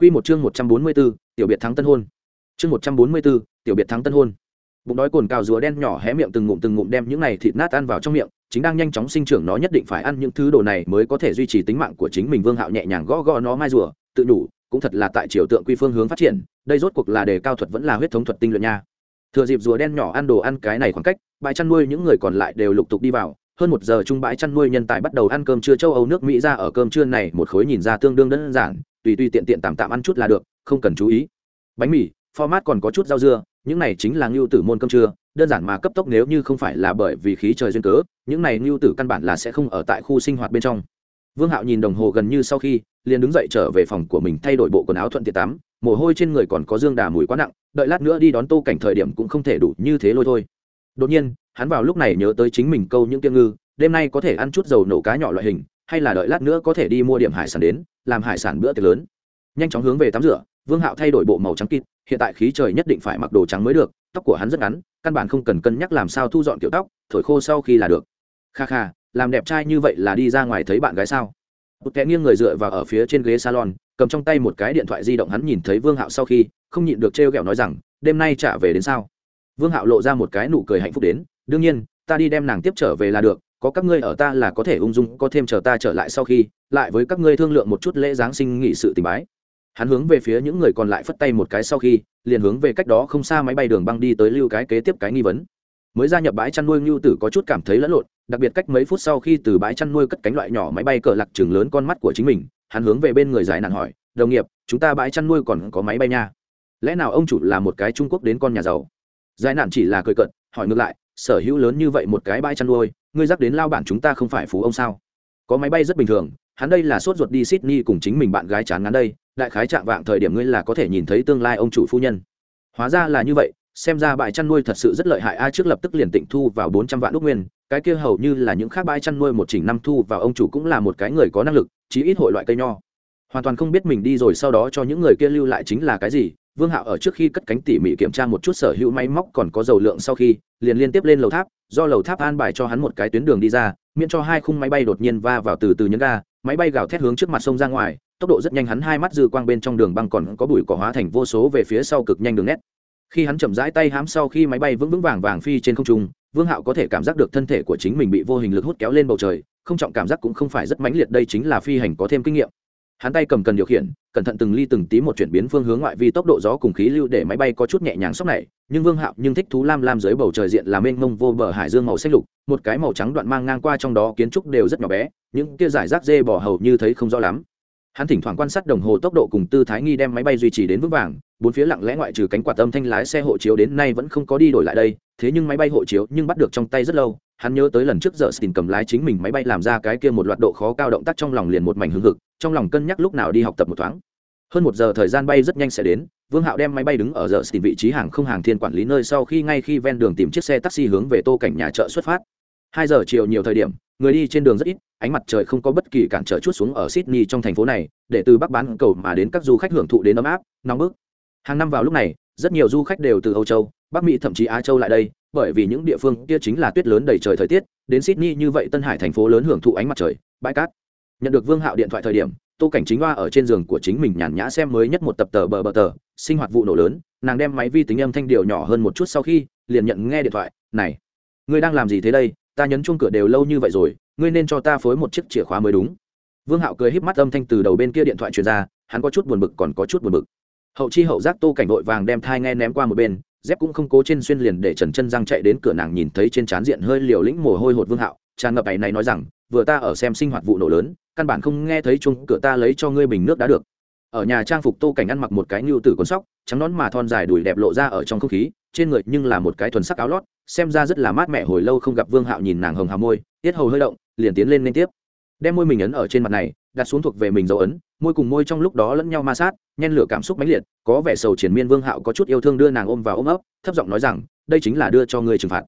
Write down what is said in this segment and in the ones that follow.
Quy một chương 144, tiểu biệt thắng tân hôn. Chương 144, tiểu biệt thắng tân hôn. Bụng đói cồn cào rùa đen nhỏ hé miệng từng ngụm từng ngụm đem những này thịt nát ăn vào trong miệng, chính đang nhanh chóng sinh trưởng nó nhất định phải ăn những thứ đồ này mới có thể duy trì tính mạng của chính mình. Vương Hạo nhẹ nhàng gõ gõ nó mai rùa, tự đủ, cũng thật là tại triều tượng quy phương hướng phát triển, đây rốt cuộc là đề cao thuật vẫn là huyết thống thuật tinh luyện nha. Thừa dịp rùa đen nhỏ ăn đồ ăn cái này khoảng cách, bãi chăn nuôi những người còn lại đều lục tục đi vào, hơn một giờ trung bãi chăn nuôi nhân tài bắt đầu ăn cơm trưa châu âu nước mỹ ra ở cơm trưa này một khối nhìn ra tương đương đơn giản tùy tùy tiện tiện tạm tạm ăn chút là được, không cần chú ý. Bánh mì, format còn có chút rau dưa, những này chính là ngưu tử môn cơm trưa, đơn giản mà cấp tốc nếu như không phải là bởi vì khí trời duyên cớ, những này ngưu tử căn bản là sẽ không ở tại khu sinh hoạt bên trong. Vương hạo nhìn đồng hồ gần như sau khi, liền đứng dậy trở về phòng của mình thay đổi bộ quần áo thuận tiện tắm, mồ hôi trên người còn có dương đà mùi quá nặng, đợi lát nữa đi đón tô cảnh thời điểm cũng không thể đủ như thế lôi thôi. Đột nhiên, hắn vào lúc này nhớ tới chính mình câu những tiêm ngư, đêm nay có thể ăn chút dầu nổ cá nhỏ loại hình hay là đợi lát nữa có thể đi mua điểm hải sản đến, làm hải sản bữa tiệc lớn. Nhanh chóng hướng về tắm rửa, vương hạo thay đổi bộ màu trắng kịt, hiện tại khí trời nhất định phải mặc đồ trắng mới được, tóc của hắn rất ngắn, căn bản không cần cân nhắc làm sao thu dọn kiểu tóc, thổi khô sau khi là được. Kha kha, làm đẹp trai như vậy là đi ra ngoài thấy bạn gái sao? Một kẻ nghiêng người dựa vào ở phía trên ghế salon, cầm trong tay một cái điện thoại di động hắn nhìn thấy vương hạo sau khi, không nhịn được trêu ghẹo nói rằng, đêm nay trả về đến sao? Vương hạo lộ ra một cái nụ cười hạnh phúc đến, đương nhiên, ta đi đem nàng tiếp trở về là được có các ngươi ở ta là có thể ung dung, có thêm chờ ta trở lại sau khi, lại với các ngươi thương lượng một chút lễ giáng sinh nghị sự tình bái. Hắn hướng về phía những người còn lại phất tay một cái sau khi, liền hướng về cách đó không xa máy bay đường băng đi tới lưu cái kế tiếp cái nghi vấn. Mới gia nhập bãi chăn nuôi ngưu tử có chút cảm thấy lẫn lộn, đặc biệt cách mấy phút sau khi từ bãi chăn nuôi cất cánh loại nhỏ máy bay cờ lạc chừng lớn con mắt của chính mình, hắn hướng về bên người giải nạn hỏi, đồng nghiệp, chúng ta bãi chăn nuôi còn có máy bay nha? Lẽ nào ông chủ là một cái trung quốc đến con nhà giàu? Giải nạn chỉ là cười cận hỏi ngược lại, sở hữu lớn như vậy một cái bãi chăn nuôi ngươi dắt đến lao bản chúng ta không phải phú ông sao? Có máy bay rất bình thường, hắn đây là sốt ruột đi sydney cùng chính mình bạn gái chán ngán đây, đại khái chạm vạng thời điểm ngươi là có thể nhìn thấy tương lai ông chủ phu nhân. Hóa ra là như vậy, xem ra bãi chăn nuôi thật sự rất lợi hại, ai trước lập tức liền tịnh thu vào bốn trăm vạn đúc nguyên, cái kia hầu như là những khác bãi chăn nuôi một chỉnh năm thu vào ông chủ cũng là một cái người có năng lực, chí ít hội loại cây nho. Hoàn toàn không biết mình đi rồi sau đó cho những người kia lưu lại chính là cái gì vương hạo ở trước khi cất cánh tỉ mỉ kiểm tra một chút sở hữu máy móc còn có dầu lượng sau khi, liền liên tiếp lên lầu tháp, do lầu tháp an bài cho hắn một cái tuyến đường đi ra, miễn cho hai khung máy bay đột nhiên va vào từ từ nhấn ga, máy bay gào thét hướng trước mặt sông ra ngoài, tốc độ rất nhanh hắn hai mắt dư quang bên trong đường băng còn có bụi cỏ hóa thành vô số về phía sau cực nhanh đường nét. Khi hắn chậm rãi tay hám sau khi máy bay vững vững vàng vàng phi trên không trung, vương hạo có thể cảm giác được thân thể của chính mình bị vô hình lực hút kéo lên bầu trời, không trọng cảm giác cũng không phải rất mãnh liệt, đây chính là phi hành có thêm kinh nghiệm hắn tay cầm cần điều khiển, cẩn thận từng ly từng tí một chuyển biến phương hướng ngoại vi tốc độ gió cùng khí lưu để máy bay có chút nhẹ nhàng sốc này, nhưng vương hạo nhưng thích thú lam lam dưới bầu trời diện là mênh mông vô bờ hải dương màu xanh lục, một cái màu trắng đoạn mang ngang qua trong đó kiến trúc đều rất nhỏ bé, những kia giải rác dê bỏ hầu như thấy không rõ lắm. Hắn thỉnh thoảng quan sát đồng hồ tốc độ cùng tư thái nghi đem máy bay duy trì đến vững vàng, bốn phía lặng lẽ ngoại trừ cánh quạt âm thanh lái xe hộ chiếu đến nay vẫn không có đi đổi lại đây, thế nhưng máy bay hộ chiếu nhưng bắt được trong tay rất lâu, hắn nhớ tới lần trước giờ xin cầm lái chính mình máy bay làm ra cái kia một loạt độ khó cao động tác trong lòng liền một mảnh hương hực trong lòng cân nhắc lúc nào đi học tập một thoáng. Hơn một giờ thời gian bay rất nhanh sẽ đến, vương hạo đem máy bay đứng ở giờ tìm vị trí hàng không hàng thiên quản lý nơi sau khi ngay khi ven đường tìm chiếc xe taxi hướng về tô cảnh nhà chợ xuất phát. Hai giờ chiều nhiều thời điểm, người đi trên đường rất ít, ánh mặt trời không có bất kỳ cản trở chút xuống ở sydney trong thành phố này, để từ bắc bán cầu mà đến các du khách hưởng thụ đến ấm áp, nóng bức. Hàng năm vào lúc này, rất nhiều du khách đều từ âu châu, bắc mỹ thậm chí á châu lại đây, bởi vì những địa phương kia chính là tuyết lớn đầy trời thời tiết, đến sydney như vậy tân hải thành phố lớn hưởng thụ ánh mặt trời, bãi cát nhận được vương hạo điện thoại thời điểm, tô cảnh chính hoa ở trên giường của chính mình nhàn nhã xem mới nhất một tập tờ bờ bờ tờ, sinh hoạt vụ nổ lớn, nàng đem máy vi tính âm thanh điều nhỏ hơn một chút sau khi, liền nhận nghe điện thoại, này, ngươi đang làm gì thế đây? Ta nhấn chung cửa đều lâu như vậy rồi, ngươi nên cho ta phối một chiếc chìa khóa mới đúng. Vương hạo cười híp mắt âm thanh từ đầu bên kia điện thoại truyền ra, hắn có chút buồn bực còn có chút buồn bực. Hậu chi hậu giác tô cảnh vội vàng đem thai nghe ném qua một bên, dép cũng không cố trên xuyên liền để trần chân răng chạy đến cửa nàng nhìn thấy trên trán diện hơi liều lĩnh mồ hôi hột vương hạo, tràn ngập ấy này nói rằng, vừa ta ở xem sinh hoạt vụ nổ lớn căn bản không nghe thấy chung cửa ta lấy cho ngươi bình nước đã được. Ở nhà trang phục tô cảnh ăn mặc một cái ngưu tử con sóc, trắng nón mà thon dài đùi đẹp lộ ra ở trong không khí, trên người nhưng là một cái thuần sắc áo lót, xem ra rất là mát mẻ hồi lâu không gặp vương hạo nhìn nàng hồng hào môi, tiết hầu hơi động, liền tiến lên liên tiếp. Đem môi mình ấn ở trên mặt này, đặt xuống thuộc về mình dấu ấn, môi cùng môi trong lúc đó lẫn nhau ma sát, nhen lửa cảm xúc mãnh liệt, có vẻ sầu triển miên vương hạo có chút yêu thương đưa nàng ôm vào ôm ấp, thấp giọng nói rằng, đây chính là đưa cho ngươi trừng phạt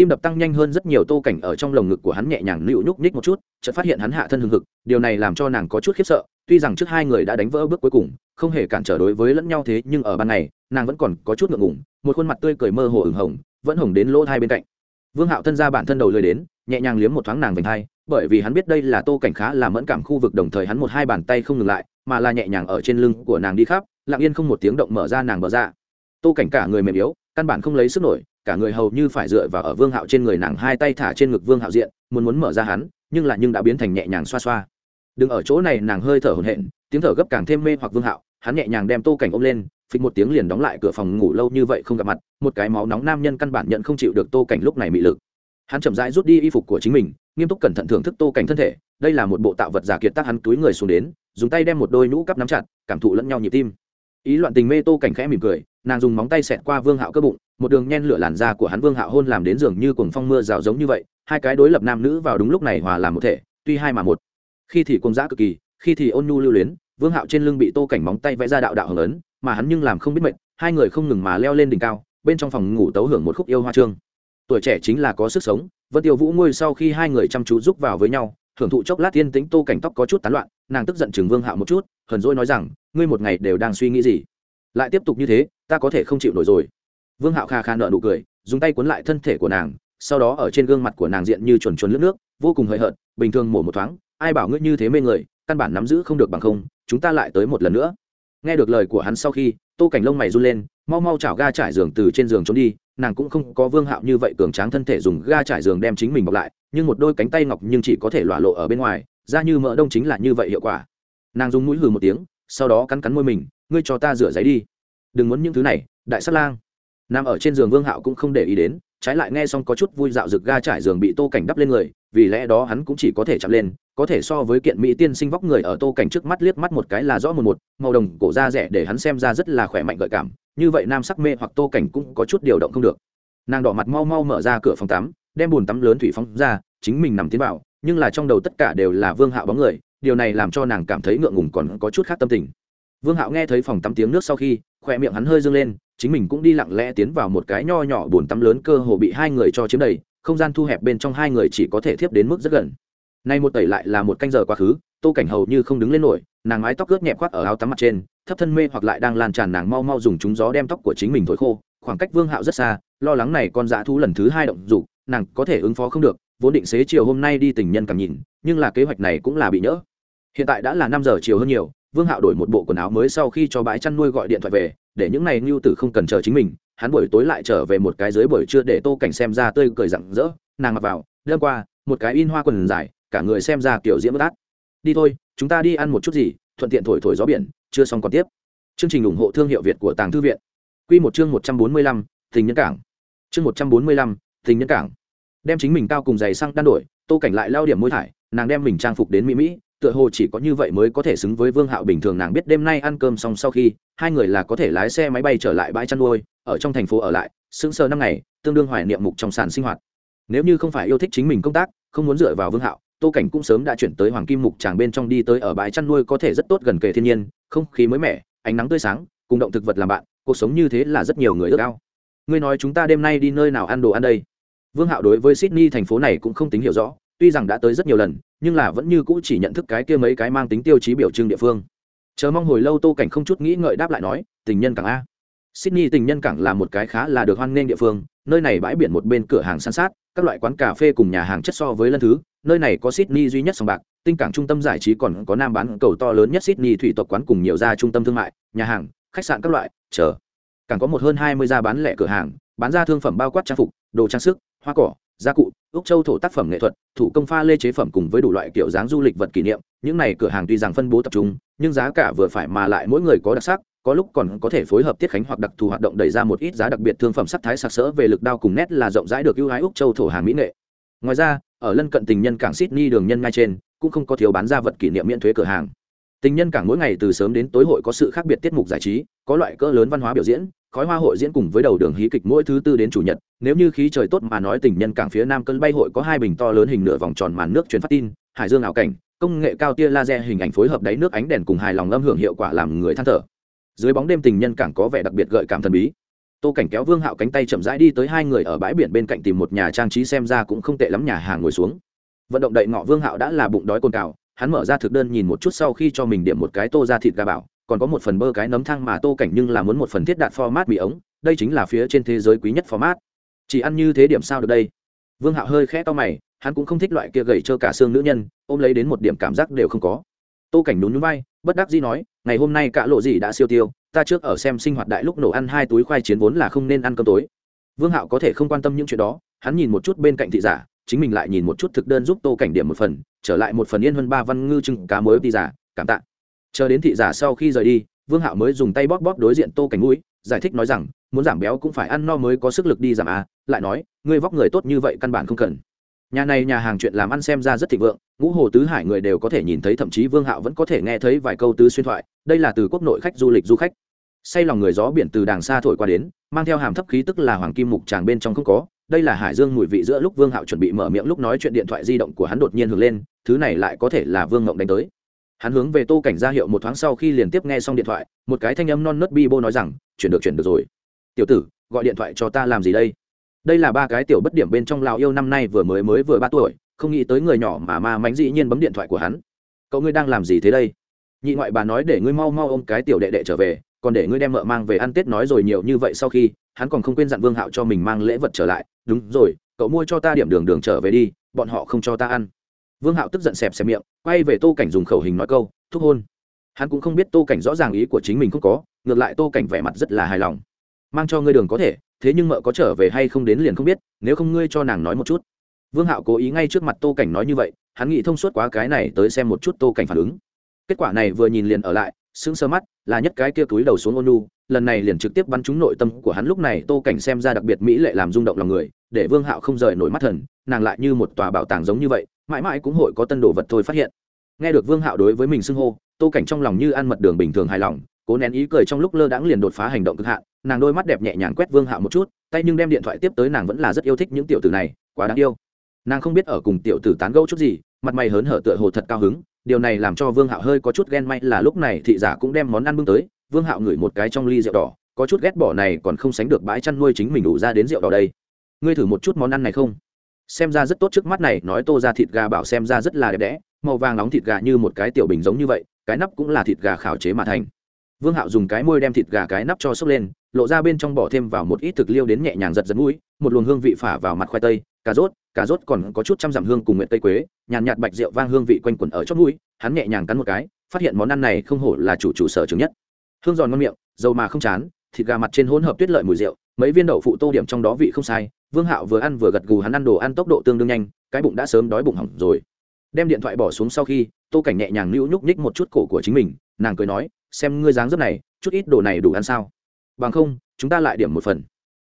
tim đập tăng nhanh hơn rất nhiều, tô cảnh ở trong lồng ngực của hắn nhẹ nhàng nịu nhúc nhích một chút, chợt phát hiện hắn hạ thân hưng hực, điều này làm cho nàng có chút khiếp sợ, tuy rằng trước hai người đã đánh vỡ bước cuối cùng, không hề cản trở đối với lẫn nhau thế, nhưng ở ban ngày, nàng vẫn còn có chút ngượng ngùng, một khuôn mặt tươi cười mơ hồ ửng hồng, vẫn hồng đến lỗ hai bên cạnh. Vương hạo thân ra bản thân đầu lười đến, nhẹ nhàng liếm một thoáng nàng vành hai, bởi vì hắn biết đây là tô cảnh khá là mẫn cảm khu vực, đồng thời hắn một hai bàn tay không ngừng lại, mà là nhẹ nhàng ở trên lưng của nàng đi khắp, lặng yên không một tiếng động mở ra nàng bờ ra tô cảnh cả người mềm yếu, căn bản không lấy sức nổi cả người hầu như phải dựa vào ở vương hạo trên người nàng hai tay thả trên ngực vương hạo diện, muốn muốn mở ra hắn, nhưng là nhưng đã biến thành nhẹ nhàng xoa xoa. Đừng ở chỗ này nàng hơi thở hổn hển, tiếng thở gấp càng thêm mê hoặc vương hạo, hắn nhẹ nhàng đem tô cảnh ôm lên, phịch một tiếng liền đóng lại cửa phòng ngủ lâu như vậy không gặp mặt, một cái máu nóng nam nhân căn bản nhận không chịu được tô cảnh lúc này mị lực. Hắn chậm rãi rút đi y phục của chính mình, nghiêm túc cẩn thận thưởng thức tô cảnh thân thể, đây là một bộ tạo vật giả kiệt tác hắn túi người xuống đến, dùng tay đem một đôi nhũ cắp nắm chặt, cảm thụ lẫn nhau nhịp tim. Ý loạn tình mê tô cảnh khẽ mỉm cười nàng dùng móng tay xẹt qua vương hạo cơ bụng, một đường nhen lửa làn da của hắn vương hạo hôn làm đến giường như cuồng phong mưa rào giống như vậy, hai cái đối lập nam nữ vào đúng lúc này hòa làm một thể, tuy hai mà một. Khi thì cuồng dã cực kỳ, khi thì ôn nhu lưu luyến, vương hạo trên lưng bị tô cảnh móng tay vẽ ra đạo đạo hưởng lớn, mà hắn nhưng làm không biết mệnh hai người không ngừng mà leo lên đỉnh cao, bên trong phòng ngủ tấu hưởng một khúc yêu hoa trương. Tuổi trẻ chính là có sức sống, vân tiêu vũ ngôi sau khi hai người chăm chú giúp vào với nhau thưởng thụ chốc lát tiên tính tô cảnh tóc có chút tán loạn, nàng tức giận chừng vương hạo một chút, hờn dỗi nói rằng, ngươi một ngày đều đang suy nghĩ gì? Lại tiếp tục như thế, ta có thể không chịu nổi rồi. Vương hạo kha kha nợ nụ cười, dùng tay cuốn lại thân thể của nàng, sau đó ở trên gương mặt của nàng diện như chuồn chuồn lướt nước, vô cùng hời hợt, bình thường mổ một thoáng, ai bảo ngươi như thế mê người, căn bản nắm giữ không được bằng không, chúng ta lại tới một lần nữa. Nghe được lời của hắn sau khi, tô cảnh lông mày run lên, mau mau chảo ga trải giường từ trên giường trốn đi, nàng cũng không có vương hạo như vậy cường tráng thân thể dùng ga trải giường đem chính mình bọc lại, nhưng một đôi cánh tay ngọc nhưng chỉ có thể lọa lộ ở bên ngoài ra như mỡ đông chính là như vậy hiệu quả. Nàng dùng mũi hừ một tiếng, sau đó cắn cắn môi mình ngươi cho ta rửa giấy đi. Đừng muốn những thứ này, đại sát lang. Nằm ở trên giường vương hạo cũng không để ý đến, trái lại nghe xong có chút vui dạo rực ga trải giường bị tô cảnh đắp lên người, vì lẽ đó hắn cũng chỉ có thể chạm lên, có thể so với kiện mỹ tiên sinh vóc người ở tô cảnh trước mắt liếc mắt một cái là rõ một một, màu đồng cổ da rẻ để hắn xem ra rất là khỏe mạnh gợi cảm, như vậy nam sắc mê hoặc tô cảnh cũng có chút điều động không được. Nàng đỏ mặt mau mau mở ra cửa phòng tắm, đem bùn tắm lớn thủy phóng ra, chính mình nằm tiến vào, nhưng là trong đầu tất cả đều là vương hạo bóng người, điều này làm cho nàng cảm thấy ngượng ngùng còn có chút khác tâm tình vương hạo nghe thấy phòng tắm tiếng nước sau khi, khỏe miệng hắn hơi dâng lên, chính mình cũng đi lặng lẽ tiến vào một cái nho nhỏ bồn tắm lớn cơ hồ bị hai người cho chiếm đầy, không gian thu hẹp bên trong hai người chỉ có thể thiếp đến mức rất gần. Nay một tẩy lại là một canh giờ quá khứ, tô cảnh hầu như không đứng lên nổi, nàng mái tóc ướt nhẹ khoác ở áo tắm mặt trên, thấp thân mê hoặc lại đang lan tràn nàng mau mau dùng chúng gió đem tóc của chính mình thổi khô, khoảng cách vương hạo rất xa, lo lắng này con dã thú lần thứ hai động dục, nàng có thể ứng phó không được, vốn định xế chiều hôm nay đi tình nhân cảm nhìn, nhưng là kế hoạch này cũng là bị nhỡ. Hiện tại đã là năm giờ chiều hơn nhiều vương hạo đổi một bộ quần áo mới sau khi cho bãi chăn nuôi gọi điện thoại về, để những này ngưu tử không cần chờ chính mình, hắn buổi tối lại trở về một cái dưới buổi trưa để tô cảnh xem ra tươi cười rặng rỡ, nàng mặc vào, đêm qua, một cái in hoa quần dài, cả người xem ra kiểu diễm bất át đi thôi, chúng ta đi ăn một chút gì, thuận tiện thổi thổi gió biển, chưa xong còn tiếp. Chương trình ủng hộ thương hiệu việt của tàng thư viện. Q một chương một trăm bốn mươi lăm, tình nhân cảng. Chương một trăm bốn mươi lăm, tình nhân cảng. Đem chính mình cao cùng giày sang đan đổi, tô cảnh lại lao điểm môi thải, nàng đem mình trang phục đến mỹ mỹ tựa hồ chỉ có như vậy mới có thể xứng với vương hạo bình thường, nàng biết đêm nay ăn cơm xong sau khi, hai người là có thể lái xe máy bay trở lại bãi chăn nuôi, ở trong thành phố ở lại, sững sờ năm ngày, tương đương hoài niệm mục trong sàn sinh hoạt. Nếu như không phải yêu thích chính mình công tác, không muốn dựa vào vương hạo, tô cảnh cũng sớm đã chuyển tới hoàng kim mục tràng bên trong đi tới ở bãi chăn nuôi có thể rất tốt gần kề thiên nhiên, không khí mới mẻ, ánh nắng tươi sáng, cùng động thực vật làm bạn, cuộc sống như thế là rất nhiều người ước ao. Ngươi nói chúng ta đêm nay đi nơi nào ăn đồ ăn đây? Vương hạo đối với sydney thành phố này cũng không tính hiểu rõ tuy rằng đã tới rất nhiều lần, nhưng là vẫn như cũ chỉ nhận thức cái kia mấy cái mang tính tiêu chí biểu trưng địa phương. Chờ mong hồi lâu tô cảnh không chút nghĩ ngợi đáp lại nói, tình nhân cảng a. Sydney tình nhân cảng là một cái khá là được hoan nghênh địa phương, nơi này bãi biển một bên cửa hàng san sát, các loại quán cà phê cùng nhà hàng chất so với lân thứ, nơi này có sydney duy nhất sòng bạc, tinh cảng trung tâm giải trí còn có nam bán cầu to lớn nhất sydney thủy tộc quán cùng nhiều gia trung tâm thương mại, nhà hàng, khách sạn các loại, chờ. Càng có một hơn hai mươi gia bán lẻ cửa hàng, bán ra thương phẩm bao quát trang phục, đồ trang sức hoa cỏ, gia cụ, ước châu thổ tác phẩm nghệ thuật, thủ công pha lê chế phẩm cùng với đủ loại kiểu dáng du lịch vật kỷ niệm. Những này cửa hàng tuy rằng phân bố tập trung, nhưng giá cả vừa phải mà lại mỗi người có đặc sắc, có lúc còn có thể phối hợp tiết khánh hoặc đặc thù hoạt động đẩy ra một ít giá đặc biệt thương phẩm sắc thái sặc sỡ về lực đao cùng nét là rộng rãi được ưu ái úc châu thổ hàng mỹ nghệ. Ngoài ra, ở lân cận tình nhân cảng sydney đường nhân ngay trên, cũng không có thiếu bán ra vật kỷ niệm miễn thuế cửa hàng tình nhân cảng mỗi ngày từ sớm đến tối hội có sự khác biệt tiết mục giải trí, có loại cỡ lớn văn hóa biểu diễn, khói hoa hội diễn cùng với đầu đường hí kịch mỗi thứ tư đến chủ nhật. Nếu như khí trời tốt mà nói tình nhân cảng phía nam cơn bay hội có hai bình to lớn hình nửa vòng tròn màn nước truyền phát tin, hải dương ảo cảnh, công nghệ cao tia laser hình ảnh phối hợp đáy nước ánh đèn cùng hài lòng âm hưởng hiệu quả làm người than thở. Dưới bóng đêm tình nhân cảng có vẻ đặc biệt gợi cảm thần bí. Tô cảnh kéo vương hạo cánh tay chậm rãi đi tới hai người ở bãi biển bên cạnh tìm một nhà trang trí xem ra cũng không tệ lắm, nhà hàng ngồi xuống. Vận động đậy ngọ vương hạo đã là bụng đói cồn cào hắn mở ra thực đơn nhìn một chút sau khi cho mình điểm một cái tô ra thịt gà bảo, còn có một phần bơ cái nấm thang mà tô cảnh nhưng là muốn một phần thiết đạt format bị ống, đây chính là phía trên thế giới quý nhất format. Chỉ ăn như thế điểm sao được đây? Vương hạo hơi khẽ to mày, hắn cũng không thích loại kia gầy trơ cả xương nữ nhân, ôm lấy đến một điểm cảm giác đều không có. Tô cảnh nhún nhún vai, bất đắc dĩ nói, ngày hôm nay cả lộ gì đã siêu tiêu, ta trước ở xem sinh hoạt đại lúc nổ ăn hai túi khoai chiến vốn là không nên ăn cơm tối. Vương hạo có thể không quan tâm những chuyện đó, hắn nhìn một chút bên cạnh thị giả chính mình lại nhìn một chút thực đơn giúp tô cảnh điểm một phần, trở lại một phần yên hơn ba văn ngư trưng cá mới thị giả, cảm tạ. Chờ đến thị giả sau khi rời đi, vương hạo mới dùng tay bóp bóp đối diện tô cảnh mũi, giải thích nói rằng, muốn giảm béo cũng phải ăn no mới có sức lực đi giảm à lại nói, ngươi vóc người tốt như vậy căn bản không cần. Nhà này nhà hàng chuyện làm ăn xem ra rất thịnh vượng, ngũ hồ tứ hải người đều có thể nhìn thấy, thậm chí vương hạo vẫn có thể nghe thấy vài câu tứ xuyên thoại, đây là từ quốc nội khách du lịch du khách. Say lòng người gió biển từ đàng xa thổi qua đến, mang theo hàm thấp khí tức là hoàng kim mục tràng bên trong không có đây là hải dương mùi vị giữa lúc vương hạo chuẩn bị mở miệng lúc nói chuyện điện thoại di động của hắn đột nhiên hưởng lên, thứ này lại có thể là vương ngộng đánh tới. Hắn hướng về tô cảnh ra hiệu một thoáng sau khi liền tiếp nghe xong điện thoại, một cái thanh âm non nớt bi bô nói rằng, chuyển được chuyển được rồi. Tiểu tử, gọi điện thoại cho ta làm gì đây? Đây là ba cái tiểu bất điểm bên trong lào yêu năm nay vừa mới mới vừa ba tuổi, không nghĩ tới người nhỏ mà ma mánh dĩ nhiên bấm điện thoại của hắn. Cậu ngươi đang làm gì thế đây? Nhị ngoại bà nói để ngươi mau mau ôm cái tiểu đệ đệ trở về, còn để ngươi đem mợ mang về ăn tết nói rồi nhiều như vậy sau khi, hắn còn không quên dặn vương hạo cho mình mang lễ vật trở lại đúng rồi, cậu mua cho ta điểm đường đường trở về đi, bọn họ không cho ta ăn. Vương hạo tức giận xẹp xẹp miệng, quay về tô cảnh dùng khẩu hình nói câu, thúc hôn. Hắn cũng không biết tô cảnh rõ ràng ý của chính mình không có, ngược lại tô cảnh vẻ mặt rất là hài lòng. Mang cho ngươi đường có thể, thế nhưng mợ có trở về hay không đến liền không biết, nếu không ngươi cho nàng nói một chút. Vương hạo cố ý ngay trước mặt tô cảnh nói như vậy, hắn nghĩ thông suốt quá cái này tới xem một chút tô cảnh phản ứng. Kết quả này vừa nhìn liền ở lại, sững sơ mắt, là nhất cái kia túi đầu xuống ôn nu lần này liền trực tiếp bắn trúng nội tâm của hắn, lúc này tô cảnh xem ra đặc biệt mỹ lệ làm rung động lòng người để vương hạo không rời nổi mắt thần, nàng lại như một tòa bảo tàng giống như vậy, mãi mãi cũng hội có tân đồ vật thôi phát hiện. Nghe được vương hạo đối với mình xưng hô, tô cảnh trong lòng như ăn mật đường bình thường hài lòng, cố nén ý cười trong lúc lơ đãng liền đột phá hành động cực hạn, nàng đôi mắt đẹp nhẹ nhàng quét vương hạo một chút, tay nhưng đem điện thoại tiếp tới nàng vẫn là rất yêu thích những tiểu tử này, quá đáng yêu. Nàng không biết ở cùng tiểu tử tán gẫu chút gì, mặt mày hớn hở tựa hồ thật cao hứng, điều này làm cho vương hạo hơi có chút ghen may là lúc này thị giả cũng đem món ăn bưng tới, vương hạo ngửi một cái trong ly rượu đỏ, có chút ghét bỏ này còn không sánh được bãi chăn nuôi chính mình đủ ra đến rượu đỏ đây ngươi thử một chút món ăn này không? Xem ra rất tốt trước mắt này, nói tô ra thịt gà bảo xem ra rất là đẹp đẽ, màu vàng nóng thịt gà như một cái tiểu bình giống như vậy, cái nắp cũng là thịt gà khảo chế mà thành. Vương hạo dùng cái môi đem thịt gà cái nắp cho sốc lên, lộ ra bên trong bỏ thêm vào một ít thực liêu đến nhẹ nhàng giật giật mũi, một luồng hương vị phả vào mặt khoai tây, cà rốt cà rốt còn có chút trăm dặm hương cùng nguyện tây quế, nhàn nhạt bạch rượu vang hương vị quanh quẩn ở chót mũi, hắn nhẹ nhàng cắn một cái, phát hiện món ăn này không hổ là chủ chủ sở trường nhất. Hương giòn ngon miệng, dầu mà không chán, thịt gà mặt trên hỗn hợp tuyết lợi mùi rượu mấy viên đậu phụ tô điểm trong đó vị không sai, vương hạo vừa ăn vừa gật gù hắn ăn đồ ăn tốc độ tương đương nhanh, cái bụng đã sớm đói bụng hỏng rồi. Đem điện thoại bỏ xuống sau khi, tô cảnh nhẹ nhàng nữu nhúc nhích một chút cổ của chính mình, nàng cười nói, xem ngươi dáng dấp này, chút ít đồ này đủ ăn sao? Bằng không, chúng ta lại điểm một phần.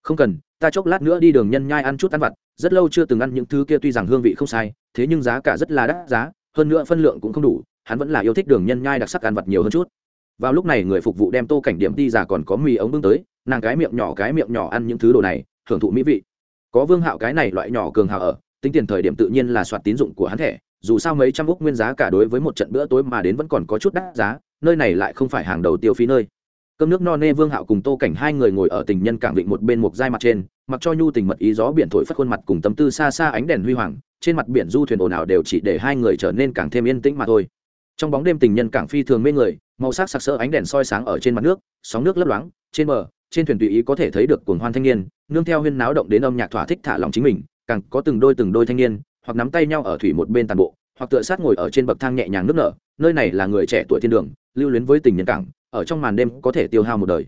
Không cần, ta chốc lát nữa đi đường nhân nhai ăn chút ăn vặt, rất lâu chưa từng ăn những thứ kia tuy rằng hương vị không sai, thế nhưng giá cả rất là đắt giá, hơn nữa phân lượng cũng không đủ, hắn vẫn là yêu thích đường nhân nhai đặc sắc ăn vặt nhiều hơn chút. Vào lúc này người phục vụ đem tô cảnh điểm đi giả còn có mì ống bưng tới nàng cái miệng nhỏ cái miệng nhỏ ăn những thứ đồ này hưởng thụ mỹ vị. Có vương hạo cái này loại nhỏ cường hào ở, tính tiền thời điểm tự nhiên là soạt tín dụng của hắn thẻ, dù sao mấy trăm úc nguyên giá cả đối với một trận bữa tối mà đến vẫn còn có chút đắt giá, nơi này lại không phải hàng đầu tiêu phí nơi. Cơm nước no nê vương hạo cùng tô cảnh hai người ngồi ở tình nhân cảng định một bên một dai mặt trên, mặc cho nhu tình mật ý gió biển thổi phất khuôn mặt cùng tâm tư xa xa ánh đèn huy hoàng, trên mặt biển du thuyền ồn ào đều chỉ để hai người trở nên càng thêm yên tĩnh mà thôi. Trong bóng đêm tình nhân cảng phi thường mê người, màu sắc sặc sỡ ánh đèn soi sáng ở trên mặt nước, sóng nước lấp loáng, trên bờ trên thuyền tùy ý có thể thấy được cuồng hoan thanh niên, nương theo huyên náo động đến âm nhạc thỏa thích thả lòng chính mình, càng có từng đôi từng đôi thanh niên, hoặc nắm tay nhau ở thủy một bên tàn bộ, hoặc tựa sát ngồi ở trên bậc thang nhẹ nhàng nước nở, nơi này là người trẻ tuổi thiên đường, lưu luyến với tình nhân cảng, ở trong màn đêm có thể tiêu hao một đời.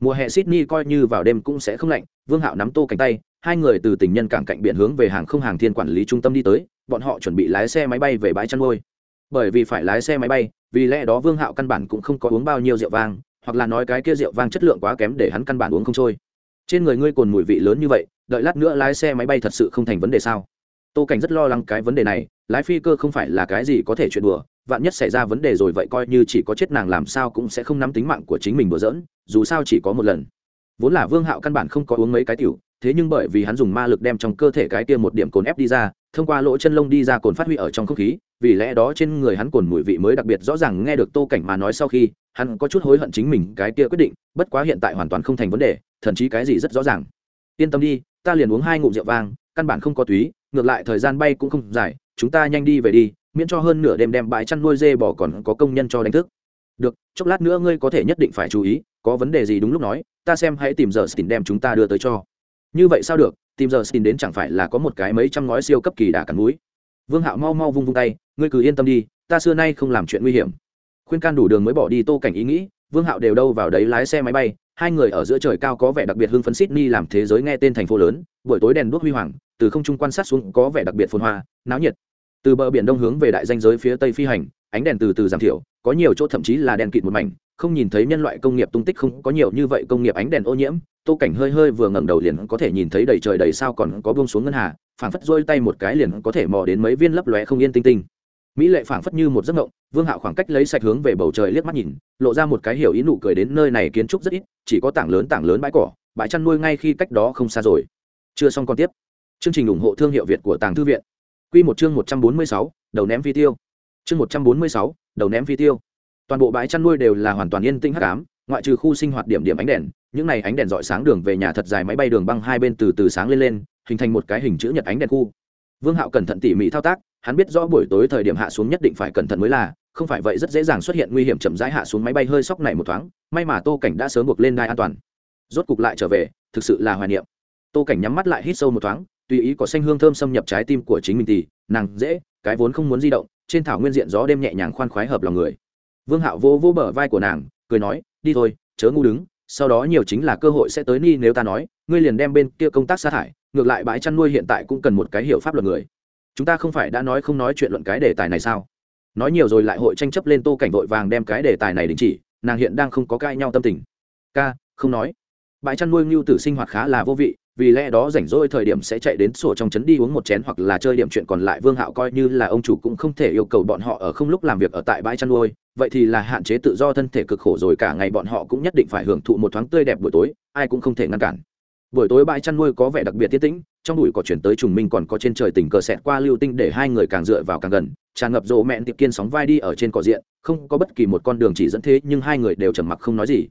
Mùa hè sydney coi như vào đêm cũng sẽ không lạnh, vương hạo nắm tô cánh tay, hai người từ tình nhân cảng cạnh biển hướng về hàng không hàng thiên quản lý trung tâm đi tới, bọn họ chuẩn bị lái xe máy bay về bãi chăn nuôi. Bởi vì phải lái xe máy bay, vì lẽ đó vương hạo căn bản cũng không có uống bao nhiêu rượu vang hoặc là nói cái kia rượu vang chất lượng quá kém để hắn căn bản uống không trôi. Trên người ngươi cồn mùi vị lớn như vậy, đợi lát nữa lái xe máy bay thật sự không thành vấn đề sao? Tô cảnh rất lo lắng cái vấn đề này, lái phi cơ không phải là cái gì có thể chuyện đùa, vạn nhất xảy ra vấn đề rồi vậy coi như chỉ có chết nàng làm sao cũng sẽ không nắm tính mạng của chính mình bừa dỡn dù sao chỉ có một lần. Vốn là vương hạo căn bản không có uống mấy cái tiểu, thế nhưng bởi vì hắn dùng ma lực đem trong cơ thể cái kia một điểm cồn ép đi ra thông qua lỗ chân lông đi ra cồn phát huy ở trong không khí, vì lẽ đó trên người hắn cồn mùi vị mới đặc biệt rõ ràng nghe được tô cảnh mà nói sau khi, hắn có chút hối hận chính mình cái kia quyết định, bất quá hiện tại hoàn toàn không thành vấn đề, thậm chí cái gì rất rõ ràng. Yên tâm đi, ta liền uống hai ngụm rượu vang, căn bản không có túy, ngược lại thời gian bay cũng không dài, chúng ta nhanh đi về đi, miễn cho hơn nửa đêm đem bãi chăn nuôi dê bỏ còn có công nhân cho đánh thức. Được, chốc lát nữa ngươi có thể nhất định phải chú ý, có vấn đề gì đúng lúc nói, ta xem hãy tìm giờ tìm đem chúng ta đưa tới cho như vậy sao được, tìm giờ xin đến chẳng phải là có một cái mấy trăm ngói siêu cấp kỳ đà cắn núi. Vương hạo mau mau vung vung tay, ngươi cứ yên tâm đi, ta xưa nay không làm chuyện nguy hiểm. Khuyên can đủ đường mới bỏ đi tô cảnh ý nghĩ, vương hạo đều đâu vào đấy lái xe máy bay, hai người ở giữa trời cao có vẻ đặc biệt hưng phấn sydney làm thế giới nghe tên thành phố lớn, buổi tối đèn đuốc huy hoàng, từ không trung quan sát xuống có vẻ đặc biệt phồn hoa, náo nhiệt. Từ bờ biển đông hướng về đại danh giới phía tây phi hành, ánh đèn từ từ giảm thiểu, có nhiều chỗ thậm chí là đèn kịt một mảnh, không nhìn thấy nhân loại công nghiệp tung tích không có nhiều như vậy công nghiệp ánh đèn ô nhiễm tô cảnh hơi hơi vừa ngẩng đầu liền có thể nhìn thấy đầy trời đầy sao còn có buông xuống ngân hà, phảng phất rôi tay một cái liền có thể mò đến mấy viên lấp lóe không yên tinh tinh. Mỹ lệ phảng phất như một giấc ngộng vương hạo khoảng cách lấy sạch hướng về bầu trời liếc mắt nhìn, lộ ra một cái hiểu ý nụ cười đến nơi này kiến trúc rất ít, chỉ có tảng lớn tảng lớn bãi cỏ, bãi chăn nuôi ngay khi cách đó không xa rồi. Chưa xong còn tiếp. Chương trình ủng hộ thương hiệu việt của tàng thư viện. Q một chương một trăm bốn mươi sáu, đầu ném phi tiêu. Chương một trăm bốn mươi sáu, đầu ném phi tiêu. Toàn bộ bãi chăn nuôi đều là hoàn toàn yên tĩnh hắc ám ngoại trừ khu sinh hoạt điểm điểm ánh đèn, những này ánh đèn dọi sáng đường về nhà thật dài máy bay đường băng hai bên từ từ sáng lên lên, hình thành một cái hình chữ nhật ánh đèn khu. Vương hạo cẩn thận tỉ mỉ thao tác, hắn biết rõ buổi tối thời điểm hạ xuống nhất định phải cẩn thận mới là, không phải vậy rất dễ dàng xuất hiện nguy hiểm chậm rãi hạ xuống máy bay hơi sóc này một thoáng, may mà tô cảnh đã sớm buộc lên đai an toàn. Rốt cục lại trở về, thực sự là hoài niệm. Tô cảnh nhắm mắt lại hít sâu một thoáng, tùy ý có xanh hương thơm xâm nhập trái tim của chính mình thì, nàng dễ, cái vốn không muốn di động, trên thảo nguyên diện gió đêm nhẹ nhàng khoan khoái hợp lòng người. Vương hạo vô vô bờ vai của nàng, cười nói đi thôi, chớ ngu đứng, sau đó nhiều chính là cơ hội sẽ tới ni nếu ta nói, ngươi liền đem bên kia công tác sa thải. ngược lại bãi chăn nuôi hiện tại cũng cần một cái hiểu pháp luật người. Chúng ta không phải đã nói không nói chuyện luận cái đề tài này sao? Nói nhiều rồi lại hội tranh chấp lên tô cảnh vội vàng đem cái đề tài này đình chỉ, nàng hiện đang không có cãi nhau tâm tình. Ca, không nói. Bãi chăn nuôi ngưu tử sinh hoạt khá là vô vị vì lẽ đó rảnh rỗi thời điểm sẽ chạy đến sổ trong trấn đi uống một chén hoặc là chơi điểm chuyện còn lại. Vương hạo coi như là ông chủ cũng không thể yêu cầu bọn họ ở không lúc làm việc ở tại bãi chăn nuôi. Vậy thì là hạn chế tự do thân thể cực khổ rồi cả ngày bọn họ cũng nhất định phải hưởng thụ một thoáng tươi đẹp buổi tối, ai cũng không thể ngăn cản. Buổi tối bãi chăn nuôi có vẻ đặc biệt tiết tĩnh, trong đùi có chuyển tới trùng minh còn có trên trời tình cờ xẹt qua lưu tinh để hai người càng dựa vào càng gần. Tràn ngập rộ mẹn tiệp kiên sóng vai đi ở trên cỏ diện, không có bất kỳ một con đường chỉ dẫn thế nhưng hai người đều trầm mặc không nói gì.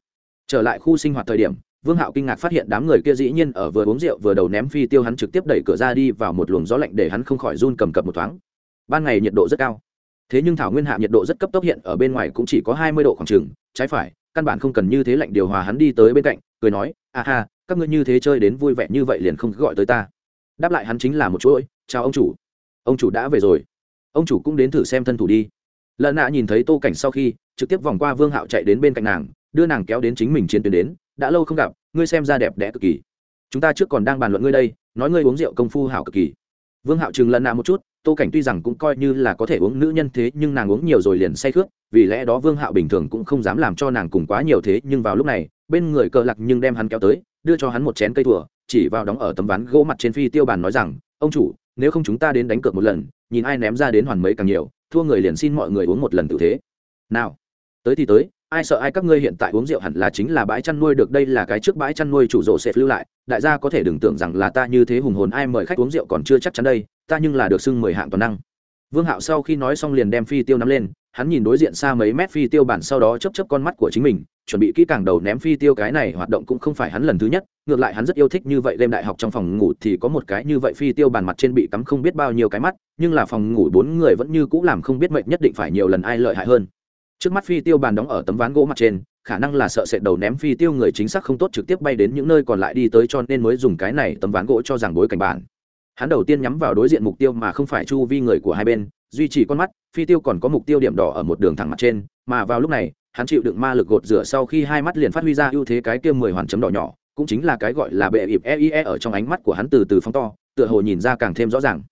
Trở lại khu sinh hoạt thời điểm vương hạo kinh ngạc phát hiện đám người kia dĩ nhiên ở vừa uống rượu vừa đầu ném phi tiêu hắn trực tiếp đẩy cửa ra đi vào một luồng gió lạnh để hắn không khỏi run cầm cập một thoáng. Ban ngày nhiệt độ rất cao. Thế nhưng thảo nguyên hạ nhiệt độ rất cấp tốc hiện ở bên ngoài cũng chỉ có hai mươi độ khoảng trừng trái phải, căn bản không cần như thế lạnh điều hòa hắn đi tới bên cạnh, cười nói, a ha, các ngươi như thế chơi đến vui vẻ như vậy liền không gọi tới ta. Đáp lại hắn chính là một chuỗi, chào ông chủ. Ông chủ đã về rồi. Ông chủ cũng đến thử xem thân thủ đi. Lợn nạ nhìn thấy tô cảnh sau khi, trực tiếp vòng qua vương hạo chạy đến bên cạnh nàng, đưa nàng kéo đến chính mình chiến tuyến đến đã lâu không gặp, ngươi xem ra đẹp đẽ cực kỳ. Chúng ta trước còn đang bàn luận ngươi đây, nói ngươi uống rượu công phu hảo cực kỳ. Vương hạo chừng lần nào một chút, tô cảnh tuy rằng cũng coi như là có thể uống nữ nhân thế, nhưng nàng uống nhiều rồi liền say khước, vì lẽ đó vương hạo bình thường cũng không dám làm cho nàng cùng quá nhiều thế, nhưng vào lúc này, bên người cờ lạc nhưng đem hắn kéo tới, đưa cho hắn một chén cây thùa, chỉ vào đóng ở tấm ván gỗ mặt trên phi tiêu bàn nói rằng, ông chủ, nếu không chúng ta đến đánh cược một lần, nhìn ai ném ra đến hoàn mấy càng nhiều, thua người liền xin mọi người uống một lần tự thế. Nào, tới thì tới ai sợ ai các ngươi hiện tại uống rượu hẳn là chính là bãi chăn nuôi được, đây là cái trước bãi chăn nuôi chủ rộ sẽ lưu lại. Đại gia có thể đừng tưởng rằng là ta như thế hùng hồn, ai mời khách uống rượu còn chưa chắc chắn đây, ta nhưng là được xưng mười hạng toàn năng. Vương hạo sau khi nói xong liền đem phi tiêu nắm lên, hắn nhìn đối diện xa mấy mét phi tiêu bản sau đó chấp chấp con mắt của chính mình, chuẩn bị kỹ càng đầu ném phi tiêu cái này hoạt động cũng không phải hắn lần thứ nhất, ngược lại hắn rất yêu thích như vậy đêm đại học trong phòng ngủ thì có một cái như vậy phi tiêu bàn mặt trên bị cắm không biết bao nhiêu cái mắt, nhưng là phòng ngủ bốn người vẫn như cũ làm không biết mệnh nhất định phải nhiều lần ai lợi hại hơn trước mắt phi tiêu bàn đóng ở tấm ván gỗ mặt trên, khả năng là sợ sệt đầu ném phi tiêu người chính xác không tốt trực tiếp bay đến những nơi còn lại đi tới cho nên mới dùng cái này tấm ván gỗ cho rằng bối cảnh bản. Hắn đầu tiên nhắm vào đối diện mục tiêu mà không phải chu vi người của hai bên, duy trì con mắt, phi tiêu còn có mục tiêu điểm đỏ ở một đường thẳng mặt trên, mà vào lúc này, hắn chịu đựng ma lực gột rửa sau khi hai mắt liền phát huy ra ưu thế cái kia mười hoàn chấm đỏ nhỏ, cũng chính là cái gọi là bệ ịp eie e ở trong ánh mắt của hắn từ từ phóng to, tựa hồ nhìn ra càng thêm rõ ràng.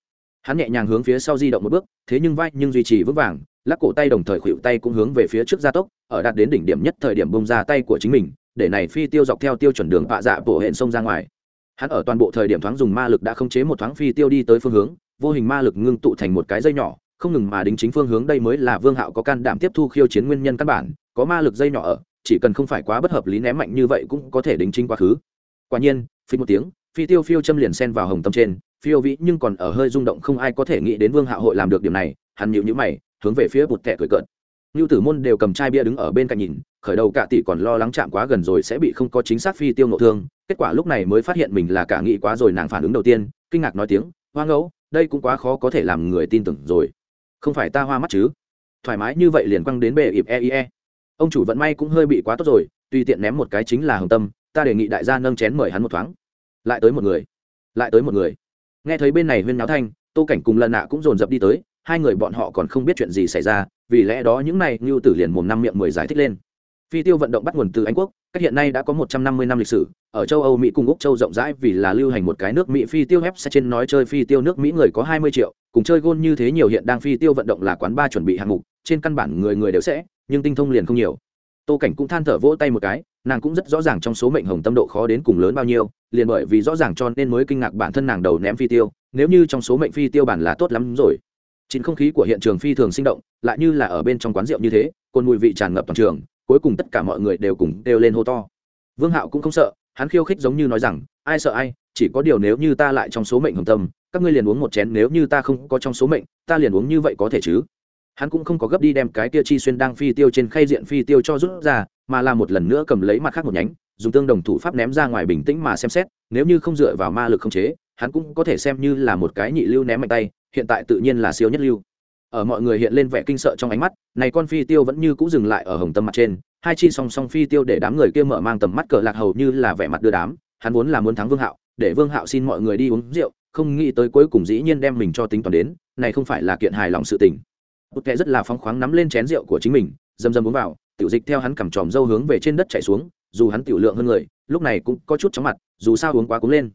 Hắn nhẹ nhàng hướng phía sau di động một bước, thế nhưng vai nhưng duy trì vững vàng lắc cổ tay đồng thời khuỵu tay cũng hướng về phía trước gia tốc, ở đạt đến đỉnh điểm nhất thời điểm bông ra tay của chính mình, để này phi tiêu dọc theo tiêu chuẩn đường vạ dạ bộ hẹn sông ra ngoài. Hắn ở toàn bộ thời điểm thoáng dùng ma lực đã khống chế một thoáng phi tiêu đi tới phương hướng, vô hình ma lực ngưng tụ thành một cái dây nhỏ, không ngừng mà đính chính phương hướng đây mới là vương hạo có can đảm tiếp thu khiêu chiến nguyên nhân căn bản, có ma lực dây nhỏ ở, chỉ cần không phải quá bất hợp lý ném mạnh như vậy cũng có thể đính chính quá khứ. Quả nhiên phí một tiếng, phi tiêu phiêu châm liền sen vào hồng tâm trên, phiêu vĩ nhưng còn ở hơi rung động không ai có thể nghĩ đến vương hạo hội làm được điểm này, hắn nhịu nhữ mày hướng về phía bụt tẻ cười cợt ngưu Tử Môn đều cầm chai bia đứng ở bên cạnh nhìn, khởi đầu cả tỷ còn lo lắng chạm quá gần rồi sẽ bị không có chính xác phi tiêu nộ thương, kết quả lúc này mới phát hiện mình là cả nghĩ quá rồi nàng phản ứng đầu tiên, kinh ngạc nói tiếng, "Hoa ngẫu, đây cũng quá khó có thể làm người tin tưởng rồi. Không phải ta hoa mắt chứ?" Thoải mái như vậy liền quăng đến bề ịp e, e Ông chủ vận may cũng hơi bị quá tốt rồi, tùy tiện ném một cái chính là hồng tâm, ta đề nghị đại gia nâng chén mời hắn một thoáng. Lại tới một người. lại tới một người nghe thấy bên này huyên náo thanh tô cảnh cùng lần nạ cũng dồn dập đi tới hai người bọn họ còn không biết chuyện gì xảy ra, vì lẽ đó những này ngưu tử liền mồm năm miệng mười giải thích lên. Phi tiêu vận động bắt nguồn từ anh quốc, cách hiện nay đã có một trăm năm mươi năm lịch sử, ở châu âu mỹ cùng úc châu rộng rãi vì là lưu hành một cái nước mỹ, phi tiêu ép trên nói chơi phi tiêu nước mỹ người có hai mươi triệu, cùng chơi gôn như thế nhiều hiện đang phi tiêu vận động là quán ba chuẩn bị hạng mục, trên căn bản người người đều sẽ, nhưng tinh thông liền không nhiều. Tô cảnh cũng than thở vỗ tay một cái, nàng cũng rất rõ ràng trong số mệnh hồng tâm độ khó đến cùng lớn bao nhiêu, liền bởi vì rõ ràng cho nên mới kinh ngạc bản thân nàng đầu ném phi tiêu, nếu như trong số mệnh phi tiêu bản là tốt lắm rồi chính không khí của hiện trường phi thường sinh động, lại như là ở bên trong quán rượu như thế, cồn mùi vị tràn ngập toàn trường, cuối cùng tất cả mọi người đều cùng đều lên hô to. Vương hạo cũng không sợ, hắn khiêu khích giống như nói rằng, ai sợ ai, chỉ có điều nếu như ta lại trong số mệnh hồng tâm, các ngươi liền uống một chén, nếu như ta không có trong số mệnh, ta liền uống như vậy có thể chứ? Hắn cũng không có gấp đi đem cái tia chi xuyên đang phi tiêu trên khay diện phi tiêu cho rút ra, mà là một lần nữa cầm lấy mặt khác một nhánh, dùng tương đồng thủ pháp ném ra ngoài bình tĩnh mà xem xét, nếu như không dựa vào ma lực không chế, hắn cũng có thể xem như là một cái nhị lưu ném mạnh tay hiện tại tự nhiên là siêu nhất lưu. Ở mọi người hiện lên vẻ kinh sợ trong ánh mắt, này con phi tiêu vẫn như cũ dừng lại ở hồng tâm mặt trên, hai chi song song phi tiêu để đám người kia mở mang tầm mắt cờ lạc hầu như là vẻ mặt đưa đám, hắn vốn là muốn thắng vương hạo, để vương hạo xin mọi người đi uống rượu, không nghĩ tới cuối cùng dĩ nhiên đem mình cho tính toán đến, này không phải là kiện hài lòng sự tình. Bút kệ rất là phóng khoáng nắm lên chén rượu của chính mình, dầm dầm uống vào, tiểu dịch theo hắn cầm tròm dâu hướng về trên đất chạy xuống, dù hắn tiểu lượng hơn người, lúc này cũng có chút chóng mặt, dù sao uống quá cúng lên.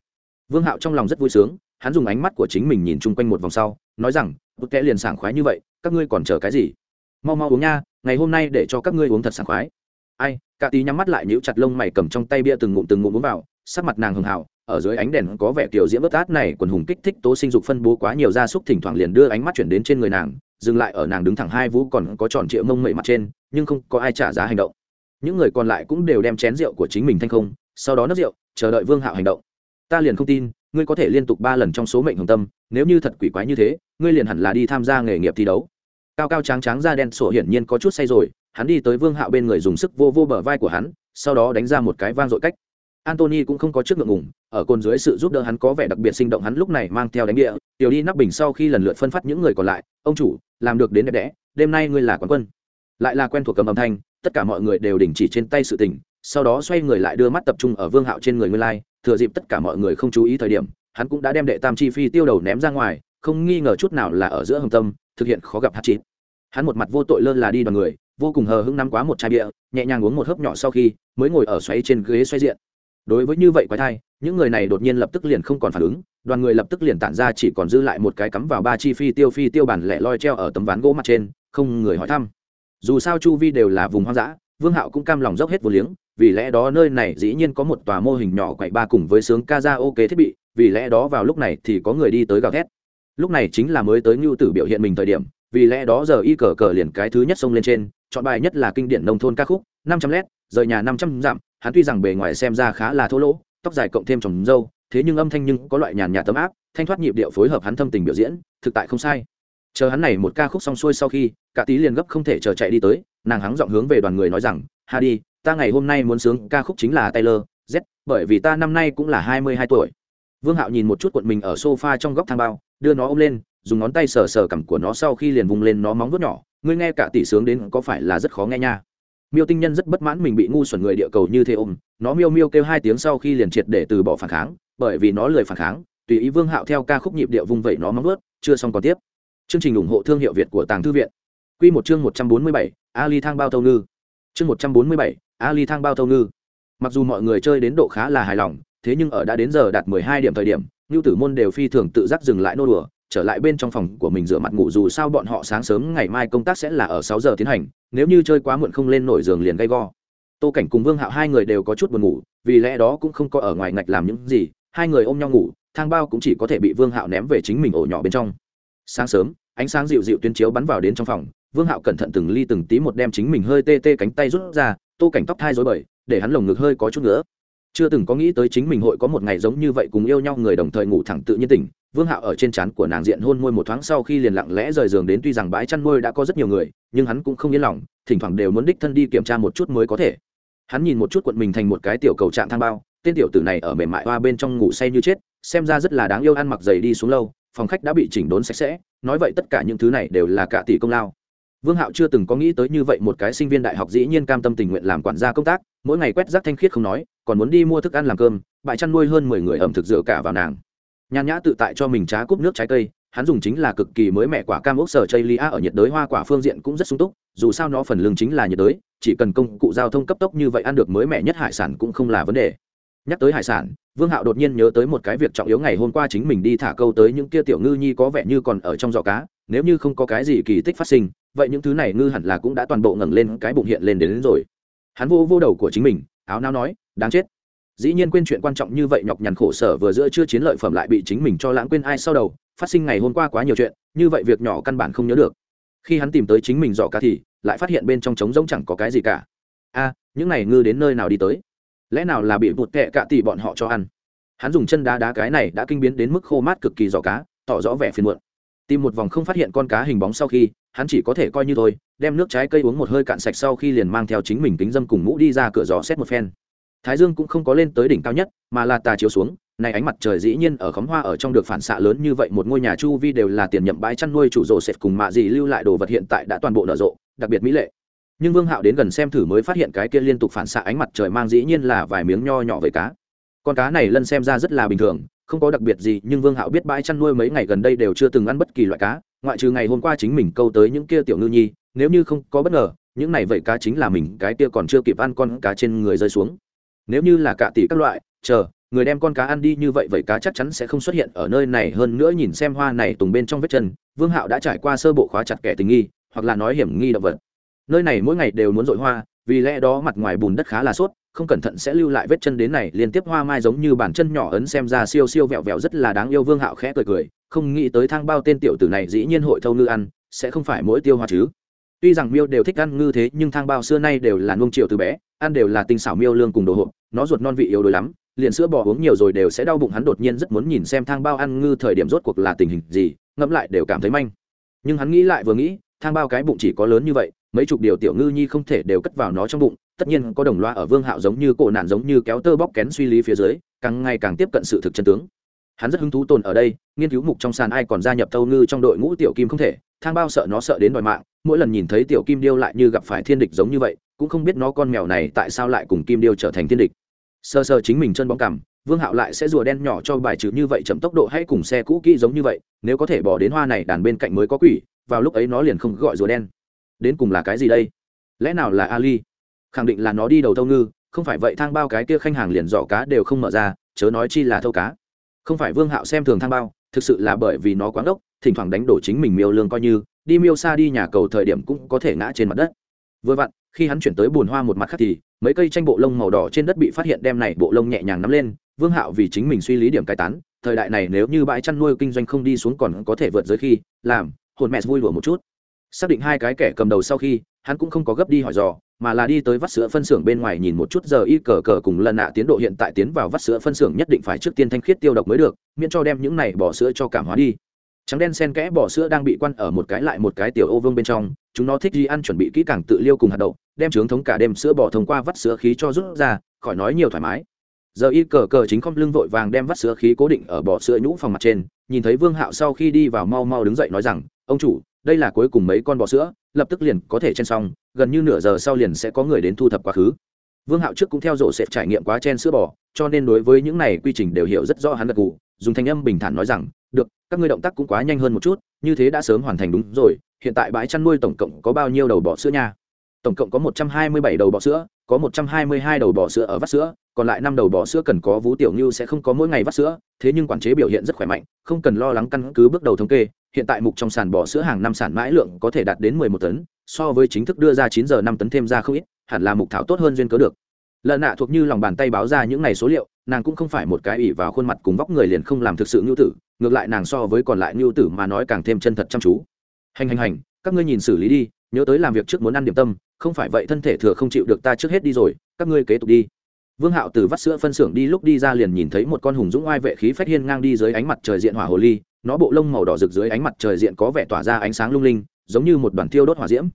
Vương hạo trong lòng rất vui sướng hắn dùng ánh mắt của chính mình nhìn chung quanh một vòng sau, nói rằng bút kẽ liền sảng khoái như vậy, các ngươi còn chờ cái gì? Mau mau uống nha, ngày hôm nay để cho các ngươi uống thật sảng khoái. Ai cả tí nhắm mắt lại nhíu chặt lông mày cầm trong tay bia từng ngụm từng ngụm uống vào, sắc mặt nàng hường hào, ở dưới ánh đèn có vẻ kiểu diễm bất át này, quần hùng kích thích tố sinh dục phân bố quá nhiều gia súc thỉnh thoảng liền đưa ánh mắt chuyển đến trên người nàng, dừng lại ở nàng đứng thẳng hai vũ còn có tròn triệu mông mẩy mặt trên, nhưng không có ai trả giá hành động. Những người còn lại cũng đều đem chén rượu của chính mình thanh không, sau đó nấc rượu, chờ đợi vương hạo hành động ta liền không tin, ngươi có thể liên tục ba lần trong số mệnh hồng tâm, nếu như thật quỷ quái như thế, ngươi liền hẳn là đi tham gia nghề nghiệp thi đấu. Cao cao tráng tráng da đen sổ hiển nhiên có chút say rồi, hắn đi tới vương hạo bên người dùng sức vô vô bờ vai của hắn, sau đó đánh ra một cái vang dội cách. Antony cũng không có trước ngượng ngùng, ở cồn dưới sự giúp đỡ hắn có vẻ đặc biệt sinh động, hắn lúc này mang theo đánh địa, tiểu đi nắp bình sau khi lần lượt phân phát những người còn lại, ông chủ, làm được đến đẹp đẽ, đêm nay ngươi là quán quân. Lại là quen thuộc cầm âm thanh, tất cả mọi người đều đình chỉ trên tay sự tình, sau đó xoay người lại đưa mắt tập trung ở vương hạo trên người nguyên lai thừa dịp tất cả mọi người không chú ý thời điểm, hắn cũng đã đem đệ tam chi phi tiêu đầu ném ra ngoài, không nghi ngờ chút nào là ở giữa hồng tâm, thực hiện khó gặp hát chín hắn một mặt vô tội lơ là đi đoàn người, vô cùng hờ hững nắm quá một chai bia, nhẹ nhàng uống một hớp nhỏ sau khi, mới ngồi ở xoáy trên ghế xoay diện. Đối với như vậy quái thai, những người này đột nhiên lập tức liền không còn phản ứng, đoàn người lập tức liền tản ra chỉ còn dư lại một cái cắm vào ba chi phi tiêu phi tiêu bản lẻ loi treo ở tấm ván gỗ mặt trên, không người hỏi thăm. Dù sao chu vi đều là vùng hoang dã, vương hạo cũng cam lòng dốc hết vô liếng vì lẽ đó nơi này dĩ nhiên có một tòa mô hình nhỏ quậy ba cùng với sướng ca ra ok thiết bị, vì lẽ đó vào lúc này thì có người đi tới gào thét. Lúc này chính là mới tới ngưu tử biểu hiện mình thời điểm, vì lẽ đó giờ y cờ cờ liền cái thứ nhất xông lên trên, chọn bài nhất là kinh điển nông thôn ca khúc, năm trăm l rời nhà năm trăm dặm, hắn tuy rằng bề ngoài xem ra khá là thô lỗ, tóc dài cộng thêm trồng dâu, thế nhưng âm thanh nhưng có loại nhàn nhạt tấm áp, thanh thoát nhịp điệu phối hợp hắn thâm tình biểu diễn, thực tại không sai. Chờ hắn này một ca khúc xong xuôi sau khi, cả tí liền gấp không thể chờ chạy đi tới, nàng hắng giọng hướng về đoàn người nói rằng, ha đi ta ngày hôm nay muốn sướng ca khúc chính là taylor, z, bởi vì ta năm nay cũng là hai mươi hai tuổi. Vương hạo nhìn một chút cuộn mình ở sofa trong góc thang bao, đưa nó ôm lên, dùng ngón tay sờ sờ cằm của nó sau khi liền vung lên nó móng vuốt nhỏ. Ngươi nghe cả tỷ sướng đến có phải là rất khó nghe nha? Miêu tinh nhân rất bất mãn mình bị ngu xuẩn người địa cầu như thế ôm. Nó miêu miêu kêu hai tiếng sau khi liền triệt để từ bỏ phản kháng, bởi vì nó lười phản kháng. Tùy ý vương hạo theo ca khúc nhịp điệu vung vẩy nó móng vuốt, chưa xong còn tiếp. Chương trình ủng hộ thương hiệu việt của tàng thư viện. Quy một chương một trăm bốn mươi bảy, ali thang bao tâu ngư. Chương một trăm bốn mươi bảy ali thang bao thâu ngư. Mặc dù mọi người chơi đến độ khá là hài lòng, thế nhưng ở đã đến giờ đạt mười hai điểm thời điểm ngưu tử môn đều phi thường tự giác dừng lại nô đùa, trở lại bên trong phòng của mình rửa mặt ngủ dù sao bọn họ sáng sớm ngày mai công tác sẽ là ở sáu giờ tiến hành, nếu như chơi quá muộn không lên nổi giường liền gay go. Tô cảnh cùng vương hạo hai người đều có chút buồn ngủ, vì lẽ đó cũng không có ở ngoài ngạch làm những gì, hai người ôm nhau ngủ, thang bao cũng chỉ có thể bị vương hạo ném về chính mình ổ nhỏ bên trong. Sáng sớm, ánh sáng dịu dịu tuyến chiếu bắn vào đến trong phòng, vương hạo cẩn thận từng ly từng tí một đem chính mình hơi tê tê cánh tay rút ra tô cảnh tóc thai dối bời, để hắn lồng ngực hơi có chút nữa chưa từng có nghĩ tới chính mình hội có một ngày giống như vậy cùng yêu nhau người đồng thời ngủ thẳng tự nhiên tỉnh, vương hạo ở trên trán của nàng diện hôn môi một thoáng sau khi liền lặng lẽ rời giường đến tuy rằng bãi chăn môi đã có rất nhiều người, nhưng hắn cũng không yên lòng, thỉnh thoảng đều muốn đích thân đi kiểm tra một chút mới có thể. Hắn nhìn một chút quận mình thành một cái tiểu cầu trạng thang bao, tên tiểu tử này ở mềm mại hoa bên trong ngủ say như chết, xem ra rất là đáng yêu ăn mặc giày đi xuống lâu, phòng khách đã bị chỉnh đốn sạch sẽ, nói vậy tất cả những thứ này đều là cả tỷ công lao vương hạo chưa từng có nghĩ tới như vậy một cái sinh viên đại học dĩ nhiên cam tâm tình nguyện làm quản gia công tác, mỗi ngày quét rác thanh khiết không nói, còn muốn đi mua thức ăn làm cơm, bãi chăn nuôi hơn mười người ẩm thực dựa cả vào nàng. Nhàn nhã tự tại cho mình trá cúp nước trái cây, hắn dùng chính là cực kỳ mới mẻ quả cam ốc sở chây lia ở nhiệt đới hoa quả phương diện cũng rất sung túc, dù sao nó phần lương chính là nhiệt đới, chỉ cần công cụ giao thông cấp tốc như vậy ăn được mới mẻ nhất hải sản cũng không là vấn đề. Nhắc tới hải sản, vương hạo đột nhiên nhớ tới một cái việc trọng yếu ngày hôm qua chính mình đi thả câu tới những kia tiểu ngư nhi có vẻ như còn ở trong giỏ cá, nếu như không có cái gì kỳ tích phát sinh vậy những thứ này ngư hẳn là cũng đã toàn bộ ngẩng lên cái bụng hiện lên đến, đến rồi. Hắn vô vô đầu của chính mình áo nao nói đáng chết. Dĩ nhiên quên chuyện quan trọng như vậy nhọc nhằn khổ sở vừa giữa chưa chiến lợi phẩm lại bị chính mình cho lãng quên ai sau đầu phát sinh ngày hôm qua quá nhiều chuyện như vậy việc nhỏ căn bản không nhớ được. Khi hắn tìm tới chính mình dò cá thì lại phát hiện bên trong trống rỗng chẳng có cái gì cả. A những này ngư đến nơi nào đi tới? Lẽ nào là bị một kẹ cạ tỉ bọn họ cho ăn? Hắn dùng chân đá đá cái này đã kinh biến đến mức khô mát cực kỳ giỏ cá tỏ rõ vẻ phiền muộn tìm một vòng không phát hiện con cá hình bóng sau khi, hắn chỉ có thể coi như thôi, đem nước trái cây uống một hơi cạn sạch sau khi liền mang theo chính mình kính dâm cùng mũ đi ra cửa gió xét một phen. Thái dương cũng không có lên tới đỉnh cao nhất, mà là tà chiếu xuống, này ánh mặt trời dĩ nhiên ở khóm hoa ở trong được phản xạ lớn như vậy, một ngôi nhà chu vi đều là tiền nhậm bãi chăn nuôi chủ rồ sệt cùng mạ gì lưu lại đồ vật hiện tại đã toàn bộ nở rộ, đặc biệt mỹ lệ. Nhưng vương hạo đến gần xem thử mới phát hiện cái kia liên tục phản xạ ánh mặt trời mang dĩ nhiên là vài miếng nho nhỏ về cá. Con cá này lân xem ra rất là bình thường không có đặc biệt gì, nhưng vương hạo biết bãi chăn nuôi mấy ngày gần đây đều chưa từng ăn bất kỳ loại cá, ngoại trừ ngày hôm qua chính mình câu tới những kia tiểu ngư nhi, nếu như không có bất ngờ, những này vậy cá chính là mình, cái kia còn chưa kịp ăn con cá trên người rơi xuống. Nếu như là cả tỷ các loại, chờ, người đem con cá ăn đi như vậy vậy cá chắc chắn sẽ không xuất hiện ở nơi này. Hơn nữa nhìn xem hoa này tùng bên trong vết chân, vương hạo đã trải qua sơ bộ khóa chặt kẻ tình nghi, hoặc là nói hiểm nghi động vật. Nơi này mỗi ngày đều muốn dội hoa vì lẽ đó mặt ngoài bùn đất khá là sốt, không cẩn thận sẽ lưu lại vết chân đến này, liên tiếp hoa mai giống như bàn chân nhỏ ấn xem ra siêu siêu vẹo vẹo rất là đáng yêu vương hạo khẽ cười cười, không nghĩ tới thang bao tên tiểu tử này dĩ nhiên hội thâu ngư ăn, sẽ không phải mỗi tiêu hoa chứ. Tuy rằng miêu đều thích ăn ngư thế, nhưng thang bao xưa nay đều là nuông triệu từ bé, ăn đều là tinh xảo miêu lương cùng đồ hộp, nó ruột non vị yếu đuối lắm, liền sữa bò uống nhiều rồi đều sẽ đau bụng, hắn đột nhiên rất muốn nhìn xem thang bao ăn ngư thời điểm rốt cuộc là tình hình gì, ngẫm lại đều cảm thấy manh. Nhưng hắn nghĩ lại vừa nghĩ, thang bao cái bụng chỉ có lớn như vậy mấy chục điều tiểu ngư nhi không thể đều cất vào nó trong bụng, tất nhiên có đồng loa ở vương hạo giống như cổ nạn giống như kéo tơ bóc kén suy lý phía dưới, càng ngày càng tiếp cận sự thực chân tướng. Hắn rất hứng thú tồn ở đây, nghiên cứu mục trong sàn ai còn gia nhập tâu ngư trong đội ngũ tiểu kim không thể, thang bao sợ nó sợ đến đòi mạng, mỗi lần nhìn thấy tiểu kim điêu lại như gặp phải thiên địch giống như vậy, cũng không biết nó con mèo này tại sao lại cùng kim điêu trở thành thiên địch. Sơ sơ chính mình chân bóng cằm, vương hạo lại sẽ rùa đen nhỏ cho bài trừ như vậy chậm tốc độ hay cùng xe cũ kỹ giống như vậy, nếu có thể bỏ đến hoa này đàn bên cạnh mới có quỷ, vào lúc ấy nó liền không gọi rùa đen đến cùng là cái gì đây? Lẽ nào là ali? Khẳng định là nó đi đầu thâu ngư, không phải vậy thang bao cái kia khanh hàng liền giỏ cá đều không mở ra, chớ nói chi là thâu cá. Không phải vương hạo xem thường thang bao, thực sự là bởi vì nó quáng đốc thỉnh thoảng đánh đổ chính mình miêu lương coi như, đi miêu xa đi nhà cầu thời điểm cũng có thể ngã trên mặt đất. Vừa vặn, khi hắn chuyển tới bùn hoa một mặt khác thì, mấy cây tranh bộ lông màu đỏ trên đất bị phát hiện đem này bộ lông nhẹ nhàng nắm lên, vương hạo vì chính mình suy lý điểm cai tán, thời đại này nếu như bãi chăn nuôi kinh doanh không đi xuống còn có thể vượt giới khi, làm, hồn mẹ vui lùa một chút xác định hai cái kẻ cầm đầu sau khi, hắn cũng không có gấp đi hỏi dò, mà là đi tới vắt sữa phân xưởng bên ngoài nhìn một chút giờ y cờ cờ cùng lần nạ tiến độ hiện tại tiến vào vắt sữa phân xưởng nhất định phải trước tiên thanh khiết tiêu độc mới được, miễn cho đem những này bỏ sữa cho cảm hóa đi. Trắng đen sen kẽ bỏ sữa đang bị quan ở một cái lại một cái tiểu ô vương bên trong, chúng nó thích gì ăn chuẩn bị kỹ càng tự liêu cùng hạt đậu, đem trướng thống cả đêm sữa bỏ thông qua vắt sữa khí cho rút ra, khỏi nói nhiều thoải mái. Giờ y cờ cờ chính không lưng vội vàng đem vắt sữa khí cố định ở bỏ sữa nhũ phòng mặt trên, nhìn thấy vương hạo sau khi đi vào mau mau đứng dậy nói rằng, ông chủ đây là cuối cùng mấy con bò sữa, lập tức liền có thể chen xong, gần như nửa giờ sau liền sẽ có người đến thu thập quá khứ vương hạo trước cũng theo rổ xẹp trải nghiệm quá chen sữa bò, cho nên đối với những này quy trình đều hiểu rất rõ hắn gật cụ. dùng thanh âm bình thản nói rằng, được, các ngươi động tác cũng quá nhanh hơn một chút, như thế đã sớm hoàn thành đúng rồi, hiện tại bãi chăn nuôi tổng cộng có bao nhiêu đầu bò sữa nha tổng cộng có một trăm hai mươi bảy đầu bò sữa, có một trăm hai mươi hai đầu bò sữa ở vắt sữa, còn lại năm đầu bò sữa cần có vú tiểu như sẽ không có mỗi ngày vắt sữa, thế nhưng quản chế biểu hiện rất khỏe mạnh, không cần lo lắng căn cứ bước đầu thống kê hiện tại mục trong sàn bò sữa hàng năm sản mãi lượng có thể đạt đến mười một tấn, so với chính thức đưa ra chín giờ năm tấn thêm ra không ít, hẳn là mục thảo tốt hơn duyên cớ được. Lợn nạ thuộc như lòng bàn tay báo ra những này số liệu, nàng cũng không phải một cái ỷ vào khuôn mặt cùng vóc người liền không làm thực sự ngưu tử, ngược lại nàng so với còn lại ngưu tử mà nói càng thêm chân thật chăm chú. Hành hành hành, các ngươi nhìn xử lý đi, nhớ tới làm việc trước muốn ăn điểm tâm, không phải vậy thân thể thừa không chịu được ta trước hết đi rồi, các ngươi kế tục đi. Vương hạo từ vắt sữa phân xưởng đi lúc đi ra liền nhìn thấy một con hùng dũng oai vệ khí phách hiên ngang đi dưới ánh mặt trời diện hỏa hồ ly nó bộ lông màu đỏ rực dưới ánh mặt trời diện có vẻ tỏa ra ánh sáng lung linh, giống như một đoàn thiêu đốt hỏa diễm.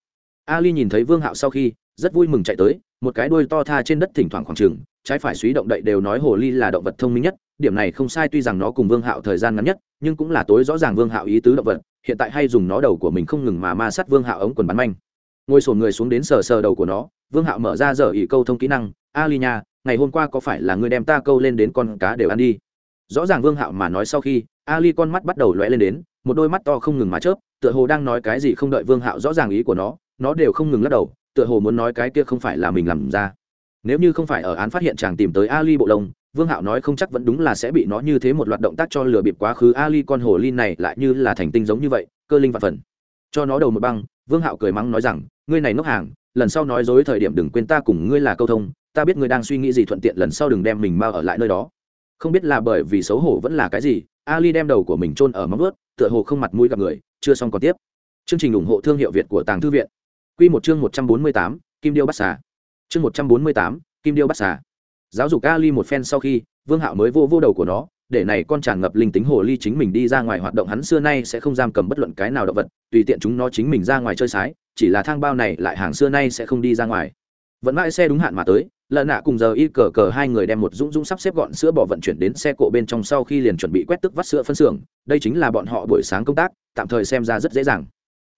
Ali nhìn thấy vương hạo sau khi, rất vui mừng chạy tới, một cái đuôi to tha trên đất thỉnh thoảng khoảng trừng trái phải suy động đậy đều nói hồ ly là động vật thông minh nhất, điểm này không sai tuy rằng nó cùng vương hạo thời gian ngắn nhất, nhưng cũng là tối rõ ràng vương hạo ý tứ động vật, hiện tại hay dùng nó đầu của mình không ngừng mà ma sát vương hạo ống quần bắn manh. Ngồi sồn người xuống đến sờ sờ đầu của nó, vương hạo mở ra giờ ỉ câu thông kỹ năng, ali nha, ngày hôm qua có phải là người đem ta câu lên đến con cá đều ăn đi? Rõ ràng vương hạo mà nói sau khi ali con mắt bắt đầu lóe lên đến, một đôi mắt to không ngừng mà chớp, tựa hồ đang nói cái gì không đợi vương hạo rõ ràng ý của nó nó đều không ngừng lắc đầu, tựa hồ muốn nói cái kia không phải là mình làm ra. Nếu như không phải ở án phát hiện chàng tìm tới ali bộ lông, vương hạo nói không chắc vẫn đúng là sẽ bị nó như thế một loạt động tác cho lừa bịp quá khứ. Ali con hồ linh này lại như là thành tinh giống như vậy, cơ linh và phần. Cho nó đầu một băng, vương hạo cười mắng nói rằng, ngươi này ngốc hàng, lần sau nói dối thời điểm đừng quên ta cùng ngươi là câu thông, ta biết ngươi đang suy nghĩ gì thuận tiện lần sau đừng đem mình mau ở lại nơi đó không biết là bởi vì xấu hổ vẫn là cái gì, ali đem đầu của mình chôn ở móng ướt tựa hồ không mặt mũi gặp người, chưa xong còn tiếp. Chương trình ủng hộ thương hiệu việt của tàng thư viện. Q một chương một trăm bốn mươi tám, kim điêu bắt xà. Chương một trăm bốn mươi tám, kim điêu bắt xà. Giáo dục ali một phen sau khi, vương hạo mới vô vô đầu của nó, để này con tràn ngập linh tính hồ ly chính mình đi ra ngoài hoạt động hắn xưa nay sẽ không giam cầm bất luận cái nào động vật, tùy tiện chúng nó chính mình ra ngoài chơi sái, chỉ là thang bao này lại hàng xưa nay sẽ không đi ra ngoài vẫn mãi xe đúng hạn mà tới lợn nạ cùng giờ y cờ cờ hai người đem một dũng dũng sắp xếp gọn sữa bò vận chuyển đến xe cộ bên trong sau khi liền chuẩn bị quét tức vắt sữa phân xưởng. Đây chính là bọn họ buổi sáng công tác, tạm thời xem ra rất dễ dàng.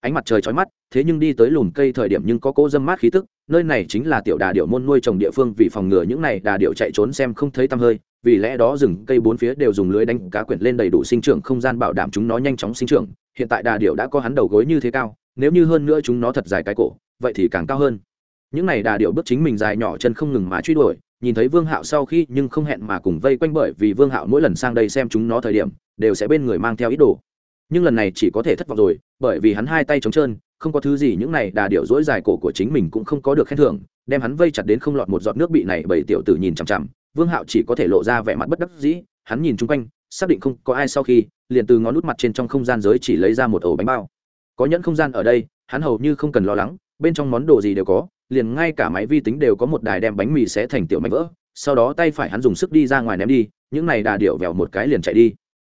Ánh mặt trời chói mắt, thế nhưng đi tới lùn cây thời điểm nhưng có cô dâm mát khí tức, nơi này chính là tiểu đà điệu môn nuôi trồng địa phương, vì phòng ngừa những này đà điệu chạy trốn xem không thấy tăm hơi, vì lẽ đó rừng cây bốn phía đều dùng lưới đánh cá quyển lên đầy đủ sinh trưởng không gian bảo đảm chúng nó nhanh chóng sinh trưởng. Hiện tại đà điệu đã có hắn đầu gối như thế cao, nếu như hơn nữa chúng nó thật dài cái cổ, vậy thì càng cao hơn những này đà điệu bước chính mình dài nhỏ chân không ngừng mà truy đuổi, nhìn thấy vương hạo sau khi nhưng không hẹn mà cùng vây quanh bởi vì vương hạo mỗi lần sang đây xem chúng nó thời điểm, đều sẽ bên người mang theo ít đồ. Nhưng lần này chỉ có thể thất vọng rồi, bởi vì hắn hai tay trống trơn, không có thứ gì những này đà điệu dỗi dài cổ của chính mình cũng không có được khen thưởng, đem hắn vây chặt đến không lọt một giọt nước bị này bảy tiểu tử nhìn chằm chằm. Vương hạo chỉ có thể lộ ra vẻ mặt bất đắc dĩ, hắn nhìn chung quanh, xác định không có ai sau khi, liền từ ngón nút mặt trên trong không gian giới chỉ lấy ra một ổ bánh bao. Có nhẫn không gian ở đây, hắn hầu như không cần lo lắng, bên trong món đồ gì đều có liền ngay cả máy vi tính đều có một đài đem bánh mì xé thành tiểu mảnh vỡ, sau đó tay phải hắn dùng sức đi ra ngoài ném đi, những này đà điệu vèo một cái liền chạy đi.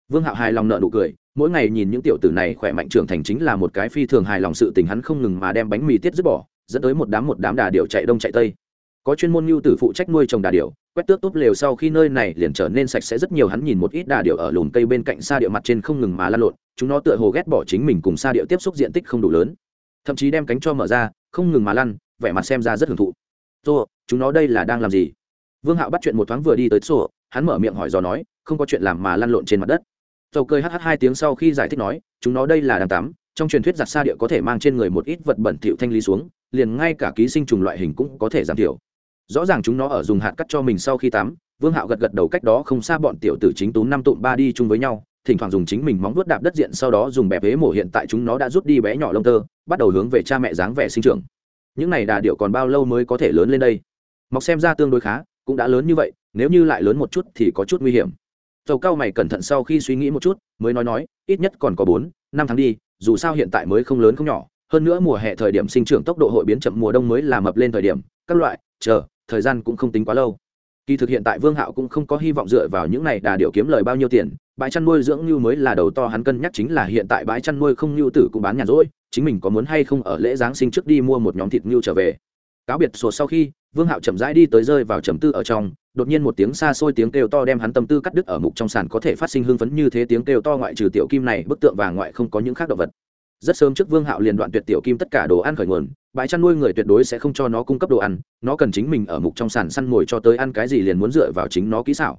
Vương hạo hài lòng nợ nụ cười, mỗi ngày nhìn những tiểu tử này khỏe mạnh trưởng thành chính là một cái phi thường hài lòng sự tình hắn không ngừng mà đem bánh mì tiết dứt bỏ, dẫn tới một đám một đám đà điệu chạy đông chạy tây. Có chuyên môn lưu tử phụ trách nuôi trồng đà điệu quét tước tốt lều sau khi nơi này liền trở nên sạch sẽ rất nhiều, hắn nhìn một ít đà điệu ở lùm cây bên cạnh xa điệu mặt trên không ngừng mà lan lộn, chúng nó tựa hồ ghét bỏ chính mình cùng xa điệu tiếp xúc diện tích không đủ lớn. Thậm chí đem cánh cho mở ra, không ngừng mà lăn vẻ mặt xem ra rất hưởng thụ. Xô chúng nó đây là đang làm gì? Vương hạo bắt chuyện một thoáng vừa đi tới xô hắn mở miệng hỏi dò nói, không có chuyện làm mà lăn lộn trên mặt đất. Dầu cười hh hai tiếng sau khi giải thích nói, chúng nó đây là đang tắm, trong truyền thuyết giặt xa địa có thể mang trên người một ít vật bẩn thịu thanh lý xuống, liền ngay cả ký sinh trùng loại hình cũng có thể giảm thiểu. Rõ ràng chúng nó ở dùng hạt cắt cho mình sau khi tắm, vương hạo gật gật đầu cách đó không xa bọn tiểu tử chính tú năm tụm ba đi chung với nhau, thỉnh thoảng dùng chính mình móng vuốt đạp đất diện sau đó dùng bẹp hế mổ hiện tại chúng nó đã rút đi bé nhỏ lông tơ, bắt đầu hướng về cha mẹ dáng vẻ sinh trưởng những này đà điệu còn bao lâu mới có thể lớn lên đây? Mọc xem ra tương đối khá, cũng đã lớn như vậy, nếu như lại lớn một chút thì có chút nguy hiểm. Dầu cao mày cẩn thận sau khi suy nghĩ một chút, mới nói nói, ít nhất còn có bốn, năm tháng đi, dù sao hiện tại mới không lớn không nhỏ. Hơn nữa mùa hè thời điểm sinh trưởng tốc độ hội biến chậm, mùa đông mới là mập lên thời điểm, các loại, chờ, thời gian cũng không tính quá lâu kỳ thực hiện tại vương hạo cũng không có hy vọng dựa vào những này đà điệu kiếm lời bao nhiêu tiền, bãi chăn nuôi dưỡng như mới là đầu to hắn cân nhắc chính là hiện tại bãi chăn nuôi không như tử cũng bán nhàn rỗi, chính mình có muốn hay không ở lễ giáng sinh trước đi mua một nhóm thịt như trở về. Cáo biệt sổ sau khi, vương hạo chậm rãi đi tới rơi vào trầm tư ở trong, đột nhiên một tiếng xa xôi tiếng kêu to đem hắn tâm tư cắt đứt ở mục trong sàn có thể phát sinh hưng phấn như thế tiếng kêu to ngoại trừ tiểu kim này, bức tượng vàng ngoại không có những khác động vật rất sớm trước vương hạo liền đoạn tuyệt tiểu kim tất cả đồ ăn khởi nguồn, bãi chăn nuôi người tuyệt đối sẽ không cho nó cung cấp đồ ăn, nó cần chính mình ở mục trong sàn săn mồi cho tới ăn cái gì liền muốn dựa vào chính nó kỹ xảo.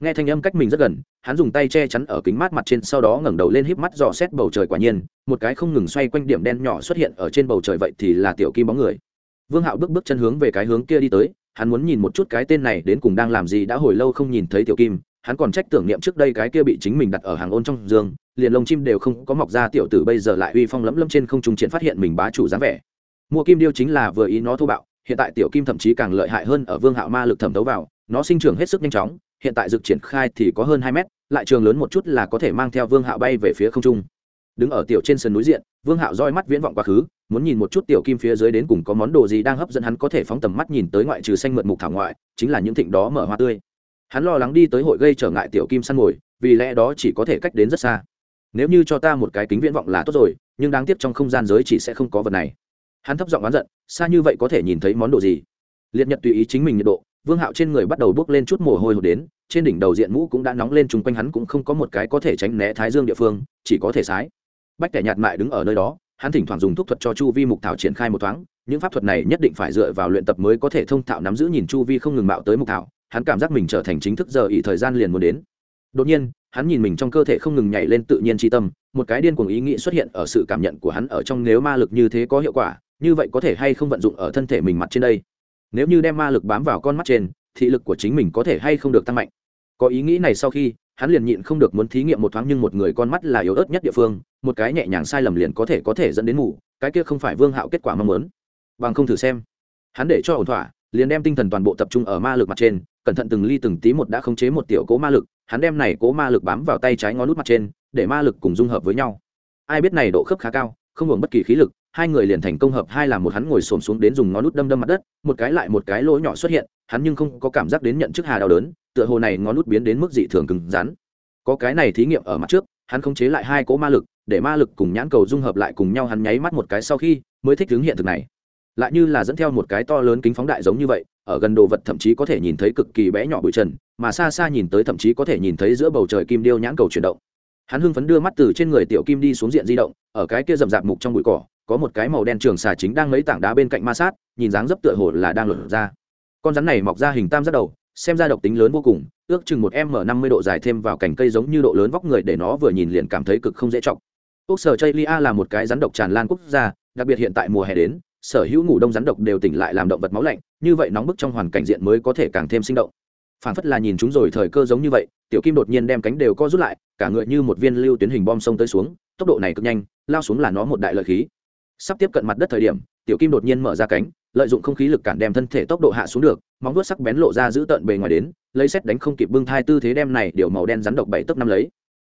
Nghe thanh âm cách mình rất gần, hắn dùng tay che chắn ở kính mát mặt trên, sau đó ngẩng đầu lên híp mắt dò xét bầu trời quả nhiên, một cái không ngừng xoay quanh điểm đen nhỏ xuất hiện ở trên bầu trời vậy thì là tiểu kim bóng người. Vương hạo bước bước chân hướng về cái hướng kia đi tới, hắn muốn nhìn một chút cái tên này đến cùng đang làm gì, đã hồi lâu không nhìn thấy tiểu kim hắn còn trách tưởng niệm trước đây cái kia bị chính mình đặt ở hàng ôn trong giường, liền lông chim đều không có mọc ra, tiểu tử bây giờ lại uy phong lẫm lẫm trên không trung triển phát hiện mình bá chủ dáng vẻ. Mua kim điêu chính là vừa ý nó thô bạo, hiện tại tiểu kim thậm chí càng lợi hại hơn ở vương hạo ma lực thẩm thấu vào, nó sinh trưởng hết sức nhanh chóng, hiện tại dực triển khai thì có hơn hai mét, lại trường lớn một chút là có thể mang theo vương hạo bay về phía không trung. Đứng ở tiểu trên sườn núi diện, vương hạo roi mắt viễn vọng quá khứ, muốn nhìn một chút tiểu kim phía dưới đến cùng có món đồ gì đang hấp dẫn hắn có thể phóng tầm mắt nhìn tới ngoại trừ xanh mượt mục thảo ngoại, chính là những thịnh đó mở hoa tươi hắn lo lắng đi tới hội gây trở ngại tiểu kim săn mồi, vì lẽ đó chỉ có thể cách đến rất xa. Nếu như cho ta một cái kính viễn vọng là tốt rồi, nhưng đáng tiếc trong không gian giới chỉ sẽ không có vật này. Hắn thấp giọng oán giận, xa như vậy có thể nhìn thấy món đồ gì? Liệt nhật tùy ý chính mình nhiệt độ, vương hạo trên người bắt đầu bước lên chút mồ hôi hột đến, trên đỉnh đầu diện mũ cũng đã nóng lên, chung quanh hắn cũng không có một cái có thể tránh né thái dương địa phương, chỉ có thể sái. Bách kẻ nhạt mại đứng ở nơi đó, hắn thỉnh thoảng dùng thuốc thuật cho chu vi mục thảo triển khai một thoáng, những pháp thuật này nhất định phải dựa vào luyện tập mới có thể thông thạo nắm giữ nhìn chu vi không ngừng mạo tới mục thảo hắn cảm giác mình trở thành chính thức giờ ỉ thời gian liền muốn đến. Đột nhiên, hắn nhìn mình trong cơ thể không ngừng nhảy lên tự nhiên tri tâm, một cái điên cuồng ý nghĩ xuất hiện ở sự cảm nhận của hắn ở trong nếu ma lực như thế có hiệu quả, như vậy có thể hay không vận dụng ở thân thể mình mặt trên đây? Nếu như đem ma lực bám vào con mắt trên, thị lực của chính mình có thể hay không được tăng mạnh? Có ý nghĩ này sau khi, hắn liền nhịn không được muốn thí nghiệm một thoáng nhưng một người con mắt là yếu ớt nhất địa phương, một cái nhẹ nhàng sai lầm liền có thể có thể dẫn đến mù, cái kia không phải vương hạo kết quả mong muốn. Bằng không thử xem. Hắn để cho ổn thỏa, liền đem tinh thần toàn bộ tập trung ở ma lực mặt trên cẩn thận từng ly từng tí một đã khống chế một tiểu cố ma lực, hắn đem này cố ma lực bám vào tay trái ngón nút mặt trên, để ma lực cùng dung hợp với nhau. Ai biết này độ khớp khá cao, không hưởng bất kỳ khí lực, hai người liền thành công hợp hai làm một hắn ngồi xổm xuống đến dùng ngón nút đâm đâm mặt đất, một cái lại một cái lỗ nhỏ xuất hiện, hắn nhưng không có cảm giác đến nhận chức hà đau đớn, tựa hồ này ngón nút biến đến mức dị thường cứng rắn. Có cái này thí nghiệm ở mặt trước, hắn khống chế lại hai cỗ ma lực, để ma lực cùng nhãn cầu dung hợp lại cùng nhau, hắn nháy mắt một cái sau khi, mới thích ứng hiện thực này. Lại như là dẫn theo một cái to lớn kính phóng đại giống như vậy ở gần đồ vật thậm chí có thể nhìn thấy cực kỳ bé nhỏ bụi trần, mà xa xa nhìn tới thậm chí có thể nhìn thấy giữa bầu trời kim điêu nhãn cầu chuyển động. Hắn hưng phấn đưa mắt từ trên người tiểu kim đi xuống diện di động, ở cái kia rậm rạp mục trong bụi cỏ, có một cái màu đen trường xà chính đang lấy tảng đá bên cạnh ma sát, nhìn dáng dấp tựa hồ là đang lửa ra. Con rắn này mọc ra hình tam giác đầu, xem ra độc tính lớn vô cùng, ước chừng một m năm mươi độ dài thêm vào cành cây giống như độ lớn vóc người để nó vừa nhìn liền cảm thấy cực không dễ trọng quốc sở chây lia là một cái rắn độc tràn lan quốc gia, đặc biệt hiện tại mùa hè đến, sở hữu ngủ đông rắn độc đều tỉnh lại làm động vật máu lạnh như vậy nóng bức trong hoàn cảnh diện mới có thể càng thêm sinh động. Phản phất là nhìn chúng rồi thời cơ giống như vậy, tiểu kim đột nhiên đem cánh đều co rút lại, cả người như một viên lưu tuyến hình bom sông tới xuống, tốc độ này cực nhanh, lao xuống là nó một đại lợi khí. Sắp tiếp cận mặt đất thời điểm, tiểu kim đột nhiên mở ra cánh, lợi dụng không khí lực cản đem thân thể tốc độ hạ xuống được, móng vuốt sắc bén lộ ra giữ tận bề ngoài đến, lấy xét đánh không kịp bưng thai tư thế đem này điều màu đen rắn độc bảy tấc năm lấy.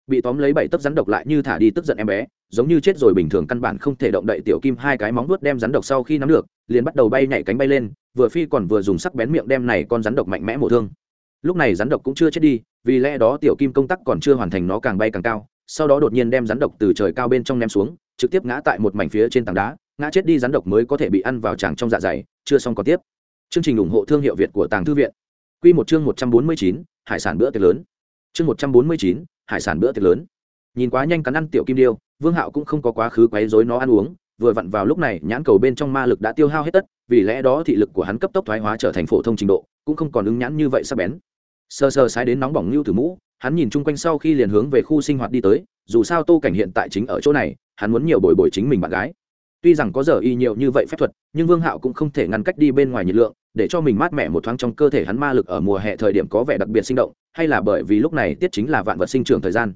Bị tóm lấy bảy tấc rắn độc lại như thả đi tức giận em bé, giống như chết rồi bình thường căn bản không thể động đậy tiểu kim hai cái móng vuốt đem rắn độc sau khi nắm được liền bắt đầu bay nhảy cánh bay lên, vừa phi còn vừa dùng sắc bén miệng đem này con rắn độc mạnh mẽ mổ thương. Lúc này rắn độc cũng chưa chết đi, vì lẽ đó tiểu kim công tắc còn chưa hoàn thành nó càng bay càng cao, sau đó đột nhiên đem rắn độc từ trời cao bên trong ném xuống, trực tiếp ngã tại một mảnh phía trên tảng đá, ngã chết đi rắn độc mới có thể bị ăn vào tràng trong dạ dày, chưa xong còn tiếp. Chương trình ủng hộ thương hiệu việt của tàng thư viện. Q một chương một trăm bốn mươi chín, hải sản bữa tiệc lớn. Chương một trăm bốn mươi chín, hải sản bữa tiệc lớn. Nhìn quá nhanh cắn ăn tiểu kim điêu, vương hạo cũng không có quá khứ quấy dối nó ăn uống vừa vặn vào lúc này, nhãn cầu bên trong ma lực đã tiêu hao hết tất, vì lẽ đó thị lực của hắn cấp tốc thoái hóa trở thành phổ thông trình độ, cũng không còn ứng nhãn như vậy sắp bén. Sơ sơ sai đến nóng bỏng như từ mũ, hắn nhìn chung quanh sau khi liền hướng về khu sinh hoạt đi tới, dù sao tô cảnh hiện tại chính ở chỗ này, hắn muốn nhiều bồi bồi chính mình bạn gái. Tuy rằng có giờ y nhiều như vậy phép thuật, nhưng vương hạo cũng không thể ngăn cách đi bên ngoài nhiệt lượng, để cho mình mát mẻ một thoáng trong cơ thể hắn ma lực ở mùa hè thời điểm có vẻ đặc biệt sinh động, hay là bởi vì lúc này tiết chính là vạn vật sinh trưởng thời gian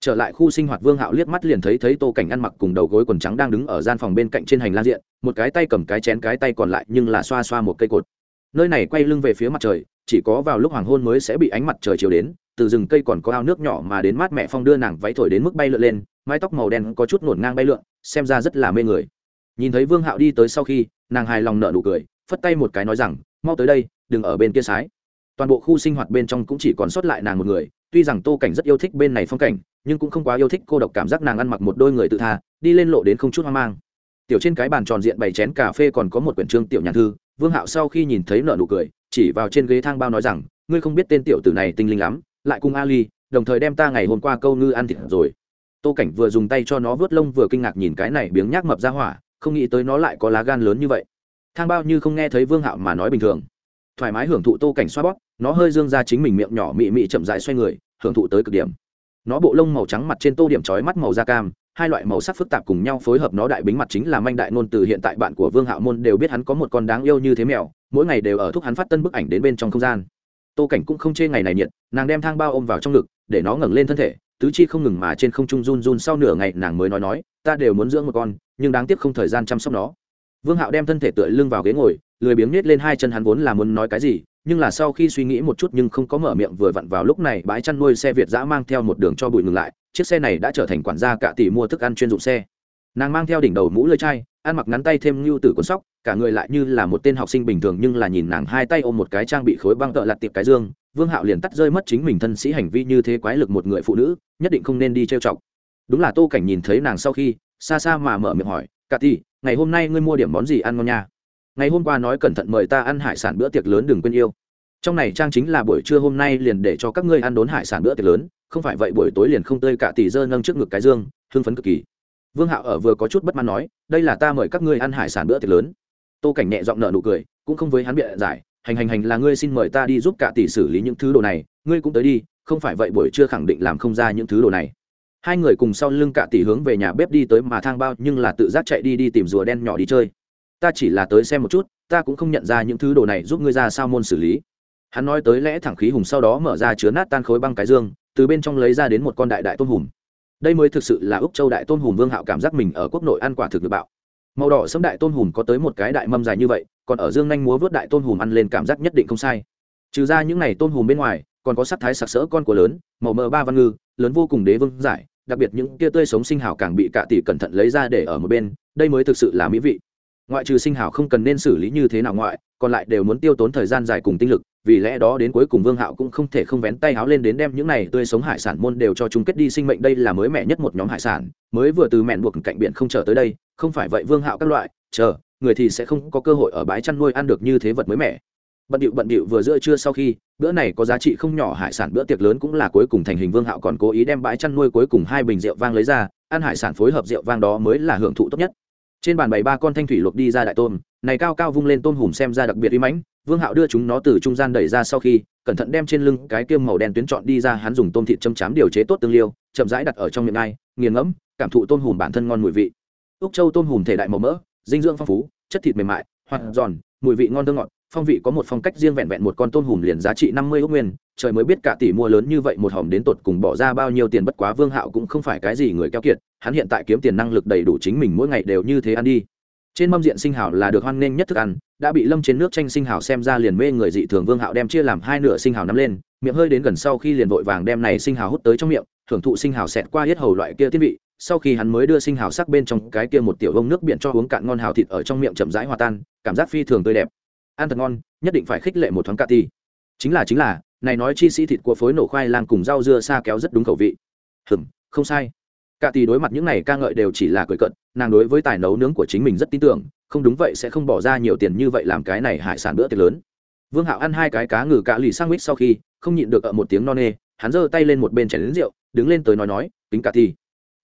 trở lại khu sinh hoạt vương hạo liếc mắt liền thấy thấy tô cảnh ăn mặc cùng đầu gối quần trắng đang đứng ở gian phòng bên cạnh trên hành lang diện, một cái tay cầm cái chén cái tay còn lại nhưng là xoa xoa một cây cột. Nơi này quay lưng về phía mặt trời, chỉ có vào lúc hoàng hôn mới sẽ bị ánh mặt trời chiều đến, từ rừng cây còn có ao nước nhỏ mà đến mát mẹ phong đưa nàng váy thổi đến mức bay lượn lên, mái tóc màu đen có chút nổn ngang bay lượn, xem ra rất là mê người. Nhìn thấy vương hạo đi tới sau khi, nàng hài lòng nợ nụ cười, phất tay một cái nói rằng, mau tới đây, đừng ở bên kia sái. Toàn bộ khu sinh hoạt bên trong cũng chỉ còn sót lại nàng một người, tuy rằng tô cảnh rất yêu thích bên này phong cảnh nhưng cũng không quá yêu thích cô độc cảm giác nàng ăn mặc một đôi người tự tha, đi lên lộ đến không chút hoang mang. Tiểu trên cái bàn tròn diện bày chén cà phê còn có một quyển trương tiểu nhàn thư, vương hạo sau khi nhìn thấy nợ nụ cười, chỉ vào trên ghế thang bao nói rằng, ngươi không biết tên tiểu tử này tinh linh lắm, lại cùng ali, đồng thời đem ta ngày hôm qua câu ngư ăn thịt rồi. Tô cảnh vừa dùng tay cho nó vớt lông vừa kinh ngạc nhìn cái này biếng nhác mập ra hỏa, không nghĩ tới nó lại có lá gan lớn như vậy. Thang bao như không nghe thấy vương hạo mà nói bình thường. Thoải mái hưởng thụ tô cảnh xoa bóp, nó hơi dương ra chính mình miệng nhỏ mị mị chậm dại xoay người, hưởng thụ tới cực điểm nó bộ lông màu trắng mặt trên tô điểm trói mắt màu da cam, hai loại màu sắc phức tạp cùng nhau phối hợp nó đại bính mặt chính là manh đại ngôn từ hiện tại bạn của vương hạo môn đều biết hắn có một con đáng yêu như thế mèo, mỗi ngày đều ở thúc hắn phát tân bức ảnh đến bên trong không gian. Tô cảnh cũng không chê ngày này nhiệt, nàng đem thang bao ôm vào trong ngực, để nó ngẩng lên thân thể, tứ chi không ngừng mà trên không trung run run sau nửa ngày nàng mới nói nói, ta đều muốn dưỡng một con, nhưng đáng tiếc không thời gian chăm sóc nó. Vương hạo đem thân thể tựa lưng vào ghế ngồi, lười biếng nhét lên hai chân hắn vốn là muốn nói cái gì nhưng là sau khi suy nghĩ một chút nhưng không có mở miệng vừa vặn vào lúc này bãi chăn nuôi xe việt giã mang theo một đường cho bụi ngừng lại, chiếc xe này đã trở thành quản gia cả tỷ mua thức ăn chuyên dụng xe. Nàng mang theo đỉnh đầu mũ lơi chai, ăn mặc ngắn tay thêm ngưu tử cuốn sóc, cả người lại như là một tên học sinh bình thường nhưng là nhìn nàng hai tay ôm một cái trang bị khối băng tợ lặt tiệp cái dương, vương hạo liền tắt rơi mất chính mình thân sĩ hành vi như thế quái lực một người phụ nữ, nhất định không nên đi trêu chọc. Đúng là tô cảnh nhìn thấy nàng sau khi, xa xa mà mở miệng hỏi cả tỷ ngày hôm nay ngươi mua điểm món gì ăn ngon nha? Ngày hôm qua nói cẩn thận mời ta ăn hải sản bữa tiệc lớn đừng quên yêu. Trong này trang chính là buổi trưa hôm nay liền để cho các ngươi ăn đốn hải sản bữa tiệc lớn, không phải vậy buổi tối liền không tơi cả tỷ dơ nâng trước ngực cái dương, hưng phấn cực kỳ. Vương hạo ở vừa có chút bất mãn nói, đây là ta mời các ngươi ăn hải sản bữa tiệc lớn. Tô cảnh nhẹ giọng nợ nụ cười, cũng không với hắn biện giải, hành hành hành là ngươi xin mời ta đi giúp cả tỷ xử lý những thứ đồ này, ngươi cũng tới đi, không phải vậy buổi trưa khẳng định làm không ra những thứ đồ này. Hai người cùng sau lưng cả tỷ hướng về nhà bếp đi tới mà thang bao, nhưng là tự giác chạy đi đi tìm rùa đen nhỏ đi chơi ta chỉ là tới xem một chút, ta cũng không nhận ra những thứ đồ này giúp ngươi ra sao môn xử lý. Hắn nói tới lẽ thẳng khí hùng sau đó mở ra chứa nát tan khối băng cái dương, từ bên trong lấy ra đến một con đại đại tôm hùm. Đây mới thực sự là úc châu đại tôm hùm vương hạo cảm giác mình ở quốc nội ăn quả thực được bạo. Màu đỏ sẫm đại tôm hùm có tới một cái đại mâm dài như vậy, còn ở dương nhanh múa vớt đại tôm hùm ăn lên cảm giác nhất định không sai. Trừ ra những này tôm hùm bên ngoài, còn có sắc thái sặc sỡ con của lớn, màu mỡ ba văn ngư, lớn vô cùng đế vương giải, đặc biệt những kia tươi sống sinh hào càng bị cạ tỉ cẩn thận lấy ra để ở một bên, đây mới thực sự là mỹ vị ngoại trừ sinh hảo không cần nên xử lý như thế nào ngoại, còn lại đều muốn tiêu tốn thời gian dài cùng tinh lực, vì lẽ đó đến cuối cùng vương hạo cũng không thể không vén tay háo lên đến đem những này tươi sống hải sản môn đều cho chúng kết đi sinh mệnh. Đây là mới mẻ nhất một nhóm hải sản, mới vừa từ mẹn buộc cạnh biển không trở tới đây, không phải vậy vương hạo các loại, chờ, người thì sẽ không có cơ hội ở bãi chăn nuôi ăn được như thế vật mới mẻ. Bận điệu bận điệu vừa giữa trưa sau khi, bữa này có giá trị không nhỏ hải sản bữa tiệc lớn cũng là cuối cùng thành hình. Vương hạo còn cố ý đem bãi chăn nuôi cuối cùng hai bình rượu vang lấy ra, ăn hải sản phối hợp rượu vang đó mới là hưởng thụ tốt nhất trên bàn bày ba con thanh thủy luộc đi ra đại tôm, này cao cao vung lên tôm hùm xem ra đặc biệt uy mãnh, vương hạo đưa chúng nó từ trung gian đẩy ra sau khi, cẩn thận đem trên lưng cái kiêm màu đen tuyến chọn đi ra, hắn dùng tôm thịt châm chám điều chế tốt tương liêu, chậm rãi đặt ở trong miệng ai, nghiền ngẫm, cảm thụ tôm hùm bản thân ngon mùi vị. Úc châu tôm hùm thể đại màu mỡ, dinh dưỡng phong phú, chất thịt mềm mại hoặc giòn, mùi vị ngon thơ ngọt, phong vị có một phong cách riêng vẹn vẹn một con tôm hùm liền giá trị năm mươi ước nguyên trời mới biết cả tỷ mua lớn như vậy một hòm đến tột cùng bỏ ra bao nhiêu tiền bất quá vương hạo cũng không phải cái gì người keo kiệt, hắn hiện tại kiếm tiền năng lực đầy đủ chính mình mỗi ngày đều như thế ăn đi. Trên mâm diện sinh hảo là được hoan nghênh nhất thức ăn, đã bị lâm trên nước tranh sinh hảo xem ra liền mê người dị thường vương hạo đem chia làm hai nửa sinh hảo nắm lên, miệng hơi đến gần sau khi liền vội vàng đem này sinh hảo hút tới trong miệng, thưởng thụ sinh hảo xẹt qua hết hầu loại kia tiên vị, sau khi hắn mới đưa sinh hảo sắc bên trong cái kia một tiểu vông nước biển cho uống cạn ngon hào thịt ở trong miệng chậm rãi hòa tan, cảm giác phi thường tươi đẹp. Ăn thật ngon, nhất định phải khích lệ một thoáng cà ti. Chính là chính là này nói chi sĩ thịt của phối nổ khoai lang cùng rau dưa xa kéo rất đúng khẩu vị. Hừm, không sai. Cả tỷ đối mặt những này ca ngợi đều chỉ là cười cận nàng đối với tài nấu nướng của chính mình rất tin tưởng, không đúng vậy sẽ không bỏ ra nhiều tiền như vậy làm cái này hải sản bữa tiệc lớn. Vương hạo ăn hai cái cá ngừ cạ lì sang mít sau khi, không nhịn được ở một tiếng no nê, hắn giơ tay lên một bên chảy đến rượu, đứng lên tới nói nói tính cả tỷ.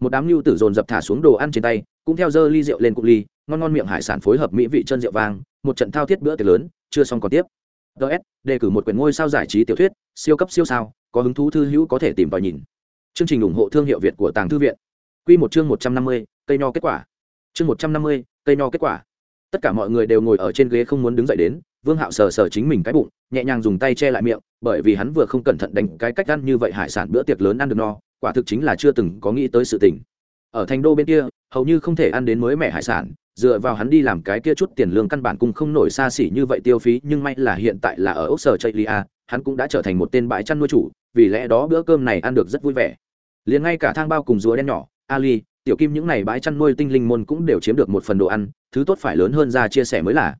một đám lưu tử dồn dập thả xuống đồ ăn trên tay, cũng theo dơ ly rượu lên cục ly, ngon ngon miệng hải sản phối hợp mỹ vị chân rượu vang, một trận thao thiết bữa tiệc lớn, chưa xong còn tiếp ts đề cử một quyển ngôi sao giải trí tiểu thuyết, siêu cấp siêu sao, có hứng thú thư hữu có thể tìm vào nhìn. Chương trình ủng hộ thương hiệu việt của tàng thư viện. Q một chương một trăm năm mươi, cây nho kết quả. Chương một trăm năm mươi, cây nho kết quả. Tất cả mọi người đều ngồi ở trên ghế không muốn đứng dậy đến, vương hạo sờ sờ chính mình cái bụng, nhẹ nhàng dùng tay che lại miệng, bởi vì hắn vừa không cẩn thận đánh cái cách ăn như vậy hải sản bữa tiệc lớn ăn được no, quả thực chính là chưa từng có nghĩ tới sự tình. Ở thành đô bên kia hầu như không thể ăn đến mới mẻ hải sản, dựa vào hắn đi làm cái kia chút tiền lương căn bản cũng không nổi xa xỉ như vậy tiêu phí, nhưng may là hiện tại là ở ốc sở chây lia hắn cũng đã trở thành một tên bãi chăn nuôi chủ, vì lẽ đó bữa cơm này ăn được rất vui vẻ. Liền ngay cả thang bao cùng rùa đen nhỏ, ali, tiểu kim những này bãi chăn nuôi tinh linh môn cũng đều chiếm được một phần đồ ăn, thứ tốt phải lớn hơn ra chia sẻ mới là.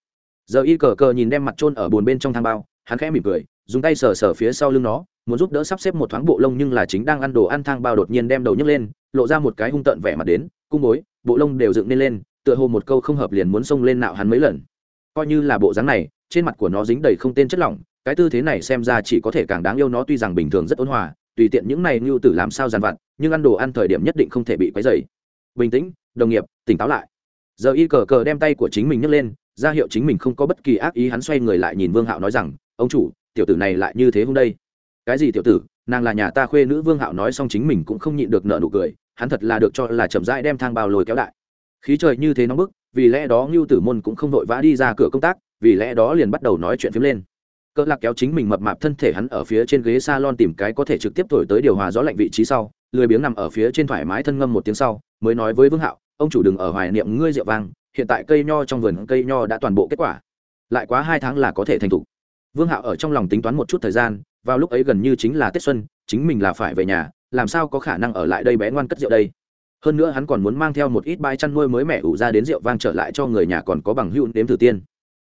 Giờ y cờ cờ nhìn đem mặt trôn ở bồn bên trong thang bao, hắn khẽ mỉm cười, dùng tay sờ sờ phía sau lưng nó muốn giúp đỡ sắp xếp một thoáng bộ lông nhưng là chính đang ăn đồ ăn thang bao đột nhiên đem đầu nhấc lên, lộ ra một cái hung tợn vẻ mặt đến, cung bối, bộ lông đều dựng nên lên, tựa hồ một câu không hợp liền muốn xông lên nạo hắn mấy lần. Coi như là bộ dáng này, trên mặt của nó dính đầy không tên chất lỏng, cái tư thế này xem ra chỉ có thể càng đáng yêu nó tuy rằng bình thường rất ôn hòa, tùy tiện những này ngưu tử làm sao dàn vặt, nhưng ăn đồ ăn thời điểm nhất định không thể bị quấy dày bình tĩnh, đồng nghiệp, tỉnh táo lại. Giờ y cờ cờ đem tay của chính mình nhấc lên, ra hiệu chính mình không có bất kỳ ác ý hắn xoay người lại nhìn vương hạo nói rằng, ông chủ, tiểu tử này lại như thế hôm đây cái gì tiểu tử, nàng là nhà ta khuê nữ vương hạo nói xong chính mình cũng không nhịn được nợ nụ cười, hắn thật là được cho là chậm rãi đem thang bao lồi kéo đại khí trời như thế nóng bức, vì lẽ đó ngưu tử môn cũng không vội vã đi ra cửa công tác, vì lẽ đó liền bắt đầu nói chuyện phím lên. Cỡ lạc kéo chính mình mập mạp thân thể hắn ở phía trên ghế s a lon tìm cái có thể trực tiếp thổi tới điều hòa gió lạnh vị trí sau, lười biếng nằm ở phía trên thoải mái thân ngâm một tiếng sau, mới nói với vương hạo, ông chủ đừng ở hoài niệm ngươi rượu vang, hiện tại cây nho trong vườn cây nho đã toàn bộ kết quả, lại quá hai tháng là có thể thành thục vương hạo ở trong lòng tính toán một chút thời gian, vào lúc ấy gần như chính là tết xuân, chính mình là phải về nhà, làm sao có khả năng ở lại đây bé ngoan cất rượu đây? Hơn nữa hắn còn muốn mang theo một ít bãi chăn nuôi mới mẻ ủ ra đến rượu vang trở lại cho người nhà còn có bằng hữu đến thử tiên.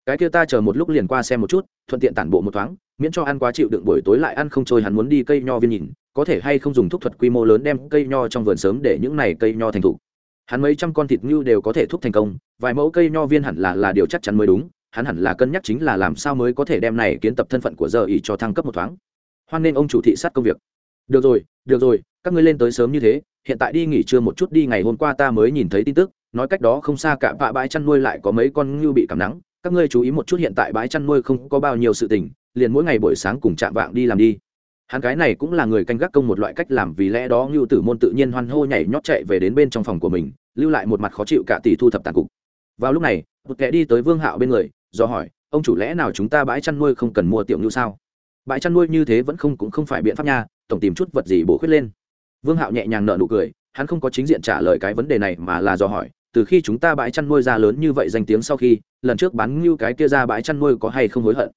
Cái kia ta chờ một lúc liền qua xem một chút, thuận tiện tản bộ một thoáng, miễn cho ăn quá chịu đựng buổi tối lại ăn không trôi, hắn muốn đi cây nho viên nhìn, có thể hay không dùng thuốc thuật quy mô lớn đem cây nho trong vườn sớm để những này cây nho thành thục hắn mấy trăm con thịt ngưu đều có thể thúc thành công, vài mẫu cây nho viên hẳn là là điều chắc chắn mới đúng hắn hẳn là cân nhắc chính là làm sao mới có thể đem này kiến tập thân phận của giờ ý cho thăng cấp một thoáng. Hoan nên ông chủ thị sát công việc. Được rồi được rồi, các ngươi lên tới sớm như thế, hiện tại đi nghỉ trưa một chút đi, ngày hôm qua ta mới nhìn thấy tin tức, nói cách đó không xa cả vạ bãi chăn nuôi lại có mấy con ngưu bị cảm nắng. Các ngươi chú ý một chút hiện tại bãi chăn nuôi không có bao nhiêu sự tình, liền mỗi ngày buổi sáng cùng chạm vạng đi làm đi. Hắn cái này cũng là người canh gác công một loại cách làm, vì lẽ đó ngưu tử môn tự nhiên hoan hô nhảy nhót chạy về đến bên trong phòng của mình, lưu lại một mặt khó chịu cả tỷ thu thập tàn cục. Vào lúc này, một kẻ đi tới vương hạo bên người do hỏi, ông chủ lẽ nào chúng ta bãi chăn nuôi không cần mua tiểu ngưu sao? Bãi chăn nuôi như thế vẫn không, cũng không phải biện pháp nha, tổng tìm chút vật gì bổ khuyết lên. Vương hạo nhẹ nhàng nợ nụ cười, hắn không có chính diện trả lời cái vấn đề này mà là do hỏi, từ khi chúng ta bãi chăn nuôi ra lớn như vậy danh tiếng sau khi, lần trước bán ngưu cái kia ra bãi chăn nuôi có hay không hối hận?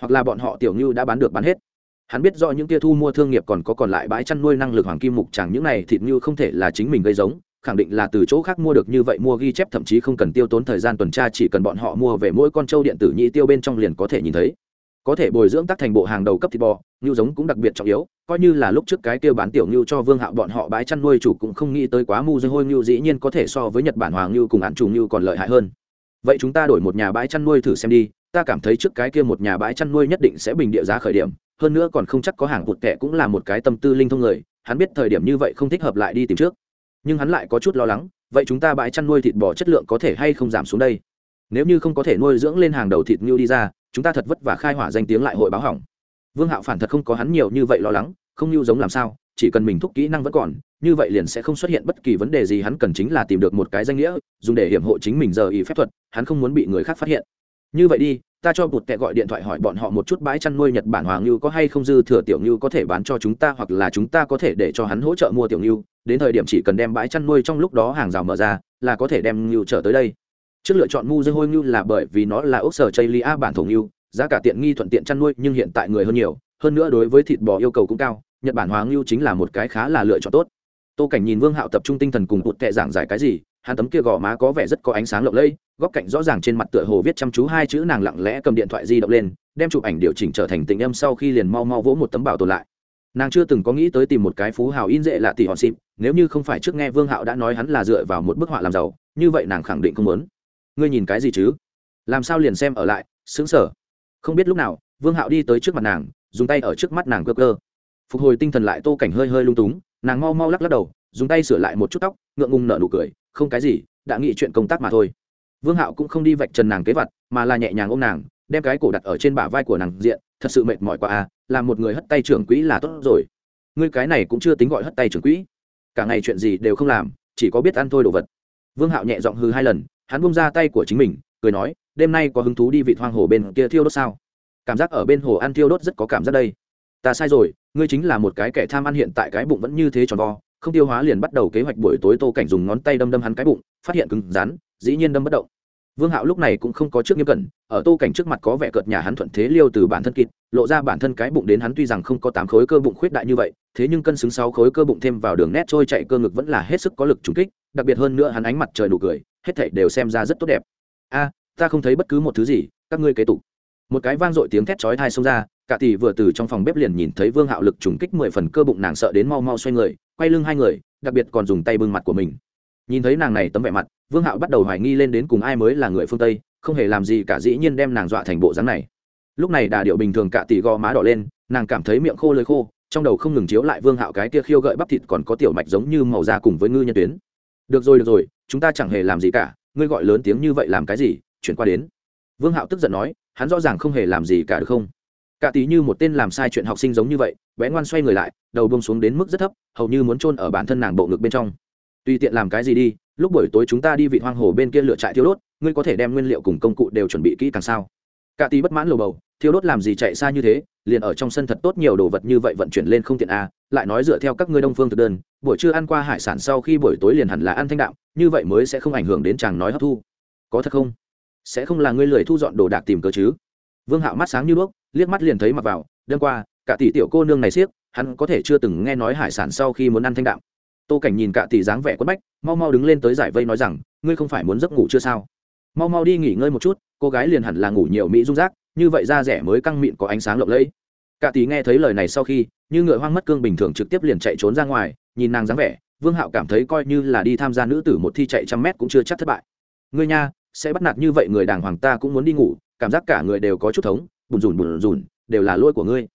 Hoặc là bọn họ tiểu ngưu đã bán được bán hết? Hắn biết rõ những kia thu mua thương nghiệp còn có còn lại bãi chăn nuôi năng lực hoàng kim mục chẳng những này thịt ngưu không thể là chính mình gây giống khẳng định là từ chỗ khác mua được như vậy, mua ghi chép thậm chí không cần tiêu tốn thời gian tuần tra, chỉ cần bọn họ mua về mỗi con trâu điện tử nhị tiêu bên trong liền có thể nhìn thấy. Có thể bồi dưỡng tác thành bộ hàng đầu cấp thịt bò ngưu giống cũng đặc biệt trọng yếu, coi như là lúc trước cái kêu bán tiểu ngưu cho vương hạo bọn họ bãi chăn nuôi chủ cũng không nghĩ tới quá mu dây hôi ngưu dĩ nhiên có thể so với nhật bản hoàng ngưu cùng hạn chủ ngưu còn lợi hại hơn. Vậy chúng ta đổi một nhà bãi chăn nuôi thử xem đi, ta cảm thấy trước cái kia một nhà bãi chăn nuôi nhất định sẽ bình địa giá khởi điểm, hơn nữa còn không chắc có hàng vụt kẻ cũng là một cái tâm tư linh thông người, hắn biết thời điểm như vậy không thích hợp lại đi tìm trước nhưng hắn lại có chút lo lắng, vậy chúng ta bãi chăn nuôi thịt bò chất lượng có thể hay không giảm xuống đây? Nếu như không có thể nuôi dưỡng lên hàng đầu thịt ngưu đi ra, chúng ta thật vất vả khai hỏa danh tiếng lại hội báo hỏng. Vương hạo phản thật không có hắn nhiều như vậy lo lắng, không ngưu giống làm sao, chỉ cần mình thúc kỹ năng vẫn còn, như vậy liền sẽ không xuất hiện bất kỳ vấn đề gì hắn cần chính là tìm được một cái danh nghĩa, dùng để hiểm hộ chính mình giờ ý phép thuật, hắn không muốn bị người khác phát hiện. Như vậy đi ta cho bụt kẹ gọi điện thoại hỏi bọn họ một chút bãi chăn nuôi nhật bản hoàng ngưu có hay không dư thừa tiểu ngưu có thể bán cho chúng ta hoặc là chúng ta có thể để cho hắn hỗ trợ mua tiểu ngưu. Đến thời điểm chỉ cần đem bãi chăn nuôi trong lúc đó hàng rào mở ra, là có thể đem ngưu trở tới đây. Trước lựa chọn mu dư hôi ngưu là bởi vì nó là ốc sở chây lia bản thổ ngưu, giá cả tiện nghi thuận tiện chăn nuôi nhưng hiện tại người hơn nhiều, hơn nữa đối với thịt bò yêu cầu cũng cao, nhật bản hoàng ngưu chính là một cái khá là lựa chọn tốt. Tô cảnh nhìn vương hạo tập trung tinh thần cùng bụt tệ giảng giải cái gì hắn tấm kia gò má có vẻ rất có ánh sáng lộng lẫy, góc cạnh rõ ràng trên mặt tựa hồ viết chăm chú hai chữ nàng lặng lẽ cầm điện thoại di động lên, đem chụp ảnh điều chỉnh trở thành tình âm sau khi liền mau mau vỗ một tấm bảo tồn lại. Nàng chưa từng có nghĩ tới tìm một cái phú hào in dễ lạ tỷ hòn xịp, nếu như không phải trước nghe vương hạo đã nói hắn là dựa vào một bức họa làm giàu, như vậy nàng khẳng định không muốn. Ngươi nhìn cái gì chứ? Làm sao liền xem ở lại xứng sở không biết lúc nào, vương hạo đi tới trước mặt nàng, dùng tay ở trước mắt nàng cơ cơ. Phục hồi tinh thần lại, tô cảnh hơi hơi lung túng, nàng mau mau lắc lắc đầu, dùng tay sửa lại một chút tóc, ngượng ngùng nở nụ cười không cái gì, đã nghĩ chuyện công tác mà thôi. Vương hạo cũng không đi vạch trần nàng kế vật, mà là nhẹ nhàng ôm nàng, đem cái cổ đặt ở trên bả vai của nàng diện, thật sự mệt mỏi quá à là một người hất tay trưởng quỹ là tốt rồi. Ngươi cái này cũng chưa tính gọi hất tay trưởng quỹ. Cả ngày chuyện gì đều không làm, chỉ có biết ăn thôi đồ vật. Vương hạo nhẹ giọng hư hai lần, hắn bung ra tay của chính mình, cười nói, đêm nay có hứng thú đi vị hoang hồ bên kia thiêu đốt sao? Cảm giác ở bên hồ ăn thiêu đốt rất có cảm giác đây. Ta sai rồi, ngươi chính là một cái kẻ tham ăn hiện tại cái bụng vẫn như thế tròn vo không tiêu hóa liền bắt đầu kế hoạch buổi tối tô cảnh dùng ngón tay đâm đâm hắn cái bụng, phát hiện cứng rắn, dĩ nhiên đâm bất động. Vương hạo lúc này cũng không có trước nghiêm cẩn, ở tô cảnh trước mặt có vẻ cợt nhà hắn thuận thế liêu từ bản thân kịt lộ ra bản thân cái bụng đến hắn tuy rằng không có tám khối cơ bụng khuyết đại như vậy, thế nhưng cân xứng sáu khối cơ bụng thêm vào đường nét trôi chạy cơ ngực vẫn là hết sức có lực trúng kích, đặc biệt hơn nữa hắn ánh mặt trời nụ cười, hết thảy đều xem ra rất tốt đẹp. A, ta không thấy bất cứ một thứ gì, các ngươi kế tục một cái vang dội tiếng thét chói tai xông ra, cả tỷ vừa từ trong phòng bếp liền nhìn thấy vương hạo lực trùng kích mười phần cơ bụng nàng sợ đến mau mau xoay người, quay lưng hai người, đặc biệt còn dùng tay bưng mặt của mình. Nhìn thấy nàng này tấm vẻ mặt, vương hạo bắt đầu hoài nghi lên đến cùng ai mới là người phương tây, không hề làm gì cả dĩ nhiên đem nàng dọa thành bộ dáng này. Lúc này đà điệu bình thường cả tỷ gò má đỏ lên, nàng cảm thấy miệng khô lưỡi khô, trong đầu không ngừng chiếu lại vương hạo cái kia khiêu gợi bắp thịt còn có tiểu mạch giống như màu da cùng với ngư nhân tuyến. Được rồi được rồi, chúng ta chẳng hề làm gì cả, ngươi gọi lớn tiếng như vậy làm cái gì, chuyển qua đến. Vương hạo tức giận nói hắn rõ ràng không hề làm gì cả được không? Cả tí như một tên làm sai chuyện học sinh giống như vậy bé ngoan xoay người lại đầu bông xuống đến mức rất thấp hầu như muốn chôn ở bản thân nàng bộ ngực bên trong. Tùy tiện làm cái gì đi lúc buổi tối chúng ta đi vị hoang hồ bên kia lựa trại thiêu đốt ngươi có thể đem nguyên liệu cùng công cụ đều chuẩn bị kỹ càng sao? Cả tí bất mãn lầu bầu thiêu đốt làm gì chạy xa như thế liền ở trong sân thật tốt nhiều đồ vật như vậy vận chuyển lên không tiện a à, lại nói dựa theo các ngươi đông phương thực đơn buổi trưa ăn qua hải sản sau khi buổi tối liền hẳn là ăn thanh đạm như vậy mới sẽ không ảnh hưởng đến chàng nói hấp thu. Có thật không? Sẽ không là ngươi lười thu dọn đồ đạc tìm cớ chứ? Vương hạo mắt sáng như đuốc, liếc mắt liền thấy mặc vào, đêm qua, cả tỷ tiểu cô nương này siếc, hắn có thể chưa từng nghe nói hải sản sau khi muốn ăn thanh đạm. Tô cảnh nhìn cả tỷ dáng vẻ quất bách, mau mau đứng lên tới giải vây nói rằng, ngươi không phải muốn giấc ngủ chưa sao? Mau mau đi nghỉ ngơi một chút, cô gái liền hẳn là ngủ nhiều mỹ dung rác, như vậy da rẻ mới căng mịn có ánh sáng lộng lẫy. Cả tỷ nghe thấy lời này sau khi, như ngựa hoang mất cương bình thường trực tiếp liền chạy trốn ra ngoài, nhìn nàng dáng vẻ, vương hạo cảm thấy coi như là đi tham gia nữ tử một thi chạy trăm mét cũng chưa chắc thất bại. Ngươi nha sẽ bắt nạt như vậy người đàng hoàng ta cũng muốn đi ngủ, cảm giác cả người đều có chút thống, bùn rùn bùn rùn, đều là lỗi của ngươi.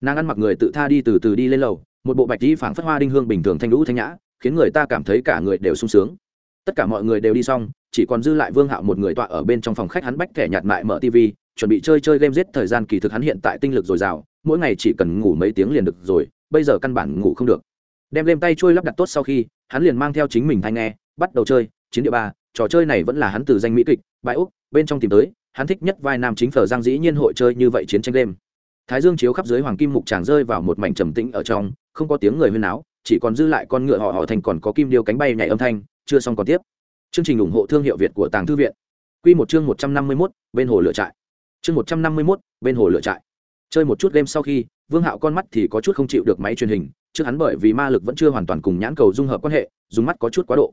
Nàng ăn mặc người tự tha đi từ từ đi lên lầu, một bộ bạch đi phảng phất hoa đinh hương bình thường thanh lũ thanh nhã, khiến người ta cảm thấy cả người đều sung sướng. Tất cả mọi người đều đi xong, chỉ còn dư lại vương hạo một người tọa ở bên trong phòng khách hắn bách thẻ nhạt mại mở tv chuẩn bị chơi chơi game giết thời gian kỳ thực hắn hiện tại tinh lực dồi dào, mỗi ngày chỉ cần ngủ mấy tiếng liền được rồi, bây giờ căn bản ngủ không được. Đem lên tay trôi lắp đặt tốt sau khi, hắn liền mang theo chính mình thanh nghe, bắt đầu chơi, chiến địa ba trò chơi này vẫn là hắn từ danh mỹ kịch bãi úc, bên trong tìm tới, hắn thích nhất vai nam chính phở giang dĩ nhiên hội chơi như vậy chiến tranh đêm. Thái dương chiếu khắp dưới hoàng kim mục tràng rơi vào một mảnh trầm tĩnh ở trong, không có tiếng người huyên áo chỉ còn dư lại con ngựa họ họ thành còn có kim điêu cánh bay nhảy âm thanh, chưa xong còn tiếp. Chương trình ủng hộ thương hiệu việt của tàng thư viện. Q một chương một trăm năm mươi mốt, bên hồ lựa trại. Chương một trăm năm mươi mốt, bên hồ lựa trại. Chơi một chút game sau khi, vương hạo con mắt thì có chút không chịu được máy truyền hình, trước hắn bởi vì ma lực vẫn chưa hoàn toàn cùng nhãn cầu dung hợp quan hệ, dùng mắt có chút quá độ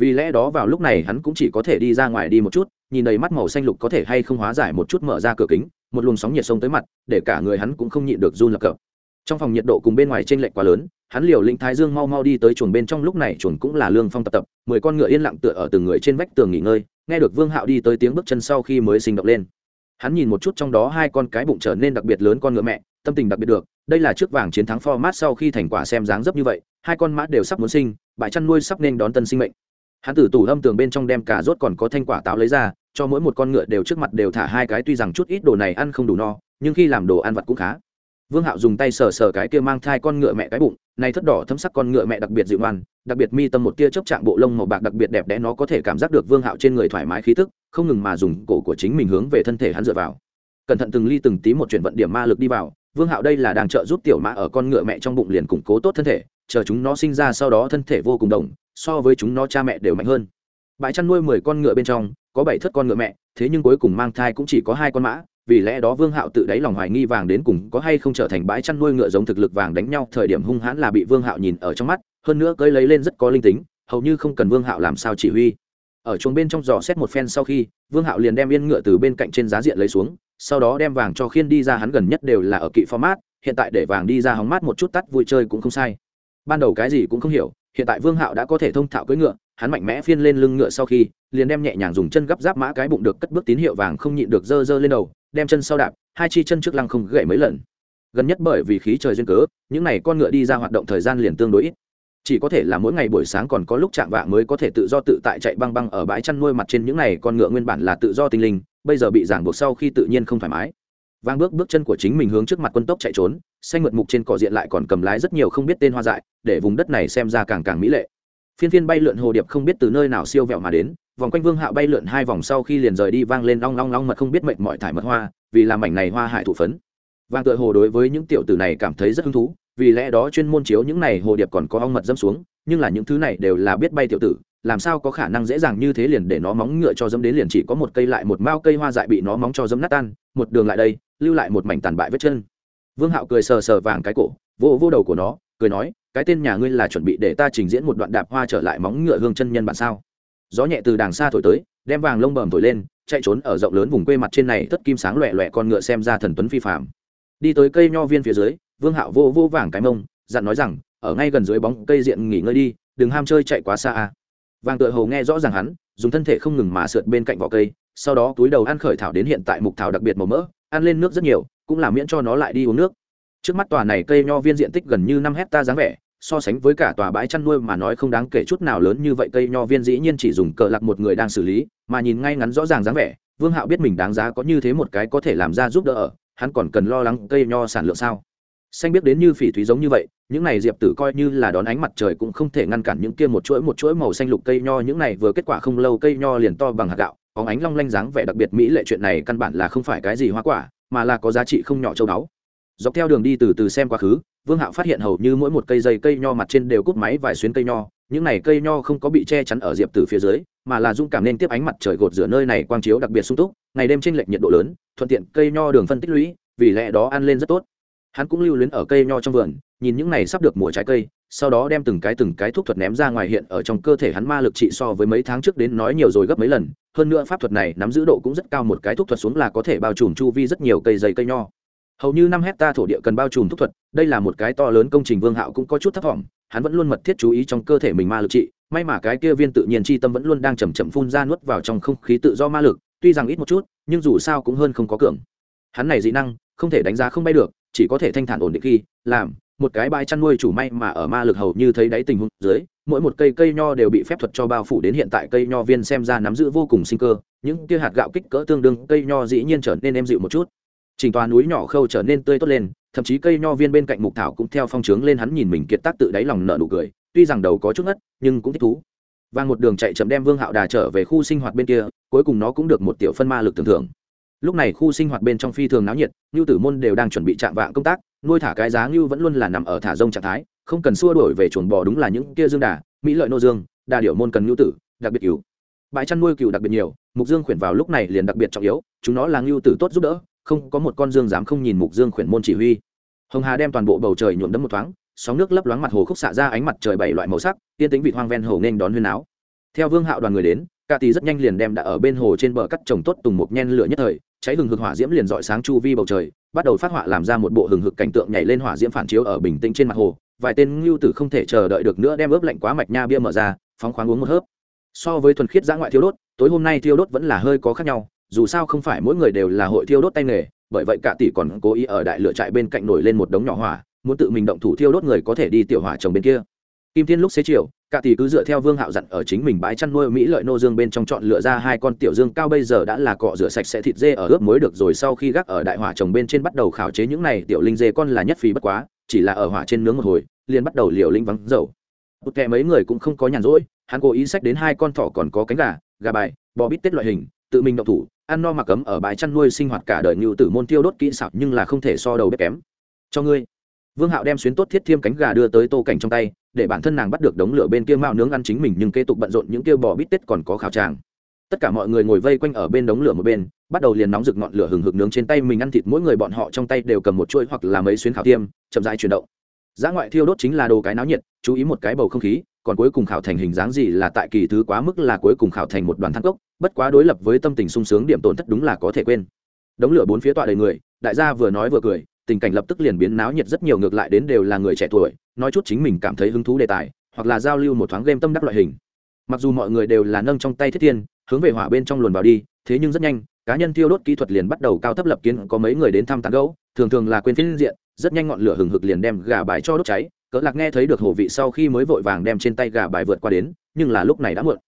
vì lẽ đó vào lúc này hắn cũng chỉ có thể đi ra ngoài đi một chút, nhìn đầy mắt màu xanh lục có thể hay không hóa giải một chút mở ra cửa kính, một luồng sóng nhiệt sông tới mặt, để cả người hắn cũng không nhịn được run lập cập. Trong phòng nhiệt độ cùng bên ngoài t r ê n lệch quá lớn, hắn liều lĩnh thái dương mau mau đi tới chuồng bên trong lúc này chuồng cũng là lương phong tập tập, mười con ngựa yên lặng tựa ở từng người trên vách tường nghỉ ngơi, nghe được vương hạo đi tới tiếng bước chân sau khi mới sinh động lên. Hắn nhìn một chút trong đó hai con cái bụng trở nên đặc biệt lớn con ngựa mẹ, tâm tình đặc biệt được, đây là trước vàng chiến thắng format sau khi thành quả xem dáng dấp như vậy, hai con mã đều sắp muốn sinh, bãi chăn nuôi sắp nên đón tân sinh mệnh hắn từ tủ âm tường bên trong đem cà rốt còn có thanh quả táo lấy ra, cho mỗi một con ngựa đều trước mặt đều thả hai cái, tuy rằng chút ít đồ này ăn không đủ no, nhưng khi làm đồ ăn vặt cũng khá. Vương hạo dùng tay sờ sờ cái kia mang thai con ngựa mẹ cái bụng, này thất đỏ thấm sắc con ngựa mẹ đặc biệt dịu ngoan, đặc biệt mi tâm một tia chớp trạng bộ lông màu bạc đặc biệt đẹp đẽ nó có thể cảm giác được vương hạo trên người thoải mái khí tức, không ngừng mà dùng cổ của chính mình hướng về thân thể hắn dựa vào. Cẩn thận từng ly từng tí một chuyển vận điểm ma lực đi vào, vương hạo đây là đang trợ giúp tiểu mã ở con ngựa mẹ trong bụng liền củng cố tốt thân thể, chờ chúng nó sinh ra sau đó thân thể vô cùng đồng so với chúng nó cha mẹ đều mạnh hơn. Bãi chăn nuôi mười con ngựa bên trong, có bảy thất con ngựa mẹ, thế nhưng cuối cùng mang thai cũng chỉ có hai con mã, vì lẽ đó vương hạo tự đáy lòng hoài nghi vàng đến cùng có hay không trở thành bãi chăn nuôi ngựa giống thực lực vàng đánh nhau, thời điểm hung hãn là bị vương hạo nhìn ở trong mắt, hơn nữa cơi lấy lên rất có linh tính, hầu như không cần vương hạo làm sao chỉ huy. Ở chuồng bên trong giò xét một phen sau khi, vương hạo liền đem yên ngựa từ bên cạnh trên giá diện lấy xuống, sau đó đem vàng cho khiên đi ra, hắn gần nhất đều là ở kỵ format, hiện tại để vàng đi ra hóng mát một chút tắt vui chơi cũng không sai. Ban đầu cái gì cũng không hiểu hiện tại vương hạo đã có thể thông thạo cưỡi ngựa, hắn mạnh mẽ phiên lên lưng ngựa sau khi, liền đem nhẹ nhàng dùng chân gấp giáp mã cái bụng được cất bước tín hiệu vàng không nhịn được dơ dơ lên đầu, đem chân sau đạp, hai chi chân trước lăng không gậy mấy lần. Gần nhất bởi vì khí trời duyên cớ, những n à y con ngựa đi ra hoạt động thời gian liền tương đối ít. Chỉ có thể là mỗi ngày buổi sáng còn có lúc chạm vạng mới có thể tự do tự tại chạy băng băng ở bãi chăn nuôi mặt trên những n à y con ngựa nguyên bản là tự do tinh linh, bây giờ bị giảng buộc sau khi tự nhiên không thoải mái. Vang bước bước chân của chính mình hướng trước mặt quân tốc chạy trốn xanh mượt mục trên cỏ diện lại còn cầm lái rất nhiều không biết tên hoa dại, để vùng đất này xem ra càng càng mỹ lệ. Phiên phiên bay lượn hồ điệp không biết từ nơi nào siêu vẹo mà đến, vòng quanh vương hạo bay lượn hai vòng sau khi liền rời đi vang lên long long long mật không biết mệnh mọi thải mật hoa, vì làm mảnh này hoa hại thụ phấn. Vang tựa hồ đối với những tiểu tử này cảm thấy rất hứng thú, vì lẽ đó chuyên môn chiếu những này hồ điệp còn có ong mật dâm xuống, nhưng là những thứ này đều là biết bay tiểu tử, làm sao có khả năng dễ dàng như thế liền để nó móng ngựa cho dâm đến liền chỉ có một cây lại một mao cây hoa dại bị nó móng cho dâm nát tan, một đường lại đây, lưu lại một mảnh tàn bại vết chân vương hạo cười sờ sờ vàng cái cổ vô vô đầu của nó, cười nói, cái tên nhà ngươi là chuẩn bị để ta trình diễn một đoạn đạp hoa trở lại móng ngựa hương chân nhân bản sao? Gió nhẹ từ đàng xa thổi tới, đem vàng lông bờm thổi lên, chạy trốn ở rộng lớn vùng quê mặt trên này tất kim sáng loẹ loẹ con ngựa xem ra thần tuấn phi phạm đi tới cây nho viên phía dưới, vương hạo vô vô vàng cái mông, dặn nói rằng, ở ngay gần dưới bóng cây diện nghỉ ngơi đi, đừng ham chơi chạy quá xa a. Vàng tựa hồ nghe rõ ràng hắn, dùng thân thể không ngừng mà sượt bên cạnh vỏ cây, sau đó túi đầu ăn khởi thảo đến hiện tại mục thảo đặc biệt màu mỡ, ăn lên nước rất nhiều cũng là miễn cho nó lại đi uống nước. Trước mắt tòa này cây nho viên diện tích gần như năm hecta dáng vẻ, so sánh với cả tòa bãi chăn nuôi mà nói không đáng kể chút nào lớn như vậy, cây nho viên dĩ nhiên chỉ dùng cờ lạc một người đang xử lý, mà nhìn ngay ngắn rõ ràng dáng vẻ, vương hạo biết mình đáng giá có như thế một cái có thể làm ra giúp đỡ ở, hắn còn cần lo lắng cây nho sản lượng sao. Xanh biết đến như phỉ thúy giống như vậy, những này diệp tử coi như là đón ánh mặt trời cũng không thể ngăn cản những kia một chuỗi một chuỗi màu xanh lục cây nho, những này vừa kết quả không lâu cây nho liền to bằng hạt gạo, có ánh long lanh dáng vẻ đặc biệt mỹ lệ, chuyện này căn bản là không phải cái gì hoa quả mà là có giá trị không nhỏ châu đáo dọc theo đường đi từ từ xem quá khứ, vương hạo phát hiện hầu như mỗi một cây dây cây nho mặt trên đều cúp máy vài xuyến cây nho, những này cây nho không có bị che chắn ở diệp từ phía dưới, mà là dung cảm nên tiếp ánh mặt trời gột rửa nơi này quang chiếu đặc biệt sung túc, ngày đêm trên lệch nhiệt độ lớn, thuận tiện cây nho đường phân tích lũy, vì lẽ đó ăn lên rất tốt. Hắn cũng lưu luyến ở cây nho trong vườn nhìn những này sắp được mùa trái cây, sau đó đem từng cái từng cái thuốc thuật ném ra ngoài hiện ở trong cơ thể hắn ma lực trị so với mấy tháng trước đến nói nhiều rồi gấp mấy lần, hơn nữa pháp thuật này nắm giữ độ cũng rất cao, một cái thuốc thuật xuống là có thể bao trùm chu vi rất nhiều cây dày cây nho. Hầu như năm hecta thổ địa cần bao trùm thuốc thuật, đây là một cái to lớn công trình vương hạo cũng có chút thấp thỏm hắn vẫn luôn mật thiết chú ý trong cơ thể mình ma lực trị, may mà cái kia viên tự nhiên chi tâm vẫn luôn đang chầm chậm phun ra nuốt vào trong không khí tự do ma lực, tuy rằng ít một chút, nhưng dù sao cũng hơn không có cường. Hắn này dị năng, không thể đánh giá không bay được, chỉ có thể thanh thản ổn định khi, làm một cái bãi chăn nuôi chủ may mà ở ma lực hầu như thấy đáy tình huống dưới, mỗi một cây cây nho đều bị phép thuật cho bao phủ đến hiện tại cây nho viên xem ra nắm giữ vô cùng sinh cơ, những kia hạt gạo kích cỡ tương đương, cây nho dĩ nhiên trở nên êm dịu một chút. Chỉnh toàn núi nhỏ khâu trở nên tươi tốt lên, thậm chí cây nho viên bên cạnh mục thảo cũng theo phong trướng lên hắn nhìn mình kiệt tác tự đáy lòng nợ nụ cười, tuy rằng đầu có chút ngất, nhưng cũng thích thú. Và một đường chạy chậm đem vương hạo đà trở về khu sinh hoạt bên kia, cuối cùng nó cũng được một tiểu phân ma lực tưởng thưởng lúc này khu sinh hoạt bên trong phi thường náo nhiệt ngưu tử môn đều đang chuẩn bị chạm vạng công tác, nuôi thả cái giá ngưu vẫn luôn là nằm ở thả rông trạng thái, không cần xua đổi về chuồng bò đúng là những kia dương đà, mỹ lợi nô dương, đà điểu môn cần ngưu tử, đặc biệt cứu bãi chăn nuôi cừu đặc biệt nhiều, mục dương khuyển vào lúc này liền đặc biệt trọng yếu, chúng nó là ngưu tử tốt giúp đỡ, không có một con dương dám không nhìn mục dương khuyển môn chỉ huy. Hồng hà đem toàn bộ bầu trời nhuộm đấm một thoáng, sóng nước lấp loáng mặt hồ khúc xạ ra ánh mặt trời bảy loại màu sắc tiên tính vị hoang ven hồ nên đón huyên áo. Theo vương hạo đoàn người đến cả tỷ rất nhanh liền đem đã ở bên hồ trên bờ cắt trồng tốt tùng một nhen lửa nhất thời cháy hừng hực hỏa diễm liền dọi sáng chu vi bầu trời, bắt đầu phát họa làm ra một bộ hừng hực cảnh tượng nhảy lên hỏa diễm phản chiếu ở bình tĩnh trên mặt hồ. Vài tên ngưu tử không thể chờ đợi được nữa đem ướp lạnh quá mạch nha bia mở ra, phóng khoáng uống một hớp. So với thuần khiết giã ngoại thiêu đốt, tối hôm nay thiêu đốt vẫn là hơi có khác nhau, dù sao không phải mỗi người đều là hội thiêu đốt tay nghề, bởi vậy cả tỷ còn cố ý ở đại lửa trại bên cạnh nổi lên một đống nhỏ hỏa, muốn tự mình động thủ thiêu đốt người có thể đi tiểu hỏa trồng bên kia kim thiên lúc xế chiều cả tỷ cứ dựa theo vương hạo dặn ở chính mình bãi chăn nuôi mỹ lợi nô dương bên trong chọn lựa ra hai con tiểu dương cao bây giờ đã là cọ rửa sạch sẽ thịt dê ở ướp muối được rồi sau khi gác ở đại hỏa trồng bên trên bắt đầu khảo chế những này, tiểu linh dê con là nhất phí bất quá, chỉ là ở hỏa trên nướng một hồi, liền bắt đầu liều linh vắng dầu. Một kẻ mấy người cũng không có nhàn rỗi, hắn cố ý sách đến hai con thỏ còn có cánh gà gà bài, bò bít tết loại hình, tự mình động thủ, ăn no mặc cấm ở bãi chăn nuôi sinh hoạt cả đời như tử môn tiêu đốt kỹ xảo nhưng là không thể so đầu bếp kém. Cho ngươi vương hạo đem xuyến tốt thiết thiêm cánh gà đưa tới tô cảnh trong tay, để bản thân nàng bắt được đống lửa bên kia mạo nướng ăn chính mình nhưng kế tục bận rộn những kia bò bít tết còn có khảo tràng. Tất cả mọi người ngồi vây quanh ở bên đống lửa một bên, bắt đầu liền nóng rực ngọn lửa hừng hực nướng trên tay mình ăn thịt mỗi người bọn họ trong tay đều cầm một chuỗi hoặc là mấy xuyến khảo tiêm chậm rãi chuyển động. Giá ngoại thiêu đốt chính là đồ cái náo nhiệt, chú ý một cái bầu không khí, còn cuối cùng khảo thành hình dáng gì là tại kỳ thứ quá mức là cuối cùng khảo thành một đoàn thăng cốc, bất quá đối lập với tâm tình sung sướng điểm tổn thất đúng là có thể quên. Đống lửa bốn phía tọa đầy người, đại gia vừa nói vừa cười tình cảnh lập tức liền biến náo nhiệt rất nhiều, ngược lại đến đều là người trẻ tuổi, nói chút chính mình cảm thấy hứng thú đề tài, hoặc là giao lưu một thoáng game tâm đắc loại hình. Mặc dù mọi người đều là nâng trong tay thiết thiên hướng về hỏa bên trong luồn vào đi, thế nhưng rất nhanh, cá nhân tiêu đốt kỹ thuật liền bắt đầu cao thấp lập kiến, có mấy người đến thăm tán gấu thường thường là quên phiên diện, rất nhanh ngọn lửa hừng hực liền đem gà bài cho đốt cháy, cỡ lạc nghe thấy được hồ vị sau khi mới vội vàng đem trên tay gà bài vượt qua đến, nhưng là lúc này đã muộn.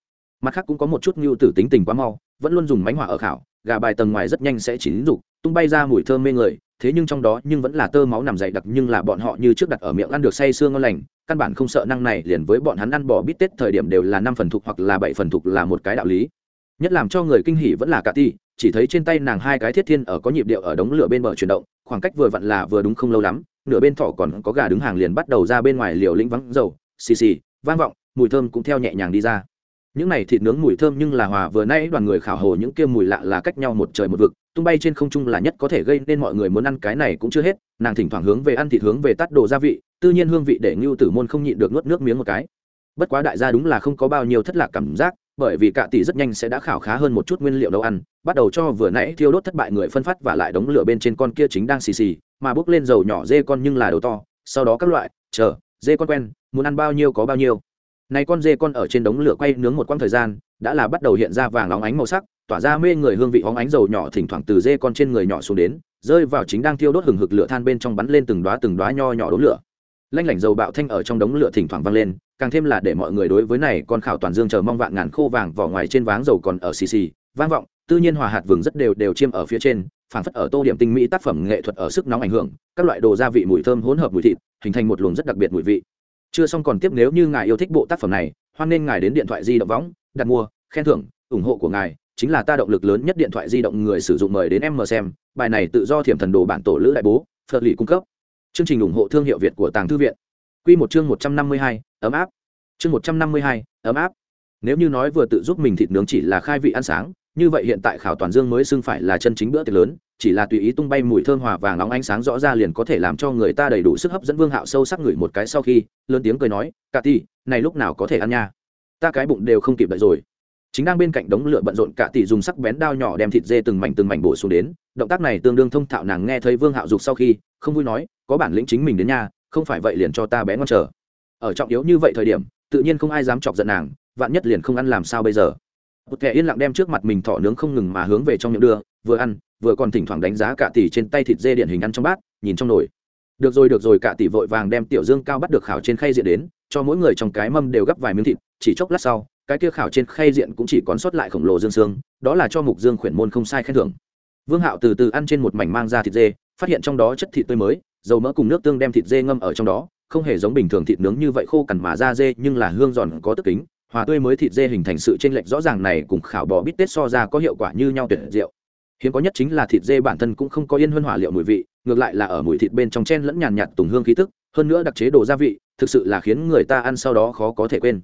Mặt khác cũng có một chút ngưu tử tính tình quá mau, vẫn luôn dùng mánh hỏa ở khảo, gà bài tầng ngoài rất nhanh sẽ chỉ dục tung bay ra mùi thơm mê người, thế nhưng trong đó nhưng vẫn là tơ máu nằm dày đặc nhưng là bọn họ như trước đặt ở miệng ăn được say sương ngon lành, căn bản không sợ năng này liền với bọn hắn ăn bò bít tết thời điểm đều là năm phần thục hoặc là bảy phần thục là một cái đạo lý. Nhất làm cho người kinh hỉ vẫn là cả ti, chỉ thấy trên tay nàng hai cái thiết thiên ở có nhịp điệu ở đống lửa bên bờ chuyển động, khoảng cách vừa vặn là vừa đúng không lâu lắm, nửa bên thỏ còn có gà đứng hàng liền bắt đầu ra bên ngoài liều lĩnh vắng dầu, xì xì, vang vọng, mùi thơm cũng theo nhẹ nhàng đi ra. Những này thịt nướng mùi thơm nhưng là hòa vừa nãy đoàn người khảo hồ những kia mùi lạ là cách nhau một trời một vực tung bay trên không trung là nhất có thể gây nên mọi người muốn ăn cái này cũng chưa hết, nàng thỉnh thoảng hướng về ăn thịt hướng về tắt đồ gia vị, tự nhiên hương vị để ngưu tử môn không nhịn được nuốt nước miếng một cái. Bất quá đại gia đúng là không có bao nhiêu thất lạc cảm giác, bởi vì cạ tỷ rất nhanh sẽ đã khảo khá hơn một chút nguyên liệu nấu ăn, bắt đầu cho vừa nãy thiêu đốt thất bại người phân phát và lại đống lửa bên trên con kia chính đang xì xì, mà bước lên dầu nhỏ dê con nhưng là đầu to, sau đó các loại, chờ, dê con quen, muốn ăn bao nhiêu có bao nhiêu này con dê con ở trên đống lửa quay nướng một quãng thời gian, đã là bắt đầu hiện ra vàng óng ánh màu sắc, tỏa ra mê người hương vị óng ánh dầu nhỏ thỉnh thoảng từ dê con trên người nhỏ xuống đến, rơi vào chính đang thiêu đốt hừng hực lửa than bên trong bắn lên từng đoá từng đoá nho nhỏ đống lửa. Lanh lảnh dầu bạo thanh ở trong đống lửa thỉnh thoảng vang lên, càng thêm là để mọi người đối với này con khảo toàn dương chờ mong vạn ngàn khô vàng vỏ ngoài trên váng dầu còn ở xì xì, vang vọng tự nhiên hòa hạt vừng rất đều đều chiêm ở phía trên phản phất ở tô điểm tinh mỹ tác phẩm nghệ thuật ở sức nóng ảnh hưởng, các loại đồ gia vị mùi thơm hỗn hợp mùi thịt, hình thành một luồng rất đặc biệt mùi vị chưa xong còn tiếp nếu như ngài yêu thích bộ tác phẩm này, hoan nên ngài đến điện thoại di động võng, đặt mua, khen thưởng, ủng hộ của ngài, chính là ta động lực lớn nhất điện thoại di động người sử dụng mời đến em mờ xem, bài này tự do thiểm thần đồ bản tổ lữ đại bố, phật lì cung cấp. Chương trình ủng hộ thương hiệu việt của tàng thư viện. Q một chương một trăm năm mươi hai, ấm áp. Chương một trăm năm mươi hai, ấm áp. Nếu như nói vừa tự giúp mình thịt nướng chỉ là khai vị ăn sáng như vậy hiện tại khảo toàn dương mới xưng phải là chân chính bữa tiệc lớn, chỉ là tùy ý tung bay mùi thơm hòa vàng nóng ánh sáng rõ ra liền có thể làm cho người ta đầy đủ sức hấp dẫn vương hạo sâu sắc ngửi một cái sau khi, lớn tiếng cười nói, cà ti, này lúc nào có thể ăn nha? Ta cái bụng đều không kịp đợi rồi. Chính đang bên cạnh đống lửa bận rộn cạ tỷ dùng sắc bén đao nhỏ đem thịt dê từng mảnh từng mảnh bổ xuống đến. Động tác này tương đương thông thạo, nàng nghe thấy vương hạo dục sau khi, không vui nói, có bản lĩnh chính mình đến nha, không phải vậy liền cho ta bé ngon chờ. Ở trọng yếu như vậy thời điểm, tự nhiên không ai dám chọc giận nàng, vạn nhất liền không ăn làm sao bây giờ một kẻ yên lặng đem trước mặt mình thọ nướng không ngừng mà hướng về trong miệng đưa, vừa ăn, vừa còn thỉnh thoảng đánh giá cả tỷ trên tay thịt dê điển hình ăn trong bát, nhìn trong nồi. Được rồi được rồi, cả tỷ vội vàng đem tiểu dương cao bắt được khảo trên khay diện đến, cho mỗi người trong cái mâm đều gấp vài miếng thịt, chỉ chốc lát sau, cái kia khảo trên khay diện cũng chỉ còn sót lại khổng lồ dương xương, đó là cho mục dương khuyển môn không sai khen thưởng. Vương hạo từ từ ăn trên một mảnh mang ra thịt dê, phát hiện trong đó chất thịt tươi mới, dầu mỡ cùng nước tương đem thịt dê ngâm ở trong đó, không hề giống bình thường thịt nướng như vậy khô cằn mà ra dê, nhưng là hương giòn có tức kính hòa tươi mới thịt dê hình thành sự chênh lệch rõ ràng này cùng khảo bò bít tết so ra có hiệu quả như nhau tuyệt diệu. Hiếm có nhất chính là thịt dê bản thân cũng không có yên hơn hỏa liệu mùi vị, ngược lại là ở mùi thịt bên trong chen lẫn nhàn nhạt tùng hương khí tức, hơn nữa đặc chế đồ gia vị, thực sự là khiến người ta ăn sau đó khó có thể quên.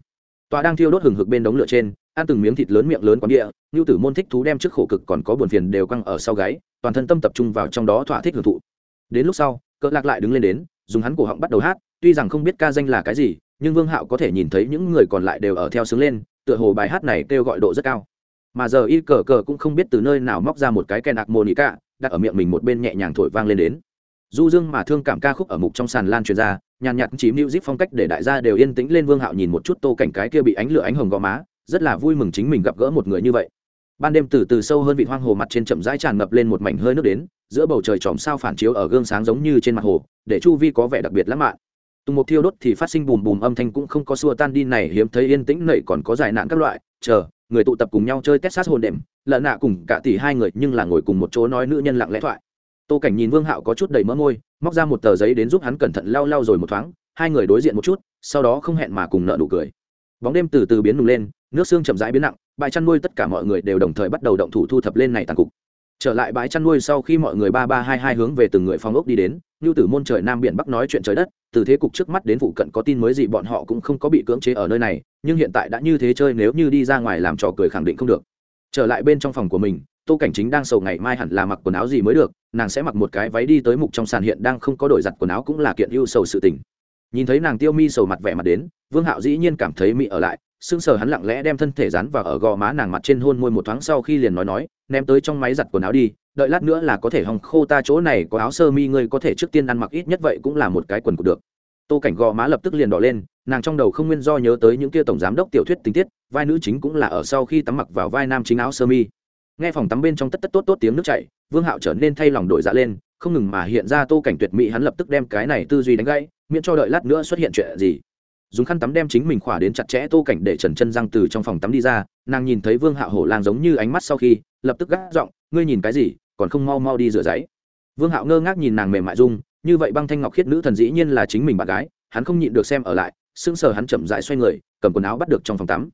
Tòa đang thiêu đốt hừng hực bên đống lửa trên, ăn từng miếng thịt lớn miệng lớn quán địa như tử môn thích thú đem trước khổ cực còn có buồn phiền đều căng ở sau gáy, toàn thân tâm tập trung vào trong đó thỏa thích hưởng thụ. Đến lúc sau, cỡ lạc lại đứng lên đến, dùng hắn cổ họng bắt đầu hát, tuy rằng không biết ca danh là cái gì nhưng vương hạo có thể nhìn thấy những người còn lại đều ở theo sướng lên, tựa hồ bài hát này kêu gọi độ rất cao. Mà giờ y cờ cờ cũng không biết từ nơi nào móc ra một cái kèn ạc mô nỉ cả đặt ở miệng mình một bên nhẹ nhàng thổi vang lên đến. Du dương mà thương cảm ca khúc ở mục trong sàn lan truyền ra, nhàn nhạt chìm lưu zip phong cách để đại gia đều yên tĩnh lên vương hạo nhìn một chút tô cảnh cái kia bị ánh lửa ánh hồng gò má, rất là vui mừng chính mình gặp gỡ một người như vậy. Ban đêm từ từ sâu hơn vị hoang hồ mặt trên chậm rãi tràn ngập lên một mảnh hơi nước đến, giữa bầu trời tròm sao phản chiếu ở gương sáng giống như trên mặt hồ, để chu vi có vẻ đặc biệt lãng mạn tùng một thiêu đốt thì phát sinh bùm bùm âm thanh cũng không có xua tan đi này, hiếm thấy yên tĩnh nảy còn có giải nạn các loại. Chờ, người tụ tập cùng nhau chơi texas hồn đệm lợn nạ cùng cả tỷ hai người nhưng là ngồi cùng một chỗ nói nữ nhân lặng lẽ thoại. Tô cảnh nhìn vương hạo có chút đầy mỡ môi, móc ra một tờ giấy đến giúp hắn cẩn thận lau lau rồi một thoáng, hai người đối diện một chút, sau đó không hẹn mà cùng nợ nụ cười. Bóng đêm từ từ biến nùng lên, nước xương chậm rãi biến nặng, bãi chăn nuôi tất cả mọi người đều đồng thời bắt đầu động thủ thu thập lên này tàn cục trở lại bãi chăn nuôi sau khi mọi người ba ba hai hai hướng về từng người phòng ốc đi đến như tử môn trời nam biển bắc nói chuyện trời đất, từ thế cục trước mắt đến phụ cận có tin mới gì bọn họ cũng không có bị cưỡng chế ở nơi này, nhưng hiện tại đã như thế chơi nếu như đi ra ngoài làm trò cười khẳng định không được. Trở lại bên trong phòng của mình, tô cảnh chính đang sầu ngày mai hẳn là mặc quần áo gì mới được, nàng sẽ mặc một cái váy đi tới mục trong sàn hiện đang không có đổi giặt quần áo cũng là kiện ưu sầu sự tình. Nhìn thấy nàng tiêu mi sầu mặt vẻ mặt đến, vương hạo dĩ nhiên cảm thấy mị ở lại sững sờ hắn lặng lẽ đem thân thể dán vào ở gò má nàng mặt trên hôn môi một thoáng sau khi liền nói nói, ném tới trong máy giặt quần áo đi, đợi lát nữa là có thể hòng khô ta chỗ này, có áo sơ mi ngươi có thể trước tiên ăn mặc ít nhất vậy cũng là một cái quần cục được. Tô cảnh gò má lập tức liền đỏ lên, nàng trong đầu không nguyên do nhớ tới những kia tổng giám đốc tiểu thuyết tình tiết, vai nữ chính cũng là ở sau khi tắm mặc vào vai nam chính áo sơ mi. Nghe phòng tắm bên trong tất tất tốt tốt tiếng nước chảy, vương hạo trở nên thay lòng đổi dạ lên, không ngừng mà hiện ra tô cảnh tuyệt mỹ hắn lập tức đem cái này tư duy đánh gãy, miễn cho đợi lát nữa xuất hiện chuyện gì dùng khăn tắm đem chính mình khỏa đến chặt chẽ tô cảnh để trần chân răng từ trong phòng tắm đi ra, nàng nhìn thấy vương hạo hổ lang giống như ánh mắt sau khi, lập tức gác giọng, ngươi nhìn cái gì, còn không mau mau đi rửa giấy. Vương hạo ngơ ngác nhìn nàng mềm mại dung, như vậy băng thanh ngọc khiết nữ thần dĩ nhiên là chính mình bạn gái, hắn không nhịn được xem ở lại, sững sờ hắn chậm dại xoay người, cầm quần áo bắt được trong phòng tắm.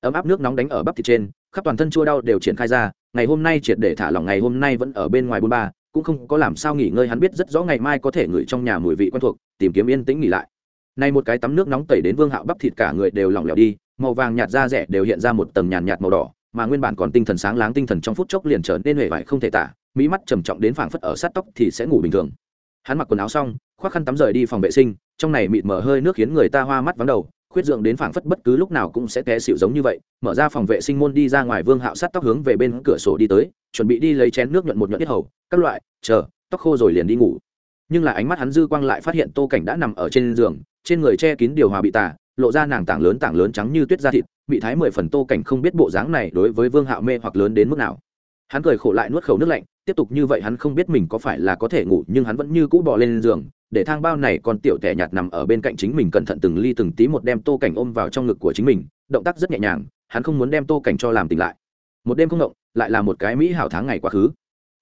Ấm áp nước nóng đánh ở bắp thịt trên, khắp toàn thân chua đau đều triển khai ra, ngày hôm nay triệt để thả lỏng, ngày hôm nay vẫn ở bên ngoài bôn ba, cũng không có làm sao nghỉ ngơi, hắn biết rất rõ ngày mai có thể ngửi trong nhà mùi vị quen thuộc, tìm kiếm yên tĩnh nghỉ lại này một cái tắm nước nóng tẩy đến vương hạo bắp thịt cả người đều lỏng lẻo đi, màu vàng nhạt da rẻ đều hiện ra một tầng nhàn nhạt màu đỏ, mà nguyên bản còn tinh thần sáng láng tinh thần trong phút chốc liền trở nên hề vải không thể tả, mỹ mắt trầm trọng đến phảng phất ở sát tóc thì sẽ ngủ bình thường. Hắn mặc quần áo xong, khoác khăn tắm rời đi phòng vệ sinh, trong này mịt mờ hơi nước khiến người ta hoa mắt vắng đầu, khuyết dưỡng đến phảng phất bất cứ lúc nào cũng sẽ té xỉu giống như vậy, mở ra phòng vệ sinh môn đi ra ngoài vương hạo sát tóc hướng về bên cửa sổ đi tới, chuẩn bị đi lấy chén nước nhuận một nhuận ít hầu, các loại, chờ, tóc khô rồi liền đi ngủ. Nhưng là ánh mắt hắn dư quang lại phát hiện tô cảnh đã nằm ở trên giường trên người che kín điều hòa bị tả, lộ ra nàng tảng lớn tảng lớn trắng như tuyết da thịt, bị thái mười phần tô cảnh không biết bộ dáng này đối với vương hạo mê hoặc lớn đến mức nào. Hắn cười khổ lại nuốt khẩu nước lạnh, tiếp tục như vậy hắn không biết mình có phải là có thể ngủ nhưng hắn vẫn như cũ bò lên giường, để thang bao này còn tiểu tẻ nhạt nằm ở bên cạnh chính mình cẩn thận từng ly từng tí một đem tô cảnh ôm vào trong ngực của chính mình, động tác rất nhẹ nhàng, hắn không muốn đem tô cảnh cho làm tỉnh lại. Một đêm không động, lại là một cái mỹ hảo tháng ngày quá khứ.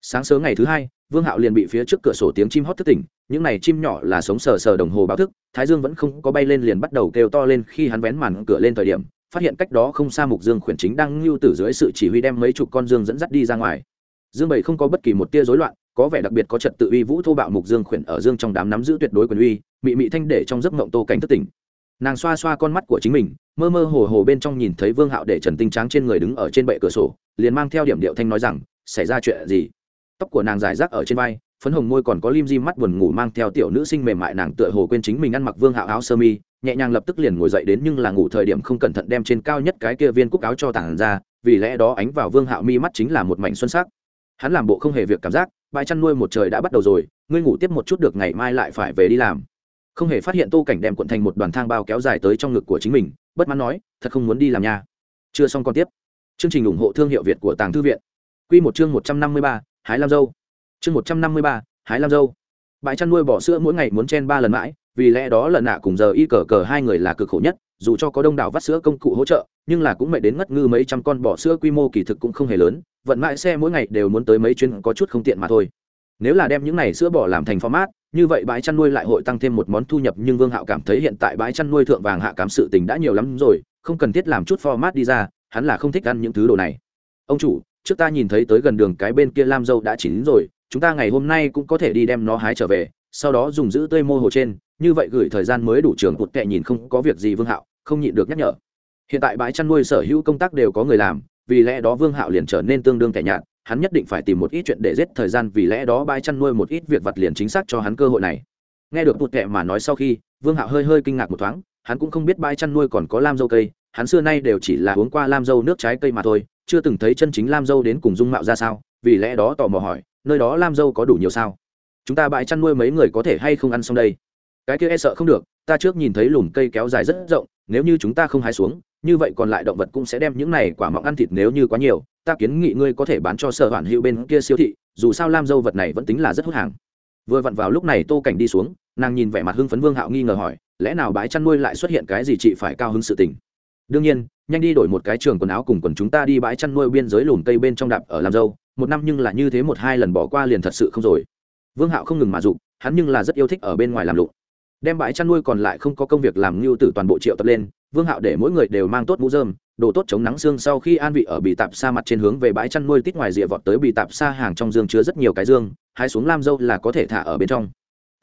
Sáng sớm ngày thứ hai vương hạo liền bị phía trước cửa sổ tiếng chim hót thức tỉnh, những này chim nhỏ là sống sờ sờ đồng hồ báo thức, thái dương vẫn không có bay lên liền bắt đầu kêu to lên khi hắn vén màn cửa lên thời điểm, phát hiện cách đó không xa mục dương khuyển chính đang lưu tử dưới sự chỉ huy đem mấy chục con dương dẫn dắt đi ra ngoài. Dương bảy không có bất kỳ một tia rối loạn, có vẻ đặc biệt có trật tự uy vũ thô bạo mục dương khuyển ở dương trong đám nắm giữ tuyệt đối quyền uy, mị mị thanh để trong giấc mộng tô cảnh thức tỉnh. Nàng xoa xoa con mắt của chính mình, mơ mơ hồ hồ bên trong nhìn thấy vương hạo để trần tinh tráng trên người đứng ở trên bệ cửa sổ, liền mang theo điểm điệu thanh nói rằng, xảy ra chuyện gì? Tóc của nàng dài rác ở trên vai, phấn hồng môi còn có lim di mắt buồn ngủ mang theo tiểu nữ sinh mềm mại nàng tựa hồ quên chính mình ăn mặc vương hạo áo sơ mi, nhẹ nhàng lập tức liền ngồi dậy đến nhưng là ngủ thời điểm không cẩn thận đem trên cao nhất cái kia viên cúc áo cho tảng ra, vì lẽ đó ánh vào vương hạo mi mắt chính là một mảnh xuân sắc. Hắn làm bộ không hề việc cảm giác, bãi chăn nuôi một trời đã bắt đầu rồi, ngươi ngủ tiếp một chút được ngày mai lại phải về đi làm. Không hề phát hiện tô cảnh đem cuộn thành một đoàn thang bao kéo dài tới trong ngực của chính mình, bất mãn nói, thật không muốn đi làm nha. Chưa xong còn tiếp. Chương trình ủng hộ thương hiệu việt của tàng thư viện. Q một chương một trăm năm mươi ba hái lam dâu. Chương một trăm năm mươi ba, hái lam dâu. Bãi chăn nuôi bỏ sữa mỗi ngày muốn chen ba lần mãi, vì lẽ đó lần nạ cùng giờ y cờ cờ hai người là cực khổ nhất, dù cho có đông đảo vắt sữa công cụ hỗ trợ, nhưng là cũng mệt đến ngất ngư mấy trăm con bò sữa quy mô kỳ thực cũng không hề lớn, vận mãi xe mỗi ngày đều muốn tới mấy chuyến có chút không tiện mà thôi. Nếu là đem những này sữa bò làm thành format, như vậy bãi chăn nuôi lại hội tăng thêm một món thu nhập, nhưng vương hạo cảm thấy hiện tại bãi chăn nuôi thượng vàng hạ cám sự tình đã nhiều lắm rồi, không cần thiết làm chút format đi ra, hắn là không thích ăn những thứ đồ này. Ông chủ trước ta nhìn thấy tới gần đường cái bên kia lam dâu đã chín rồi, chúng ta ngày hôm nay cũng có thể đi đem nó hái trở về, sau đó dùng giữ tươi mô hồ trên, như vậy gửi thời gian mới đủ trường cụt kệ nhìn không có việc gì vương hạo, không nhịn được nhắc nhở. Hiện tại bãi chăn nuôi sở hữu công tác đều có người làm, vì lẽ đó vương hạo liền trở nên tương đương tẻ nhạt, hắn nhất định phải tìm một ít chuyện để giết thời gian, vì lẽ đó bãi chăn nuôi một ít việc vặt liền chính xác cho hắn cơ hội này. Nghe được cụt kệ mà nói sau khi, vương hạo hơi hơi kinh ngạc một thoáng, hắn cũng không biết bãi chăn nuôi còn có lam dâu cây hắn xưa nay đều chỉ là uống qua lam dâu nước trái cây mà thôi, chưa từng thấy chân chính lam dâu đến cùng dung mạo ra sao, vì lẽ đó tò mò hỏi, nơi đó lam dâu có đủ nhiều sao? Chúng ta bãi chăn nuôi mấy người có thể hay không ăn xong đây? Cái kia e sợ không được, ta trước nhìn thấy lùm cây kéo dài rất rộng, nếu như chúng ta không hái xuống, như vậy còn lại động vật cũng sẽ đem những này quả mọng ăn thịt nếu như quá nhiều, ta kiến nghị ngươi có thể bán cho sở hoàn hữu bên kia siêu thị, dù sao lam dâu vật này vẫn tính là rất hút hàng. Vừa vặn vào lúc này tô cảnh đi xuống, nàng nhìn vẻ mặt hưng phấn vương hạo nghi ngờ hỏi, lẽ nào bãi chăn nuôi lại xuất hiện cái gì chị phải cao hứng sự tình? Đương nhiên, nhanh đi đổi một cái trường quần áo cùng quần chúng ta đi bãi chăn nuôi biên giới lùm cây bên trong đạp ở làm dâu. Một năm nhưng là như thế một hai lần bỏ qua liền thật sự không rồi. Vương hạo không ngừng mà dụng hắn nhưng là rất yêu thích ở bên ngoài làm lụng. Đem bãi chăn nuôi còn lại không có công việc làm ngưu tử toàn bộ triệu tập lên, vương hạo để mỗi người đều mang tốt mũ dơm đồ tốt chống nắng xương sau khi an vị ở bị tạp xa mặt trên hướng về bãi chăn nuôi tít ngoài rìa vọt tới bị tạp xa hàng trong dương chứa rất nhiều cái dương, hai xuống lam dâu là có thể thả ở bên trong.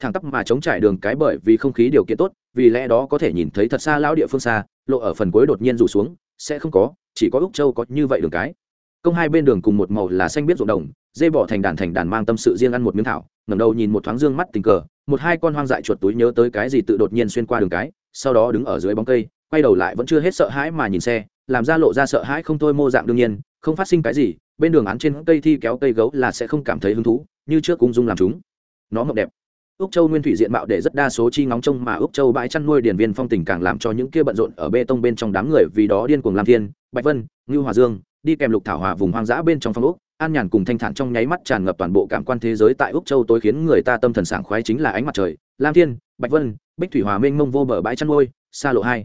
Thẳng tắp mà chống trải đường cái bởi vì không khí điều kiện tốt vì lẽ đó có thể nhìn thấy thật xa lão địa phương xa, lộ ở phần cuối đột nhiên rủ xuống, sẽ không có, chỉ có úc châu có như vậy đường cái. Công hai bên đường cùng một màu là xanh biết ruộng đồng, dê bỏ thành đàn thành đàn mang tâm sự riêng ăn một miếng thảo, ngẩng đầu nhìn một thoáng dương mắt tình cờ, một hai con hoang dại chuột túi nhớ tới cái gì tự đột nhiên xuyên qua đường cái, sau đó đứng ở dưới bóng cây, quay đầu lại vẫn chưa hết sợ hãi mà nhìn xe, làm ra lộ ra sợ hãi không thôi mô dạng đương nhiên, không phát sinh cái gì, bên đường án trên cây thi kéo cây gấu là sẽ không cảm thấy hứng thú, như trước cung dung làm chúng. Nó mộng đẹp úc châu nguyên thủy diện mạo để rất đa số chi ngóng trông mà úc châu bãi chăn nuôi điển viên phong tình càng làm cho những kia bận rộn ở bê tông bên trong đám người vì đó điên cuồng làm thiên. Bạch vân, ngưu hòa dương, đi kèm lục thảo hòa vùng hoang dã bên trong phong úc an nhàn cùng thanh thản trong nháy mắt tràn ngập toàn bộ cảm quan thế giới tại úc châu tối khiến người ta tâm thần sảng khoái chính là ánh mặt trời. Lam thiên, bạch vân, bích thủy hòa mênh mông vô bờ bãi chăn nuôi, xa lộ hai.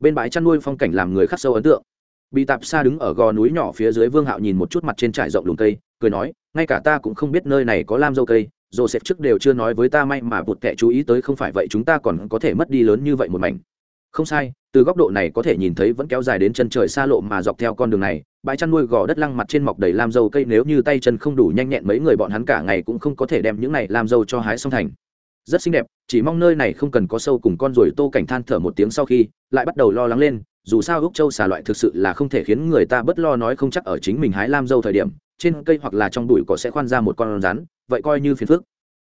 Bên bãi chăn nuôi phong cảnh làm người khắc sâu ấn tượng. Bị tạp xa đứng ở gò núi nhỏ phía dưới vương hạo nhìn một chút mặt trên trải rộng lùm cây cười nói, ngay cả ta cũng không biết nơi này có lam dâu cây, joseph trước đều chưa nói với ta may mà bụt kệ chú ý tới không phải vậy chúng ta còn có thể mất đi lớn như vậy một mảnh. Không sai, từ góc độ này có thể nhìn thấy vẫn kéo dài đến chân trời xa lộ mà dọc theo con đường này, bãi chăn nuôi gò đất lăng mặt trên mọc đầy lam dâu cây nếu như tay chân không đủ nhanh nhẹn mấy người bọn hắn cả ngày cũng không có thể đem những này làm dâu cho hái xong thành. Rất xinh đẹp, chỉ mong nơi này không cần có sâu cùng con rồi tô cảnh than thở một tiếng sau khi, lại bắt đầu lo lắng lên, dù sao úc châu xà loại thực sự là không thể khiến người ta bất lo nói không chắc ở chính mình hái lam dâu thời điểm trên cây hoặc là trong bụi cỏ sẽ khoan ra một con rắn, vậy coi như phiền phức.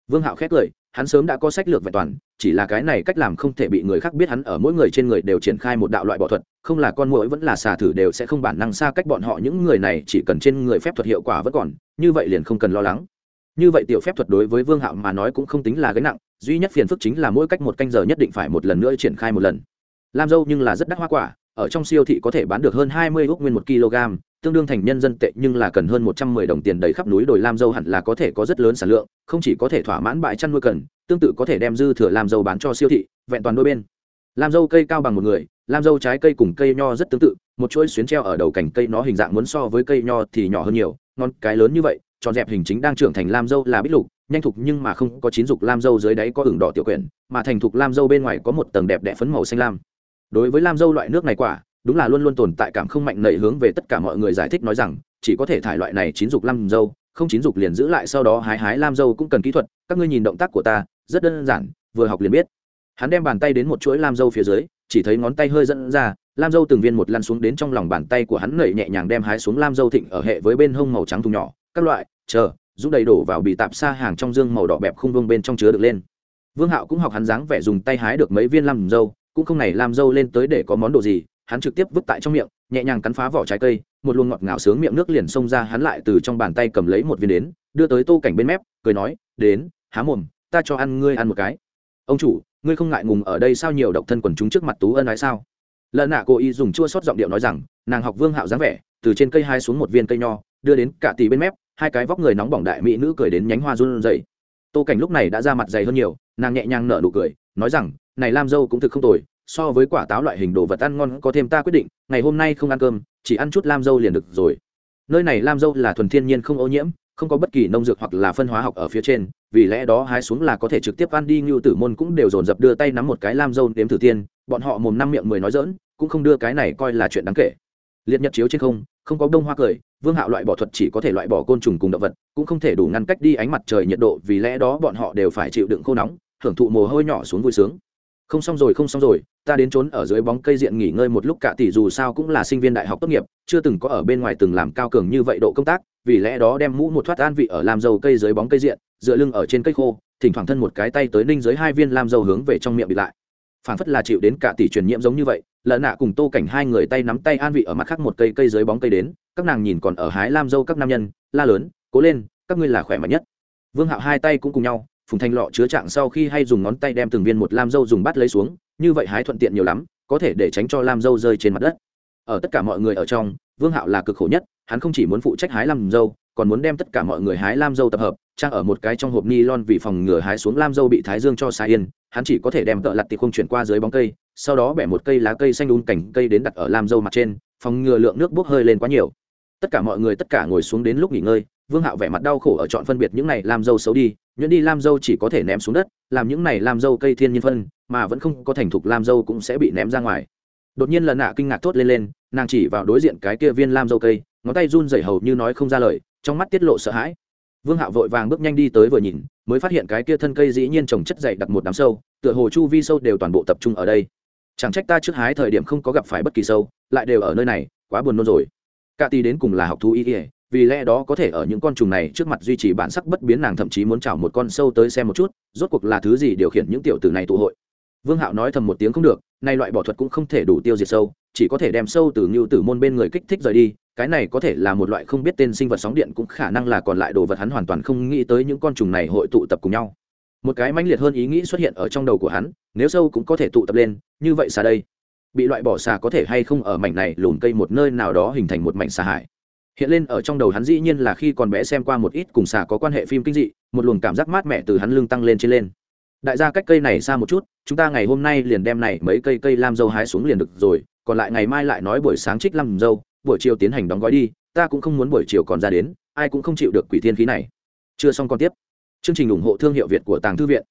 Vương hạo khét lời hắn sớm đã có sách lược vẹn toàn, chỉ là cái này cách làm không thể bị người khác biết hắn ở mỗi người trên người đều triển khai một đạo loại bỏ thuật, không là con mũi vẫn là xà thử đều sẽ không bản năng xa cách bọn họ, những người này chỉ cần trên người phép thuật hiệu quả vẫn còn, như vậy liền không cần lo lắng. Như vậy tiểu phép thuật đối với vương hạo mà nói cũng không tính là gánh nặng, duy nhất phiền phức chính là mỗi cách một canh giờ nhất định phải một lần nữa triển khai một lần. Làm dâu nhưng là rất đắt hoa quả, ở trong siêu thị có thể bán được hơn hai mươi ước nguyên một kg tương đương thành nhân dân tệ nhưng là cần hơn một trăm mười đồng tiền đầy khắp núi đồi lam dâu hẳn là có thể có rất lớn sản lượng, không chỉ có thể thỏa mãn bãi chăn nuôi cần, tương tự có thể đem dư thừa làm dâu bán cho siêu thị, vẹn toàn đôi bên. Làm dâu cây cao bằng một người làm dâu trái cây cùng cây nho rất tương tự, một chuỗi xuyến treo ở đầu cành cây nó hình dạng muốn so với cây nho thì nhỏ hơn nhiều, ngon cái lớn như vậy, tròn dẹp hình chính đang trưởng thành lam dâu là bích lục, nhanh thục nhưng mà không có chín dục lam dâu dưới đáy có ửng đỏ tiểu quyển, mà thành thục lam dâu bên ngoài có một tầng đẹp đẽ phấn màu xanh lam. Đối với lam dâu loại nước này quả đúng là luôn luôn tồn tại cảm không mạnh nảy hướng về tất cả mọi người giải thích nói rằng, chỉ có thể thải loại này chín dục lam dâu, không chín dục liền giữ lại sau đó hái hái lam dâu cũng cần kỹ thuật, các ngươi nhìn động tác của ta, rất đơn giản, vừa học liền biết. Hắn đem bàn tay đến một chuỗi lam dâu phía dưới, chỉ thấy ngón tay hơi dẫn ra, lam dâu từng viên một lăn xuống đến trong lòng bàn tay của hắn nảy nhẹ nhàng đem hái xuống lam dâu thịnh ở hệ với bên hông màu trắng thùng nhỏ, các loại, chờ, giúp đầy đổ vào bị tạp xa hàng trong dương màu đỏ bẹp không vương bên trong chứa được lên. Vương hạo cũng học hắn dáng vẻ dùng tay hái được mấy viên lam dâu, cũng không này lam dâu lên tới để có món đồ gì hắn trực tiếp vứt tại trong miệng, nhẹ nhàng cắn phá vỏ trái cây, một luồng ngọt ngào sướng miệng nước liền xông ra hắn lại từ trong bàn tay cầm lấy một viên đến, đưa tới tô cảnh bên mép, cười nói, đến, há mồm, ta cho ăn ngươi ăn một cái. Ông chủ, ngươi không ngại ngùng ở đây sao nhiều độc thân quần chúng trước mặt tú ân ái sao? Lần nạ cô y dùng chua sót giọng điệu nói rằng, nàng học vương hạo dáng vẻ, từ trên cây hai xuống một viên cây nho, đưa đến cả tỷ bên mép, hai cái vóc người nóng bỏng đại mỹ nữ cười đến nhánh hoa run rẩy. Tô cảnh lúc này đã ra mặt dày hơn nhiều, nàng nhẹ nhàng nở nụ cười, nói rằng, này lam dâu cũng thực không tồi so với quả táo loại hình đồ vật ăn ngon có thêm ta quyết định, ngày hôm nay không ăn cơm, chỉ ăn chút lam dâu liền được rồi. Nơi này lam dâu là thuần thiên nhiên không ô nhiễm, không có bất kỳ nông dược hoặc là phân hóa học ở phía trên, vì lẽ đó hái xuống là có thể trực tiếp ăn đi, ngưu tử môn cũng đều dồn dập đưa tay nắm một cái lam dâu đếm thử tiên, bọn họ mồm năm miệng mười nói dỡn cũng không đưa cái này coi là chuyện đáng kể. Liệt nhật chiếu trên không không có đông hoa cười, vương hạo loại bỏ thuật chỉ có thể loại bỏ côn trùng cùng động vật, cũng không thể đủ ngăn cách đi ánh mặt trời nhiệt độ, vì lẽ đó bọn họ đều phải chịu đựng khô nóng, hưởng thụ mồ hôi nhỏ xuống vui sướng không xong rồi, không xong rồi, ta đến trốn ở dưới bóng cây diện nghỉ ngơi một lúc cả tỷ dù sao cũng là sinh viên đại học tốt nghiệp, chưa từng có ở bên ngoài từng làm cao cường như vậy độ công tác, vì lẽ đó đem mũ một thoát an vị ở làm dầu cây dưới bóng cây diện, dựa lưng ở trên cây khô, thỉnh thoảng thân một cái tay tới ninh dưới hai viên làm dầu hướng về trong miệng bị lại. Phản phất là chịu đến cả tỷ truyền nhiễm giống như vậy lợn nạ cùng tô cảnh hai người tay nắm tay an vị ở mặt khác một cây cây dưới bóng cây đến, các nàng nhìn còn ở hái lam dâu các nam nhân, la lớn, cố lên, các ngươi là khỏe mạnh nhất. Vương hạo hai tay cũng cùng nhau phùng thanh lọ chứa trạng sau khi hay dùng ngón tay đem từng viên một lam dâu dùng bắt lấy xuống, như vậy hái thuận tiện nhiều lắm, có thể để tránh cho lam dâu rơi trên mặt đất. Ở tất cả mọi người ở trong, vương hạo là cực khổ nhất, hắn không chỉ muốn phụ trách hái lam dâu, còn muốn đem tất cả mọi người hái lam dâu tập hợp, trang ở một cái trong hộp ni lon vì phòng ngừa hái xuống lam dâu bị thái dương cho xa yên, hắn chỉ có thể đem tợ lặt thì không chuyển qua dưới bóng cây, sau đó bẻ một cây lá cây xanh đun cảnh cây đến đặt ở lam dâu mặt trên, phòng ngừa lượng nước bốc hơi lên quá nhiều. Tất cả mọi người tất cả ngồi xuống đến lúc nghỉ ngơi vương hạo vẻ mặt đau khổ ở chọn phân biệt những này làm dâu xấu đi, nhuyễn đi làm dâu chỉ có thể ném xuống đất, làm những này làm dâu cây thiên nhiên phân, mà vẫn không có thành thục làm dâu cũng sẽ bị ném ra ngoài. Đột nhiên lần nạ kinh ngạc thốt lên lên, nàng chỉ vào đối diện cái kia viên làm dâu cây, ngón tay run rẩy hầu như nói không ra lời, trong mắt tiết lộ sợ hãi. Vương hạo vội vàng bước nhanh đi tới vừa nhìn, mới phát hiện cái kia thân cây dĩ nhiên trồng chất dày đặt một đám sâu, tựa hồ chu vi sâu đều toàn bộ tập trung ở đây. Chẳng trách ta trước hái thời điểm không có gặp phải bất kỳ sâu, lại đều ở nơi này, quá buồn nôn rồi. Cả tì đến cùng là học thú y ỉa vì lẽ đó có thể ở những con trùng này trước mặt duy trì bản sắc bất biến nàng thậm chí muốn chảo một con sâu tới xem một chút, rốt cuộc là thứ gì điều khiển những tiểu tử này tụ hội. Vương hạo nói thầm một tiếng không được, nay loại bỏ thuật cũng không thể đủ tiêu diệt sâu, chỉ có thể đem sâu từ ngưu tử môn bên người kích thích rời đi, cái này có thể là một loại không biết tên sinh vật sóng điện cũng khả năng là còn lại đồ vật hắn hoàn toàn không nghĩ tới những con trùng này hội tụ tập cùng nhau. Một cái mãnh liệt hơn ý nghĩ xuất hiện ở trong đầu của hắn, nếu sâu cũng có thể tụ tập lên, như vậy xa đây. Bị loại bỏ xà có thể hay không ở mảnh này lùn cây một nơi nào đó hình thành một mảnh xà hải hiện lên ở trong đầu hắn dĩ nhiên là khi còn bé xem qua một ít cùng xà có quan hệ phim kinh dị, một luồng cảm giác mát mẻ từ hắn lưng tăng lên trên lên. Đại gia cách cây này xa một chút, chúng ta ngày hôm nay liền đem này mấy cây cây lam dâu hái xuống liền được rồi, còn lại ngày mai lại nói buổi sáng trích lam dâu, buổi chiều tiến hành đóng gói đi, ta cũng không muốn buổi chiều còn ra đến, ai cũng không chịu được quỷ thiên khí này. Chưa xong còn tiếp. Chương trình ủng hộ thương hiệu việt của tàng thư viện.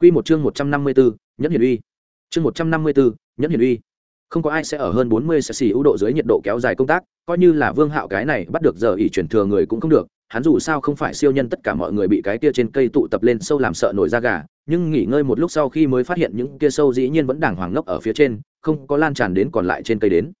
Quy một chương một trăm năm mươi bốn nhẫn hiển uy. Chương một trăm năm mươi bốn nhẫn hiển uy không có ai sẽ ở hơn bốn mươi sẽ xì ưu độ dưới nhiệt độ kéo dài công tác, coi như là vương hạo cái này bắt được giờ ỷ chuyển thừa người cũng không được, hắn dù sao không phải siêu nhân tất cả mọi người bị cái kia trên cây tụ tập lên sâu làm sợ nổi da gà, nhưng nghỉ ngơi một lúc sau khi mới phát hiện những kia sâu dĩ nhiên vẫn đàng hoàng ngốc ở phía trên, không có lan tràn đến còn lại trên cây đến.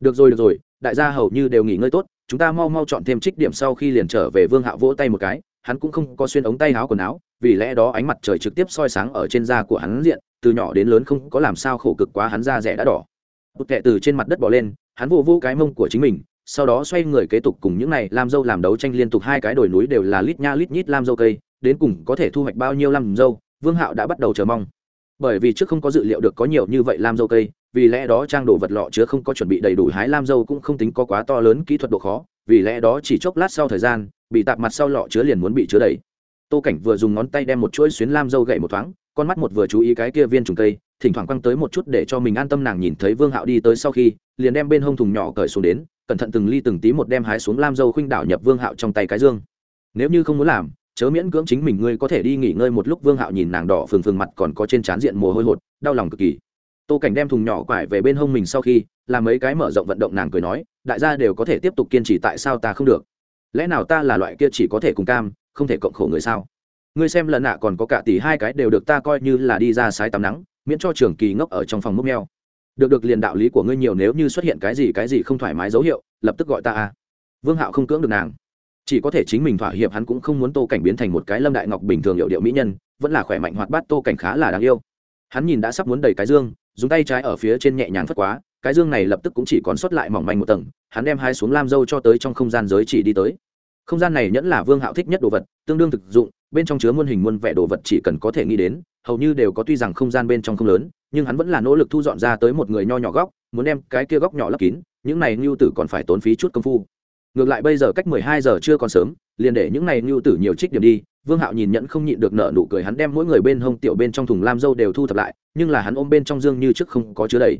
Được rồi được rồi, đại gia hầu như đều nghỉ ngơi tốt, chúng ta mau mau chọn thêm trích điểm sau khi liền trở về vương hạo vỗ tay một cái, hắn cũng không có xuyên ống tay áo quần áo, vì lẽ đó ánh mặt trời trực tiếp soi sáng ở trên da của hắn diện, từ nhỏ đến lớn không có làm sao khổ cực quá hắn da rẻ đã đỏ bụt kệ từ trên mặt đất bỏ lên, hắn vô vô cái mông của chính mình, sau đó xoay người kế tục cùng những này làm dâu làm đấu tranh liên tục hai cái đồi núi đều là lít nha lít nhít làm dâu cây, đến cùng có thể thu hoạch bao nhiêu làm dâu, vương hạo đã bắt đầu chờ mong. Bởi vì trước không có dự liệu được có nhiều như vậy làm dâu cây, vì lẽ đó trang đồ vật lọ chứa không có chuẩn bị đầy đủ hái làm dâu cũng không tính có quá to lớn kỹ thuật độ khó, vì lẽ đó chỉ chốc lát sau thời gian, bị tạp mặt sau lọ chứa liền muốn bị chứa đầy. Tô cảnh vừa dùng ngón tay đem một chuỗi xuyến lam dâu gậy một thoáng, con mắt một vừa chú ý cái kia viên trùng cây thỉnh thoảng quăng tới một chút để cho mình an tâm nàng nhìn thấy vương hạo đi tới sau khi, liền đem bên hông thùng nhỏ cởi xuống đến, cẩn thận từng ly từng tí một đem hái xuống lam dâu khuynh đảo nhập vương hạo trong tay cái dương. Nếu như không muốn làm, chớ miễn cưỡng chính mình ngươi có thể đi nghỉ ngơi một lúc. Vương hạo nhìn nàng đỏ phừng phừng mặt còn có trên trán diện mồ hôi hột, đau lòng cực kỳ. Tô cảnh đem thùng nhỏ quải về bên hông mình sau khi, làm mấy cái mở rộng vận động nàng cười nói, đại gia đều có thể tiếp tục kiên trì, tại sao ta không được? Lẽ nào ta là loại kia chỉ có thể cùng cam, không thể cộng khổ người sao? Ngươi xem lần nạ còn có cả tỷ hai cái đều được ta coi như là đi ra sái tắm nắng miễn cho trường kỳ ngốc ở trong phòng mốc neo được được liền đạo lý của ngươi nhiều nếu như xuất hiện cái gì cái gì không thoải mái dấu hiệu, lập tức gọi ta a. Vương hạo không cưỡng được nàng. Chỉ có thể chính mình thỏa hiệp hắn cũng không muốn tô cảnh biến thành một cái lâm đại ngọc bình thường hiệu điệu mỹ nhân, vẫn là khỏe mạnh hoạt bát tô cảnh khá là đáng yêu. Hắn nhìn đã sắp muốn đầy cái dương, dùng tay trái ở phía trên nhẹ nhàng phất quá, cái dương này lập tức cũng chỉ còn xuất lại mỏng manh một tầng, hắn đem hai xuống lam dâu cho tới trong không gian giới chỉ đi tới. Không gian này nhẫn là vương hạo thích nhất đồ vật, tương đương thực dụng, bên trong chứa muôn hình muôn vẻ đồ vật chỉ cần có thể nghĩ đến hầu như đều có tuy rằng không gian bên trong không lớn, nhưng hắn vẫn là nỗ lực thu dọn ra tới một người nho nhỏ góc, muốn đem cái kia góc nhỏ lấp kín, những này ngưu tử còn phải tốn phí chút công phu. Ngược lại bây giờ cách mười hai giờ chưa còn sớm, liền để những này ngưu tử nhiều trích điểm đi, vương hạo nhìn nhẫn không nhịn được nợ nụ cười hắn đem mỗi người bên hông tiểu bên trong thùng lam dâu đều thu thập lại, nhưng là hắn ôm bên trong dương như trước không có chứa đầy.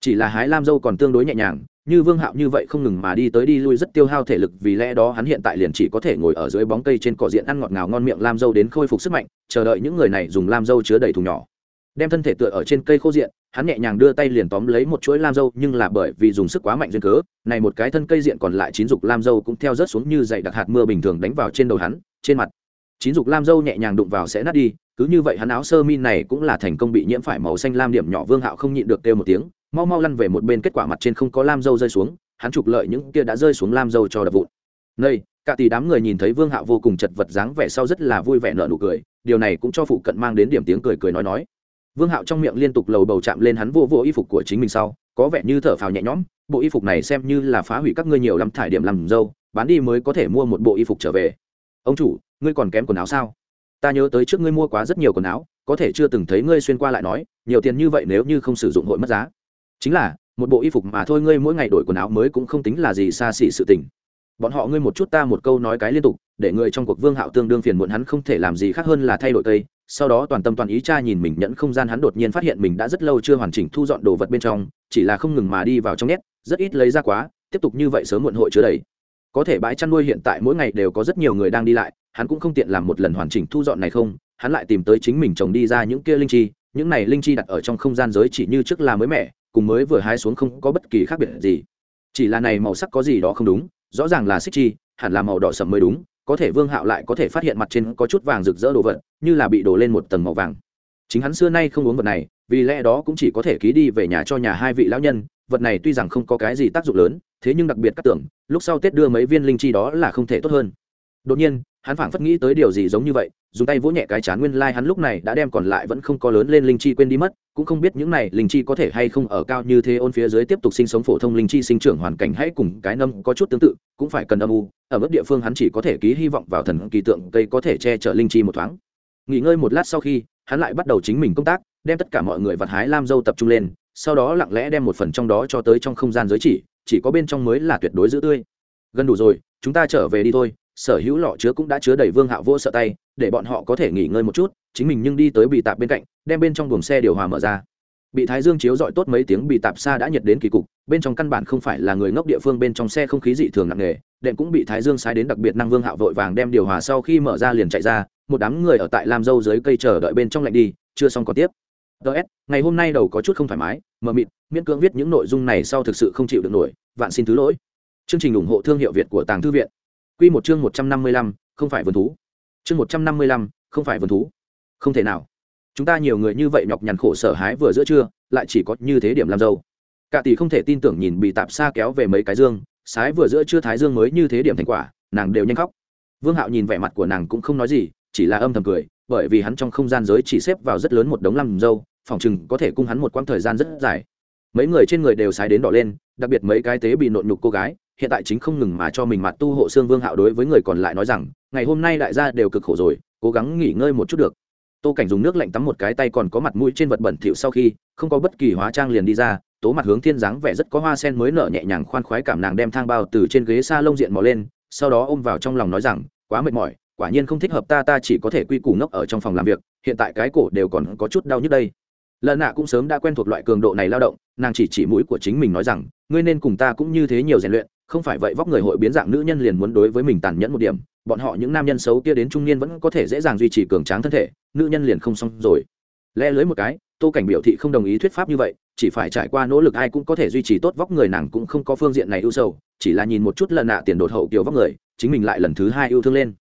Chỉ là hái lam dâu còn tương đối nhẹ nhàng như vương hạo như vậy không ngừng mà đi tới đi lui rất tiêu hao thể lực, vì lẽ đó hắn hiện tại liền chỉ có thể ngồi ở dưới bóng cây trên cỏ diện ăn ngọt ngào ngon miệng lam dâu đến khôi phục sức mạnh, chờ đợi những người này dùng lam dâu chứa đầy thùng nhỏ. Đem thân thể tựa ở trên cây khô diện, hắn nhẹ nhàng đưa tay liền tóm lấy một chuỗi lam dâu, nhưng là bởi vì dùng sức quá mạnh duyên cớ, này một cái thân cây diện còn lại chín dục lam dâu cũng theo rớt xuống như dày đặc hạt mưa bình thường đánh vào trên đầu hắn, trên mặt. Chín dục lam dâu nhẹ nhàng đụng vào sẽ nát đi, cứ như vậy hắn áo sơ mi này cũng là thành công bị nhiễm phải màu xanh lam điểm nhỏ vương hạo không nhịn được kêu một tiếng mau mau lăn về một bên, kết quả mặt trên không có lam dâu rơi xuống, hắn trục lợi những kia đã rơi xuống lam dâu cho đập vụn. Nơi cả tỷ đám người nhìn thấy vương hạo vô cùng chật vật dáng vẻ sau rất là vui vẻ nở nụ cười, điều này cũng cho phụ cận mang đến điểm tiếng cười cười nói nói. Vương hạo trong miệng liên tục lầu bầu chạm lên hắn vô vô y phục của chính mình sau, có vẻ như thở phào nhẹ nhõm, bộ y phục này xem như là phá hủy các ngươi nhiều lắm thải điểm làm dâu, bán đi mới có thể mua một bộ y phục trở về. Ông chủ, ngươi còn kém quần áo sao? Ta nhớ tới trước ngươi mua quá rất nhiều quần áo, có thể chưa từng thấy ngươi xuyên qua lại nói, nhiều tiền như vậy nếu như không sử dụng hội mất giá chính là, một bộ y phục mà thôi ngươi mỗi ngày đổi quần áo mới cũng không tính là gì xa xỉ sự tình. Bọn họ ngươi một chút ta một câu nói cái liên tục, để người trong cuộc vương hạo tương đương phiền muộn hắn không thể làm gì khác hơn là thay đổi cây sau đó toàn tâm toàn ý cha nhìn mình nhẫn không gian hắn đột nhiên phát hiện mình đã rất lâu chưa hoàn chỉnh thu dọn đồ vật bên trong, chỉ là không ngừng mà đi vào trong nét, rất ít lấy ra quá, tiếp tục như vậy sớm muộn hội chứa đầy. Có thể bãi chăn nuôi hiện tại mỗi ngày đều có rất nhiều người đang đi lại, hắn cũng không tiện làm một lần hoàn chỉnh thu dọn này không, hắn lại tìm tới chính mình trồng đi ra những kia linh chi, những này linh chi đặt ở trong không gian giới chỉ như trước là mới mẻ cùng mới vừa hái xuống không có bất kỳ khác biệt gì. Chỉ là này màu sắc có gì đó không đúng, rõ ràng là xích chi, hẳn là màu đỏ sậm mới đúng, có thể vương hạo lại có thể phát hiện mặt trên có chút vàng rực rỡ đồ vật, như là bị đổ lên một tầng màu vàng. Chính hắn xưa nay không uống vật này, vì lẽ đó cũng chỉ có thể ký đi về nhà cho nhà hai vị lão nhân, vật này tuy rằng không có cái gì tác dụng lớn, thế nhưng đặc biệt các tưởng, lúc sau tết đưa mấy viên linh chi đó là không thể tốt hơn đột nhiên, hắn phảng phất nghĩ tới điều gì giống như vậy, dùng tay vỗ nhẹ cái chán nguyên lai hắn lúc này đã đem còn lại vẫn không có lớn lên linh chi quên đi mất, cũng không biết những này linh chi có thể hay không ở cao như thế ôn phía dưới tiếp tục sinh sống phổ thông linh chi sinh trưởng hoàn cảnh hãy cùng cái nâm có chút tương tự, cũng phải cần âm u, ở mức địa phương hắn chỉ có thể ký hy vọng vào thần kỳ tượng cây có thể che chở linh chi một thoáng. Nghỉ ngơi một lát sau khi, hắn lại bắt đầu chính mình công tác, đem tất cả mọi người vặt hái lam dâu tập trung lên, sau đó lặng lẽ đem một phần trong đó cho tới trong không gian giới chỉ chỉ có bên trong mới là tuyệt đối giữ tươi. Gần đủ rồi, chúng ta trở về đi thôi sở hữu lọ chứa cũng đã chứa đầy vương hạo vô sợ tay, để bọn họ có thể nghỉ ngơi một chút, chính mình nhưng đi tới bị tạp bên cạnh, đem bên trong buồng xe điều hòa mở ra. Bị thái dương chiếu dọi tốt mấy tiếng bị tạp xa đã nhiệt đến kỳ cục, bên trong căn bản không phải là người ngốc địa phương, bên trong xe không khí dị thường nặng nề, đệm cũng bị thái dương sai đến đặc biệt năng vương hạo vội vàng đem điều hòa sau khi mở ra liền chạy ra, một đám người ở tại làm dâu dưới cây chờ đợi bên trong lạnh đi, chưa xong còn tiếp. Ts ngày hôm nay đầu có chút không thoải mái, mờ mịt, miễn cưỡng viết những nội dung này sau thực sự không chịu được nổi, vạn xin thứ lỗi. Chương trình ủng hộ thương hiệu việt của tàng thư viện. Quy một chương 155, không phải vườn thú. Chương 155, không phải vườn thú. Không thể nào. Chúng ta nhiều người như vậy nhọc nhằn khổ sở hái vừa giữa trưa, lại chỉ có như thế điểm làm dâu. Cả tỷ không thể tin tưởng nhìn bị tạp xa kéo về mấy cái dương, sái vừa giữa trưa thái dương mới như thế điểm thành quả, nàng đều nhanh khóc. Vương Hạo nhìn vẻ mặt của nàng cũng không nói gì, chỉ là âm thầm cười, bởi vì hắn trong không gian giới chỉ xếp vào rất lớn một đống làm dâu, phòng chừng có thể cung hắn một quãng thời gian rất dài. Mấy người trên người đều sái đến đỏ lên, đặc biệt mấy cái tế bị nộn nhục cô gái, hiện tại chính không ngừng mà cho mình mặt tu hộ xương vương hạo đối với người còn lại nói rằng, ngày hôm nay đại gia đều cực khổ rồi, cố gắng nghỉ ngơi một chút được. Tô cảnh dùng nước lạnh tắm một cái tay còn có mặt mũi trên vật bẩn thỉu sau khi, không có bất kỳ hóa trang liền đi ra, tố mặt hướng thiên dáng vẻ rất có hoa sen mới nở nhẹ nhàng khoan khoái cảm nàng đem thang bao từ trên ghế xa lông diện mò lên, sau đó ôm vào trong lòng nói rằng, quá mệt mỏi, quả nhiên không thích hợp ta ta chỉ có thể quy củ ngốc ở trong phòng làm việc, hiện tại cái cổ đều còn có chút đau nhức đây. Lợn nạ cũng sớm đã quen thuộc loại cường độ này lao động, nàng chỉ chỉ mũi của chính mình nói rằng, ngươi nên cùng ta cũng như thế nhiều rèn luyện không phải vậy vóc người hội biến dạng nữ nhân liền muốn đối với mình tàn nhẫn một điểm, bọn họ những nam nhân xấu kia đến trung niên vẫn có thể dễ dàng duy trì cường tráng thân thể, nữ nhân liền không xong rồi. Lẽ lưới một cái, tô cảnh biểu thị không đồng ý thuyết pháp như vậy, chỉ phải trải qua nỗ lực ai cũng có thể duy trì tốt vóc người nàng cũng không có phương diện này ưu sầu, chỉ là nhìn một chút lần nạ tiền đột hậu kiểu vóc người, chính mình lại lần thứ hai yêu thương lên.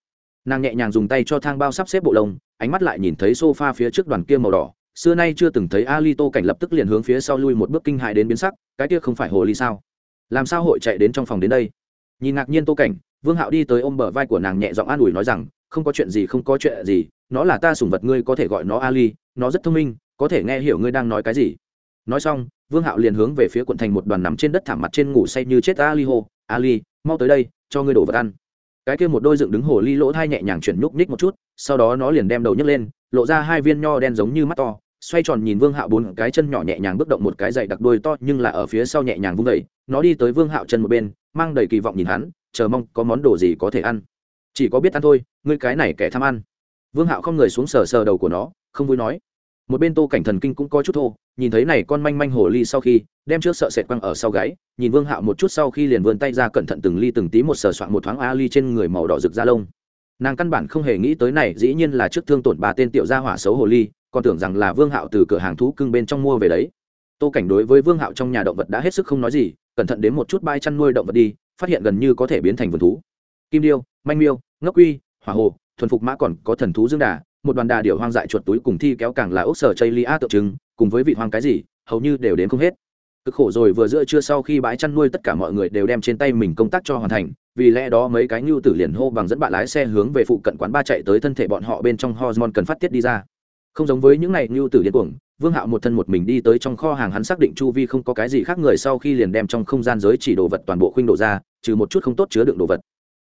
Nàng nhẹ nhàng dùng tay cho thang bao sắp xếp bộ lông, ánh mắt lại nhìn thấy sofa phía trước đoàn kia màu đỏ, xưa nay chưa từng thấy ali tô cảnh lập tức liền hướng phía sau lui một bước kinh hại đến biến sắc, cái kia không phải hồ ly sao? Làm sao hội chạy đến trong phòng đến đây? Nhìn ngạc nhiên tô cảnh, vương hạo đi tới ôm bờ vai của nàng nhẹ giọng an ủi nói rằng, không có chuyện gì, không có chuyện gì, nó là ta sủng vật, ngươi có thể gọi nó ali, nó rất thông minh, có thể nghe hiểu ngươi đang nói cái gì. Nói xong, vương hạo liền hướng về phía quận thành một đoàn nằm trên đất thảm mặt trên ngủ say như chết ali hô, ali, mau tới đây, cho ngươi đổ vật ăn. Cái kia một đôi dựng đứng hồ ly lỗ thai nhẹ nhàng chuyển nhúc nhích một chút, sau đó nó liền đem đầu nhấc lên, lộ ra hai viên nho đen giống như mắt to, xoay tròn nhìn vương hạo bốn cái chân nhỏ nhẹ nhàng bước động một cái dậy đặc đôi to, nhưng là ở phía sau nhẹ nhàng vung vẩy nó đi tới vương hạo chân một bên, mang đầy kỳ vọng nhìn hắn, chờ mong có món đồ gì có thể ăn. Chỉ có biết ăn thôi, ngươi cái này kẻ tham ăn. Vương hạo không người xuống sờ sờ đầu của nó, không vui nói. Một bên tô cảnh thần kinh cũng có chút thô, nhìn thấy này con manh manh hồ ly sau khi, đem trước sợ sệt quăng ở sau gáy, nhìn vương hạo một chút sau khi liền vươn tay ra cẩn thận từng ly từng tí một sờ soạn một thoáng a ly trên người màu đỏ rực da lông. Nàng căn bản không hề nghĩ tới này, dĩ nhiên là trước thương tổn bà tên tiểu gia hỏa xấu hồ ly, còn tưởng rằng là vương hạo từ cửa hàng thú cưng bên trong mua về đấy. Tô cảnh đối với vương hạo trong nhà động vật đã hết sức không nói gì cẩn thận đến một chút bãi chăn nuôi động vật đi, phát hiện gần như có thể biến thành vườn thú. Kim điêu manh miêu, ngốc quy, hỏa hồ, thuần phục mã còn có thần thú dương đà, một đoàn đà điểu hoang dại chuột túi cùng thi kéo càng là ốc sở chây lia tượng trưng, cùng với vị hoang cái gì, hầu như đều đến không hết. Cực khổ rồi vừa giữa trưa sau khi bãi chăn nuôi tất cả mọi người đều đem trên tay mình công tác cho hoàn thành, vì lẽ đó mấy cái nhu tử liền hô bằng dẫn bạn lái xe hướng về phụ cận quán ba chạy tới thân thể bọn họ bên trong hormone cần phát tiết đi ra. Không giống với những này nhu tử điên cuồng vương hạo một thân một mình đi tới trong kho hàng hắn xác định chu vi không có cái gì khác người sau khi liền đem trong không gian giới chỉ đồ vật toàn bộ khuynh đổ ra, trừ một chút không tốt chứa đựng đồ vật.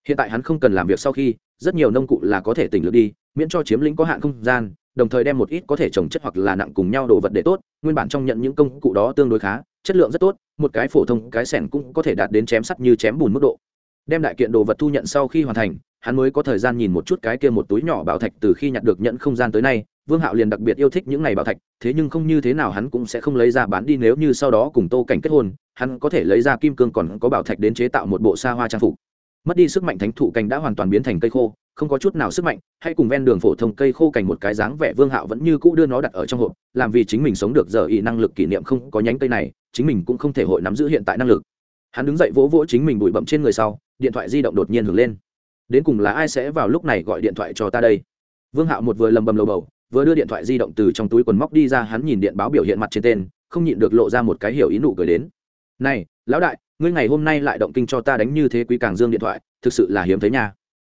Hiện tại hắn không cần làm việc sau khi, rất nhiều nông cụ là có thể tỉnh lược đi, miễn cho chiếm lĩnh có hạn không gian, đồng thời đem một ít có thể trồng chất hoặc là nặng cùng nhau đồ vật để tốt, nguyên bản trong nhận những công cụ đó tương đối khá, chất lượng rất tốt, một cái phổ thông, cái sẻn cũng có thể đạt đến chém sắt như chém bùn mức độ. Đem đại kiện đồ vật thu nhận sau khi hoàn thành hắn mới có thời gian nhìn một chút cái kia một túi nhỏ bảo thạch từ khi nhặt được nhận không gian tới nay, vương hạo liền đặc biệt yêu thích những ngày bảo thạch, thế nhưng không như thế nào hắn cũng sẽ không lấy ra bán đi nếu như sau đó cùng tô cảnh kết hôn, hắn có thể lấy ra kim cương còn có bảo thạch đến chế tạo một bộ xa hoa trang phục. Mất đi sức mạnh thánh thụ cành đã hoàn toàn biến thành cây khô, không có chút nào sức mạnh, hay cùng ven đường phổ thông cây khô cành một cái dáng vẻ vương hạo vẫn như cũ đưa nó đặt ở trong hộp, làm vì chính mình sống được giờ ý năng lực kỷ niệm không có nhánh cây này, chính mình cũng không thể hội nắm giữ hiện tại năng lực. Hắn đứng dậy vỗ vỗ chính mình bụi bậm trên người sau, điện thoại di động đột nhiên hưởng lên đến cùng là ai sẽ vào lúc này gọi điện thoại cho ta đây? Vương hạo một vừa lầm bầm lầu bầu, vừa đưa điện thoại di động từ trong túi quần móc đi ra, hắn nhìn điện báo biểu hiện mặt trên tên, không nhịn được lộ ra một cái hiểu ý nụ cười đến. Này, lão đại, ngươi ngày hôm nay lại động kinh cho ta đánh như thế quý càng dương điện thoại, thực sự là hiếm thấy nha.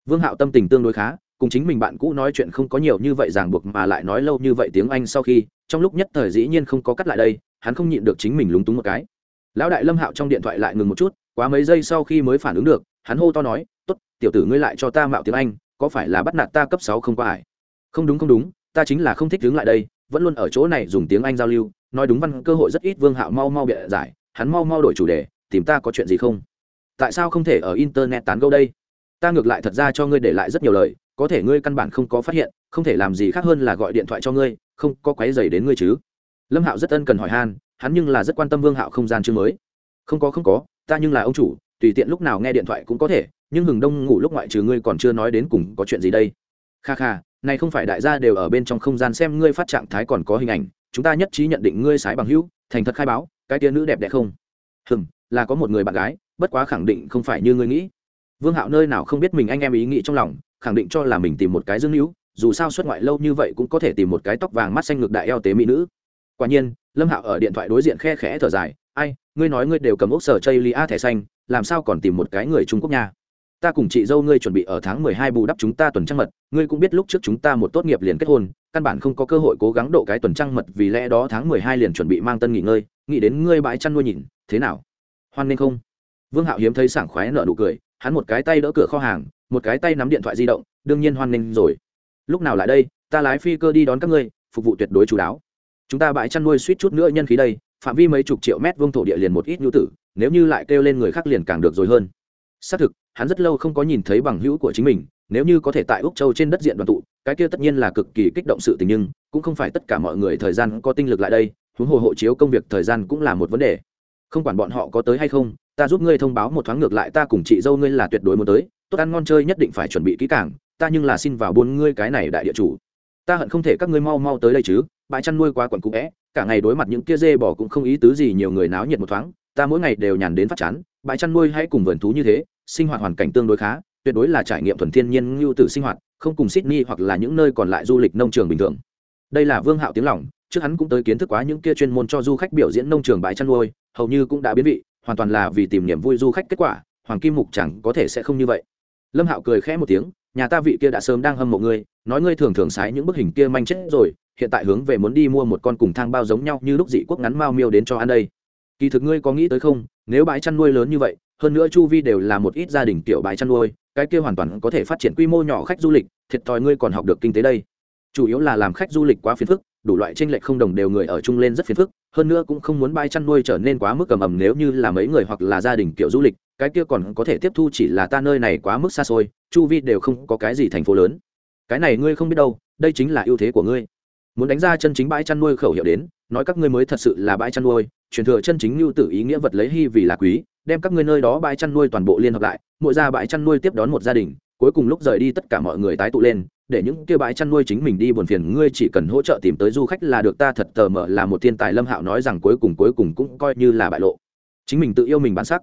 Vương hạo tâm tình tương đối khá, cùng chính mình bạn cũ nói chuyện không có nhiều như vậy ràng buộc mà lại nói lâu như vậy tiếng anh sau khi, trong lúc nhất thời dĩ nhiên không có cắt lại đây, hắn không nhịn được chính mình lúng túng một cái. Lão đại lâm hạo trong điện thoại lại ngừng một chút, quá mấy giây sau khi mới phản ứng được, hắn hô to nói tiểu tử ngươi lại cho ta mạo tiếng anh, có phải là bắt nạt ta cấp sáu không qua ải? Không đúng không đúng, ta chính là không thích đứng lại đây, vẫn luôn ở chỗ này dùng tiếng anh giao lưu, nói đúng văn cơ hội rất ít vương hạo mau mau bịa giải, hắn mau mau đổi chủ đề, tìm ta có chuyện gì không? Tại sao không thể ở internet tán gẫu đây? Ta ngược lại thật ra cho ngươi để lại rất nhiều lời, có thể ngươi căn bản không có phát hiện, không thể làm gì khác hơn là gọi điện thoại cho ngươi, không có quấy dày đến ngươi chứ? Lâm hạo rất ân cần hỏi han, hắn nhưng là rất quan tâm vương hạo không gian chương mới. Không có không có, ta nhưng là ông chủ, tùy tiện lúc nào nghe điện thoại cũng có thể nhưng hừng đông ngủ lúc ngoại trừ ngươi còn chưa nói đến cùng có chuyện gì đây. Kha kha, này không phải đại gia đều ở bên trong không gian xem ngươi phát trạng thái còn có hình ảnh, chúng ta nhất trí nhận định ngươi sái bằng hữu, thành thật khai báo, cái tia nữ đẹp đẽ không? Hừm, là có một người bạn gái, bất quá khẳng định không phải như ngươi nghĩ. Vương hạo nơi nào không biết mình anh em ý nghĩ trong lòng, khẳng định cho là mình tìm một cái dương hữu, dù sao xuất ngoại lâu như vậy cũng có thể tìm một cái tóc vàng mắt xanh ngược đại eo tế mỹ nữ. Quả nhiên, lâm hạo ở điện thoại đối diện khe khẽ thở dài, ai, ngươi nói ngươi đều cầm ốc sở chây lia thẻ xanh, làm sao còn tìm một cái người trung quốc nha? Ta cùng chị dâu ngươi chuẩn bị ở tháng mười hai bù đắp chúng ta tuần trăng mật, ngươi cũng biết lúc trước chúng ta một tốt nghiệp liền kết hôn, căn bản không có cơ hội cố gắng độ cái tuần trăng mật vì lẽ đó tháng mười hai liền chuẩn bị mang tân nghỉ ngơi, nghĩ đến ngươi bãi chăn nuôi nhìn, thế nào? Hoan nên không? Vương hạo hiếm thấy sảng khoái nợ nụ cười, hắn một cái tay đỡ cửa kho hàng, một cái tay nắm điện thoại di động, đương nhiên hoan nghênh rồi. Lúc nào lại đây, ta lái phi cơ đi đón các ngươi, phục vụ tuyệt đối chú đáo. Chúng ta bãi chăn nuôi suýt chút nữa nhân khí đây, phạm vi mấy chục triệu mét vuông thổ địa liền một ít nhu tử, nếu như lại kêu lên người khác liền càng được rồi hơn. Xác thực hắn rất lâu không có nhìn thấy bằng hữu của chính mình, nếu như có thể tại úc châu trên đất diện đoàn tụ, cái kia tất nhiên là cực kỳ kích động sự tình nhưng cũng không phải tất cả mọi người thời gian có tinh lực lại đây, huống hồ hộ chiếu công việc thời gian cũng là một vấn đề. Không quản bọn họ có tới hay không, ta giúp ngươi thông báo một thoáng ngược lại ta cùng chị dâu ngươi là tuyệt đối muốn tới, tốt ăn ngon chơi nhất định phải chuẩn bị kỹ càng, ta nhưng là xin vào buôn ngươi cái này đại địa chủ. Ta hận không thể các ngươi mau mau tới đây chứ, bãi chăn nuôi quá quẩn cũ vẽ cả ngày đối mặt những kia dê bỏ cũng không ý tứ gì nhiều người náo nhiệt một thoáng ta mỗi ngày đều nhàn đến phát chán, bãi chăn nuôi hay cùng vườn thú như thế, sinh hoạt hoàn cảnh tương đối khá, tuyệt đối là trải nghiệm thuần thiên nhiên lưu tử sinh hoạt, không cùng sydney hoặc là những nơi còn lại du lịch nông trường bình thường. Đây là vương hạo tiếng lòng, trước hắn cũng tới kiến thức quá những kia chuyên môn cho du khách biểu diễn nông trường bãi chăn nuôi, hầu như cũng đã biến vị, hoàn toàn là vì tìm niềm vui du khách kết quả, hoàng kim mục chẳng có thể sẽ không như vậy. Lâm hạo cười khẽ một tiếng, nhà ta vị kia đã sớm đang hâm mộ ngươi, nói ngươi thường thường sái những bức hình kia manh chết rồi, hiện tại hướng về muốn đi mua một con cùng thang bao giống nhau như lúc dị quốc ngắn mao miêu đến cho ăn đây kỳ thực ngươi có nghĩ tới không, nếu bãi chăn nuôi lớn như vậy, hơn nữa chu vi đều là một ít gia đình kiểu bãi chăn nuôi, cái kia hoàn toàn có thể phát triển quy mô nhỏ khách du lịch, thiệt thòi ngươi còn học được kinh tế đây. Chủ yếu là làm khách du lịch quá phiền phức, đủ loại tranh lệch không đồng đều người ở chung lên rất phiền phức, hơn nữa cũng không muốn bãi chăn nuôi trở nên quá mức cầm ầm nếu như là mấy người hoặc là gia đình kiểu du lịch, cái kia còn có thể tiếp thu chỉ là ta nơi này quá mức xa xôi, chu vi đều không có cái gì thành phố lớn. Cái này ngươi không biết đâu, đây chính là ưu thế của ngươi. Muốn đánh ra chân chính bãi chăn nuôi khẩu hiệu đến nói các ngươi mới thật sự là bãi chăn nuôi, truyền thừa chân chính lưu tử ý nghĩa vật lấy hy vì là quý, đem các ngươi nơi đó bãi chăn nuôi toàn bộ liên hợp lại, mỗi ra bãi chăn nuôi tiếp đón một gia đình, cuối cùng lúc rời đi tất cả mọi người tái tụ lên, để những kia bãi chăn nuôi chính mình đi buồn phiền, ngươi chỉ cần hỗ trợ tìm tới du khách là được, ta thật tờ mờ là một thiên tài lâm hạo nói rằng cuối cùng cuối cùng cũng coi như là bại lộ. Chính mình tự yêu mình bản sắc.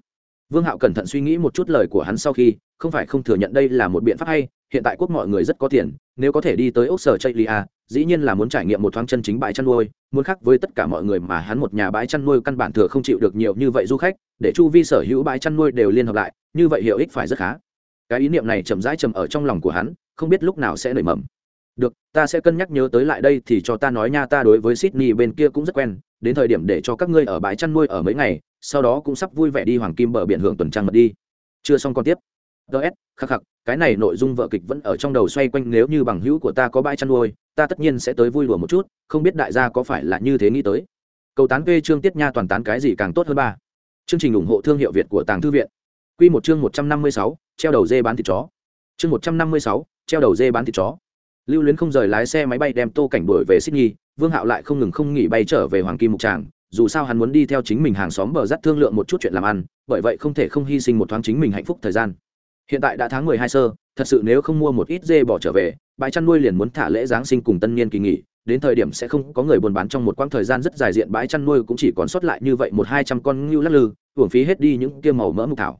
Vương hạo cẩn thận suy nghĩ một chút lời của hắn sau khi, không phải không thừa nhận đây là một biện pháp hay, hiện tại quốc mọi người rất có tiền, nếu có thể đi tới ốc sở chây lia dĩ nhiên là muốn trải nghiệm một thoáng chân chính bãi chăn nuôi, muốn khác với tất cả mọi người mà hắn một nhà bãi chăn nuôi căn bản thừa không chịu được nhiều như vậy du khách, để chu vi sở hữu bãi chăn nuôi đều liên hợp lại, như vậy hiệu ích phải rất khá. Cái ý niệm này chậm rãi chậm ở trong lòng của hắn, không biết lúc nào sẽ nảy mầm. Được, ta sẽ cân nhắc nhớ tới lại đây thì cho ta nói nha, ta đối với sydney bên kia cũng rất quen, đến thời điểm để cho các ngươi ở bãi chăn nuôi ở mấy ngày, sau đó cũng sắp vui vẻ đi hoàng kim bờ biển hưởng tuần trăng mật đi. Chưa xong còn tiếp. Ts khắc khắc, cái này nội dung vợ kịch vẫn ở trong đầu xoay quanh, nếu như bằng hữu của ta có bãi chăn nuôi ta tất nhiên sẽ tới vui lùa một chút, không biết đại gia có phải là như thế nghĩ tới. Cầu tán vê trương tiết nha toàn tán cái gì càng tốt hơn ba. Chương trình ủng hộ thương hiệu việt của tàng thư viện. Q một chương một trăm năm mươi sáu, treo đầu dê bán thịt chó. Chương một trăm năm mươi sáu, treo đầu dê bán thịt chó. Lưu luyến không rời lái xe máy bay đem tô cảnh đổi về sydney, vương hạo lại không ngừng không nghỉ bay trở về hoàng kim mục tràng. Dù sao hắn muốn đi theo chính mình hàng xóm bờ rắt thương lượng một chút chuyện làm ăn, bởi vậy không thể không hy sinh một thoáng chính mình hạnh phúc thời gian. Hiện tại đã tháng mười hai sơ, thật sự nếu không mua một ít dê bỏ trở về bãi chăn nuôi liền muốn thả lễ giáng sinh cùng tân niên kỳ nghỉ, đến thời điểm sẽ không có người buôn bán trong một quãng thời gian rất dài diện bãi chăn nuôi cũng chỉ còn sót lại như vậy một hai trăm con ngưu lắc lư, hưởng phí hết đi những kia màu mỡ mục thảo.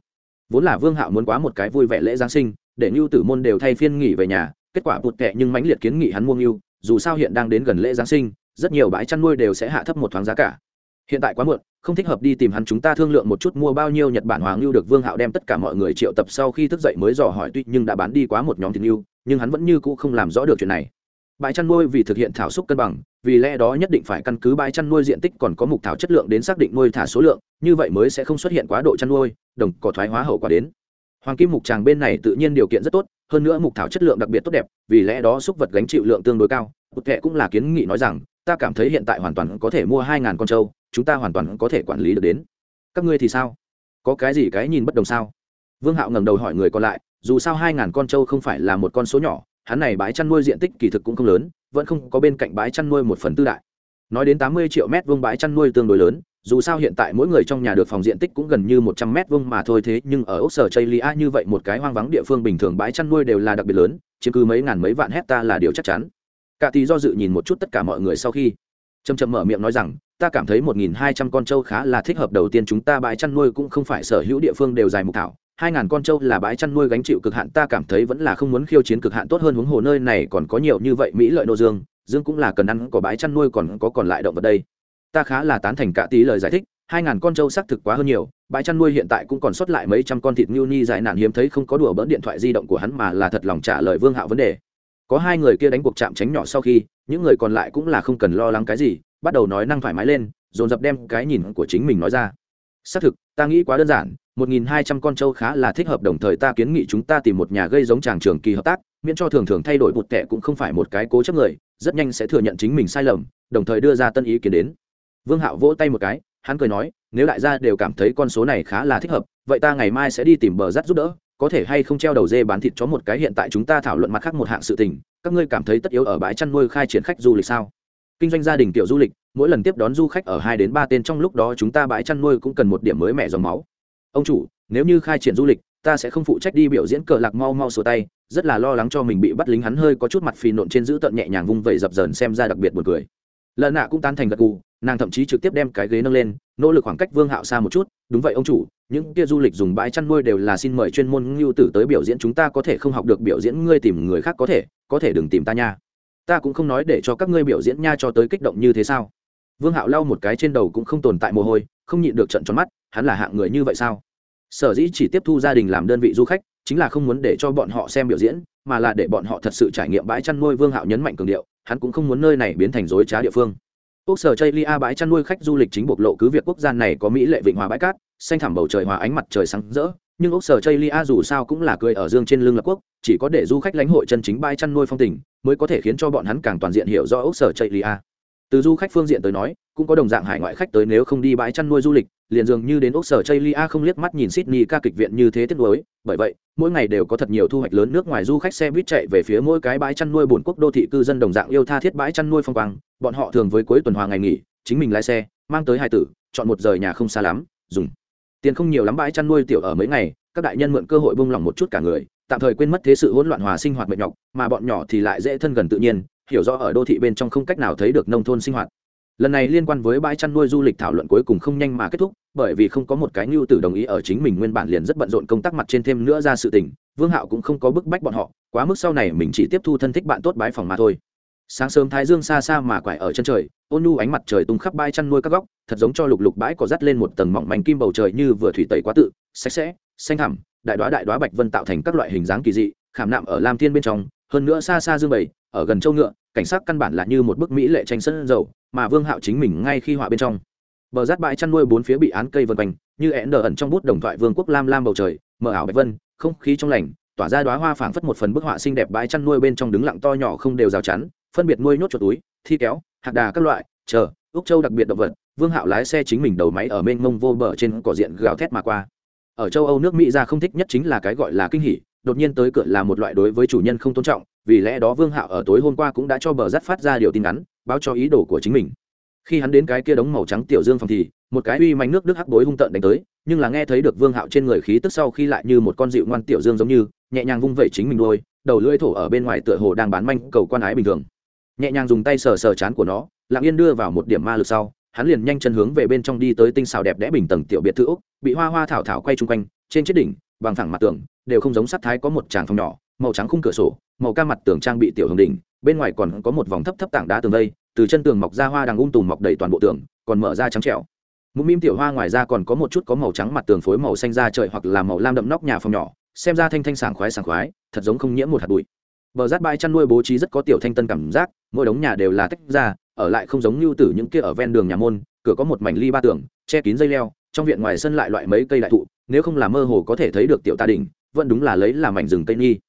Vốn là vương hạo muốn quá một cái vui vẻ lễ giáng sinh, để ngưu tử môn đều thay phiên nghỉ về nhà, kết quả bụt tệ nhưng mãnh liệt kiến nghị hắn mua ngưu, dù sao hiện đang đến gần lễ giáng sinh, rất nhiều bãi chăn nuôi đều sẽ hạ thấp một thoáng giá cả. Hiện tại quá muộn, không thích hợp đi tìm hắn, chúng ta thương lượng một chút mua bao nhiêu nhật bản hoàng lưu được vương hạo đem tất cả mọi người triệu tập sau khi thức dậy mới dò hỏi, tuy nhưng đã bán đi quá một nhóm thịt lưu nhưng hắn vẫn như cũ không làm rõ được chuyện này. Bãi chăn nuôi vì thực hiện thảo xúc cân bằng, vì lẽ đó nhất định phải căn cứ bãi chăn nuôi diện tích còn có mục thảo chất lượng đến xác định nuôi thả số lượng, như vậy mới sẽ không xuất hiện quá độ chăn nuôi, đồng cỏ thoái hóa hậu quả đến. Hoàng kim mục tràng bên này tự nhiên điều kiện rất tốt, hơn nữa mục thảo chất lượng đặc biệt tốt đẹp, vì lẽ đó xúc vật gánh chịu lượng tương đối cao. Bụt kệ cũng là kiến nghị nói rằng, ta cảm thấy hiện tại hoàn toàn có thể mua hai ngàn con trâu, chúng ta hoàn toàn có thể quản lý được đến. Các ngươi thì sao? Có cái gì cái nhìn bất đồng sao? Vương hạo ngẩng đầu hỏi người còn lại dù sao hai ngàn con trâu không phải là một con số nhỏ, hắn này bãi chăn nuôi diện tích kỳ thực cũng không lớn, vẫn không có bên cạnh bãi chăn nuôi một phần tư đại. Nói đến tám mươi triệu mét vuông bãi chăn nuôi tương đối lớn, dù sao hiện tại mỗi người trong nhà được phòng diện tích cũng gần như một trăm mét vuông mà thôi thế, nhưng ở ốc sở chây lia như vậy một cái hoang vắng địa phương bình thường bãi chăn nuôi đều là đặc biệt lớn, chiếm cứ mấy ngàn mấy vạn hecta là điều chắc chắn. Cả tí do dự nhìn một chút tất cả mọi người sau khi chầm chầm mở miệng nói rằng, ta cảm thấy một nghìn hai trăm con trâu khá là thích hợp, đầu tiên chúng ta bãi chăn nuôi cũng không phải sở hữu địa phương đều dài mục thảo hai ngàn con trâu là bãi chăn nuôi gánh chịu cực hạn, ta cảm thấy vẫn là không muốn khiêu chiến cực hạn, tốt hơn huống hồ nơi này còn có nhiều như vậy mỹ lợi nô dương dương cũng là cần ăn, có bãi chăn nuôi còn có còn lại động vật đây. Ta khá là tán thành cả tí lời giải thích, hai ngàn con trâu xác thực quá hơn nhiều, bãi chăn nuôi hiện tại cũng còn sót lại mấy trăm con thịt ngưu ni dài nạn hiếm thấy, không có đùa bỡn điện thoại di động của hắn mà là thật lòng trả lời vương hạo vấn đề. Có hai người kia đánh cuộc chạm tránh nhỏ sau khi, những người còn lại cũng là không cần lo lắng cái gì, bắt đầu nói năng thoải mái lên, dồn dập đem cái nhìn của chính mình nói ra. Xác thực, ta nghĩ quá đơn giản một nghìn hai trăm con trâu khá là thích hợp, đồng thời ta kiến nghị chúng ta tìm một nhà gây giống tràng trường kỳ hợp tác, miễn cho thường thường thay đổi bột tệ cũng không phải một cái cố chấp người, rất nhanh sẽ thừa nhận chính mình sai lầm, đồng thời đưa ra tân ý kiến đến. Vương hạo vỗ tay một cái, hắn cười nói, nếu đại gia đều cảm thấy con số này khá là thích hợp, vậy ta ngày mai sẽ đi tìm bờ rắt giúp đỡ, có thể hay không treo đầu dê bán thịt chó một cái, hiện tại chúng ta thảo luận mặt khác một hạng sự tình, các ngươi cảm thấy tất yếu ở bãi chăn nuôi khai triển khách du lịch sao? Kinh doanh gia đình tiểu du lịch, mỗi lần tiếp đón du khách ở hai đến ba tên trong lúc đó chúng ta bãi chăn nuôi cũng cần một điểm mới mẻ dòng máu ông chủ, nếu như khai triển du lịch, ta sẽ không phụ trách đi biểu diễn cờ lạc mau mau sổ tay, rất là lo lắng cho mình bị bắt lính hắn hơi có chút mặt phì nộn trên giữ tận nhẹ nhàng vung vẩy dập dờn xem ra đặc biệt buồn cười. Lợn nạ cũng tán thành gật gù, nàng thậm chí trực tiếp đem cái ghế nâng lên, nỗ lực khoảng cách vương hạo xa một chút, đúng vậy ông chủ, những kia du lịch dùng bãi chăn nuôi đều là xin mời chuyên môn ngưu tử tới biểu diễn, chúng ta có thể không học được biểu diễn, ngươi tìm người khác có thể có thể đừng tìm ta nha. Ta cũng không nói để cho các ngươi biểu diễn nha cho tới kích động như thế sao? Vương hạo lau một cái trên đầu cũng không tồn tại mồ hôi, không nhịn được trận tròn mắt hắn là hạng người như vậy sao? Sở dĩ chỉ tiếp thu gia đình làm đơn vị du khách, chính là không muốn để cho bọn họ xem biểu diễn, mà là để bọn họ thật sự trải nghiệm bãi chăn nuôi vương hạo nhấn mạnh cường điệu, hắn cũng không muốn nơi này biến thành dối trá địa phương. Quốc sở chây lia bãi chăn nuôi khách du lịch chính bộc lộ cứ việc quốc gia này có mỹ lệ vịnh hòa bãi cát, xanh thẳm bầu trời hòa ánh mặt trời sáng rỡ, nhưng ốc sở chây lia dù sao cũng là cười ở dương trên lưng lập quốc, chỉ có để du khách lãnh hội chân chính bãi chăn nuôi phong tình, mới có thể khiến cho bọn hắn càng toàn diện hiểu rõ ốc sở chây lia. Từ du khách phương diện tới nói, cũng có đồng dạng hải ngoại khách tới nếu không đi bãi chăn nuôi du lịch liền dường như đến ốc sở chây không liếc mắt nhìn sydney ca kịch viện như thế tiếc nuối. Bởi vậy, mỗi ngày đều có thật nhiều thu hoạch lớn nước ngoài du khách xe buýt chạy về phía mỗi cái bãi chăn nuôi bồn quốc đô thị cư dân đồng dạng yêu tha thiết bãi chăn nuôi phong quang. Bọn họ thường với cuối tuần hòa ngày nghỉ, chính mình lái xe, mang tới hai tử, chọn một rời nhà không xa lắm, dùng. Tiền không nhiều lắm bãi chăn nuôi tiểu ở mấy ngày, các đại nhân mượn cơ hội bông lỏng một chút cả người, tạm thời quên mất thế sự hỗn loạn hòa sinh hoạt mệt nhọc, mà bọn nhỏ thì lại dễ thân gần tự nhiên, hiểu rõ ở đô thị bên trong không cách nào thấy được nông thôn sinh hoạt lần này liên quan với bãi chăn nuôi du lịch thảo luận cuối cùng không nhanh mà kết thúc, bởi vì không có một cái ngưu tử đồng ý ở chính mình nguyên bản liền rất bận rộn công tác mặt trên thêm nữa ra sự tình, vương hạo cũng không có bức bách bọn họ, quá mức sau này mình chỉ tiếp thu thân thích bạn tốt bãi phòng mà thôi. Sáng sớm thái dương xa xa mà quải ở chân trời, ôn nhu ánh mặt trời tung khắp bãi chăn nuôi các góc, thật giống cho lục lục bãi có dắt lên một tầng mỏng mảnh kim bầu trời như vừa thủy tẩy quá tự, sạch sẽ, xanh thẳm đại đoá đại đoá bạch vân tạo thành các loại hình dáng kỳ dị, khảm nạm ở lam thiên bên trong, hơn nữa xa xa dương bầy ở gần châu ngựa cảnh sát căn bản là như một bức mỹ lệ tranh sân dầu, mà vương hạo chính mình ngay khi họa bên trong. Bờ rát bãi chăn nuôi bốn phía bị án cây vân quanh, như én đờ ẩn trong bút đồng thoại vương quốc lam lam bầu trời, mờ ảo bạch vân, không khí trong lành, tỏa ra đoá hoa phảng phất một phần bức họa xinh đẹp bãi chăn nuôi bên trong đứng lặng to nhỏ không đều rào chắn, phân biệt nuôi nhốt chuột túi, thi kéo, hạt đà các loại, chờ, úc châu đặc biệt động vật, vương hạo lái xe chính mình đầu máy ở mênh mông vô bờ trên cỏ diện gào thét mà qua. Ở châu âu nước mỹ ra không thích nhất chính là cái gọi là kinh hỉ đột nhiên tới cửa là một loại đối với chủ nhân không tôn trọng, vì lẽ đó vương hạo ở tối hôm qua cũng đã cho bờ rắt phát ra điều tin ngắn, báo cho ý đồ của chính mình. Khi hắn đến cái kia đống màu trắng tiểu dương phòng thì, một cái uy manh nước đức hắc bối hung tợn đánh tới, nhưng là nghe thấy được vương hạo trên người khí tức sau khi lại như một con dịu ngoan tiểu dương giống như, nhẹ nhàng vung vẩy chính mình đôi, đầu lưỡi thổ ở bên ngoài tựa hồ đang bán manh cầu quan ái bình thường. Nhẹ nhàng dùng tay sờ sờ chán của nó, lặng yên đưa vào một điểm ma lực sau, hắn liền nhanh chân hướng về bên trong đi tới tinh xào đẹp đẽ bình tầng tiểu biệt thự úc, bị hoa hoa thảo thảo quay chung quanh, trên chiếc đỉnh, bằng thẳng mặt tường đều không giống sắc thái có một tràng phòng nhỏ, màu trắng khung cửa sổ, màu ca mặt tường trang bị tiểu hồng đỉnh, bên ngoài còn có một vòng thấp thấp tảng đá tường vây, từ chân tường mọc ra hoa đằng ung tùm mọc đầy toàn bộ tường, còn mở ra trắng trẻo. Mũm mĩm tiểu hoa ngoài ra còn có một chút có màu trắng mặt tường phối màu xanh da trời hoặc là màu lam đậm nóc nhà phòng nhỏ, xem ra thanh thanh sảng khoái sảng khoái, thật giống không nhiễm một hạt bụi. Bờ rát bãi chăn nuôi bố trí rất có tiểu thanh tân cảm giác, mỗi đống nhà đều là tách ra, ở lại không giống như tử những kia ở ven đường nhà môn, cửa có một mảnh ly ba tường, che kín dây leo, trong viện ngoài sân lại loại mấy cây đại thụ, nếu không là mơ hồ có thể thấy được tiểu ta đình vẫn đúng là lấy làm mảnh rừng tây nghi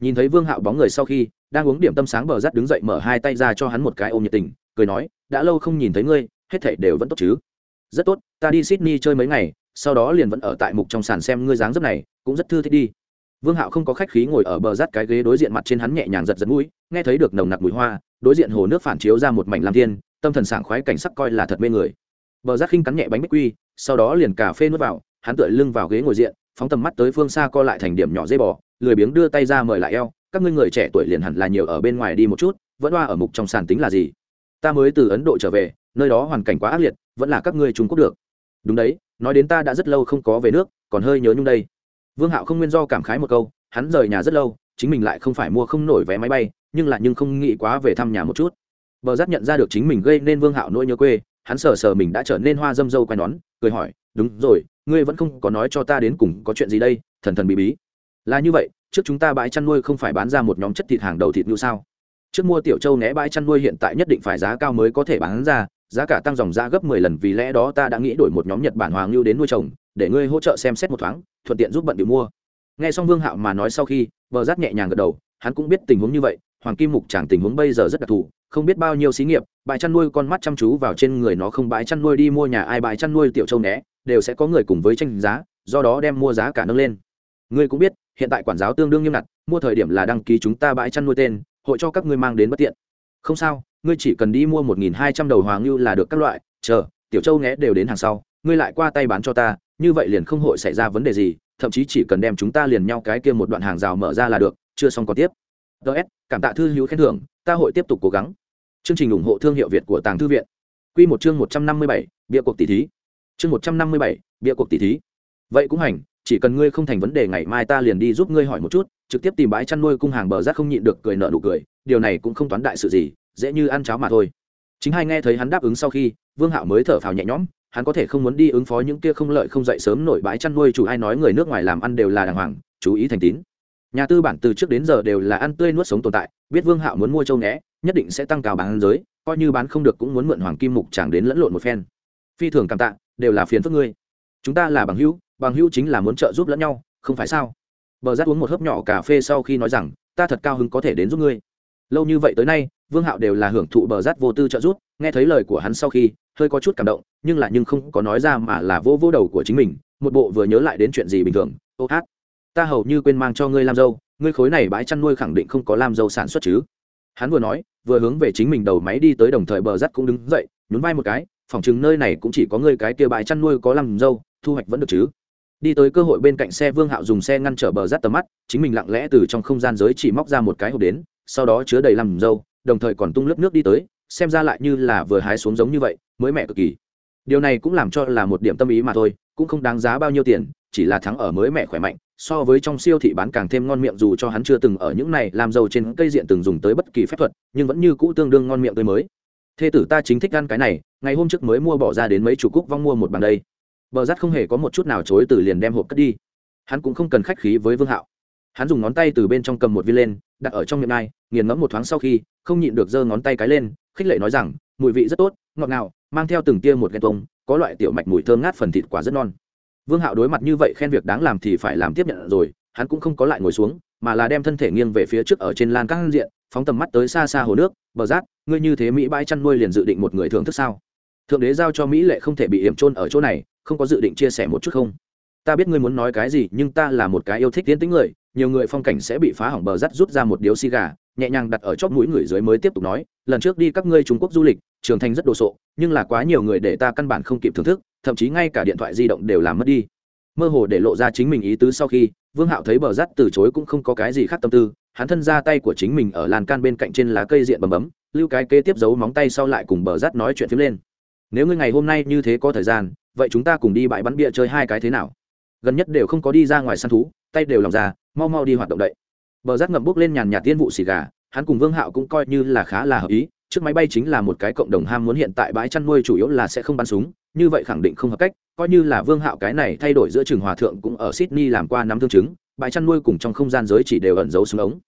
nhìn thấy vương hạo bóng người sau khi, đang uống điểm tâm sáng bờ rát đứng dậy mở hai tay ra cho hắn một cái ôm nhiệt tình, cười nói, đã lâu không nhìn thấy ngươi, hết thảy đều vẫn tốt chứ? Rất tốt, ta đi sydney chơi mấy ngày, sau đó liền vẫn ở tại mục trong sàn xem ngươi dáng dấp này, cũng rất thư thích đi. Vương hạo không có khách khí ngồi ở bờ rát cái ghế đối diện mặt trên hắn nhẹ nhàng giật giật mũi, nghe thấy được nồng nặc mùi hoa, đối diện hồ nước phản chiếu ra một mảnh lam thiên, tâm thần sảng khoái cảnh sắc coi là thật mê người. Bờ rát khinh cắn nhẹ bánh bích quy, sau đó liền cà phê nuốt vào, hắn tựa lưng vào ghế ngồi diện phóng tầm mắt tới phương xa co lại thành điểm nhỏ dây bò, lười biếng đưa tay ra mời lại eo, các ngươi người trẻ tuổi liền hẳn là nhiều ở bên ngoài đi một chút, vẫn oa ở mục trong sàn tính là gì? Ta mới từ ấn độ trở về, nơi đó hoàn cảnh quá ác liệt, vẫn là các ngươi trung quốc được. Đúng đấy, nói đến ta đã rất lâu không có về nước, còn hơi nhớ nhung đây. Vương hạo không nguyên do cảm khái một câu, hắn rời nhà rất lâu, chính mình lại không phải mua không nổi vé máy bay, nhưng lại nhưng không nghĩ quá về thăm nhà một chút. Bờ giáp nhận ra được chính mình gây nên vương hạo nỗi nhớ quê, hắn sờ sờ mình đã trở nên hoa dâm dâu quai nón, cười hỏi, đúng rồi ngươi vẫn không có nói cho ta đến cùng có chuyện gì đây, thần thần bí bí. Là như vậy, trước chúng ta bãi chăn nuôi không phải bán ra một nhóm chất thịt hàng đầu thịt như sao? Trước mua tiểu châu né bãi chăn nuôi hiện tại nhất định phải giá cao mới có thể bán ra, giá cả tăng dòng ra gấp mười lần vì lẽ đó ta đã nghĩ đổi một nhóm nhật bản hoàng lưu đến nuôi trồng, để ngươi hỗ trợ xem xét một thoáng, thuận tiện giúp bận điệu mua. Nghe xong vương hạo mà nói sau khi, vợ rát nhẹ nhàng gật đầu, hắn cũng biết tình huống như vậy, hoàng kim mục chẳng tình huống bây giờ rất đặc thù, không biết bao nhiêu xí nghiệp, bãi chăn nuôi con mắt chăm chú vào trên người nó không bãi chăn nuôi đi mua nhà ai bãi chăn nuôi tiểu châu né đều sẽ có người cùng với tranh giá, do đó đem mua giá cả nâng lên. Ngươi cũng biết, hiện tại quản giáo tương đương nghiêm ngặt, mua thời điểm là đăng ký chúng ta bãi chăn nuôi tên, hội cho các ngươi mang đến bất tiện. Không sao, ngươi chỉ cần đi mua một nghìn hai trăm đầu hoàng ngưu là được các loại, chờ, tiểu châu nghe đều đến hàng sau, ngươi lại qua tay bán cho ta, như vậy liền không hội xảy ra vấn đề gì, thậm chí chỉ cần đem chúng ta liền nhau cái kia một đoạn hàng rào mở ra là được, chưa xong còn tiếp. Ts cảm tạ thư hữu khen thưởng, ta hội tiếp tục cố gắng. Chương trình ủng hộ thương hiệu việt của tàng thư viện. Q một chương một trăm năm mươi bảy, bịa cuộc tỷ thí chương một trăm năm mươi bảy, bịa cuộc tỷ thí. Vậy cũng hành, chỉ cần ngươi không thành vấn đề, ngày mai ta liền đi giúp ngươi hỏi một chút, trực tiếp tìm bãi chăn nuôi cung hàng bờ rác không nhịn được cười nợ nụ cười, điều này cũng không toán đại sự gì, dễ như ăn cháo mà thôi. Chính hai nghe thấy hắn đáp ứng sau khi, vương hạo mới thở phào nhẹ nhõm, hắn có thể không muốn đi ứng phó những kia không lợi không dậy sớm nổi bãi chăn nuôi, chủ ai nói người nước ngoài làm ăn đều là đàng hoàng, chú ý thành tín. Nhà tư bản từ trước đến giờ đều là ăn tươi nuốt sống tồn tại, biết vương hạo muốn mua châu né nhất định sẽ tăng cao bán giới, coi như bán không được cũng muốn mượn hoàng kim mục chẳng đến lẫn lộn một phen. Phi thường cảm tạ đều là phiền phức ngươi. Chúng ta là bằng hữu bằng hữu chính là muốn trợ giúp lẫn nhau, không phải sao? Bờ rát uống một hớp nhỏ cà phê sau khi nói rằng, ta thật cao hứng có thể đến giúp ngươi. Lâu như vậy tới nay, vương hạo đều là hưởng thụ bờ rát vô tư trợ giúp, nghe thấy lời của hắn sau khi, hơi có chút cảm động, nhưng lại nhưng không có nói ra mà là vô vô đầu của chính mình, một bộ vừa nhớ lại đến chuyện gì bình thường, ô hát, ta hầu như quên mang cho ngươi làm dâu, ngươi khối này bãi chăn nuôi khẳng định không có làm dâu sản xuất chứ. Hắn vừa nói, vừa hướng về chính mình đầu máy đi tới đồng thời bờ rát cũng đứng dậy, nhún vai một cái phòng chừng nơi này cũng chỉ có người cái kia bãi chăn nuôi có làm dâu, thu hoạch vẫn được chứ. Đi tới cơ hội bên cạnh xe vương hạo dùng xe ngăn trở bờ rát tầm mắt, chính mình lặng lẽ từ trong không gian giới chỉ móc ra một cái hộp đến, sau đó chứa đầy làm dâu, đồng thời còn tung lớp nước đi tới, xem ra lại như là vừa hái xuống giống như vậy, mới mẹ cực kỳ. Điều này cũng làm cho là một điểm tâm ý mà thôi, cũng không đáng giá bao nhiêu tiền, chỉ là thắng ở mới mẹ khỏe mạnh, so với trong siêu thị bán càng thêm ngon miệng dù cho hắn chưa từng ở những này làm dâu trên cây diện từng dùng tới bất kỳ phép thuật, nhưng vẫn như cũ tương đương ngon miệng tươi mới thê tử ta chính thích ăn cái này, ngày hôm trước mới mua bỏ ra đến mấy chủ cúc vong mua một bàn đây. Bờ rát không hề có một chút nào chối từ liền đem hộp cất đi. Hắn cũng không cần khách khí với vương hạo. Hắn dùng ngón tay từ bên trong cầm một viên lên, đặt ở trong miệng nai nghiền ngẫm một thoáng sau khi, không nhịn được giơ ngón tay cái lên, khích lệ nói rằng, mùi vị rất tốt, ngọt ngào, mang theo từng tia một ghen tông có loại tiểu mạch mùi thơm ngát phần thịt quả rất non vương hạo đối mặt như vậy khen việc đáng làm thì phải làm tiếp nhận rồi, hắn cũng không có lại ngồi xuống mà là đem thân thể nghiêng về phía trước ở trên lan các diện, phóng tầm mắt tới xa xa hồ nước, bờ rác ngươi như thế mỹ bãi chăn nuôi liền dự định một người thưởng thức sao? Thượng đế giao cho mỹ lệ không thể bị hiểm trôn ở chỗ này, không có dự định chia sẻ một chút không? Ta biết ngươi muốn nói cái gì, nhưng ta là một cái yêu thích tiến tính người, nhiều người phong cảnh sẽ bị phá hỏng bờ rắt rút ra một điếu xi gà, nhẹ nhàng đặt ở chóp mũi người dưới mới tiếp tục nói, lần trước đi các ngươi trung quốc du lịch trường thành rất đồ sộ, nhưng là quá nhiều người để ta căn bản không kịp thưởng thức, thậm chí ngay cả điện thoại di động đều làm mất đi. Mơ hồ để lộ ra chính mình ý tứ sau khi vương hạo thấy bờ rắt từ chối cũng không có cái gì khác tâm tư, hắn thân ra tay của chính mình ở lan can bên cạnh trên lá cây diện bầm bấm, lưu cái kế tiếp giấu móng tay sau lại cùng bờ rắt nói chuyện phím lên. Nếu ngươi ngày hôm nay như thế có thời gian, vậy chúng ta cùng đi bãi bắn bia chơi hai cái thế nào? Gần nhất đều không có đi ra ngoài săn thú, tay đều lòng ra, mau mau đi hoạt động đậy. Bờ rắt ngậm bốc lên nhàn nhạt tiên vụ xì gà, hắn cùng vương hạo cũng coi như là khá là hợp ý trước máy bay chính là một cái cộng đồng ham muốn hiện tại bãi chăn nuôi chủ yếu là sẽ không bắn súng, như vậy khẳng định không hợp cách, coi như là vương hạo cái này thay đổi giữa trường hòa thượng cũng ở sydney làm qua năm thương chứng, bãi chăn nuôi cùng trong không gian giới chỉ đều ẩn giấu súng ống.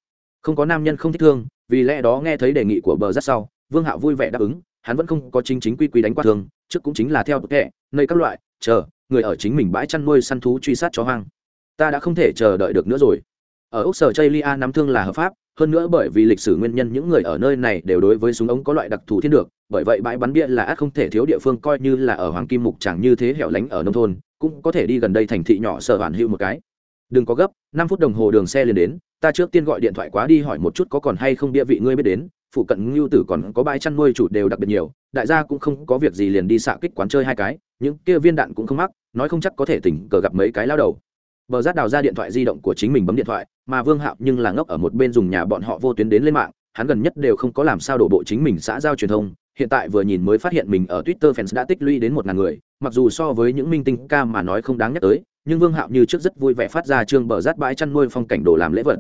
Không có nam nhân không thích thương, vì lẽ đó nghe thấy đề nghị của bờ rất sau, vương hạo vui vẻ đáp ứng, hắn vẫn không có chính chính quy quy đánh qua thương, trước cũng chính là theo kệ, nơi các loại, chờ, người ở chính mình bãi chăn nuôi săn thú truy sát chó hoang. Ta đã không thể chờ đợi được nữa rồi. Ở úc sở chây lia nắm thương là hợp pháp hơn nữa bởi vì lịch sử nguyên nhân những người ở nơi này đều đối với súng ống có loại đặc thù thiên được, bởi vậy bãi bắn bia là ác không thể thiếu địa phương coi như là ở hoàng kim mục chẳng như thế hẻo lánh ở nông thôn, cũng có thể đi gần đây thành thị nhỏ sở hoàn hữu một cái. Đừng có gấp, năm phút đồng hồ đường xe liền đến, ta trước tiên gọi điện thoại quá đi hỏi một chút có còn hay không địa vị ngươi biết đến, phụ cận ngưu tử còn có bãi chăn nuôi chủ đều đặc biệt nhiều, đại gia cũng không có việc gì liền đi xạ kích quán chơi hai cái, những kia viên đạn cũng không mắc, nói không chắc có thể tỉnh cờ gặp mấy cái lao đầu bờ giác đào ra điện thoại di động của chính mình bấm điện thoại, mà vương hạo nhưng là ngốc ở một bên dùng nhà bọn họ vô tuyến đến lên mạng, hắn gần nhất đều không có làm sao đổ bộ chính mình xã giao truyền thông, hiện tại vừa nhìn mới phát hiện mình ở twitter fans đã tích lũy đến một ngàn người, mặc dù so với những minh tinh ca mà nói không đáng nhắc tới, nhưng vương hạo như trước rất vui vẻ phát ra chương bờ rát bãi chăn nuôi phong cảnh đồ làm lễ vật.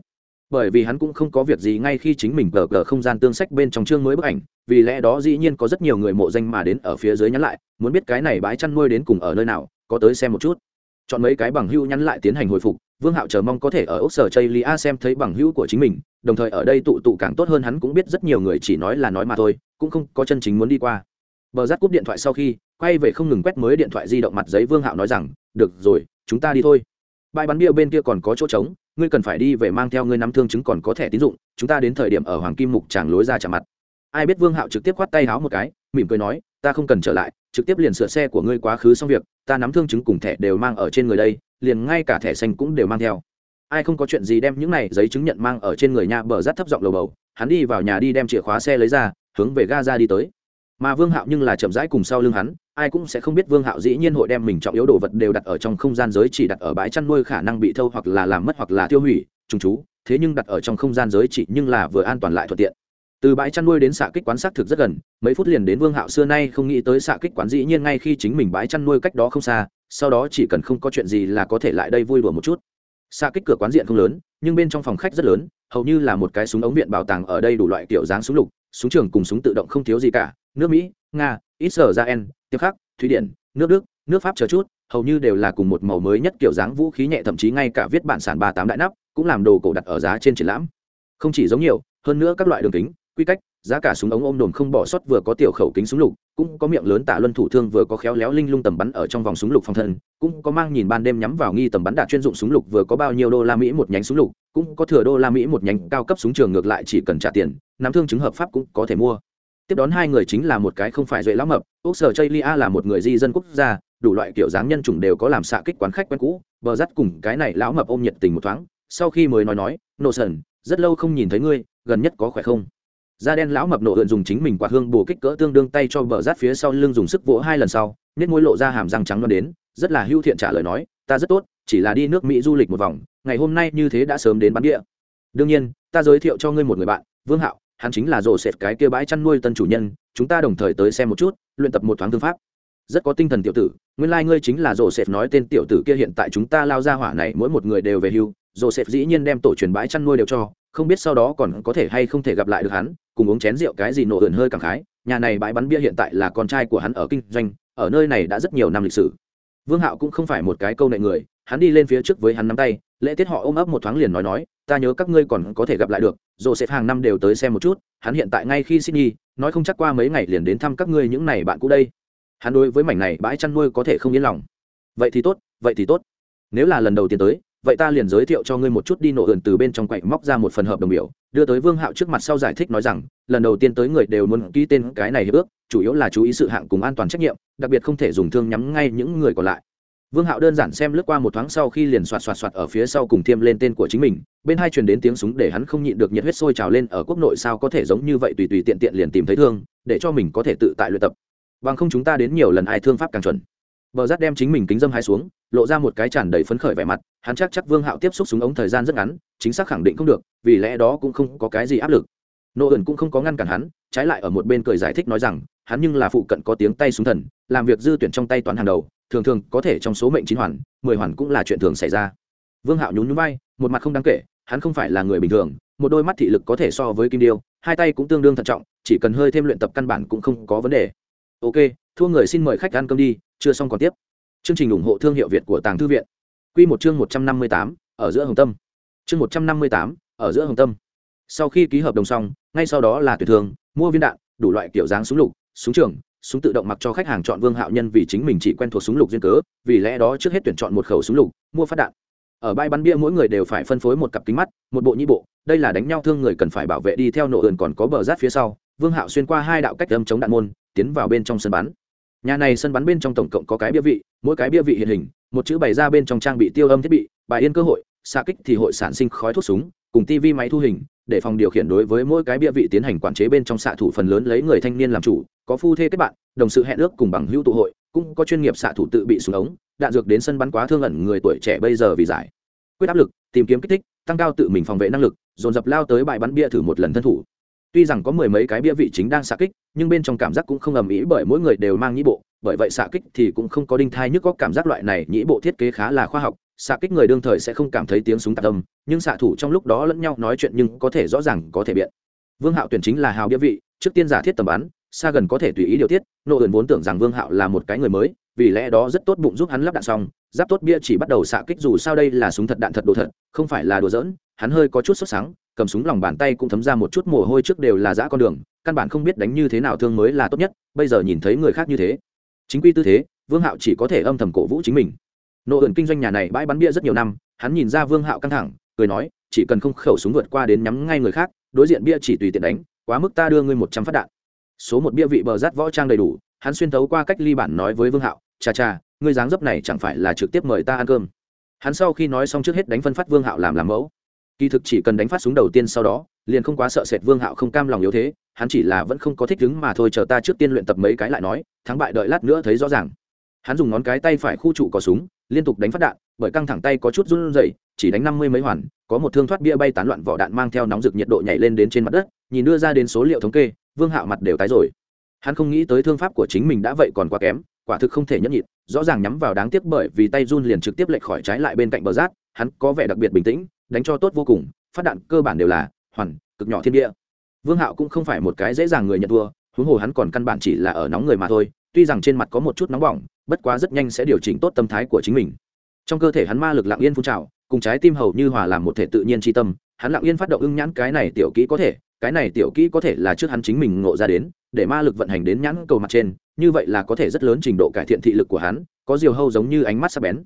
Bởi vì hắn cũng không có việc gì ngay khi chính mình gờ gờ không gian tương sách bên trong chương mới bức ảnh, vì lẽ đó dĩ nhiên có rất nhiều người mộ danh mà đến ở phía dưới nhắn lại, muốn biết cái này bãi chăn nuôi đến cùng ở nơi nào, có tới xem một chút chọn mấy cái bằng hữu nhắn lại tiến hành hồi phục, vương hạo chờ mong có thể ở ốc sở chây lia xem thấy bằng hữu của chính mình, đồng thời ở đây tụ tụ càng tốt hơn hắn cũng biết rất nhiều người chỉ nói là nói mà thôi, cũng không có chân chính muốn đi qua. Bờ rát cúp điện thoại sau khi, quay về không ngừng quét mới điện thoại di động mặt giấy vương hạo nói rằng, được rồi, chúng ta đi thôi. Bãi bắn bia bên kia còn có chỗ trống, ngươi cần phải đi về mang theo ngươi nắm thương chứng còn có thẻ tín dụng, chúng ta đến thời điểm ở hoàng kim mục tràng lối ra trả mặt. Ai biết vương hạo trực tiếp khoát tay háo một cái, mỉm cười nói, ta không cần trở lại trực tiếp liền sửa xe của ngươi quá khứ xong việc, ta nắm thương chứng cùng thẻ đều mang ở trên người đây, liền ngay cả thẻ xanh cũng đều mang theo. Ai không có chuyện gì đem những này giấy chứng nhận mang ở trên người nhà bờ rát thấp giọng lầu bầu, hắn đi vào nhà đi đem chìa khóa xe lấy ra, hướng về ga ra đi tới. Mà vương hạo nhưng là chậm rãi cùng sau lưng hắn, ai cũng sẽ không biết vương hạo dĩ nhiên hội đem mình trọng yếu đồ vật đều đặt ở trong không gian giới chỉ đặt ở bãi chăn nuôi khả năng bị thâu hoặc là làm mất hoặc là tiêu hủy, trùng chú, thế nhưng đặt ở trong không gian giới chỉ nhưng là vừa an toàn lại thuận tiện từ bãi chăn nuôi đến xạ kích quán xác thực rất gần, mấy phút liền đến vương hạo xưa nay không nghĩ tới xạ kích quán dĩ nhiên ngay khi chính mình bãi chăn nuôi cách đó không xa, sau đó chỉ cần không có chuyện gì là có thể lại đây vui đùa một chút. Xạ kích cửa quán diện không lớn, nhưng bên trong phòng khách rất lớn, hầu như là một cái súng ống viện bảo tàng ở đây đủ loại kiểu dáng súng lục, súng trường cùng súng tự động không thiếu gì cả, nước mỹ, nga, israel tiếp khắc, thụy điển, nước đức, nước pháp chờ chút, hầu như đều là cùng một màu mới nhất kiểu dáng vũ khí nhẹ, thậm chí ngay cả viết bản sản ba tám đại nắp cũng làm đồ cổ đặt ở giá trên triển lãm. Không chỉ giống nhiều, hơn nữa các loại đường kính quy cách, giá cả súng ống ôm đồm không bỏ sót vừa có tiểu khẩu kính súng lục, cũng có miệng lớn tạ luân thủ thương vừa có khéo léo linh lung tầm bắn ở trong vòng súng lục phòng thân, cũng có mang nhìn ban đêm nhắm vào nghi tầm bắn đạt chuyên dụng súng lục vừa có bao nhiêu đô la mỹ một nhánh súng lục, cũng có thừa đô la mỹ một nhánh cao cấp súng trường ngược lại chỉ cần trả tiền, nắm thương chứng hợp pháp cũng có thể mua. Tiếp đón hai người chính là một cái không phải duệ lão mập ốc sở chây lia là một người di dân quốc gia, đủ loại kiểu dáng nhân chủng đều có làm xạ kích quán khách quen cũ, bờ dắt cùng cái này lão mập ôm nhiệt tình một thoáng, sau khi mới nói nói, Nô sần rất lâu không nhìn thấy ngươi, gần nhất có khỏe không? Da đen lão mập nộ ượn dùng chính mình quạt hương bổ kích cỡ tương đương tay cho bờ rát phía sau lưng dùng sức vỗ hai lần sau nết môi lộ ra hàm răng trắng non đến, rất là hưu thiện trả lời nói, ta rất tốt, chỉ là đi nước mỹ du lịch một vòng, ngày hôm nay như thế đã sớm đến bán địa. Đương nhiên, ta giới thiệu cho ngươi một người bạn, vương hạo, hắn chính là rổ sệt cái kia bãi chăn nuôi tân chủ nhân, chúng ta đồng thời tới xem một chút, luyện tập một thoáng thương pháp. Rất có tinh thần tiểu tử, nguyên lai、like、ngươi chính là rổ sệt nói tên tiểu tử kia hiện tại chúng ta lao ra hỏa này, mỗi một người đều về hưu joseph sệt dĩ nhiên đem tổ truyền bãi chăn nuôi đều cho, không biết sau đó còn có thể hay không thể gặp lại được hắn, cùng uống chén rượu cái gì nổ ẩn hơi cảm khái, nhà này bãi bắn bia hiện tại là con trai của hắn ở kinh doanh, ở nơi này đã rất nhiều năm lịch sử. Vương hạo cũng không phải một cái câu nệ người, hắn đi lên phía trước với hắn nắm tay, lễ tiết họ ôm ấp một thoáng liền nói nói, ta nhớ các ngươi còn có thể gặp lại được, joseph hàng năm đều tới xem một chút, hắn hiện tại ngay khi sydney, nói không chắc qua mấy ngày liền đến thăm các ngươi những này bạn cũ đây. Hắn đối với mảnh này bãi chăn nuôi có thể không yên lòng. Vậy thì tốt, vậy thì tốt. Nếu là lần đầu tiên tới vậy ta liền giới thiệu cho ngươi một chút đi nổ ẩn từ bên trong quậy móc ra một phần hợp đồng biểu, đưa tới vương hạo trước mặt sau giải thích nói rằng, lần đầu tiên tới người đều muốn ký tên cái này hiệp ước, chủ yếu là chú ý sự hạng cùng an toàn trách nhiệm, đặc biệt không thể dùng thương nhắm ngay những người còn lại. Vương hạo đơn giản xem lướt qua một thoáng sau khi liền soạt soạt soạt ở phía sau cùng thiêm lên tên của chính mình, bên hai truyền đến tiếng súng để hắn không nhịn được nhiệt huyết sôi trào lên ở quốc nội sao có thể giống như vậy tùy tùy tiện tiện liền tìm thấy thương, để cho mình có thể tự tại luyện tập. Bằng không chúng ta đến nhiều lần ai thương pháp càng chuẩn. Bờ rát đem chính mình kính dâm hai xuống lộ ra một cái tràn đầy phấn khởi vẻ mặt, hắn chắc chắc vương hạo tiếp xúc súng ống thời gian rất ngắn, chính xác khẳng định không được, vì lẽ đó cũng không có cái gì áp lực. Nô ẩn cũng không có ngăn cản hắn, trái lại ở một bên cười giải thích nói rằng, hắn nhưng là phụ cận có tiếng tay súng thần, làm việc dư tuyển trong tay toán hàng đầu, thường thường có thể trong số mệnh chín hoàn, mười hoàn cũng là chuyện thường xảy ra. Vương hạo nhún nhún vai, một mặt không đáng kể, hắn không phải là người bình thường, một đôi mắt thị lực có thể so với kim điêu, hai tay cũng tương đương thận trọng, chỉ cần hơi thêm luyện tập căn bản cũng không có vấn đề. Ok, thua người xin mời khách ăn cơm đi, chưa xong còn tiếp chương trình ủng hộ thương hiệu việt của tàng thư viện. Quy một chương một trăm năm mươi tám, ở giữa hồng tâm. Chương một trăm năm mươi tám, ở giữa hồng tâm. Sau khi ký hợp đồng xong, ngay sau đó là tuyển thường, mua viên đạn, đủ loại kiểu dáng súng lục, súng trường, súng tự động mặc cho khách hàng chọn vương hạo nhân vì chính mình chỉ quen thuộc súng lục duyên cớ, vì lẽ đó trước hết tuyển chọn một khẩu súng lục, mua phát đạn. Ở bãi bắn bia mỗi người đều phải phân phối một cặp kính mắt, một bộ nhĩ bộ, đây là đánh nhau thương người cần phải bảo vệ đi theo nổ ườn còn có bờ rát phía sau. Vương hạo xuyên qua hai đạo cách âm chống đạn môn, tiến vào bên trong sân bắn nhà này sân bắn bên trong tổng cộng có cái bia vị, mỗi cái bia vị hiện hình, một chữ bày ra bên trong trang bị tiêu âm thiết bị, bài yên cơ hội xa kích thì hội sản sinh khói thuốc súng, cùng tivi máy thu hình, để phòng điều khiển đối với mỗi cái bia vị tiến hành quản chế bên trong xạ thủ phần lớn lấy người thanh niên làm chủ, có phu thê kết bạn, đồng sự hẹn ước cùng bằng hữu tụ hội, cũng có chuyên nghiệp xạ thủ tự bị súng ống, đạn dược đến sân bắn quá thương ẩn người tuổi trẻ bây giờ vì giải. Quyết áp lực, tìm kiếm kích thích, tăng cao tự mình phòng vệ năng lực, dồn dập lao tới bãi bắn bia thử một lần thân thủ tuy rằng có mười mấy cái bia vị chính đang xạ kích nhưng bên trong cảm giác cũng không ầm ĩ bởi mỗi người đều mang nhĩ bộ bởi vậy xạ kích thì cũng không có đinh thai nhức có cảm giác loại này nhĩ bộ thiết kế khá là khoa học xạ kích người đương thời sẽ không cảm thấy tiếng súng tạc tâm nhưng xạ thủ trong lúc đó lẫn nhau nói chuyện nhưng có thể rõ ràng có thể biện. Vương hạo tuyển chính là hào bia vị trước tiên giả thiết tầm bắn xa gần có thể tùy ý điều tiết nộ ẩn vốn tưởng rằng vương hạo là một cái người mới vì lẽ đó rất tốt bụng giúp hắn lắp đạn xong giáp tốt bia chỉ bắt đầu xạ kích dù sao đây là súng thật đạn thật đồ thật không phải là đùa giỡn, hắn hơi có chút sốt sáng cầm súng lòng bàn tay cũng thấm ra một chút mồ hôi trước đều là dã con đường, căn bản không biết đánh như thế nào thương mới là tốt nhất, bây giờ nhìn thấy người khác như thế. Chính quy tư thế, vương hạo chỉ có thể âm thầm cổ vũ chính mình. Nộ ẩn kinh doanh nhà này bãi bắn bia rất nhiều năm, hắn nhìn ra vương hạo căng thẳng, cười nói, chỉ cần không khẩu súng vượt qua đến nhắm ngay người khác, đối diện bia chỉ tùy tiện đánh, quá mức ta đưa ngươi một trăm phát đạn. Số một bia vị bờ rát võ trang đầy đủ, hắn xuyên thấu qua cách ly bản nói với vương hạo cha cha ngươi dáng dấp này chẳng phải là trực tiếp mời ta ăn cơm. Hắn sau khi nói xong trước hết đánh phân phát vương hạo làm làm mẫu kỳ thực chỉ cần đánh phát súng đầu tiên sau đó, liền không quá sợ sệt vương hạo không cam lòng yếu thế, hắn chỉ là vẫn không có thích đứng mà thôi, chờ ta trước tiên luyện tập mấy cái lại nói, thắng bại đợi lát nữa thấy rõ ràng. Hắn dùng ngón cái tay phải khu trụ cò súng, liên tục đánh phát đạn, bởi căng thẳng tay có chút run rẩy, chỉ đánh năm mươi mấy hoàn, có một thương thoát bia bay tán loạn vỏ đạn mang theo nóng rực nhiệt độ nhảy lên đến trên mặt đất, nhìn đưa ra đến số liệu thống kê, vương hạo mặt đều tái rồi. Hắn không nghĩ tới thương pháp của chính mình đã vậy còn quá kém, quả thực không thể nhẫn nhịn, rõ ràng nhắm vào đáng tiếc bởi vì tay run liền trực tiếp lệch khỏi trái lại bên cạnh bờ rác, hắn có vẻ đặc biệt bình tĩnh đánh cho tốt vô cùng, phát đạn cơ bản đều là hoàn, cực nhỏ thiên địa. Vương hạo cũng không phải một cái dễ dàng người nhận thua, huống hồ hắn còn căn bản chỉ là ở nóng người mà thôi, tuy rằng trên mặt có một chút nóng bỏng, bất quá rất nhanh sẽ điều chỉnh tốt tâm thái của chính mình. Trong cơ thể hắn ma lực lặng yên phun trào, cùng trái tim hầu như hòa làm một thể tự nhiên tri tâm, hắn lặng yên phát động ưng nhãn cái này tiểu kỹ có thể, cái này tiểu kỹ có thể là trước hắn chính mình ngộ ra đến, để ma lực vận hành đến nhãn cầu mặt trên, như vậy là có thể rất lớn trình độ cải thiện thị lực của hắn, có diều hâu giống như ánh mắt sắc bén.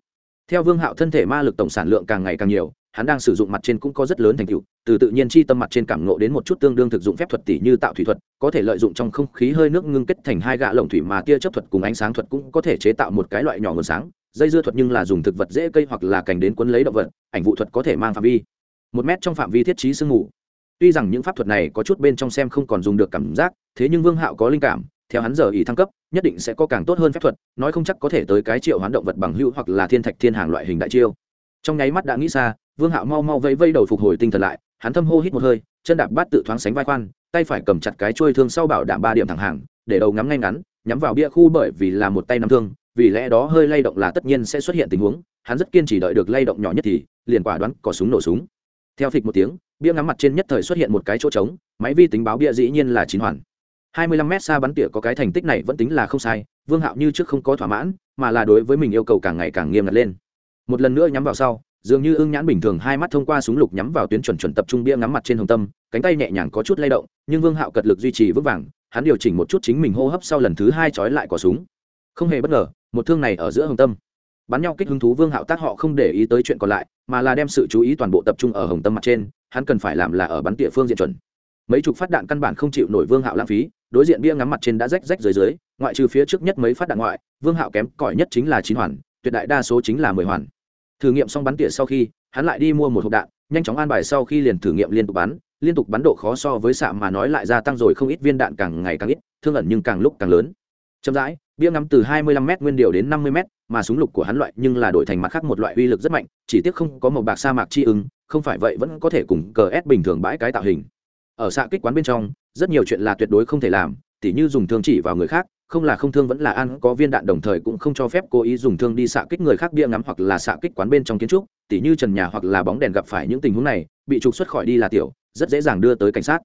Theo vương hạo thân thể ma lực tổng sản lượng càng ngày càng nhiều hắn đang sử dụng mặt trên cũng có rất lớn thành tựu, từ tự nhiên chi tâm mặt trên cảm ngộ đến một chút tương đương thực dụng phép thuật tỷ như tạo thủy thuật, có thể lợi dụng trong không khí hơi nước ngưng kết thành hai gạ lồng thủy mà tia chấp thuật cùng ánh sáng thuật cũng có thể chế tạo một cái loại nhỏ nguồn sáng. Dây dưa thuật nhưng là dùng thực vật dễ cây hoặc là cành đến quấn lấy động vật, ảnh vụ thuật có thể mang phạm vi một mét trong phạm vi thiết trí sương mù. Tuy rằng những pháp thuật này có chút bên trong xem không còn dùng được cảm giác, thế nhưng vương hạo có linh cảm, theo hắn giờ ý thăng cấp, nhất định sẽ có càng tốt hơn phép thuật, nói không chắc có thể tới cái triệu hoán động vật bằng hữu hoặc là thiên thạch thiên hàng loại hình đại chiêu. Trong nháy mắt đã nghĩ xa vương hạo mau mau vẫy vây đầu phục hồi tinh thần lại, hắn thâm hô hít một hơi, chân đạp bát tự thoáng sánh vai khoan, tay phải cầm chặt cái trôi thương sau bảo đảm ba điểm thẳng hàng, để đầu ngắm ngay ngắn, nhắm vào bia khu bởi vì là một tay nắm thương, vì lẽ đó hơi lay động là tất nhiên sẽ xuất hiện tình huống, hắn rất kiên trì đợi được lay động nhỏ nhất thì, liền quả đoán có súng nổ súng. Theo phịch một tiếng, bia ngắm mặt trên nhất thời xuất hiện một cái chỗ trống, máy vi tính báo bia dĩ nhiên là chín hoàn. Hai mươi lăm mét xa bắn tỉa có cái thành tích này vẫn tính là không sai, vương hạo như trước không có thỏa mãn, mà là đối với mình yêu cầu càng ngày càng nghiêm ngặt lên. Một lần nữa nhắm vào sau dường như ưng nhãn bình thường hai mắt thông qua súng lục nhắm vào tuyến chuẩn chuẩn tập trung bia ngắm mặt trên hồng tâm, cánh tay nhẹ nhàng có chút lay động, nhưng vương hạo cật lực duy trì vững vàng, hắn điều chỉnh một chút chính mình hô hấp sau lần thứ hai trói lại cỏ súng. Không hề bất ngờ, một thương này ở giữa hồng tâm. Bắn nhau kích hứng thú vương hạo tác họ không để ý tới chuyện còn lại, mà là đem sự chú ý toàn bộ tập trung ở hồng tâm mặt trên, hắn cần phải làm là ở bắn địa phương diện chuẩn. Mấy chục phát đạn căn bản không chịu nổi vương hạo lãng phí, đối diện bia ngắm mặt trên đã rách rách dưới dưới, ngoại trừ phía trước nhất mấy phát đạn ngoại, vương hạo kém cỏi nhất chính là chín hoàn, tuyệt đại đa số chính là mười hoàn thử nghiệm xong bắn tỉa sau khi, hắn lại đi mua một hộp đạn, nhanh chóng an bài sau khi liền thử nghiệm liên tục bắn, liên tục bắn độ khó so với xạ mà nói lại gia tăng rồi không ít viên đạn càng ngày càng ít, thương ẩn nhưng càng lúc càng lớn. Chậm rãi, bia ngắm từ 25 m nguyên điều đến 50 m mà súng lục của hắn loại nhưng là đổi thành mặt khác một loại uy lực rất mạnh, chỉ tiếc không có màu bạc sa mạc chi ứng, không phải vậy vẫn có thể cùng cờ s bình thường bãi cái tạo hình. Ở xạ kích quán bên trong, rất nhiều chuyện là tuyệt đối không thể làm tỉ như dùng thương chỉ vào người khác, không là không thương vẫn là ăn, có viên đạn đồng thời cũng không cho phép cố ý dùng thương đi xạ kích người khác bia ngắm hoặc là xạ kích quán bên trong kiến trúc, tỉ như trần nhà hoặc là bóng đèn gặp phải những tình huống này, bị trục xuất khỏi đi là tiểu, rất dễ dàng đưa tới cảnh sát.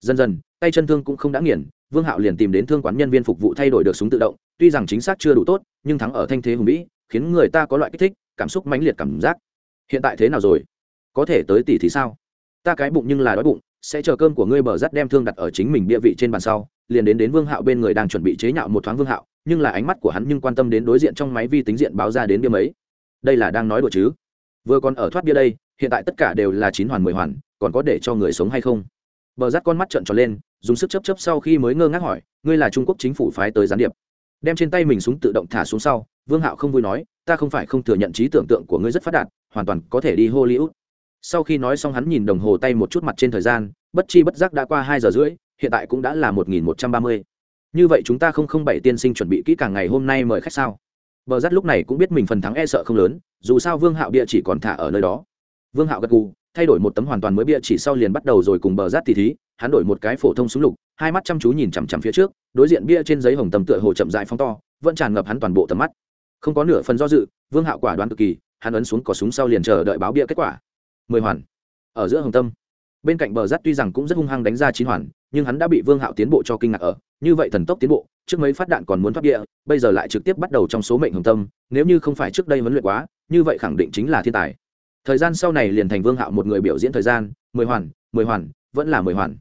Dần dần, tay chân thương cũng không đã nghiền, vương hạo liền tìm đến thương quán nhân viên phục vụ thay đổi được súng tự động, tuy rằng chính xác chưa đủ tốt, nhưng thắng ở thanh thế hùng vĩ, khiến người ta có loại kích thích, cảm xúc mãnh liệt cảm giác. Hiện tại thế nào rồi? Có thể tới tỷ thì sao? Ta cái bụng nhưng là đói bụng, sẽ chờ cơm của ngươi bờ rắt đem thương đặt ở chính mình địa vị trên bàn sau liền đến đến vương hạo bên người đang chuẩn bị chế nhạo một thoáng vương hạo, nhưng là ánh mắt của hắn nhưng quan tâm đến đối diện trong máy vi tính diện báo ra đến bia mấy đây là đang nói đùa chứ? Vừa còn ở thoát bia đây, hiện tại tất cả đều là chín hoàn mười hoàn, còn có để cho người sống hay không? Bờ rát con mắt trợn tròn lên, dùng sức chấp chấp sau khi mới ngơ ngác hỏi, ngươi là trung quốc chính phủ phái tới gián điệp? Đem trên tay mình súng tự động thả xuống sau, vương hạo không vui nói, ta không phải không thừa nhận trí tưởng tượng của ngươi rất phát đạt, hoàn toàn có thể đi hollywood. Sau khi nói xong hắn nhìn đồng hồ tay một chút mặt trên thời gian, bất chi bất giác đã qua hai giờ rưỡi hiện tại cũng đã là một nghìn một trăm ba mươi. Như vậy chúng ta không không bảy tiên sinh chuẩn bị kỹ càng ngày hôm nay mời khách sao? Bờ rắt lúc này cũng biết mình phần thắng e sợ không lớn, dù sao vương hạo bia chỉ còn thả ở nơi đó. Vương hạo gật gù, thay đổi một tấm hoàn toàn mới bia chỉ sau liền bắt đầu rồi cùng bờ rát tỉ thí, hắn đổi một cái phổ thông súng lục, hai mắt chăm chú nhìn chằm chằm phía trước, đối diện bia trên giấy hồng tầm tựa hồ chậm dại phóng to, vẫn tràn ngập hắn toàn bộ tầm mắt. Không có nửa phần do dự, vương hạo quả đoán cực kỳ, hắn ấn xuống cỏ súng sau liền chờ đợi báo bia kết quả. Mười hoàn. Ở giữa hồng tâm. Bên cạnh bờ rát tuy rằng cũng rất hung hăng đánh ra chín hoàn nhưng hắn đã bị vương hạo tiến bộ cho kinh ngạc ở. Như vậy thần tốc tiến bộ, trước mấy phát đạn còn muốn thoát địa, bây giờ lại trực tiếp bắt đầu trong số mệnh hồng tâm, nếu như không phải trước đây huấn luyện quá, như vậy khẳng định chính là thiên tài. Thời gian sau này liền thành vương hạo một người biểu diễn thời gian, mười hoàn mười hoàn, vẫn là mười hoàn.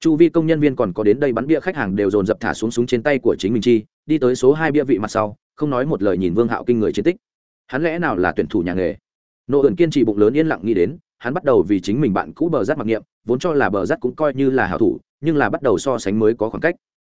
Chu vi công nhân viên còn có đến đây bắn bia khách hàng đều dồn dập thả xuống súng trên tay của chính mình chi, đi tới số hai bia vị mặt sau, không nói một lời nhìn vương hạo kinh người chiến tích. Hắn lẽ nào là tuyển thủ nhà nghề? Nộ ẩn kiên trì bụng lớn yên lặng nghĩ đến, hắn bắt đầu vì chính mình bạn cũ bờ rát mặc niệm vốn cho là bờ rắt cũng coi như là hảo thủ, nhưng là bắt đầu so sánh mới có khoảng cách.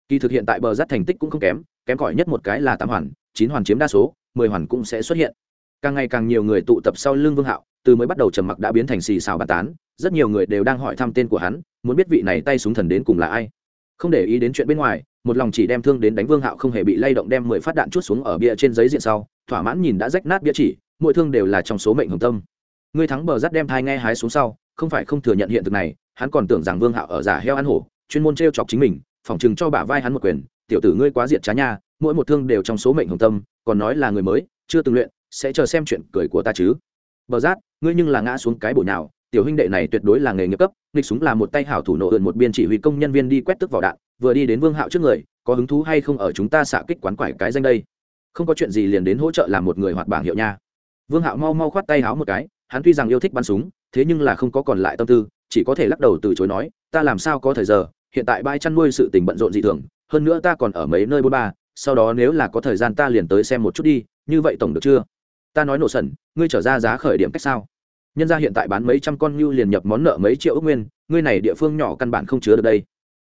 Kỳ thực hiện tại bờ rắt thành tích cũng không kém kém cỏi nhất một cái là tám hoàn, chín hoàn chiếm đa số, mười hoàn cũng sẽ xuất hiện. Càng ngày càng nhiều người tụ tập sau lưng vương hạo, từ mới bắt đầu trầm mặc đã biến thành xì xào bàn tán, rất nhiều người đều đang hỏi thăm tên của hắn, muốn biết vị này tay súng thần đến cùng là ai. Không để ý đến chuyện bên ngoài, một lòng chỉ đem thương đến đánh vương hạo không hề bị lay động đem mười phát đạn chút xuống ở bia trên giấy diện sau, thỏa mãn nhìn đã rách nát bia chỉ, mỗi thương đều là trong số mệnh hồng tâm. Người thắng bờ rắt đem thai nghe hái xuống sau không phải không thừa nhận hiện thực này, hắn còn tưởng rằng vương hạo ở giả heo ăn hổ, chuyên môn t r e o chọc chính mình phỏng chừng cho bả vai hắn một quyền, tiểu tử ngươi quá diệt trá nha, mỗi một thương đều trong số mệnh hồng tâm, còn nói là người mới, chưa từng luyện, sẽ chờ xem chuyện cười của ta chứ. Bờ giác ngươi nhưng là ngã xuống cái bụi nào tiểu huynh đệ này tuyệt đối là nghề nghiệp cấp, nghịch súng là một tay hảo thủ nộ ượn một biên chỉ huy công nhân viên đi quét tức vào đạn, vừa đi đến vương hạo trước người, có hứng thú hay không ở chúng ta xạ kích quán quải cái danh đây? Không có chuyện gì liền đến hỗ trợ làm một người hoạt bảng hiệu nha. Vương hạo mau mau khoát tay háo một cái, hắn tuy rằng yêu thích bắn súng thế nhưng là không có còn lại tâm tư, chỉ có thể lắc đầu từ chối nói, ta làm sao có thời giờ, hiện tại bãi chăn nuôi sự tình bận rộn dị thường, hơn nữa ta còn ở mấy nơi bôn ba, sau đó nếu là có thời gian ta liền tới xem một chút đi, như vậy tổng được chưa? Ta nói nổ sẩn ngươi trở ra giá khởi điểm cách sao? Nhân ra hiện tại bán mấy trăm con ngưu liền nhập món nợ mấy triệu ước nguyên, ngươi này địa phương nhỏ căn bản không chứa được đây.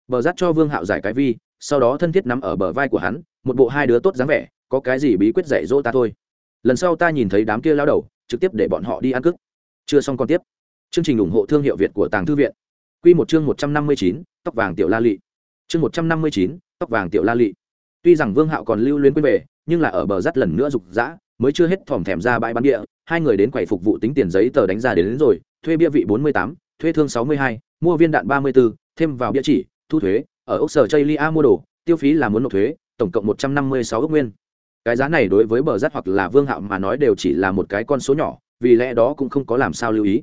Bờ rát cho vương hạo giải cái vi, sau đó thân thiết nắm ở bờ vai của hắn, một bộ hai đứa tốt dáng vẻ, có cái gì bí quyết dạy dỗ ta thôi? Lần sau ta nhìn thấy đám kia lao đầu, trực tiếp để bọn họ đi ăn cướp. Chưa xong còn tiếp chương trình ủng hộ thương hiệu việt của tàng thư viện. Q một chương một trăm năm mươi chín tóc vàng tiểu la lị. Chương một trăm năm mươi chín tóc vàng tiểu la lị. Tuy rằng vương hạo còn lưu luyến quên về nhưng là ở bờ rắt lần nữa rục rã mới chưa hết thòm thèm ra bãi bán địa hai người đến quầy phục vụ tính tiền giấy tờ đánh ra đến, đến rồi thuê bia vị bốn mươi tám thuê thương sáu mươi hai mua viên đạn ba mươi b ố thêm vào bia chỉ thu thuế ở ốc sở chây lia mua đồ tiêu phí là muốn nộp thuế tổng cộng một trăm năm mươi sáu ước nguyên. Cái giá này đối với bờ rắt hoặc là vương hạo mà nói đều chỉ là một cái con số nhỏ vì lẽ đó cũng không có làm sao lưu ý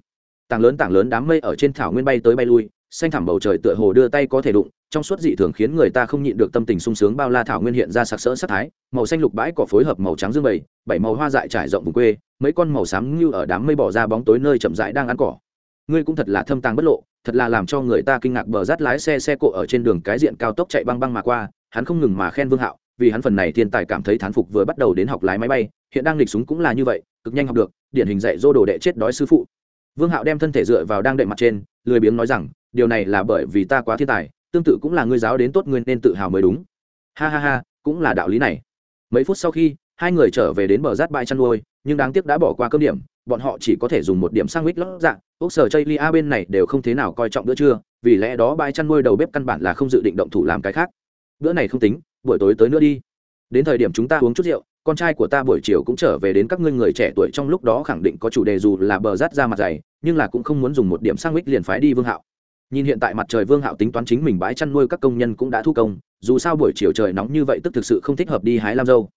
tảng lớn tảng lớn đám mây ở trên thảo nguyên bay tới bay lui, xanh thẳm bầu trời tựa hồ đưa tay có thể đụng, trong suốt dị thường khiến người ta không nhịn được tâm tình sung sướng bao la thảo nguyên hiện ra sặc sỡ sắc thái, màu xanh lục bãi cỏ phối hợp màu trắng dương bầy, bảy màu hoa dại trải rộng vùng quê, mấy con màu xám như ở đám mây bỏ ra bóng tối nơi chậm rãi đang ăn cỏ. Ngươi cũng thật là thâm tàng bất lộ, thật là làm cho người ta kinh ngạc bờ rát lái xe xe cộ ở trên đường cái diện cao tốc chạy băng băng mà qua, hắn không ngừng mà khen vương hạo, vì hắn phần này thiên tài cảm thấy thán phục vừa bắt đầu đến học lái máy bay, hiện đang lịch súng cũng là như vậy, cực nhanh học được, điển hình dạy dô đồ đệ chết đói sư phụ vương hạo đem thân thể dựa vào đang đệm mặt trên, lười biếng nói rằng, điều này là bởi vì ta quá thiên tài, tương tự cũng là ngươi giáo đến tốt ngươi nên tự hào mới đúng. Ha ha ha, cũng là đạo lý này. Mấy phút sau khi, hai người trở về đến bờ rát bãi chăn nuôi, nhưng đáng tiếc đã bỏ qua cơm điểm, bọn họ chỉ có thể dùng một điểm sang mít lót dạng ốc sở chây lia bên này đều không thế nào coi trọng bữa trưa, vì lẽ đó bãi chăn nuôi đầu bếp căn bản là không dự định động thủ làm cái khác. Bữa này không tính, buổi tối tới nữa đi. Đến thời điểm chúng ta uống chút rượu con trai của ta buổi chiều cũng trở về đến các ngươi người trẻ tuổi trong lúc đó khẳng định có chủ đề dù là bờ rát ra mặt dày, nhưng là cũng không muốn dùng một điểm sang mít liền phái đi vương hạo. Nhìn hiện tại mặt trời vương hạo tính toán chính mình bãi chăn nuôi các công nhân cũng đã thu công, dù sao buổi chiều trời nóng như vậy tức thực sự không thích hợp đi hái lam dâu.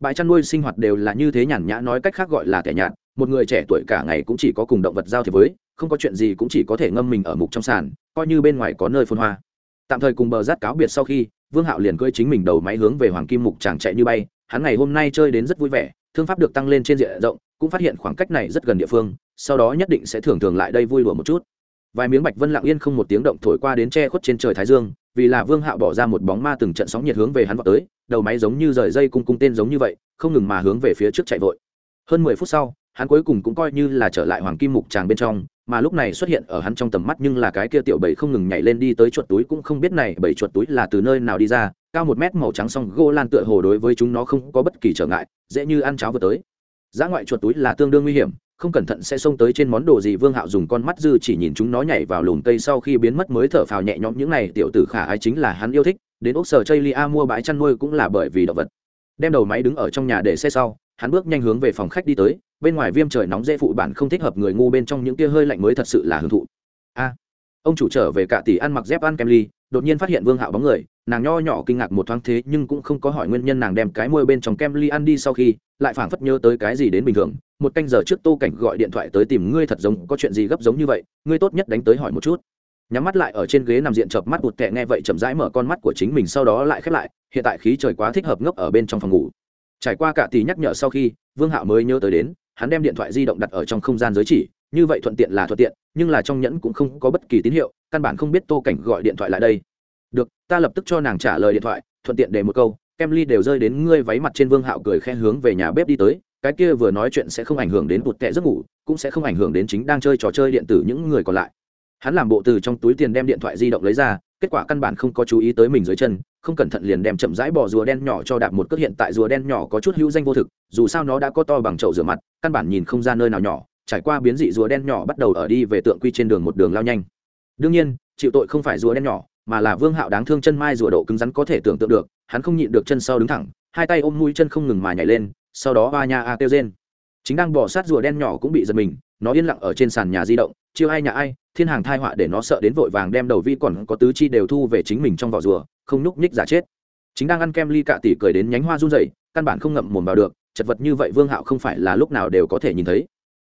Bãi chăn nuôi sinh hoạt đều là như thế nhàn nhã nói cách khác gọi là tẻ nhạt, một người trẻ tuổi cả ngày cũng chỉ có cùng động vật giao thiệp với, không có chuyện gì cũng chỉ có thể ngâm mình ở mục trong sàn, coi như bên ngoài có nơi phun hoa. Tạm thời cùng bờ rát cáo biệt sau khi, vương hạo liền cưỡi chính mình đầu máy hướng về hoàng kim mục chàng chạy như bay hắn ngày hôm nay chơi đến rất vui vẻ, thương pháp được tăng lên trên diện rộng, cũng phát hiện khoảng cách này rất gần địa phương, sau đó nhất định sẽ thường thường lại đây vui đùa một chút. Vài miếng bạch vân lặng yên không một tiếng động thổi qua đến che khuất trên trời thái dương, vì là vương hạo bỏ ra một bóng ma từng trận sóng nhiệt hướng về hắn vào tới, đầu máy giống như rời dây cung cung tên giống như vậy, không ngừng mà hướng về phía trước chạy vội. Hơn mười phút sau, hắn cuối cùng cũng coi như là trở lại hoàng kim mục tràng bên trong mà lúc này xuất hiện ở hắn trong tầm mắt nhưng là cái kia tiểu bảy không ngừng nhảy lên đi tới chuột túi cũng không biết này bảy chuột túi là từ nơi nào đi ra, cao một mét màu trắng song gô lan tựa hồ đối với chúng nó không có bất kỳ trở ngại, dễ như ăn cháo vừa tới. Giá ngoại chuột túi là tương đương nguy hiểm, không cẩn thận sẽ xông tới trên món đồ gì vương hạo dùng con mắt dư chỉ nhìn chúng nó nhảy vào lùm cây sau khi biến mất mới thở phào nhẹ nhõm, những này tiểu tử khả ái chính là hắn yêu thích, đến ốc sở chây lia mua bãi chăn nuôi cũng là bởi vì động vật. Đem đầu máy đứng ở trong nhà để xe sau hắn bước nhanh hướng về phòng khách đi tới, bên ngoài viêm trời nóng dễ phụ bản không thích hợp người ngu bên trong những tia hơi lạnh mới thật sự là hưởng thụ. A, ông chủ trở về cả tỷ ăn mặc dép ăn kem ly, đột nhiên phát hiện vương hạo bóng người, nàng nho nhỏ kinh ngạc một thoáng thế nhưng cũng không có hỏi nguyên nhân nàng đem cái môi bên trong kem ly ăn đi sau khi, lại phảng phất nhớ tới cái gì đến bình thường, một canh giờ trước tô cảnh gọi điện thoại tới tìm ngươi thật giống, có chuyện gì gấp giống như vậy, ngươi tốt nhất đánh tới hỏi một chút. Nhắm mắt lại ở trên ghế nằm diện chợp mắt bụt kẹ nghe vậy chậm rãi mở con mắt của chính mình sau đó lại khép lại, hiện tại khí trời quá thích hợp ngốc ở bên trong phòng ngủ trải qua cả tỷ nhắc nhở sau khi, vương hạo mới nhớ tới đến, hắn đem điện thoại di động đặt ở trong không gian giới chỉ, như vậy thuận tiện là thuận tiện, nhưng là trong nhẫn cũng không có bất kỳ tín hiệu, căn bản không biết tô cảnh gọi điện thoại lại đây. Được, ta lập tức cho nàng trả lời điện thoại, thuận tiện để một câu, kem ly đều rơi đến ngươi váy mặt trên. Vương hạo cười khen hướng về nhà bếp đi tới, cái kia vừa nói chuyện sẽ không ảnh hưởng đến bụt tệ giấc ngủ, cũng sẽ không ảnh hưởng đến chính đang chơi trò chơi điện tử những người còn lại. Hắn làm bộ từ trong túi tiền đem điện thoại di động lấy ra, kết quả căn bản không có chú ý tới mình dưới chân không cẩn thận liền đem chậm rãi bỏ rùa đen nhỏ cho đạp một cước hiện tại rùa đen nhỏ có chút hữu danh vô thực, dù sao nó đã có to bằng chậu rửa mặt, căn bản nhìn không ra nơi nào nhỏ, trải qua biến dị rùa đen nhỏ bắt đầu ở đi về tượng quy trên đường một đường lao nhanh. Đương nhiên, chịu tội không phải rùa đen nhỏ, mà là vương hạo đáng thương chân mai rùa độ cứng rắn có thể tưởng tượng được, hắn không nhịn được chân sau đứng thẳng, hai tay ôm mũi chân không ngừng mà nhảy lên, sau đó ba nha a kêu rên. Chính đang bỏ sát rùa đen nhỏ cũng bị giật mình nó yên lặng ở trên sàn nhà di động, chiêu ai nhà ai, thiên hàng thai họa để nó sợ đến vội vàng đem đầu vi còn có tứ chi đều thu về chính mình trong vỏ rùa, không nhúc nhích giả chết. Chính đang ăn kem ly cạ tỉ cười đến nhánh hoa run dày căn bản không ngậm mồm vào được, chật vật như vậy vương hạo không phải là lúc nào đều có thể nhìn thấy.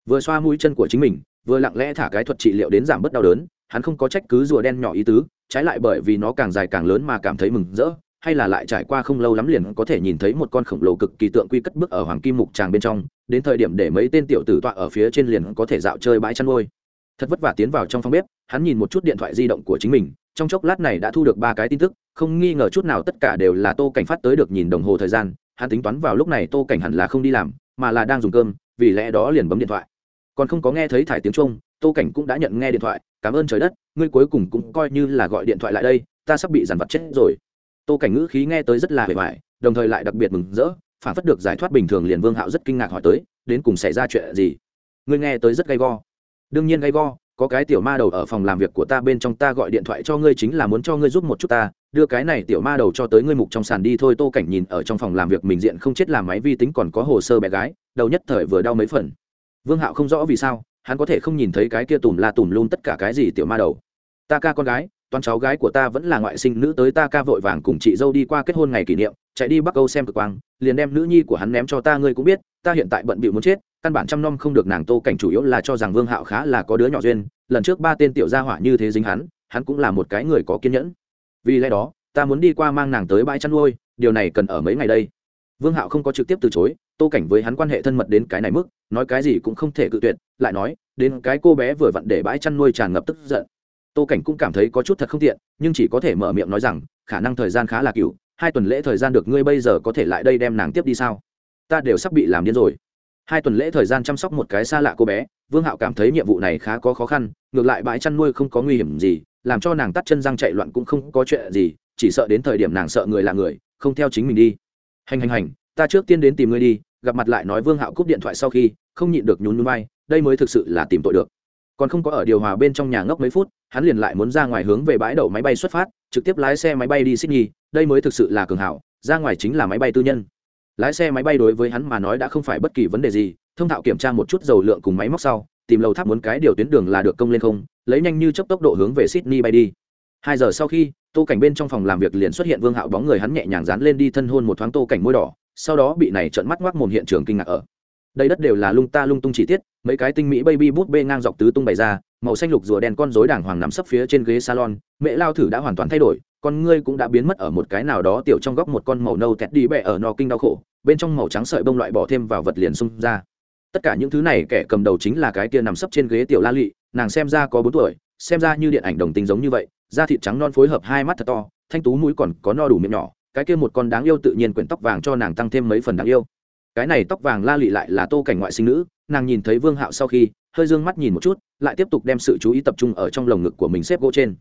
Vừa xoa mũi chân của chính mình, vừa lặng lẽ thả cái thuật trị liệu đến giảm bớt đau đớn, hắn không có trách cứ rùa đen nhỏ ý tứ, trái lại bởi vì nó càng dài càng lớn mà cảm thấy mừng rỡ hay là lại trải qua không lâu lắm liền có thể nhìn thấy một con khổng lồ cực kỳ tượng quy cất bước ở hoàng kim mục tràng bên trong, đến thời điểm để mấy tên tiểu tử tọa ở phía trên liền có thể dạo chơi bãi chăn nuôi. Thật vất vả tiến vào trong phòng bếp, hắn nhìn một chút điện thoại di động của chính mình, trong chốc lát này đã thu được ba cái tin tức, không nghi ngờ chút nào tất cả đều là tô cảnh phát tới được nhìn đồng hồ thời gian, hắn tính toán vào lúc này tô cảnh hẳn là không đi làm, mà là đang dùng cơm, vì lẽ đó liền bấm điện thoại. Còn không có nghe thấy thải tiếng trung tô cảnh cũng đã nhận nghe điện thoại, cảm ơn trời đất, ngươi cuối cùng cũng coi như là gọi điện thoại lại đây, ta sắp bị dằn vặt chết rồi tô cảnh ngữ khí nghe tới rất là hề vải đồng thời lại đặc biệt mừng rỡ, phản phất được giải thoát bình thường liền vương hạo rất kinh ngạc hỏi tới, đến cùng xảy ra chuyện gì? Ngươi nghe tới rất gay go. Đương nhiên gay go, có cái tiểu ma đầu ở phòng làm việc của ta bên trong ta gọi điện thoại cho ngươi chính là muốn cho ngươi giúp một chút ta, đưa cái này tiểu ma đầu cho tới ngươi mục trong sàn đi thôi. Tô cảnh nhìn ở trong phòng làm việc mình diện không chết làm máy vi tính còn có hồ sơ bé gái, đầu nhất thời vừa đau mấy phần. Vương hạo không rõ vì sao, hắn có thể không nhìn thấy cái kia tùm la tùm luôn tất cả cái gì tiểu ma đầu. Ta ca con gái toàn cháu gái của ta vẫn là ngoại sinh nữ tới ta ca vội vàng cùng chị dâu đi qua kết hôn ngày kỷ niệm, chạy đi bắc âu xem cực quang, liền đem nữ nhi của hắn ném cho ta, ngươi cũng biết, ta hiện tại bận bịu muốn chết, căn bản trăm năm không được nàng tô cảnh chủ yếu là cho rằng vương hạo khá là có đứa nhỏ duyên, lần trước ba tên tiểu gia hỏa như thế dính hắn hắn cũng là một cái người có kiên nhẫn. Vì lẽ đó, ta muốn đi qua mang nàng tới bãi chăn nuôi, điều này cần ở mấy ngày đây. Vương hạo không có trực tiếp từ chối, tô cảnh với hắn quan hệ thân mật đến cái này mức, nói cái gì cũng không thể cự tuyệt, lại nói, đến cái cô bé vừa vặn để bãi chăn nuôi tràn ngập tức giận tô cảnh cũng cảm thấy có chút thật không tiện, nhưng chỉ có thể mở miệng nói rằng, khả năng thời gian khá là cựu, hai tuần lễ thời gian được ngươi bây giờ có thể lại đây đem nàng tiếp đi sao? Ta đều sắp bị làm điên rồi. Hai tuần lễ thời gian chăm sóc một cái xa lạ cô bé, vương hạo cảm thấy nhiệm vụ này khá có khó khăn, ngược lại bãi chăn nuôi không có nguy hiểm gì, làm cho nàng tắt chân răng chạy loạn cũng không có chuyện gì, chỉ sợ đến thời điểm nàng sợ người là người, không theo chính mình đi. Hành hành hành, ta trước tiên đến tìm ngươi đi, gặp mặt lại nói vương hạo cúp điện thoại sau khi, không nhịn được nhún nhún vai, đây mới thực sự là tìm tội được còn không có ở điều hòa bên trong nhà ngốc mấy phút, hắn liền lại muốn ra ngoài hướng về bãi đậu máy bay xuất phát, trực tiếp lái xe máy bay đi sydney, đây mới thực sự là cường hảo, ra ngoài chính là máy bay tư nhân. Lái xe máy bay đối với hắn mà nói đã không phải bất kỳ vấn đề gì, thông thạo kiểm tra một chút dầu lượng cùng máy móc sau, tìm lầu tháp muốn cái điều tuyến đường là được công lên không, lấy nhanh như chấp tốc độ hướng về sydney bay đi. Hai giờ sau khi, tô cảnh bên trong phòng làm việc liền xuất hiện vương hạo bóng người hắn nhẹ nhàng dán lên đi thân hôn một thoáng tô cảnh môi đỏ, sau đó bị này trợn mắt ngoác mồm hiện trường kinh ngạc ở. Đây đất đều là lung ta lung tung chi tiết mấy cái tinh mỹ baby bút bê ngang dọc tứ tung bày ra, màu xanh lục rùa đen con rối đàng hoàng nằm sấp phía trên ghế salon, mẹ lao thử đã hoàn toàn thay đổi, con ngươi cũng đã biến mất ở một cái nào đó tiểu trong góc một con màu nâu tẹt đi bẹ ở no kinh đau khổ, bên trong màu trắng sợi bông loại bỏ thêm vào vật liền xung ra. Tất cả những thứ này kẻ cầm đầu chính là cái kia nằm sấp trên ghế tiểu la lị, nàng xem ra có bốn tuổi, xem ra như điện ảnh đồng tình giống như vậy, da thịt trắng non phối hợp hai mắt thật to, thanh tú mũi còn có no đủ miệng nhỏ, cái kia một con đáng yêu tự nhiên quyển tóc vàng cho nàng tăng thêm mấy phần đáng yêu cái này tóc vàng la lị lại là tô cảnh ngoại sinh nữ, nàng nhìn thấy vương hạo sau khi, hơi d ư ơ n g mắt nhìn một chút, lại tiếp tục đem sự chú ý tập trung ở trong lồng ngực của mình xếp gỗ trên.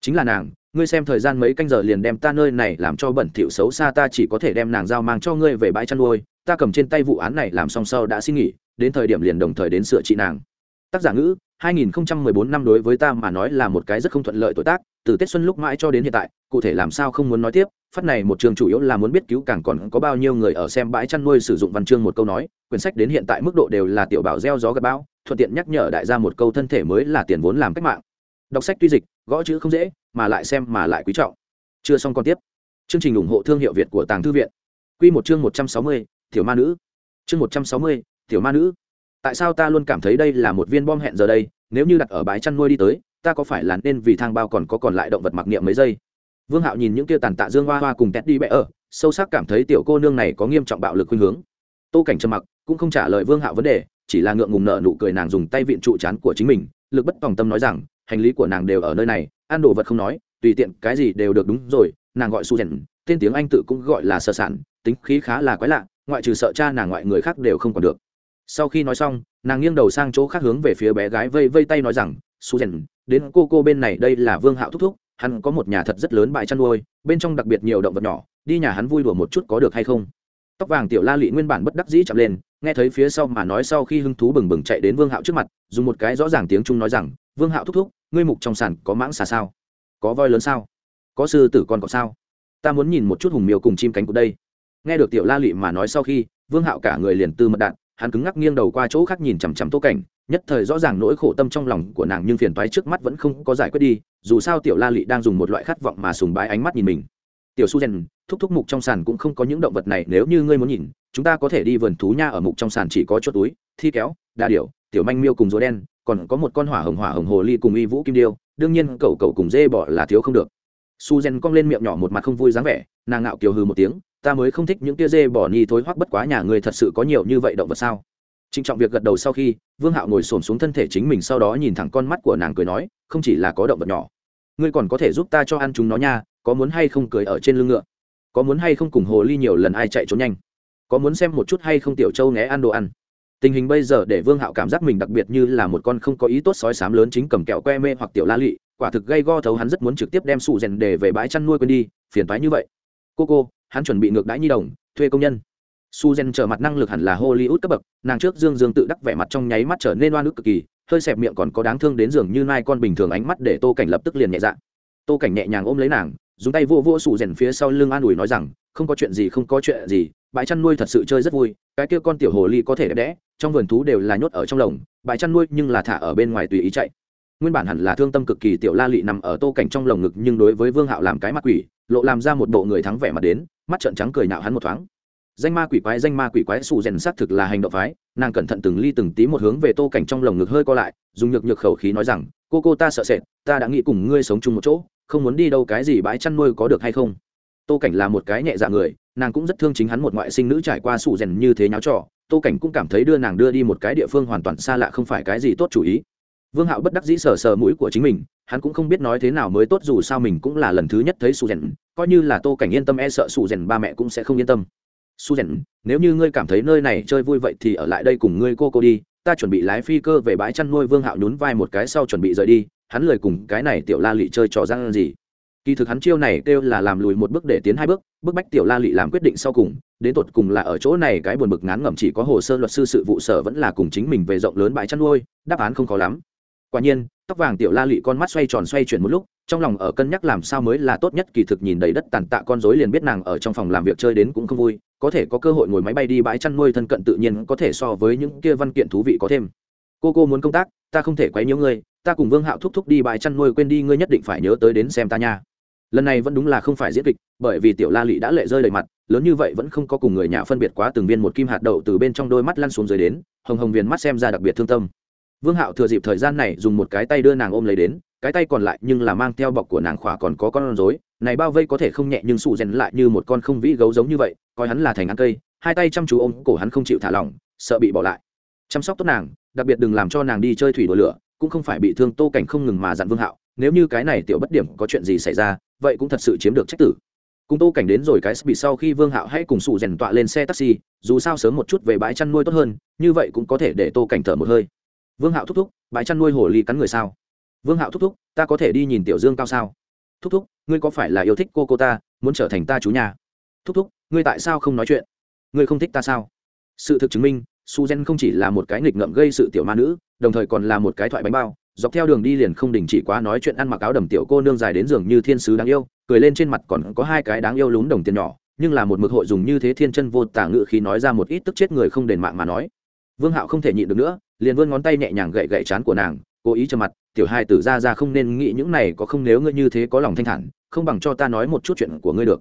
Chính là nàng, ngươi xem thời gian mấy canh giờ liền đem ta nơi này làm cho bẩn thỉu xấu xa, ta chỉ có thể đem nàng giao mang cho ngươi về bãi chăn nuôi, ta cầm trên tay vụ án này làm xong sau đã xin nghỉ, đến thời điểm liền đồng thời đến sửa trị nàng. Tác giả ngữ 2014 năm đối với ta mà nói là một cái rất không thuận lợi tuổi tác từ tết xuân lúc mãi cho đến hiện tại, cụ thể làm sao không muốn nói tiếp, phát này một trường chủ yếu là muốn biết cứu càng còn có bao nhiêu người ở xem bãi chăn nuôi sử dụng văn chương một câu nói, quyển sách đến hiện tại mức độ đều là tiểu bảo gieo gió gặp bão, thuận tiện nhắc nhở đại gia một câu thân thể mới là tiền vốn làm cách mạng. Đọc sách tuy dịch, gõ chữ không dễ, mà lại xem mà lại quý trọng. Chưa xong còn tiếp. Chương trình ủng hộ thương hiệu việt của tàng thư viện. Q một chương một trăm sáu mươi, tiểu ma nữ. Chương một trăm sáu mươi, tiểu ma nữ. Tại sao ta luôn cảm thấy đây là một viên bom hẹn giờ đây, nếu như đặt ở bãi chăn nuôi đi tới ta có phải là nên vì thang bao còn có còn lại động vật mặc niệm mấy giây? Vương hạo nhìn những kia tàn tạ dương hoa hoa cùng tét đi bẽ ở, sâu sắc cảm thấy tiểu cô nương này có nghiêm trọng bạo lực khuynh hướng. Tô cảnh trầm mặc, cũng không trả lời vương hạo vấn đề, chỉ là ngượng ngùng nợ nụ cười nàng dùng tay viện trụ chán của chính mình, lực bất tòng tâm nói rằng, hành lý của nàng đều ở nơi này, ăn đồ vật không nói, tùy tiện, cái gì đều được đúng rồi, nàng gọi su rèn tên tiếng anh tự cũng gọi là sơ sản, tính khí khá là quái lạ, ngoại trừ sợ cha nàng ngoại người khác đều không còn được. Sau khi nói xong, nàng nghiêng đầu sang chỗ khác hướng về phía bé gái vây vây tay nói rằng, su rèn đến cô cô bên này đây là vương hạo thúc thúc, hắn có một nhà thật rất lớn bãi chăn nuôi, bên trong đặc biệt nhiều động vật nhỏ, đi nhà hắn vui đùa một chút có được hay không? Tóc vàng tiểu la lị nguyên bản bất đắc dĩ chậm lên, nghe thấy phía sau mà nói sau khi hưng thú bừng bừng chạy đến vương hạo trước mặt, dùng một cái rõ ràng tiếng trung nói rằng, vương hạo thúc thúc, ngươi mục trong sàn có mãng xà sao? Có voi lớn sao? Có sư tử con có sao? Ta muốn nhìn một chút hùng miêu cùng chim cánh của đây. Nghe được tiểu la lị mà nói sau khi, vương hạo cả người liền tư mật đạn, hắn cứng ngắc nghiêng đầu qua chỗ khác nhìn chằm chằm tô cảnh nhất thời rõ ràng nỗi khổ tâm trong lòng của nàng nhưng phiền toái trước mắt vẫn không có giải quyết đi, dù sao tiểu la lị đang dùng một loại khát vọng mà sùng bái ánh mắt nhìn mình. Tiểu su gen, thúc thúc mục trong sàn cũng không có những động vật này, nếu như ngươi muốn nhìn, chúng ta có thể đi vườn thú nha ở mục trong sàn chỉ có chốt túi, thi kéo, đa điểu, tiểu manh miêu cùng rùa đen, còn có một con hỏa hồng hỏa hồng hồ ly cùng y vũ kim điêu, đương nhiên cậu cậu cùng dê bỏ là thiếu không được. Su gen cong lên miệng nhỏ một mặt không vui dáng vẻ, nàng ngạo kiều hư một tiếng, ta mới không thích những tia dê bỏ ni thối hoắc bất quá nhà người thật sự có nhiều như vậy động vật sao? Trịnh trọng việc gật đầu sau khi, vương hạo ngồi xổm xuống thân thể chính mình sau đó nhìn thẳng con mắt của nàng cười nói, không chỉ là có động vật nhỏ, ngươi còn có thể giúp ta cho ăn chúng nó nha, có muốn hay không cười ở trên lưng ngựa? Có muốn hay không cùng hồ ly nhiều lần ai chạy trốn nhanh? Có muốn xem một chút hay không tiểu châu né ăn đồ ăn? Tình hình bây giờ để vương hạo cảm giác mình đặc biệt như là một con không có ý tốt sói sám lớn chính cầm kẹo que mê hoặc tiểu la lị, quả thực gây go thấu hắn rất muốn trực tiếp đem sụ rèn để về bãi chăn nuôi quên đi, phiền toái như vậy. Cô cô, hắn chuẩn bị ngược đãi nhi đồng, thuê công nhân. Suzen trở mặt năng lực hẳn là hollywood cấp bậc, nàng trước dương dương tự đắc vẻ mặt trong nháy mắt trở nên oan ức cực kỳ, hơi xẹp miệng còn có đáng thương đến giường như nai con bình thường ánh mắt để tô cảnh lập tức liền nhẹ dạ. Tô cảnh nhẹ nhàng ôm lấy nàng, dùng tay vô vô sụ rèn phía sau lưng an ủi nói rằng, không có chuyện gì, không có chuyện gì, bãi chăn nuôi thật sự chơi rất vui, cái kia con tiểu hồ ly có thể đẹp đẽ, trong vườn thú đều là nhốt ở trong lồng, bãi chăn nuôi nhưng là thả ở bên ngoài tùy ý chạy. Nguyên bản hẳn là thương tâm cực kỳ tiểu la lị nằm ở tô cảnh trong lồng ngực nhưng đối với vương hạo làm cái mặt quỷ, lộ làm ra một bộ người thắng vẻ mặt đến, mắt trợn trắng cười nạo hắn một thoáng danh ma quỷ quái, danh ma quỷ quái sụ rèn xác thực là hành động phái. Nàng cẩn thận từng ly từng tí một hướng về tô cảnh trong lồng ngực hơi co lại, dùng nhược nhược khẩu khí nói rằng, cô cô ta sợ sệt, ta đã nghĩ cùng ngươi sống chung một chỗ, không muốn đi đâu, cái gì bãi chăn nuôi có được hay không? Tô cảnh là một cái nhẹ dạ người, nàng cũng rất thương chính hắn một ngoại sinh nữ trải qua sụ rèn như thế nháo trò. Tô cảnh cũng cảm thấy đưa nàng đưa đi một cái địa phương hoàn toàn xa lạ không phải cái gì tốt chủ ý. Vương hạo bất đắc dĩ sờ sờ mũi của chính mình, hắn cũng không biết nói thế nào mới tốt dù sao mình cũng là lần thứ nhất thấy sụ rèn. Coi như là tô cảnh yên tâm e sợ sụ rèn ba mẹ cũng sẽ không yên tâm su nếu như ngươi cảm thấy nơi này chơi vui vậy thì ở lại đây cùng ngươi cô cô đi, ta chuẩn bị lái phi cơ về bãi chăn nuôi vương hạo nhún vai một cái sau chuẩn bị rời đi, hắn lười cùng cái này tiểu la lị chơi trò răng gì. Kỳ thực hắn chiêu này kêu là làm lùi một bước để tiến hai bước bước bách tiểu la lị làm quyết định sau cùng, đến tột cùng là ở chỗ này cái buồn bực ngán ngẩm chỉ có hồ sơ luật sư sự vụ sở vẫn là cùng chính mình về rộng lớn bãi chăn nuôi, đáp án không khó lắm quả nhiên, tóc vàng tiểu la lị con mắt xoay tròn xoay chuyển một lúc, trong lòng ở cân nhắc làm sao mới là tốt nhất, kỳ thực nhìn đầy đất tàn tạ con rối liền biết nàng ở trong phòng làm việc chơi đến cũng không vui, có thể có cơ hội ngồi máy bay đi bãi chăn nuôi thân cận tự nhiên có thể so với những kia văn kiện thú vị có thêm. Cô cô muốn công tác, ta không thể quấy nhiễu ngươi, ta cùng vương hạo thúc thúc đi bãi chăn nuôi quên đi, ngươi nhất định phải nhớ tới đến xem ta nha. Lần này vẫn đúng là không phải diễn kịch, bởi vì tiểu la lị đã lệ rơi đầy mặt, lớn như vậy vẫn không có cùng người nhà phân biệt quá từng viên một kim hạt đậu từ bên trong đôi mắt lăn xuống dưới đến, hồng hồng viền mắt xem ra đặc biệt thương tâm vương hạo thừa dịp thời gian này dùng một cái tay đưa nàng ôm lấy đến, cái tay còn lại nhưng là mang theo bọc của nàng khỏa còn có con rối, này bao vây có thể không nhẹ nhưng sụ rèn lại như một con không vĩ gấu giống như vậy, coi hắn là thành ăn cây, hai tay chăm chú ôm cổ hắn không chịu thả lỏng, sợ bị bỏ lại. Chăm sóc tốt nàng, đặc biệt đừng làm cho nàng đi chơi thủy đổ lửa, cũng không phải bị thương tô cảnh không ngừng mà dặn vương hạo, nếu như cái này tiểu bất điểm có chuyện gì xảy ra, vậy cũng thật sự chiếm được trách tử. Cùng tô cảnh đến rồi cái bị sau khi vương hạo hãy cùng sụ rèn tọa lên xe taxi, dù sao sớm một chút về bãi chăn nuôi tốt hơn, như vậy cũng có thể để tô cảnh thở một hơi vương hạo thúc thúc, bãi chăn nuôi hồ ly cắn người sao? Vương hạo thúc thúc, ta có thể đi nhìn tiểu dương cao sao? Thúc thúc, ngươi có phải là yêu thích cô cô ta, muốn trở thành ta chú nhà? Thúc thúc, ngươi tại sao không nói chuyện? Ngươi không thích ta sao? Sự thực chứng minh, su gen không chỉ là một cái nghịch ngợm gây sự tiểu ma nữ, đồng thời còn là một cái thoại bánh bao, dọc theo đường đi liền không đình chỉ quá nói chuyện ăn mặc áo đầm tiểu cô nương dài đến giường như thiên sứ đáng yêu, cười lên trên mặt còn có hai cái đáng yêu lún đồng tiền nhỏ, nhưng là một mực hội dùng như thế thiên chân vô tả ngự khi nói ra một ít tức chết người không đền mạng mà nói. Vương hạo không thể nhịn được nữa liền vươn ngón tay nhẹ nhàng gậy gậy chán của nàng, cố ý trầm mặt, tiểu hai tử ra ra không nên nghĩ những này có không nếu ngươi như thế có lòng thanh thản, không bằng cho ta nói một chút chuyện của ngươi được.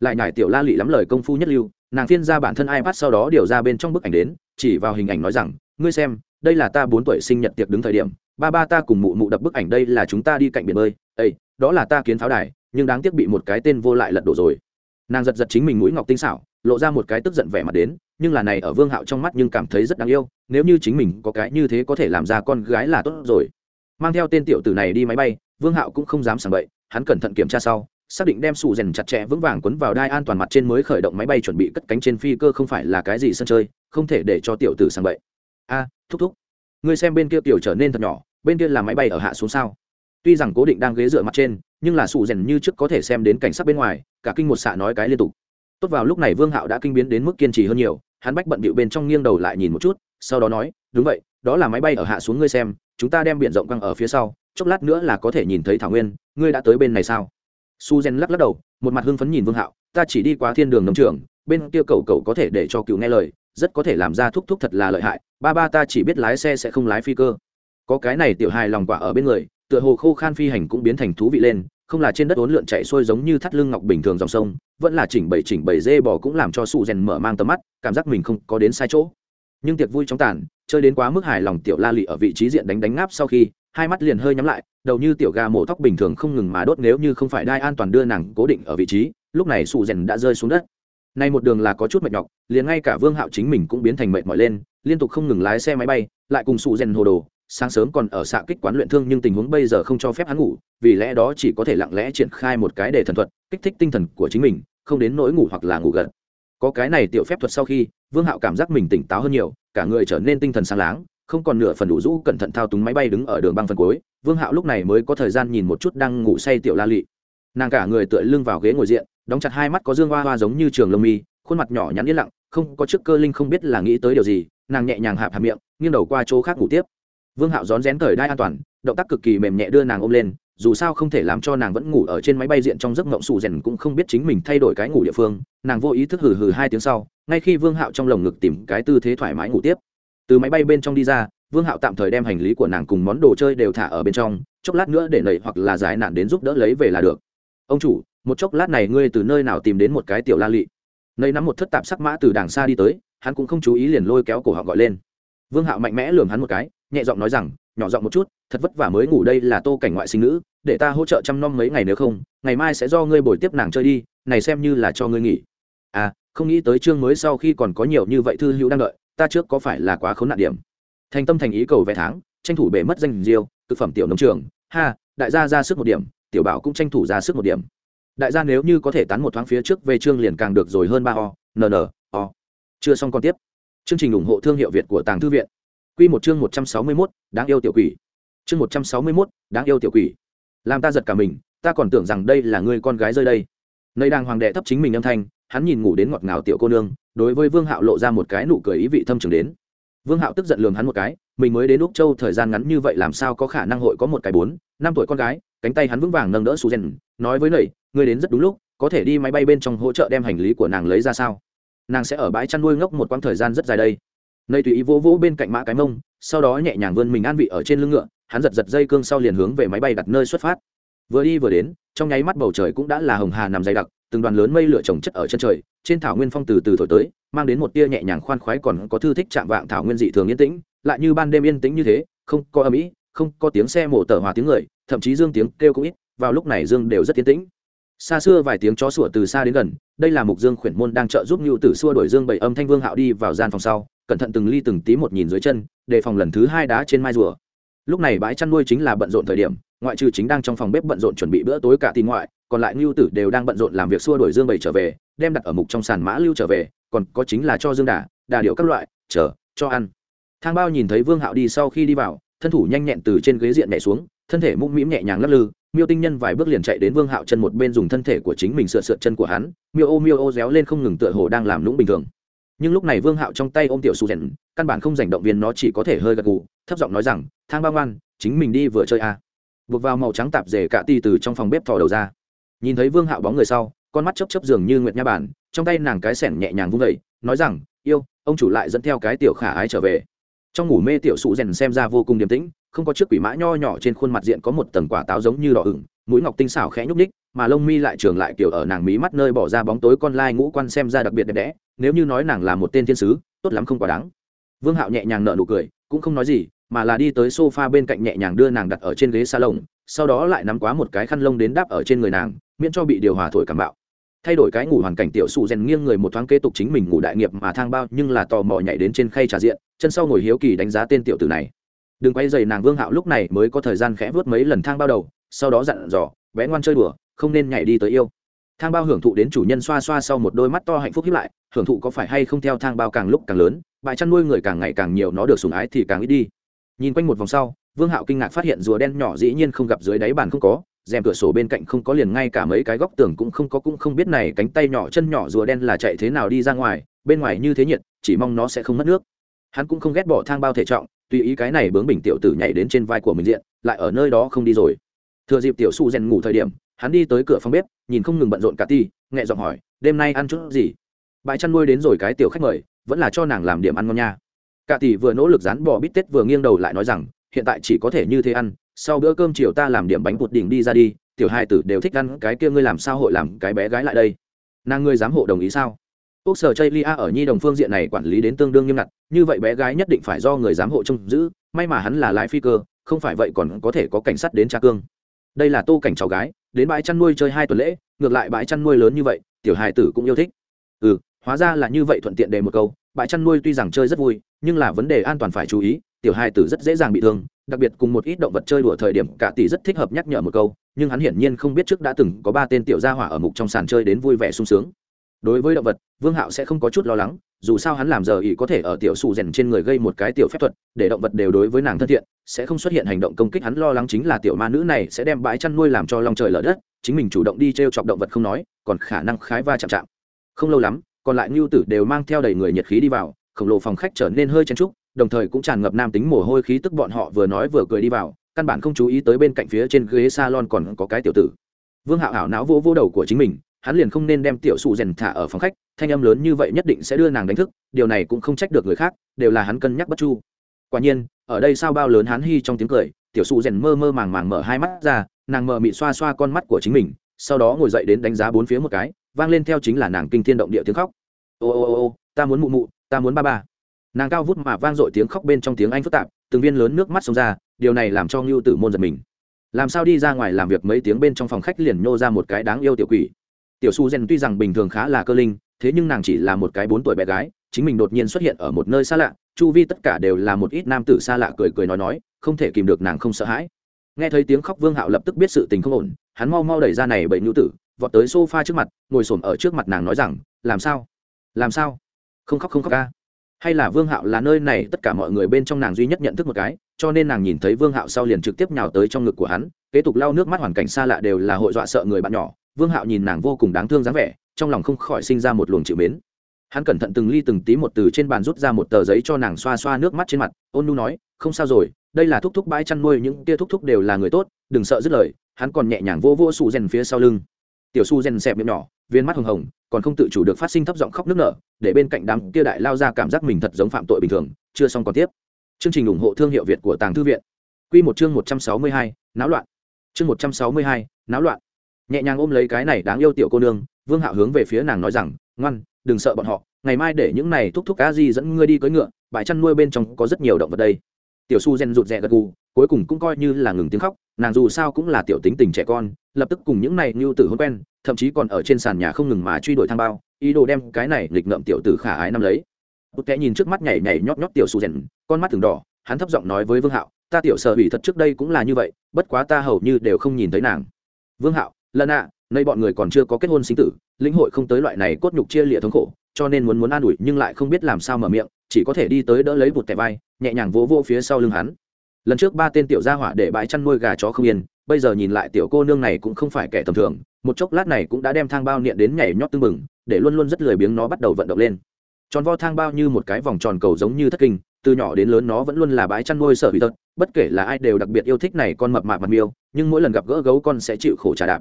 Lại nhải tiểu la lị lắm lời công phu nhất lưu, nàng phiên ra bản thân ipad sau đó điều ra bên trong bức ảnh đến, chỉ vào hình ảnh nói rằng, ngươi xem, đây là ta bốn tuổi sinh nhật tiệc đứng thời điểm, ba ba ta cùng mụ mụ đập bức ảnh đây là chúng ta đi cạnh biển bơi ây đó là ta kiến pháo đài, nhưng đáng tiếc bị một cái tên vô lại lật đổ rồi. Nàng giật giật chính mình mũi ngọc tinh xảo, lộ ra một cái tức giận vẻ mặt đến, nhưng là này ở vương hạo trong mắt nhưng cảm thấy rất đáng yêu nếu như chính mình có cái như thế có thể làm ra con gái là tốt rồi. Mang theo tên tiểu tử này đi máy bay, vương hạo cũng không dám sảng bậy, hắn cẩn thận kiểm tra sau, xác định đem sụ rèn chặt chẽ vững vàng quấn vào đai an toàn mặt trên mới khởi động máy bay chuẩn bị cất cánh trên phi cơ không phải là cái gì sân chơi, không thể để cho tiểu tử sảng bậy. A, thúc thúc, ngươi xem bên kia tiểu trở nên thật nhỏ, bên kia là máy bay ở hạ xuống sao? Tuy rằng cố định đang ghế dựa mặt trên, nhưng là sụ rèn như trước có thể xem đến cảnh sắc bên ngoài, cả kinh một xạ nói cái liên tục. Tốt vào lúc này vương hạo đã kinh biến đến mức kiên trì hơn nhiều, hắn bách bận bịu bên trong nghiêng đầu lại nhìn một chút sau đó nói, đúng vậy, đó là máy bay ở hạ xuống ngươi xem, chúng ta đem biển rộng căng ở phía sau, chốc lát nữa là có thể nhìn thấy thảo nguyên, ngươi đã tới bên này sao? Su gen lắc lắc đầu, một mặt hưng phấn nhìn vương hạo, ta chỉ đi qua thiên đường nông trường, bên kia cậu cậu có thể để cho cựu nghe lời, rất có thể làm ra thúc thúc thật là lợi hại, ba ba ta chỉ biết lái xe sẽ không lái phi cơ. Có cái này tiểu hài lòng quả ở bên người, tựa hồ khô khan phi hành cũng biến thành thú vị lên, không là trên đất uốn lượn chạy xuôi giống như thắt lưng ngọc bình thường dòng sông, vẫn là chỉnh bảy chỉnh bảy dê bò cũng làm cho Su rèn mở mang tầm mắt, cảm giác mình không có đến sai chỗ nhưng tiệc vui chóng tàn, chơi đến quá mức hài lòng tiểu la lị ở vị trí diện đánh đánh ngáp sau khi, hai mắt liền hơi nhắm lại, đầu như tiểu gà mổ tóc bình thường không ngừng mà đốt nếu như không phải đai an toàn đưa nàng cố định ở vị trí, lúc này sụ rèn đã rơi xuống đất. Nay một đường là có chút mệt nhọc, liền ngay cả vương hạo chính mình cũng biến thành mệt mỏi lên, liên tục không ngừng lái xe máy bay, lại cùng sụ rèn hồ đồ, sáng sớm còn ở xạ kích quán luyện thương nhưng tình huống bây giờ không cho phép hắn ngủ, vì lẽ đó chỉ có thể lặng lẽ triển khai một cái để thần thuật, kích thích tinh thần của chính mình, không đến nỗi ngủ hoặc là ngủ gật. Có cái này tiểu phép thuật sau khi vương hạo cảm giác mình tỉnh táo hơn nhiều, cả người trở nên tinh thần sáng láng, không còn nửa phần đủ rũ, cẩn thận thao túng máy bay đứng ở đường băng phần cuối. Vương hạo lúc này mới có thời gian nhìn một chút đang ngủ say tiểu la lị. Nàng cả người tựa lưng vào ghế ngồi diện, đóng chặt hai mắt có dương hoa hoa giống như trường lông mi, khuôn mặt nhỏ nhắn yên lặng, không có chiếc cơ linh không biết là nghĩ tới điều gì, nàng nhẹ nhàng hạp hạp miệng, nghiêng đầu qua chỗ khác ngủ tiếp. Vương hạo rón rén thời đai an toàn, động tác cực kỳ mềm nhẹ đưa nàng ôm lên dù sao không thể làm cho nàng vẫn ngủ ở trên máy bay diện trong giấc ngộng sù rèn cũng không biết chính mình thay đổi cái ngủ địa phương, nàng vô ý thức hừ hừ hai tiếng sau, ngay khi vương hạo trong lồng ngực tìm cái tư thế thoải mái ngủ tiếp. Từ máy bay bên trong đi ra, vương hạo tạm thời đem hành lý của nàng cùng món đồ chơi đều thả ở bên trong, chốc lát nữa để nầy hoặc là giải nạn đến giúp đỡ lấy về là được. Ông chủ, một chốc lát này ngươi từ nơi nào tìm đến một cái tiểu la lị? Nầy nắm một thất tạp sắc mã từ đàng xa đi tới, hắn cũng không chú ý liền lôi kéo cổ họ gọi lên. Vương hạo mạnh mẽ lường hắn một cái, nhẹ giọng nói rằng nhỏ giọng một chút, thật vất vả mới ngủ đây là tô cảnh ngoại sinh nữ, để ta hỗ trợ chăm nom mấy ngày nếu không, ngày mai sẽ do ngươi bồi tiếp nàng chơi đi, này xem như là cho ngươi nghỉ. À không nghĩ tới chương mới sau khi còn có nhiều như vậy thư hữu đang đợi, ta trước có phải là quá khốn nạn điểm? Thành tâm thành ý cầu vẽ tháng, tranh thủ bể mất danh diêu, thực phẩm tiểu nông trường. Ha, đại gia ra sức một điểm, tiểu bảo cũng tranh thủ ra sức một điểm. Đại gia nếu như có thể tán một thoáng phía trước về chương liền càng được rồi hơn ba o nn o. Chưa xong còn tiếp. Chương trình ủng hộ thương hiệu việt của tàng thư viện. Quy một chương một trăm sáu mươi mốt đáng yêu tiểu quỷ. Chương một trăm sáu mươi mốt đáng yêu tiểu quỷ. Làm ta giật cả mình ta còn tưởng rằng đây là người con gái rơi đây. Nơi đang hoàng đệ thấp chính mình âm thanh hắn nhìn ngủ đến ngọt ngào tiểu cô nương đối với vương hạo lộ ra một cái nụ cười ý vị thâm trường đến. Vương hạo tức giận lườm hắn một cái mình mới đến úc châu thời gian ngắn như vậy làm sao có khả năng hội có một cái bốn năm tuổi con gái cánh tay hắn vững vàng nâng đỡ Suzen, nói với nầy ngươi đến rất đúng lúc có thể đi máy bay bên trong hỗ trợ đem hành lý của nàng lấy ra sao? Nàng sẽ ở bãi chăn nuôi ngốc một quãng thời gian rất dài đây nầy tùy ý vỗ vỗ bên cạnh mã cái mông, sau đó nhẹ nhàng vươn mình an vị ở trên lưng ngựa, hắn giật giật dây cương sau liền hướng về máy bay đặt nơi xuất phát. Vừa đi vừa đến, trong nháy mắt bầu trời cũng đã là hồng hà nằm dày đặc, từng đoàn lớn mây lửa trồng chất ở chân trời, trên thảo nguyên phong từ từ thổi tới, mang đến một tia nhẹ nhàng khoan khoái còn có thư thích chạm vạng thảo nguyên dị thường yên tĩnh, lại như ban đêm yên tĩnh như thế, không có âm ỉ không có tiếng xe mổ tở hòa tiếng người, thậm chí dương tiếng kêu cũng ít, vào lúc này dương đều rất yên tĩnh. Xa xưa vài tiếng chó sủa từ xa đến gần, đây là mục dương khuyển môn đang trợ giúp ngưu tử xua đổi dương bảy âm thanh vương hạo đi vào gian phòng sau cẩn thận từng ly từng tí một nhìn dưới chân, đề phòng lần thứ hai đá trên mai rùa. Lúc này bãi chăn nuôi chính là bận rộn thời điểm, ngoại trừ chính đang trong phòng bếp bận rộn chuẩn bị bữa tối cả tin ngoại, còn lại ngưu tử đều đang bận rộn làm việc xua đổi dương bảy trở về, đem đặt ở mục trong sàn mã lưu trở về, còn có chính là cho dương đà đà điệu các loại, chờ, cho ăn. Thang bao nhìn thấy vương hạo đi sau khi đi vào, thân thủ nhanh nhẹn từ trên ghế diện nhảy xuống, thân thể mũm mĩm nhẹ nhàng lắc lư, miêu tinh nhân vài bước liền chạy đến vương hạo chân một bên dùng thân thể của chính mình sượt sượt chân của hắn, miêu ô miêu ô réo lên không ngừng tựa hồ đang làm lũng bình thường nhưng lúc này vương hạo trong tay ôm tiểu su rèn, căn bản không giành động viên nó, chỉ có thể hơi gật gù, thấp giọng nói rằng, thang bao ngoan, chính mình đi vừa chơi à. buộc vào màu trắng tạp rể cạ ti từ trong phòng bếp thò đầu ra nhìn thấy vương hạo bóng người sau, con mắt chấp chấp dường như nguyệt nha bản, trong tay nàng cái sẻn nhẹ nhàng vung vẩy nói rằng, yêu, ông chủ lại dẫn theo cái tiểu khả ái trở về trong ngủ mê tiểu sụ rèn xem ra vô cùng điềm tĩnh, không có chiếc quỷ mã nho nhỏ trên khuôn mặt diện có một tầng quả táo giống như đỏ ửng mũi ngọc tinh xảo khẽ nhúc ních mà lông mi lại trường lại kiểu ở nàng mí mắt nơi bỏ ra bóng tối con lai ngũ quan xem ra đặc biệt đẹp đẽ, nếu như nói nàng là một tên thiên sứ, tốt lắm không quá đáng. Vương hạo nhẹ nhàng nở nụ cười, cũng không nói gì, mà là đi tới sofa bên cạnh nhẹ nhàng đưa nàng đặt ở trên ghế salon, sau đó lại nắm quá một cái khăn lông đến đáp ở trên người nàng, miễn cho bị điều hòa thổi cảm bạo. Thay đổi cái ngủ hoàn cảnh tiểu sụ rèn nghiêng người một thoáng kế tục chính mình ngủ đại nghiệp mà thang bao, nhưng là tò mò nhảy đến trên khay trà diện, chân sau ngồi hiếu kỳ đánh giá tên tiểu tử này. Đừng quay dày nàng vương hạo lúc này mới có thời gian khẽ vớt mấy lần thang bao đầu sau đó dặn dò, bé ngoan chơi đùa, không nên nhảy đi tới yêu. Thang bao hưởng thụ đến chủ nhân xoa xoa sau một đôi mắt to hạnh phúc hiếp lại, hưởng thụ có phải hay không theo thang bao càng lúc càng lớn, bãi chăn nuôi người càng ngày càng nhiều nó được sùng ái thì càng ít đi. Nhìn quanh một vòng sau, vương hạo kinh ngạc phát hiện rùa đen nhỏ dĩ nhiên không gặp dưới đáy bàn không có, rèm cửa sổ bên cạnh không có liền ngay cả mấy cái góc tường cũng không có, cũng không biết này cánh tay nhỏ chân nhỏ rùa đen là chạy thế nào đi ra ngoài, bên ngoài như thế nhiệt, chỉ mong nó sẽ không mất nước. Hắn cũng không ghét bỏ thang bao thể trọng, tùy ý cái này bướng bình tiểu tử nhảy đến trên vai của mình diện, lại ở nơi đó không đi rồi thừa dịp tiểu su rèn ngủ thời điểm, hắn đi tới cửa phòng bếp, nhìn không ngừng bận rộn cả ti, nhẹ giọng hỏi, đêm nay ăn chút gì? Bãi chăn nuôi đến rồi cái tiểu khách mời, vẫn là cho nàng làm điểm ăn ngon nha. Cả tỷ vừa nỗ lực dán bò bít tết vừa nghiêng đầu lại nói rằng, hiện tại chỉ có thể như thế ăn, sau bữa cơm chiều ta làm điểm bánh bột đỉnh đi ra đi, tiểu hai tử đều thích ăn cái kia ngươi làm sao hội làm cái bé gái lại đây. Nàng ngươi dám hộ đồng ý sao? Quốc sở chây lia ở nhi đồng phương diện này quản lý đến tương đương nghiêm ngặt, như vậy bé gái nhất định phải do người giám hộ trông giữ, may mà hắn là lái phi cơ, không phải vậy còn có thể có cảnh sát đến tra cương đây là tô cảnh cháu gái, đến bãi chăn nuôi chơi hai tuần lễ, ngược lại bãi chăn nuôi lớn như vậy, tiểu hài tử cũng yêu thích. Ừ hóa ra là như vậy thuận tiện đề một câu, bãi chăn nuôi tuy rằng chơi rất vui, nhưng là vấn đề an toàn phải chú ý, tiểu hài tử rất dễ dàng bị thương, đặc biệt cùng một ít động vật chơi đùa thời điểm, cả tỷ rất thích hợp nhắc nhở một câu, nhưng hắn hiển nhiên không biết trước đã từng có ba tên tiểu gia hỏa ở mục trong sàn chơi đến vui vẻ sung sướng đối với động vật, vương hạo sẽ không có chút lo lắng, dù sao hắn làm giờ ý có thể ở tiểu sụ rèn trên người gây một cái tiểu phép thuật, để động vật đều đối với nàng thân thiện, sẽ không xuất hiện hành động công kích hắn, lo lắng chính là tiểu ma nữ này sẽ đem bãi chăn nuôi làm cho lòng trời lở đất, chính mình chủ động đi t r e o chọc động vật không nói, còn khả năng khái va chạm chạm. Không lâu lắm, còn lại ngưu tử đều mang theo đầy người nhiệt khí đi vào, khổng lồ phòng khách trở nên hơi chen trúc đồng thời cũng tràn ngập nam tính mồ hôi khí tức bọn họ vừa nói vừa cười đi vào, căn bản không chú ý tới bên cạnh phía trên ghế salon còn có cái tiểu tử. Vương hạo hảo não vỗ vỗ đầu của chính mình hắn liền không nên đem tiểu sụ rèn thả ở phòng khách, thanh âm lớn như vậy nhất định sẽ đưa nàng đánh thức, điều này cũng không trách được người khác, đều là hắn cân nhắc bất chu. Quả nhiên, ở đây sao bao lớn hắn hy trong tiếng cười, tiểu sụ rèn mơ mơ màng màng mở hai mắt ra, nàng mờ mị xoa xoa con mắt của chính mình, sau đó ngồi dậy đến đánh giá bốn phía một cái, vang lên theo chính là nàng kinh thiên động địa tiếng khóc. Ô ô ô ô, ta muốn mụ mụ, ta muốn ba ba. Nàng cao vút mà vang dội tiếng khóc bên trong tiếng anh phức tạp, từng viên lớn nước mắt xông ra, điều này làm cho ngưu tử môn giật mình. Làm sao đi ra ngoài làm việc mấy tiếng bên trong phòng khách liền nhô ra một cái đáng yêu tiểu quỷ tiểu su gen tuy rằng bình thường khá là cơ linh, thế nhưng nàng chỉ là một cái bốn tuổi bé gái, chính mình đột nhiên xuất hiện ở một nơi xa lạ, chu vi tất cả đều là một ít nam tử xa lạ cười cười nói nói, không thể kìm được nàng không sợ hãi. Nghe thấy tiếng khóc vương hạo lập tức biết sự tình không ổn, hắn mau mau đẩy ra này bậy nhũ tử, vọt tới sofa trước mặt, ngồi xổm ở trước mặt nàng nói rằng, làm sao? Làm sao? Không khóc không khóc ca. Hay là vương hạo là nơi này, tất cả mọi người bên trong nàng duy nhất nhận thức một cái, cho nên nàng nhìn thấy vương hạo sau liền trực tiếp nhào tới trong ngực của hắn, kế tục lau nước mắt hoàn cảnh xa lạ đều là hội dọa sợ người bạn nhỏ vương hạo nhìn nàng vô cùng đáng thương dáng vẻ, trong lòng không khỏi sinh ra một luồng chịu mến. Hắn cẩn thận từng ly từng tí một từ trên bàn rút ra một tờ giấy cho nàng xoa xoa nước mắt trên mặt, ôn nu nói, không sao rồi, đây là thúc thúc bãi chăn nuôi, những tia thúc thúc đều là người tốt, đừng sợ dứt lời. Hắn còn nhẹ nhàng vô vô su rèn phía sau lưng. Tiểu su rèn xẹp miệng nhỏ, viên mắt hồng hồng, còn không tự chủ được phát sinh thấp giọng khóc nước nở, để bên cạnh đám kia đại lao ra cảm giác mình thật giống phạm tội bình thường, chưa xong còn tiếp. Chương trình ủng hộ thương hiệu việt của tàng thư viện. Q một chương một trăm sáu mươi hai, náo loạn. Chương một trăm sáu mươi hai, náo loạn nhẹ nhàng ôm lấy cái này đáng yêu tiểu cô nương, vương hạo hướng về phía nàng nói rằng, ngoan, đừng sợ bọn họ, ngày mai để những này thúc thúc cá di dẫn ngươi đi cưỡi ngựa, bãi chăn nuôi bên trong có rất nhiều động vật đây. Tiểu su gen rụt rè gật gù, cuối cùng cũng coi như là ngừng tiếng khóc, nàng dù sao cũng là tiểu tính tình trẻ con, lập tức cùng những này như tử hôn quen, thậm chí còn ở trên sàn nhà không ngừng mà truy đuổi thang bao, ý đồ đem cái này nghịch ngợm tiểu tử khả ái năm lấy. Bút kẽ nhìn trước mắt nhảy nhảy nhót nhót tiểu su rèn con mắt thường đỏ, hắn thấp giọng nói với vương hạo, ta tiểu sợ bị thật trước đây cũng là như vậy, bất quá ta hầu như đều không nhìn thấy nàng. Vương hạo lần ạ nơi bọn người còn chưa có kết hôn sinh tử, lĩnh hội không tới loại này cốt nhục chia lịa thống khổ, cho nên muốn muốn an ủi nhưng lại không biết làm sao mở miệng, chỉ có thể đi tới đỡ lấy bụt tẹp vai, nhẹ nhàng vỗ vỗ phía sau lưng hắn. Lần trước ba tên tiểu gia hỏa để bãi chăn nuôi gà chó không yên, bây giờ nhìn lại tiểu cô nương này cũng không phải kẻ tầm thường, một chốc lát này cũng đã đem thang bao niệm đến nhảy nhót tưng bừng, để luôn luôn rất lười biếng nó bắt đầu vận động lên. Tròn vo thang bao như một cái vòng tròn cầu giống như thất kinh, từ nhỏ đến lớn nó vẫn luôn là bãi chăn nuôi sở hữu tật, bất kể là ai đều đặc biệt yêu thích này con mập mạp mặt miêu, nhưng mỗi lần gặp gỡ gấu con sẽ chịu khổ trả đạp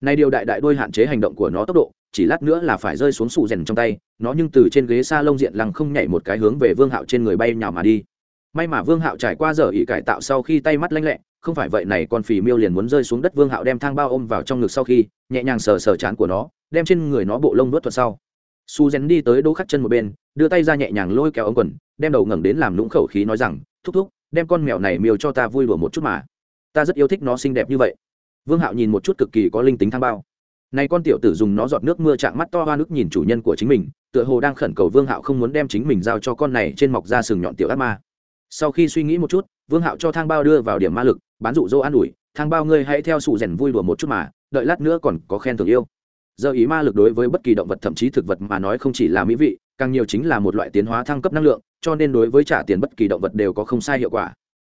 này điều đại đại đôi hạn chế hành động của nó tốc độ, chỉ lát nữa là phải rơi xuống sụ rèn trong tay, nó nhưng từ trên ghế sa lông diện lăng không nhảy một cái hướng về vương hạo trên người bay nhào mà đi. May mà vương hạo trải qua giờ ỉ cải tạo sau khi tay mắt lanh lẹ, không phải vậy này con phì miêu liền muốn rơi xuống đất vương hạo đem thang bao ôm vào trong ngực sau khi, nhẹ nhàng sờ sờ chán của nó, đem trên người nó bộ lông nuốt thuật sau. Su rèn đi tới đỗ khắc chân một bên, đưa tay ra nhẹ nhàng lôi kéo ống quần, đem đầu ngẩng đến làm lũng khẩu khí nói rằng, thúc thúc, đem con mèo này miêu cho ta vui đùa một chút mà. Ta rất yêu thích nó xinh đẹp như vậy vương hạo nhìn một chút cực kỳ có linh tính thang bao. Này con tiểu tử dùng nó giọt nước mưa chạm mắt to hoa nước nhìn chủ nhân của chính mình, tựa hồ đang khẩn cầu vương hạo không muốn đem chính mình giao cho con này trên mọc ra sừng nhọn tiểu ác ma. Sau khi suy nghĩ một chút, vương hạo cho thang bao đưa vào điểm ma lực, bán dụ rỗ an ủi, thang bao ngươi hãy theo sụ rèn vui đùa một chút mà, đợi lát nữa còn có khen thường yêu. Giờ ý ma lực đối với bất kỳ động vật thậm chí thực vật mà nói không chỉ là mỹ vị, càng nhiều chính là một loại tiến hóa thăng cấp năng lượng, cho nên đối với trả tiền bất kỳ động vật đều có không sai hiệu quả.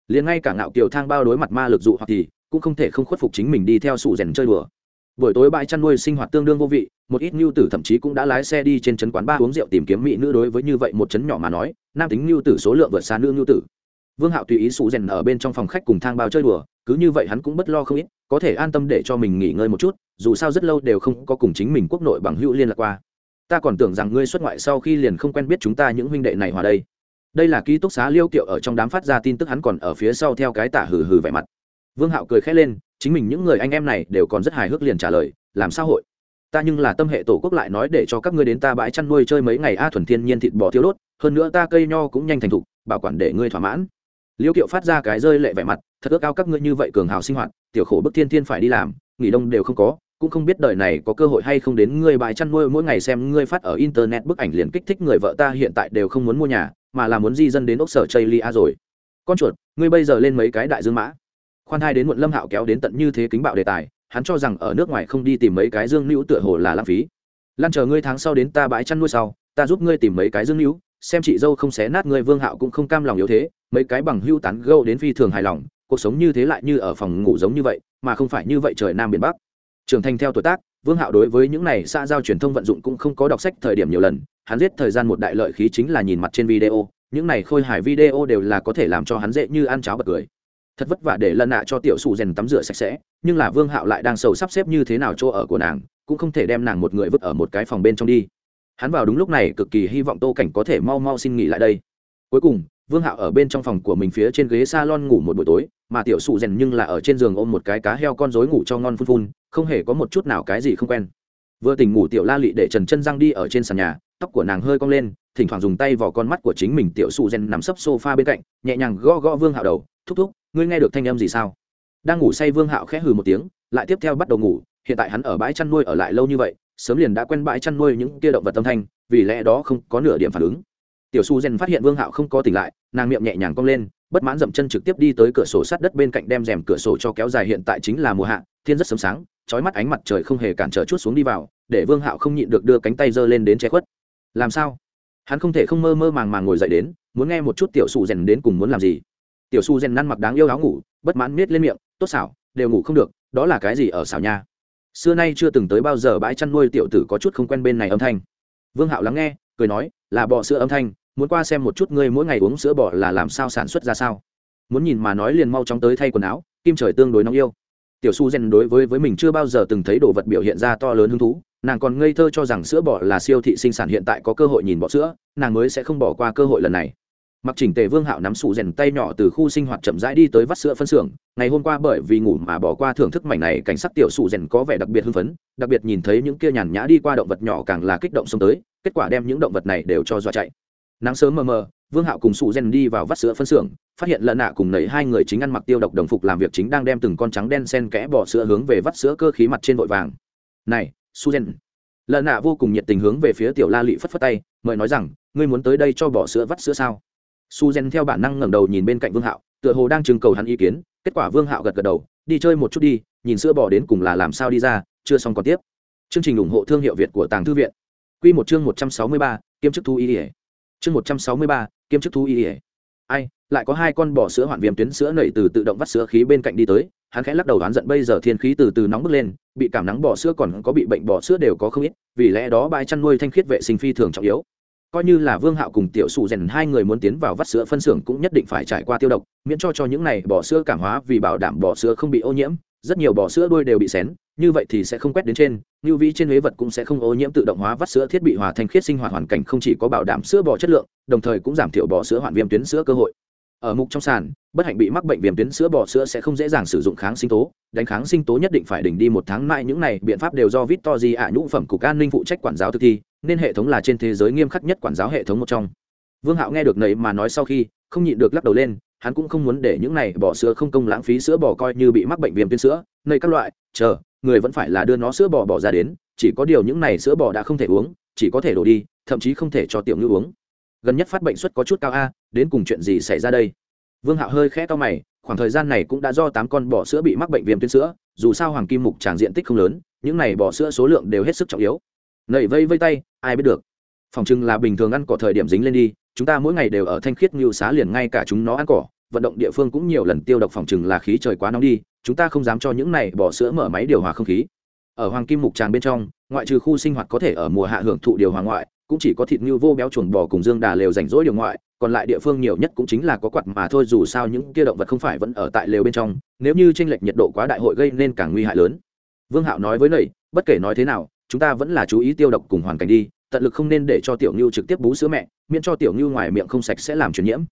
Liền ngay cả ngạo kiều thang bao đối mặt ma lực dụ hoặc thì cũng không thể không khuất phục chính mình đi theo sụ rèn chơi đùa. Buổi tối bãi chăn nuôi sinh hoạt tương đương vô vị, một ít nhu tử thậm chí cũng đã lái xe đi trên trấn quán ba uống rượu tìm kiếm mỹ nữ đối với như vậy một trấn nhỏ mà nói, nam tính nhu tử số lượng vượt xa nữ nhu tử. Vương hạo tùy ý sụ rèn ở bên trong phòng khách cùng thang bao chơi đùa, cứ như vậy hắn cũng bất lo không ít, có thể an tâm để cho mình nghỉ ngơi một chút, dù sao rất lâu đều không có cùng chính mình quốc nội bằng hữu liên lạc qua. Ta còn tưởng rằng ngươi xuất ngoại sau khi liền không quen biết chúng ta những huynh đệ này hòa đây. Đây là ký túc xá liêu kiệu ở trong đám phát ra tin tức hắn còn ở phía sau theo cái tả hừ hừ vẻ mặt vương hạo cười khẽ lên, chính mình những người anh em này đều còn rất hài hước liền trả lời, làm sao hội? Ta nhưng là tâm hệ tổ quốc lại nói để cho các ngươi đến ta bãi chăn nuôi chơi mấy ngày a thuần thiên nhiên thịt bò thiếu đốt, hơn nữa ta cây nho cũng nhanh thành thục, bảo quản để ngươi thỏa mãn. Liêu kiệu phát ra cái rơi lệ vẻ mặt, thật ước ao các ngươi như vậy cường hào sinh hoạt, tiểu khổ bức thiên thiên phải đi làm, nghỉ đông đều không có, cũng không biết đời này có cơ hội hay không đến ngươi bãi chăn nuôi mỗi ngày xem ngươi phát ở internet bức ảnh liền kích thích người vợ ta hiện tại đều không muốn mua nhà, mà là muốn di dân đến ốc sở chây lia rồi. Con chuột, ngươi bây giờ lên mấy cái đại dương mã? Khoan hai đến muộn lâm hạo kéo đến tận như thế kính bạo đề tài, hắn cho rằng ở nước ngoài không đi tìm mấy cái dương nữ tựa hồ là lãng phí. Lan chờ ngươi tháng sau đến ta bãi chăn nuôi sau, ta giúp ngươi tìm mấy cái dương hữu xem chị dâu không xé nát ngươi vương hạo cũng không cam lòng yếu thế, mấy cái bằng hưu tán gâu đến phi thường hài lòng, cuộc sống như thế lại như ở phòng ngủ giống như vậy, mà không phải như vậy trời nam biển bắc. Trưởng thành theo tuổi tác, vương hạo đối với những này xã giao truyền thông vận dụng cũng không có đọc sách thời điểm nhiều lần, hắn giết thời gian một đại lợi khí chính là nhìn mặt trên video, những này khôi hài video đều là có thể làm cho hắn dễ như ăn cháo bật cười thật vất vả để lần nạ cho tiểu sụ rèn tắm rửa sạch sẽ, nhưng là vương hạo lại đang sầu sắp xếp như thế nào chỗ ở của nàng, cũng không thể đem nàng một người vứt ở một cái phòng bên trong đi. Hắn vào đúng lúc này cực kỳ hy vọng tô cảnh có thể mau mau xin nghỉ lại đây. Cuối cùng, vương hạo ở bên trong phòng của mình phía trên ghế s a lon ngủ một buổi tối, mà tiểu sụ rèn nhưng là ở trên giường ôm một cái cá heo con rối ngủ cho ngon phun phun, không hề có một chút nào cái gì không quen. Vừa tỉnh ngủ tiểu la lị để trần chân răng đi ở trên sàn nhà, tóc của nàng hơi cong lên, thỉnh thoảng dùng tay vào con mắt của chính mình tiểu sụ rèn nằm sấp sofa bên cạnh, nhẹ nhàng gõ gõ vương hạo đầu, thúc thúc ngươi nghe được thanh âm gì sao? Đang ngủ say vương hạo khẽ hừ một tiếng, lại tiếp theo bắt đầu ngủ, hiện tại hắn ở bãi chăn nuôi ở lại lâu như vậy, sớm liền đã quen bãi chăn nuôi những kia động vật tâm thanh, vì lẽ đó không có nửa điểm phản ứng. Tiểu su gen phát hiện vương hạo không có tỉnh lại, nàng miệng nhẹ nhàng cong lên, bất mãn dậm chân trực tiếp đi tới cửa sổ sát đất bên cạnh đem rèm cửa sổ cho kéo dài, hiện tại chính là mùa hạ, thiên rất sớm sáng trói mắt ánh mặt trời không hề cản trở chút xuống đi vào, để vương hạo không nhịn được đưa cánh tay giơ lên đến che khuất. Làm sao? Hắn không thể không mơ mơ màng màng ngồi dậy đến, muốn nghe một chút tiểu su gen đến cùng muốn làm gì tiểu su rèn năn mặc đáng yêu áo ngủ, bất mãn miết lên miệng, tốt xảo, đều ngủ không được, đó là cái gì ở xảo nha? Xưa nay chưa từng tới bao giờ bãi chăn nuôi tiểu tử có chút không quen bên này âm thanh. Vương hạo lắng nghe, cười nói, là bọ sữa âm thanh, muốn qua xem một chút ngươi mỗi ngày uống sữa bò là làm sao sản xuất ra sao? Muốn nhìn mà nói liền mau chóng tới thay quần áo, kim trời tương đối nóng yêu. Tiểu su gen đối với với mình chưa bao giờ từng thấy đồ vật biểu hiện ra to lớn hứng thú, nàng còn ngây thơ cho rằng sữa bò là siêu thị sinh sản hiện tại có cơ hội nhìn bọ sữa, nàng mới sẽ không bỏ qua cơ hội lần này mặc chỉnh tề vương hạo nắm sụ rèn tay nhỏ từ khu sinh hoạt chậm rãi đi tới vắt sữa phân xưởng, ngày hôm qua bởi vì ngủ mà bỏ qua thưởng thức mảnh này, cảnh sắc tiểu sụ rèn có vẻ đặc biệt hưng phấn, đặc biệt nhìn thấy những kia nhàn nhã đi qua động vật nhỏ càng là kích động xông tới, kết quả đem những động vật này đều cho dọa chạy. Nắng sớm mờ mờ, vương hạo cùng sụ rèn đi vào vắt sữa phân xưởng, phát hiện lợn nạ cùng nảy hai người chính ăn mặc tiêu độc đồng phục làm việc chính đang đem từng con trắng đen sen kẽ bỏ sữa hướng về vắt sữa cơ khí mặt trên vội vàng. Này su rèn. Lợn nạ vô cùng nhiệt tình hướng về phía tiểu la lị phất phất tay, mời nói rằng, ngươi muốn tới đây cho bỏ sữa vắt sữa sao? Su gen theo bản năng ngẩng đầu nhìn bên cạnh vương hạo, tựa hồ đang trưng cầu hắn ý kiến. Kết quả vương hạo gật gật đầu, đi chơi một chút đi, nhìn sữa bò đến cùng là làm sao đi ra, chưa xong còn tiếp. Chương trình ủng hộ thương hiệu việt của tàng thư viện. Q một chương một trăm sáu mươi ba kiêm chức thu y ỉa chương một trăm sáu mươi ba kiêm chức thu y ỉa ai, lại có hai con bò sữa hoạn viêm tuyến sữa nảy từ tự động vắt sữa khí bên cạnh đi tới. Hắn khẽ lắc đầu đoán giận, bây giờ thiên khí từ từ nóng bức lên, bị cảm nắng bò sữa còn có bị bệnh bò sữa đều có không ít, vì lẽ đó bãi chăn nuôi thanh khiết vệ sinh phi thường trọng yếu coi như là vương hạo cùng tiểu sụ rèn hai người muốn tiến vào vắt sữa phân xưởng cũng nhất định phải trải qua tiêu độc, miễn cho cho những này bỏ sữa cảm hóa vì bảo đảm bỏ sữa không bị ô nhiễm, rất nhiều bỏ sữa đuôi đều bị xén, như vậy thì sẽ không quét đến trên, như vĩ trên huế vật cũng sẽ không ô nhiễm tự động hóa vắt sữa thiết bị hòa thanh khiết sinh hoạt hoàn cảnh không chỉ có bảo đảm sữa bò chất lượng, đồng thời cũng giảm thiểu bỏ sữa hoạn viêm tuyến sữa cơ hội. Ở mục trong sàn, bất hạnh bị mắc bệnh viêm tuyến sữa bò sữa sẽ không dễ dàng sử dụng kháng sinh tố, đánh kháng sinh tố nhất định phải đỉnh đi một tháng mãi, những này biện pháp đều do victor di ạ nhũ phẩm cục an ninh phụ trách quản giáo thực thi nên hệ thống là trên thế giới nghiêm khắc nhất quản giáo hệ thống một trong. Vương hạo nghe được nầy mà nói sau khi, không nhịn được lắc đầu lên, hắn cũng không muốn để những này bỏ sữa không công lãng phí sữa bò coi như bị mắc bệnh viêm tuyến sữa, nầy các loại, chờ, người vẫn phải là đưa nó sữa bò bỏ ra đến, chỉ có điều những này sữa bò đã không thể uống, chỉ có thể đổ đi, thậm chí không thể cho tiểu ngư uống. Gần nhất phát bệnh suất có chút cao a, đến cùng chuyện gì xảy ra đây? Vương hạo hơi khẽ to mày, khoảng thời gian này cũng đã do tám con bò sữa bị mắc bệnh viêm tuyến sữa, dù sao hoàng kim mục tràng diện tích không lớn, những này bò sữa số lượng đều hết sức trọng yếu nảy vây vây tay, ai biết được. Phòng chừng là bình thường ăn cỏ thời điểm dính lên đi, chúng ta mỗi ngày đều ở thanh khiết như xá liền ngay cả chúng nó ăn cỏ, vận động địa phương cũng nhiều lần tiêu độc phòng chừng là khí trời quá nóng đi, chúng ta không dám cho những này bỏ sữa mở máy điều hòa không khí. Ở hoàng kim mục tràng bên trong, ngoại trừ khu sinh hoạt có thể ở mùa hạ hưởng thụ điều hòa ngoại, cũng chỉ có thịt như vô béo chuồng bò cùng dương đà lều rảnh rỗi điều ngoại, còn lại địa phương nhiều nhất cũng chính là có quạt mà thôi dù sao những kia động vật không phải vẫn ở tại lều bên trong, nếu như tranh lệch nhiệt độ quá đại hội gây nên càng nguy hại lớn. Vương hạo nói với nầy bất kể nói thế nào chúng ta vẫn là chú ý tiêu độc cùng hoàn cảnh đi, tận lực không nên để cho tiểu ngưu trực tiếp bú sữa mẹ, miễn cho tiểu ngưu ngoài miệng không sạch sẽ làm truyền nhiễm.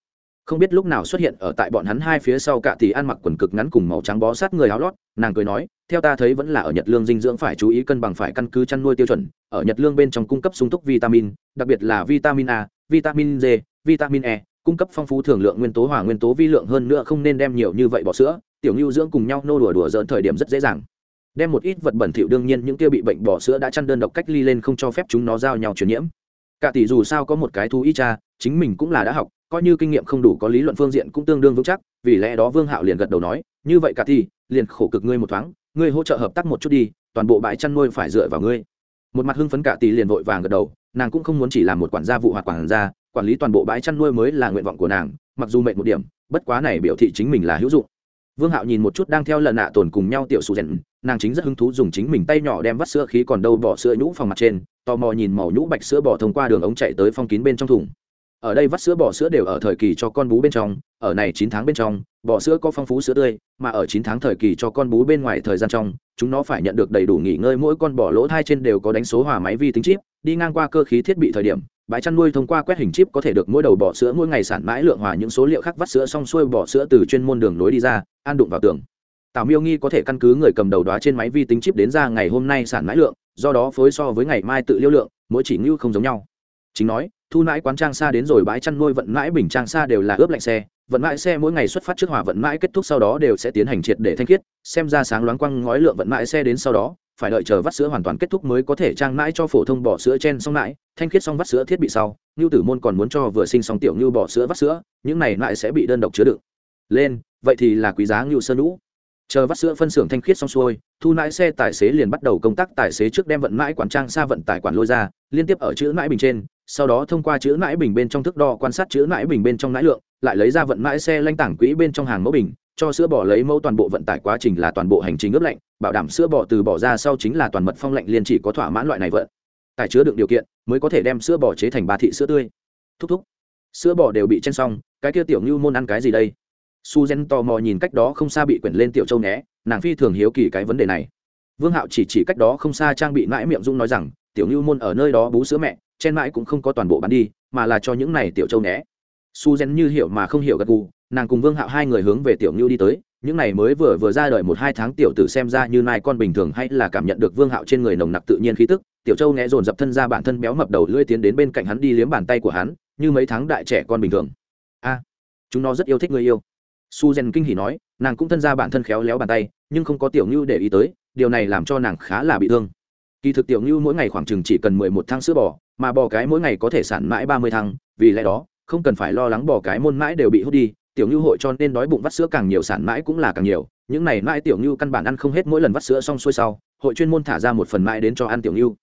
Không biết lúc nào xuất hiện ở tại bọn hắn hai phía sau cả thì ăn mặc quần cực ngắn cùng màu trắng bó sát người áo lót, nàng cười nói, theo ta thấy vẫn là ở nhật lương dinh dưỡng phải chú ý cân bằng phải căn cứ chăn nuôi tiêu chuẩn, ở nhật lương bên trong cung cấp sung túc vitamin, đặc biệt là vitamin a, vitamin d, vitamin e cung cấp phong phú thường lượng nguyên tố hỏa nguyên tố vi lượng hơn nữa không nên đem nhiều như vậy bỏ sữa. Tiểu ngưu dưỡng cùng nhau nô đùa đùa dỡn thời điểm rất dễ dàng đem một ít vật bẩn thỉu đương nhiên những kia bị bệnh bỏ sữa đã chăn đơn độc cách ly lên không cho phép chúng nó giao nhau truyền nhiễm. Cả tỷ dù sao có một cái thú y cha, chính mình cũng là đã học, coi như kinh nghiệm không đủ có lý luận phương diện cũng tương đương vững chắc, vì lẽ đó vương hạo liền gật đầu nói, như vậy cả tỷ, liền khổ cực ngươi một thoáng, ngươi hỗ trợ hợp tác một chút đi, toàn bộ bãi chăn nuôi phải dựa vào ngươi. Một mặt hưng phấn cả tỷ liền vội vàng gật đầu, nàng cũng không muốn chỉ làm một quản gia vụ hoặc quản gia, quản lý toàn bộ bãi chăn nuôi mới là nguyện vọng của nàng, mặc dù mệt một điểm, bất quá này biểu thị chính mình là hữu dụng. Vương hạo nhìn một chút đang theo lần nạ tồn cùng nhau tiểu sụt rèn nàng chính rất hứng thú dùng chính mình tay nhỏ đem vắt sữa khí còn đâu bỏ sữa nhũ phòng mặt trên, tò mò nhìn màu nhũ bạch sữa bỏ thông qua đường ống chạy tới phong kín bên trong thùng. Ở đây vắt sữa bỏ sữa đều ở thời kỳ cho con bú bên trong, ở này chín tháng bên trong bỏ sữa có phong phú sữa tươi, mà ở chín tháng thời kỳ cho con bú bên ngoài thời gian trong, chúng nó phải nhận được đầy đủ nghỉ ngơi mỗi con bỏ lỗ thai trên đều có đánh số hòa máy vi tính chip, đi ngang qua cơ khí thiết bị thời điểm, bãi chăn nuôi thông qua quét hình chip có thể được mỗi đầu bỏ sữa mỗi ngày sản mãi lượng hòa những số liệu khác vắt sữa xong xuôi bỏ sữa từ chuyên môn đường nối đi ra, an đụng vào tường tào miêu nghi có thể căn cứ người cầm đầu đó trên máy vi tính chip đến ra ngày hôm nay sản mãi lượng, do đó phối so với ngày mai tự liêu lượng, mỗi chỉ ngưu không giống nhau. Chính nói, thu nãi quán trang xa đến rồi bãi chăn nuôi vận mãi bình trang xa đều là ướp lạnh xe, vận mãi xe mỗi ngày xuất phát trước hòa vận mãi kết thúc sau đó đều sẽ tiến hành triệt để thanh khiết, xem ra sáng loáng quăng ngói lượng vận mãi xe đến sau đó, phải đợi chờ vắt sữa hoàn toàn kết thúc mới có thể trang mãi cho phổ thông bỏ sữa chen xong mãi, thanh khiết xong vắt sữa thiết bị sau, ngưu tử môn còn muốn cho vừa sinh xong tiểu ngưu bỏ sữa vắt sữa, những này mãi sẽ bị đơn độc chứa đựng. Lên, vậy thì là quý giá ngưu sơ lũ chờ vắt sữa phân xưởng thanh khiết xong xuôi, thu nãi xe tài xế liền bắt đầu công tác tài xế trước đem vận mãi quản trang xa vận tải quản lôi ra, liên tiếp ở chữ mãi bình trên, sau đó thông qua chữ mãi bình bên trong thước đo quan sát chữ mãi bình bên trong nãi lượng, lại lấy ra vận mãi xe lanh tảng quỹ bên trong hàng mẫu bình, cho sữa bò lấy mẫu toàn bộ vận tải quá trình là toàn bộ hành trình ướp lạnh, bảo đảm sữa bò từ bỏ ra sau chính là toàn mật phong lạnh liên chỉ có thỏa mãn loại này vận. Tải chứa đựng điều kiện, mới có thể đem sữa bò chế thành ba thị sữa tươi. Thúc thúc, sữa bò đều bị chen xong, cái kia tiểu như môn ăn cái gì đây? Su gen tò mò nhìn cách đó không xa bị quyển lên tiểu châu né, nàng phi thường hiếu kỳ cái vấn đề này. Vương hạo chỉ chỉ cách đó không xa trang bị mãi miệng dung nói rằng, tiểu ngưu môn ở nơi đó bú sữa mẹ chen mãi cũng không có toàn bộ bán đi, mà là cho những này tiểu châu né. Su gen như hiểu mà không hiểu gật gù, nàng cùng vương hạo hai người hướng về tiểu ngưu đi tới, những này mới vừa vừa ra đời một hai tháng tiểu tử xem ra như nai con bình thường hay là cảm nhận được vương hạo trên người nồng nặc tự nhiên khí tức, tiểu châu né dồn dập thân ra bản thân béo mập đầu lưỡi tiến đến bên cạnh hắn đi liếm bàn tay của hắn, như mấy tháng đại trẻ con bình thường. A, chúng nó rất yêu thích người yêu su gen kinh hỉ nói, nàng cũng thân ra bản thân khéo léo bàn tay, nhưng không có tiểu ngưu để ý tới, điều này làm cho nàng khá là bị thương. Kỳ thực tiểu ngưu mỗi ngày khoảng chừng chỉ cần mười một thang sữa bò, mà bò cái mỗi ngày có thể sản mãi ba mươi thang, vì lẽ đó, không cần phải lo lắng bò cái môn mãi đều bị hút đi, tiểu ngưu hội cho nên đói bụng vắt sữa càng nhiều sản mãi cũng là càng nhiều, những này mãi tiểu ngưu căn bản ăn không hết mỗi lần vắt sữa xong xuôi sau, hội chuyên môn thả ra một phần mãi đến cho ăn tiểu ngưu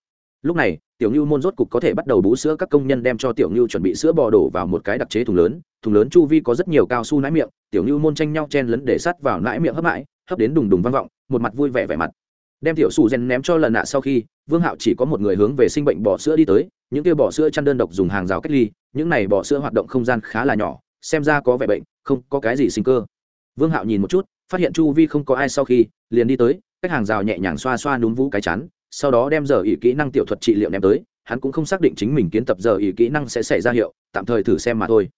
lúc này, tiểu ngưu môn rốt cục có thể bắt đầu bú sữa các công nhân đem cho tiểu ngưu chuẩn bị sữa bò đổ vào một cái đặc chế thùng lớn. Thùng lớn chu vi có rất nhiều cao su nãi miệng, tiểu ngưu môn tranh nhau chen lấn để sắt vào nãi miệng hấp mãi, hấp đến đùng đùng vang vọng, một mặt vui vẻ vẻ mặt. Đem tiểu su gen ném cho lần nạ sau khi, vương hạo chỉ có một người hướng về sinh bệnh bò sữa đi tới, những kia bò sữa chăn đơn độc dùng hàng rào cách ly, những này bò sữa hoạt động không gian khá là nhỏ, xem ra có vẻ bệnh, không có cái gì sinh cơ. Vương hạo nhìn một chút, phát hiện chu vi không có ai sau khi, liền đi tới, cách hàng rào nhẹ nhàng xoa xoa núm vũ cái chắn sau đó đem giờ ỉ kỹ năng tiểu thuật trị liệu ném tới, hắn cũng không xác định chính mình kiến tập giờ ỉ kỹ năng sẽ xảy ra hiệu, tạm thời thử xem mà thôi.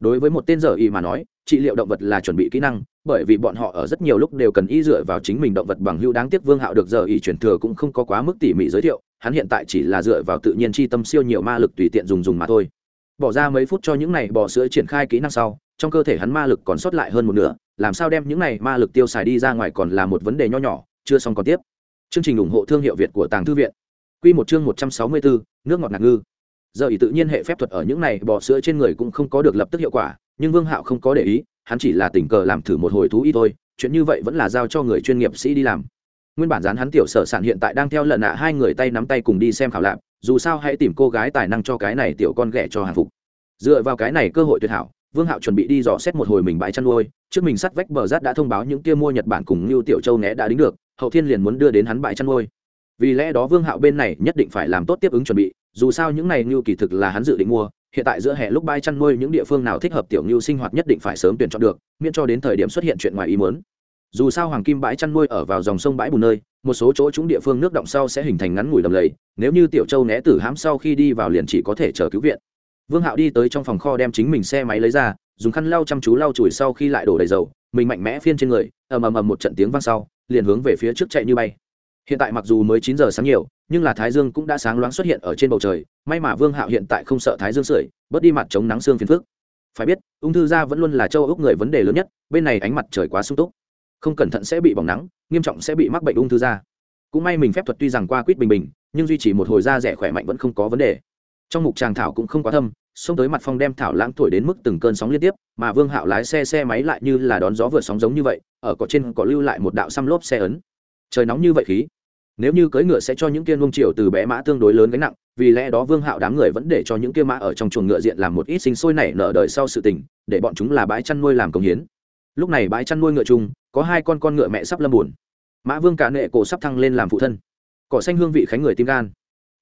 Đối với một tên giờ ỉ mà nói, trị liệu động vật là chuẩn bị kỹ năng, bởi vì bọn họ ở rất nhiều lúc đều cần y dựa vào chính mình động vật bằng hữu đáng tiếc vương hạo được giờ ỉ chuyển thừa cũng không có quá mức tỉ mỉ giới thiệu, hắn hiện tại chỉ là dựa vào tự nhiên chi tâm siêu nhiều ma lực tùy tiện dùng dùng mà thôi. Bỏ ra mấy phút cho những này bò sữa triển khai kỹ năng sau, trong cơ thể hắn ma lực còn sót lại hơn một nửa, làm sao đem những này ma lực tiêu xài đi ra ngoài còn là một vấn đề nho nhỏ, chưa xong còn tiếp chương trình ủng hộ thương hiệu việt của tàng thư viện. Quy một chương một trăm sáu mươi bốn nước ngọt nạc ngư. Giờ ý tự nhiên hệ phép thuật ở những này bò sữa trên người cũng không có được lập tức hiệu quả nhưng vương hạo không có để ý hắn chỉ là tình cờ làm thử một hồi thú y thôi chuyện như vậy vẫn là giao cho người chuyên nghiệp sĩ đi làm. Nguyên bản dán hắn tiểu sở sản hiện tại đang theo lợn nạ hai người tay nắm tay cùng đi xem khảo lạc, dù sao hãy tìm cô gái tài năng cho cái này tiểu con ghẻ cho hàng phục. Dựa vào cái này cơ hội tuyệt hảo vương hạo chuẩn bị đi dò xét một hồi mình bãi chăn nuôi trước mình sắt vách bờ rát đã thông báo những kia mua nhật bản cùng Nưu tiểu châu né đã đính được hậu thiên liền muốn đưa đến hắn bãi chăn nuôi. Vì lẽ đó vương hạo bên này nhất định phải làm tốt tiếp ứng chuẩn bị, dù sao những này ngưu kỳ thực là hắn dự định mua, hiện tại giữa hè lúc bãi chăn nuôi những địa phương nào thích hợp tiểu ngưu sinh hoạt nhất định phải sớm tuyển chọn được, miễn cho đến thời điểm xuất hiện chuyện ngoài ý muốn. Dù sao hoàng kim bãi chăn nuôi ở vào dòng sông bãi bùn nơi, một số chỗ chúng địa phương nước động sau sẽ hình thành ngắn ngủi đầm lầy, nếu như tiểu châu né tử hãm sau khi đi vào liền chỉ có thể chờ cứu viện. Vương hạo đi tới trong phòng kho đem chính mình xe máy lấy ra, dùng khăn lau chăm chú lau chùi sau khi lại đổ đầy dầu, mình mạnh mẽ phiên trên người, ầm ầm ầm một trận tiếng vang sau liền hướng về phía trước chạy như bay. Hiện tại mặc dù mới chín giờ sáng nhiều, nhưng là thái dương cũng đã sáng loáng xuất hiện ở trên bầu trời, may mà vương hạo hiện tại không sợ thái dương sưởi, bớt đi mặt chống nắng xương phiền phức. Phải biết, ung thư da vẫn luôn là châu ốc người vấn đề lớn nhất, bên này ánh mặt trời quá sung túc. Không cẩn thận sẽ bị bỏng nắng, nghiêm trọng sẽ bị mắc bệnh ung thư da. Cũng may mình phép thuật tuy rằng qua quýt bình bình, nhưng duy trì một hồi da rẻ khỏe mạnh vẫn không có vấn đề. Trong mục tràng thảo cũng không quá thâm xông tới mặt phong đem thảo lãng thổi đến mức từng cơn sóng liên tiếp, mà vương hạo lái xe xe máy lại như là đón gió vừa sóng giống như vậy, ở cỏ trên có lưu lại một đạo xăm lốp xe ấn. Trời nóng như vậy khí. Nếu như cưỡi ngựa sẽ cho những kia nung triều từ bé mã tương đối lớn gánh nặng, vì lẽ đó vương hạo đám người vẫn để cho những kia mã ở trong chuồng ngựa diện làm một ít sinh sôi nảy nở đời sau sự tình, để bọn chúng là bãi chăn nuôi làm công hiến. Lúc này bãi chăn nuôi ngựa chung, có hai con con ngựa mẹ sắp lâm buồn. Mã vương cả nệ cổ sắp thăng lên làm phụ thân. Cỏ xanh hương vị khánh người tim gan.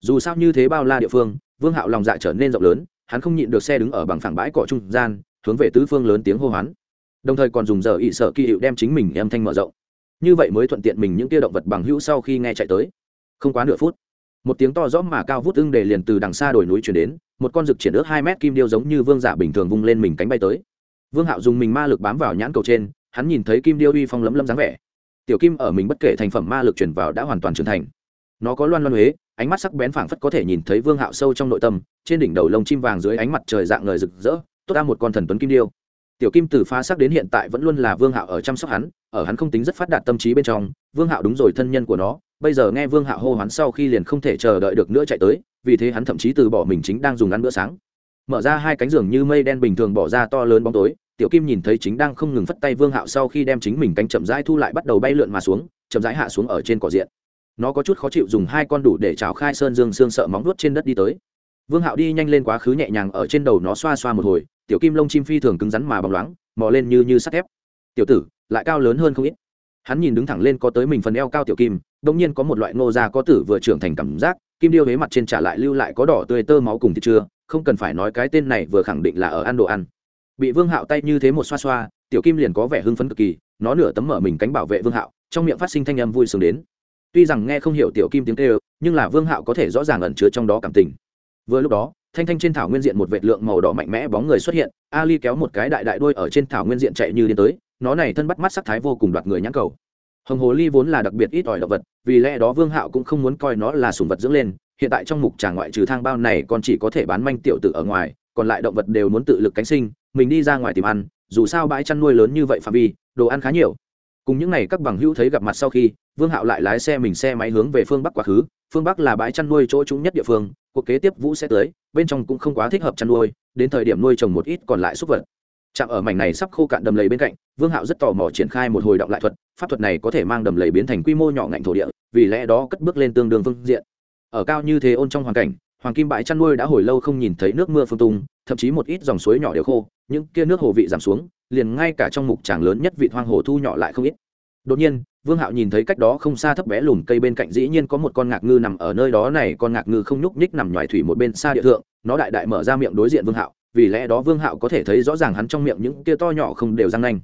Dù sao như thế bao la địa phương, vương hạo lòng dạ trở nên rộng lớn hắn không nhịn được xe đứng ở bằng phẳng bãi cỏ trung gian, hướng về tứ phương lớn tiếng hô hoán. Đồng thời còn dùng giờ ỵ sợ kỳ hiệu đem chính mình âm thanh mở rộng. Như vậy mới thuận tiện mình những tia động vật bằng hữu sau khi nghe chạy tới. Không quá nửa phút, một tiếng to rõ mà cao vút ưng để liền từ đằng xa đồi núi chuyển đến, một con rực triển ước hai mét kim điêu giống như vương giả bình thường vung lên mình cánh bay tới. Vương hạo dùng mình ma lực bám vào nhãn cầu trên, hắn nhìn thấy kim điêu uy phong lấm lấm dáng vẻ. Tiểu kim ở mình bất kể thành phẩm ma lực chuyển vào đã hoàn toàn trưởng thành. Nó có loan loan huế ánh mắt sắc bén phảng phất có thể nhìn thấy vương hạo sâu trong nội tâm, trên đỉnh đầu lông chim vàng dưới ánh mặt trời dạng ngời rực rỡ, tốt ra một con thần tuấn kim điêu. Tiểu kim từ phá sắc đến hiện tại vẫn luôn là vương hạo ở chăm sóc hắn, ở hắn không tính rất phát đạt tâm trí bên trong, vương hạo đúng rồi thân nhân của nó, bây giờ nghe vương hạo hô hoán sau khi liền không thể chờ đợi được nữa chạy tới, vì thế hắn thậm chí từ bỏ mình chính đang dùng ăn bữa sáng. Mở ra hai cánh giường như mây đen bình thường bỏ ra to lớn bóng tối, tiểu kim nhìn thấy chính đang không ngừng phất tay vương hạo sau khi đem chính mình cánh chậm rãi thu lại bắt đầu bay lượn mà xuống, chậm rãi hạ xuống ở trên cỏ diện nó có chút khó chịu dùng hai con đủ để trào khai sơn dương xương sợ móng nuốt trên đất đi tới. Vương hạo đi nhanh lên quá khứ nhẹ nhàng ở trên đầu nó xoa xoa một hồi, tiểu kim lông chim phi thường cứng rắn mà bóng loáng, mò lên như như sắt thép. Tiểu tử, lại cao lớn hơn không ít. Hắn nhìn đứng thẳng lên có tới mình phần eo cao tiểu kim đông nhiên có một loại ngô da có tử vừa trưởng thành cảm giác, kim điêu huế mặt trên trả lại lưu lại có đỏ tươi tơ máu cùng thịt chưa, không cần phải nói cái tên này vừa khẳng định là ở ăn đồ ăn. Bị vương hạo tay như thế một xoa xoa, tiểu kim liền có vẻ hưng phấn cực kỳ, nó nửa tấm mở mình cánh bảo vệ vương hạo, trong miệng phát sinh thanh âm vui sướng đến tuy rằng nghe không hiểu tiểu kim tiếng kêu, nhưng là vương hạo có thể rõ ràng ẩn chứa trong đó cảm tình. Vừa lúc đó, thanh thanh trên thảo nguyên diện một vệt lượng màu đỏ mạnh mẽ bóng người xuất hiện, ali kéo một cái đại đại đuôi ở trên thảo nguyên diện chạy như điên tới, nó này thân bắt mắt sắc thái vô cùng đoạt người nhãn cầu. Hồng hồ ly vốn là đặc biệt ít ỏi động vật, vì lẽ đó vương hạo cũng không muốn coi nó là sùng vật dưỡng lên, hiện tại trong mục trà ngoại trừ thang bao này còn chỉ có thể bán manh tiểu tử ở ngoài, còn lại động vật đều muốn tự lực cánh sinh, mình đi ra ngoài tìm ăn, dù sao bãi chăn nuôi lớn như vậy phạm vi, đồ ăn khá nhiều cùng những n à y các bằng hữu thấy gặp mặt sau khi, vương hạo lại lái xe mình xe máy hướng về phương bắc quá khứ. Phương bắc là bãi chăn nuôi chỗ trúng nhất địa phương, cuộc kế tiếp vũ sẽ tới, bên trong cũng không quá thích hợp chăn nuôi, đến thời điểm nuôi trồng một ít còn lại súc vật. Chạm ở mảnh này sắp khô cạn đầm lầy bên cạnh, vương hạo rất tò mò triển khai một hồi động lại thuật, pháp thuật này có thể mang đầm lầy biến thành quy mô nhỏ ngạnh thổ địa, vì lẽ đó cất bước lên tương đương phương diện. Ở cao như thế ôn trong hoàn cảnh, hoàng kim bãi chăn nuôi đã hồi lâu không nhìn thấy nước mưa phương tung, thậm chí một ít dòng suối nhỏ đều khô, những kia nước hồ vị giảm xuống liền ngay cả trong mục tràng lớn nhất vị hoang hồ thu nhỏ lại không ít. Đột nhiên, vương hạo nhìn thấy cách đó không xa thấp bé lùm cây bên cạnh dĩ nhiên có một con ngạc ngư nằm ở nơi đó này, con ngạc ngư không nhúc nhích nằm ngoài thủy một bên xa địa thượng, nó đại đại mở ra miệng đối diện vương hạo, vì lẽ đó vương hạo có thể thấy rõ ràng hắn trong miệng những kia to nhỏ không đều răng nanh.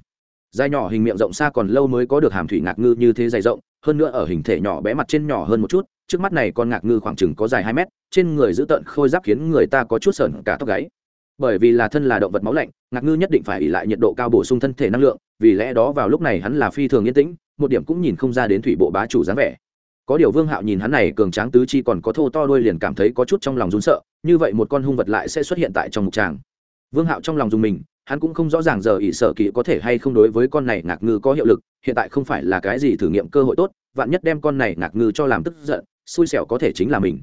Dài nhỏ hình miệng rộng xa còn lâu mới có được hàm thủy ngạc ngư như thế dày rộng, hơn nữa ở hình thể nhỏ bé mặt trên nhỏ hơn một chút, trước mắt này con ngạc ngư khoảng chừng có dài hai mét, trên người giữ tợn khôi giáp khiến người ta có chút sởn cả tóc gáy bởi vì là thân là động vật máu lạnh, ngạc ngư nhất định phải ỉ lại nhiệt độ cao bổ sung thân thể năng lượng, vì lẽ đó vào lúc này hắn là phi thường yên tĩnh, một điểm cũng nhìn không ra đến thủy bộ bá chủ dáng vẻ. Có điều vương hạo nhìn hắn này cường tráng tứ chi còn có thô to đuôi liền cảm thấy có chút trong lòng run sợ, như vậy một con hung vật lại sẽ xuất hiện tại trong mục tràng. Vương hạo trong lòng dùng mình, hắn cũng không rõ ràng giờ ỷ sở kỵ có thể hay không đối với con này ngạc ngư có hiệu lực, hiện tại không phải là cái gì thử nghiệm cơ hội tốt, vạn nhất đem con này ngạc ngư cho làm tức giận, xui xẻo có thể chính là mình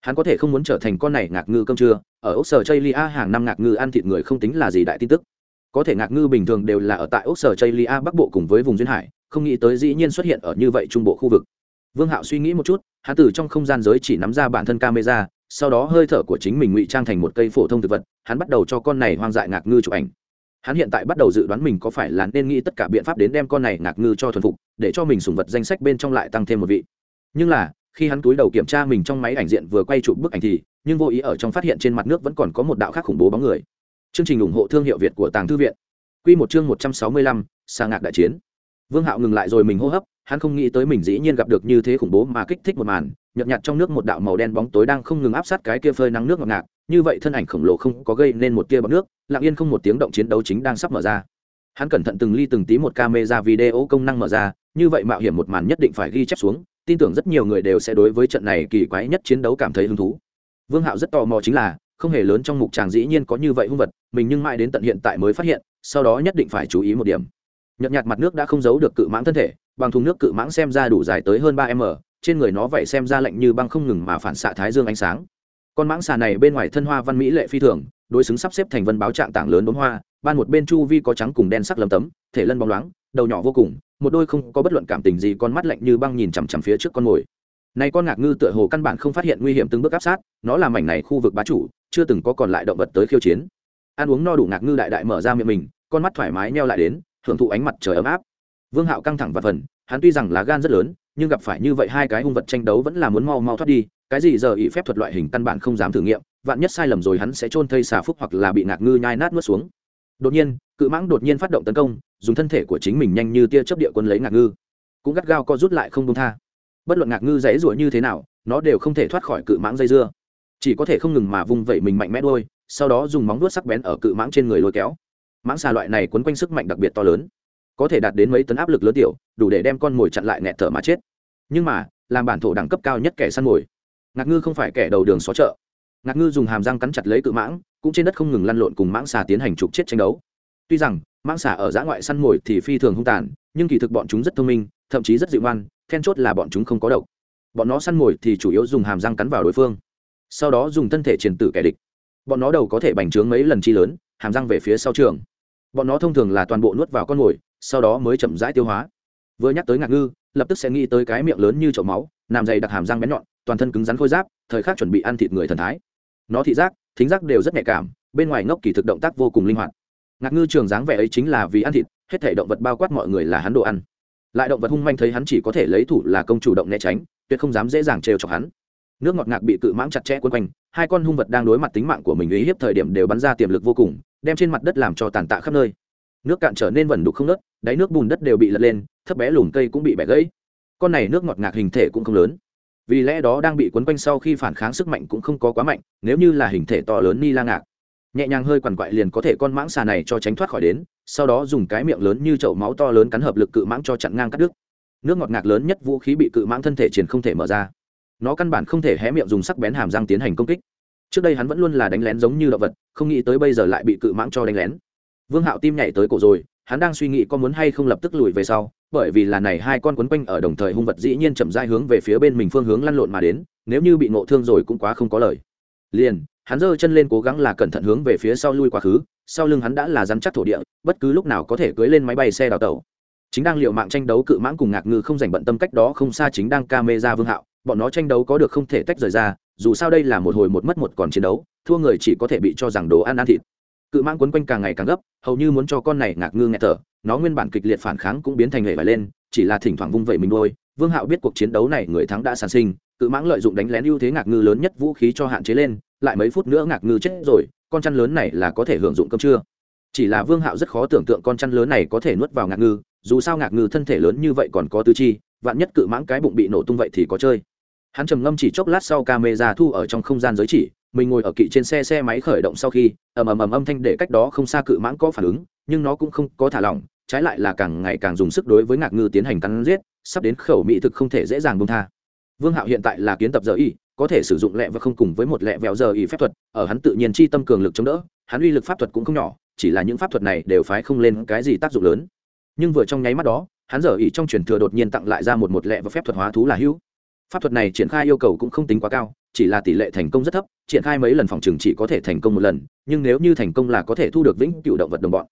hắn có thể không muốn trở thành con này ngạc ngư cơm trưa, ở ốc sở chây lia hàng năm ngạc ngư ăn thịt người không tính là gì đại tin tức. Có thể ngạc ngư bình thường đều là ở tại ốc sở chây lia bắc bộ cùng với vùng duyên hải, không nghĩ tới dĩ nhiên xuất hiện ở như vậy trung bộ khu vực. Vương hạo suy nghĩ một chút, hắn từ trong không gian giới chỉ nắm ra bản thân camera, sau đó hơi thở của chính mình ngụy trang thành một cây phổ thông thực vật, hắn bắt đầu cho con này hoang dại ngạc ngư chụp ảnh. Hắn hiện tại bắt đầu dự đoán mình có phải là nên nghĩ tất cả biện pháp đến đem con này ngạc ngư cho thuần phục, để cho mình sùng vật danh sách bên trong lại tăng thêm một vị. Nhưng là khi hắn túi đầu kiểm tra mình trong máy ảnh diện vừa quay chụp bức ảnh thì, nhưng vô ý ở trong phát hiện trên mặt nước vẫn còn có một đạo khác khủng bố bóng người. Chương trình ủng hộ thương hiệu việt của tàng thư viện. Q một chương một trăm sáu mươi lăm, sa ngạc đại chiến. Vương hạo ngừng lại rồi mình hô hấp, hắn không nghĩ tới mình dĩ nhiên gặp được như thế khủng bố mà kích thích một màn, nhợt nhạt trong nước một đạo màu đen bóng tối đang không ngừng áp sát cái kia phơi nắng nước ngọc ngạc như vậy thân ảnh khổng lồ không có gây nên một tia bọc nước, lặng yên không một tiếng động chiến đấu chính đang sắp mở ra. Hắn cẩn thận từng ly từng tí một camera video công năng mở ra, như vậy mạo hiểm một màn nhất định phải ghi chép xuống tin tưởng rất nhiều người đều sẽ đối với trận này kỳ quái nhất chiến đấu cảm thấy hứng thú. Vương hạo rất tò mò chính là, không hề lớn trong mục tràng dĩ nhiên có như vậy hung vật, mình nhưng mãi đến tận hiện tại mới phát hiện, sau đó nhất định phải chú ý một điểm. Nhợt nhạt mặt nước đã không giấu được cự mãng thân thể, bằng thùng nước cự mãng xem ra đủ dài tới hơn ba m trên người nó vậy xem ra lạnh như băng không ngừng mà phản xạ thái dương ánh sáng. Con mãng xà này bên ngoài thân hoa văn mỹ lệ phi thường, đối xứng sắp xếp thành vân báo trạng tảng lớn đốm hoa, ban một bên chu vi có trắng cùng đen sắc lấm tấm, thể lân bóng loáng, đầu nhỏ vô cùng một đôi không có bất luận cảm tình gì con mắt lạnh như băng nhìn chằm chằm phía trước con mồi. Này con ngạc ngư tựa hồ căn bản không phát hiện nguy hiểm từng bước áp sát, nó là mảnh này khu vực bá chủ, chưa từng có còn lại động vật tới khiêu chiến. Ăn uống no đủ ngạc ngư đại đại mở ra miệng mình, con mắt thoải mái neo lại đến, hưởng thụ ánh mặt trời ấm áp. Vương hạo căng thẳng và phần, hắn tuy rằng là gan rất lớn, nhưng gặp phải như vậy hai cái hung vật tranh đấu vẫn là muốn mau mau thoát đi, cái gì giờ ỷ phép thuật loại hình căn bản không dám thử nghiệm, vạn nhất sai lầm rồi hắn sẽ trôn thây xà phúc hoặc là bị ngạc ngư nhai nát nuốt xuống. Đột nhiên cự mãng đột nhiên phát động tấn công, dùng thân thể của chính mình nhanh như tia chớp địa quân lấy ngạc ngư. Cũng gắt gao co rút lại không công tha. Bất luận ngạc ngư dãy ruổi như thế nào, nó đều không thể thoát khỏi cự mãng dây dưa. Chỉ có thể không ngừng mà vung vẩy mình mạnh mẽ đôi, sau đó dùng móng vuốt sắc bén ở cự mãng trên người lôi kéo. Mãng xà loại này quấn quanh sức mạnh đặc biệt to lớn, có thể đạt đến mấy tấn áp lực lớn tiểu, đủ để đem con mồi chặn lại nghẹt thở mà chết. Nhưng mà, làm bản thổ đẳng cấp cao nhất kẻ săn mồi, ngạc ngư không phải kẻ đầu đường xó chợ. Ngạc ngư dùng hàm răng cắn chặt lấy cự mãng, cũng trên đất không ngừng lăn lộn cùng mãng xà tiến hành trục chết tranh đấu tuy rằng, mãng xà ở giã ngoại săn mồi thì phi thường hung tàn, nhưng kỳ thực bọn chúng rất thông minh, thậm chí rất dịu ngoan, then chốt là bọn chúng không có độc. Bọn nó săn mồi thì chủ yếu dùng hàm răng cắn vào đối phương, sau đó dùng thân thể triển tử kẻ địch. Bọn nó đầu có thể bành trướng mấy lần chi lớn, hàm răng về phía sau trường. Bọn nó thông thường là toàn bộ nuốt vào con mồi, sau đó mới chậm rãi tiêu hóa. Vừa nhắc tới ngạc ngư, lập tức sẽ nghĩ tới cái miệng lớn như chậu máu, nằm dày đặc hàm răng bén nhọn, toàn thân cứng rắn khôi giáp, thời khắc chuẩn bị ăn thịt người thần thái. Nó thị giác, thính giác đều rất nhạy cảm, bên ngoài ngốc kỳ thực động tác vô cùng linh hoạt ngạc ngư trường dáng vẻ ấy chính là vì ăn thịt, hết thể động vật bao quát mọi người là hắn đồ ăn. Lại động vật hung manh thấy hắn chỉ có thể lấy thủ là công chủ động né tránh, tuyệt không dám dễ dàng trêu chọc hắn. Nước ngọt ngạc bị cự mãng chặt chẽ quấn quanh, hai con hung vật đang đối mặt tính mạng của mình uy hiếp thời điểm đều bắn ra tiềm lực vô cùng, đem trên mặt đất làm cho tàn tạ khắp nơi. Nước cạn trở nên vẩn đục không nớt, đáy nước bùn đất đều bị lật lên, thấp bé lùm cây cũng bị bẻ gãy. Con này nước ngọt ngạc hình thể cũng không lớn. Vì lẽ đó đang bị quấn quanh sau khi phản kháng sức mạnh cũng không có quá mạnh, nếu như là hình thể to lớn ni la ngạc nhẹ nhàng hơi quằn quại liền có thể con mãng xà này cho tránh thoát khỏi đến, sau đó dùng cái miệng lớn như chậu máu to lớn cắn hợp lực cự mãng cho chặn ngang cắt đứt. Nước ngọt ngạt lớn nhất vũ khí bị cự mãng thân thể triển không thể mở ra. Nó căn bản không thể hé miệng dùng sắc bén hàm răng tiến hành công kích. Trước đây hắn vẫn luôn là đánh lén giống như động vật, không nghĩ tới bây giờ lại bị cự mãng cho đánh lén. Vương hạo tim nhảy tới cổ rồi, hắn đang suy nghĩ có muốn hay không lập tức lùi về sau, bởi vì là này hai con quấn quanh ở đồng thời hung vật dĩ nhiên chậm rãi hướng về phía bên mình phương hướng lăn lộn mà đến, nếu như bị ngộ thương rồi cũng quá không có lời. Liền hắn giơ chân lên cố gắng là cẩn thận hướng về phía sau lui quá khứ, sau lưng hắn đã là dám chắc thổ địa, bất cứ lúc nào có thể cưỡi lên máy bay xe đào tàu chính đang liệu mạng tranh đấu cự mãng cùng ngạc ngư không dành bận tâm cách đó không xa chính đang ca mê ra vương hạo, bọn nó tranh đấu có được không thể tách rời ra, dù sao đây là một hồi một mất một còn chiến đấu, thua người chỉ có thể bị cho rằng đồ ăn ăn thịt. Cự mãng quấn quanh càng ngày càng gấp, hầu như muốn cho con này ngạc ngư nghẹt thở, nó nguyên bản kịch liệt phản kháng cũng biến thành hệ vải lên, chỉ là thỉnh thoảng vung vẩy mình đôi. Vương hạo biết cuộc chiến đấu này người thắng đã sản sinh, cự mãng lợi dụng đánh lén ưu thế ngạc ngư lớn nhất vũ khí cho hạn chế lên lại mấy phút nữa ngạc ngư chết rồi, con chăn lớn này là có thể hưởng dụng cơm trưa. Chỉ là vương hạo rất khó tưởng tượng con chăn lớn này có thể nuốt vào ngạc ngư, dù sao ngạc ngư thân thể lớn như vậy còn có tư chi, vạn nhất cự mãng cái bụng bị nổ tung vậy thì có chơi. Hắn trầm ngâm chỉ chốc lát sau camera thu ở trong không gian giới chỉ, mình ngồi ở kỵ trên xe xe máy khởi động sau khi, ầm ầm ầm âm thanh để cách đó không xa cự mãng có phản ứng, nhưng nó cũng không có thả lỏng, trái lại là càng ngày càng dùng sức đối với ngạc ngư tiến hành cắn giết, sắp đến khẩu mỹ thực không thể dễ dàng bông tha. Vương hạo hiện tại là kiến tập giờ y có thể sử dụng lẹ và không cùng với một lẹ vẹo giờ y phép thuật, ở hắn tự nhiên chi tâm cường lực chống đỡ, hắn uy lực pháp thuật cũng không nhỏ, chỉ là những pháp thuật này đều phái không lên cái gì tác dụng lớn. Nhưng vừa trong nháy mắt đó, hắn giờ y trong truyền thừa đột nhiên tặng lại ra một một lẹ và phép thuật hóa thú là hữu. Pháp thuật này triển khai yêu cầu cũng không tính quá cao, chỉ là tỷ lệ thành công rất thấp, triển khai mấy lần phòng trường chỉ có thể thành công một lần, nhưng nếu như thành công là có thể thu được vĩnh cựu động vật đồng bọn.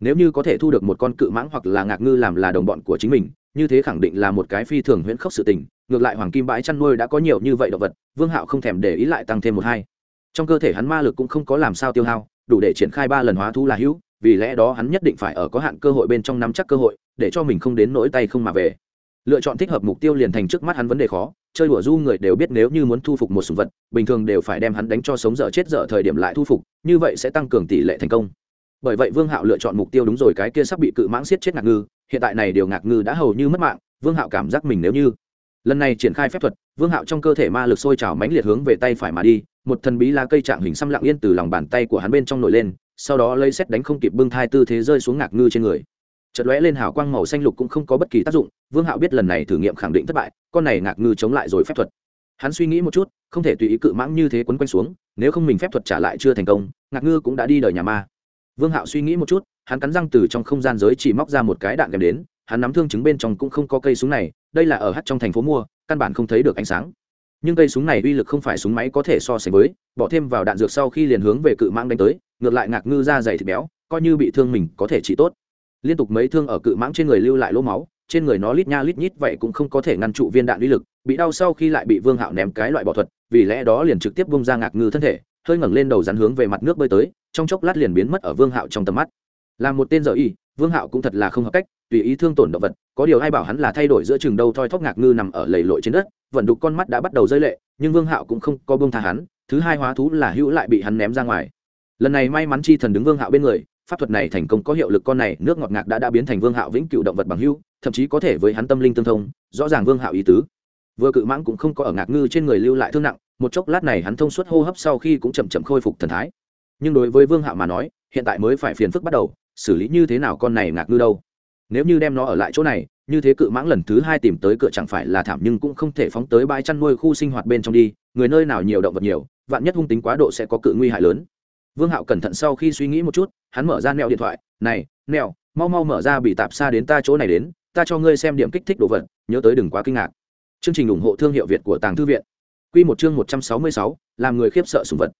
Nếu như có thể thu được một con cự mãng hoặc là ngạc ngư làm là đồng bọn của chính mình, như thế khẳng định là một cái phi thường huyễn khốc sự tình ngược lại hoàng kim bãi chăn nuôi đã có nhiều như vậy động vật, vương hạo không thèm để ý lại tăng thêm một hai. Trong cơ thể hắn ma lực cũng không có làm sao tiêu hao, đủ để triển khai ba lần hóa thú là hữu, vì lẽ đó hắn nhất định phải ở có hạn cơ hội bên trong nắm chắc cơ hội, để cho mình không đến nỗi tay không mà về. Lựa chọn thích hợp mục tiêu liền thành trước mắt hắn vấn đề khó, chơi đùa du người đều biết nếu như muốn thu phục một sùng vật, bình thường đều phải đem hắn đánh cho sống dở chết dở thời điểm lại thu phục, như vậy sẽ tăng cường tỷ lệ thành công. Bởi vậy vương hạo lựa chọn mục tiêu đúng rồi, cái kia sắp bị cự mãng siết chết ngạc ngư, hiện tại này điều ngạc ngư đã hầu như mất mạng, vương hạo cảm giác mình nếu như lần này triển khai phép thuật, vương hạo trong cơ thể ma lực sôi trào mãnh liệt hướng về tay phải mà đi, một thần bí lá cây trạng hình xăm lặng yên từ lòng bàn tay của hắn bên trong nổi lên, sau đó lấy xét đánh không kịp bưng thai tư thế rơi xuống ngạc ngư trên người. Chợt lóe lên hào quang màu xanh lục cũng không có bất kỳ tác dụng, vương hạo biết lần này thử nghiệm khẳng định thất bại, con này ngạc ngư chống lại rồi phép thuật. Hắn suy nghĩ một chút, không thể tùy ý cự mãng như thế quấn quanh xuống, nếu không mình phép thuật trả lại chưa thành công, ngạc ngư cũng đã đi đời nhà ma. Vương hạo suy nghĩ một chút, hắn cắn răng từ trong không gian giới chỉ móc ra một cái đạn kèm đến hắn nắm thương chứng bên trong cũng không có cây súng này, đây là ở hắt trong thành phố mua, căn bản không thấy được ánh sáng. Nhưng cây súng này uy lực không phải súng máy có thể so sánh với, bỏ thêm vào đạn dược sau khi liền hướng về cự mãng đánh tới, ngược lại ngạc ngư ra dày thịt béo, coi như bị thương mình có thể trị tốt. Liên tục mấy thương ở cự mãng trên người lưu lại lỗ máu, trên người nó lít nha lít nhít vậy cũng không có thể ngăn trụ viên đạn uy lực, bị đau sau khi lại bị vương hạo ném cái loại bỏ thuật, vì lẽ đó liền trực tiếp bung ra ngạc ngư thân thể, hơi ngẩng lên đầu rắn hướng về mặt nước bơi tới, trong chốc lát liền biến mất ở vương hạo trong tầm mắt. Là một tên dở y, vương hạo cũng thật là không hợp cách tùy ý thương tổn động vật, có điều ai bảo hắn là thay đổi giữa chừng đâu thoi thóp ngạc ngư nằm ở lầy lội trên đất, vận đục con mắt đã bắt đầu rơi lệ, nhưng vương hạo cũng không có bông tha hắn, thứ hai hóa thú là hữu lại bị hắn ném ra ngoài. Lần này may mắn chi thần đứng vương hạo bên người, pháp thuật này thành công có hiệu lực con này, nước ngọt ngạc đã đã biến thành vương hạo vĩnh cựu động vật bằng hữu, thậm chí có thể với hắn tâm linh tương thông, rõ ràng vương hạo ý tứ. Vừa cự mãng cũng không có ở ngạc ngư trên người lưu lại thương nặng, một chốc lát này hắn thông suốt hô hấp sau khi cũng chậm chậm khôi phục thần thái. Nhưng đối với vương hạo mà nói, hiện tại mới phải phiền phức bắt đầu, xử lý như thế nào con này ngạc ngư đâu? Nếu như đem nó ở lại chỗ này, như thế cự mãng lần thứ hai tìm tới cửa chẳng phải là thảm nhưng cũng không thể phóng tới bãi chăn nuôi khu sinh hoạt bên trong đi, người nơi nào nhiều động vật nhiều, vạn nhất hung tính quá độ sẽ có cự nguy hại lớn. Vương hạo cẩn thận sau khi suy nghĩ một chút, hắn mở ra neo điện thoại, này, neo, mau mau mở ra bị tạp xa đến ta chỗ này đến, ta cho ngươi xem điểm kích thích đồ vật, nhớ tới đừng quá kinh ngạc. Chương trình ủng hộ thương hiệu việt của tàng thư viện. Q một chương một trăm sáu mươi sáu, làm người khiếp sợ sùng vật.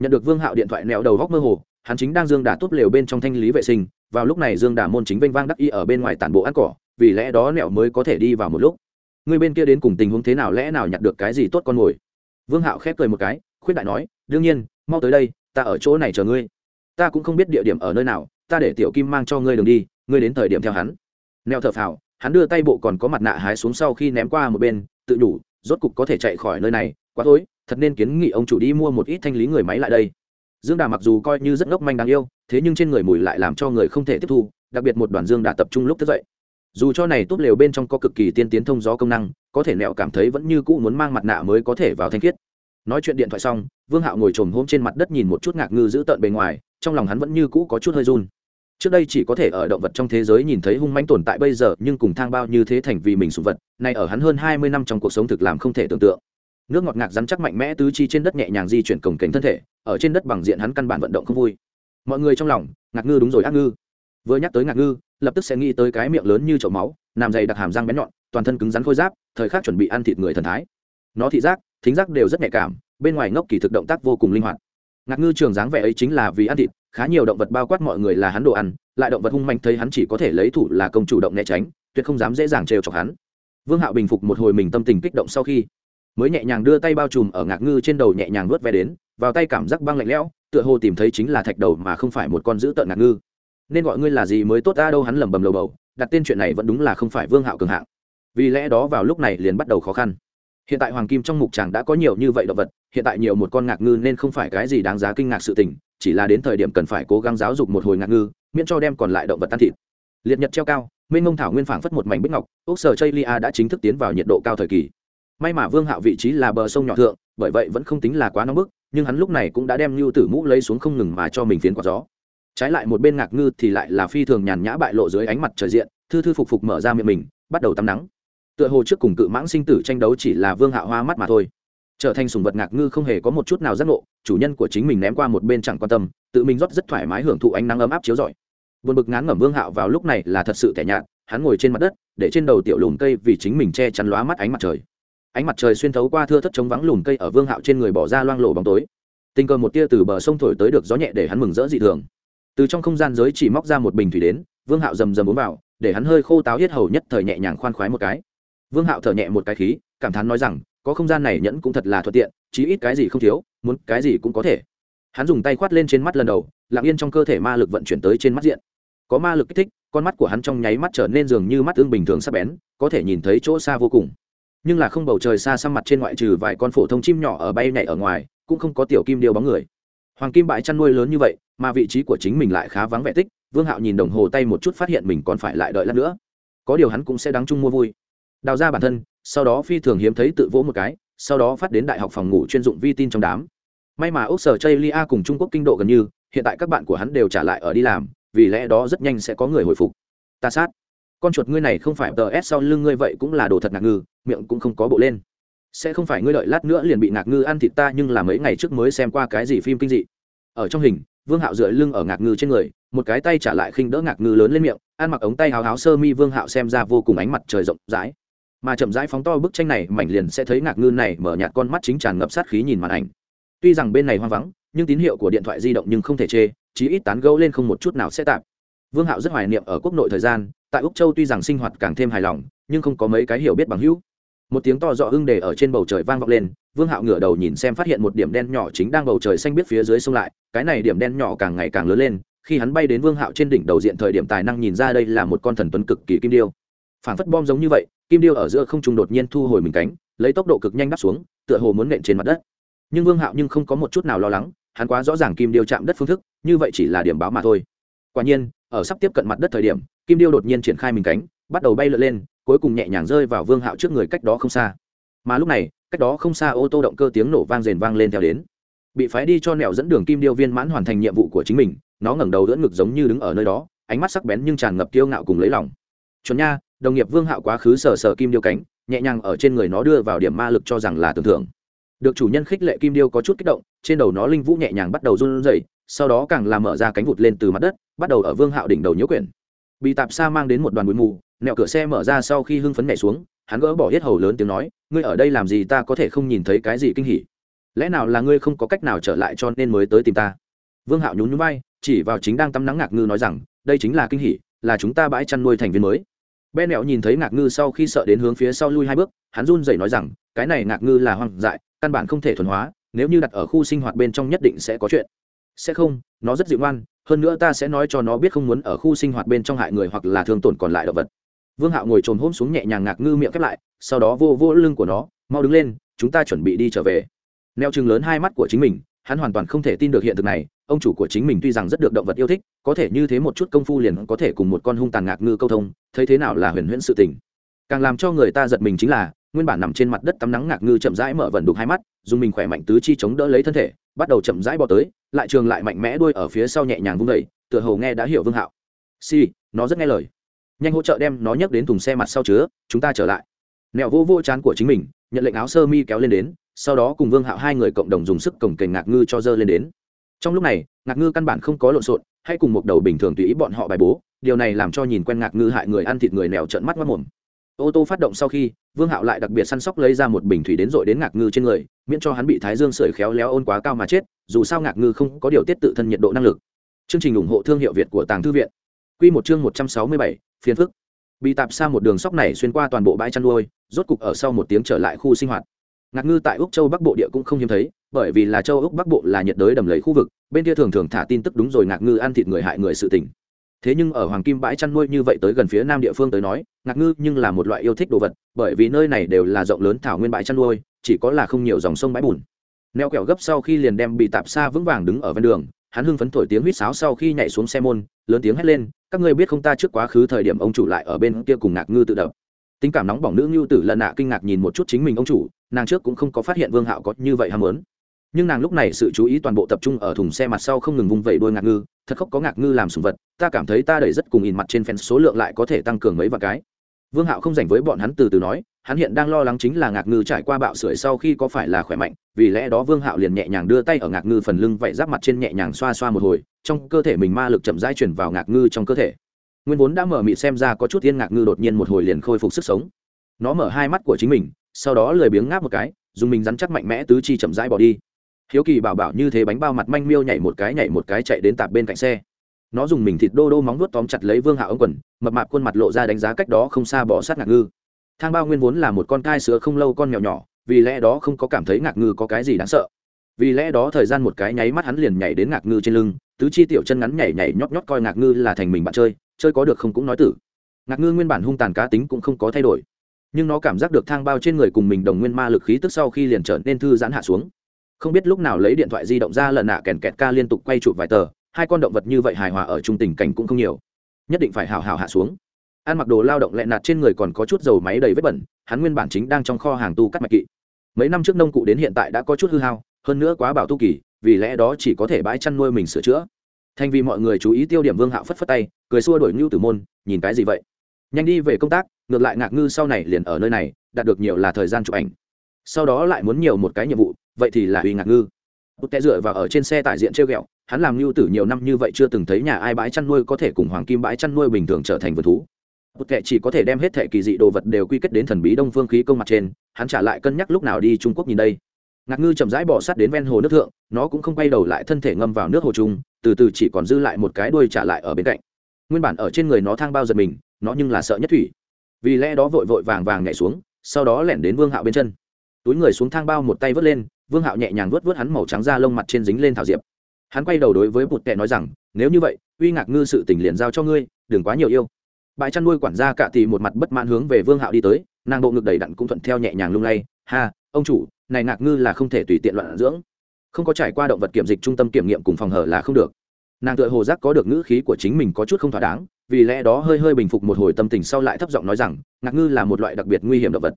Nhận được vương hạo điện thoại neo đầu góc mơ hồ, hắn chính đang dương đà tốt lều bên trong thanh lý vệ sinh vào lúc này dương đà môn chính vênh vang đắc y ở bên ngoài tản bộ ăn cỏ, vì lẽ đó nẹo mới có thể đi vào một lúc. Người bên kia đến cùng tình huống thế nào, lẽ nào nhặt được cái gì tốt con mồi? Vương hạo khép cười một cái, khuyết đại nói, đương nhiên, mau tới đây, ta ở chỗ này chờ ngươi. Ta cũng không biết địa điểm ở nơi nào, ta để tiểu kim mang cho ngươi đường đi, ngươi đến thời điểm theo hắn. Neo thở phào, hắn đưa tay bộ còn có mặt nạ hái xuống sau khi ném qua một bên, tự nhủ, rốt cục có thể chạy khỏi nơi này, quá tối, thật nên kiến nghị ông chủ đi mua một ít thanh lý người máy lại đây dương đà mặc dù coi như rất ngốc manh đáng yêu, thế nhưng trên người mùi lại làm cho người không thể tiếp thu, đặc biệt một đoàn dương đà tập trung lúc thức dậy. Dù cho này tốt lều bên trong có cực kỳ tiên tiến thông gió công năng, có thể nẹo cảm thấy vẫn như cũ muốn mang mặt nạ mới có thể vào thanh khiết. Nói chuyện điện thoại xong, vương hạo ngồi trồm hôm trên mặt đất nhìn một chút ngạc ngư giữ tợn bề ngoài, trong lòng hắn vẫn như cũ có chút hơi run. Trước đây chỉ có thể ở động vật trong thế giới nhìn thấy hung manh tồn tại bây giờ, nhưng cùng thang bao như thế thành vì mình sùng vật, nay ở hắn hơn hai mươi năm trong cuộc sống thực làm không thể tưởng tượng nước ngọt ngạc rắn chắc mạnh mẽ tứ chi trên đất nhẹ nhàng di chuyển cổng cảnh thân thể, ở trên đất bằng diện hắn căn bản vận động không vui. Mọi người trong lòng, ngạc ngư đúng rồi ác ngư. Vừa nhắc tới ngạc ngư, lập tức sẽ nghĩ tới cái miệng lớn như chậu máu, nằm dày đặc hàm răng bén nhọn, toàn thân cứng rắn khôi giáp, thời khắc chuẩn bị ăn thịt người thần thái. Nó thị giác, thính giác đều rất nhạy cảm, bên ngoài ngốc kỳ thực động tác vô cùng linh hoạt. Ngạc ngư trường dáng vẻ ấy chính là vì ăn thịt, khá nhiều động vật bao quát mọi người là hắn đồ ăn, lại động vật hung manh thấy hắn chỉ có thể lấy thủ là công chủ động né tránh, tuyệt không dám dễ dàng trêu chọc hắn. Vương hạo bình phục một hồi mình tâm tình kích động sau khi mới nhẹ nhàng đưa tay bao trùm ở ngạc ngư trên đầu nhẹ nhàng nuốt ve đến, vào tay cảm giác băng lạnh lẽo, tựa hồ tìm thấy chính là thạch đầu mà không phải một con dữ tợn ngạc ngư. Nên gọi ngươi là gì mới tốt ta đâu hắn lẩm bẩm lầu bầu, đặt tên chuyện này vẫn đúng là không phải vương hạo cường hạng. Vì lẽ đó vào lúc này liền bắt đầu khó khăn. Hiện tại hoàng kim trong mục chàng đã có nhiều như vậy động vật, hiện tại nhiều một con ngạc ngư nên không phải cái gì đáng giá kinh ngạc sự tình, chỉ là đến thời điểm cần phải cố gắng giáo dục một hồi ngạc ngư, miễn cho đem còn lại động vật tan thịt. Liệt nhật treo cao minh ngông thảo nguyên phảng phất một mảnh bích ngọc ốc sở chây lia đã chính thức tiến vào nhiệt độ cao thời kỳ may mà vương hạo vị trí là bờ sông nhỏ thượng, bởi vậy vẫn không tính là quá nóng bức, nhưng hắn lúc này cũng đã đem lưu tử mũ lấy xuống không ngừng mà cho mình phiến quạt gió. Trái lại một bên ngạc ngư thì lại là phi thường nhàn nhã bại lộ dưới ánh mặt trời diện, thư thư phục phục mở ra miệng mình, bắt đầu tắm nắng. Tựa hồ trước cùng cự mãng sinh tử tranh đấu chỉ là vương hạo hoa mắt mà thôi. Trở thành sùng vật ngạc ngư không hề có một chút nào giác ngộ, chủ nhân của chính mình ném qua một bên chẳng quan tâm, tự mình rót rất thoải mái hưởng thụ ánh nắng ấm áp chiếu rọi. Vượt bực ngán ngẩm vương hạo vào lúc này là thật sự tẻ nhạt, hắn ngồi trên mặt đất, để trên đầu tiểu lùm cây vì chính mình che chắn lóa mắt ánh mặt trời ánh mặt trời xuyên thấu qua thưa thất chống vắng lùm cây ở vương hạo trên người bỏ ra loang lổ bóng tối. Tình cờ một tia từ bờ sông thổi tới được gió nhẹ để hắn mừng rỡ dị thường. Từ trong không gian giới chỉ móc ra một bình thủy đến, vương hạo rầm rầm uống vào, để hắn hơi khô táo hết hầu nhất thời nhẹ nhàng khoan khoái một cái. Vương hạo thở nhẹ một cái khí, cảm thán nói rằng, có không gian này nhẫn cũng thật là thuận tiện, chí ít cái gì không thiếu, muốn cái gì cũng có thể. Hắn dùng tay khoát lên trên mắt lần đầu, lặng yên trong cơ thể ma lực vận chuyển tới trên mắt diện. Có ma lực kích thích, con mắt của hắn trong nháy mắt trở nên dường như mắt ương bình thường sắp bén, có thể nhìn thấy chỗ xa vô cùng nhưng là không bầu trời xa xăm mặt trên ngoại trừ vài con phổ thông chim nhỏ ở bay nhảy ở ngoài, cũng không có tiểu kim điêu bóng người. Hoàng kim bãi chăn nuôi lớn như vậy, mà vị trí của chính mình lại khá vắng vẻ tích, vương hạo nhìn đồng hồ tay một chút phát hiện mình còn phải lại đợi lát nữa. Có điều hắn cũng sẽ đáng chung mua vui. Đào ra bản thân, sau đó phi thường hiếm thấy tự vỗ một cái, sau đó phát đến đại học phòng ngủ chuyên dụng vi tin trong đám. May mà ốc sở chây lia cùng trung quốc kinh độ gần như, hiện tại các bạn của hắn đều trả lại ở đi làm, vì lẽ đó rất nhanh sẽ có người hồi phục. Ta sát con chuột ngươi này không phải tờ s sau lưng ngươi vậy cũng là đồ thật ngạc ngư, miệng cũng không có bộ lên. Sẽ không phải ngươi đợi lát nữa liền bị ngạc ngư ăn thịt ta, nhưng là mấy ngày trước mới xem qua cái gì phim kinh dị. Ở trong hình, vương hạo dựa lưng ở ngạc ngư trên người, một cái tay trả lại khinh đỡ ngạc ngư lớn lên miệng, ăn mặc ống tay háo háo sơ mi vương hạo xem ra vô cùng ánh mặt trời rộng rãi. Mà chậm rãi phóng to bức tranh này, mảnh liền sẽ thấy ngạc ngư này mở nhạt con mắt chính tràn ngập sát khí nhìn màn ảnh. Tuy rằng bên này hoang vắng, nhưng tín hiệu của điện thoại di động nhưng không thể chê, chí ít tán gẫu lên không một chút nào sẽ tạm vương hạo rất hoài niệm ở quốc nội thời gian, tại úc châu tuy rằng sinh hoạt càng thêm hài lòng, nhưng không có mấy cái hiểu biết bằng hữu. Một tiếng to rõ hưng đề ở trên bầu trời vang vọng lên, vương hạo ngửa đầu nhìn xem phát hiện một điểm đen nhỏ chính đang bầu trời xanh biết phía dưới sông lại, cái này điểm đen nhỏ càng ngày càng lớn lên, khi hắn bay đến vương hạo trên đỉnh đầu diện thời điểm tài năng nhìn ra đây là một con thần tuấn cực kỳ kim điêu. Phản phất bom giống như vậy, kim điêu ở giữa không trung đột nhiên thu hồi mình cánh, lấy tốc độ cực nhanh đáp xuống, tựa hồ muốn nện trên mặt đất. Nhưng vương hạo nhưng không có một chút nào lo lắng, hắn quá rõ ràng kim điêu chạm đất phương thức, như vậy chỉ là điểm báo mà thôi. Quả nhiên ở sắp tiếp cận mặt đất thời điểm, kim điêu đột nhiên triển khai mình cánh, bắt đầu bay lượn lên, cuối cùng nhẹ nhàng rơi vào vương hạo trước người cách đó không xa. Mà lúc này, cách đó không xa ô tô động cơ tiếng nổ vang rền vang lên theo đến. Bị phái đi cho nẻo dẫn đường kim điêu viên mãn hoàn thành nhiệm vụ của chính mình, nó ngẩng đầu đỡ ngực giống như đứng ở nơi đó, ánh mắt sắc bén nhưng tràn ngập kiêu ngạo cùng lấy lòng. Chuẩn nha, đồng nghiệp vương hạo quá khứ sờ sờ kim điêu cánh, nhẹ nhàng ở trên người nó đưa vào điểm ma lực cho rằng là tưởng thưởng được chủ nhân khích lệ kim điêu có chút kích động, trên đầu nó linh vũ nhẹ nhàng bắt đầu run rẩy, sau đó càng làm mở ra cánh vụt lên từ mặt đất bắt đầu ở vương hạo đỉnh đầu nhớ quyển. Bị tạp xa mang đến một đoàn bụi mù, nẹo cửa xe mở ra sau khi hưng phấn nhảy xuống, hắn gỡ bỏ hết hầu lớn tiếng nói, ngươi ở đây làm gì ta có thể không nhìn thấy cái gì kinh hỉ? Lẽ nào là ngươi không có cách nào trở lại cho nên mới tới tìm ta? Vương hạo nhún nhún vai, chỉ vào chính đang tắm nắng ngạc ngư nói rằng, đây chính là kinh hỉ, là chúng ta bãi chăn nuôi thành viên mới. Ben nẹo nhìn thấy ngạc ngư sau khi sợ đến hướng phía sau lui hai bước, hắn run rẩy nói rằng, cái này ngạc ngư là hoang dại, căn bản không thể thuần hóa, nếu như đặt ở khu sinh hoạt bên trong nhất định sẽ có chuyện. Sẽ không, nó rất dịu ngoan hơn nữa ta sẽ nói cho nó biết không muốn ở khu sinh hoạt bên trong hại người hoặc là thương tổn còn lại động vật. Vương hạo ngồi trồn hôm xuống nhẹ nhàng ngạc ngư miệng khép lại, sau đó vô vô lưng của nó, mau đứng lên, chúng ta chuẩn bị đi trở về. Neo chừng lớn hai mắt của chính mình, hắn hoàn toàn không thể tin được hiện thực này, ông chủ của chính mình tuy rằng rất được động vật yêu thích, có thể như thế một chút công phu liền có thể cùng một con hung tàn ngạc ngư câu thông, thấy thế nào là huyền huyễn sự tình. Càng làm cho người ta giật mình chính là nguyên bản nằm trên mặt đất tắm nắng ngạc ngư chậm rãi mở vần đục hai mắt, dùng mình khỏe mạnh tứ chi chống đỡ lấy thân thể, bắt đầu chậm rãi bò tới, lại trường lại mạnh mẽ đuôi ở phía sau nhẹ nhàng vung đầy tựa hồ nghe đã hiểu vương hạo. Si nó rất nghe lời. Nhanh hỗ trợ đem nó nhấc đến thùng xe mặt sau chứa, chúng ta trở lại. Nẹo vô vô chán của chính mình, nhận lệnh áo sơ mi kéo lên đến, sau đó cùng vương hạo hai người cộng đồng dùng sức cổng kềnh ngạc ngư cho dơ lên đến. Trong lúc này, ngạc ngư căn bản không có lộn xộn, hay cùng một đầu bình thường tùy ý bọn họ bài bố, điều này làm cho nhìn quen ngạc ngư hại người ăn thịt người nẹo trợn mắt mất mồm. Ô tô phát động sau khi vương hạo lại đặc biệt săn sóc lấy ra một bình thủy đến dội đến ngạc ngư trên người, miễn cho hắn bị thái dương sưởi khéo léo ôn quá cao mà chết, dù sao ngạc ngư không có điều tiết tự thân nhiệt độ năng lực. Chương trình ủng hộ thương hiệu việt của tàng thư viện. Q một chương một trăm sáu mươi bảy phiến phức. Bị tạp xa một đường sóc này xuyên qua toàn bộ bãi chăn nuôi, rốt cục ở sau một tiếng trở lại khu sinh hoạt. Ngạc ngư tại úc châu bắc bộ địa cũng không hiếm thấy, bởi vì là châu úc bắc bộ là nhiệt đới đầm lầy khu vực, bên kia thường thường thả tin tức đúng rồi ngạc ngư ăn thịt người hại người sự tỉnh thế nhưng ở hoàng kim bãi chăn nuôi như vậy tới gần phía nam địa phương tới nói, ngạc ngư nhưng là một loại yêu thích đồ vật, bởi vì nơi này đều là rộng lớn thảo nguyên bãi chăn nuôi, chỉ có là không nhiều dòng sông bãi bùn. Neo kẹo gấp sau khi liền đem bị tạp xa vững vàng đứng ở ven đường, hắn hưng phấn thổi tiếng huýt sáo sau khi nhảy xuống xe môn, lớn tiếng hét lên, các ngươi biết không ta trước quá khứ thời điểm ông chủ lại ở bên kia cùng ngạc ngư tự đập. Tính cảm nóng bỏng nữ ngưu tử lần nạ kinh ngạc nhìn một chút chính mình ông chủ, nàng trước cũng không có phát hiện vương hạo có như vậy ham muốn. Nhưng nàng lúc này sự chú ý toàn bộ tập trung ở thùng xe mặt sau không ngừng vung vẩy đôi ngạc ngư thật khóc có ngạc ngư làm sùng vật, ta cảm thấy ta đẩy rất cùng in mặt trên fan số lượng lại có thể tăng cường mấy vạn cái. Vương hạo không dành với bọn hắn từ từ nói, hắn hiện đang lo lắng chính là ngạc ngư trải qua bạo sưởi sau khi có phải là khỏe mạnh, vì lẽ đó vương hạo liền nhẹ nhàng đưa tay ở ngạc ngư phần lưng vậy giáp mặt trên nhẹ nhàng xoa xoa một hồi, trong cơ thể mình ma lực chậm rãi chuyển vào ngạc ngư trong cơ thể. Nguyên vốn đã mở mị xem ra có chút tiên ngạc ngư đột nhiên một hồi liền khôi phục sức sống. Nó mở hai mắt của chính mình, sau đó lười biếng ngáp một cái, dùng mình rắn chắc mạnh mẽ tứ chi chậm rãi bỏ đi hiếu kỳ bảo bảo như thế bánh bao mặt manh miêu nhảy một cái nhảy một cái chạy đến tạp bên cạnh xe. Nó dùng mình thịt đô đô móng nuốt tóm chặt lấy vương hạ ống quần, mập mạp khuôn mặt lộ ra đánh giá cách đó không xa bỏ sát ngạc ngư. Thang bao nguyên vốn là một con cai sữa không lâu con mèo nhỏ, vì lẽ đó không có cảm thấy ngạc ngư có cái gì đáng sợ. Vì lẽ đó thời gian một cái nháy mắt hắn liền nhảy đến ngạc ngư trên lưng, tứ chi tiểu chân ngắn nhảy nhảy nhót nhót coi ngạc ngư là thành mình bạn chơi chơi có được không cũng nói tử. Ngạc ngư nguyên bản hung tàn cá tính cũng không có thay đổi, nhưng nó cảm giác được thang bao trên người cùng mình đồng nguyên ma lực khí tức sau khi liền trở nên thư giãn hạ xuống không biết lúc nào lấy điện thoại di động ra lần nạ kèn kẹt ca liên tục quay chụp vài tờ, hai con động vật như vậy hài hòa ở trung tình cảnh cũng không nhiều. Nhất định phải hào hào hạ xuống. Ăn mặc đồ lao động lẹ nạt trên người còn có chút dầu máy đầy vết bẩn, hắn nguyên bản chính đang trong kho hàng tu cắt mạch kỵ. Mấy năm trước nông cụ đến hiện tại đã có chút hư hao, hơn nữa quá bảo tu kỳ, vì lẽ đó chỉ có thể bãi chăn nuôi mình sửa chữa. Thành vì mọi người chú ý tiêu điểm vương hạo phất phất tay, cười xua đổi ngưu tử môn, nhìn cái gì vậy? Nhanh đi về công tác, ngược lại ngạc ngư sau này liền ở nơi này, đạt được nhiều là thời gian chụp ảnh sau đó lại muốn nhiều một cái nhiệm vụ, vậy thì là uy ngạc ngư. Bút tệ dựa vào ở trên xe tải diện treo ghẹo hắn làm lưu tử nhiều năm như vậy chưa từng thấy nhà ai bãi chăn nuôi có thể cùng hoàng kim bãi chăn nuôi bình thường trở thành vườn thú. Bút tệ chỉ có thể đem hết thẻ kỳ dị đồ vật đều quy kết đến thần bí đông phương khí công mặt trên, hắn trả lại cân nhắc lúc nào đi trung quốc nhìn đây. Ngạc ngư chậm rãi bỏ sát đến ven hồ nước thượng, nó cũng không quay đầu lại thân thể ngâm vào nước hồ trung từ từ chỉ còn dư lại một cái đuôi trả lại ở bên cạnh. Nguyên bản ở trên người nó thang bao giật mình, nó nhưng là sợ nhất thủy. Vì lẽ đó vội vội vàng vàng nhảy xuống, sau đó lẻn đến vương hạo bên chân túi người xuống thang bao một tay vớt lên, vương hạo nhẹ nhàng vớt vớt hắn màu trắng da lông mặt trên dính lên thảo diệp. Hắn quay đầu đối với bụt tệ nói rằng, nếu như vậy, uy ngạc ngư sự tình liền giao cho ngươi, đừng quá nhiều yêu. Bãi chăn nuôi quản gia cạ tì một mặt bất mãn hướng về vương hạo đi tới, nàng bộ ngực đầy đặn cũng thuận theo nhẹ nhàng lung lay. Ha, ông chủ, này ngạc ngư là không thể tùy tiện loạn dưỡng. Không có trải qua động vật kiểm dịch trung tâm kiểm nghiệm cùng phòng hở là không được. Nàng tựa hồ giác có được ngữ khí của chính mình có chút không thỏa đáng, vì lẽ đó hơi hơi bình phục một hồi tâm tình sau lại thấp giọng nói rằng, ngạc ngư là một loại đặc biệt nguy hiểm động vật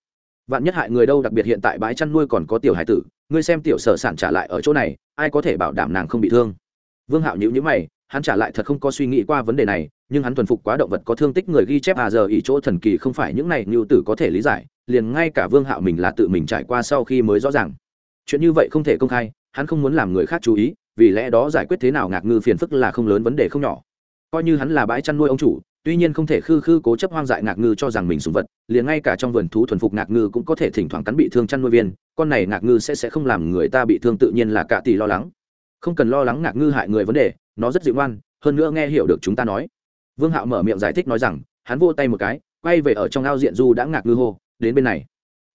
vạn nhất hại người đâu, đặc biệt hiện tại bãi chăn nuôi còn có tiểu hải tử, ngươi xem tiểu sở sản trả lại ở chỗ này, ai có thể bảo đảm nàng không bị thương? Vương hạo nhữ nhữ mày, hắn trả lại thật không có suy nghĩ qua vấn đề này, nhưng hắn thuần phục quá động vật có thương tích người ghi chép à giờ ỷ chỗ thần kỳ không phải những này như tử có thể lý giải, liền ngay cả vương hạo mình là tự mình trải qua sau khi mới rõ ràng. Chuyện như vậy không thể công khai, hắn không muốn làm người khác chú ý, vì lẽ đó giải quyết thế nào ngạc ngư phiền phức là không lớn vấn đề không nhỏ. Coi như hắn là bãi chăn nuôi ông chủ tuy nhiên không thể khư khư cố chấp hoang dại ngạc ngư cho rằng mình sùng vật, liền ngay cả trong vườn thú thuần phục ngạc ngư cũng có thể thỉnh thoảng cắn bị thương chăn nuôi viên, con này ngạc ngư sẽ sẽ không làm người ta bị thương tự nhiên là cả tỷ lo lắng. Không cần lo lắng ngạc ngư hại người vấn đề, nó rất dịu ngoan, hơn nữa nghe hiểu được chúng ta nói. Vương hạo mở miệng giải thích nói rằng, hắn vô tay một cái, quay về ở trong ao diện du đã ngạc ngư hô, đến bên này.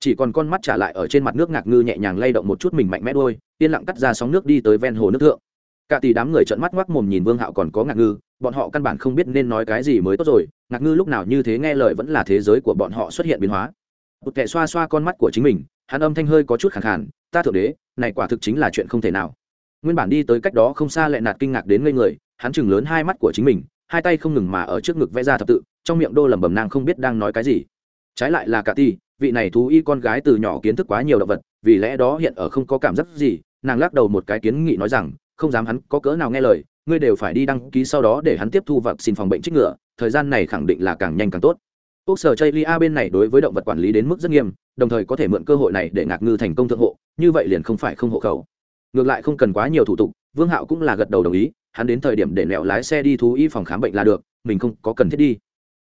Chỉ còn con mắt trả lại ở trên mặt nước ngạc ngư nhẹ nhàng lay động một chút mình mạnh mẽ đôi, yên lặng cắt ra sóng nước đi tới ven hồ nước thượng. Cả tỷ đám người trợn mắt ngoác mồm nhìn vương hạo còn có ngạc ngư bọn họ căn bản không biết nên nói cái gì mới tốt rồi, ngạc ngư lúc nào như thế nghe lời vẫn là thế giới của bọn họ xuất hiện biến hóa. Một kẻ xoa xoa con mắt của chính mình, hắn âm thanh hơi có chút khẳng khàn, ta thượng đế, này quả thực chính là chuyện không thể nào. Nguyên bản đi tới cách đó không xa lại nạt kinh ngạc đến ngây người, hắn chừng lớn hai mắt của chính mình, hai tay không ngừng mà ở trước ngực vẽ ra thập tự, trong miệng đô lẩm bẩm nàng không biết đang nói cái gì. Trái lại là cả ti, vị này thú y con gái từ nhỏ kiến thức quá nhiều động vật, vì lẽ đó hiện ở không có cảm giác gì, nàng lắc đầu một cái kiến nghị nói rằng, không dám hắn có cỡ nào nghe lời ngươi đều phải đi đăng ký sau đó để hắn tiếp thu vật xin phòng bệnh trích ngựa, thời gian này khẳng định là càng nhanh càng tốt. Quốc sở chây lia bên này đối với động vật quản lý đến mức rất nghiêm, đồng thời có thể mượn cơ hội này để ngạc ngư thành công thượng hộ, như vậy liền không phải không hộ khẩu. Ngược lại không cần quá nhiều thủ tục, vương hạo cũng là gật đầu đồng ý, hắn đến thời điểm để nẹo lái xe đi thú y phòng khám bệnh là được, mình không có cần thiết đi.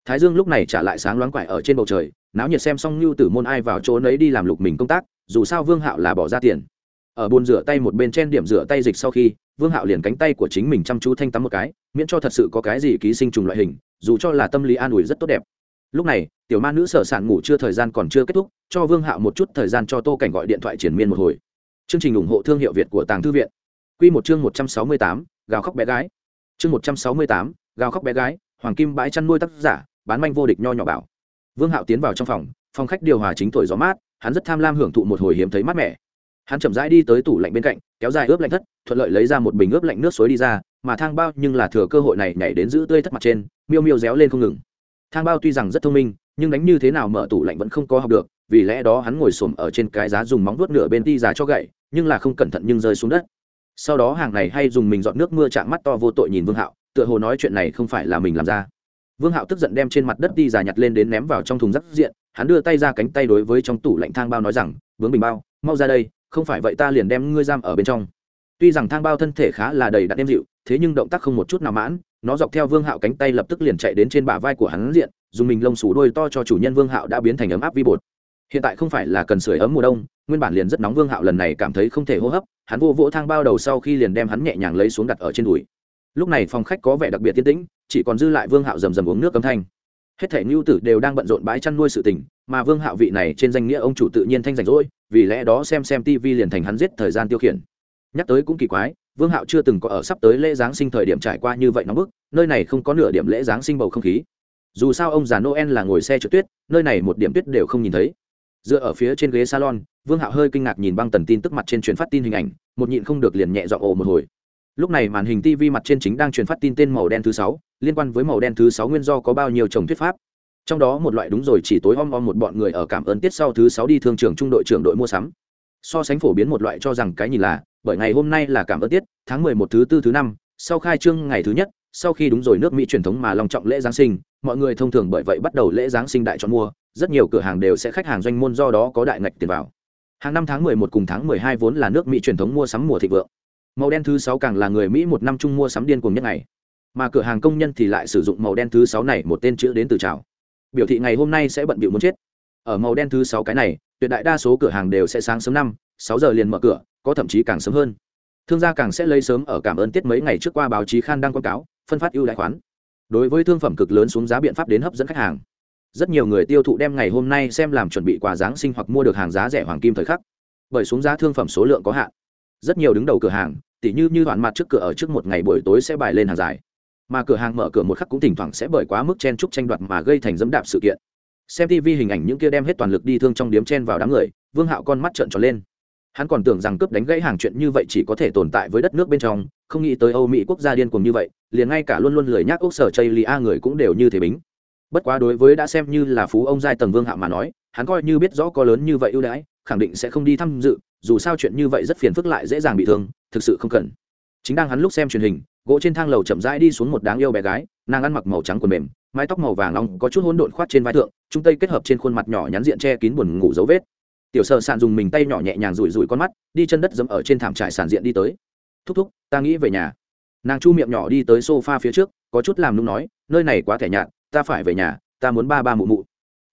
Thái dương lúc này trả lại sáng loáng quải ở trên bầu trời, náo nhiệt xem xong như tử môn ai vào chỗ nấy đi làm lục mình công tác, dù sao vương hạo là bỏ ra tiền. Ở bồn rửa tay một bên trên điểm rửa tay dịch sau khi vương hạo liền cánh tay của chính mình chăm chú thanh tắm một cái, miễn cho thật sự có cái gì ký sinh trùng loại hình, dù cho là tâm lý an ủi rất tốt đẹp. Lúc này, tiểu ma nữ sở sản ngủ chưa thời gian còn chưa kết thúc, cho vương hạo một chút thời gian cho tô cảnh gọi điện thoại triển miên một hồi. Chương trình ủng hộ thương hiệu việt của tàng thư viện. Q một chương một trăm sáu mươi tám, gào khóc bé gái. Chương một trăm sáu mươi tám, gào khóc bé gái, hoàng kim bãi chăn nuôi tác giả, bán manh vô địch nho nhỏ bảo. Vương hạo tiến vào trong phòng phòng khách điều hòa chính thổi gió mát, hắn rất tham lam hưởng thụ một hồi hiếm thấy mát mẻ hắn chậm rãi đi tới tủ lạnh bên cạnh, kéo dài ướp lạnh thất, thuận lợi lấy ra một bình ướp lạnh nước suối đi ra, mà thang bao nhưng là thừa cơ hội này nhảy đến giữ tươi thất mặt trên, miêu miêu réo lên không ngừng. Thang bao tuy rằng rất thông minh, nhưng đánh như thế nào mở tủ lạnh vẫn không có học được, vì lẽ đó hắn ngồi xổm ở trên cái giá dùng móng vuốt nửa bên ti già cho gậy, nhưng là không cẩn thận nhưng rơi xuống đất. Sau đó hàng này hay dùng mình dọn nước mưa chạm mắt to vô tội nhìn vương hạo, tựa hồ nói chuyện này không phải là mình làm ra. Vương hạo tức giận đem trên mặt đất ti già nhặt lên đến ném vào trong thùng rác diện, hắn đưa tay ra cánh tay đối với trong tủ lạnh thang bao nói rằng, vướng bình bao, mau ra đây không phải vậy ta liền đem ngươi giam ở bên trong. Tuy rằng thang bao thân thể khá là đầy đặn êm dịu, thế nhưng động tác không một chút nào mãn, nó dọc theo vương hạo cánh tay lập tức liền chạy đến trên bả vai của hắn diện, dùng mình lông sủ đôi to cho chủ nhân vương hạo đã biến thành ấm áp vi bột. Hiện tại không phải là cần sưởi ấm mùa đông, nguyên bản liền rất nóng vương hạo lần này cảm thấy không thể hô hấp, hắn vô vỗ thang bao đầu sau khi liền đem hắn nhẹ nhàng lấy xuống đặt ở trên đùi. Lúc này phòng khách có vẻ đặc biệt tiên tĩnh, chỉ còn dư lại vương hạo rầm rầm uống nước cấm thanh. Hết thể ngưu tử đều đang bận rộn bãi chăn nuôi sự tình, mà vương hạo vị này trên danh nghĩa ông chủ tự nhiên thanh rảnh rỗi vì lẽ đó xem xem tv liền thành hắn giết thời gian tiêu khiển. Nhắc tới cũng kỳ quái, vương hạo chưa từng có ở sắp tới lễ giáng sinh thời điểm trải qua như vậy nóng bức, nơi này không có nửa điểm lễ giáng sinh bầu không khí. Dù sao ông già noel là ngồi xe trượt tuyết, nơi này một điểm tuyết đều không nhìn thấy. Dựa ở phía trên ghế salon, vương hạo hơi kinh ngạc nhìn băng tần tin tức mặt trên truyền phát tin hình ảnh, một nhịn không được liền nhẹ dọn ồ một hồi. Lúc này màn hình tv mặt trên chính đang truyền phát tin tên màu đen thứ sáu, liên quan với màu đen thứ sáu nguyên do có bao nhiêu chồng thuyết pháp trong đó một loại đúng rồi, chỉ tối om om một bọn người ở cảm ơn tiết sau thứ sáu đi thương trường trung đội trưởng đội mua sắm. So sánh phổ biến một loại cho rằng cái nhìn là, bởi ngày hôm nay là cảm ơn tiết, tháng mười một thứ tư thứ năm, sau khai trương ngày thứ nhất, sau khi đúng rồi nước mỹ truyền thống mà lòng trọng lễ giáng sinh, mọi người thông thường bởi vậy bắt đầu lễ giáng sinh đại chọn mua, rất nhiều cửa hàng đều sẽ khách hàng doanh môn do đó có đại ngạch tiền vào. Hàng năm tháng mười một cùng tháng mười hai vốn là nước mỹ truyền thống mua sắm mùa thịnh vượng. Màu đen thứ sáu càng là người mỹ một năm chung mua sắm điên cùng nhất ngày. Mà cửa hàng công nhân thì lại sử dụng màu đen thứ sáu này một tên chữ đến từ chào biểu thị ngày hôm nay sẽ bận bịu muốn chết. Ở màu đen thứ sáu cái này, tuyệt đại đa số cửa hàng đều sẽ sáng sớm năm, sáu giờ liền mở cửa, có thậm chí càng sớm hơn. Thương gia càng sẽ lấy sớm ở cảm ơn tiết mấy ngày trước qua báo chí khan đăng quảng cáo, phân phát ưu đại khoán. Đối với thương phẩm cực lớn xuống giá biện pháp đến hấp dẫn khách hàng. Rất nhiều người tiêu thụ đem ngày hôm nay xem làm chuẩn bị quà giáng sinh hoặc mua được hàng giá rẻ hoàng kim thời khắc. Bởi xuống giá thương phẩm số lượng có hạn. Rất nhiều đứng đầu cửa hàng, tỉ như như đoạn mặt trước cửa ở trước một ngày buổi tối sẽ bài lên hàng dài mà cửa hàng mở cửa một khắc cũng thỉnh thoảng sẽ bởi quá mức chen chúc tranh đoạt mà gây thành dẫm đạp sự kiện. Xem tv hình ảnh những kia đem hết toàn lực đi thương trong điếm chen vào đám người, vương hạo con mắt trợn tròn lên. Hắn còn tưởng rằng cướp đánh gãy hàng chuyện như vậy chỉ có thể tồn tại với đất nước bên trong, không nghĩ tới âu mỹ quốc gia điên cuồng như vậy, liền ngay cả luôn luôn lười nhác ốc sở chây lia người cũng đều như thế bính. Bất quá đối với đã xem như là phú ông giai tầng vương hạo mà nói, hắn coi như biết rõ có lớn như vậy ưu đãi, khẳng định sẽ không đi tham dự, dù sao chuyện như vậy rất phiền phức lại dễ dàng bị thương, thực sự không cần. Chính đang hắn lúc xem truyền hình gỗ trên thang lầu chậm rãi đi xuống một đáng yêu bé gái, nàng ăn mặc màu trắng quần mềm, mái tóc màu vàng long có chút hỗn độn khoát trên vai thượng trung tây kết hợp trên khuôn mặt nhỏ nhắn diện che kín buồn ngủ dấu vết. Tiểu sợ sàn dùng mình tay nhỏ nhẹ nhàng rủi rủi con mắt, đi chân đất dẫm ở trên thảm trải sàn diện đi tới. Thúc thúc, ta nghĩ về nhà. Nàng chu miệng nhỏ đi tới sofa phía trước, có chút làm nung nói, nơi này quá thẻ nhạt, ta phải về nhà, ta muốn ba ba mụ mụ.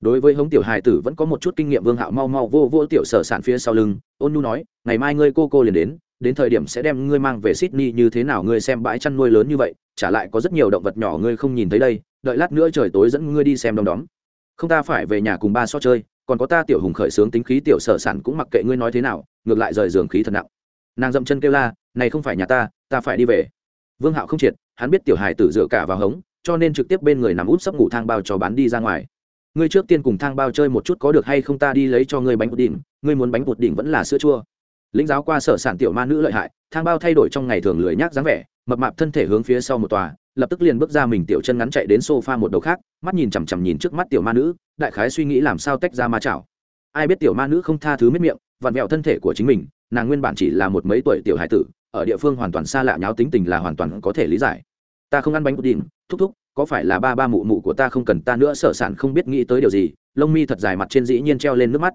Đối với hống tiểu hài tử vẫn có một chút kinh nghiệm vương hạo mau mau vô vô tiểu sở sản phía sau lưng, ôn nu nói, ngày mai ngươi cô cô liền đến đến thời điểm sẽ đem ngươi mang về sydney như thế nào ngươi xem bãi chăn nuôi lớn như vậy trả lại có rất nhiều động vật nhỏ ngươi không nhìn thấy đây, đợi lát nữa trời tối dẫn ngươi đi xem đom đóm. Không ta phải về nhà cùng ba so chơi, còn có ta tiểu hùng khởi sướng tính khí tiểu sở sản cũng mặc kệ ngươi nói thế nào, ngược lại rời giường khí thật nặng. Nàng dậm chân kêu la, này không phải nhà ta ta phải đi về. Vương hạo không triệt, hắn biết tiểu hài tử dựa cả vào hống, cho nên trực tiếp bên người nằm út sấp ngủ thang bao cho bán đi ra ngoài. Ngươi trước tiên cùng thang bao chơi một chút có được hay không ta đi lấy cho ngươi bánh bột đỉnh, ngươi muốn bánh bột đỉnh vẫn là sữa chua lĩnh giáo qua sở sản tiểu ma nữ lợi hại, thang bao thay đổi trong ngày thường lười nhác dáng vẻ, mập mạp thân thể hướng phía sau một tòa, lập tức liền bước ra mình tiểu chân ngắn chạy đến sofa một đầu khác, mắt nhìn chằm chằm nhìn trước mắt tiểu ma nữ, đại khái suy nghĩ làm sao tách ra ma chảo. Ai biết tiểu ma nữ không tha thứ miết miệng, vặn vẹo thân thể của chính mình, nàng nguyên bản chỉ là một mấy tuổi tiểu hải tử, ở địa phương hoàn toàn xa lạ nháo tính tình là hoàn toàn có thể lý giải. Ta không ăn bánh pudding, thúc thúc, có phải là ba ba mụ mụ của ta không cần ta nữa, sở sản không biết nghĩ tới điều gì, lông mi thật dài mặt trên dĩ nhiên treo lên nước mắt.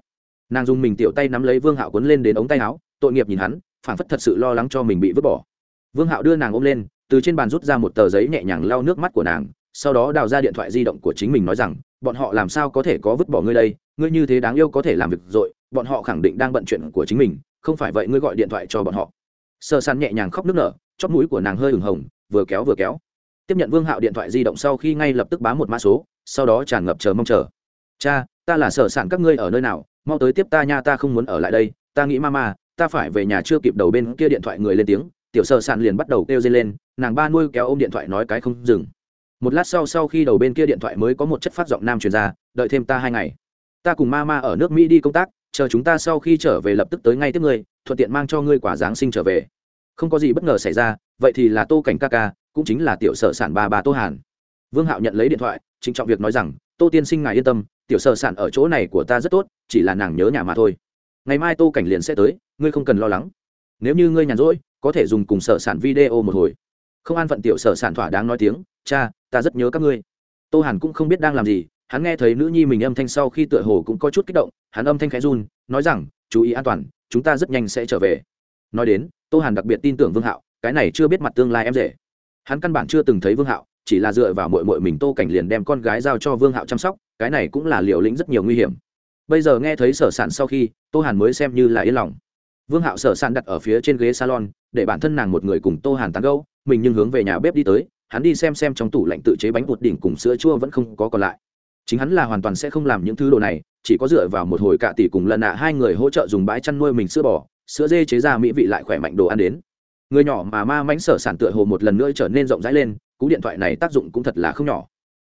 Nàng dùng mình tiểu tay nắm lấy vương hạo quấn lên đến ống tay áo tội nghiệp nhìn hắn, phảng phất thật sự lo lắng cho mình bị vứt bỏ. Vương hạo đưa nàng ôm lên, từ trên bàn rút ra một tờ giấy nhẹ nhàng lau nước mắt của nàng, sau đó đào ra điện thoại di động của chính mình nói rằng, bọn họ làm sao có thể có vứt bỏ ngươi đây? Ngươi như thế đáng yêu có thể làm việc rồi bọn họ khẳng định đang bận chuyện của chính mình, không phải vậy ngươi gọi điện thoại cho bọn họ. Sơ săn nhẹ nhàng khóc nức nở chót mũi của nàng hơi ửng hồng, vừa kéo vừa kéo. Tiếp nhận vương hạo điện thoại di động sau khi ngay lập tức bám một mã số, sau đó tràn ngập chờ mong chờ. Cha, ta là sở sản các ngươi ở nơi nào? Mau tới tiếp ta nha, ta không muốn ở lại đây, ta nghĩ mama ta phải về nhà chưa kịp đầu bên kia điện thoại người lên tiếng, tiểu sở sản liền bắt đầu kêu dây lên, nàng ba nuôi kéo ôm điện thoại nói cái không dừng. Một lát sau sau khi đầu bên kia điện thoại mới có một chất phát giọng nam truyền ra, đợi thêm ta hai ngày. Ta cùng mama ở nước mỹ đi công tác, chờ chúng ta sau khi trở về lập tức tới ngay tiếp ngươi, thuận tiện mang cho ngươi quả giáng sinh trở về. Không có gì bất ngờ xảy ra, vậy thì là tô cảnh ca ca, cũng chính là tiểu sở sản ba bà tô hàn. Vương hạo nhận lấy điện thoại, trịnh trọng việc nói rằng, tô tiên sinh ngài yên tâm, tiểu sở sản ở chỗ này của ta rất tốt, chỉ là nàng nhớ nhà mà thôi. Ngày mai tô cảnh liền sẽ tới ngươi không cần lo lắng. Nếu như ngươi nhàn rỗi, có thể dùng cùng sở sản video một hồi. Không an phận tiểu sở sản thỏa đáng nói tiếng, cha, ta rất nhớ các ngươi. Tô hàn cũng không biết đang làm gì, hắn nghe thấy nữ nhi mình âm thanh sau khi tựa hồ cũng có chút kích động, hắn âm thanh khẽ run, nói rằng, chú ý an toàn, chúng ta rất nhanh sẽ trở về. Nói đến, tô hàn đặc biệt tin tưởng vương hạo, cái này chưa biết mặt tương lai em rể. Hắn căn bản chưa từng thấy vương hạo, chỉ là dựa vào mội mội mình tô cảnh liền đem con gái giao cho vương hạo chăm sóc, cái này cũng là liều lĩnh rất nhiều nguy hiểm. Bây giờ nghe thấy sở sản sau khi, tô hàn mới xem như là yên lòng vương hạo sở sàn đặt ở phía trên ghế salon, để bản thân nàng một người cùng tô hàn tán gâu mình nhưng hướng về nhà bếp đi tới, hắn đi xem xem trong tủ lạnh tự chế bánh bột đỉnh cùng sữa chua vẫn không có còn lại. Chính hắn là hoàn toàn sẽ không làm những thứ đồ này, chỉ có dựa vào một hồi cạ tỷ cùng lần nạ hai người hỗ trợ dùng bãi chăn nuôi mình sữa bò, sữa dê chế ra mỹ vị lại khỏe mạnh đồ ăn đến. Người nhỏ mà ma mánh sở sản tựa hồ một lần nữa trở nên rộng rãi lên, cú điện thoại này tác dụng cũng thật là không nhỏ.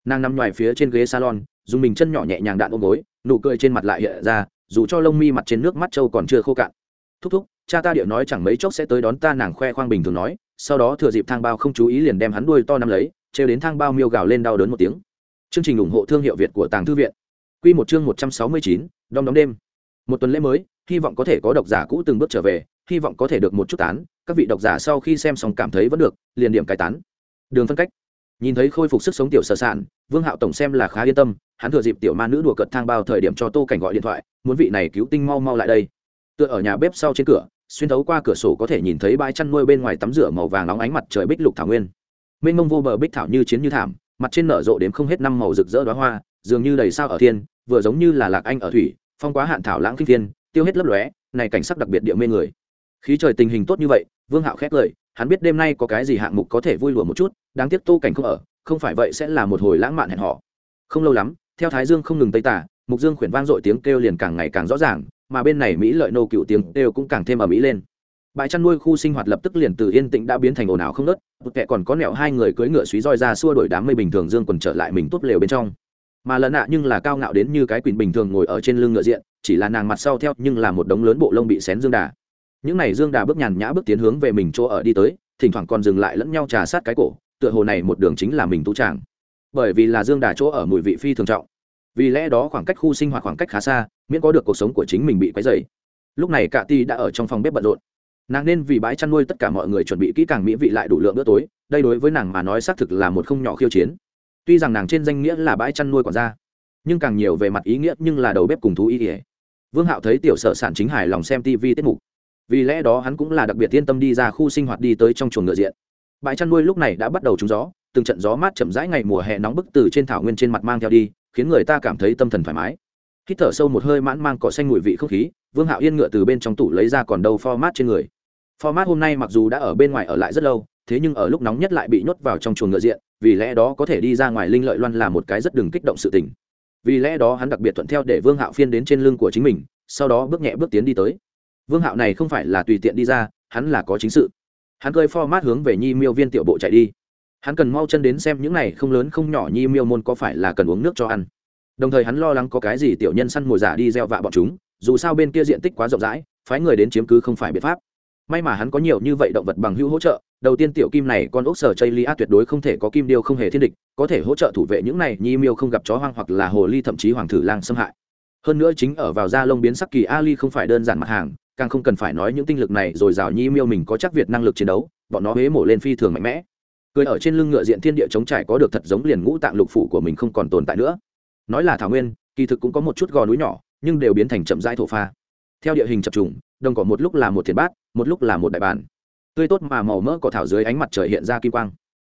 Nàng nằm ngoài phía trên ghế salon, dùng mình chân nhỏ nhẹ nhàng đạn ôm gối, nụ cười trên mặt lại hiện ra, dù cho lông mi mặt trên nước mắt trâu còn chưa khô cạn thúc thúc, cha ta điệu nói chẳng mấy chốc sẽ tới đón ta, nàng khoe khoang bình thường nói, sau đó thừa dịp thang bao không chú ý liền đem hắn đuôi to nắm lấy, trêu đến thang bao miêu gào lên đau đớn một tiếng. Chương trình ủng hộ thương hiệu việt của tàng thư viện. Q một chương một trăm sáu mươi chín, đom đóm đêm. Một tuần lễ mới, hy vọng có thể có độc giả cũ từng bước trở về, hy vọng có thể được một chút tán, các vị độc giả sau khi xem xong cảm thấy vẫn được, liền điểm cải tán. Đường phân cách. Nhìn thấy khôi phục sức sống tiểu sở sản vương hạo tổng xem là khá yên tâm, hắn thừa dịp tiểu ma nữ đùa cợt thang bao thời điểm cho tô cảnh gọi điện thoại, muốn vị này cứu tinh mau mau lại đây tựa ở nhà bếp sau trên cửa, xuyên thấu qua cửa sổ có thể nhìn thấy bãi chăn nuôi bên ngoài tắm rửa màu vàng nóng ánh mặt trời bích lục thảo nguyên. Mênh mông vô bờ bích thảo như chiến như thảm, mặt trên nở rộ đến không hết năm màu rực rỡ đoá hoa, dường như đầy sao ở thiên, vừa giống như là lạc anh ở thủy, phong quá hạn thảo lãng kinh thiên, tiêu hết lấp lóe, này cảnh sắc đặc biệt địa mê người. Khí trời tình hình tốt như vậy, vương hạo khét lời, hắn biết đêm nay có cái gì hạng mục có thể vui lùa một chút, đáng tiếc tô cảnh không ở, không phải vậy sẽ là một hồi lãng mạn hẹn họ không lâu lắm, theo thái dương không ngừng tây tả, mục dương khuyển vang dội tiếng kêu liền càng ngày càng rõ ràng mà bên này mỹ lợi nô cựu tiếng đều cũng càng thêm ở mỹ lên. Bãi chăn nuôi khu sinh hoạt lập tức liền từ yên tĩnh đã biến thành ồn ào không nớt một kẻ còn có nẹo hai người cưỡi ngựa suý roi ra xua đổi đám mây bình thường dương quần trở lại mình tốt lều bên trong. Mà lần ạ nhưng là cao ngạo đến như cái quỳnh bình thường ngồi ở trên lưng ngựa diện, chỉ là nàng mặt sau theo nhưng là một đống lớn bộ lông bị xén dương đà. Những này dương đà bước nhàn nhã bước tiến hướng về mình chỗ ở đi tới, thỉnh thoảng còn dừng lại lẫn nhau trà sát cái cổ, tựa hồ này một đường chính là mình tú tràng. Bởi vì là dương đà chỗ ở mùi vị phi thường trọng vì lẽ đó khoảng cách khu sinh hoạt khoảng cách khá xa, miễn có được cuộc sống của chính mình bị quấy dày lúc này cả ti đã ở trong phòng bếp bận rộn. Nàng nên vì bãi chăn nuôi tất cả mọi người chuẩn bị kỹ càng mỹ vị lại đủ lượng bữa tối, đây đối với nàng mà nói xác thực là một không nhỏ khiêu chiến. Tuy rằng nàng trên danh nghĩa là bãi chăn nuôi còn ra nhưng càng nhiều về mặt ý nghĩa nhưng là đầu bếp cùng thú ý ỉa vương hạo thấy tiểu sở sản chính hài lòng xem tv tiết mục. Vì lẽ đó hắn cũng là đặc biệt yên tâm đi ra khu sinh hoạt đi tới trong chuồng ngựa diện. Bãi chăn nuôi lúc này đã bắt đầu trúng gió, từng trận gió mát chậm rãi ngày mùa hè nóng bức từ trên thảo nguyên trên mặt mang theo đi khiến người ta cảm thấy tâm thần thoải mái. Hít thở sâu một hơi mãn mang cỏ xanh mùi vị không khí, vương hạo yên ngựa từ bên trong tủ lấy ra còn đâu format trên người. Format hôm nay mặc dù đã ở bên ngoài ở lại rất lâu, thế nhưng ở lúc nóng nhất lại bị nhốt vào trong chuồng ngựa diện, vì lẽ đó có thể đi ra ngoài linh lợi loan là một cái rất đừng kích động sự tình. Vì lẽ đó hắn đặc biệt thuận theo để vương hạo phiên đến trên lưng của chính mình, sau đó bước nhẹ bước tiến đi tới. Vương hạo này không phải là tùy tiện đi ra, hắn là có chính sự. Hắn cơi format hướng về nhi miêu viên tiểu bộ chạy đi hắn cần mau chân đến xem những này không lớn không nhỏ nhi miêu môn có phải là cần uống nước cho ăn. Đồng thời hắn lo lắng có cái gì tiểu nhân săn mồi giả đi gieo vạ bọn chúng, dù sao bên kia diện tích quá rộng rãi, phái người đến chiếm cứ không phải biện pháp. May mà hắn có nhiều như vậy động vật bằng hữu hỗ trợ, đầu tiên tiểu kim này con ốc sở chây lia tuyệt đối không thể có kim điêu không hề thiên địch, có thể hỗ trợ thủ vệ những này nhi miêu không gặp chó hoang hoặc là hồ ly thậm chí hoàng thử lang xâm hại. Hơn nữa chính ở vào da lông biến sắc kỳ ali không phải đơn giản mặt hàng, càng không cần phải nói những tinh lực này rồi rào nhi miêu mình có chắc việt năng lực chiến đấu, bọn nó huế mổ lên phi thường mạnh mẽ cười ở trên lưng ngựa diện thiên địa chống trải có được thật giống liền ngũ tạng lục phủ của mình không còn tồn tại nữa. Nói là thảo nguyên, kỳ thực cũng có một chút gò núi nhỏ, nhưng đều biến thành chậm rãi thổ pha. Theo địa hình chập trùng, đồng cỏ một lúc là một thiền bát, một lúc là một đại bản. Tươi tốt mà màu mỡ cỏ thảo dưới ánh mặt trời hiện ra kim quang.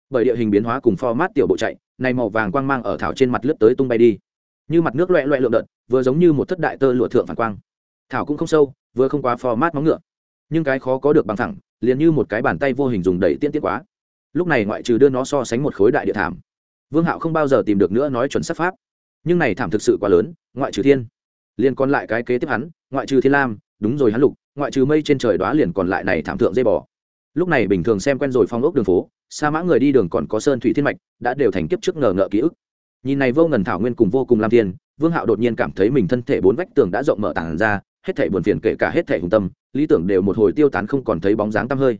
Bởi địa hình biến hóa cùng format tiểu bộ chạy, này màu vàng quang mang ở thảo trên mặt lướt tới tung bay đi. Như mặt nước loẹ loẹ lượng đợt, vừa giống như một thất đại tơ lụa thượng phản quang. Thảo cũng không sâu, vừa không quá format móng ngựa. Nhưng cái khó có được bằng thẳng liền như một cái bàn tay vô hình dùng đẩy tiên tiết quá lúc này ngoại trừ đưa nó so sánh một khối đại địa thảm, vương hạo không bao giờ tìm được nữa nói chuẩn sắc pháp. Nhưng này thảm thực sự quá lớn, ngoại trừ thiên, liền còn lại cái kế tiếp hắn, ngoại trừ thiên lam, đúng rồi hắn lục, ngoại trừ mây trên trời đoá liền còn lại này thảm thượng dây bò. Lúc này bình thường xem quen rồi phong ốc đường phố, sa mã người đi đường còn có sơn thủy thiên mạch, đã đều thành kiếp trước ngờ ngợ ký ức. Nhìn này vô ngần thảo nguyên cùng vô cùng lam thiên, vương hạo đột nhiên cảm thấy mình thân thể bốn vách tường đã rộng mở tàn ra, hết thể buồn phiền kể cả hết thể hùng tâm, lý tưởng đều một hồi tiêu tán không còn thấy bóng dáng tăm hơi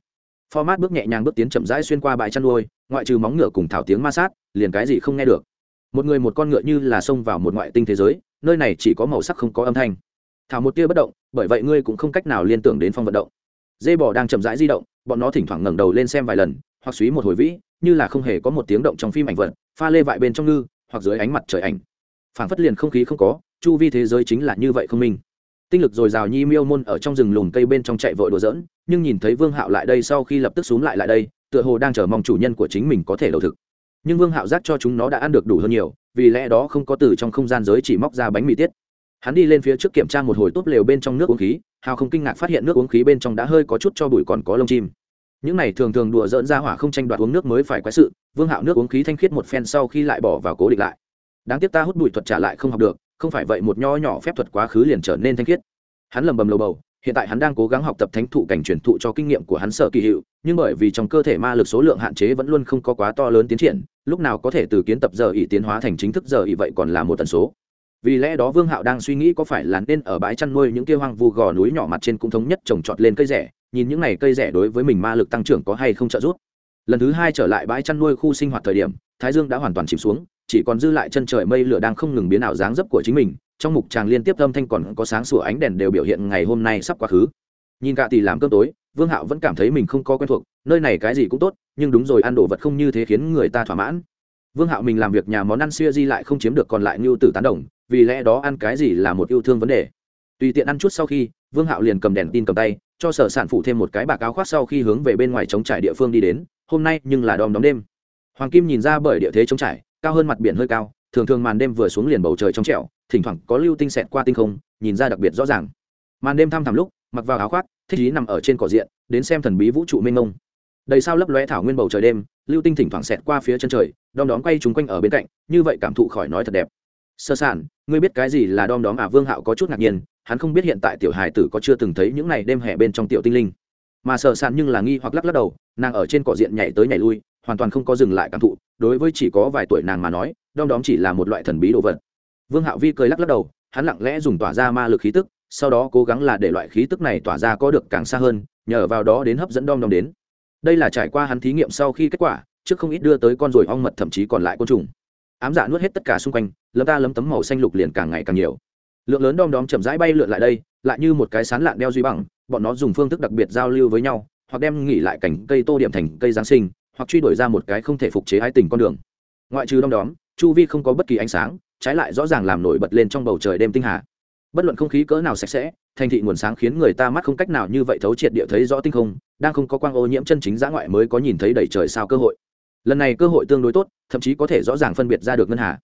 format bước nhẹ nhàng bước tiến chậm rãi xuyên qua bãi chăn nuôi, ngoại trừ móng ngựa cùng thảo tiếng ma sát, liền cái gì không nghe được. Một người một con ngựa như là xông vào một ngoại tinh thế giới, nơi này chỉ có màu sắc không có âm thanh. Thảo một tia bất động, bởi vậy ngươi cũng không cách nào liên tưởng đến phong vận động. Dê bò đang chậm rãi di động, bọn nó thỉnh thoảng ngẩng đầu lên xem vài lần, hoặc suý một hồi vĩ, như là không hề có một tiếng động trong phim ảnh vật, pha lê vại bên trong ngư, hoặc dưới ánh mặt trời ảnh. Phảng phất liền không khí không có, chu vi thế giới chính là như vậy không minh tinh lực dồi dào nhi miêu môn ở trong rừng lùm cây bên trong chạy vội đùa dỡn nhưng nhìn thấy vương hạo lại đây sau khi lập tức xúm lại lại đây, tựa hồ đang chờ mong chủ nhân của chính mình có thể đầu thực. Nhưng vương hạo giác cho chúng nó đã ăn được đủ hơn nhiều, vì lẽ đó không có từ trong không gian giới chỉ móc ra bánh mì tiết. Hắn đi lên phía trước kiểm tra một hồi tốt lều bên trong nước uống khí, hào không kinh ngạc phát hiện nước uống khí bên trong đã hơi có chút cho bụi còn có lông chim. Những này thường thường đùa dỡn ra hỏa không tranh đoạt uống nước mới phải quái sự, vương hạo nước uống khí thanh khiết một phen sau khi lại bỏ vào cố định lại. Đáng tiếc ta hút bụi thuật trả lại không học được không phải vậy một nho nhỏ phép thuật quá khứ liền trở nên thanh khiết. Hắn lầm bầm lầu bầu, hiện tại hắn đang cố gắng học tập thánh thụ cảnh truyền thụ cho kinh nghiệm của hắn sở kỳ hiệu, nhưng bởi vì trong cơ thể ma lực số lượng hạn chế vẫn luôn không có quá to lớn tiến triển, lúc nào có thể từ kiến tập giờ ỉ tiến hóa thành chính thức giờ ỉ vậy còn là một tần số. Vì lẽ đó vương hạo đang suy nghĩ có phải là nên ở bãi chăn nuôi những kia hoang vu gò núi nhỏ mặt trên cũng thống nhất trồng trọt lên cây rẻ, nhìn những n à y cây rẻ đối với mình ma lực tăng trưởng có hay không trợ giúp. Lần thứ hai trở lại bãi chăn nuôi khu sinh hoạt thời điểm, thái dương đã hoàn toàn chìm xuống chỉ còn dư lại chân trời mây lửa đang không ngừng biến ảo dáng dấp của chính mình, trong mục tràng liên tiếp âm thanh còn có sáng sủa ánh đèn đều biểu hiện ngày hôm nay sắp quá khứ. Nhìn cả tỷ làm cơm tối, vương hạo vẫn cảm thấy mình không có quen thuộc, nơi này cái gì cũng tốt, nhưng đúng rồi, ăn đồ vật không như thế khiến người ta thỏa mãn. Vương hạo mình làm việc nhà món ăn xuya di lại không chiếm được còn lại ngưu tử tán đồng, vì lẽ đó ăn cái gì là một yêu thương vấn đề. Tùy tiện ăn chút sau khi, vương hạo liền cầm đèn tin cầm tay, cho sở sản phụ thêm một cái bạc áo khoác sau khi hướng về bên ngoài chống trải địa phương đi đến, hôm nay nhưng là đom đóm đêm. Hoàng kim nhìn ra bởi địa thế chống trải cao hơn mặt biển hơi cao, thường thường màn đêm vừa xuống liền bầu trời trong trẻo, thỉnh thoảng có lưu tinh xẹt qua tinh không, nhìn ra đặc biệt rõ ràng. Màn đêm thăm thẳm lúc, mặc vào áo khoác, thích ý nằm ở trên cỏ diện, đến xem thần bí vũ trụ mênh mông. Đầy sao lấp lóe thảo nguyên bầu trời đêm, lưu tinh thỉnh thoảng xẹt qua phía chân trời, đom đóm quay chúng quanh ở bên cạnh, như vậy cảm thụ khỏi nói thật đẹp. Sơ sản ngươi biết cái gì là đom đóm à? Vương hạo có chút ngạc nhiên, hắn không biết hiện tại tiểu hài tử có chưa từng thấy những này đêm hè bên trong tiểu tinh linh. Mà sơ sản nhưng là nghi hoặc lắc lắc đầu, nàng ở trên cỏ diện nhảy tới nhảy lui hoàn toàn không có dừng lại cảm thụ, đối với chỉ có vài tuổi nàng mà nói, đom đóm chỉ là một loại thần bí đồ vật. Vương hạo vi cười lắc lắc đầu, hắn lặng lẽ dùng tỏa ra ma lực khí tức, sau đó cố gắng là để loại khí tức này tỏa ra có được càng xa hơn, nhờ vào đó đến hấp dẫn đom đóm đến. Đây là trải qua hắn thí nghiệm sau khi kết quả, trước không ít đưa tới con ruồi ong mật thậm chí còn lại côn trùng. Ám dạ nuốt hết tất cả xung quanh, lấm ta lấm tấm màu xanh lục liền càng ngày càng nhiều. Lượng lớn đom đóm chậm rãi bay lượn lại đây, lại như một cái sán lạn đeo duy bằng, bọn nó dùng phương thức đặc biệt giao lưu với nhau, hoặc đem nghỉ lại cảnh cây tô điểm thành cây giáng sinh hoặc truy đuổi ra một cái không thể phục chế ái tình con đường. Ngoại trừ đom đóm, chu vi không có bất kỳ ánh sáng, trái lại rõ ràng làm nổi bật lên trong bầu trời đêm tinh hà. Bất luận không khí cỡ nào sạch sẽ, thành thị nguồn sáng khiến người ta mắt không cách nào như vậy thấu triệt địa thấy rõ tinh không, đang không có quang ô nhiễm chân chính giã ngoại mới có nhìn thấy đầy trời sao cơ hội. Lần này cơ hội tương đối tốt, thậm chí có thể rõ ràng phân biệt ra được ngân hà.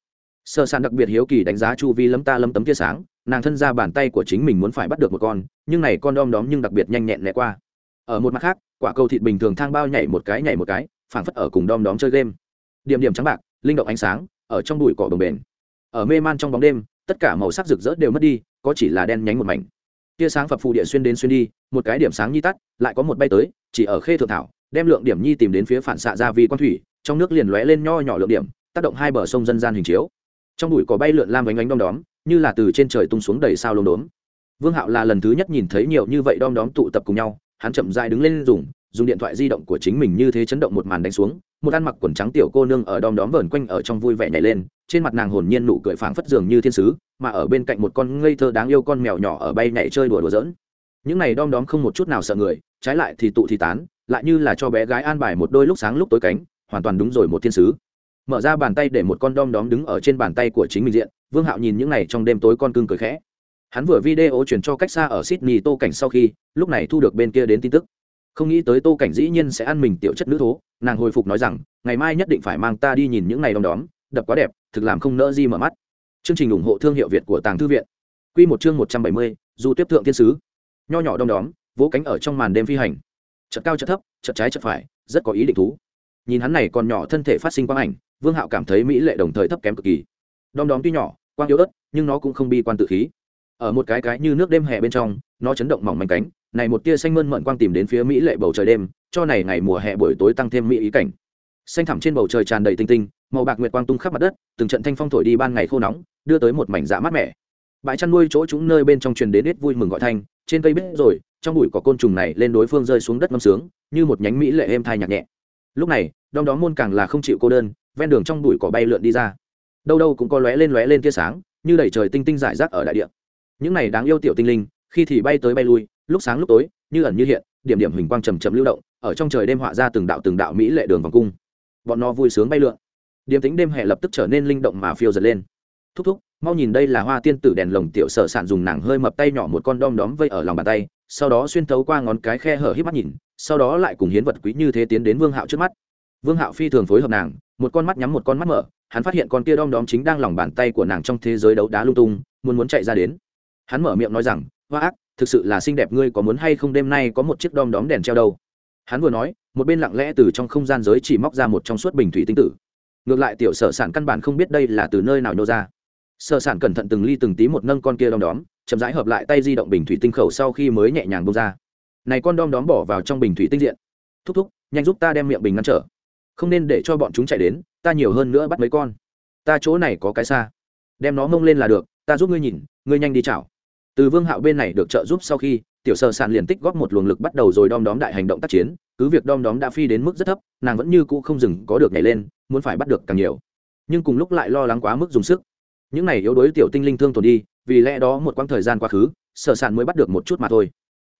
Sơ sàn đặc biệt hiếu kỳ đánh giá chu vi lấm ta lấm tấm tia sáng, nàng thân ra bàn tay của chính mình muốn phải bắt được một con, nhưng này con đom đóm nhưng đặc biệt nhanh nhẹn lẹ qua. Ở một mặt khác, quả cầu thịt bình thường thang bao nhảy một cái nhảy một cái phảng phất ở cùng đom đóm chơi game. Điểm điểm trắng bạc, linh động ánh sáng, ở trong bụi cỏ đồng bền. Ở mê man trong bóng đêm, tất cả màu sắc rực rỡ đều mất đi, có chỉ là đen nhánh một mảnh. Tia sáng phập phù địa xuyên đến xuyên đi, một cái điểm sáng nhi tắt, lại có một bay tới, chỉ ở khê thượng thảo, đem lượng điểm nhi tìm đến phía phản xạ ra vì quan thủy, trong nước liền lóe lên nho nhỏ lượng điểm, tác động hai bờ sông dân gian hình chiếu. Trong bụi cỏ bay lượn lam ánh ánh đom đóm, như là từ trên trời tung xuống đầy sao lốm đốm. Vương hạo là lần thứ nhất nhìn thấy nhiều như vậy đom đóm tụ tập cùng nhau, hắn chậm dại đứng lên dùng dùng điện thoại di động của chính mình như thế chấn động một màn đánh xuống, một ăn mặc quần trắng tiểu cô nương ở đom đóm vờn quanh ở trong vui vẻ nhảy lên, trên mặt nàng hồn nhiên nụ cười phảng phất dường như thiên sứ, mà ở bên cạnh một con ngây thơ đáng yêu con mèo nhỏ ở bay nhảy chơi đùa đùa giỡn. Những này đom đóm không một chút nào sợ người, trái lại thì tụ thì tán, lại như là cho bé gái an bài một đôi lúc sáng lúc tối cánh, hoàn toàn đúng rồi một thiên sứ. Mở ra bàn tay để một con đom đóm đứng ở trên bàn tay của chính mình diện, vương hạo nhìn những này trong đêm tối con cưng cười khẽ. Hắn vừa video chuyển cho cách xa ở sydney tô cảnh sau khi, lúc này thu được bên kia đến tin tức không nghĩ tới tô cảnh dĩ nhiên sẽ ăn mình tiểu chất nữ thố, nàng hồi phục nói rằng, ngày mai nhất định phải mang ta đi nhìn những ngày đom đóm, đập quá đẹp, thực làm không nỡ gì mở mắt. Chương trình ủng hộ thương hiệu việt của tàng thư viện. Q một chương một trăm bảy mươi, du tiếp thượng thiên sứ. Nho nhỏ đom đóm, vỗ cánh ở trong màn đêm phi hành. Chật cao chật thấp chật trái chật phải, rất có ý định thú. Nhìn hắn này còn nhỏ thân thể phát sinh quang ảnh, vương hạo cảm thấy mỹ lệ đồng thời thấp kém cực kỳ. Đom đóm tuy nhỏ, quang yếu ớt, nhưng nó cũng không bi quan tự khí. Ở một cái cái như nước đêm hè bên trong, nó chấn động mỏng manh cánh này một tia xanh mơn mận quang tìm đến phía mỹ lệ bầu trời đêm, cho này ngày mùa hè buổi tối tăng thêm mỹ ý cảnh. Xanh thẳm trên bầu trời tràn đầy tinh tinh, màu bạc nguyệt quang tung khắp mặt đất, từng trận thanh phong thổi đi ban ngày khô nóng, đưa tới một mảnh dạ mát mẻ. Bãi chăn nuôi chỗ chúng nơi bên trong truyền đến ít vui mừng gọi thanh, trên cây biết rồi, trong bụi có côn trùng này lên đối phương rơi xuống đất ngâm sướng, như một nhánh mỹ lệ êm thai nhạc nhẹ. Lúc này, đom đó môn càng là không chịu cô đơn, ven đường trong bụi cỏ bay lượn đi ra. Đâu đâu cũng có lóe lên lóe lên tia sáng, như đầy trời tinh tinh rải rác ở đại địa. Những này đáng yêu tiểu tinh linh, khi thì bay tới bay lui lúc sáng lúc tối, như ẩn như hiện, điểm điểm hình quang trầm trầm lưu động, ở trong trời đêm họa ra từng đạo từng đạo mỹ lệ đường vòng cung. Bọn nó vui sướng bay lượn. Điểm tính đêm hè lập tức trở nên linh động mà phiêu dật lên. Thúc thúc, mau nhìn đây là hoa tiên tử đèn lồng tiểu sở sản dùng nàng hơi mập tay nhỏ một con đom đóm vây ở lòng bàn tay, sau đó xuyên thấu qua ngón cái khe hở hít mắt nhìn, sau đó lại cùng hiến vật quý như thế tiến đến vương hạo trước mắt. Vương hạo phi thường phối hợp nàng, một con mắt nhắm một con mắt mở, hắn phát hiện con kia đom đóm chính đang lòng bàn tay của nàng trong thế giới đấu đá lung tung, muốn muốn chạy ra đến. Hắn mở miệng nói rằng, hoa ác thực sự là xinh đẹp, ngươi có muốn hay không đêm nay có một chiếc đom đóm đèn treo đâu? Hắn vừa nói, một bên lặng lẽ từ trong không gian giới chỉ móc ra một trong suốt bình thủy tinh tử. Ngược lại tiểu sở sản căn bản không biết đây là từ nơi nào nhô ra. Sở sản cẩn thận từng ly từng tí một nâng con kia đom đóm, chậm rãi hợp lại tay di động bình thủy tinh khẩu sau khi mới nhẹ nhàng bông ra. Này con đom đóm bỏ vào trong bình thủy tinh diện. Thúc thúc, nhanh giúp ta đem miệng bình ngăn trở. Không nên để cho bọn chúng chạy đến, ta nhiều hơn nữa bắt mấy con. Ta chỗ này có cái xa. Đem nó mông lên là được, ta giúp ngươi nhìn, ngươi nhanh đi chảo từ vương hạo bên này được trợ giúp sau khi, tiểu sở sản liền tích góp một luồng lực bắt đầu rồi đom đóm đại hành động tác chiến, cứ việc đom đóm đã phi đến mức rất thấp, nàng vẫn như cũ không dừng có được nhảy lên, muốn phải bắt được càng nhiều. Nhưng cùng lúc lại lo lắng quá mức dùng sức. Những này yếu đuối tiểu tinh linh thương tổn đi, vì lẽ đó một quãng thời gian quá khứ, sở sản mới bắt được một chút mà thôi.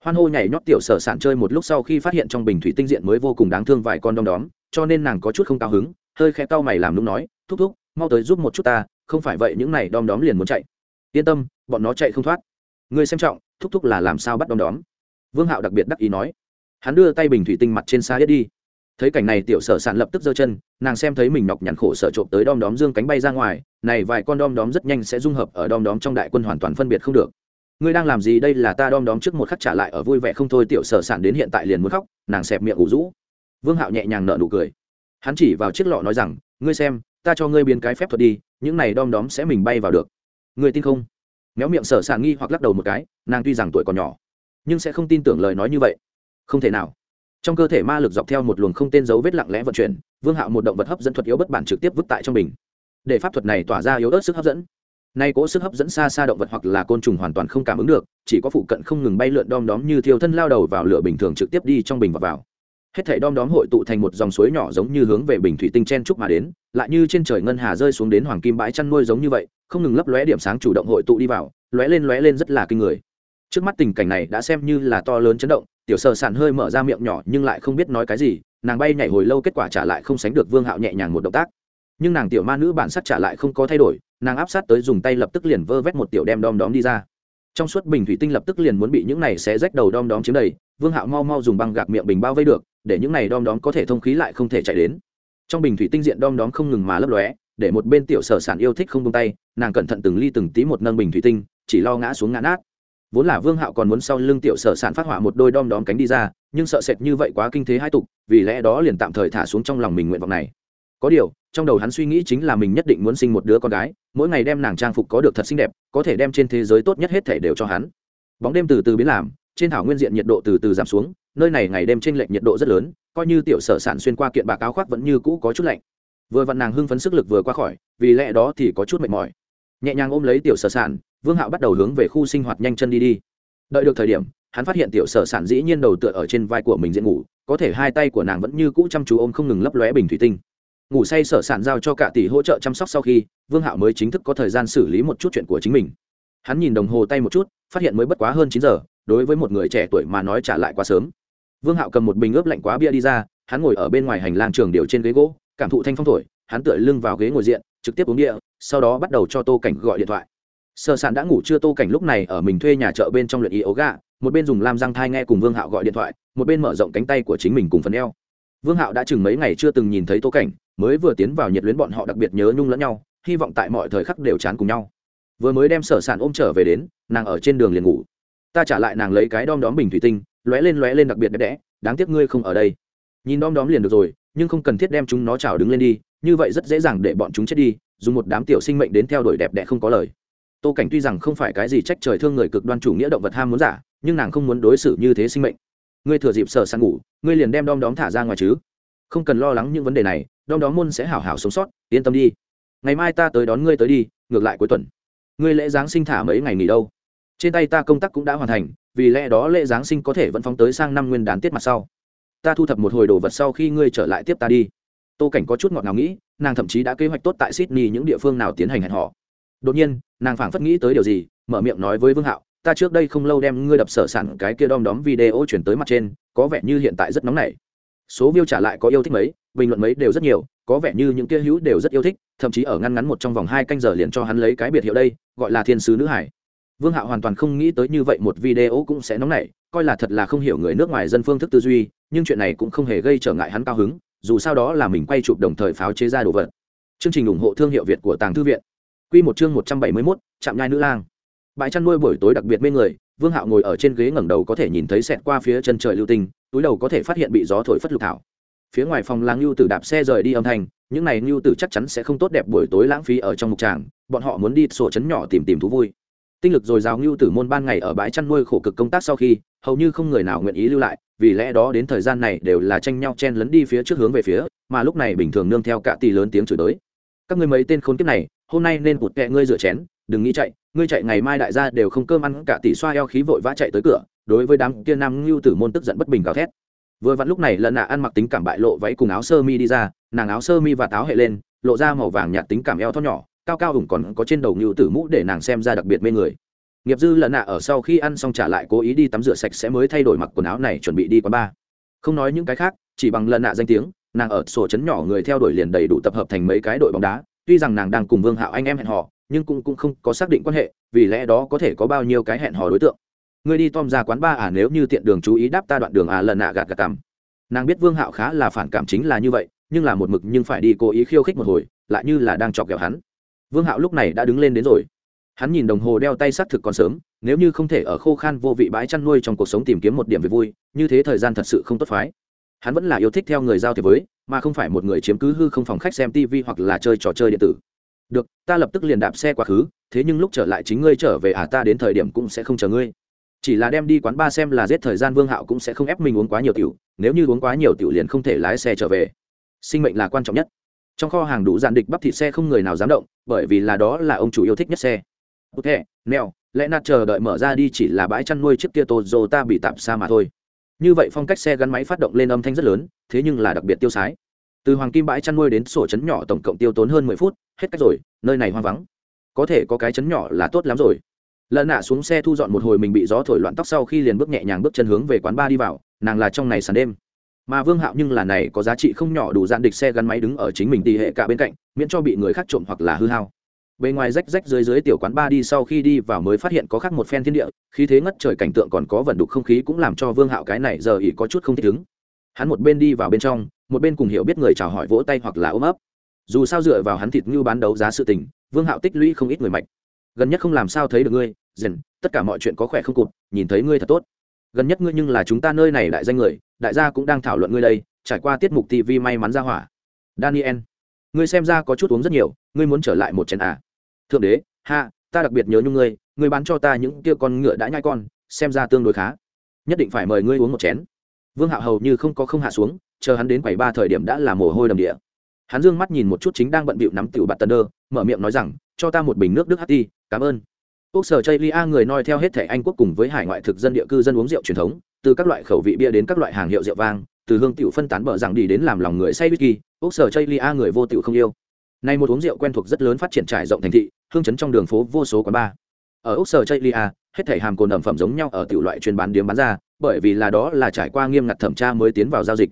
Hoan hô nhảy nhót tiểu sở sản chơi một lúc sau khi phát hiện trong bình thủy tinh diện mới vô cùng đáng thương vài con đom đóm, cho nên nàng có chút không cao hứng, hơi khẽ cau mày làm lúc nói, thúc thúc, mau tới giúp một chút ta, không phải vậy những này đom đóm liền muốn chạy. Yên tâm, bọn nó chạy không thoát người xem trọng, thúc thúc là làm sao bắt đom đóm? Vương hạo đặc biệt đắc ý nói. Hắn đưa tay bình thủy tinh mặt trên xa hết đi. Thấy cảnh này tiểu sở sản lập tức giơ chân, nàng xem thấy mình nhọc nhằn khổ sở trộm tới đom đóm dương cánh bay ra ngoài, này vài con đom đóm rất nhanh sẽ dung hợp ở đom đóm trong đại quân hoàn toàn phân biệt không được. Ngươi đang làm gì đây là ta đom đóm trước một khắc trả lại ở vui vẻ không thôi, tiểu sở sản đến hiện tại liền muốn khóc, nàng xẹp miệng ủ rũ. Vương hạo nhẹ nhàng nở nụ cười. Hắn chỉ vào chiếc lọ nói rằng, ngươi xem, ta cho ngươi biến cái phép thuật đi, những này đom đóm sẽ mình bay vào được. Ngươi tin không? Méo miệng sở sạn nghi hoặc lắc đầu một cái, nàng tuy rằng tuổi còn nhỏ, nhưng sẽ không tin tưởng lời nói như vậy. Không thể nào. Trong cơ thể ma lực dọc theo một luồng không tên dấu vết lặng lẽ vận chuyển, vương hạo một động vật hấp dẫn thuật yếu bất bản trực tiếp vứt tại trong bình. Để pháp thuật này tỏa ra yếu ớt sức hấp dẫn. Nay cỗ sức hấp dẫn xa xa động vật hoặc là côn trùng hoàn toàn không cảm ứng được, chỉ có phụ cận không ngừng bay lượn đom đóm như thiêu thân lao đầu vào lửa bình thường trực tiếp đi trong bình và vào hết thảy đom đóm hội tụ thành một dòng suối nhỏ giống như hướng về bình thủy tinh chen trúc mà đến, lại như trên trời ngân hà rơi xuống đến hoàng kim bãi chăn nuôi giống như vậy, không ngừng lấp lóe điểm sáng chủ động hội tụ đi vào, lóe lên lóe lên rất là kinh người. Trước mắt tình cảnh này đã xem như là to lớn chấn động, tiểu sở sản hơi mở ra miệng nhỏ nhưng lại không biết nói cái gì, nàng bay nhảy hồi lâu kết quả trả lại không sánh được vương hạo nhẹ nhàng một động tác. Nhưng nàng tiểu ma nữ bản sắc trả lại không có thay đổi, nàng áp sát tới dùng tay lập tức liền vơ vét một tiểu đem đom đóm đi ra trong suốt bình thủy tinh lập tức liền muốn bị những này xé rách đầu đom đóm chiếm đầy, vương hạo mau mau dùng băng gạc miệng bình bao vây được, để những này đom đóm có thể thông khí lại không thể chạy đến. Trong bình thủy tinh diện đom đóm không ngừng mà lấp lóe, để một bên tiểu sở sản yêu thích không tung tay, nàng cẩn thận từng ly từng tí một nâng bình thủy tinh, chỉ lo ngã xuống ngã nát. Vốn là vương hạo còn muốn sau lưng tiểu sở sản phát họa một đôi đom đóm cánh đi ra, nhưng sợ sệt như vậy quá kinh thế hai tục, vì lẽ đó liền tạm thời thả xuống trong lòng mình nguyện vọng này có điều, trong đầu hắn suy nghĩ chính là mình nhất định muốn sinh một đứa con gái, mỗi ngày đem nàng trang phục có được thật xinh đẹp, có thể đem trên thế giới tốt nhất hết thể đều cho hắn. Bóng đêm từ từ biến làm, trên thảo nguyên diện nhiệt độ từ từ giảm xuống, nơi này ngày đêm trên lệch nhiệt độ rất lớn, coi như tiểu sở sản xuyên qua kiện bạc áo khoác vẫn như cũ có chút lạnh. Vừa vặn nàng hưng phấn sức lực vừa qua khỏi, vì lẽ đó thì có chút mệt mỏi. Nhẹ nhàng ôm lấy tiểu sở sản, vương hạo bắt đầu hướng về khu sinh hoạt nhanh chân đi đi. Đợi được thời điểm, hắn phát hiện tiểu sở sản dĩ nhiên đầu tựa ở trên vai của mình diện ngủ, có thể hai tay của nàng vẫn như cũ chăm chú ôm không ngừng lấp lóe bình thủy tinh ngủ say sở sản giao cho cả tỷ hỗ trợ chăm sóc sau khi, vương hạo mới chính thức có thời gian xử lý một chút chuyện của chính mình. Hắn nhìn đồng hồ tay một chút, phát hiện mới bất quá hơn chín giờ, đối với một người trẻ tuổi mà nói trả lại quá sớm. Vương hạo cầm một bình ướp lạnh quá bia đi ra, hắn ngồi ở bên ngoài hành lang trường điều trên ghế gỗ, cảm thụ thanh phong thổi, hắn tựa lưng vào ghế ngồi diện, trực tiếp uống địa sau đó bắt đầu cho tô cảnh gọi điện thoại. Sở sản đã ngủ chưa tô cảnh lúc này ở mình thuê nhà chợ bên trong luyện y ấu gà một bên dùng lam răng thai nghe cùng vương hạo gọi điện thoại, một bên mở rộng cánh tay của chính mình cùng phần eo. Vương hạo đã chừng mấy ngày chưa từng nhìn thấy tô cảnh mới vừa tiến vào nhiệt luyến bọn họ đặc biệt nhớ nhung lẫn nhau, hy vọng tại mọi thời khắc đều chán cùng nhau. Vừa mới đem sở sản ôm trở về đến, nàng ở trên đường liền ngủ. Ta trả lại nàng lấy cái đom đóm bình thủy tinh, lóe lên lóe lên đặc biệt đẹp đẽ, đáng tiếc ngươi không ở đây. Nhìn đom đóm liền được rồi, nhưng không cần thiết đem chúng nó trào đứng lên đi, như vậy rất dễ dàng để bọn chúng chết đi, dùng một đám tiểu sinh mệnh đến theo đuổi đẹp đẽ không có lời. Tô cảnh tuy rằng không phải cái gì trách trời thương người cực đoan chủ nghĩa động vật ham muốn giả, nhưng nàng không muốn đối xử như thế sinh mệnh. Ngươi thừa dịp sở sản ngủ, ngươi liền đem đom đóm thả ra ngoài chứ. Không cần lo lắng những vấn đề này đom đóm môn sẽ hảo hảo sống sót, yên tâm đi. Ngày mai ta tới đón ngươi tới đi, ngược lại cuối tuần. Ngươi lễ giáng sinh thả mấy ngày nghỉ đâu? Trên tay ta công tác cũng đã hoàn thành, vì lẽ đó lễ giáng sinh có thể vẫn phóng tới sang năm nguyên đán tiết mặt sau. Ta thu thập một hồi đồ vật sau khi ngươi trở lại tiếp ta đi. Tô cảnh có chút ngọt ngào nghĩ, nàng thậm chí đã kế hoạch tốt tại sydney những địa phương nào tiến hành hẹn họ đột nhiên, nàng phảng phất nghĩ tới điều gì, mở miệng nói với vương hạo, ta trước đây không lâu đem ngươi đập sở sản cái kia đom đóm video chuyển tới mặt trên, có vẻ như hiện tại rất nóng nảy số view trả lại có yêu thích mấy, bình luận mấy đều rất nhiều, có vẻ như những kia hữu đều rất yêu thích, thậm chí ở ngăn ngắn một trong vòng hai canh giờ liền cho hắn lấy cái biệt hiệu đây, gọi là thiên sứ nữ hải. Vương hạo hoàn toàn không nghĩ tới như vậy một video cũng sẽ nóng nảy, coi là thật là không hiểu người nước ngoài dân phương thức tư duy, nhưng chuyện này cũng không hề gây trở ngại hắn cao hứng, dù sao đó là mình quay chụp đồng thời pháo chế ra đồ vật. Chương trình ủng hộ thương hiệu việt của tàng thư viện. Q một chương một trăm bảy mươi mốt, trạm nhai nữ lang. Bãi chăn nuôi buổi tối đặc biệt mê người vương hạo ngồi ở trên ghế ngẩng đầu có thể nhìn thấy xẹt qua phía chân trời lưu tinh, túi đầu có thể phát hiện bị gió thổi phất lục thảo. Phía ngoài phòng làng lưu tử đạp xe rời đi âm thanh, những này lưu tử chắc chắn sẽ không tốt đẹp buổi tối lãng phí ở trong mục tràng, bọn họ muốn đi sổ chấn nhỏ tìm tìm thú vui. Tinh lực dồi dào lưu tử môn ban ngày ở bãi chăn nuôi khổ cực công tác sau khi, hầu như không người nào nguyện ý lưu lại, vì lẽ đó đến thời gian này đều là tranh nhau chen lấn đi phía trước hướng về phía, mà lúc này bình thường nương theo cả tỷ lớn tiếng chửi tới các ngươi mấy tên khốn kiếp này, hôm nay nên cụt kẹ ngươi rửa chén đừng nghĩ chạy, ngươi chạy ngày mai đại gia đều không cơm ăn, cả tỷ xoa eo khí vội vã chạy tới cửa, đối với đám kia nam ngưu tử môn tức giận bất bình gào thét vừa vặn lúc này lần nạ ăn mặc tính cảm bại lộ váy cùng áo sơ mi đi ra, nàng áo sơ mi và táo hệ lên, lộ ra màu vàng nhạt tính cảm eo thon nhỏ, cao cao ủng còn có trên đầu ngưu tử mũ để nàng xem ra đặc biệt mê người nghiệp dư lần nạ ở sau khi ăn xong trả lại cố ý đi tắm rửa sạch sẽ mới thay đổi mặc quần áo này chuẩn bị đi quán bar không nói những cái khác, chỉ bằng lần nạ danh tiếng, nàng ở sổ chấn nhỏ người theo đuổi liền đầy đủ tập hợp thành mấy cái đội bóng đá, tuy rằng nàng đang cùng vương hạo anh em hẹn họ nhưng cũng cũng không có xác định quan hệ, vì lẽ đó có thể có bao nhiêu cái hẹn hò đối tượng. Người đi tom ra quán ba à nếu như tiện đường chú ý đáp ta đoạn đường à lần nạ gạt gạt tằm. Nàng biết vương hạo khá là phản cảm chính là như vậy, nhưng là một mực nhưng phải đi cố ý khiêu khích một hồi, lại như là đang chọc ghẹo hắn. Vương hạo lúc này đã đứng lên đến rồi. Hắn nhìn đồng hồ đeo tay xác thực còn sớm, nếu như không thể ở khô khan vô vị bãi chăn nuôi trong cuộc sống tìm kiếm một điểm về vui, như thế thời gian thật sự không tốt phái. Hắn vẫn là yêu thích theo người giao thiệp với, mà không phải một người chiếm cứ hư không phòng khách xem tv hoặc là chơi trò chơi điện tử được, ta lập tức liền đạp xe quá khứ, thế nhưng lúc trở lại chính ngươi trở về à ta đến thời điểm cũng sẽ không chờ ngươi. Chỉ là đem đi quán ba xem là giết thời gian vương hạo cũng sẽ không ép mình uống quá nhiều tiểu, nếu như uống quá nhiều tiểu liền không thể lái xe trở về. Sinh mệnh là quan trọng nhất. Trong kho hàng đủ giàn địch bắp thịt xe không người nào dám động, bởi vì là đó là ông chủ yêu thích nhất xe. Ok neo lẽ nạt chờ đợi mở ra đi chỉ là bãi chăn nuôi chiếc kia ta bị tạm xa mà thôi. Như vậy phong cách xe gắn máy phát động lên âm thanh rất lớn, thế nhưng là đặc biệt tiêu sái từ hoàng kim bãi chăn nuôi đến sổ chấn nhỏ tổng cộng tiêu tốn hơn mười phút, hết cách rồi, nơi này hoang vắng. Có thể có cái chấn nhỏ là tốt lắm rồi. Lợn nạ xuống xe thu dọn một hồi mình bị gió thổi loạn tóc sau khi liền bước nhẹ nhàng bước chân hướng về quán ba đi vào, nàng là trong này sàn đêm. Mà vương hạo nhưng là này có giá trị không nhỏ đủ gian địch xe gắn máy đứng ở chính mình tỷ hệ cả bên cạnh, miễn cho bị người khác trộm hoặc là hư hao. Bề ngoài rách rách dưới dưới tiểu quán ba đi sau khi đi vào mới phát hiện có khác một phen thiên địa, khí thế ngất trời cảnh tượng còn có vận đục không khí cũng làm cho vương hạo cái này giờ ỉ có chút không thích ứng. Hắn một bên đi vào bên trong một bên cùng hiểu biết người chào hỏi vỗ tay hoặc là ôm ấp. Dù sao dựa vào hắn thịt như bán đấu giá sự tình, vương hạo tích lũy không ít người mạnh gần nhất không làm sao thấy được ngươi, dần, tất cả mọi chuyện có khỏe không cụt, nhìn thấy ngươi thật tốt. Gần nhất ngươi nhưng là chúng ta nơi này đại danh người, đại gia cũng đang thảo luận ngươi đây, trải qua tiết mục tv may mắn ra hỏa. Daniel, ngươi xem ra có chút uống rất nhiều, ngươi muốn trở lại một chén à? Thượng đế, ha, ta đặc biệt nhớ nhung ngươi ngươi bán cho ta những kia con ngựa đã nhai con, xem ra tương đối khá. Nhất định phải mời ngươi uống một chén. Vương hạo hầu như không có không hạ xuống chờ hắn đến quầy ba thời điểm đã là mồ hôi đầm địa. Hắn dương mắt nhìn một chút chính đang bận bịu nắm tiểu bạt tần đơ, mở miệng nói rằng, cho ta một bình nước đức ht cảm ơn. Quốc sở chây lia người noi theo hết thẻ anh quốc cùng với hải ngoại thực dân địa cư dân uống rượu truyền thống, từ các loại khẩu vị bia đến các loại hàng hiệu rượu vang, từ hương tiểu phân tán bờ rằng đi đến làm lòng người say whisky, quốc sở chây lia người vô tiểu không yêu. Nay một uống rượu quen thuộc rất lớn phát triển trải rộng thành thị, hương chấn trong đường phố vô số quán bar. Ở quốc sở chây lia hết thẻ hàm cồn ẩm phẩm giống nhau ở tiểu loại chuyên bán điếm bán ra, bởi vì là đó là trải qua nghiêm ngặt thẩm tra mới tiến vào giao dịch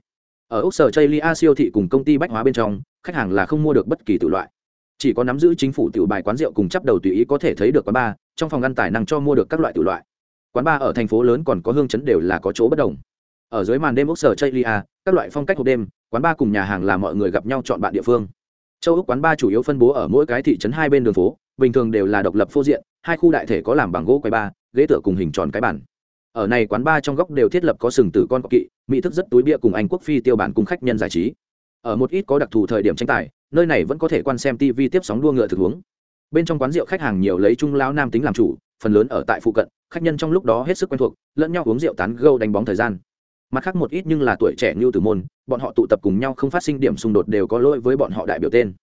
ở úc sở chây lia siêu thị cùng công ty bách hóa bên trong, khách hàng là không mua được bất kỳ tiểu loại. Chỉ có nắm giữ chính phủ tiểu bài quán rượu cùng chấp đầu tùy ý có thể thấy được quán bar, trong phòng ăn tài năng cho mua được các loại tiểu loại. Quán bar ở thành phố lớn còn có hương chấn đều là có chỗ bất đồng. Ở dưới màn đêm úc sở chây lia các loại phong cách hộp đêm, quán bar cùng nhà hàng là mọi người gặp nhau chọn bạn địa phương. Châu úc quán bar chủ yếu phân bố ở mỗi cái thị trấn hai bên đường phố, bình thường đều là độc lập phô diện, hai khu đại thể có làm bằng gỗ quầy bar, ghế tựa cùng hình tròn cái bản ở này quán bar trong góc đều thiết lập có sừng tử con cọc kỵ mỹ thức rất túi bia cùng anh quốc phi tiêu bản cùng khách nhân giải trí. Ở một ít có đặc thù thời điểm tranh tài, nơi này vẫn có thể quan xem tv tiếp sóng đua ngựa thực huống. Bên trong quán rượu khách hàng nhiều lấy trung lão nam tính làm chủ, phần lớn ở tại phụ cận, khách nhân trong lúc đó hết sức quen thuộc, lẫn nhau uống rượu tán gâu đánh bóng thời gian. Mặt khác một ít nhưng là tuổi trẻ như tử môn, bọn họ tụ tập cùng nhau không phát sinh điểm xung đột đều có lỗi với bọn họ đại biểu tên.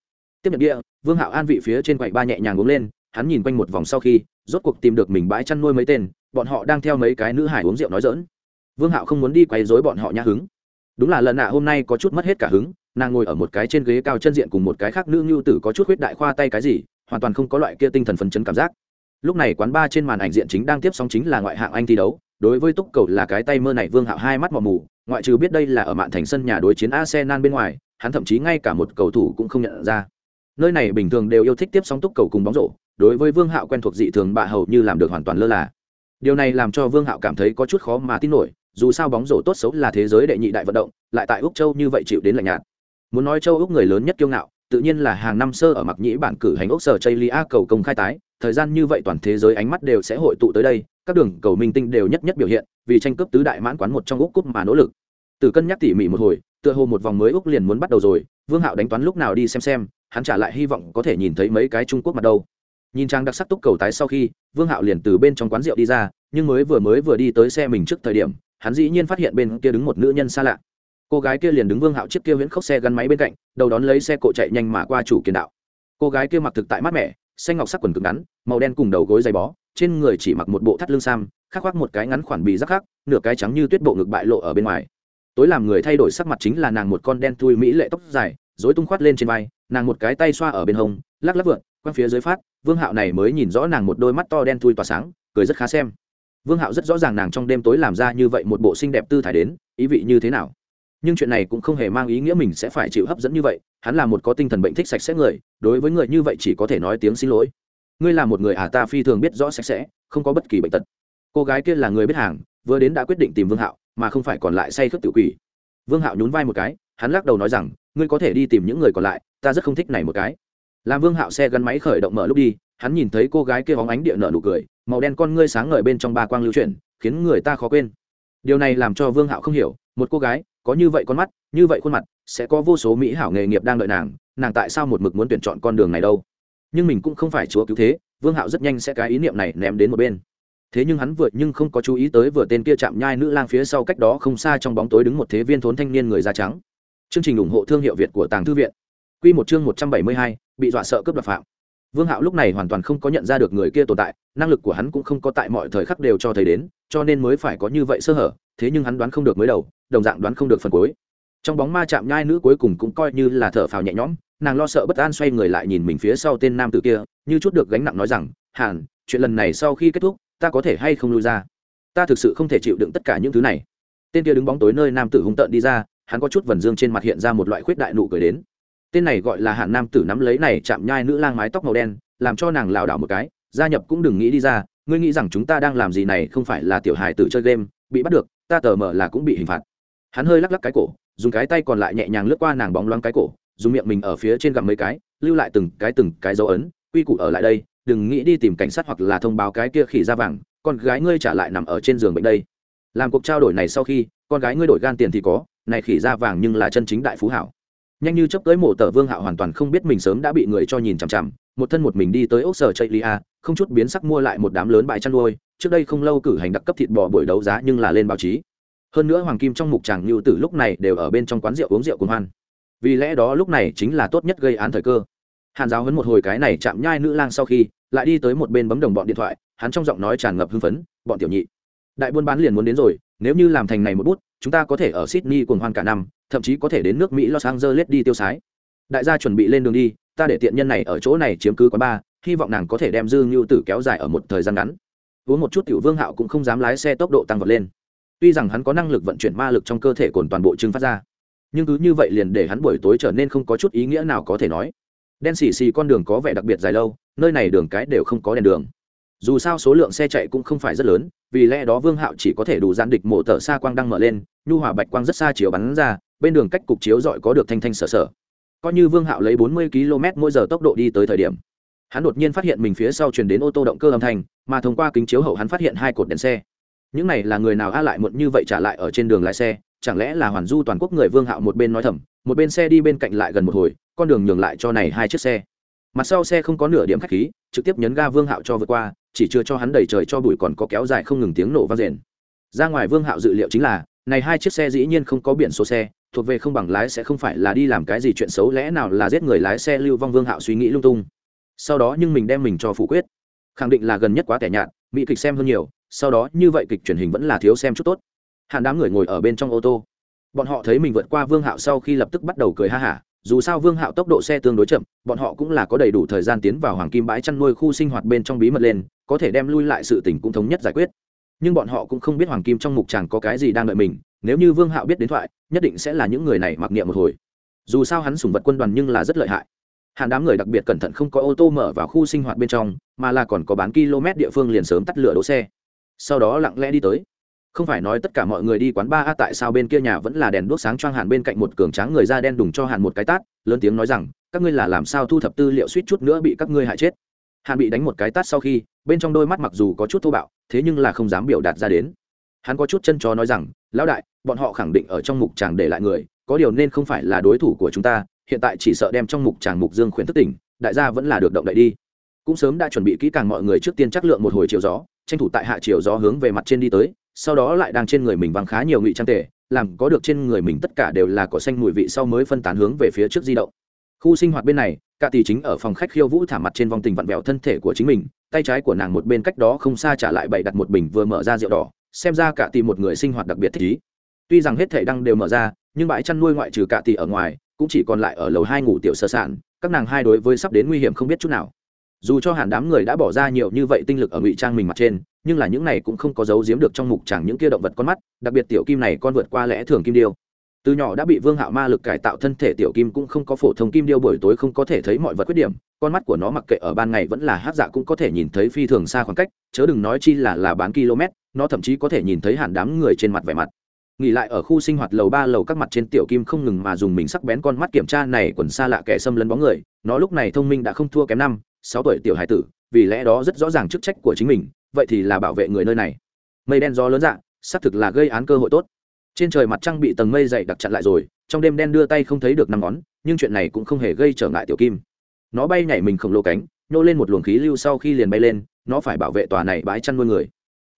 Tiếp nhận địa vương hạo an vị phía trên quầy ba nhẹ nhàng uống lên, hắn nhìn quanh một vòng sau khi, rốt cuộc tìm được mình bãi chăn nuôi mấy tên, bọn họ đang theo mấy cái nữ hải uống rượu nói dỡn vương hạo không muốn đi quấy dối bọn họ nhã hứng. Đúng là lần nạ hôm nay có chút mất hết cả hứng, nàng ngồi ở một cái trên ghế cao chân diện cùng một cái khác nữ ngưu tử có chút huyết đại khoa tay cái gì, hoàn toàn không có loại kia tinh thần phấn chấn cảm giác. Lúc này quán ba trên màn ảnh diện chính đang tiếp sóng chính là ngoại hạng anh thi đấu, đối với túc cầu là cái tay mơ này vương hạo hai mắt mò mù, ngoại trừ biết đây là ở mạn thành sân nhà đối chiến arsenal bên ngoài, hắn thậm chí ngay cả một cầu thủ cũng không nhận ra. Nơi này bình thường đều yêu thích tiếp sóng túc cầu cùng bóng rổ, đối với vương hạo quen thuộc dị thường bạ hầu như làm được hoàn toàn lơ là. Điều này làm cho vương hạo cảm thấy có chút khó mà tin nổi dù sao bóng rổ tốt xấu là thế giới đệ nhị đại vận động, lại tại úc châu như vậy chịu đến lạnh nhạt. Muốn nói châu úc người lớn nhất kiêu ngạo, tự nhiên là hàng năm sơ ở mặc nhĩ bản cử hành úc sở chây lia cầu công khai tái, thời gian như vậy toàn thế giới ánh mắt đều sẽ hội tụ tới đây, các đường cầu minh tinh đều nhất nhất biểu hiện, vì tranh cướp tứ đại mãn quán một trong úc cúp mà nỗ lực. Từ cân nhắc tỉ mỉ một hồi, tựa hồ một vòng mới úc liền muốn bắt đầu rồi, vương hạo đánh toán lúc nào đi xem xem, hắn trả lại hy vọng có thể nhìn thấy mấy cái trung quốc mặt đâu. Nhìn trang đặc sắc túc cầu tái sau khi, vương hạo liền từ bên trong quán rượu đi ra, nhưng mới vừa mới vừa đi tới xe mình trước thời điểm hắn dĩ nhiên phát hiện bên kia đứng một nữ nhân xa lạ. Cô gái kia liền đứng vương hạo chiếc kia viễn khốc xe gắn máy bên cạnh, đầu đón lấy xe cộ chạy nhanh mà qua chủ kiến đạo. Cô gái kia mặc thực tại mát mẻ, xanh ngọc sắc quần cực ngắn, màu đen cùng đầu gối dày bó, trên người chỉ mặc một bộ thắt lưng sam, khắc khoác một cái ngắn khoản bì rắc khắc, nửa cái trắng như tuyết bộ ngực bại lộ ở bên ngoài. Tối làm người thay đổi sắc mặt chính là nàng một con đen thui mỹ lệ tóc dài dối tung khoát lên trên vai, nàng một cái tay xoa ở bên hông, lắc lắc vượn, quăng phía dưới phát, vương hạo này mới nhìn rõ nàng một đôi mắt to đen thui tỏa sáng, cười rất khá xem vương hạo rất rõ ràng nàng trong đêm tối làm ra như vậy một bộ xinh đẹp tư thải đến, ý vị như thế nào? Nhưng chuyện này cũng không hề mang ý nghĩa mình sẽ phải chịu hấp dẫn như vậy, hắn là một có tinh thần bệnh thích sạch sẽ người, đối với người như vậy chỉ có thể nói tiếng xin lỗi. Ngươi là một người à ta phi thường biết rõ sạch sẽ, không có bất kỳ bệnh tật. Cô gái kia là người biết hàng, vừa đến đã quyết định tìm vương hạo, mà không phải còn lại say khước tự quỷ. Vương hạo nhún vai một cái, hắn lắc đầu nói rằng, ngươi có thể đi tìm những người còn lại, ta rất không thích này một cái. Làm vương hạo xe gắn máy khởi động mở lúc đi, hắn nhìn thấy cô gái kia bóng ánh địa nở nụ cười màu đen con ngươi sáng ngời bên trong ba quang lưu chuyển, khiến người ta khó quên. Điều này làm cho vương hạo không hiểu, một cô gái, có như vậy con mắt, như vậy khuôn mặt, sẽ có vô số mỹ hảo nghề nghiệp đang đợi nàng nàng tại sao một mực muốn tuyển chọn con đường này đâu? Nhưng mình cũng không phải chúa cứu thế, vương hạo rất nhanh sẽ cái ý niệm này ném đến một bên. Thế nhưng hắn vượt nhưng không có chú ý tới vừa tên kia chạm nhai nữ lang phía sau cách đó không xa trong bóng tối đứng một thế viên thốn thanh niên người da trắng. Chương trình ủng hộ thương hiệu việt của tàng thư viện. Q một chương một trăm bảy mươi hai, bị dọa sợ cướp đoạt phạm vương hạo lúc này hoàn toàn không có nhận ra được người kia tồn tại, năng lực của hắn cũng không có tại mọi thời khắc đều cho thấy đến, cho nên mới phải có như vậy sơ hở, thế nhưng hắn đoán không được mới đầu, đồng dạng đoán không được phần cuối. Trong bóng ma chạm nhai nữ cuối cùng cũng coi như là thở phào nhẹ nhõm, nàng lo sợ bất an xoay người lại nhìn mình phía sau tên nam tử kia, như chút được gánh nặng nói rằng, hàn, chuyện lần này sau khi kết thúc, ta có thể hay không lui ra? Ta thực sự không thể chịu đựng tất cả những thứ này. Tên kia đứng bóng tối nơi nam tử hung tợn đi ra, hắn có chút vần dương trên mặt hiện ra một loại khuyết đại nụ cười đến tên này gọi là hạn nam tử nắm lấy này chạm nhai nữ lang mái tóc màu đen, làm cho nàng lảo đảo một cái, gia nhập cũng đừng nghĩ đi ra, ngươi nghĩ rằng chúng ta đang làm gì này không phải là tiểu hài tử chơi game, bị bắt được, ta tờ mờ là cũng bị hình phạt. Hắn hơi lắc lắc cái cổ, dùng cái tay còn lại nhẹ nhàng lướt qua nàng bóng loáng cái cổ, dùng miệng mình ở phía trên gặm mấy cái, lưu lại từng cái từng cái dấu ấn, quy củ ở lại đây, đừng nghĩ đi tìm cảnh sát hoặc là thông báo cái kia khỉ ra vàng, con gái ngươi trả lại nằm ở trên giường bệnh đây. Làm cuộc trao đổi này sau khi, con gái ngươi đổi gan tiền thì có, này khỉ ra vàng nhưng là chân chính đại phú hảo nhanh như chấp tới mộ tờ vương hạo hoàn toàn không biết mình sớm đã bị người cho nhìn chằm chằm, một thân một mình đi tới ốc sở chạy lia, không chút biến sắc mua lại một đám lớn bãi chăn nuôi, trước đây không lâu cử hành đặc cấp thịt bò buổi đấu giá nhưng là lên báo chí. Hơn nữa hoàng kim trong mục tràng như tử lúc này đều ở bên trong quán rượu uống rượu cùng hoan. Vì lẽ đó lúc này chính là tốt nhất gây án thời cơ. Hàn giáo hấn một hồi cái này chạm nhai nữ lang sau khi, lại đi tới một bên bấm đồng bọn điện thoại, hắn trong giọng nói tràn ngập hưng phấn, bọn tiểu nhị, đại buôn bán liền muốn đến rồi, nếu như làm thành này một bút chúng ta có thể ở sydney cuồng hoan cả năm, thậm chí có thể đến nước mỹ los angeles đi tiêu sái. Đại gia chuẩn bị lên đường đi, ta để tiện nhân này ở chỗ này chiếm cứ quán ba hy vọng nàng có thể đem dư ngưu tử kéo dài ở một thời gian ngắn. Uống một chút tiểu vương hạo cũng không dám lái xe tốc độ tăng vọt lên. Tuy rằng hắn có năng lực vận chuyển ma lực trong cơ thể cồn toàn bộ trưng phát ra, nhưng cứ như vậy liền để hắn buổi tối trở nên không có chút ý nghĩa nào có thể nói. Đen xì xì con đường có vẻ đặc biệt dài lâu, nơi này đường cái đều không có đèn đường. Dù sao số lượng xe chạy cũng không phải rất lớn vì lẽ đó vương hạo chỉ có thể đủ gián địch mổ tờ xa quang đang mở lên, nhu hòa bạch quang rất xa chiếu bắn ra, bên đường cách cục chiếu dọi có được thanh thanh sở sở. Coi như vương hạo lấy bốn mươi km mỗi giờ tốc độ đi tới thời điểm, hắn đột nhiên phát hiện mình phía sau truyền đến ô tô động cơ âm thanh, mà thông qua kính chiếu hậu hắn phát hiện hai cột đèn xe. Những này là người nào a lại muộn như vậy trả lại ở trên đường lái xe, chẳng lẽ là hoàn du toàn quốc người vương hạo một bên nói thầm, một bên xe đi bên cạnh lại gần một hồi, con đường nhường lại cho này hai chiếc xe. Mặt sau xe không có nửa điểm khách khí, trực tiếp nhấn ga vương hạo cho vượt qua chỉ chưa cho hắn đầy trời cho bụi còn có kéo dài không ngừng tiếng nổ vang rền. Ra ngoài vương hạo dự liệu chính là, này hai chiếc xe dĩ nhiên không có biển số xe, thuộc về không bằng lái sẽ không phải là đi làm cái gì chuyện xấu lẽ nào là giết người lái xe lưu vong vương hạo suy nghĩ lung tung. Sau đó nhưng mình đem mình cho phủ quyết. Khẳng định là gần nhất quá tẻ nhạt, mỹ kịch xem hơn nhiều, sau đó như vậy kịch truyền hình vẫn là thiếu xem chút tốt. Hạn đám người ngồi ở bên trong ô tô. Bọn họ thấy mình vượt qua vương hạo sau khi lập tức bắt đầu cười ha hả dù sao vương hạo tốc độ xe tương đối chậm, bọn họ cũng là có đầy đủ thời gian tiến vào hoàng kim bãi chăn nuôi khu sinh hoạt bên trong bí mật lên, có thể đem lui lại sự tình cũng thống nhất giải quyết. Nhưng bọn họ cũng không biết hoàng kim trong mục chàng có cái gì đang đợi mình, nếu như vương hạo biết đến thoại, nhất định sẽ là những người này mặc niệm một hồi. Dù sao hắn sùng vật quân đoàn nhưng là rất lợi hại. Hàn đám người đặc biệt cẩn thận không có ô tô mở vào khu sinh hoạt bên trong, mà là còn có bán km địa phương liền sớm tắt lửa đỗ xe. Sau đó lặng lẽ đi tới không phải nói tất cả mọi người đi quán ba a tại sao bên kia nhà vẫn là đèn đuốc sáng choang hàn bên cạnh một cường tráng người da đen đùng cho hàn một cái tát, lớn tiếng nói rằng, các ngươi là làm sao thu thập tư liệu suýt chút nữa bị các ngươi hại chết. Hàn bị đánh một cái tát sau khi, bên trong đôi mắt mặc dù có chút thô bạo, thế nhưng là không dám biểu đạt ra đến. Hắn có chút chân chó nói rằng, lão đại, bọn họ khẳng định ở trong mục chàng để lại người, có điều nên không phải là đối thủ của chúng ta, hiện tại chỉ sợ đem trong mục chàng mục dương khuyến thức tỉnh, đại gia vẫn là được động đậy đi. Cũng sớm đã chuẩn bị kỹ càng mọi người trước tiên chắc lượng một hồi chiều gió, tranh thủ tại hạ chiều gió hướng về mặt trên đi tới sau đó lại đang trên người mình văng khá nhiều ngụy trang tề, làm có được trên người mình tất cả đều là cỏ xanh mùi vị sau mới phân tán hướng về phía trước di động. Khu sinh hoạt bên này cả tỷ chính ở phòng khách khiêu vũ thả mặt trên vòng tình vặn vẹo thân thể của chính mình, tay trái của nàng một bên cách đó không xa trả lại bày đặt một bình vừa mở ra rượu đỏ, xem ra cả tỷ một người sinh hoạt đặc biệt thích ý tuy rằng hết thể đăng đều mở ra, nhưng bãi chăn nuôi ngoại trừ cả tỷ ở ngoài, cũng chỉ còn lại ở lầu hai ngủ tiểu sơ sản các nàng hai đối với sắp đến nguy hiểm không biết chút nào dù cho hàn đám người đã bỏ ra nhiều như vậy tinh lực ở ngụy trang mình mặt trên, nhưng là những này cũng không có giấu giếm được trong mục chẳng những kia động vật con mắt, đặc biệt tiểu kim này con vượt qua lẽ thường kim điêu. Từ nhỏ đã bị vương hạo ma lực cải tạo thân thể tiểu kim cũng không có phổ thông kim điêu buổi tối không có thể thấy mọi vật khuyết điểm, con mắt của nó mặc kệ ở ban ngày vẫn là hát dạ cũng có thể nhìn thấy phi thường xa khoảng cách, chớ đừng nói chi là là bán km, nó thậm chí có thể nhìn thấy hẳn đám người trên mặt vẻ mặt. Nghỉ lại ở khu sinh hoạt lầu ba lầu các mặt trên tiểu kim không ngừng mà dùng mình sắc bén con mắt kiểm tra này quần xa lạ kẻ xâm lấn bóng người, nó lúc này thông minh đã không thua kém năm sáu tuổi tiểu hải tử, vì lẽ đó rất rõ ràng chức trách của chính mình, vậy thì là bảo vệ người nơi này. Mây đen gió lớn dạ xác thực là gây án cơ hội tốt. Trên trời mặt trăng bị tầng mây dày đặc chặn lại rồi, trong đêm đen đưa tay không thấy được năm ngón, nhưng chuyện này cũng không hề gây trở ngại tiểu kim. Nó bay nhảy mình khổng lồ cánh, nhô lên một luồng khí lưu sau khi liền bay lên, nó phải bảo vệ tòa này bãi chăn nuôi người.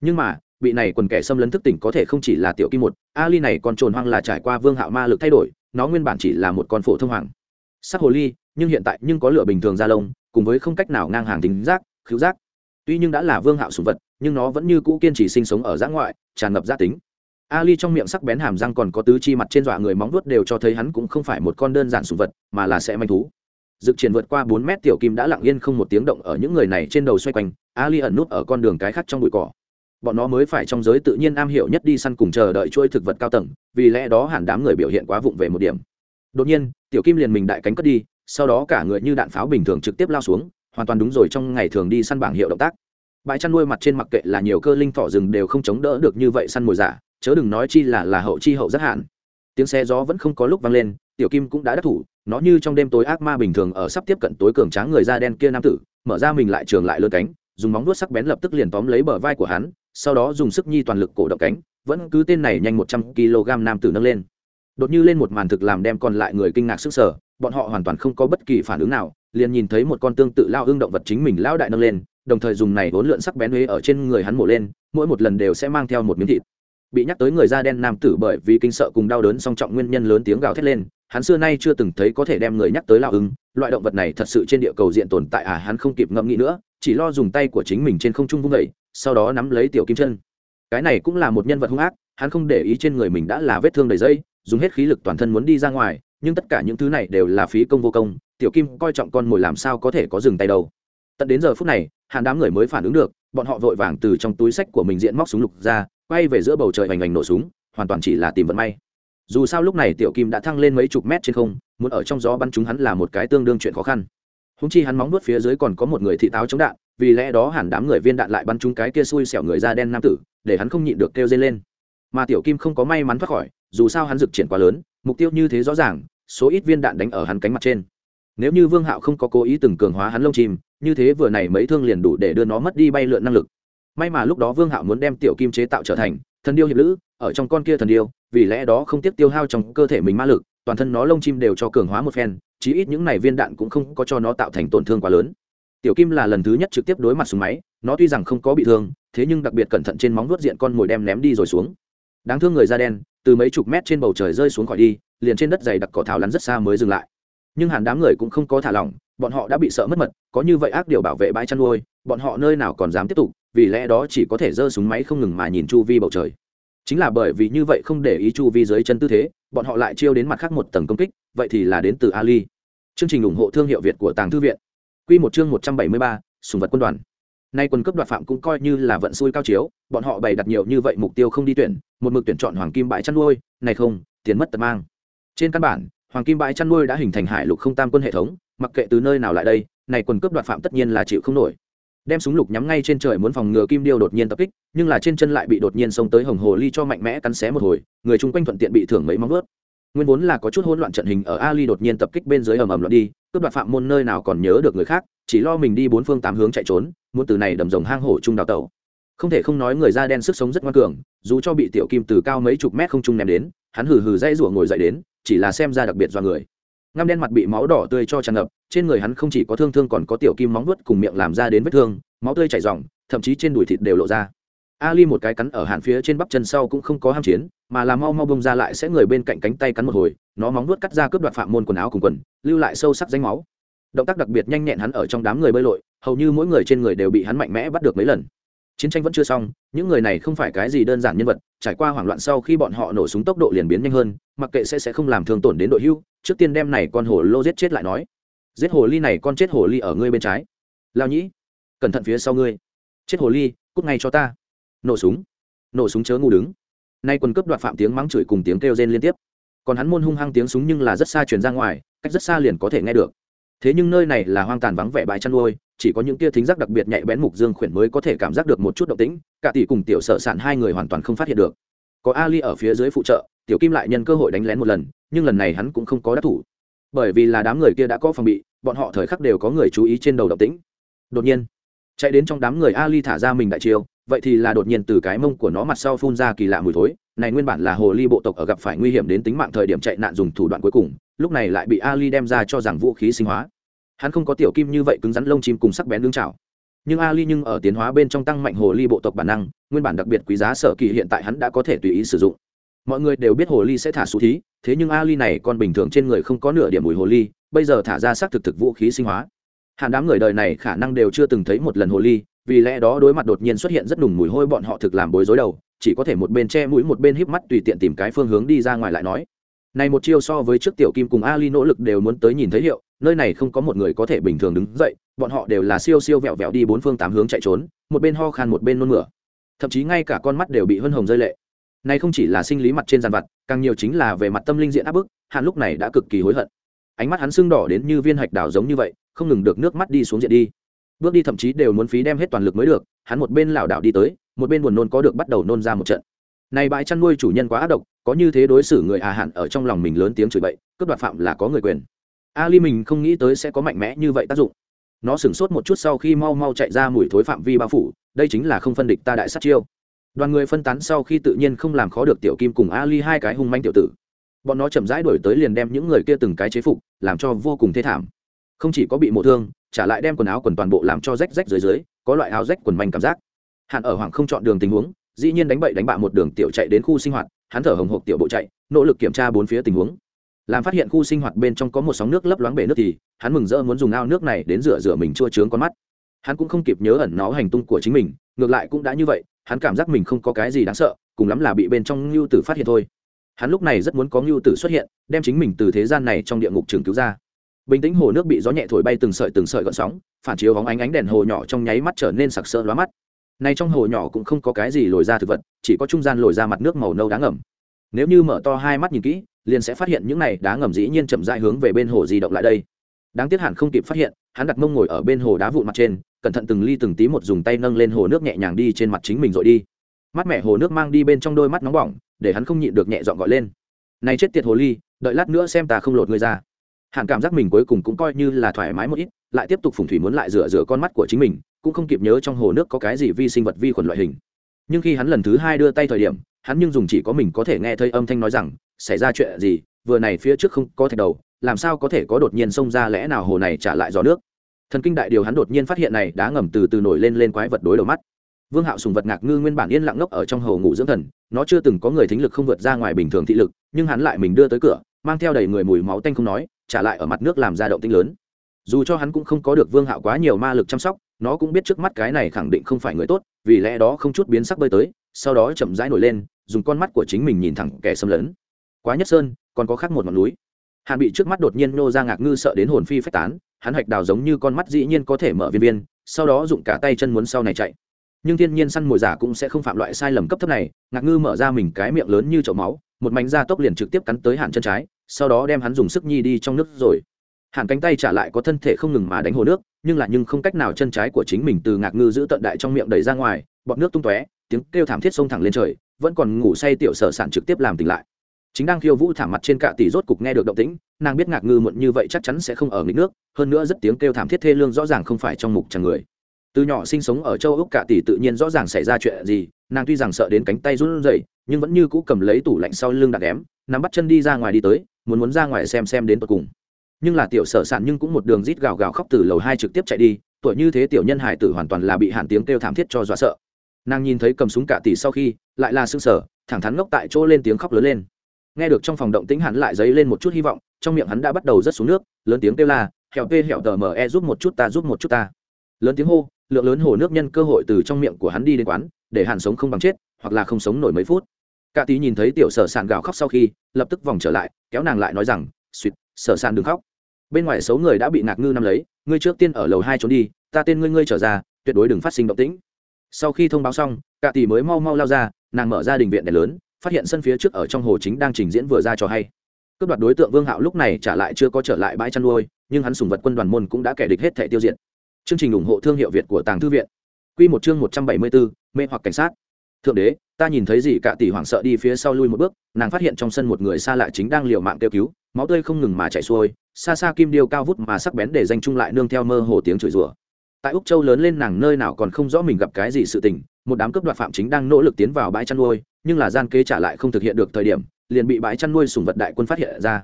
Nhưng mà, bị này quần kẻ xâm lấn thức tỉnh có thể không chỉ là tiểu kim một, ali này còn trồn hoang là trải qua vương hạo ma lực thay đổi, nó nguyên bản chỉ là một con phổ thông hoàng. Sắc hồ ly nhưng hiện tại nhưng có lửa bình thường da lông cùng với không cách nào ngang hàng tính giác khiếu giác tuy nhưng đã là vương hạo sùng vật nhưng nó vẫn như cũ kiên trì sinh sống ở giã ngoại tràn ngập gia tính ali trong miệng sắc bén hàm răng còn có tứ chi mặt trên dọa người móng vuốt đều cho thấy hắn cũng không phải một con đơn giản sùng vật mà là sẽ manh thú dự triển vượt qua bốn mét tiểu kim đã lặng yên không một tiếng động ở những người này trên đầu xoay quanh, Ali ẩn nút ở con đường cái khác trong bụi cỏ. Bọn nó mới phải trong giới tự nhiên am hiểu nhất đi săn cùng chờ đợi chuỗi thực vật cao tầng, vì lẽ đó hẳn đám người biểu hiện quá vụng về một điểm. Đột nhiên, tiểu kim liền mình đại cánh cất đi, sau đó cả người như đạn pháo bình thường trực tiếp lao xuống, hoàn toàn đúng rồi trong ngày thường đi săn bảng hiệu động tác. Bãi chăn nuôi mặt trên mặc kệ là nhiều cơ linh thỏ rừng đều không chống đỡ được như vậy săn mồi giả, chớ đừng nói chi là là hậu chi hậu rất hạn. Tiếng xe gió vẫn không có lúc vang lên, tiểu kim cũng đã đắc thủ, nó như trong đêm tối ác ma bình thường ở sắp tiếp cận tối cường tráng người da đen kia nam tử mở ra mình lại trường lại lơ cánh dùng móng vuốt sắc bén lập tức liền tóm lấy bờ vai của hắn sau đó dùng sức nhi toàn lực cổ động cánh vẫn cứ tên này nhanh một trăm kg nam tử nâng lên đột như lên một màn thực làm đem còn lại người kinh ngạc sức sở bọn họ hoàn toàn không có bất kỳ phản ứng nào liền nhìn thấy một con tương tự lao hương động vật chính mình lao đại nâng lên đồng thời dùng này vốn lượn sắc bén huế ở trên người hắn mổ lên mỗi một lần đều sẽ mang theo một miếng thịt. Bị nhắc tới người da đen nam tử bởi vì kinh sợ cùng đau đớn song trọng nguyên nhân lớn tiếng gào thét lên hắn xưa nay chưa từng thấy có thể đem người nhắc tới lao hưng, loại động vật này thật sự trên địa cầu diện tồn tại à hắn không kịp ngẫm nghĩ nữa chỉ lo dùng tay của chính mình trên không trung vung vẩy sau đó nắm lấy tiểu kim chân. Cái này cũng là một nhân vật hung ác hắn không để ý trên người mình đã là vết thương đầy dây dùng hết khí lực toàn thân muốn đi ra ngoài, nhưng tất cả những thứ này đều là phí công vô công, tiểu kim coi trọng con mồi làm sao có thể có dừng tay đâu. Tận đến giờ phút này, hàn đám người mới phản ứng được, bọn họ vội vàng từ trong túi sách của mình diện móc súng lục ra, quay về giữa bầu trời hoành hành nổ súng, hoàn toàn chỉ là tìm vận may. Dù sao lúc này tiểu kim đã thăng lên mấy chục mét trên không, muốn ở trong gió bắn chúng hắn là một cái tương đương chuyện khó khăn. Húng chi hắn móng nuốt phía dưới còn có một người thị táo chống đạn, vì lẽ đó hẳn đám người viên đạn lại bắn chúng cái kia xui xẻo người da đen nam tử, để hắn không nhịn được kêu dây lên. Mà tiểu kim không có may mắn thoát khỏi dù sao hắn dực triển quá lớn, mục tiêu như thế rõ ràng, số ít viên đạn đánh ở hắn cánh mặt trên. Nếu như vương hạo không có cố ý từng cường hóa hắn lông chim, như thế vừa này mấy thương liền đủ để đưa nó mất đi bay lượn năng lực. May mà lúc đó vương hạo muốn đem tiểu kim chế tạo trở thành thần điêu hiệp lữ, ở trong con kia thần điêu, vì lẽ đó không tiếp tiêu hao trong cơ thể mình ma lực, toàn thân nó lông chim đều cho cường hóa một phen, chí ít những này viên đạn cũng không có cho nó tạo thành tổn thương quá lớn. Tiểu kim là lần thứ nhất trực tiếp đối mặt súng máy, nó tuy rằng không có bị thương, thế nhưng đặc biệt cẩn thận trên móng vuốt diện con mồi đem ném đi rồi xuống. Đáng thương người da đen từ mấy chục mét trên bầu trời rơi xuống khỏi đi, liền trên đất dày đặc cỏ thảo lắn rất xa mới dừng lại. Nhưng hàn đám người cũng không có thả lỏng, bọn họ đã bị sợ mất mật, có như vậy ác điều bảo vệ bãi chăn nuôi, bọn họ nơi nào còn dám tiếp tục, vì lẽ đó chỉ có thể giơ súng máy không ngừng mà nhìn chu vi bầu trời. Chính là bởi vì như vậy không để ý chu vi dưới chân tư thế, bọn họ lại chiêu đến mặt khác một tầng công kích, vậy thì là đến từ ali. Chương trình ủng hộ thương hiệu việt của tàng thư viện. Q một chương một trăm bảy mươi ba, sùng vật quân đoàn nay quân cấp đoạt phạm cũng coi như là vận xui cao chiếu, bọn họ bày đặt nhiều như vậy mục tiêu không đi tuyển, một mực tuyển chọn hoàng kim bãi chăn nuôi, này không, tiền mất tật mang. Trên căn bản, hoàng kim bãi chăn nuôi đã hình thành hải lục không tam quân hệ thống, mặc kệ từ nơi nào lại đây, này quân cấp đoạt phạm tất nhiên là chịu không nổi. Đem súng lục nhắm ngay trên trời muốn phòng ngừa kim điêu đột nhiên tập kích, nhưng là trên chân lại bị đột nhiên xông tới hồng hồ ly cho mạnh mẽ cắn xé một hồi, người chung quanh thuận tiện bị thưởng mấy móng vớt nguyên vốn là có chút hỗn loạn trận hình ở ali đột nhiên tập kích bên dưới ầm ầm loạn đi, cướp đoạt phạm môn nơi nào còn nhớ được người khác chỉ lo mình đi bốn phương tám hướng chạy trốn, muốn từ này đầm rồng hang hổ chung đào tẩu. Không thể không nói người da đen sức sống rất ngoan cường, dù cho bị tiểu kim từ cao mấy chục mét không trung ném đến, hắn hừ hừ dãy rủa ngồi dậy đến, chỉ là xem ra đặc biệt do người. Ngăm đen mặt bị máu đỏ tươi cho tràn ngập, trên người hắn không chỉ có thương thương còn có tiểu kim móng vuốt cùng miệng làm ra đến vết thương, máu tươi chảy ròng, thậm chí trên đùi thịt đều lộ ra. Ali một cái cắn ở hàn phía trên bắp chân sau cũng không có ham chiến, mà là mau mau bông ra lại sẽ người bên cạnh cánh tay cắn một hồi, nó móng vuốt cắt ra cướp đoạt phạm môn quần áo cùng quần, lưu lại sâu sắc danh máu động tác đặc biệt nhanh nhẹn hắn ở trong đám người bơi lội, hầu như mỗi người trên người đều bị hắn mạnh mẽ bắt được mấy lần. Chiến tranh vẫn chưa xong, những người này không phải cái gì đơn giản nhân vật, trải qua hoảng loạn sau khi bọn họ nổ súng tốc độ liền biến nhanh hơn, mặc kệ sẽ sẽ không làm thương tổn đến đội hưu, trước tiên đem này con hồ lô giết chết lại nói. Giết hồ ly này con chết hồ ly ở ngươi bên trái. Lao nhĩ, cẩn thận phía sau ngươi. Chết hồ ly, cút ngay cho ta. Nổ súng. Nổ súng chớ ngu đứng. Nay quân cướp đoạt phạm tiếng mắng chửi cùng tiếng kêu rên liên tiếp. Còn hắn môn hung hăng tiếng súng nhưng là rất xa truyền ra ngoài, cách rất xa liền có thể nghe được thế nhưng nơi này là hoang tàn vắng vẻ bãi chăn nuôi, chỉ có những tia thính giác đặc biệt nhạy bén mục dương khuyển mới có thể cảm giác được một chút động tĩnh, cả tỷ cùng tiểu sợ sản hai người hoàn toàn không phát hiện được. Có ali ở phía dưới phụ trợ, tiểu kim lại nhân cơ hội đánh lén một lần, nhưng lần này hắn cũng không có đắc thủ. Bởi vì là đám người kia đã có phòng bị, bọn họ thời khắc đều có người chú ý trên đầu động tĩnh. Đột nhiên, chạy đến trong đám người ali thả ra mình đại chiêu, vậy thì là đột nhiên từ cái mông của nó mặt sau phun ra kỳ lạ mùi thối, này nguyên bản là hồ ly bộ tộc ở gặp phải nguy hiểm đến tính mạng thời điểm chạy nạn dùng thủ đoạn cuối cùng lúc này lại bị ali đem ra cho rằng vũ khí sinh hóa. Hắn không có tiểu kim như vậy cứng rắn lông chim cùng sắc bén đương chảo nhưng ali nhưng ở tiến hóa bên trong tăng mạnh hồ ly bộ tộc bản năng, nguyên bản đặc biệt quý giá sở kỳ hiện tại hắn đã có thể tùy ý sử dụng. Mọi người đều biết hồ ly sẽ thả xú thí, thế nhưng ali này còn bình thường trên người không có nửa điểm mùi hồ ly, bây giờ thả ra xác thực thực vũ khí sinh hóa. Hàn đám người đời này khả năng đều chưa từng thấy một lần hồ ly, vì lẽ đó đối mặt đột nhiên xuất hiện rất nùng mùi hôi bọn họ thực làm bối rối đầu, chỉ có thể một bên che mũi một bên híp mắt tùy tiện tìm cái phương hướng đi ra ngoài lại nói này một chiêu so với trước tiểu kim cùng ali nỗ lực đều muốn tới nhìn thấy hiệu nơi này không có một người có thể bình thường đứng dậy bọn họ đều là siêu siêu vẹo vẹo đi bốn phương tám hướng chạy trốn một bên ho khan một bên nôn mửa. Thậm chí ngay cả con mắt đều bị hân hồng rơi lệ. Này không chỉ là sinh lý mặt trên giàn vặt, càng nhiều chính là về mặt tâm linh diện áp bức hạn lúc này đã cực kỳ hối hận. Ánh mắt hắn sưng đỏ đến như viên hạch đào giống như vậy không ngừng được nước mắt đi xuống diện đi. Bước đi thậm chí đều muốn phí đem hết toàn lực mới được hắn một bên lảo đảo đi tới một bên buồn nôn có được bắt đầu nôn ra một trận này bãi chăn nuôi chủ nhân quá ác độc, có như thế đối xử người à hạn ở trong lòng mình lớn tiếng chửi bậy, cướp đoạt phạm là có người quyền. Ali mình không nghĩ tới sẽ có mạnh mẽ như vậy tác dụng. Nó sửng sốt một chút sau khi mau mau chạy ra mùi thối phạm vi bao phủ, đây chính là không phân địch ta đại sát chiêu. Đoàn người phân tán sau khi tự nhiên không làm khó được tiểu kim cùng ali hai cái hung manh tiểu tử. Bọn nó chậm rãi đuổi tới liền đem những người kia từng cái chế phục, làm cho vô cùng thê thảm. Không chỉ có bị mộ thương, trả lại đem quần áo quần toàn bộ làm cho rách rách dưới dưới, có loại áo rách quần manh cảm giác. Hạn ở hoàng không chọn đường tình huống dĩ nhiên đánh bậy đánh bạ một đường tiểu chạy đến khu sinh hoạt, hắn thở hồng hộc tiểu bộ chạy, nỗ lực kiểm tra bốn phía tình huống. Làm phát hiện khu sinh hoạt bên trong có một sóng nước lấp loáng bể nước thì, hắn mừng rỡ muốn dùng ao nước này đến rửa rửa mình chua trướng con mắt. Hắn cũng không kịp nhớ ẩn nó hành tung của chính mình, ngược lại cũng đã như vậy, hắn cảm giác mình không có cái gì đáng sợ, cùng lắm là bị bên trong ngưu tử phát hiện thôi. Hắn lúc này rất muốn có ngưu tử xuất hiện, đem chính mình từ thế gian này trong địa ngục trường cứu ra. Bình tĩnh hồ nước bị gió nhẹ thổi bay từng sợi từng sợi gợn sóng, phản chiếu bóng ánh ánh đèn hồ nhỏ trong nháy mắt trở nên sặc sỡ lóa mắt này trong hồ nhỏ cũng không có cái gì lồi ra thực vật, chỉ có trung gian lồi ra mặt nước màu nâu đá ngầm. Nếu như mở to hai mắt nhìn kỹ, liền sẽ phát hiện những này đá ngầm dĩ nhiên chậm rãi hướng về bên hồ di động lại đây. Đáng tiếc hẳn không kịp phát hiện, hắn đặt mông ngồi ở bên hồ đá vụn mặt trên, cẩn thận từng ly từng tí một dùng tay nâng lên hồ nước nhẹ nhàng đi trên mặt chính mình rồi đi. Mắt mẹ hồ nước mang đi bên trong đôi mắt nóng bỏng, để hắn không nhịn được nhẹ dọn gọi lên. Này chết tiệt hồ ly, đợi lát nữa xem ta không lột ngươi ra. Hẳn cảm giác mình cuối cùng cũng coi như là thoải mái một ít, lại tiếp tục phùng thủy muốn lại rửa rửa con mắt của chính mình cũng không kịp nhớ trong hồ nước có cái gì vi sinh vật vi khuẩn loại hình. Nhưng khi hắn lần thứ hai đưa tay thời điểm, hắn nhưng dùng chỉ có mình có thể nghe thấy âm thanh nói rằng, xảy ra chuyện gì? Vừa này phía trước không có thạch đầu, làm sao có thể có đột nhiên xông ra lẽ nào hồ này trả lại gió nước? Thần kinh đại điều hắn đột nhiên phát hiện này đã ngầm từ từ nổi lên lên quái vật đối đầu mắt. Vương hạo sùng vật ngạc ngư nguyên bản yên lặng ngốc ở trong hồ ngủ dưỡng thần, nó chưa từng có người thính lực không vượt ra ngoài bình thường thị lực, nhưng hắn lại mình đưa tới cửa, mang theo đầy người mùi máu tanh không nói, trả lại ở mặt nước làm ra động tinh lớn. Dù cho hắn cũng không có được vương hạo quá nhiều ma lực chăm sóc nó cũng biết trước mắt cái này khẳng định không phải người tốt, vì lẽ đó không chút biến sắc bơi tới, sau đó chậm rãi nổi lên, dùng con mắt của chính mình nhìn thẳng kẻ xâm lấn. Quá nhất sơn, còn có khác một ngọn núi. Hàn bị trước mắt đột nhiên nô ra ngạc ngư sợ đến hồn phi phách tán, hắn hạch đào giống như con mắt dĩ nhiên có thể mở viên viên, sau đó dụng cả tay chân muốn sau này chạy. Nhưng thiên nhiên săn mồi giả cũng sẽ không phạm loại sai lầm cấp thấp này, ngạc ngư mở ra mình cái miệng lớn như chậu máu, một mảnh da tốc liền trực tiếp cắn tới hạn chân trái, sau đó đem hắn dùng sức nhi đi trong nước rồi. Hàn cánh tay trả lại có thân thể không ngừng mà đánh hồ nước, nhưng là nhưng không cách nào chân trái của chính mình từ ngạc ngư giữ tận đại trong miệng đẩy ra ngoài, bọt nước tung tóe, tiếng kêu thảm thiết xông thẳng lên trời, vẫn còn ngủ say tiểu sở sản trực tiếp làm tỉnh lại. Chính đang khiêu vũ thảm mặt trên cạ tỷ rốt cục nghe được động tĩnh, nàng biết ngạc ngư muộn như vậy chắc chắn sẽ không ở nghịch nước, hơn nữa rất tiếng kêu thảm thiết thê lương rõ ràng không phải trong mục chẳng người. Từ nhỏ sinh sống ở châu úc cạ tỷ tự nhiên rõ ràng xảy ra chuyện gì, nàng tuy rằng sợ đến cánh tay run rẩy, nhưng vẫn như cũ cầm lấy tủ lạnh sau lưng đặt ém nắm bắt chân đi ra ngoài đi tới, muốn muốn ra ngoài xem xem đến tận cùng nhưng là tiểu sở sản nhưng cũng một đường rít gào gào khóc từ lầu hai trực tiếp chạy đi, tuổi như thế tiểu nhân hải tử hoàn toàn là bị hạn tiếng kêu thảm thiết cho dọa sợ. Nàng nhìn thấy cầm súng cả tỷ sau khi, lại là sưng sở thẳng thắn ngốc tại chỗ lên tiếng khóc lớn lên. Nghe được trong phòng động tĩnh hắn lại dấy lên một chút hy vọng, trong miệng hắn đã bắt đầu rớt xuống nước, lớn tiếng kêu la hẹo tê hẹo tờ mờ e giúp một chút ta, giúp một chút ta. Lớn tiếng hô, lượng lớn hồ nước nhân cơ hội từ trong miệng của hắn đi đến quán, để hàn sống không bằng chết, hoặc là không sống nổi mấy phút. Cả tí nhìn thấy tiểu sở sàn gào khóc sau khi, lập tức vòng trở lại, kéo nàng lại nói rằng suýt sở sàn đừng khóc bên ngoài xấu người đã bị ngạc ngư nằm lấy, ngươi trước tiên ở lầu hai trốn đi, ta tên ngươi ngươi trở ra, tuyệt đối đừng phát sinh động tĩnh. Sau khi thông báo xong, cả tỷ mới mau mau lao ra, nàng mở ra đình viện đèn lớn, phát hiện sân phía trước ở trong hồ chính đang trình diễn vừa ra cho hay. Cướp đoạt đối tượng vương hạo lúc này trả lại chưa có trở lại bãi chăn nuôi, nhưng hắn sùng vật quân đoàn môn cũng đã kẻ địch hết thẻ tiêu diệt. Chương trình ủng hộ thương hiệu việt của tàng thư viện. Q một chương một trăm bảy mươi bốn, mê hoặc cảnh sát. Thượng đế, ta nhìn thấy gì cả tỷ hoảng sợ đi phía sau lui một bước, nàng phát hiện trong sân một người xa lạ chính đang liều mạng kêu cứu máu tươi không ngừng mà chảy xuôi, xa xa kim điêu cao vút mà sắc bén để danh chung lại nương theo mơ hồ tiếng chửi rủa. Tại úc châu lớn lên nàng nơi nào còn không rõ mình gặp cái gì sự tình, một đám cướp đoạt phạm chính đang nỗ lực tiến vào bãi chăn nuôi, nhưng là gian kế trả lại không thực hiện được thời điểm, liền bị bãi chăn nuôi sùng vật đại quân phát hiện ra.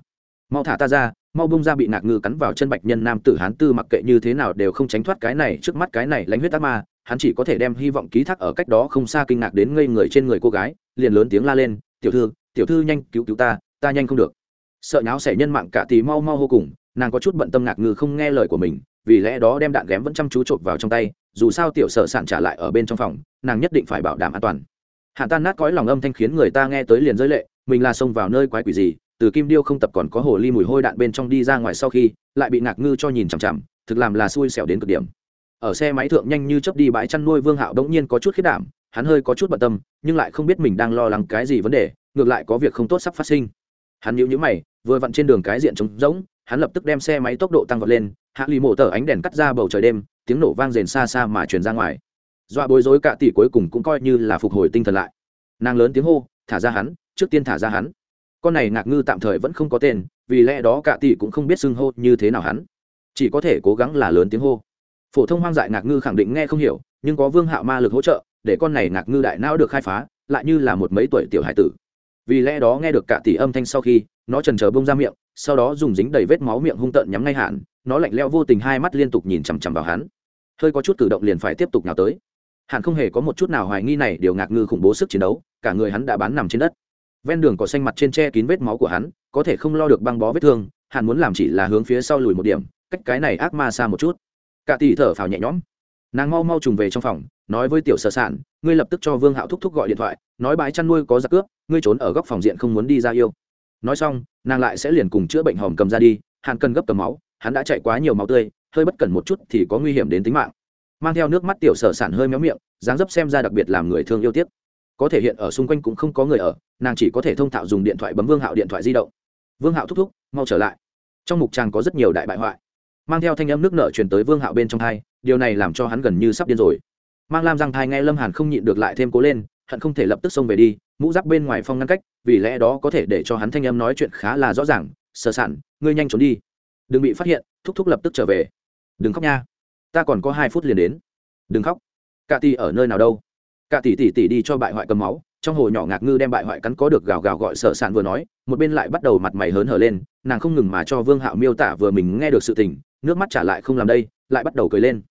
Mau thả ta ra, mau bung ra bị nạc ngư cắn vào chân bạch nhân nam tử hán tư mặc kệ như thế nào đều không tránh thoát cái này, trước mắt cái này lãnh huyết ác ma, hắn chỉ có thể đem hy vọng ký thác ở cách đó không xa kinh ngạc đến ngây người trên người cô gái, liền lớn tiếng la lên, tiểu thư tiểu thư nhanh cứu cứu ta ta nhanh không được sợ nháo xẻ nhân mạng cả tí mau mau hô cùng, nàng có chút bận tâm ngạc ngư không nghe lời của mình, vì lẽ đó đem đạn ghém vẫn chăm chú chộp vào trong tay, dù sao tiểu sợ sản trả lại ở bên trong phòng, nàng nhất định phải bảo đảm an toàn. Hạ tan nát cõi lòng âm thanh khiến người ta nghe tới liền rơi lệ, mình là xông vào nơi quái quỷ gì, từ kim điêu không tập còn có hồ ly mùi hôi đạn bên trong đi ra ngoài sau khi, lại bị ngạc ngư cho nhìn chằm chằm, thực làm là xui xẻo đến cực điểm. Ở xe máy thượng nhanh như chớp đi bãi chăn nuôi vương hạo đống nhiên có chút khiết đảm, hắn hơi có chút bận tâm, nhưng lại không biết mình đang lo lắng cái gì vấn đề, ngược lại có việc không tốt sắp phát sinh hắn nhíu nhíu mày, vừa vặn trên đường cái diện trống rỗng, hắn lập tức đem xe máy tốc độ tăng vọt lên, hạ lì mổ tờ ánh đèn cắt ra bầu trời đêm, tiếng nổ vang rền xa xa mà truyền ra ngoài. Dọa bối rối cả tỷ cuối cùng cũng coi như là phục hồi tinh thần lại. Nàng lớn tiếng hô, thả ra hắn, trước tiên thả ra hắn. Con này ngạc ngư tạm thời vẫn không có tên, vì lẽ đó cả tỷ cũng không biết xưng hô như thế nào hắn. Chỉ có thể cố gắng là lớn tiếng hô. Phổ thông hoang dại ngạc ngư khẳng định nghe không hiểu, nhưng có vương hạo ma lực hỗ trợ, để con này ngạc ngư đại não được khai phá, lại như là một mấy tuổi tiểu hải tử vì lẽ đó nghe được cả tỷ âm thanh sau khi, nó trần trờ bông ra miệng, sau đó dùng dính đầy vết máu miệng hung tợn nhắm ngay hạn, nó lạnh leo vô tình hai mắt liên tục nhìn chằm chằm vào hắn. Hơi có chút cử động liền phải tiếp tục nào tới. Hạn không hề có một chút nào hoài nghi này điều ngạc ngư khủng bố sức chiến đấu, cả người hắn đã bán nằm trên đất. Ven đường cỏ xanh mặt trên che kín vết máu của hắn, có thể không lo được băng bó vết thương, hạn muốn làm chỉ là hướng phía sau lùi một điểm, cách cái này ác ma xa một chút. Cả tỷ thở phào nhẹ nhõm nàng mau mau trùng về trong phòng, nói với tiểu sở sản ngươi lập tức cho vương hạo thúc thúc gọi điện thoại, nói bãi chăn nuôi có giặc cướp, ngươi trốn ở góc phòng diện không muốn đi ra yêu. Nói xong, nàng lại sẽ liền cùng chữa bệnh hòm cầm ra đi hàn cần gấp cầm máu, hắn đã chạy quá nhiều máu tươi, hơi bất cẩn một chút thì có nguy hiểm đến tính mạng. Mang theo nước mắt tiểu sở sản hơi méo miệng, dáng dấp xem ra đặc biệt làm người thương yêu tiếc. Có thể hiện ở xung quanh cũng không có người ở, nàng chỉ có thể thông thạo dùng điện thoại bấm vương hạo điện thoại di động. Vương hạo thúc thúc, mau trở lại. Trong mục tràng có rất nhiều đại bại hoại mang theo thanh âm nước nợ truyền tới vương hạo bên trong thai, điều này làm cho hắn gần như sắp điên rồi. Mang lam răng thai nghe lâm hàn không nhịn được lại thêm cố lên, hận không thể lập tức xông về đi, mũ giáp bên ngoài phong ngăn cách, vì lẽ đó có thể để cho hắn thanh âm nói chuyện khá là rõ ràng sơ sản ngươi nhanh trốn đi. Đừng bị phát hiện, thúc thúc lập tức trở về. Đừng khóc nha, ta còn có hai phút liền đến. Đừng khóc cả tỷ ở nơi nào đâu? Cả tỷ tỷ tỷ đi cho bại hoại cầm máu, trong hồ nhỏ ngạc ngư đem bại hoại cắn có được gào gào gọi sợ sản vừa nói, một bên lại bắt đầu mặt mày hớn hở lên, nàng không ngừng mà cho vương hạo miêu tả vừa mình nghe được sự tình nước mắt trả lại không làm đây, lại bắt đầu cười lên.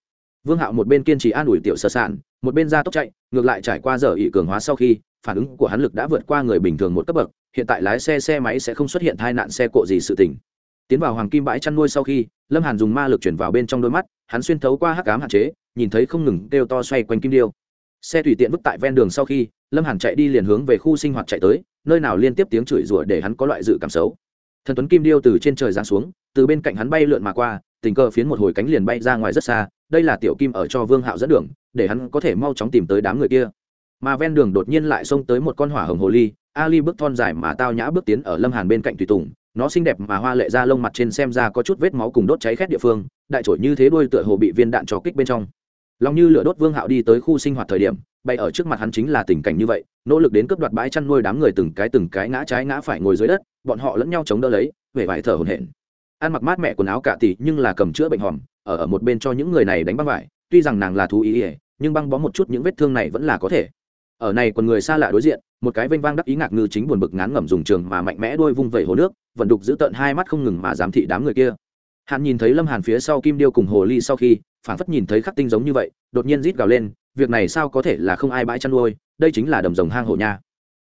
Vương hạo một bên kiên trì an ủi tiểu Sở sản một bên ra tốc chạy, ngược lại trải qua giờ ỵ cường hóa sau khi, phản ứng của hắn lực đã vượt qua người bình thường một cấp bậc, hiện tại lái xe xe máy sẽ không xuất hiện tai nạn xe cộ gì sự tình. Tiến vào hoàng kim bãi chăn nuôi sau khi, lâm hàn dùng ma lực chuyển vào bên trong đôi mắt, hắn xuyên thấu qua hắc cám hạn chế, nhìn thấy không ngừng kêu to xoay quanh kim điêu. Xe tùy tiện vứt tại ven đường sau khi, lâm hàn chạy đi liền hướng về khu sinh hoạt chạy tới, nơi nào liên tiếp tiếng chửi rủa để hắn có loại dự cảm xấu. Thần tuấn kim điêu từ trên trời giáng xuống, từ bên cạnh hắn bay lượn mà qua tình cờ phiến một hồi cánh liền bay ra ngoài rất xa, đây là tiểu kim ở cho vương hạo dẫn đường, để hắn có thể mau chóng tìm tới đám người kia. Mà ven đường đột nhiên lại xông tới một con hỏa hồng hồ ly, ali bước thon dài mà tao nhã bước tiến ở lâm hàn bên cạnh tùy tùng, nó xinh đẹp mà hoa lệ ra lông mặt trên xem ra có chút vết máu cùng đốt cháy khét địa phương, đại trội như thế đuôi tựa hồ bị viên đạn cho kích bên trong. Lòng như lửa đốt vương hạo đi tới khu sinh hoạt thời điểm, bay ở trước mặt hắn chính là tình cảnh như vậy, nỗ lực đến cướp đoạt bãi chăn nuôi đám người từng cái từng cái ngã trái ngã phải ngồi dưới đất, bọn họ lẫn nhau chống đỡ lấy, vẻ vải thở hổn hển ăn mặc mát mẹ quần áo cả tỷ nhưng là cầm chữa bệnh hòm, ở ở một bên cho những người này đánh băng vải. Tuy rằng nàng là thú ý ỉa nhưng băng bó một chút những vết thương này vẫn là có thể. Ở này còn người xa lạ đối diện, một cái vênh vang đắc ý ngạc ngư chính buồn bực ngán ngẩm dùng trường mà mạnh mẽ đôi vung vẩy hồ nước, vận đục giữ tận hai mắt không ngừng mà giám thị đám người kia. Hắn nhìn thấy lâm hàn phía sau kim điêu cùng hồ ly sau khi phản phất nhìn thấy khắc tinh giống như vậy, đột nhiên rít gào lên, việc này sao có thể là không ai bãi chăn nuôi, đây chính là đầm rồng hang hổ nha.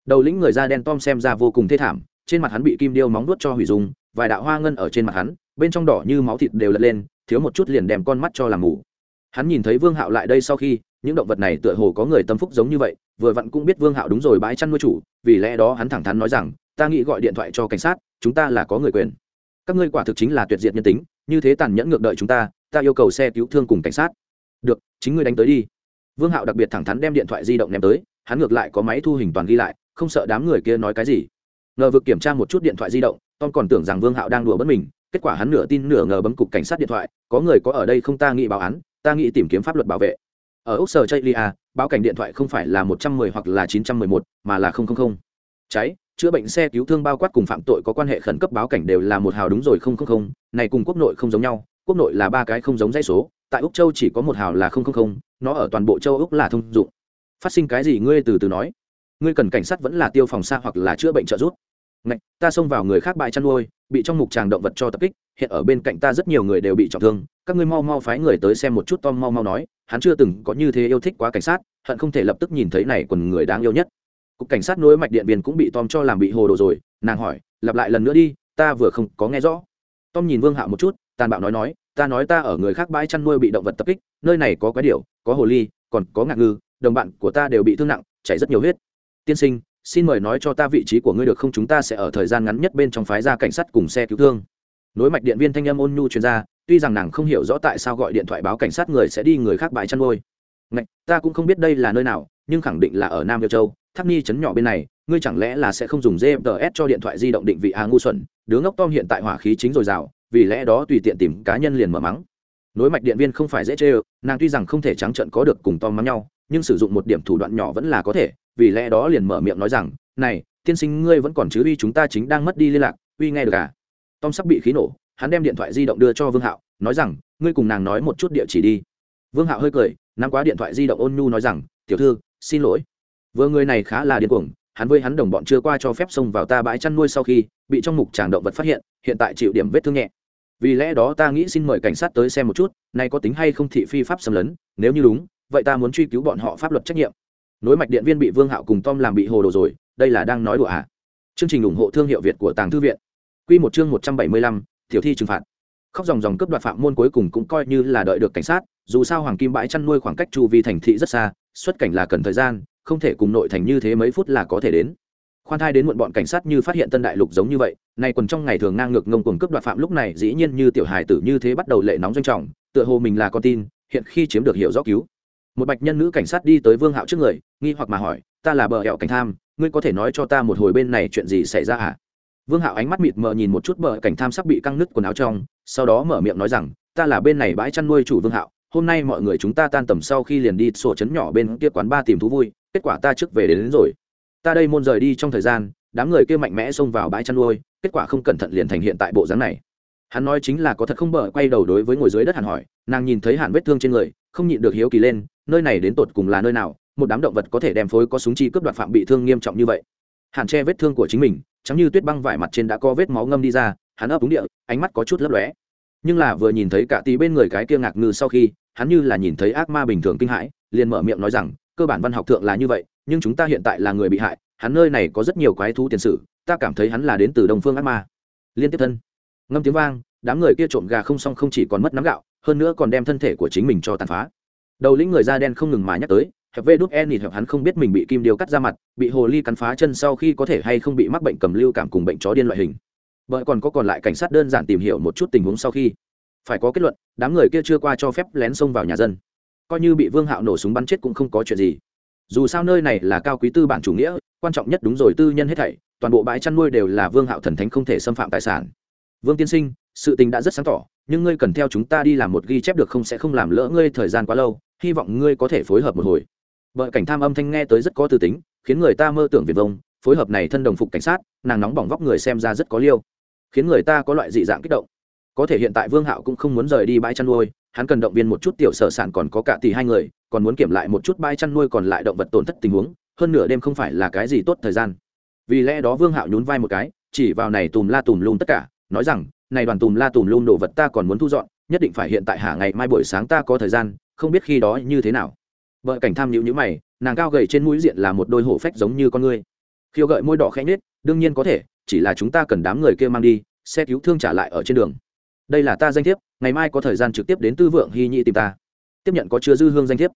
Đầu lĩnh người da đen tom xem ra vô cùng thê thảm, trên mặt hắn bị kim điêu móng nuốt cho hủy dung vài đạo hoa ngân ở trên mặt hắn, bên trong đỏ như máu thịt đều lật lên, thiếu một chút liền đem con mắt cho làm mù. Hắn nhìn thấy vương hạo lại đây sau khi, những động vật này tựa hồ có người tâm phúc giống như vậy, vừa vặn cũng biết vương hạo đúng rồi bãi chăn nuôi chủ, vì lẽ đó hắn thẳng thắn nói rằng, ta nghĩ gọi điện thoại cho cảnh sát, chúng ta là có người quyền. Các ngươi quả thực chính là tuyệt diệt nhân tính, như thế tàn nhẫn ngược đợi chúng ta ta yêu cầu xe cứu thương cùng cảnh sát. Được, chính ngươi đánh tới đi. Vương hạo đặc biệt thẳng thắn đem điện thoại di động ném tới, hắn ngược lại có máy thu hình toàn ghi lại, không sợ đám người kia nói cái gì. Ngờ vực kiểm tra một chút điện thoại di động tom còn tưởng rằng vương hạo đang đùa bất mình, kết quả hắn nửa tin nửa ngờ bấm cục cảnh sát điện thoại, có người có ở đây không ta nghĩ báo án, ta nghĩ tìm kiếm pháp luật bảo vệ. Ở úc sở chây lia à, báo cảnh điện thoại không phải là một trăm mười hoặc là chín trăm mười một, mà là không không không. Cháy, chữa bệnh xe cứu thương bao quát cùng phạm tội có quan hệ khẩn cấp báo cảnh đều là một hào đúng rồi không không không, này cùng quốc nội không giống nhau, quốc nội là ba cái không giống dãy số, tại úc châu chỉ có một hào là không không không, nó ở toàn bộ châu úc là thông dụng. Phát sinh cái gì ngươi từ từ nói. Ngươi cần cảnh sát vẫn là tiêu phòng xa hoặc là chữa bệnh trợ giúp. Ngạch, ta xông vào người khác bãi chăn nuôi bị trong mục tràng động vật cho tập kích hiện ở bên cạnh ta rất nhiều người đều bị trọng thương các ngươi mau mau phái người tới xem một chút tom mau mau nói hắn chưa từng có như thế yêu thích quá cảnh sát hận không thể lập tức nhìn thấy này quần người đáng yêu nhất. Cục cảnh sát nối mạch điện viên cũng bị tom cho làm bị hồ đồ rồi nàng hỏi lặp lại lần nữa đi ta vừa không có nghe rõ. Tom nhìn vương hạo một chút tàn bạo nói nói ta nói ta ở người khác bãi chăn nuôi bị động vật tập kích nơi này có quái điểu có hồ ly còn có ngạc ngư đồng bạn của ta đều bị thương nặng chảy rất nhiều huyết. Tiên sinh xin mời nói cho ta vị trí của ngươi được không? Chúng ta sẽ ở thời gian ngắn nhất bên trong phái ra cảnh sát cùng xe cứu thương. Nối mạch điện viên thanh âm ôn nhu chuyên gia tuy rằng nàng không hiểu rõ tại sao gọi điện thoại báo cảnh sát người sẽ đi người khác bãi chăn ngôi Ngạch, ta cũng không biết đây là nơi nào nhưng khẳng định là ở nam yêu châu tháp ni chấn nhỏ bên này ngươi chẳng lẽ là sẽ không dùng gms cho điện thoại di động định vị a ngu xuẩn? Đứa ngốc tom hiện tại hỏa khí chính dồi dào vì lẽ đó tùy tiện tìm cá nhân liền mở mắng. Nối mạch điện viên không phải dễ chê ơ nàng tuy rằng không thể trắng trận có được cùng tom mắng nhau nhưng sử dụng một điểm thủ đoạn nhỏ vẫn là có thể vì lẽ đó liền mở miệng nói rằng, này, tiên sinh ngươi vẫn còn chứ uy chúng ta chính đang mất đi liên lạc, uy nghe được à? Tom sắp bị khí nổ, hắn đem điện thoại di động đưa cho vương hạo, nói rằng, ngươi cùng nàng nói một chút địa chỉ đi. Vương hạo hơi cười, nắm quá điện thoại di động ôn nhu nói rằng, tiểu thư, xin lỗi. Vừa người này khá là điên cuồng, hắn với hắn đồng bọn chưa qua cho phép xông vào ta bãi chăn nuôi sau khi, bị trong mục tràng động vật phát hiện hiện tại chịu điểm vết thương nhẹ. Vì lẽ đó ta nghĩ xin mời cảnh sát tới xem một chút này có tính hay không thị phi pháp xâm lấn, nếu như đúng, vậy ta muốn truy cứu bọn họ pháp luật trách nhiệm nối mạch điện viên bị vương hạo cùng tom làm bị hồ đồ rồi, đây là đang nói đùa à? Chương trình ủng hộ thương hiệu việt của tàng thư viện. Q một chương một trăm bảy mươi lăm, tiểu thi trừng phạt. Khóc dòng dòng cướp đoạt phạm môn cuối cùng cũng coi như là đợi được cảnh sát, dù sao hoàng kim bãi chăn nuôi khoảng cách chu vi thành thị rất xa, xuất cảnh là cần thời gian, không thể cùng nội thành như thế mấy phút là có thể đến. Khoan thai đến muộn bọn cảnh sát như phát hiện tân đại lục giống như vậy, nay quần trong ngày thường ngang ngược ngông cuồng cướp đoạt phạm lúc này dĩ nhiên như tiểu hài tử như thế bắt đầu lệ nóng doanh trọng, tựa hồ mình là con tin, hiện khi chiếm được hiệu rõ cứu một bạch nhân nữ cảnh sát đi tới vương hạo trước người nghi hoặc mà hỏi ta là bờ hẹo cảnh tham ngươi có thể nói cho ta một hồi bên này chuyện gì xảy ra à vương hạo ánh mắt mịt mờ nhìn một chút bờ cảnh tham sắp bị căng nứt quần áo trong sau đó mở miệng nói rằng ta là bên này bãi chăn nuôi chủ vương hạo hôm nay mọi người chúng ta tan tầm sau khi liền đi sổ chấn nhỏ bên kia quán ba tìm thú vui kết quả ta trước về đến, đến rồi. Ta đây môn rời đi trong thời gian đám người kia mạnh mẽ xông vào bãi chăn nuôi kết quả không cẩn thận liền thành hiện tại bộ dáng này. Hắn nói chính là có thật không bờ quay đầu đối với ngồi dưới đất hẳn hỏi nàng nhìn thấy Hàn vết thương trên người không nhịn được hiếu kỳ lên, nơi này đến tột cùng là nơi nào, một đám động vật có thể đem phối có súng chi cướp đoạt phạm bị thương nghiêm trọng như vậy. Hàn che vết thương của chính mình chẳng như tuyết băng vải mặt trên đã có vết máu ngâm đi ra, hắn ấp đúng địa, ánh mắt có chút lấp lóe. Nhưng là vừa nhìn thấy cả tí bên người cái kia ngạc ngư sau khi, hắn như là nhìn thấy ác ma bình thường kinh hãi, liền mở miệng nói rằng, cơ bản văn học thượng là như vậy, nhưng chúng ta hiện tại là người bị hại, hắn nơi này có rất nhiều quái thú tiền sử, ta cảm thấy hắn là đến từ đồng phương ác ma. Liên tiếp thân, ngâm tiếng vang, đám người kia trộm gà không xong không chỉ còn mất nắm gạo hơn nữa còn đem thân thể của chính mình cho tàn phá. Đầu lĩnh người da đen không ngừng mà nhắc tới, hẹp vê đút e nịt hẹp hắn không biết mình bị kim điêu cắt ra mặt, bị hồ ly cắn phá chân sau khi có thể hay không bị mắc bệnh cầm lưu cảm cùng bệnh chó điên loại hình. Bởi còn có còn lại cảnh sát đơn giản tìm hiểu một chút tình huống sau khi. Phải có kết luận, đám người kia chưa qua cho phép lén xông vào nhà dân. Coi như bị vương hạo nổ súng bắn chết cũng không có chuyện gì. Dù sao nơi này là cao quý tư bản chủ nghĩa, quan trọng nhất đúng rồi tư nhân hết thảy, toàn bộ bãi chăn nuôi đều là vương hạo thần thánh không thể xâm phạm tài sản. Vương tiên sinh, sự tình đã rất sáng tỏ nhưng ngươi cần theo chúng ta đi làm một ghi chép được không sẽ không làm lỡ ngươi thời gian quá lâu, hy vọng ngươi có thể phối hợp một hồi. Vợ cảnh tham âm thanh nghe tới rất có tư tính, khiến người ta mơ tưởng việt vông, phối hợp này thân đồng phục cảnh sát, nàng nóng bỏng vóc người xem ra rất có liêu, khiến người ta có loại dị dạng kích động. Có thể hiện tại vương hạo cũng không muốn rời đi bãi chăn nuôi, hắn cần động viên một chút tiểu sở sản còn có cả tỷ hai người, còn muốn kiểm lại một chút bãi chăn nuôi còn lại động vật tổn thất tình huống, hơn nửa đêm không phải là cái gì tốt thời gian. Vì lẽ đó vương hạo nhún vai một cái, chỉ vào này tùm la tùm lum tất cả, nói rằng này đoàn tùm la tùm lum đồ vật ta còn muốn thu dọn, nhất định phải hiện tại hạ ngày mai buổi sáng ta có thời gian, không biết khi đó như thế nào. Vợ cảnh tham nhữ nhữ mày, nàng cao gầy trên mũi diện là một đôi hổ phách giống như con ngươi. Khiêu gợi môi đỏ khẽ nết đương nhiên có thể, chỉ là chúng ta cần đám người kia mang đi xe cứu thương trả lại ở trên đường. Đây là ta danh thiếp, ngày mai có thời gian trực tiếp đến tư vượng hy nhị tìm ta. Tiếp nhận có chưa dư hương danh thiếp.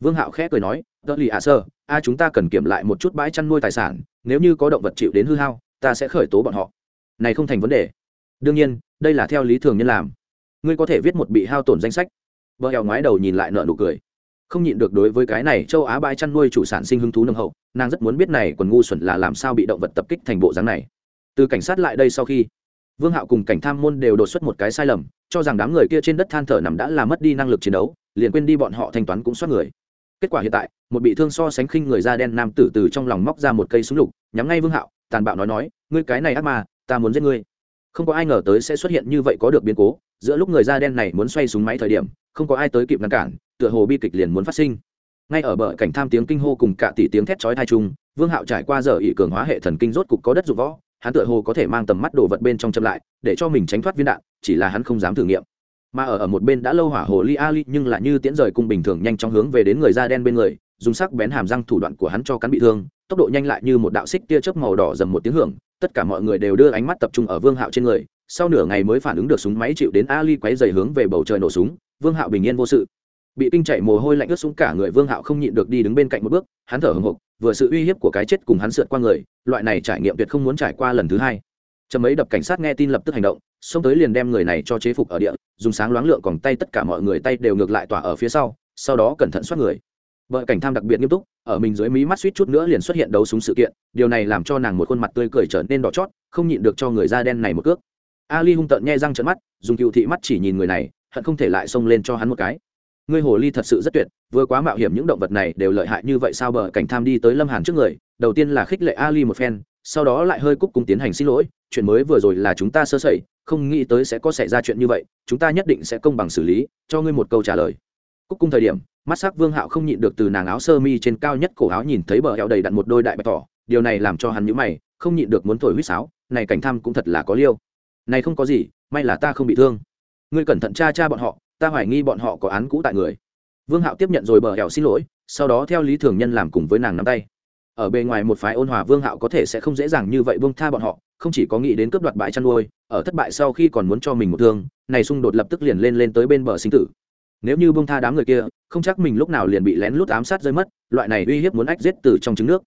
Vương hạo khẽ cười nói đỡ lì ạ sơ, a chúng ta cần kiểm lại một chút bãi chăn nuôi tài sản, nếu như có động vật chịu đến hư hao, ta sẽ khởi tố bọn họ. Này không thành vấn đề đương nhiên, đây là theo lý thường nhân làm. Ngươi có thể viết một bị hao tổn danh sách. Vợ hèo ngoái đầu nhìn lại nợ nụ cười. Không nhịn được đối với cái này châu á bãi chăn nuôi chủ sản sinh hứng thú nâng hậu, nàng rất muốn biết này còn ngu xuẩn là làm sao bị động vật tập kích thành bộ dáng này. Từ cảnh sát lại đây sau khi, vương hạo cùng cảnh tham môn đều đột xuất một cái sai lầm, cho rằng đám người kia trên đất than thở nằm đã là mất đi năng lực chiến đấu, liền quên đi bọn họ thanh toán cũng soát người. Kết quả hiện tại, một bị thương so sánh khinh người da đen nam tử từ trong lòng móc ra một cây súng lục, nhắm ngay vương hạo, tàn bạo nói nói, ngươi cái này ác ma, ta muốn giết ngươi không có ai ngờ tới sẽ xuất hiện như vậy có được biến cố, giữa lúc người da đen này muốn xoay súng máy thời điểm, không có ai tới kịp ngăn cản, tựa hồ bi kịch liền muốn phát sinh. Ngay ở bờ cảnh tham tiếng kinh hô cùng cả tỷ tiếng thét chói tai chung, vương hạo trải qua giờ ỷ cường hóa hệ thần kinh rốt cục có đất dụng võ, hắn tựa hồ có thể mang tầm mắt đồ vật bên trong chậm lại, để cho mình tránh thoát viên đạn, chỉ là hắn không dám thử nghiệm. Mà ở ở một bên đã lâu hỏa hồ li ali, nhưng lại như tiễn rời cung bình thường nhanh chóng hướng về đến người da đen bên người, dùng sắc bén hàm răng thủ đoạn của hắn cho cắn bị thương, tốc độ nhanh lại như một đạo xích tia chớp màu đỏ dầm một tiếng hưởng tất cả mọi người đều đưa ánh mắt tập trung ở vương hạo trên người, sau nửa ngày mới phản ứng được súng máy chịu đến ali quấy dày hướng về bầu trời nổ súng, vương hạo bình yên vô sự. Bị kinh chạy mồ hôi lạnh ướt xuống cả người vương hạo không nhịn được đi đứng bên cạnh một bước, hắn thở hồng hộc, vừa sự uy hiếp của cái chết cùng hắn sượt qua người, loại này trải nghiệm tuyệt không muốn trải qua lần thứ hai. Chấm ấy đập cảnh sát nghe tin lập tức hành động, xông tới liền đem người này cho chế phục ở địa, dùng sáng loáng lượng còn tay tất cả mọi người tay đều ngược lại tỏa ở phía sau sau đó cẩn thận xoát người vợ cảnh tham đặc biệt nghiêm túc, ở mình dưới mí mắt suýt chút nữa liền xuất hiện đấu súng sự kiện, điều này làm cho nàng một khuôn mặt tươi cười trở nên đỏ chót, không nhịn được cho người da đen này một cước. Ali hung tợn nhe răng trận mắt, dùng cựu thị mắt chỉ nhìn người này, hận không thể lại xông lên cho hắn một cái. Ngươi hồ ly thật sự rất tuyệt, vừa quá mạo hiểm những động vật này đều lợi hại như vậy sao bờ cảnh tham đi tới lâm hàn trước người, đầu tiên là khích lệ ali một phen, sau đó lại hơi cúc cùng tiến hành xin lỗi, chuyện mới vừa rồi là chúng ta sơ sẩy, không nghĩ tới sẽ có xảy ra chuyện như vậy, chúng ta nhất định sẽ công bằng xử lý, cho ngươi một câu trả lời. Cúc cung thời điểm mắt sắc vương hạo không nhịn được từ nàng áo sơ mi trên cao nhất cổ áo nhìn thấy bờ eo đầy đặn một đôi đại bạch tỏ, điều này làm cho hắn nhữ mày, không nhịn được muốn thổi huýt sáo, này cảnh tham cũng thật là có liêu. Này không có gì, may là ta không bị thương. Ngươi cẩn thận cha cha bọn họ, ta hoài nghi bọn họ có án cũ tại người. Vương hạo tiếp nhận rồi bờ eo xin lỗi, sau đó theo lý thường nhân làm cùng với nàng nắm tay. Ở bề ngoài một phái ôn hòa vương hạo có thể sẽ không dễ dàng như vậy buông tha bọn họ, không chỉ có nghĩ đến cướp đoạt bãi chăn nuôi, ở thất bại sau khi còn muốn cho mình một thương, này xung đột lập tức liền lên lên tới bên bờ sinh tử nếu như bông tha đám người kia, không chắc mình lúc nào liền bị lén lút ám sát rơi mất, loại này uy hiếp muốn ách giết từ trong trứng nước.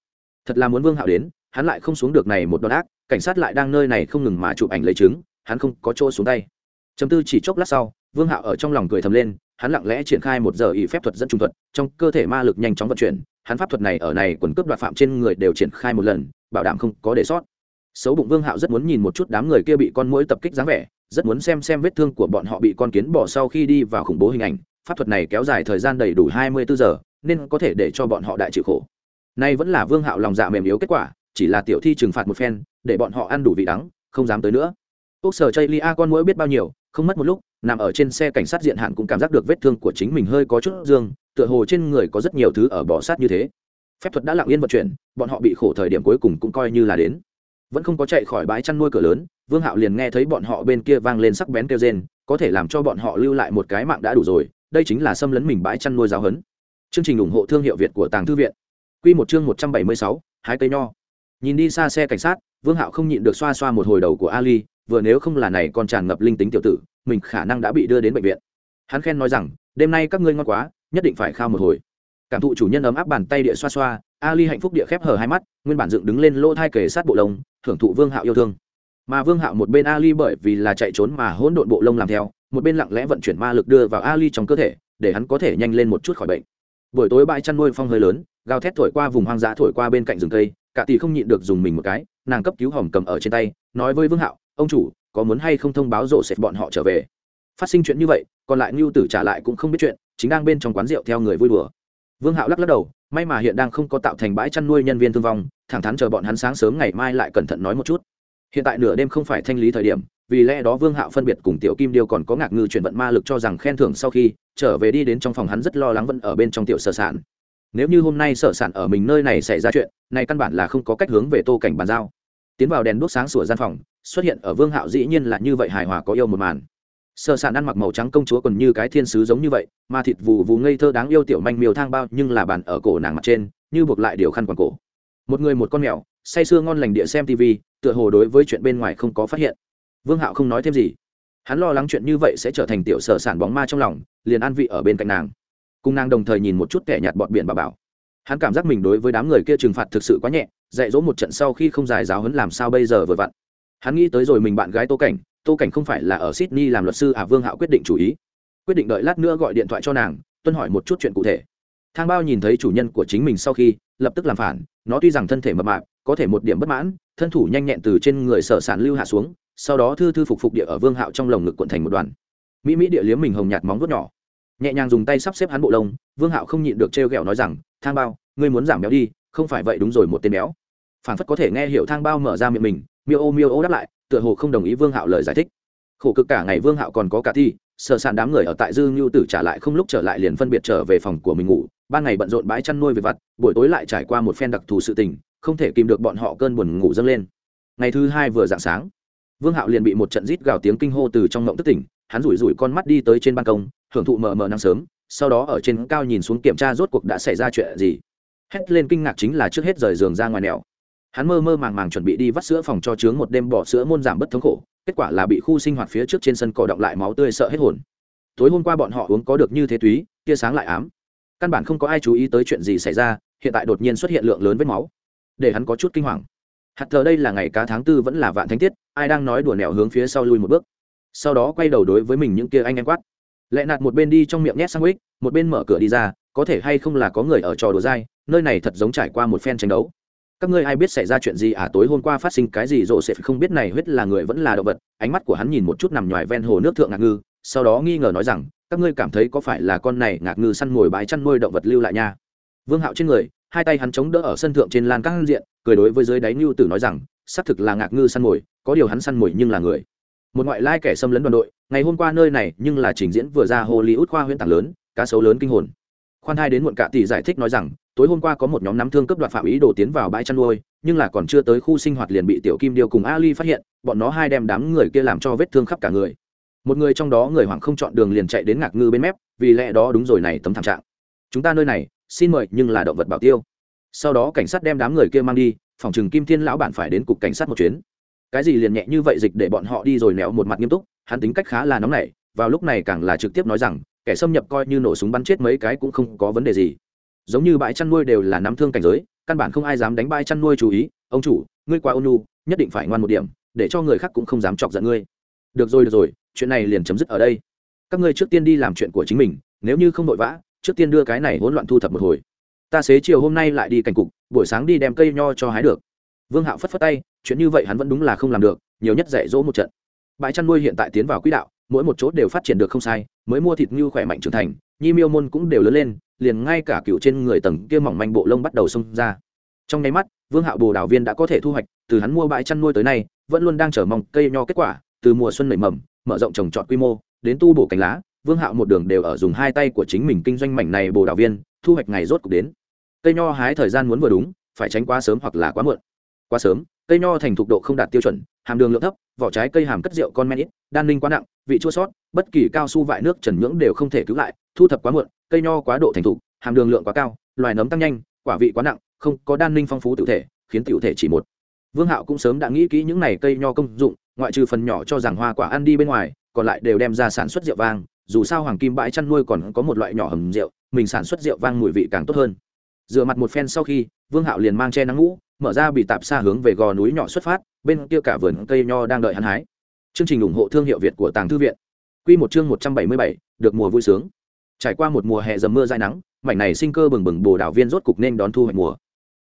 Thật là muốn vương hạo đến, hắn lại không xuống được này một đòn ác, cảnh sát lại đang nơi này không ngừng mà chụp ảnh lấy chứng hắn không có chỗ xuống tay. Chấm tư chỉ chốc lát sau, vương hạo ở trong lòng cười thầm lên, hắn lặng lẽ triển khai một giờ ý phép thuật dẫn trung thuật, trong cơ thể ma lực nhanh chóng vận chuyển, hắn pháp thuật này ở này quần cướp đoạt phạm trên người đều triển khai một lần, bảo đảm không có để sót. Xấu bụng vương hạo rất muốn nhìn một chút đám người kia bị con mũi tập kích dáng vẻ rất muốn xem xem vết thương của bọn họ bị con kiến bỏ sau khi đi vào khủng bố hình ảnh. Pháp thuật này kéo dài thời gian đầy đủ hai mươi bốn giờ, nên có thể để cho bọn họ đại chịu khổ. Nay vẫn là vương hạo lòng dạ mềm yếu kết quả, chỉ là tiểu thi trừng phạt một phen, để bọn họ ăn đủ vị đắng, không dám tới nữa. Ốc sở chây lia con mũi biết bao nhiêu, không mất một lúc, nằm ở trên xe cảnh sát diện hạn cũng cảm giác được vết thương của chính mình hơi có chút dương, tựa hồ trên người có rất nhiều thứ ở bỏ sát như thế. Phép thuật đã lặng yên vận chuyển, bọn họ bị khổ thời điểm cuối cùng cũng coi như là đến. Vẫn không có chạy khỏi bãi chăn nuôi cửa lớn vương hạo liền nghe thấy bọn họ bên kia vang lên sắc bén kêu rên, có thể làm cho bọn họ lưu lại một cái mạng đã đủ rồi, đây chính là xâm lấn mình bãi chăn nuôi giáo hấn chương trình ủng hộ thương hiệu việt của tàng thư viện. Q một chương một trăm bảy mươi sáu, hai cây nho. Nhìn đi xa xe cảnh sát, vương hạo không nhịn được xoa xoa một hồi đầu của ali, vừa nếu không là này còn tràn ngập linh tính tiểu tử, mình khả năng đã bị đưa đến bệnh viện. Hắn khen nói rằng, đêm nay các ngươi ngon quá, nhất định phải khao một hồi. Cảm thụ chủ nhân ấm áp bàn tay địa xoa xoa, ali hạnh phúc địa khép hở hai mắt, nguyên bản dựng đứng lên lỗ thai kề sát bộ lông thưởng thụ vương hạo yêu thương mà vương hạo một bên ali bởi vì là chạy trốn mà hỗn độn bộ lông làm theo, một bên lặng lẽ vận chuyển ma lực đưa vào ali trong cơ thể, để hắn có thể nhanh lên một chút khỏi bệnh. Buổi tối bãi chăn nuôi phong hơi lớn, gào thét thổi qua vùng hoang dã thổi qua bên cạnh rừng cây, cả tỷ không nhịn được dùng mình một cái, nàng cấp cứu hòm cầm ở trên tay, nói với vương hạo, ông chủ, có muốn hay không thông báo rộ sệt bọn họ trở về? Phát sinh chuyện như vậy, còn lại ngưu tử trả lại cũng không biết chuyện, chính đang bên trong quán rượu theo người vui đùa. Vương hạo lắc lắc đầu, may mà hiện đang không có tạo thành bãi chăn nuôi nhân viên thương vong, thẳng thắn chờ bọn hắn sáng sớm ngày mai lại cẩn thận nói một chút hiện tại nửa đêm không phải thanh lý thời điểm, vì lẽ đó vương hạo phân biệt cùng tiểu kim điêu còn có ngạc ngư chuyển vận ma lực cho rằng khen thưởng sau khi trở về đi đến trong phòng hắn rất lo lắng vẫn ở bên trong tiểu sở sản nếu như hôm nay sở sản ở mình nơi này xảy ra chuyện, này căn bản là không có cách hướng về tô cảnh bàn giao. Tiến vào đèn đốt sáng sủa gian phòng, xuất hiện ở vương hạo dĩ nhiên là như vậy hài hòa có yêu một màn. Sở sản ăn mặc màu trắng công chúa còn như cái thiên sứ giống như vậy, mà thịt vù vù ngây thơ đáng yêu tiểu manh miêu thang bao nhưng là bàn ở cổ nàng mặt trên, như buộc lại điều khăn quàng cổ. Một người một con mèo say sưa ngon lành địa xem tv tựa hồ đối với chuyện bên ngoài không có phát hiện. Vương hạo không nói thêm gì. Hắn lo lắng chuyện như vậy sẽ trở thành tiểu sở sản bóng ma trong lòng, liền an vị ở bên cạnh nàng. Cùng nàng đồng thời nhìn một chút kẻ nhạt bọn biển bà bảo. Hắn cảm giác mình đối với đám người kia trừng phạt thực sự quá nhẹ, dạy dỗ một trận sau khi không dài giáo hấn làm sao bây giờ vừa vặn. Hắn nghĩ tới rồi mình bạn gái tô cảnh tô cảnh không phải là ở sydney làm luật sư à vương hạo quyết định chủ ý. Quyết định đợi lát nữa gọi điện thoại cho nàng, tuân hỏi một chút chuyện cụ thể. Thang bao nhìn thấy chủ nhân của chính mình sau khi, lập tức làm phản, nó tuy rằng thân thể mập mạp có thể một điểm bất mãn, thân thủ nhanh nhẹn từ trên người sở sản lưu hạ xuống, sau đó thư thư phục phục địa ở vương hạo trong lồng ngực quận thành một đoàn. Mỹ mỹ địa liếm mình hồng nhạt móng vuốt nhỏ. Nhẹ nhàng dùng tay sắp xếp hắn bộ lông, vương hạo không nhịn được trêu ghẹo nói rằng, thang bao, ngươi muốn giảm béo đi, không phải vậy đúng rồi một tên béo. Phản phất có thể nghe hiểu thang bao mở ra miệng mình, miêu ô miêu ô đáp lại, tựa hồ không đồng ý vương hạo lời giải thích. Khổ cực cả ngày vương hạo còn có cả thi sợ sản đám người ở tại dư ngưu tử trả lại không lúc trở lại liền phân biệt trở về phòng của mình ngủ, ban ngày bận rộn bãi chăn nuôi về vặt, buổi tối lại trải qua một phen đặc thù sự tình không thể kìm được bọn họ cơn buồn ngủ dâng lên. Ngày thứ hai vừa dạng sáng, vương hạo liền bị một trận rít gào tiếng kinh hô từ trong ngộng tức tỉnh, hắn rủi rủi con mắt đi tới trên ban công, hưởng thụ mờ mờ nắng sớm, sau đó ở trên cao nhìn xuống kiểm tra rốt cuộc đã xảy ra chuyện gì. Hét lên kinh ngạc chính là trước hết rời giường ra ngoài nẻo. Hắn mơ mơ màng màng chuẩn bị đi vắt sữa phòng cho chướng một đêm bỏ sữa môn giảm bất thống khổ, kết quả là bị khu sinh hoạt phía trước trên sân cỏ động lại máu tươi sợ hết hồn. Tối hôm qua bọn họ uống có được như thế túy, tia sáng lại ám. Căn bản không có ai chú ý tới chuyện gì xảy ra, hiện tại đột nhiên xuất hiện lượng lớn vết máu để hắn có chút kinh hoàng. Hạt thờ đây là ngày cá tháng tư vẫn là vạn thánh tiết, ai đang nói đùa nẻo hướng phía sau lui một bước. Sau đó quay đầu đối với mình những kia anh em quát. Lẹ nạt một bên đi trong miệng nhét sang ích một bên mở cửa đi ra, có thể hay không là có người ở trò đùa dai, nơi này thật giống trải qua một phen tranh đấu. Các ngươi ai biết xảy ra chuyện gì à tối hôm qua phát sinh cái gì rộ sẽ không biết này huyết là người vẫn là động vật, ánh mắt của hắn nhìn một chút nằm ngoài ven hồ nước thượng ngạc ngư, sau đó nghi ngờ nói rằng, các ngươi cảm thấy có phải là con này ngạc ngư săn mồi bãi chăn nuôi động vật lưu lại nha. Vương hạo trên người hai tay hắn chống đỡ ở sân thượng trên lan các diện, cười đối với dưới đáy ngưu tử nói rằng, xác thực là ngạc ngư săn mồi, có điều hắn săn mồi nhưng là người. Một ngoại lai kẻ xâm lấn đoàn đội, ngày hôm qua nơi này nhưng là trình diễn vừa ra hollywood khoa huyễn tảng lớn, cá sấu lớn kinh hồn. Khoan hai đến muộn cả tỷ giải thích nói rằng, tối hôm qua có một nhóm nắm thương cấp đoạt phạm ý đồ tiến vào bãi chăn nuôi, nhưng là còn chưa tới khu sinh hoạt liền bị tiểu kim điêu cùng ali phát hiện, bọn nó hai đem đám người kia làm cho vết thương khắp cả người. Một người trong đó người hoàng không chọn đường liền chạy đến ngạc ngư bên mép, vì lẽ đó đúng rồi này tấm thảm trạng. Chúng ta nơi này xin mời, nhưng là động vật bảo tiêu. Sau đó cảnh sát đem đám người kia mang đi, phòng trừng kim thiên lão bản phải đến cục cảnh sát một chuyến. Cái gì liền nhẹ như vậy dịch để bọn họ đi rồi nẹo một mặt nghiêm túc, hắn tính cách khá là nóng nảy, vào lúc này càng là trực tiếp nói rằng, kẻ xâm nhập coi như nổ súng bắn chết mấy cái cũng không có vấn đề gì. Giống như bãi chăn nuôi đều là nắm thương cảnh giới, căn bản không ai dám đánh bãi chăn nuôi chú ý, ông chủ, ngươi qua ônu nhất định phải ngoan một điểm, để cho người khác cũng không dám chọc giận ngươi. Được rồi được rồi, chuyện này liền chấm dứt ở đây. Các ngươi trước tiên đi làm chuyện của chính mình, nếu như không vội vã trước tiên đưa cái này hỗn loạn thu thập một hồi. Ta xế chiều hôm nay lại đi cảnh cục, buổi sáng đi đem cây nho cho hái được. Vương hạo phất phất tay, chuyện như vậy hắn vẫn đúng là không làm được, nhiều nhất dạy dỗ một trận. Bãi chăn nuôi hiện tại tiến vào quỹ đạo, mỗi một chỗ đều phát triển được không sai, mới mua thịt như khỏe mạnh trưởng thành, nhi miêu môn cũng đều lớn lên, liền ngay cả cựu trên người tầng kia mỏng manh bộ lông bắt đầu xông ra. Trong nháy mắt, vương hạo bồ đào viên đã có thể thu hoạch, từ hắn mua bãi chăn nuôi tới nay, vẫn luôn đang chờ mong cây nho kết quả, từ mùa xuân nảy mầm, mở rộng trồng trọt quy mô, đến tu bổ cánh lá vương hạo một đường đều ở dùng hai tay của chính mình kinh doanh mảnh này bồ đào viên, thu hoạch ngày rốt cục đến. Cây nho hái thời gian muốn vừa đúng, phải tránh quá sớm hoặc là quá muộn. Quá sớm, cây nho thành thục độ không đạt tiêu chuẩn, hàm đường lượng thấp, vỏ trái cây hàm cất rượu con men ít, đan ninh quá nặng, vị chua sót, bất kỳ cao su vại nước trần nhưỡng đều không thể cứu lại, thu thập quá muộn, cây nho quá độ thành thục, hàm đường lượng quá cao, loài nấm tăng nhanh, quả vị quá nặng, không có đan ninh phong phú tự thể, khiến tự thể chỉ một. Vương hạo cũng sớm đã nghĩ kỹ những này cây nho công dụng, ngoại trừ phần nhỏ cho rằng hoa quả ăn đi bên ngoài, còn lại đều đem ra sản xuất rượu vang dù sao hoàng kim bãi chăn nuôi còn có một loại nhỏ hầm rượu, mình sản xuất rượu vang mùi vị càng tốt hơn. Rửa mặt một phen sau khi, vương hạo liền mang che nắng ngũ, mở ra bị tạp xa hướng về gò núi nhỏ xuất phát, bên kia cả vườn cây nho đang đợi hắn hái. Chương trình ủng hộ thương hiệu việt của tàng thư viện. Q một chương một trăm bảy mươi bảy, được mùa vui sướng. Trải qua một mùa hè dầm mưa dài nắng, mảnh này sinh cơ bừng bừng bồ đào viên rốt cục nên đón thu hoạch mùa.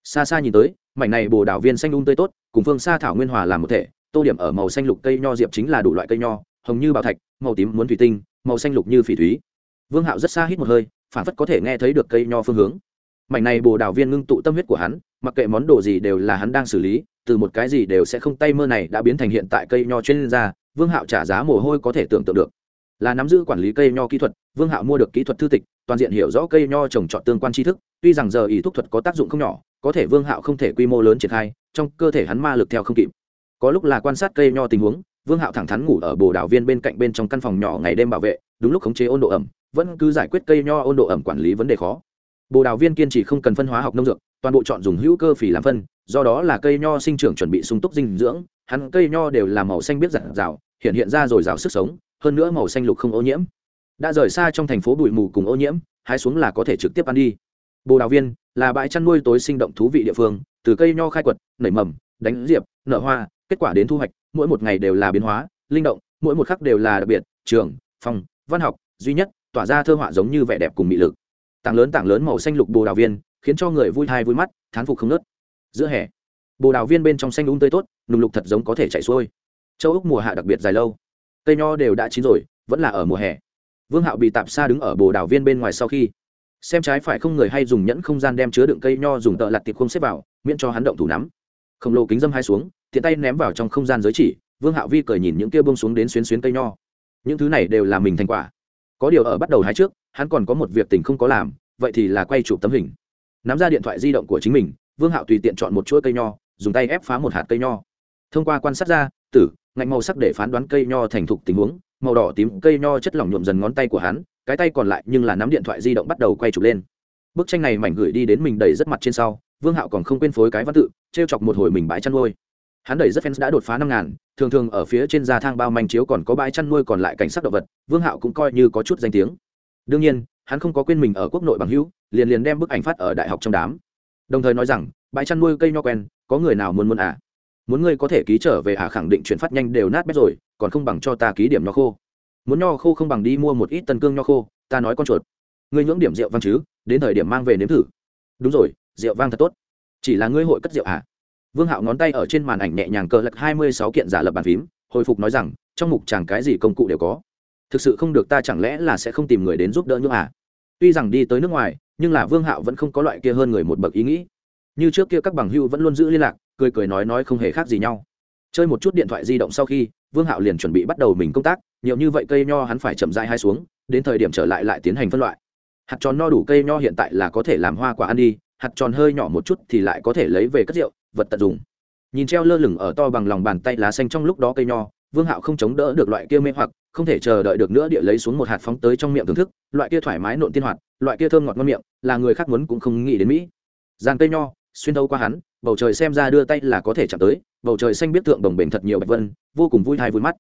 Xa xa nhìn tới, mảnh này bồ đào viên xanh đun um tươi tốt, cùng phương xa thảo nguyên hòa làm một thể, tô điểm ở màu xanh lục cây nho diệp chính là đủ loại cây nho, hồng như bảo thạch, màu tím muốn thủy tinh màu xanh lục như phỉ thúy. Vương hạo rất xa hít một hơi phản phất có thể nghe thấy được cây nho phương hướng. Mảnh này bồ đào viên ngưng tụ tâm huyết của hắn, mặc kệ món đồ gì đều là hắn đang xử lý, từ một cái gì đều sẽ không tay mơ này đã biến thành hiện tại cây nho chuyên gia, vương hạo trả giá mồ hôi có thể tưởng tượng được. Là nắm giữ quản lý cây nho kỹ thuật, vương hạo mua được kỹ thuật thư tịch, toàn diện hiểu rõ cây nho trồng trọt tương quan tri thức, tuy rằng giờ ý thuốc thuật có tác dụng không nhỏ, có thể vương hạo không thể quy mô lớn triển khai, trong cơ thể hắn ma lực theo không kịp. Có lúc là quan sát cây nho tình huống vương hạo thẳng thắn ngủ ở bồ đào viên bên cạnh bên trong căn phòng nhỏ ngày đêm bảo vệ, đúng lúc khống chế ôn độ ẩm, vẫn cứ giải quyết cây nho ôn độ ẩm quản lý vấn đề khó. Bồ đào viên kiên trì không cần phân hóa học nông dược, toàn bộ chọn dùng hữu cơ phì làm phân, do đó là cây nho sinh trưởng chuẩn bị sung túc dinh dưỡng, hắn cây nho đều là màu xanh biết giặt rào, hiện hiện ra rồi rào sức sống, hơn nữa màu xanh lục không ô nhiễm. Đã rời xa trong thành phố bụi mù cùng ô nhiễm, hái xuống là có thể trực tiếp ăn đi. Bồ đào viên là bãi chăn nuôi tối sinh động thú vị địa phương, từ cây nho khai quật, nảy mầm, đánh diệp, nở hoa, kết quả đến thu hoạch mỗi một ngày đều là biến hóa, linh động, mỗi một khắc đều là đặc biệt, trường phòng văn học, duy nhất, tỏa ra thơ họa giống như vẻ đẹp cùng mị lực. Tảng lớn tảng lớn màu xanh lục bồ đào viên, khiến cho người vui thai vui mắt, thán phục không nớt giữa hè, bồ đào viên bên trong xanh đúng tươi tốt, nùng lục thật giống có thể chạy xuôi. Châu úc mùa hạ đặc biệt dài lâu. Cây nho đều đã chín rồi, vẫn là ở mùa hè. Vương hạo bị tạp xa đứng ở bồ đào viên bên ngoài sau khi. Xem trái phải không người hay dùng nhẫn không gian đem chứa đựng cây nho dùng tợ lặt tiệp không xếp vào, miễn cho hắn động thủ nắm. Khổng lồ kính dâm hai xuống thiện tay ném vào trong không gian giới chỉ, vương hạo vi cười nhìn những kia bông xuống đến xuyến xuyến cây nho. Những thứ này đều là mình thành quả. Có điều ở bắt đầu hái trước, hắn còn có một việc tình không có làm, vậy thì là quay chụp tấm hình. Nắm ra điện thoại di động của chính mình, vương hạo tùy tiện chọn một chuỗi cây nho, dùng tay ép phá một hạt cây nho. Thông qua quan sát ra, tử, ngạnh màu sắc để phán đoán cây nho thành thục tình huống, màu đỏ tím cây nho chất lỏng nhuộm dần ngón tay của hắn, cái tay còn lại nhưng là nắm điện thoại di động bắt đầu quay chụp lên. Bức tranh này mảnh gửi đi đến mình đầy rất mặt trên sau, vương hạo còn không quên phối cái văn tự t r e o chọc một hồi mình bãi chăn nuôi hắn đầy rất fans đã đột phá năm ngàn, thường thường ở phía trên gia thang bao manh chiếu còn có bãi chăn nuôi còn lại cảnh sát động vật, vương hạo cũng coi như có chút danh tiếng. Đương nhiên, hắn không có quên mình ở quốc nội bằng hữu, liền liền đem bức ảnh phát ở đại học trong đám. Đồng thời nói rằng, bãi chăn nuôi cây nho quen, có người nào muốn muốn à? Muốn ngươi có thể ký trở về à? Khẳng định chuyển phát nhanh đều nát bét rồi, còn không bằng cho ta ký điểm nho khô. Muốn nho khô không bằng đi mua một ít tân cương nho khô, ta nói con chuột. Ngươi nhưỡng điểm rượu vang chứ, đến thời điểm mang về nếm thử. Đúng rồi, rượu vang thật tốt. Chỉ là ngươi hội cất rượu à? Vương hạo ngón tay ở trên màn ảnh nhẹ nhàng cờ lật hai mươi sáu kiện giả lập bàn phím, hồi phục nói rằng, trong mục chẳng cái gì công cụ đều có. Thực sự không được ta chẳng lẽ là sẽ không tìm người đến giúp đỡ nhưỡng à? Tuy rằng đi tới nước ngoài, nhưng là vương hạo vẫn không có loại kia hơn người một bậc ý nghĩ. Như trước kia các bằng hưu vẫn luôn giữ liên lạc, cười cười nói nói không hề khác gì nhau. Chơi một chút điện thoại di động sau khi, vương hạo liền chuẩn bị bắt đầu mình công tác, nhiều như vậy cây nho hắn phải chậm dai hai xuống, đến thời điểm trở lại lại tiến hành phân loại. Hạt tròn no đủ cây nho hiện tại là có thể làm hoa quả ăn đi, hạt tròn hơi nhỏ một chút thì lại có thể lấy về cất rượu vật tận dụng. Nhìn treo lơ lửng ở to bằng lòng bàn tay lá xanh trong lúc đó cây nho, vương hạo không chống đỡ được loại kia mê hoặc, không thể chờ đợi được nữa địa lấy xuống một hạt phóng tới trong miệng thưởng thức, loại kia thoải mái nộn tiên hoạt, loại kia thơm ngọt ngon miệng, là người khác muốn cũng không nghĩ đến mỹ. Giàn cây nho, xuyên thấu qua hắn, bầu trời xem ra đưa tay là có thể chạm tới, bầu trời xanh biết thượng đồng bền thật nhiều bạch vân, vô cùng vui hài vui mắt.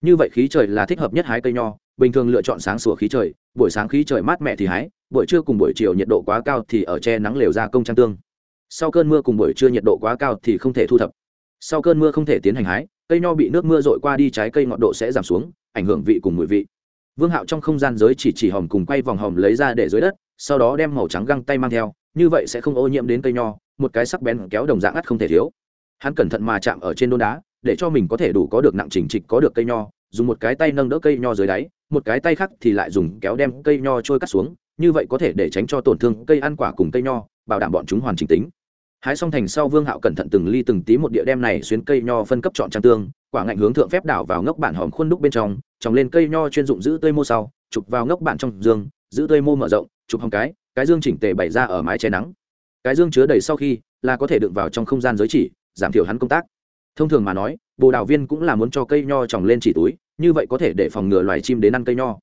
Như vậy khí trời là thích hợp nhất hái cây nho, bình thường lựa chọn sáng sủa khí trời, buổi sáng khí trời mát mẻ thì hái, buổi trưa cùng buổi chiều nhiệt độ quá cao thì ở che nắng lều ra công trang tương sau cơn mưa cùng buổi trưa nhiệt độ quá cao thì không thể thu thập. Sau cơn mưa không thể tiến hành hái, cây nho bị nước mưa dội qua đi trái cây ngọt độ sẽ giảm xuống, ảnh hưởng vị cùng mùi vị. Vương hạo trong không gian giới chỉ chỉ hòm cùng quay vòng hòm lấy ra để dưới đất, sau đó đem màu trắng găng tay mang theo, như vậy sẽ không ô nhiễm đến cây nho, một cái sắc bén kéo đồng dạng ắt không thể thiếu. Hắn cẩn thận mà chạm ở trên đôn đá, để cho mình có thể đủ có được nặng chỉnh trịch có được cây nho, dùng một cái tay nâng đỡ cây nho dưới đáy, một cái tay khác thì lại dùng kéo đem cây nho trôi cắt xuống, như vậy có thể để tránh cho tổn thương cây ăn quả cùng cây nho bảo đảm bọn chúng hoàn chỉnh tính. Hái xong thành sau vương hạo cẩn thận từng ly từng tí một địa đem này xuyến cây nho phân cấp chọn trang tương, quả ngạnh hướng thượng phép đảo vào ngốc bản hòm khuôn đúc bên trong, trồng lên cây nho chuyên dụng giữ tươi mô sau, chụp vào ngốc bản trong dương, giữ tươi mô mở rộng, chụp hồng cái cái dương chỉnh tề bày ra ở mái che nắng. Cái dương chứa đầy sau khi là có thể đựng vào trong không gian giới chỉ, giảm thiểu hắn công tác. Thông thường mà nói, bồ đào viên cũng là muốn cho cây nho trồng lên chỉ túi, như vậy có thể để phòng ngừa loài chim đến ăn cây nho.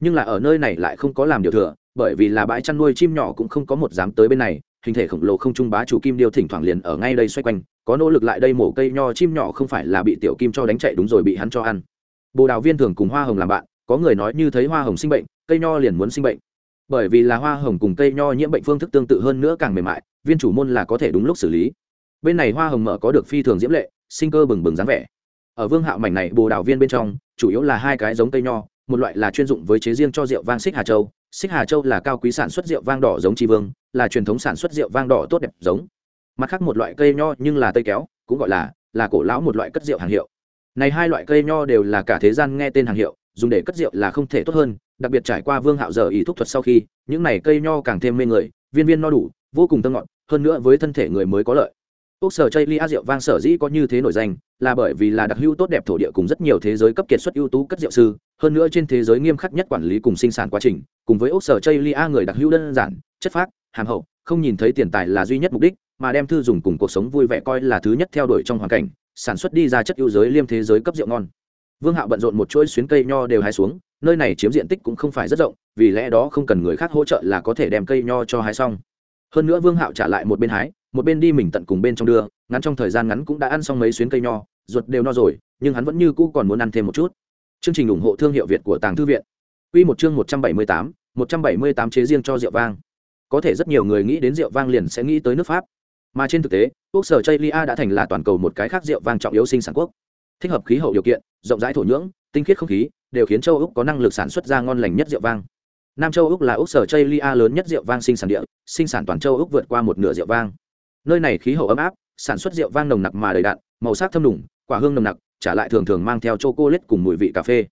Nhưng là ở nơi này lại không có làm điều thừa bởi vì là bãi chăn nuôi chim nhỏ cũng không có một dám tới bên này, hình thể khổng lồ không trung bá chủ kim điêu thỉnh thoảng liền ở ngay đây xoay quanh, có nỗ lực lại đây mổ cây nho chim nhỏ không phải là bị tiểu kim cho đánh chạy đúng rồi bị hắn cho ăn. Bồ đào viên thường cùng hoa hồng làm bạn, có người nói như thấy hoa hồng sinh bệnh, cây nho liền muốn sinh bệnh. Bởi vì là hoa hồng cùng cây nho nhiễm bệnh phương thức tương tự hơn nữa càng mềm mại, viên chủ môn là có thể đúng lúc xử lý. Bên này hoa hồng mở có được phi thường diễm lệ, sinh cơ bừng bừng dáng vẻ. Ở vương hạo mảnh này bồ đào viên bên trong, chủ yếu là hai cái giống cây nho, một loại là chuyên dụng với chế riêng cho rượu vang xích hà châu xích hà châu là cao quý sản xuất rượu vang đỏ giống tri vương, là truyền thống sản xuất rượu vang đỏ tốt đẹp giống. Mặt khác một loại cây nho nhưng là tây kéo, cũng gọi là là cổ lão một loại cất rượu hàng hiệu. Này hai loại cây nho đều là cả thế gian nghe tên hàng hiệu, dùng để cất rượu là không thể tốt hơn, đặc biệt trải qua vương hạo giờ ý thuốc thuật sau khi, những này cây nho càng thêm mê người, viên viên no đủ, vô cùng thơm ngọt, hơn nữa với thân thể người mới có lợi ốc sở chây lia rượu vang sở dĩ có như thế nổi danh là bởi vì là đặc hữu tốt đẹp thổ địa cùng rất nhiều thế giới cấp kiệt xuất ưu tú cất rượu sư, hơn nữa trên thế giới nghiêm khắc nhất quản lý cùng sinh sản quá trình, cùng với ốc sở chây lia người đặc hữu đơn giản, chất phác, hàm hậu, không nhìn thấy tiền tài là duy nhất mục đích, mà đem thư dùng cùng cuộc sống vui vẻ coi là thứ nhất theo đuổi trong hoàn cảnh, sản xuất đi ra chất ưu giới liêm thế giới cấp rượu ngon. Vương hạo bận rộn một chuỗi xuyến cây nho đều hái xuống, nơi này chiếm diện tích cũng không phải rất rộng, vì lẽ đó không cần người khác hỗ trợ là có thể đem cây nho cho hái xong. Hơn nữa vương hạo trả lại một bên hái một bên đi mình tận cùng bên trong đưa, ngắn trong thời gian ngắn cũng đã ăn xong mấy xuyến cây nho, ruột đều no rồi, nhưng hắn vẫn như cũ còn muốn ăn thêm một chút. Chương trình ủng hộ thương hiệu việt của tàng thư viện. Quy một chương một trăm bảy mươi tám, một trăm bảy mươi tám chế riêng cho rượu vang. Có thể rất nhiều người nghĩ đến rượu vang liền sẽ nghĩ tới nước pháp. Mà trên thực tế, quốc sở chây lia đã thành là toàn cầu một cái khác rượu vang trọng yếu sinh sản quốc. Thích hợp khí hậu điều kiện, rộng rãi thổ nhưỡng, tinh khiết không khí, đều khiến châu úc có năng lực sản xuất ra ngon lành nhất rượu vang. Nam châu úc là úc sở chây lia lớn nhất rượu vang sinh sản địa, sinh sản toàn châu úc vượt qua một nửa rượu vang nơi này khí hậu ấm áp, sản xuất rượu vang nồng nặc mà đầy đạn màu sắc thâm đủng, quả hương nồng nặc, trả lại thường thường mang theo c h o c ô cùng mùi vị cà phê.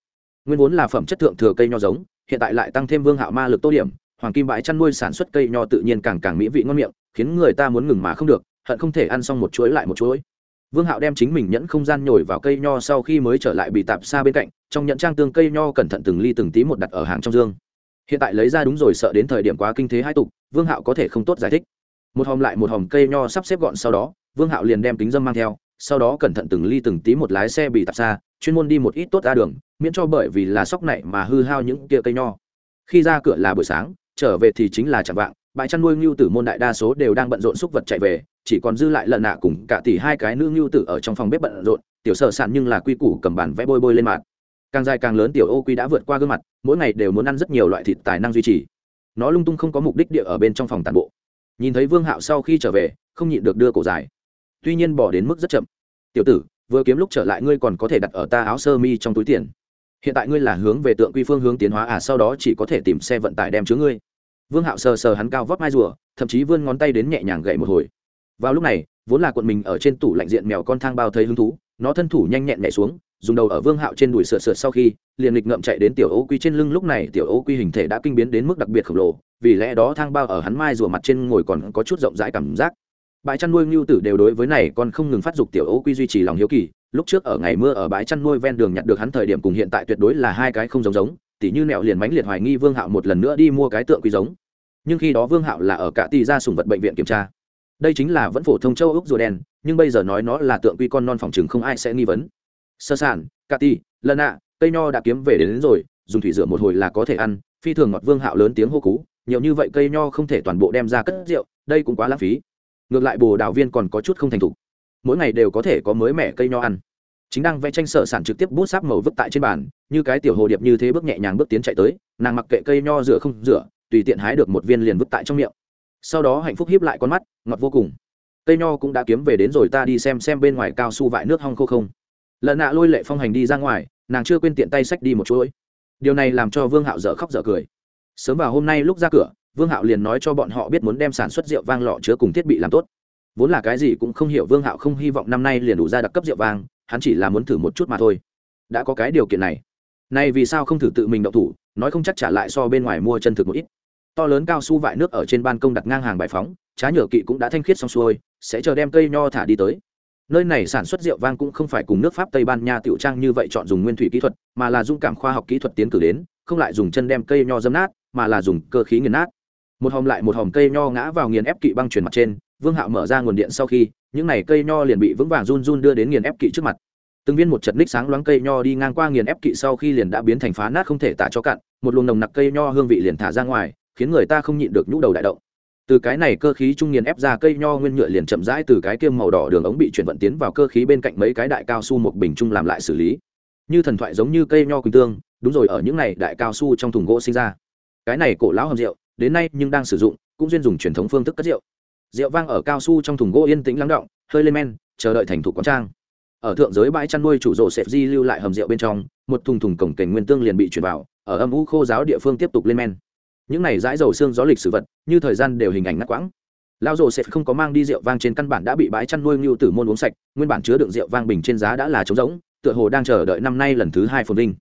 Nguyên vốn là phẩm chất thượng thừa cây nho giống, hiện tại lại tăng thêm vương hạo ma lực tô điểm, hoàng kim bãi chăn nuôi sản xuất cây nho tự nhiên càng càng mỹ vị ngon miệng, khiến người ta muốn ngừng mà không được, hận không thể ăn xong một chuỗi lại một chuỗi. Vương hạo đem chính mình nhẫn không gian nhồi vào cây nho sau khi mới trở lại bị tạp xa bên cạnh, trong nhẫn trang tương cây nho cẩn thận từng ly từng tí một đặt ở hàng trong dương. Hiện tại lấy ra đúng rồi sợ đến thời điểm quá kinh thế hai tục, vương hạo có thể không tốt giải thích một hòm lại một hòm cây nho sắp xếp gọn sau đó, vương hạo liền đem kính dâm mang theo, sau đó cẩn thận từng ly từng tí một lái xe bị tạp xa, chuyên môn đi một ít tốt ra đường, miễn cho bởi vì là sóc này mà hư hao những kia cây nho. Khi ra cửa là buổi sáng, trở về thì chính là chẳng vạng, bãi chăn nuôi ngưu tử môn đại đa số đều đang bận rộn xúc vật chạy về, chỉ còn dư lại lợn nạ cùng cả tỷ hai cái nữ ngưu tử ở trong phòng bếp bận rộn, tiểu sợ sạn nhưng là quy củ cầm bàn vẽ bôi bôi lên mặt. Càng dài càng lớn tiểu ô quy đã vượt qua gương mặt, mỗi ngày đều muốn ăn rất nhiều loại thịt tài năng duy trì. Nó lung tung không có mục đích địa ở bên trong phòng tàn bộ nhìn thấy vương hạo sau khi trở về, không nhịn được đưa cổ dài. Tuy nhiên bỏ đến mức rất chậm. Tiểu tử, vừa kiếm lúc trở lại ngươi còn có thể đặt ở ta áo sơ mi trong túi tiền. Hiện tại ngươi là hướng về tượng quy phương hướng tiến hóa à sau đó chỉ có thể tìm xe vận tải đem chứa ngươi. Vương hạo sờ sờ hắn cao vóc mai rùa, thậm chí vươn ngón tay đến nhẹ nhàng gậy một hồi. Vào lúc này, vốn là quận mình ở trên tủ lạnh diện mèo con thang bao thấy hứng thú, nó thân thủ nhanh nhẹn nhảy xuống, dùng đầu ở vương hạo trên đùi sượt sượt sau khi, liền lịch ngậm chạy đến tiểu ô quy trên lưng. Lúc này tiểu ô quy hình thể đã kinh biến đến mức đặc biệt khổng lồ vì lẽ đó thang bao ở hắn mai rùa mặt trên ngồi còn có chút rộng rãi cảm giác. Bãi chăn nuôi ngưu tử đều đối với này còn không ngừng phát dục tiểu ô quy duy trì lòng hiếu kỳ lúc trước ở ngày mưa ở bãi chăn nuôi ven đường nhặt được hắn thời điểm cùng hiện tại tuyệt đối là hai cái không giống giống tỉ như nẹo liền mánh liệt hoài nghi vương hạo một lần nữa đi mua cái tượng quy giống. Nhưng khi đó vương hạo là ở cả tì ra sùng vật bệnh viện kiểm tra. Đây chính là vẫn phổ thông châu úc rùa đen nhưng bây giờ nói nó là tượng quy con non phòng chừng không ai sẽ nghi vấn. Sơ sản cả tì lần ạ cây nho đã kiếm về đến, đến rồi dùng thủy rửa một hồi là có thể ăn phi thường ngọt vương hạo lớn tiếng hô cú nhiều như vậy cây nho không thể toàn bộ đem ra cất rượu, đây cũng quá lãng phí. Ngược lại bồ đào viên còn có chút không thành thục. Mỗi ngày đều có thể có mới mẻ cây nho ăn. Chính đang vẽ tranh sở sản trực tiếp bút sáp màu vứt tại trên bàn, như cái tiểu hồ điệp như thế bước nhẹ nhàng bước tiến chạy tới, nàng mặc kệ cây nho rửa không rửa, tùy tiện hái được một viên liền vứt tại trong miệng. Sau đó hạnh phúc hiếp lại con mắt, ngọt vô cùng. Cây nho cũng đã kiếm về đến rồi, ta đi xem xem bên ngoài cao su vại nước hong khô không. Lần nạ lôi lệ phong hành đi ra ngoài, nàng chưa quên tiện tay sách đi một chuỗi. Điều này làm cho vương hạo dở khóc dở cười sớm vào hôm nay lúc ra cửa, vương hạo liền nói cho bọn họ biết muốn đem sản xuất rượu vang lọ chứa cùng thiết bị làm tốt. Vốn là cái gì cũng không hiểu, vương hạo không hy vọng năm nay liền đủ ra đặc cấp rượu vang, hắn chỉ là muốn thử một chút mà thôi. Đã có cái điều kiện này. Nay vì sao không thử tự mình động thủ, nói không chắc trả lại so bên ngoài mua chân thực một ít. To lớn cao su vại nước ở trên ban công đặt ngang hàng bài phóng, trá nhựa kỵ cũng đã thanh khiết xong xuôi, sẽ chờ đem cây nho thả đi tới nơi này sản xuất rượu vang cũng không phải cùng nước pháp, tây ban nha tiểu trang như vậy chọn dùng nguyên thủy kỹ thuật, mà là dung cảm khoa học kỹ thuật tiến cử đến, không lại dùng chân đem cây nho dâm nát, mà là dùng cơ khí nghiền nát. Một hòm lại một hòm cây nho ngã vào nghiền ép kỵ băng chuyển mặt trên, vương hạo mở ra nguồn điện sau khi, những này cây nho liền bị vững vàng run run đưa đến nghiền ép kỵ trước mặt. Từng viên một chật ních sáng loáng cây nho đi ngang qua nghiền ép kỵ sau khi liền đã biến thành phá nát không thể tả cho cạn, một luồng nồng nặc cây nho hương vị liền thả ra ngoài, khiến người ta không nhịn được nhũ đầu đại động từ cái này cơ khí trung nghiền ép ra cây nho nguyên nhựa liền chậm rãi từ cái kiêm màu đỏ đường ống bị chuyển vận tiến vào cơ khí bên cạnh mấy cái đại cao su một bình trung làm lại xử lý. Như thần thoại giống như cây nho quỳnh tương, đúng rồi, ở những này đại cao su trong thùng gỗ sinh ra. Cái này cổ lão hầm rượu, đến nay nhưng đang sử dụng, cũng duyên dùng truyền thống phương thức cất rượu. Rượu vang ở cao su trong thùng gỗ yên tĩnh lắng động, hơi lên men, chờ đợi thành thủ quán trang. Ở thượng giới bãi chăn nuôi chủ rộ sẹp di lưu lại hầm rượu bên trong, một thùng thùng cổng cảnh nguyên tương liền bị chuyển vào, ở âm u khô giáo địa phương tiếp tục lên men những này dãi dầu xương gió lịch sử vật, như thời gian đều hình ảnh ngắt quãng. Lao rộ sẽ không có mang đi rượu vang trên căn bản đã bị bãi chăn nuôi ngưu tử môn uống sạch, nguyên bản chứa đựng rượu vang bình trên giá đã là trống rỗng, tựa hồ đang chờ đợi năm nay lần thứ hai phồn vinh.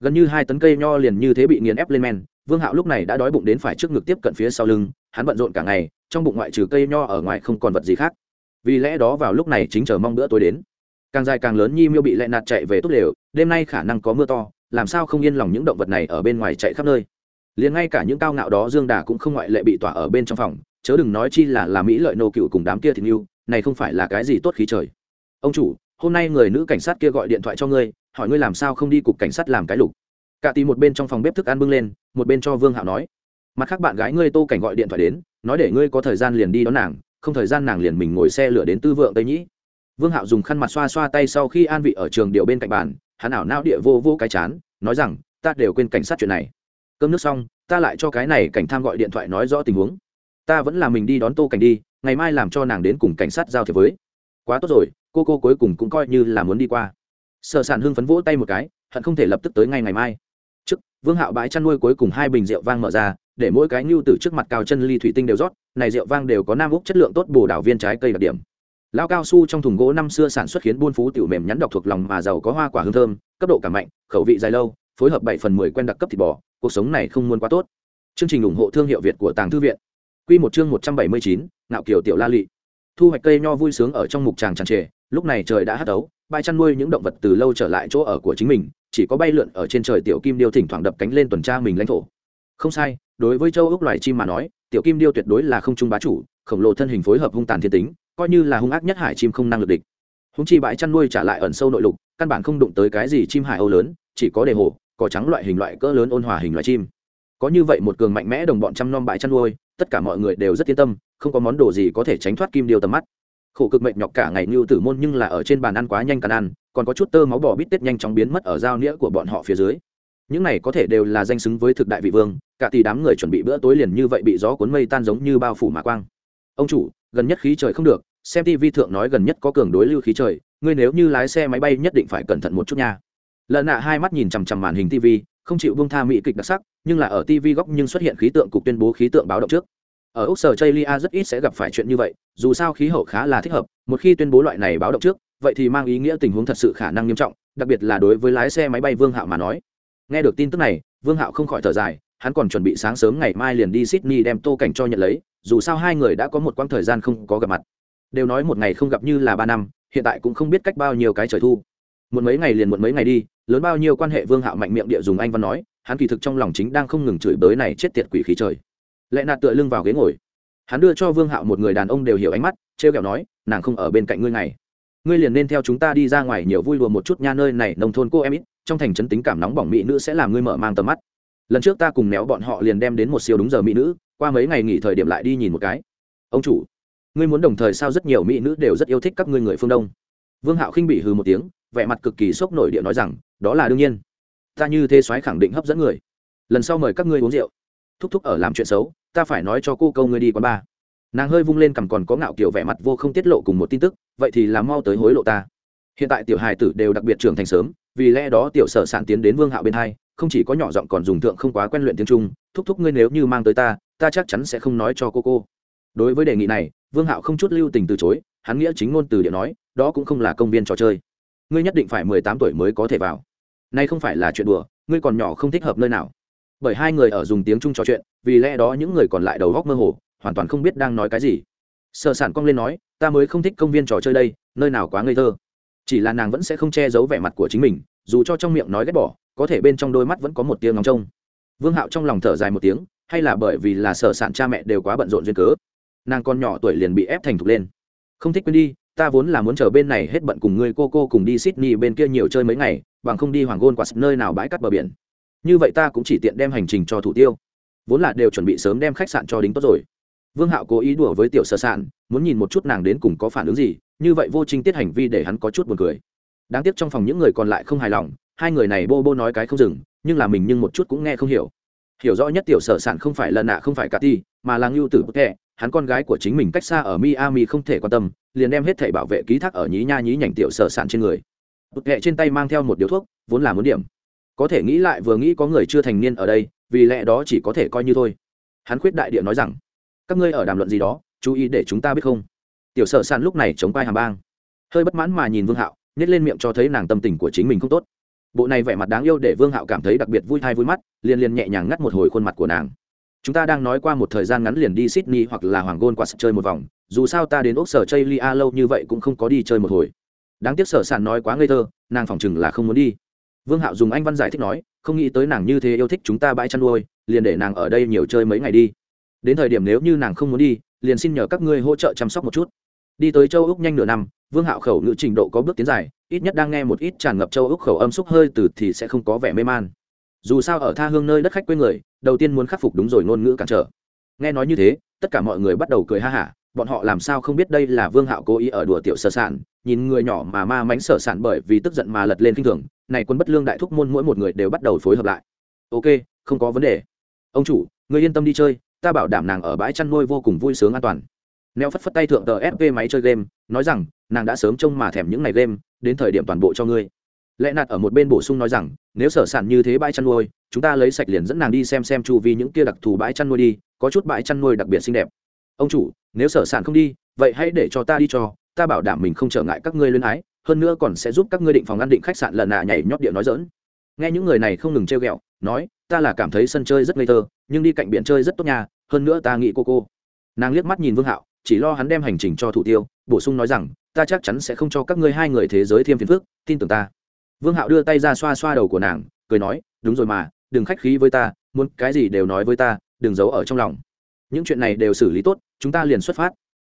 Gần như hai tấn cây nho liền như thế bị nghiền ép lên men, vương hạo lúc này đã đói bụng đến phải trước ngực tiếp cận phía sau lưng, hắn bận rộn cả ngày, trong bụng ngoại trừ cây nho ở ngoài không còn vật gì khác. Vì lẽ đó vào lúc này chính chờ mong bữa tối đến. Càng dài càng lớn nhi miêu bị lẹ nạt chạy về tốt đều. đêm nay khả năng có mưa to, làm sao không yên lòng những động vật này ở bên ngoài chạy khắp nơi liền ngay cả những cao ngạo đó dương đà cũng không ngoại lệ bị tỏa ở bên trong phòng, chớ đừng nói chi là là mỹ lợi nô cựu cùng đám kia thì yêu này không phải là cái gì tốt khí trời. Ông chủ, hôm nay người nữ cảnh sát kia gọi điện thoại cho ngươi, hỏi ngươi làm sao không đi cục cảnh sát làm cái lục. Cả tì một bên trong phòng bếp thức ăn bưng lên, một bên cho vương hạo nói. Mặt khác bạn gái ngươi tô cảnh gọi điện thoại đến, nói để ngươi có thời gian liền đi đón nàng, không thời gian nàng liền mình ngồi xe lửa đến tư vượng tây nhĩ. Vương hạo dùng khăn mặt xoa xoa tay sau khi an vị ở trường điệu bên cạnh bàn, hắn ảo não địa vô vô cái chán, nói rằng, ta đều quên cảnh sát chuyện này cơm nước xong, ta lại cho cái này cảnh tham gọi điện thoại nói rõ tình huống. Ta vẫn là mình đi đón tô cảnh đi, ngày mai làm cho nàng đến cùng cảnh sát giao thiệp với. Quá tốt rồi, cô cô cuối cùng cũng coi như là muốn đi qua. Sợ sản hưng phấn vỗ tay một cái, hận không thể lập tức tới ngay ngày mai. Trước, vương hạo bãi chăn nuôi cuối cùng hai bình rượu vang mở ra, để mỗi cái ngưu từ trước mặt cao chân ly thủy tinh đều rót, này rượu vang đều có nam úc chất lượng tốt bồ đảo viên trái cây đặc điểm. Lao cao su trong thùng gỗ năm xưa sản xuất khiến buôn phú tiểu mềm nhắn độc thuộc lòng mà giàu có hoa quả hương thơm, cấp độ cảm mạnh, khẩu vị dài lâu, phối hợp bảy phần mười quen đặc cấp thịt bò cuộc sống này không muốn quá tốt. Chương trình ủng hộ thương hiệu việt của tàng thư viện. Q một chương một trăm bảy mươi chín nạo kiều tiểu la lị. Thu hoạch cây nho vui sướng ở trong mục tràng tràn trề, lúc này trời đã hắt ấu, bãi chăn nuôi những động vật từ lâu trở lại chỗ ở của chính mình, chỉ có bay lượn ở trên trời tiểu kim điêu thỉnh thoảng đập cánh lên tuần tra mình lãnh thổ. Không sai, đối với châu ốc loài chim mà nói, tiểu kim điêu tuyệt đối là không trung bá chủ, khổng lồ thân hình phối hợp hung tàn thiên tính, coi như là hung ác nhất hải chim không năng lực địch. Húng chi bãi chăn nuôi trả lại ẩn sâu nội lục, căn bản không đụng tới cái gì chim hải âu lớn, chỉ có đề hồ có trắng loại hình loại cỡ lớn ôn hòa hình loại chim. Có như vậy một cường mạnh mẽ đồng bọn chăm nom bãi chăn nuôi, tất cả mọi người đều rất yên tâm, không có món đồ gì có thể tránh thoát kim điêu tầm mắt. Khổ cực mệnh nhọc cả ngày như tử môn nhưng là ở trên bàn ăn quá nhanh cần ăn, còn có chút tơ máu bò bít tết nhanh chóng biến mất ở giao nghĩa của bọn họ phía dưới. Những này có thể đều là danh xứng với thực đại vị vương, cả tỷ đám người chuẩn bị bữa tối liền như vậy bị gió cuốn mây tan giống như bao phủ mạ quang. Ông chủ, gần nhất khí trời không được, xem tv thượng nói gần nhất có cường đối lưu khí trời, ngươi nếu như lái xe máy bay nhất định phải cẩn thận một chút nha lợn nạ hai mắt nhìn chằm chằm màn hình tv không chịu bông tha mỹ kịch đặc sắc, nhưng là ở tv góc nhưng xuất hiện khí tượng cục tuyên bố khí tượng báo động trước. Ở úc sở chaylia rất ít sẽ gặp phải chuyện như vậy, dù sao khí hậu khá là thích hợp, một khi tuyên bố loại này báo động trước, vậy thì mang ý nghĩa tình huống thật sự khả năng nghiêm trọng, đặc biệt là đối với lái xe máy bay vương hạo mà nói. Nghe được tin tức này, vương hạo không khỏi thở dài, hắn còn chuẩn bị sáng sớm ngày mai liền đi sydney đem tô cảnh cho nhận lấy, dù sao hai người đã có một quãng thời gian không có gặp mặt. Đều nói một ngày không gặp như là ba năm, hiện tại cũng không biết cách bao nhiêu cái trời thu một mấy ngày liền một mấy ngày đi lớn bao nhiêu quan hệ vương hạo mạnh miệng địa dùng anh văn nói hắn kỳ thực trong lòng chính đang không ngừng chửi bới này chết tiệt quỷ khí trời. Lẽ nạt tựa lưng vào ghế ngồi. Hắn đưa cho vương hạo một người đàn ông đều hiểu ánh mắt t r e o kẹo nói nàng không ở bên cạnh ngươi này, ngươi liền nên theo chúng ta đi ra ngoài nhiều vui lùa một chút nha nơi này nông thôn cô em ít trong thành trấn tính cảm nóng bỏng mỹ nữ sẽ làm ngươi mở mang tầm mắt. Lần trước ta cùng néo bọn họ liền đem đến một siêu đúng giờ mỹ nữ qua mấy ngày nghỉ thời điểm lại đi nhìn một cái. Ông chủ ngươi muốn đồng thời sao rất nhiều mỹ nữ đều rất yêu thích các ngươi người phương đông. Vương hạo khinh bị hừ một tiếng vẻ mặt cực kỳ sốc nổi địa nói rằng, đó là đương nhiên. Ta như thế soái khẳng định hấp dẫn người. Lần sau mời các ngươi uống rượu. Thúc thúc ở làm chuyện xấu, ta phải nói cho cô câu ngươi đi quán ba nàng hơi vung lên cằm còn có ngạo kiểu vẻ mặt vô không tiết lộ cùng một tin tức, vậy thì làm mau tới hối lộ ta. Hiện tại tiểu hài tử đều đặc biệt trưởng thành sớm, vì lẽ đó tiểu sở sản tiến đến vương hạo bên hai, không chỉ có nhỏ giọng còn dùng thượng không quá quen luyện tiếng trung, thúc thúc ngươi nếu như mang tới ta ta chắc chắn sẽ không nói cho cô cô. Đối với đề nghị này, vương hạo không chút lưu tình từ chối, hắn nghĩa chính ngôn từ điện nói, đó cũng không là công viên trò chơi ngươi nhất định phải mười tám tuổi mới có thể vào. Nay không phải là chuyện đùa, ngươi còn nhỏ không thích hợp nơi nào. Bởi hai người ở dùng tiếng trung trò chuyện, vì lẽ đó những người còn lại đầu góc mơ hồ, hoàn toàn không biết đang nói cái gì. Sợ sản cong lên nói, ta mới không thích công viên trò chơi đây, nơi nào quá ngây thơ. Chỉ là nàng vẫn sẽ không che giấu vẻ mặt của chính mình, dù cho trong miệng nói ghét bỏ, có thể bên trong đôi mắt vẫn có một tiếng ngóng trông. Vương hạo trong lòng thở dài một tiếng, hay là bởi vì là sở sản cha mẹ đều quá bận rộn duyên cớ, nàng con nhỏ tuổi liền bị ép thành thục lên. Không thích quên đi ta vốn là muốn chờ bên này hết bận cùng ngươi cô cô cùng đi sydney bên kia nhiều chơi mấy ngày bằng không đi hoàng gôn Quạt nơi nào bãi cắt bờ biển. Như vậy ta cũng chỉ tiện đem hành trình cho thủ tiêu. Vốn là đều chuẩn bị sớm đem khách sạn cho đính tốt rồi. Vương hạo cố ý đùa với tiểu sở sạn, muốn nhìn một chút nàng đến cùng có phản ứng gì như vậy vô trình tiết hành vi để hắn có chút buồn cười. Đáng tiếc trong phòng những người còn lại không hài lòng hai người này bô bô nói cái không dừng nhưng là mình nhưng một chút cũng nghe không hiểu. Hiểu rõ nhất tiểu sở sạn không phải lần nạ không phải cả ti mà là ngưu tử bức thẹ hắn con gái của chính mình cách xa ở miami không thể quan tâm, liền đem hết thẻ bảo vệ ký thác ở nhí nha nhí nhảnh tiểu sở sản trên người. Bức thẹ trên tay mang theo một điếu thuốc, vốn là muốn điểm. Có thể nghĩ lại vừa nghĩ có người chưa thành niên ở đây, vì lẽ đó chỉ có thể coi như thôi. Hắn khuyết đại địa nói rằng, các ngươi ở đàm luận gì đó, chú ý để chúng ta biết không? Tiểu sở sản lúc này chống vai hàm bang. Hơi bất mãn mà nhìn vương hạo nhét lên miệng cho thấy nàng tâm tình của chính mình không tốt. Bộ này vẻ mặt đáng yêu để vương hạo cảm thấy đặc biệt vui thai vui mắt, liền liền nhẹ nhàng ngắt một hồi khuôn mặt của nàng chúng ta đang nói qua một thời gian ngắn liền đi sydney hoặc là hoàng gôn qua chơi một vòng, dù sao ta đến ốc sở chây lia lâu như vậy cũng không có đi chơi một hồi. Đáng tiếc sở sản nói quá ngây thơ, nàng phỏng chừng là không muốn đi. Vương hạo dùng anh văn giải thích nói, không nghĩ tới nàng như thế yêu thích chúng ta bãi chăn nuôi, liền để nàng ở đây nhiều chơi mấy ngày đi. Đến thời điểm nếu như nàng không muốn đi, liền xin nhờ các ngươi hỗ trợ chăm sóc một chút. Đi tới châu úc nhanh nửa năm, vương hạo khẩu ngữ trình độ có bước tiến dài, ít nhất đang nghe một ít tràn ngập châu úc khẩu âm xúc hơi từ thì sẽ không có vẻ mê man dù sao ở tha hương nơi đất khách quê người, đầu tiên muốn khắc phục đúng rồi ngôn ngữ cản trở. Nghe nói như thế, tất cả mọi người bắt đầu cười ha hả, bọn họ làm sao không biết đây là vương hạo cố ý ở đùa tiểu sở sản, nhìn người nhỏ mà ma mánh sở sản bởi vì tức giận mà lật lên kinh thường, này quân bất lương đại thúc môn mỗi một người đều bắt đầu phối hợp lại. Ok, không có vấn đề. Ông chủ người yên tâm đi chơi, ta bảo đảm nàng ở bãi chăn nuôi vô cùng vui sướng an toàn. Neo phất phất tay thượng tờ fv máy chơi game, nói rằng, nàng đã sớm trông mà thèm những ngày game, đến thời điểm toàn bộ cho ngươi lẽ nạt ở một bên bổ sung nói rằng, nếu sở sản như thế bãi chăn nuôi, chúng ta lấy sạch liền dẫn nàng đi xem xem chu vi những kia đặc thù bãi chăn nuôi đi, có chút bãi chăn nuôi đặc biệt xinh đẹp. Ông chủ, nếu sở sản không đi, vậy hãy để cho ta đi cho, ta bảo đảm mình không trở ngại các ngươi luyến ái, hơn nữa còn sẽ giúp các ngươi định phòng ăn định khách sạn lần nạ nhảy nhót địa nói dỡn nghe những người này không ngừng treo ghẹo, nói, ta là cảm thấy sân chơi rất ngây thơ, nhưng đi cạnh biển chơi rất tốt nhà hơn nữa ta nghĩ cô cô. Nàng liếc mắt nhìn vương hạo, chỉ lo hắn đem hành trình cho thủ tiêu, bổ sung nói rằng, ta chắc chắn sẽ không cho các ngươi hai người thế giới thêm phiền phức, tin tưởng ta vương hạo đưa tay ra xoa xoa đầu của nàng, cười nói, đúng rồi mà, đừng khách khí với ta, muốn cái gì đều nói với ta, đừng giấu ở trong lòng. Những chuyện này đều xử lý tốt, chúng ta liền xuất phát.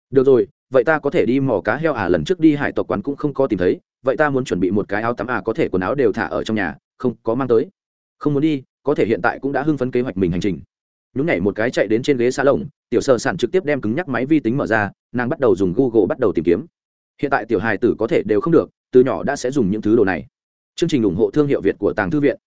Được rồi, vậy ta có thể đi mò cá heo à? Lần trước đi hải tộc quán cũng không có tìm thấy, vậy ta muốn chuẩn bị một cái áo tắm à? Có thể quần áo đều thả ở trong nhà, không, có mang tới. Không muốn đi, có thể hiện tại cũng đã hưng phấn kế hoạch mình hành trình. Nhún nhảy một cái chạy đến trên ghế xa lồng, tiểu sơ sản trực tiếp đem cứng nhắc máy vi tính mở ra, nàng bắt đầu dùng google bắt đầu tìm kiếm. Hiện tại tiểu hài tử có thể đều không được, từ nhỏ đã sẽ dùng những thứ đồ này chương trình ủng hộ thương hiệu việt của tàng thư viện.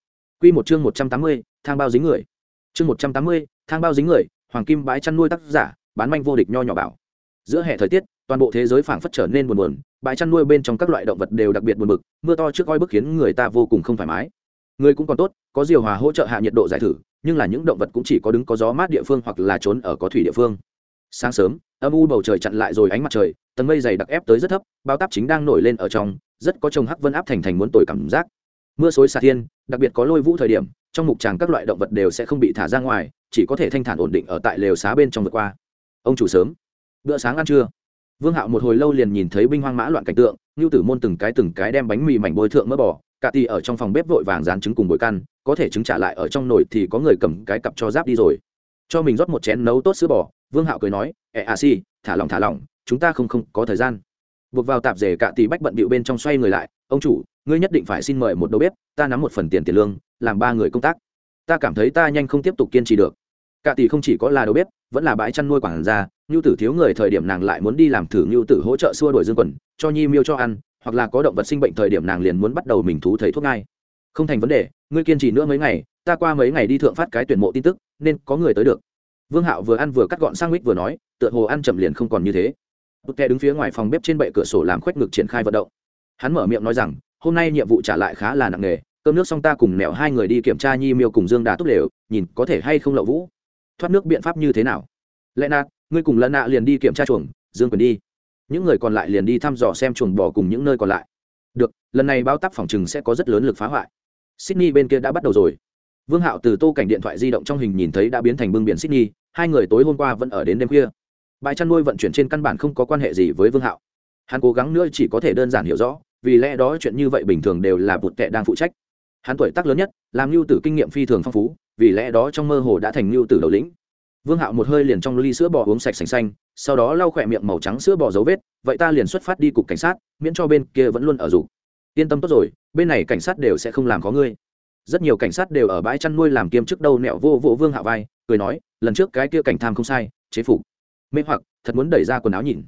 Quy một chương một trăm tám mươi, thang bao dính người. Chương một trăm tám mươi, thang bao dính người, hoàng kim bãi chăn nuôi tác giả, bán manh vô địch nho nhỏ bảo. Giữa hè thời tiết, toàn bộ thế giới phảng phất trở nên buồn buồn, bãi chăn nuôi bên trong các loại động vật đều đặc biệt buồn bực, mưa to trước oi bức khiến người ta vô cùng không thoải mái. Người cũng còn tốt, có diều hòa hỗ trợ hạ nhiệt độ giải thử, nhưng là những động vật cũng chỉ có đứng có gió mát địa phương hoặc là trốn ở có thủy địa phương. Sáng sớm, âm u bầu trời chặn lại rồi ánh mặt trời, tầng mây dày đặc ép tới rất thấp, bao táp chính đang nổi lên ở trong rất có trông hắc vân áp thành thành muốn tồi cảm giác. Mưa xối xà thiên, đặc biệt có lôi vũ thời điểm, trong mục tràng các loại động vật đều sẽ không bị thả ra ngoài, chỉ có thể thanh thản ổn định ở tại lều xá bên trong vượt qua. Ông chủ sớm. Bữa sáng ăn trưa. Vương hạo một hồi lâu liền nhìn thấy binh hoang mã loạn cảnh tượng ngưu tử môn từng cái từng cái đem bánh mì mảnh bôi thượng mỡ bò, cả tì ở trong phòng bếp vội vàng dán trứng cùng bồi căn, có thể trứng trả lại ở trong nồi thì có người cầm cái cặp cho giáp đi rồi. Cho mình rót một chén nấu tốt sữa bò, vương hạo cười nói ẹ à si, thả lỏng thả lỏng, chúng ta không không có thời gian buộc vào tạp rể cạ tì bách bận bịu bên trong xoay người lại, ông chủ, ngươi nhất định phải xin mời một đầu bếp, ta nắm một phần tiền tiền lương, làm ba người công tác. Ta cảm thấy ta nhanh không tiếp tục kiên trì được. Cạ tỷ không chỉ có là đầu bếp, vẫn là bãi chăn nuôi quản gia nhu tử thiếu người thời điểm nàng lại muốn đi làm thử nhu tử hỗ trợ xua đổi dương quần cho nhi miêu cho ăn, hoặc là có động vật sinh bệnh thời điểm nàng liền muốn bắt đầu mình thú thầy thuốc ngay. Không thành vấn đề, ngươi kiên trì nữa mấy ngày, ta qua mấy ngày đi thượng phát cái tuyển mộ tin tức, nên có người tới được. Vương hạo vừa ăn vừa cắt gọn sang mít vừa nói, tựa hồ ăn chậm liền không còn như thế bụt kè đứng phía ngoài phòng bếp trên bệ cửa sổ làm khoét ngực triển khai vận động. Hắn mở miệng nói rằng, hôm nay nhiệm vụ trả lại khá là nặng nề, cơm nước xong ta cùng mẹo hai người đi kiểm tra nhi miêu cùng dương đà túc đều, nhìn có thể hay không lậu vũ. Thoát nước biện pháp như thế nào? Lẽ nạt, ngươi cùng lân nạ liền đi kiểm tra chuồng, dương quyền đi. Những người còn lại liền đi thăm dò xem chuồng bò cùng những nơi còn lại. Được, lần này bao tắp phòng chừng sẽ có rất lớn lực phá hoại. Sydney bên kia đã bắt đầu rồi. Vương hạo từ tô cảnh điện thoại di động trong hình nhìn thấy đã biến thành bưng biển sydney, hai người tối hôm qua vẫn ở đến đêm khuya bãi chăn nuôi vận chuyển trên căn bản không có quan hệ gì với vương hạo. Hắn cố gắng nữa chỉ có thể đơn giản hiểu rõ, vì lẽ đó chuyện như vậy bình thường đều là bụt tệ đang phụ trách. Hắn tuổi tác lớn nhất, làm lưu tử kinh nghiệm phi thường phong phú, vì lẽ đó trong mơ hồ đã thành lưu tử đầu lĩnh. Vương hạo một hơi liền trong ly sữa bò uống sạch sành xanh, sau đó lau khỏe miệng màu trắng sữa bò dấu vết, vậy ta liền xuất phát đi cục cảnh sát, miễn cho bên kia vẫn luôn ở rủ. Yên tâm tốt rồi, bên này cảnh sát đều sẽ không làm có ngươi. Rất nhiều cảnh sát đều ở bãi chăn nuôi làm kiêm chức đâu nẹo vô vô vương hạ vai, cười nói, lần trước cái kia cảnh tham không sai, chế phục mê hoặc, thật muốn đẩy ra quần áo nhìn.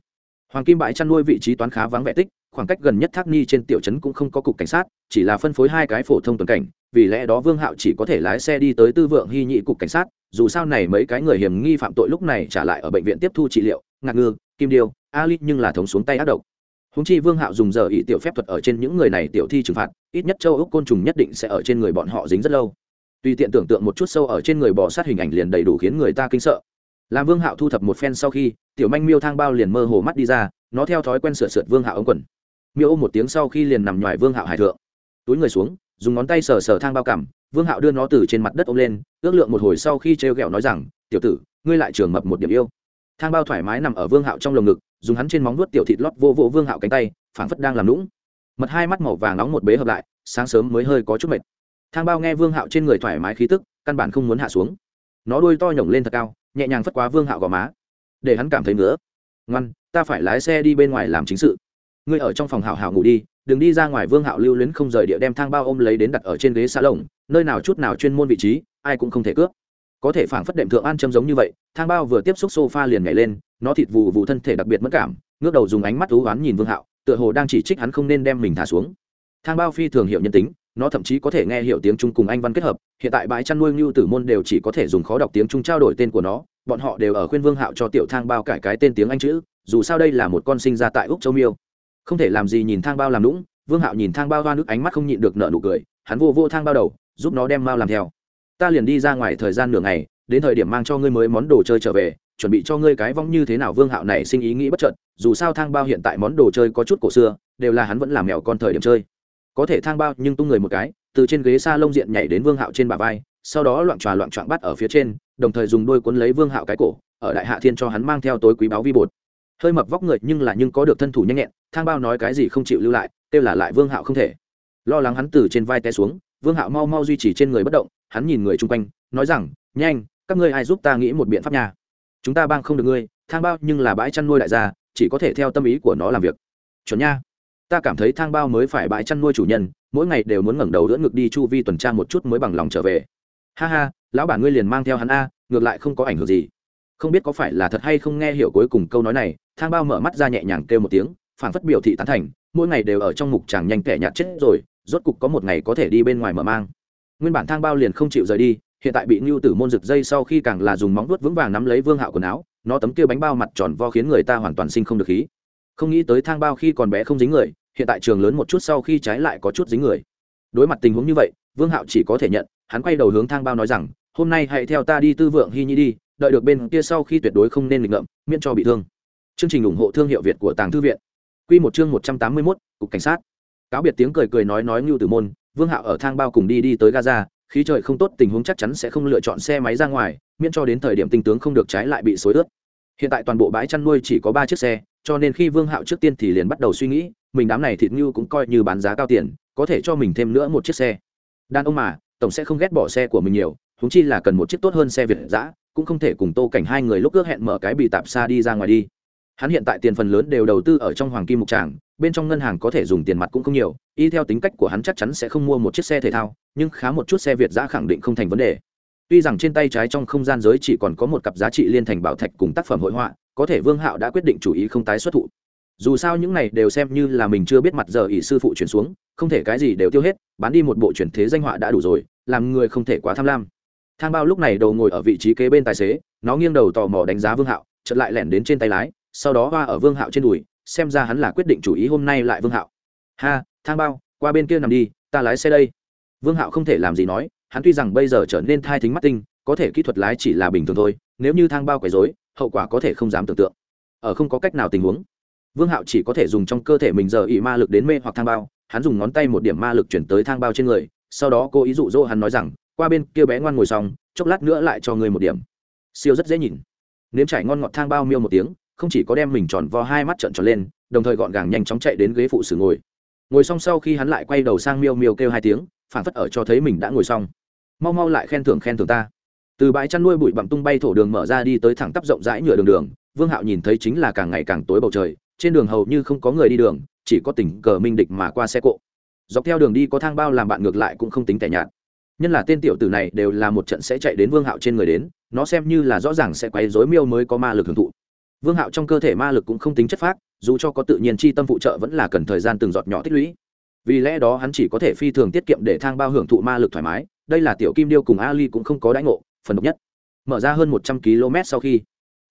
Hoàng kim bãi chăn nuôi vị trí toán khá vắng vẻ tích, khoảng cách gần nhất thác ni trên tiểu trấn cũng không có cục cảnh sát, chỉ là phân phối hai cái phổ thông tuần cảnh, vì lẽ đó vương hạo chỉ có thể lái xe đi tới tư vượng hy nhị cục cảnh sát, dù sao này mấy cái người hiểm nghi phạm tội lúc này trả lại ở bệnh viện tiếp thu trị liệu, ngạc ngư, kim điêu ali nhưng là thống xuống tay ác độc. Húng chi vương hạo dùng giờ ý tiểu phép thuật ở trên những người này tiểu thi trừng phạt, ít nhất châu ốc côn trùng nhất định sẽ ở trên người bọn họ dính rất lâu. Tuy tiện tưởng tượng một chút sâu ở trên người bò sát hình ảnh liền đầy đủ khiến người ta kinh sợ làm vương hạo thu thập một phen sau khi, tiểu manh miêu thang bao liền mơ hồ mắt đi ra, nó theo thói quen sửa sượt vương hạo ống quần. Miêu ôm một tiếng sau khi liền nằm ngoài vương hạo hải thượng. Túi người xuống, dùng ngón tay sờ sờ thang bao cảm vương hạo đưa nó từ trên mặt đất ôm lên, ước lượng một hồi sau khi t r e o g ẹ o nói rằng, tiểu tử, ngươi lại trường mập một điểm yêu. Thang bao thoải mái nằm ở vương hạo trong lồng ngực, dùng hắn trên móng nuốt tiểu thịt lót vô vô vương hạo cánh tay, phảng phất đang làm lũng mật hai mắt màu vàng nóng một bế hợp lại, sáng sớm mới hơi có chút mệt. Thang bao nghe vương hạo trên người thoải mái khí tức, căn bản không muốn hạ xuống. Nó đôi to nhổng lên thật cao nhẹ nhàng phất quá vương hạo gò má. Để hắn cảm thấy nữa ngoan, ta phải lái xe đi bên ngoài làm chính sự. Ngươi ở trong phòng hảo hảo ngủ đi, đừng đi ra ngoài vương hạo lưu luyến không rời địa đem thang bao ôm lấy đến đặt ở trên ghế xa lồng, nơi nào chút nào chuyên môn vị trí, ai cũng không thể cướp. Có thể phảng phất đệm thượng an châm giống như vậy, thang bao vừa tiếp xúc sofa liền nhảy lên, nó thịt vụ vụ thân thể đặc biệt mất cảm, ngước đầu dùng ánh mắt thú oán nhìn vương hạo, tựa hồ đang chỉ trích hắn không nên đem mình thả xuống. Thang bao phi thường hiệu nhân tính nó thậm chí có thể nghe hiểu tiếng trung cùng anh văn kết hợp. Hiện tại bãi chăn nuôi ngưu tử môn đều chỉ có thể dùng khó đọc tiếng trung trao đổi tên của nó. Bọn họ đều ở khuyên vương hạo cho tiểu thang bao cải cái tên tiếng anh chữ, dù sao đây là một con sinh ra tại úc châu miêu. Không thể làm gì nhìn thang bao làm lũng vương hạo nhìn thang bao hoa nước ánh mắt không nhịn được nợ nụ cười, hắn vô vô thang bao đầu, giúp nó đem mao làm theo. Ta liền đi ra ngoài thời gian nửa ngày, đến thời điểm mang cho ngươi mới món đồ chơi trở về, chuẩn bị cho ngươi cái vong như thế nào. Vương hạo này sinh ý nghĩ bất chợt, dù sao thang bao hiện tại món đồ chơi có chút cổ xưa, đều là hắn vẫn làm mèo con thời điểm chơi có thể thang bao nhưng tung người một cái, từ trên ghế xa lông diện nhảy đến vương hạo trên bả vai, sau đó loạn tròa loạn trọn bắt ở phía trên, đồng thời dùng đôi cuốn lấy vương hạo cái cổ, ở đại hạ thiên cho hắn mang theo tối quý báo vi bột. Hơi mập vóc người nhưng là nhưng có được thân thủ nhanh nhẹn, thang bao nói cái gì không chịu lưu lại, kêu là lại vương hạo không thể. Lo lắng hắn từ trên vai té xuống, vương hạo mau mau duy trì trên người bất động, hắn nhìn người chung quanh, nói rằng, nhanh, các ngươi ai giúp ta nghĩ một biện pháp nha? Chúng ta bang không được ngươi, thang bao nhưng là bãi chăn nuôi đại gia, chỉ có thể theo tâm ý của nó làm việc. Chuẩn nha ta cảm thấy thang bao mới phải bãi chăn nuôi chủ nhân, mỗi ngày đều muốn ngẩng đầu đỡ ngực đi chu vi tuần tra một chút mới bằng lòng trở về. Ha ha, lão bản ngươi liền mang theo hắn a, ngược lại không có ảnh hưởng gì. Không biết có phải là thật hay không nghe hiểu cuối cùng câu nói này, thang bao mở mắt ra nhẹ nhàng kêu một tiếng phản phất biểu thị tán thành, mỗi ngày đều ở trong mục chàng nhanh kẻ nhạt chết rồi, rốt cục có một ngày có thể đi bên ngoài mở mang. Nguyên bản thang bao liền không chịu rời đi, hiện tại bị ngưu tử môn rực dây sau khi càng là dùng móng vuốt vững vàng nắm lấy vương hạo quần áo, nó tấm kia bánh bao mặt tròn vo khiến người ta hoàn toàn sinh không được khí. Không nghĩ tới thang bao khi còn bé không dính người hiện tại trường lớn một chút sau khi trái lại có chút dính người. Đối mặt tình huống như vậy, vương hạo chỉ có thể nhận, hắn quay đầu hướng thang bao nói rằng, hôm nay hãy theo ta đi tư vượng hy nhi đi, đợi được bên kia sau khi tuyệt đối không nên nghịch ngợm, miễn cho bị thương. Chương trình ủng hộ thương hiệu việt của tàng thư viện. Q một chương một trăm tám mươi mốt, cục cảnh sát. Cáo biệt tiếng cười cười nói nói ngưu tử môn, vương hạo ở thang bao cùng đi đi tới gaza, khí trời không tốt, tình huống chắc chắn sẽ không lựa chọn xe máy ra ngoài, miễn cho đến thời điểm tinh tướng không được trái lại bị xối ướt. Hiện tại toàn bộ bãi chăn nuôi chỉ có ba chiếc xe, cho nên khi vương hạo trước tiên thì liền bắt đầu suy nghĩ mình đám này thịt như cũng coi như bán giá cao tiền, có thể cho mình thêm nữa một chiếc xe. Đàn ông mà, tổng sẽ không ghét bỏ xe của mình nhiều húng chi là cần một chiếc tốt hơn xe việt giã cũng không thể cùng tô cảnh hai người lúc ước hẹn mở cái bị tạp xa đi ra ngoài đi. Hắn hiện tại tiền phần lớn đều đầu tư ở trong hoàng kim mục tràng, bên trong ngân hàng có thể dùng tiền mặt cũng không nhiều, y theo tính cách của hắn chắc chắn sẽ không mua một chiếc xe thể thao, nhưng khá một chút xe việt giã khẳng định không thành vấn đề. Tuy rằng trên tay trái trong không gian giới chỉ còn có một cặp giá trị liên thành bảo thạch cùng tác phẩm hội họa, có thể vương hạo đã quyết định chủ ý không tái xuất thụ dù sao những này đều xem như là mình chưa biết mặt giờ ỷ sư phụ chuyển xuống, không thể cái gì đều tiêu hết, bán đi một bộ chuyển thế danh họa đã đủ rồi, làm người không thể quá tham lam. Thang bao lúc này đầu ngồi ở vị trí kế bên tài xế, nó nghiêng đầu tò mò đánh giá vương hạo, chợt lại lẻn đến trên tay lái, sau đó hoa ở vương hạo trên đùi, xem ra hắn là quyết định chủ ý hôm nay lại vương hạo. Ha, thang bao, qua bên kia nằm đi, ta lái xe đây. Vương hạo không thể làm gì nói, hắn tuy rằng bây giờ trở nên thai thính mắt tinh, có thể kỹ thuật lái chỉ là bình thường thôi, nếu như thang bao quấy dối hậu quả có thể không dám tưởng tượng. Ở không có cách nào tình huống vương hạo chỉ có thể dùng trong cơ thể mình giờ ị ma lực đến mê hoặc thang bao, hắn dùng ngón tay một điểm ma lực chuyển tới thang bao trên người, sau đó cô ý dụ dỗ hắn nói rằng, qua bên kia bé ngoan ngồi xong, chốc lát nữa lại cho người một điểm. Siêu rất dễ nhìn. Nếm trải ngon ngọt thang bao miêu một tiếng, không chỉ có đem mình tròn vo hai mắt trợn tròn lên, đồng thời gọn gàng nhanh chóng chạy đến ghế phụ xử ngồi. Ngồi xong sau khi hắn lại quay đầu sang miêu miêu kêu hai tiếng phản phất ở cho thấy mình đã ngồi xong. Mau mau lại khen thưởng khen thưởng ta. Từ bãi chăn nuôi bụi bặm tung bay thổ đường mở ra đi tới thẳng tắp rộng rãi nhựa đường đường, vương hạo nhìn thấy chính là càng ngày càng tối bầu trời trên đường hầu như không có người đi đường, chỉ có tình cờ minh địch mà qua xe cộ. Dọc theo đường đi có thang bao làm bạn ngược lại cũng không tính tẻ nhạt. Nhân là tên tiểu tử này đều là một trận sẽ chạy đến vương hạo trên người đến, nó xem như là rõ ràng sẽ quấy dối miêu mới có ma lực hưởng thụ. Vương hạo trong cơ thể ma lực cũng không tính chất phác, dù cho có tự nhiên chi tâm phụ trợ vẫn là cần thời gian từng giọt nhỏ tích lũy. Vì lẽ đó hắn chỉ có thể phi thường tiết kiệm để thang bao hưởng thụ ma lực thoải mái, đây là tiểu kim điêu cùng ali cũng không có đãi ngộ, phần độc nhất. Mở ra hơn một trăm km sau khi,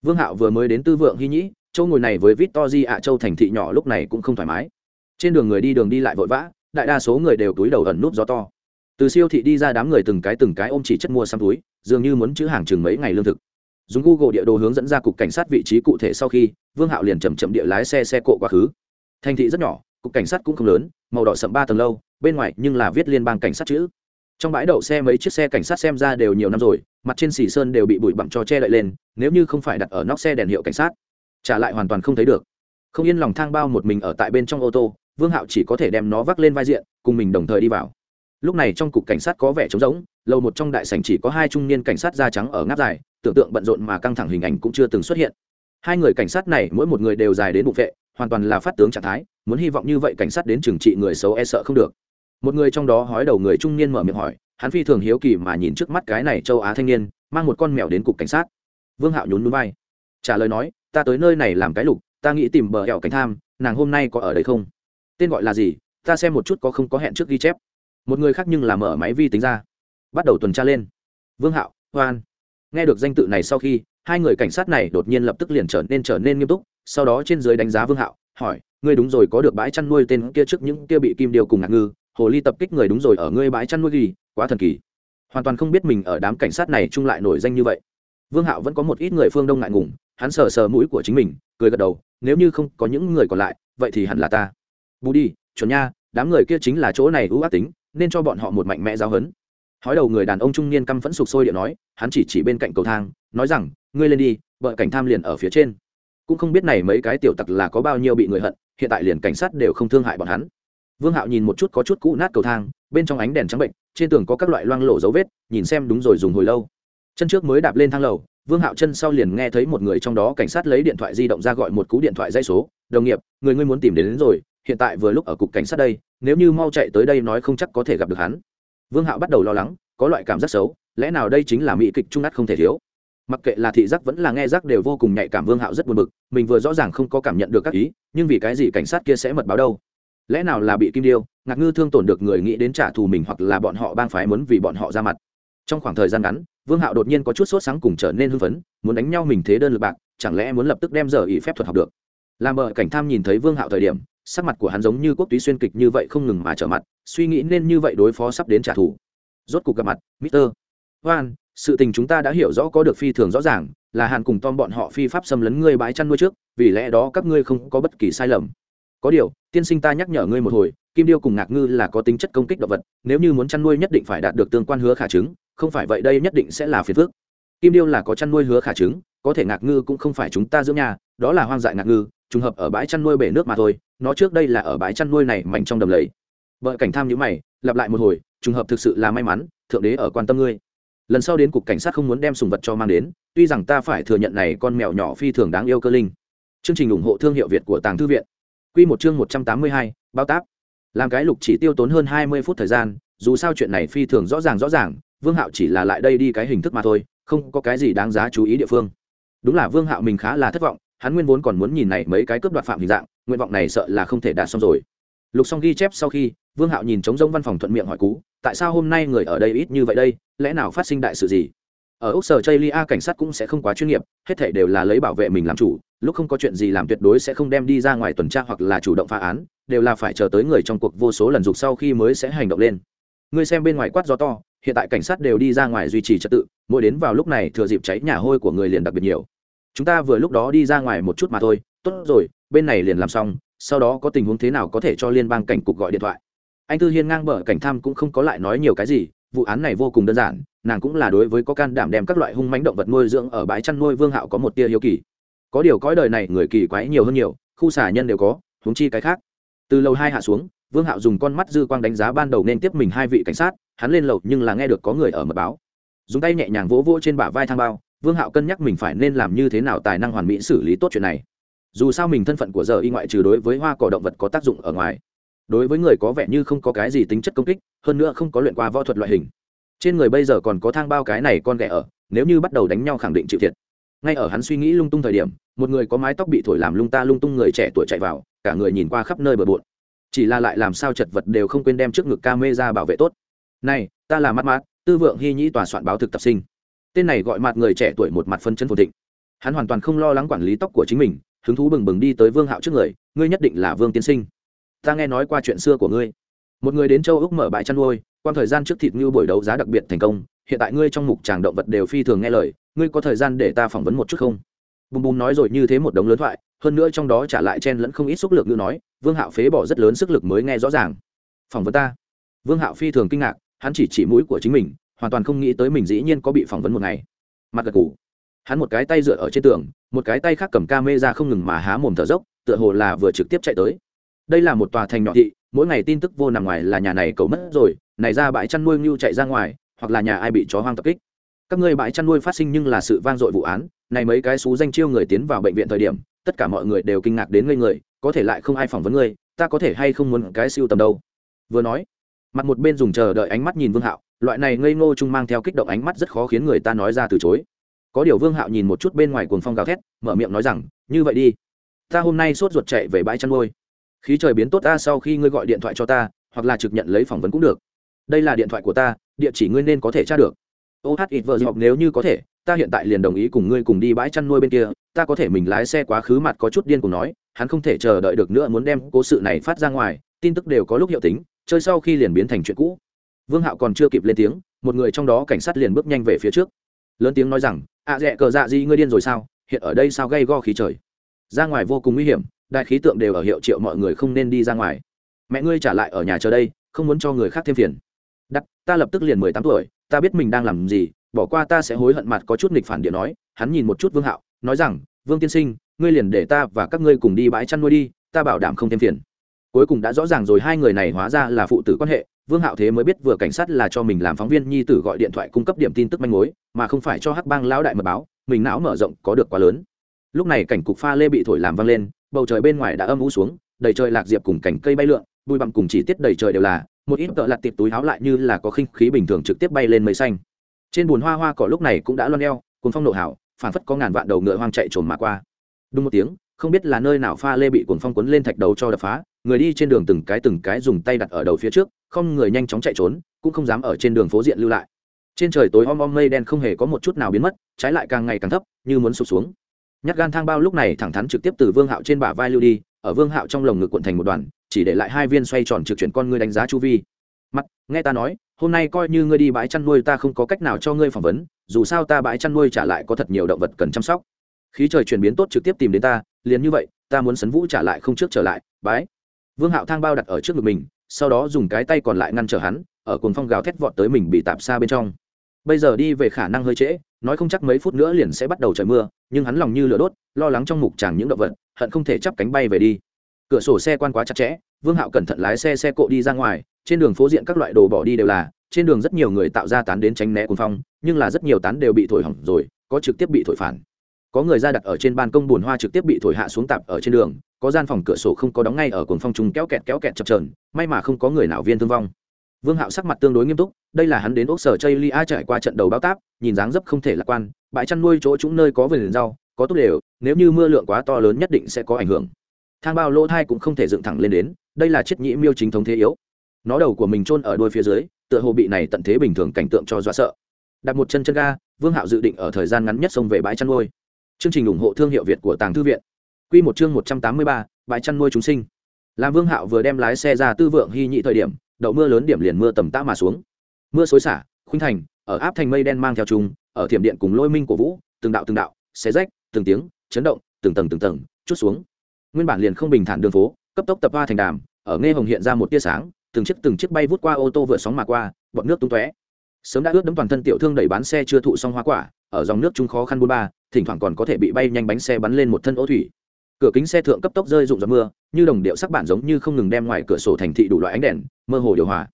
vương hạo vừa mới đến tư vượng hy nhĩ châu ngồi này với vít to di ạ, châu thành thị nhỏ lúc này cũng không thoải mái. Trên đường người đi đường đi lại vội vã, đại đa số người đều túi đầu ẩn núp gió to. Từ siêu thị đi ra đám người từng cái từng cái ôm chỉ chất mua xăm túi, dường như muốn chữ hàng chừng mấy ngày lương thực. Dùng google địa đồ hướng dẫn ra cục cảnh sát vị trí cụ thể sau khi, vương hạo liền chầm chậm địa lái xe xe cộ quá khứ. Thành thị rất nhỏ, cục cảnh sát cũng không lớn, màu đỏ sậm ba tầng lâu, bên ngoài nhưng là viết liên bang cảnh sát chữ. Trong bãi đậu xe mấy chiếc xe cảnh sát xem ra đều nhiều năm rồi, mặt trên xì sơn đều bị bụi bặm cho che đậy lên, nếu như không phải đặt ở nóc xe đèn hiệu cảnh sát trả lại hoàn toàn không thấy được. Không yên lòng thang bao một mình ở tại bên trong ô tô, vương hạo chỉ có thể đem nó vác lên vai diện, cùng mình đồng thời đi vào. Lúc này trong cục cảnh sát có vẻ trống rỗng, lầu một trong đại sảnh chỉ có hai trung niên cảnh sát da trắng ở ngáp dài, tưởng tượng bận rộn mà căng thẳng hình ảnh cũng chưa từng xuất hiện. Hai người cảnh sát này, mỗi một người đều dài đến bụng vệ, hoàn toàn là phát tướng trạng thái, muốn hy vọng như vậy cảnh sát đến trừng trị người xấu e sợ không được. Một người trong đó hói đầu người trung niên mở miệng hỏi, hắn phi thường hiếu kỳ mà nhìn trước mắt cái này châu á thanh niên, mang một con mèo đến cục cảnh sát. Vương hạo nhún núi vai. Trả lời nói ta tới nơi này làm cái lục, ta nghĩ tìm bờ hẹo cánh tham, nàng hôm nay có ở đây không? Tên gọi là gì? Ta xem một chút có không có hẹn trước ghi chép. Một người khác nhưng là mở máy vi tính ra. Bắt đầu tuần tra lên. Vương hạo, hoan. Nghe được danh tự này sau khi, hai người cảnh sát này đột nhiên lập tức liền trở nên trở nên nghiêm túc, sau đó trên dưới đánh giá vương hạo, hỏi, ngươi đúng rồi, có được bãi chăn nuôi tên kia trước những kia bị kim điều cùng ngạc ngư, hồ ly tập kích người đúng rồi, ở ngươi bãi chăn nuôi gì? Quá thần kỳ. Hoàn toàn không biết mình ở đám cảnh sát này chung lại nổi danh như vậy. Vương hạo vẫn có một ít người phương đông ngại ngùng hắn sờ sờ mũi của chính mình, cười gật đầu, nếu như không có những người còn lại, vậy thì hẳn là ta. Bù đi, chuẩn nha, đám người kia chính là chỗ này ưu ác tính, nên cho bọn họ một mạnh mẽ giáo hấn hói đầu người đàn ông trung niên căm phẫn sục sôi điện nói, hắn chỉ chỉ bên cạnh cầu thang, nói rằng, ngươi lên đi, vợ cảnh tham liền ở phía trên. Cũng không biết này mấy cái tiểu tặc là có bao nhiêu bị người hận, hiện tại liền cảnh sát đều không thương hại bọn hắn. Vương hạo nhìn một chút có chút cũ nát cầu thang, bên trong ánh đèn trắng bệnh, trên tường có các loại loang lổ dấu vết, nhìn xem đúng rồi dùng hồi lâu. Chân trước mới đạp lên thang lầu vương hạo chân sau liền nghe thấy một người trong đó cảnh sát lấy điện thoại di động ra gọi một cú điện thoại dây số đồng nghiệp người ngươi muốn tìm đến, đến rồi hiện tại vừa lúc ở cục cảnh sát đây nếu như mau chạy tới đây nói không chắc có thể gặp được hắn. Vương hạo bắt đầu lo lắng có loại cảm giác xấu lẽ nào đây chính là mỹ kịch trung ắt không thể thiếu. Mặc kệ là thị giác vẫn là nghe giác đều vô cùng nhạy cảm vương hạo rất buồn bực mình vừa rõ ràng không có cảm nhận được các ý nhưng vì cái gì cảnh sát kia sẽ mật báo đâu? Lẽ nào là bị kim điêu ngạc ngư thương tổn được người nghĩ đến trả thù mình hoặc là bọn họ bang phái muốn vì bọn họ ra mặt? Trong khoảng thời gian ngắn vương hạo đột nhiên có chút sốt sáng cùng trở nên hưng phấn, muốn đánh nhau mình thế đơn lực bạc, chẳng lẽ muốn lập tức đem giờ ý phép thuật học được? Làm bờ cảnh tham nhìn thấy vương hạo thời điểm, sắc mặt của hắn giống như quốc túy xuyên kịch như vậy không ngừng mà trở mặt, suy nghĩ nên như vậy đối phó sắp đến trả thù. Rốt cuộc gặp mặt, mister hoan sự tình chúng ta đã hiểu rõ có được phi thường rõ ràng, là hàn cùng tom bọn họ phi pháp xâm lấn ngươi bãi chăn nuôi trước, vì lẽ đó các ngươi không có bất kỳ sai lầm. Có điều, tiên sinh ta nhắc nhở ngươi một hồi, kim điêu cùng ngạc ngư là có tính chất công kích động vật, nếu như muốn chăn nuôi nhất định phải đạt được tương quan hứa khả chứng không phải vậy đây nhất định sẽ là phiền phức. Kim điêu là có chăn nuôi hứa khả chứng, có thể ngạc ngư cũng không phải chúng ta dưỡng nhà, đó là hoang dại ngạc ngư, trùng hợp ở bãi chăn nuôi bể nước mà thôi, nó trước đây là ở bãi chăn nuôi này mạnh trong đầm lầy. Vợ cảnh tham nhữ mày, lặp lại một hồi, trùng hợp thực sự là may mắn, thượng đế ở quan tâm ngươi. Lần sau đến cục cảnh sát không muốn đem sùng vật cho mang đến, tuy rằng ta phải thừa nhận này con mèo nhỏ phi thường đáng yêu cơ linh. Chương trình ủng hộ thương hiệu việt của tàng thư viện. Q một chương một trăm tám mươi hai bao táp. Làm cái lục chỉ tiêu tốn hơn hai mươi phút thời gian, dù sao chuyện này phi thường rõ ràng rõ ràng vương hạo chỉ là lại đây đi cái hình thức mà thôi, không có cái gì đáng giá chú ý địa phương. Đúng là vương hạo mình khá là thất vọng, hắn nguyên vốn còn muốn nhìn này mấy cái cướp đoạt phạm hình dạng, nguyện vọng này sợ là không thể đạt xong rồi. Lục xong ghi chép sau khi, vương hạo nhìn trống rông văn phòng thuận miệng hỏi cú, tại sao hôm nay người ở đây ít như vậy đây, lẽ nào phát sinh đại sự gì? Ở úc sở chây lia cảnh sát cũng sẽ không quá chuyên nghiệp, hết thể đều là lấy bảo vệ mình làm chủ, lúc không có chuyện gì làm tuyệt đối sẽ không đem đi ra ngoài tuần tra hoặc là chủ động phá án, đều là phải chờ tới người trong cuộc vô số lần dục sau khi mới sẽ hành động lên. Ngươi xem bên ngoài quát gió to hiện tại cảnh sát đều đi ra ngoài duy trì trật tự, mỗi đến vào lúc này thừa dịp cháy nhà hôi của người liền đặc biệt nhiều. Chúng ta vừa lúc đó đi ra ngoài một chút mà thôi, tốt rồi, bên này liền làm xong, sau đó có tình huống thế nào có thể cho liên bang cảnh cục gọi điện thoại. Anh tư hiên ngang bờ cảnh tham cũng không có lại nói nhiều cái gì, vụ án này vô cùng đơn giản, nàng cũng là đối với có can đảm đem các loại hung mánh động vật nuôi dưỡng ở bãi chăn nuôi vương hạo có một tia hiếu kỳ. Có điều cõi đời này người kỳ quái nhiều hơn nhiều, khu xả nhân đều có, huống chi cái khác. Từ lầu hai hạ xuống vương hạo dùng con mắt dư quang đánh giá ban đầu nên tiếp mình hai vị cảnh sát, hắn lên lầu nhưng là nghe được có người ở mật báo. Dùng tay nhẹ nhàng vỗ vỗ trên bả vai thang bao, vương hạo cân nhắc mình phải nên làm như thế nào tài năng hoàn mỹ xử lý tốt chuyện này. Dù sao mình thân phận của giờ y ngoại trừ đối với hoa cỏ động vật có tác dụng ở ngoài, đối với người có vẻ như không có cái gì tính chất công kích, hơn nữa không có luyện qua võ thuật loại hình. Trên người bây giờ còn có thang bao cái này con ghẻ ở, nếu như bắt đầu đánh nhau khẳng định chịu thiệt. Ngay ở hắn suy nghĩ lung tung thời điểm, một người có mái tóc bị thổi làm lung ta lung tung người trẻ tuổi chạy vào, cả người nhìn qua khắp nơi bờ bộn chỉ là lại làm sao chật vật đều không quên đem trước ngực ca mê ra bảo vệ tốt. Này, ta là mắt mát tư vượng hy nhĩ tòa soạn báo thực tập sinh. Tên này gọi mặt người trẻ tuổi một mặt phân chân phồn thịnh. Hắn hoàn toàn không lo lắng quản lý tóc của chính mình, hứng thú bừng bừng đi tới vương hạo trước người, ngươi nhất định là vương tiên sinh. Ta nghe nói qua chuyện xưa của ngươi. Một người đến châu úc mở bãi chăn nuôi, qua thời gian trước thịt ngưu buổi đấu giá đặc biệt thành công, hiện tại ngươi trong mục tràng động vật đều phi thường nghe lời, ngươi có thời gian để ta phỏng vấn một chút không? Bùm bùm nói rồi như thế một đống lớn thoại hơn nữa trong đó trả lại chen lẫn không ít xúc lực ngữ nói, vương hạo phế bỏ rất lớn sức lực mới nghe rõ ràng. Phỏng vấn ta. Vương hạo phi thường kinh ngạc, hắn chỉ chỉ mũi của chính mình, hoàn toàn không nghĩ tới mình dĩ nhiên có bị phỏng vấn một ngày. Mặt gật cũ hắn một cái tay dựa ở trên tường, một cái tay khác cầm ca mê ra không ngừng mà há mồm thở dốc, tựa hồ là vừa trực tiếp chạy tới. Đây là một tòa thành nhỏ thị, mỗi ngày tin tức vô nằm ngoài là nhà này cầu mất rồi, này ra bãi chăn nuôi ngưu chạy ra ngoài, hoặc là nhà ai bị chó hoang tập kích. Các ngươi bãi chăn nuôi phát sinh nhưng là sự vang dội vụ án, này mấy cái xú danh chiêu người tiến vào bệnh viện thời điểm tất cả mọi người đều kinh ngạc đến ngây người, có thể lại không ai phỏng vấn ngươi, ta có thể hay không muốn cái siêu tầm đâu? Vừa nói, mặt một bên dùng chờ đợi ánh mắt nhìn vương hạo, loại này ngây ngô chung mang theo kích động ánh mắt rất khó khiến người ta nói ra từ chối. Có điều vương hạo nhìn một chút bên ngoài cuồng phong gào thét, mở miệng nói rằng, như vậy đi, ta hôm nay sốt ruột chạy về bãi chăn nuôi. Khí trời biến tốt ta sau khi ngươi gọi điện thoại cho ta, hoặc là trực nhận lấy phỏng vấn cũng được. Đây là điện thoại của ta, địa chỉ ngươi nên có thể tra được. Ô hát ít vợ dọc nếu như có thể ta hiện tại liền đồng ý cùng ngươi cùng đi bãi chăn nuôi bên kia, ta có thể mình lái xe quá khứ mặt có chút điên cùng nói, hắn không thể chờ đợi được nữa muốn đem cố sự này phát ra ngoài, tin tức đều có lúc hiệu tính, chơi sau khi liền biến thành chuyện cũ. Vương hạo còn chưa kịp lên tiếng, một người trong đó cảnh sát liền bước nhanh về phía trước. Lớn tiếng nói rằng ạ dạ, dẹ cờ dạ gì, ngươi điên rồi sao? Hiện ở đây sao gây go khí trời? Ra ngoài vô cùng nguy hiểm, đại khí tượng đều ở hiệu triệu mọi người không nên đi ra ngoài. Mẹ ngươi trả lại ở nhà chờ đây, không muốn cho người khác thêm phiền. Đắc, ta lập tức liền mười tám tuổi ta biết mình đang làm gì, bỏ qua ta sẽ hối hận mặt có chút nghịch phản địa nói, hắn nhìn một chút vương hạo, nói rằng, vương tiên sinh, ngươi liền để ta và các ngươi cùng đi bãi chăn nuôi đi, ta bảo đảm không thêm phiền. Cuối cùng đã rõ ràng rồi, hai người này hóa ra là phụ tử quan hệ, vương hạo thế mới biết vừa cảnh sát là cho mình làm phóng viên nhi tử gọi điện thoại cung cấp điểm tin tức manh mối, mà không phải cho hắc bang lão đại mật báo, mình não mở rộng có được quá lớn. Lúc này cảnh cục pha lê bị thổi làm văng lên, bầu trời bên ngoài đã âm u xuống, đầy trời lạc diệp cùng cảnh cây bay lượn, bụi bặm cùng chỉ tiết đầy trời đều là một ít tợ lặt tiệp túi háo lại như là có khinh khí bình thường trực tiếp bay lên mây xanh. Trên bùn hoa hoa cỏ lúc này cũng đã lon eo, cuồng phong nộ hảo phản phất có ngàn vạn đầu ngựa hoang chạy trồn mà qua. Đúng một tiếng, không biết là nơi nào pha lê bị cuồng phong cuốn lên thạch đầu cho đập phá, người đi trên đường từng cái từng cái dùng tay đặt ở đầu phía trước, không người nhanh chóng chạy trốn, cũng không dám ở trên đường phố diện lưu lại. Trên trời tối om om mây đen không hề có một chút nào biến mất, trái lại càng ngày càng thấp, như muốn sụp xuống. Nhát gan thang bao lúc này thẳng thắn trực tiếp từ vương hạo trên bả vai lưu đi, ở vương hạo trong lồng ngực cuộn thành một đoàn chỉ để lại hai viên xoay tròn trực chuyển con ngươi đánh giá chu vi. Mặt, nghe ta nói, hôm nay coi như ngươi đi bãi chăn nuôi ta không có cách nào cho ngươi phỏng vấn, dù sao ta bãi chăn nuôi trả lại có thật nhiều động vật cần chăm sóc. Khí trời chuyển biến tốt trực tiếp tìm đến ta, liền như vậy, ta muốn sấn vũ trả lại không trước trở lại, bái. Vương hạo thang bao đặt ở trước ngực mình, sau đó dùng cái tay còn lại ngăn trở hắn, ở cồn phong gào thét vọt tới mình bị tạp xa bên trong. Bây giờ đi về khả năng hơi trễ, nói không chắc mấy phút nữa liền sẽ bắt đầu trời mưa, nhưng hắn lòng như lửa đốt, lo lắng trong mục tràng những động vật, hận không thể chắp cánh bay về đi cửa sổ xe quan quá chặt chẽ, vương hạo cẩn thận lái xe xe cộ đi ra ngoài, trên đường phố diện các loại đồ bỏ đi đều là, trên đường rất nhiều người tạo ra tán đến tránh né cuồng phong, nhưng là rất nhiều tán đều bị thổi hỏng rồi, có trực tiếp bị thổi phản. Có người ra đặt ở trên ban công bùn hoa trực tiếp bị thổi hạ xuống tạp ở trên đường, có gian phòng cửa sổ không có đóng ngay ở cuồng phong trùng kéo kẹt kéo kẹt chập trờn may mà không có người nào viên thương vong. Vương hạo sắc mặt tương đối nghiêm túc, đây là hắn đến ốc sở chây lia trải qua trận đầu bao táp, nhìn dáng dấp không thể lạc quan, bãi chăn nuôi chỗ chúng nơi có vườn rau, có tốt đều, nếu như mưa lượng quá to lớn nhất định sẽ có ảnh hưởng thang bao lỗ thai cũng không thể dựng thẳng lên đến đây là chiếc nhĩ miêu chính thống thế yếu. Nó đầu của mình chôn ở đuôi phía dưới tựa hồ bị này tận thế bình thường cảnh tượng cho dọa sợ. Đặt một chân chân ga vương hạo dự định ở thời gian ngắn nhất xông về bãi chăn nuôi. Chương trình ủng hộ thương hiệu việt của tàng thư viện. Q một chương một trăm tám mươi ba bãi chăn nuôi chúng sinh. Làm vương hạo vừa đem lái xe ra tư vượng hy nhị thời điểm đậu mưa lớn điểm liền mưa tầm tã mà xuống. Mưa xối xả khuynh thành ở áp thành mây đen mang theo chúng, ở thiểm điện cùng lôi minh của vũ từng đạo từng đạo xé rách từng tiếng chấn động từng tầng từng tầng chút xuống nguyên bản liền không bình thản đường phố, cấp tốc tập hoa thành đàm, ở nghe hồng hiện ra một tia sáng, từng chiếc từng chiếc bay vút qua ô tô vượt sóng mà qua bọn nước tung tóe. Sớm đã ướt đẫm toàn thân tiểu thương đẩy bán xe chưa thụ xong hoa quả, ở dòng nước trung khó khăn buôn ba, thỉnh thoảng còn có thể bị bay nhanh bánh xe bắn lên một thân ô thủy. Cửa kính xe thượng cấp tốc rơi rụng giọt mưa, như đồng điệu sắc bản giống như không ngừng đem ngoài cửa sổ thành thị đủ loại ánh đèn, mơ hồ điều hòa.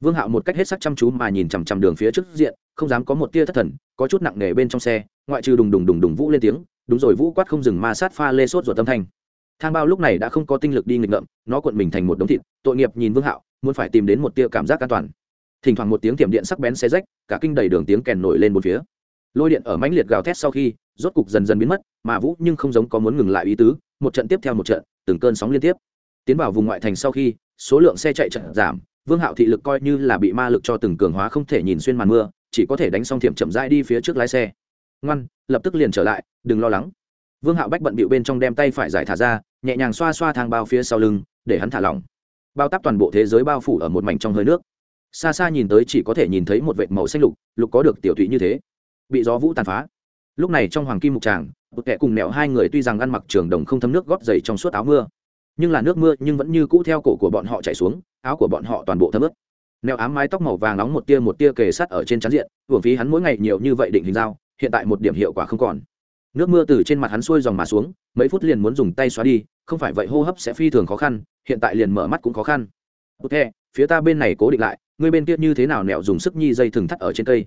Vương hạo một cách hết sắc chăm chú mà nhìn chằm chằm đường phía trước diện, không dám có một tia thất thần, có chút nặng nề bên trong xe, ngoại trừ đùng đùng đùng đùng vũ lên tiếng, đúng rồi vũ quát không dừng ma sát pha lê sốt ruột tâm thanh thang bao lúc này đã không có tinh lực đi nghịch ngợm, nó cuộn mình thành một đống thịt, tội nghiệp nhìn vương hạo, muốn phải tìm đến một tia cảm giác an toàn. Thỉnh thoảng một tiếng tiệm điện sắc bén xe rách, cả kinh đầy đường tiếng kèn nổi lên một phía. Lôi điện ở mãnh liệt gào thét sau khi, rốt cục dần dần biến mất, mà vũ nhưng không giống có muốn ngừng lại ý tứ, một trận tiếp theo một trận, từng cơn sóng liên tiếp. Tiến vào vùng ngoại thành sau khi, số lượng xe chạy trận giảm, vương hạo thị lực coi như là bị ma lực cho từng cường hóa không thể nhìn xuyên màn mưa, chỉ có thể đánh xong thiểm chậm rãi đi phía trước lái xe. Ngoan, lập tức liền trở lại, đừng lo lắng vương hạo bách bận bịu bên trong đem tay phải giải thả ra, nhẹ nhàng xoa xoa thang bao phía sau lưng, để hắn thả lỏng. Bao tắp toàn bộ thế giới bao phủ ở một mảnh trong hơi nước. Xa xa nhìn tới chỉ có thể nhìn thấy một vệt màu xanh lục lục có được tiểu thụy như thế. Bị gió vũ tàn phá. Lúc này trong hoàng kim mục tràng bực kẹ cùng mẹo hai người tuy rằng ăn mặc trường đồng không thấm nước gót dày trong suốt áo mưa, nhưng là nước mưa nhưng vẫn như cũ theo cổ của bọn họ chảy xuống, áo của bọn họ toàn bộ thấm ướt. Neo ám mái tóc màu vàng nóng một tia một tia kề sắt ở trên trán diện, hưởng phí hắn mỗi ngày nhiều như vậy định hình dao, hiện tại một điểm hiệu quả không còn nước mưa từ trên mặt hắn xuôi dòng mà xuống, mấy phút liền muốn dùng tay xóa đi, không phải vậy hô hấp sẽ phi thường khó khăn, hiện tại liền mở mắt cũng khó khăn. Ok, phía ta bên này cố định lại, ngươi bên kia như thế nào nẹo dùng sức nhi dây thừng thắt ở trên cây?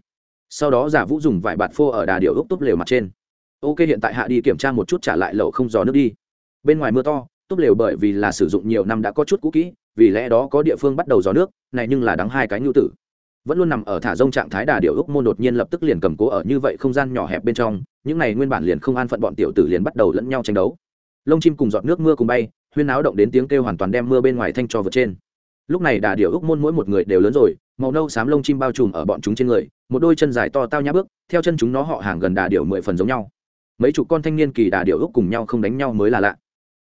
Sau đó giả vũ dùng vải bạt phô ở đà điệu ốc túp lều mặt trên. Ok, hiện tại hạ đi kiểm tra một chút trả lại lậu không giò nước đi. Bên ngoài mưa to, túp lều bởi vì là sử dụng nhiều năm đã có chút cũ kỹ, vì lẽ đó có địa phương bắt đầu gió nước, này nhưng là đắng hai cái nhu tử. Vẫn luôn nằm ở thả rông trạng thái đà điệu ốc môn đột nhiên lập tức liền cầm cố ở như vậy không gian nhỏ hẹp bên trong những này nguyên bản liền không an phận bọn tiểu tử liền bắt đầu lẫn nhau tranh đấu. Lông chim cùng giọt nước mưa cùng bay, huyên náo động đến tiếng kêu hoàn toàn đem mưa bên ngoài thanh cho vượt trên. Lúc này đà điểu ước môn mỗi một người đều lớn rồi, màu nâu xám lông chim bao trùm ở bọn chúng trên người, một đôi chân dài to tao nhã bước, theo chân chúng nó họ hàng gần đà điểu mười phần giống nhau. Mấy chục con thanh niên kỳ đà điểu ước cùng nhau không đánh nhau mới là lạ.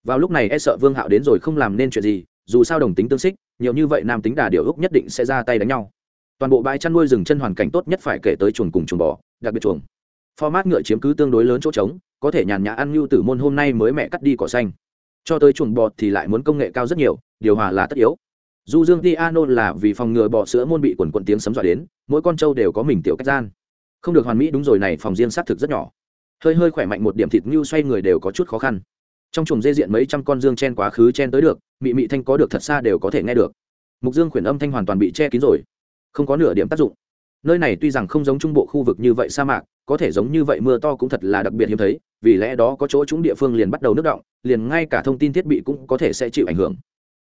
Vào lúc này e sợ vương hạo đến rồi không làm nên chuyện gì, dù sao đồng tính tương xích, nhiều như vậy nam tính đà điểu ước nhất định sẽ ra tay đánh nhau. Toàn bộ bãi chăn nuôi rừng chân hoàn cảnh tốt nhất phải kể tới chuồng cùng chuồng bò, đặc biệt chuồng format ngựa chiếm cứ tương đối lớn chỗ trống, có thể nhàn nhã ăn nhu tử môn hôm nay mới mẹ cắt đi cỏ xanh. Cho tới chuồng bọt thì lại muốn công nghệ cao rất nhiều, điều hòa là tất yếu. Du dương tiano là vì phòng ngừa bò sữa môn bị quần quần tiếng sấm dọa đến, mỗi con trâu đều có mình tiểu cách gian. Không được hoàn mỹ đúng rồi này, phòng riêng xác thực rất nhỏ. Hơi hơi khỏe mạnh một điểm thịt như xoay người đều có chút khó khăn. Trong chuồng dê diện mấy trăm con dương chen quá khứ chen tới được, mị mị thanh có được thật xa đều có thể nghe được. Mục dương khuyển âm thanh hoàn toàn bị che kín rồi. Không có nửa điểm tác dụng nơi này tuy rằng không giống trung bộ khu vực như vậy sa mạc, có thể giống như vậy mưa to cũng thật là đặc biệt hiếm thấy, vì lẽ đó có chỗ chúng địa phương liền bắt đầu nước động, liền ngay cả thông tin thiết bị cũng có thể sẽ chịu ảnh hưởng.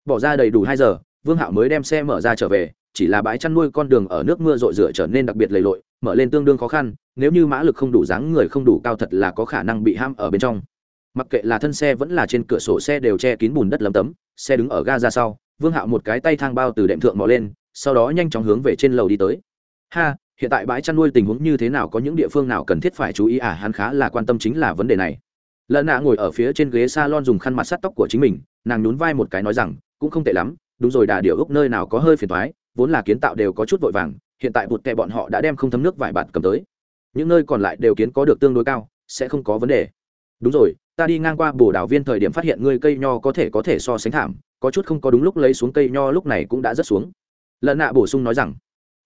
Bỏ ra đầy đủ hai giờ, vương hạo mới đem xe mở ra trở về, chỉ là bãi chăn nuôi con đường ở nước mưa rội rửa trở nên đặc biệt lầy lội, mở lên tương đương khó khăn, nếu như mã lực không đủ dáng người không đủ cao thật là có khả năng bị ham ở bên trong. Mặc kệ là thân xe vẫn là trên cửa sổ xe đều che kín bùn đất lấm tấm, xe đứng ở ga ra sau, vương hạo một cái tay thang bao từ đệm thượng mò lên, sau đó nhanh chóng hướng về trên lầu đi tới ha, hiện tại bãi chăn nuôi tình huống như thế nào, có những địa phương nào cần thiết phải chú ý? À hắn khá là quan tâm chính là vấn đề này. Lợn nạ ngồi ở phía trên ghế s a lon dùng khăn mặt sắt tóc của chính mình, nàng nhún vai một cái nói rằng, cũng không tệ lắm, đúng rồi đà điệu ốc nơi nào có hơi phiền thoái vốn là kiến tạo đều có chút vội vàng, hiện tại bụt kẹ bọn họ đã đem không thấm nước vải bạt cầm tới. Những nơi còn lại đều kiến có được tương đối cao, sẽ không có vấn đề. Đúng rồi, ta đi ngang qua bồ đào viên thời điểm phát hiện ngươi cây nho có thể có thể so sánh thảm, có chút không có đúng lúc lấy xuống cây nho lúc này cũng đã rất xuống. Lợn nạ bổ sung nói rằng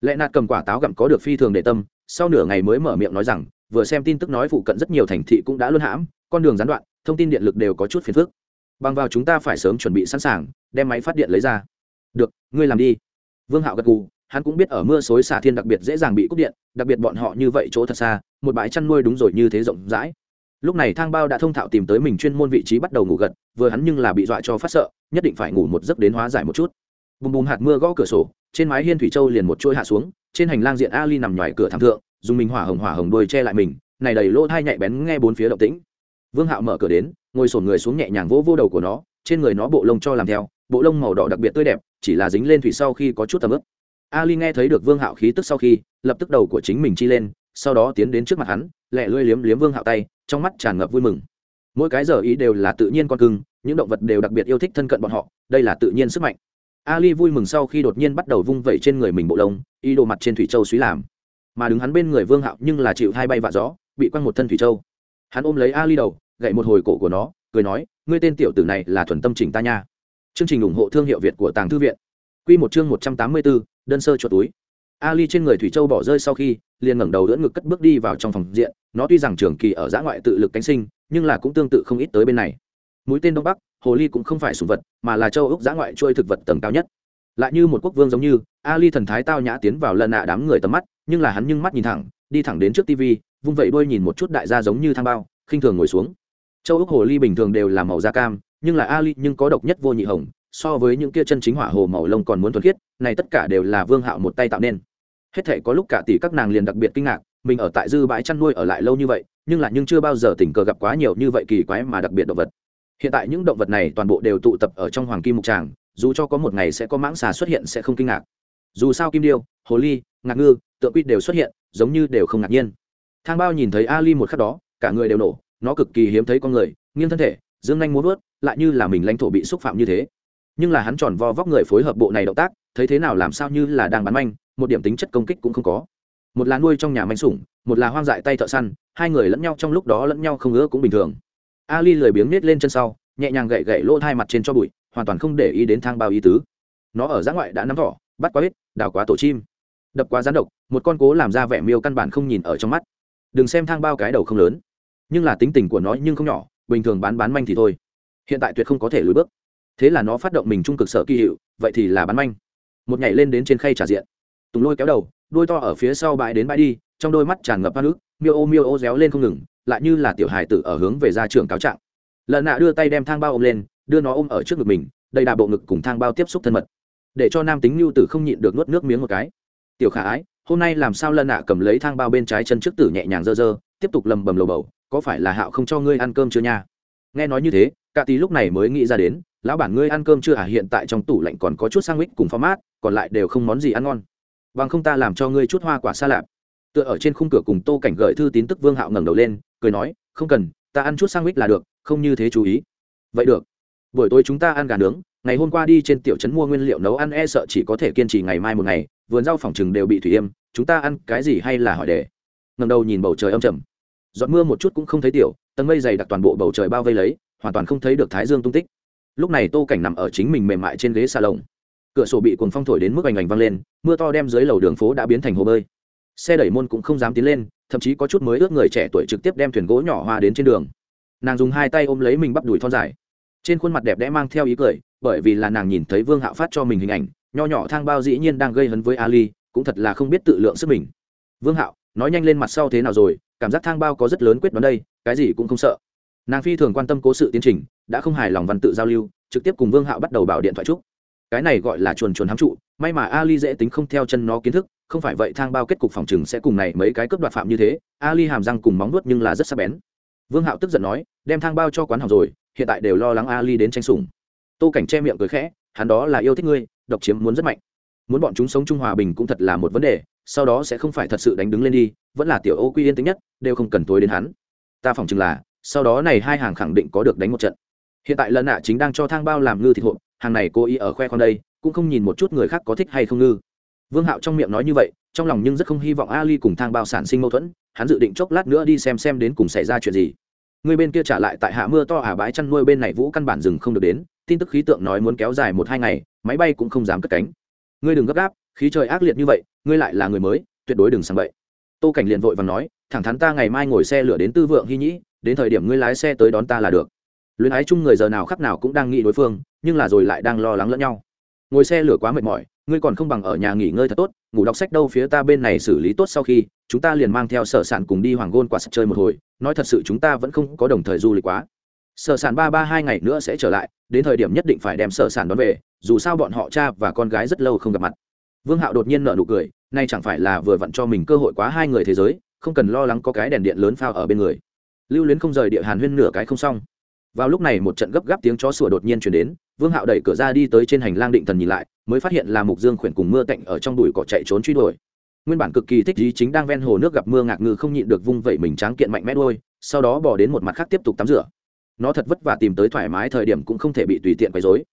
lệ nạt cầm quả táo gặm có được phi thường để tâm, sau nửa ngày mới mở miệng nói rằng, vừa xem tin tức nói phụ cận rất nhiều thành thị cũng đã luân hãm, con đường gián đoạn, thông tin điện lực đều có chút phiền phức. Bằng vào chúng ta phải sớm chuẩn bị sẵn sàng, đem máy phát điện lấy ra. Được, ngươi làm đi. Vương hạo gật gù, hắn cũng biết ở mưa xối xả thiên đặc biệt dễ dàng bị cúp điện, đặc biệt bọn họ như vậy chỗ thật xa, một bãi chăn nuôi đúng rồi như thế rộng rãi. Lúc này thang bao đã thông thạo tìm tới mình chuyên môn vị trí bắt đầu ngủ gật, vừa hắn nhưng là bị dọa cho phát sợ, nhất định phải ngủ một giấc đến hóa giải một chút. Bùm bùm hạt mưa gõ cửa sổ trên mái hiên thủy châu liền một chuôi hạ xuống, trên hành lang diện ali nằm ngoài cửa thảm thượng, dùng mình hỏa hồng hỏa hồng đuôi che lại mình, này đầy lỗ thai nhạy bén nghe bốn phía động tĩnh. Vương hạo mở cửa đến, ngồi sổn người xuống nhẹ nhàng vỗ vô đầu của nó, trên người nó bộ lông cho làm theo, bộ lông màu đỏ đặc biệt tươi đẹp, chỉ là dính lên thủy sau khi có chút tầm ướp. Ali nghe thấy được vương hạo khí tức sau khi, lập tức đầu của chính mình chi lên, sau đó tiến đến trước mặt hắn, lẹ lưỡi liếm liếm vương hạo tay, trong mắt tràn ngập vui mừng. Mỗi cái giờ ý đều là tự nhiên con cưng, những động vật đều đặc biệt yêu thích thân cận bọn họ, đây là tự nhiên sức mạnh ali vui mừng sau khi đột nhiên bắt đầu vung vẩy trên người mình bộ lông y đồ mặt trên thủy châu suý làm. Mà đứng hắn bên người vương hạo nhưng là chịu hai bay vạ gió, bị quăng một thân thủy châu. Hắn ôm lấy ali đầu, gậy một hồi cổ của nó, cười nói, ngươi tên tiểu tử này là thuần tâm chỉnh ta nha. Chương trình ủng hộ thương hiệu việt của tàng thư viện. Quy một chương một trăm tám mươi bốn, đơn sơ chuột túi. Ali trên người thủy châu bỏ rơi sau khi, liền ngẩng đầu đỡ ngực cất bước đi vào trong phòng diện. Nó tuy rằng trường kỳ ở giã ngoại tự lực cánh sinh, nhưng là cũng tương tự không ít tới bên này. Mũi tên đông bắc hồ ly cũng không phải sùng vật, mà là châu ốc giã ngoại trôi thực vật tầng cao nhất. Lại như một quốc vương giống như, ali thần thái tao nhã tiến vào lần nạ đám người tầm mắt, nhưng là hắn nhưng mắt nhìn thẳng, đi thẳng đến trước tv vung vẩy đôi nhìn một chút đại gia giống như thang bao, khinh thường ngồi xuống. Châu ốc hồ ly bình thường đều là màu da cam, nhưng là ali nhưng có độc nhất vô nhị hồng, so với những kia chân chính hỏa hồ màu lông còn muốn thuần khiết, này tất cả đều là vương hạo một tay tạo nên. Hết thể có lúc cả tỷ các nàng liền đặc biệt kinh ngạc, mình ở tại dư bãi chăn nuôi ở lại lâu như vậy, nhưng là nhưng chưa bao giờ tình cờ gặp quá nhiều như vậy kỳ quái mà đặc biệt động vật hiện tại những động vật này toàn bộ đều tụ tập ở trong hoàng kim mục tràng, dù cho có một ngày sẽ có mãng xà xuất hiện sẽ không kinh ngạc. Dù sao kim điêu, hồ ly, ngạc ngư, tượng quýt đều xuất hiện, giống như đều không ngạc nhiên. Thang bao nhìn thấy ali một khắc đó, cả người đều nổ, nó cực kỳ hiếm thấy con người, nghiêng thân thể, dương nhanh muốn vớt, lại như là mình lãnh thổ bị xúc phạm như thế. Nhưng là hắn tròn vo vóc người phối hợp bộ này động tác, thấy thế nào làm sao như là đang bắn manh, một điểm tính chất công kích cũng không có. Một là nuôi trong nhà manh sủng, một là hoang dại tay thợ săn, hai người lẫn nhau trong lúc đó lẫn nhau không ngứa cũng bình thường ali lười biếng nết lên chân sau, nhẹ nhàng gậy gậy lỗ hai mặt trên cho bụi, hoàn toàn không để ý đến thang bao ý tứ. Nó ở giã ngoại đã nắm thỏ, bắt quá hết, đào quá tổ chim. Đập quá rán độc, một con cố làm ra vẻ miêu căn bản không nhìn ở trong mắt. Đừng xem thang bao cái đầu không lớn, nhưng là tính tình của nó nhưng không nhỏ, bình thường bán bán manh thì thôi. Hiện tại tuyệt không có thể lùi bước. Thế là nó phát động mình trung cực sở kỳ hiệu, vậy thì là bán manh. Một nhảy lên đến trên khay trả diện. Tùng lôi kéo đầu đôi to ở phía sau bãi đến bãi đi, trong đôi mắt tràn ngập hoa nước miêu ô miêu ô réo lên không ngừng lại như là tiểu hài tử ở hướng về ra trường cáo trạng. Lợn nạ đưa tay đem thang bao ôm lên, đưa nó ôm ở trước ngực mình, đầy đà bộ ngực cùng thang bao tiếp xúc thân mật. Để cho nam tính lưu tử không nhịn được nuốt nước miếng một cái. Tiểu khả ái, hôm nay làm sao lợn nạ cầm lấy thang bao bên trái chân trước tử nhẹ nhàng dơ dơ, tiếp tục lầm bầm lầu bầu, có phải là hạo không cho ngươi ăn cơm chưa nha? Nghe nói như thế cả tí lúc này mới nghĩ ra đến, lão bản ngươi ăn cơm chưa à hiện tại trong tủ lạnh còn có chút sang mít cùng format còn lại đều không món gì ăn ngon. Bằng không ta làm cho ngươi chút hoa quả xa lạp tựa ở trên khung cửa cùng tô cảnh gợi thư tín tức vương hạo ngẩng đầu lên, cười nói, không cần, ta ăn chút sang mít là được, không như thế chú ý. Vậy được. Buổi tối chúng ta ăn gà nướng, ngày hôm qua đi trên tiểu trấn mua nguyên liệu nấu ăn e sợ chỉ có thể kiên trì ngày mai một ngày, vườn rau phòng chừng đều bị thủy yêm, chúng ta ăn cái gì hay là hỏi đề ngẩng đầu nhìn bầu trời âm trầm. Giọt mưa một chút cũng không thấy tiểu, tầng mây dày đặc toàn bộ bầu trời bao vây lấy, hoàn toàn không thấy được thái dương tung tích. Lúc này tô cảnh nằm ở chính mình mềm mại trên ghế xà lồng cửa sổ bị cuồng phong thổi đến mức ảnh ảnh văng lên, mưa to đem dưới lầu đường phố đã biến thành hồ bơi xe đẩy môn cũng không dám tiến lên, thậm chí có chút mới ước người trẻ tuổi trực tiếp đem thuyền gỗ nhỏ hoa đến trên đường. Nàng dùng hai tay ôm lấy mình bắp đùi thon dài. Trên khuôn mặt đẹp đẽ mang theo ý cười, bởi vì là nàng nhìn thấy vương hạo phát cho mình hình ảnh, nho nhỏ thang bao dĩ nhiên đang gây hấn với ali, cũng thật là không biết tự lượng sức mình. Vương hạo, nói nhanh lên mặt sau thế nào rồi, cảm giác thang bao có rất lớn quyết đoán đây, cái gì cũng không sợ. Nàng phi thường quan tâm cố sự tiến trình, đã không hài lòng văn tự giao lưu, trực tiếp cùng vương hạo bắt đầu bảo điện thoại trúc cái này gọi là chuồn chuồn hám trụ, may mà ali dễ tính không theo chân nó kiến thức không phải vậy thang bao kết cục phòng chừng sẽ cùng này mấy cái cướp đoạt phạm như thế, ali hàm răng cùng móng nuốt nhưng là rất sắc bén. Vương hạo tức giận nói, đem thang bao cho quán học rồi, hiện tại đều lo lắng ali đến tranh sủng. Tô cảnh che miệng cười khẽ, hắn đó là yêu thích ngươi, độc chiếm muốn rất mạnh. Muốn bọn chúng sống chung hòa bình cũng thật là một vấn đề, sau đó sẽ không phải thật sự đánh đứng lên đi, vẫn là tiểu ô quy yên tính nhất, đều không cần tối đến hắn. Ta phỏng chừng là, sau đó này hai hàng khẳng định có được đánh một trận. Hiện tại lần nạ chính đang cho thang bao làm ngư thịt hộp, hàng này cố ý ở khoe con đây, cũng không nhìn một chút người khác có thích hay không ngư vương hạo trong miệng nói như vậy, trong lòng nhưng rất không hy vọng ali cùng thang bao sản sinh mâu thuẫn, hắn dự định chốc lát nữa đi xem xem đến cùng xảy ra chuyện gì. Người bên kia trả lại tại hạ mưa to ả bãi chăn nuôi bên này vũ căn bản rừng không được đến, tin tức khí tượng nói muốn kéo dài một hai ngày, máy bay cũng không dám cất cánh. Ngươi đừng gấp gáp, khí trời ác liệt như vậy, ngươi lại là người mới, tuyệt đối đừng sang vậy tô cảnh liền vội và nói, thẳng thắn ta ngày mai ngồi xe lửa đến tư vượng hy nhĩ, đến thời điểm ngươi lái xe tới đón ta là được. Luyến ái chung người giờ nào khắc nào cũng đang nghĩ đối phương, nhưng là rồi lại đang lo lắng lẫn nhau ngồi xe lửa quá mệt mỏi, ngươi còn không bằng ở nhà nghỉ ngơi thật tốt, ngủ đọc sách đâu phía ta bên này xử lý tốt sau khi, chúng ta liền mang theo sở sản cùng đi hoàng gôn quả sập chơi một hồi, nói thật sự chúng ta vẫn không có đồng thời du lịch quá. Sở sản ba ba hai ngày nữa sẽ trở lại, đến thời điểm nhất định phải đem sở sản đón về, dù sao bọn họ cha và con gái rất lâu không gặp mặt. Vương hạo đột nhiên nợ nụ cười, nay chẳng phải là vừa vặn cho mình cơ hội quá hai người thế giới, không cần lo lắng có cái đèn điện lớn phao ở bên người. Lưu luyến không rời địa hàn huyên nửa cái không xong vào lúc này một trận gấp gáp tiếng chó sủa đột nhiên chuyển đến, vương hạo đẩy cửa ra đi tới trên hành lang định thần nhìn lại, mới phát hiện là mục dương khuyển cùng mưa tạnh ở trong đùi cỏ chạy trốn truy đuổi. Nguyên bản cực kỳ thích ý chính đang ven hồ nước gặp mưa ngạc ngư không nhịn được vung vẩy mình tráng kiện mạnh mẽ đôi sau đó bỏ đến một mặt khác tiếp tục tắm rửa. Nó thật vất vả tìm tới thoải mái thời điểm cũng không thể bị tùy tiện quấy rối.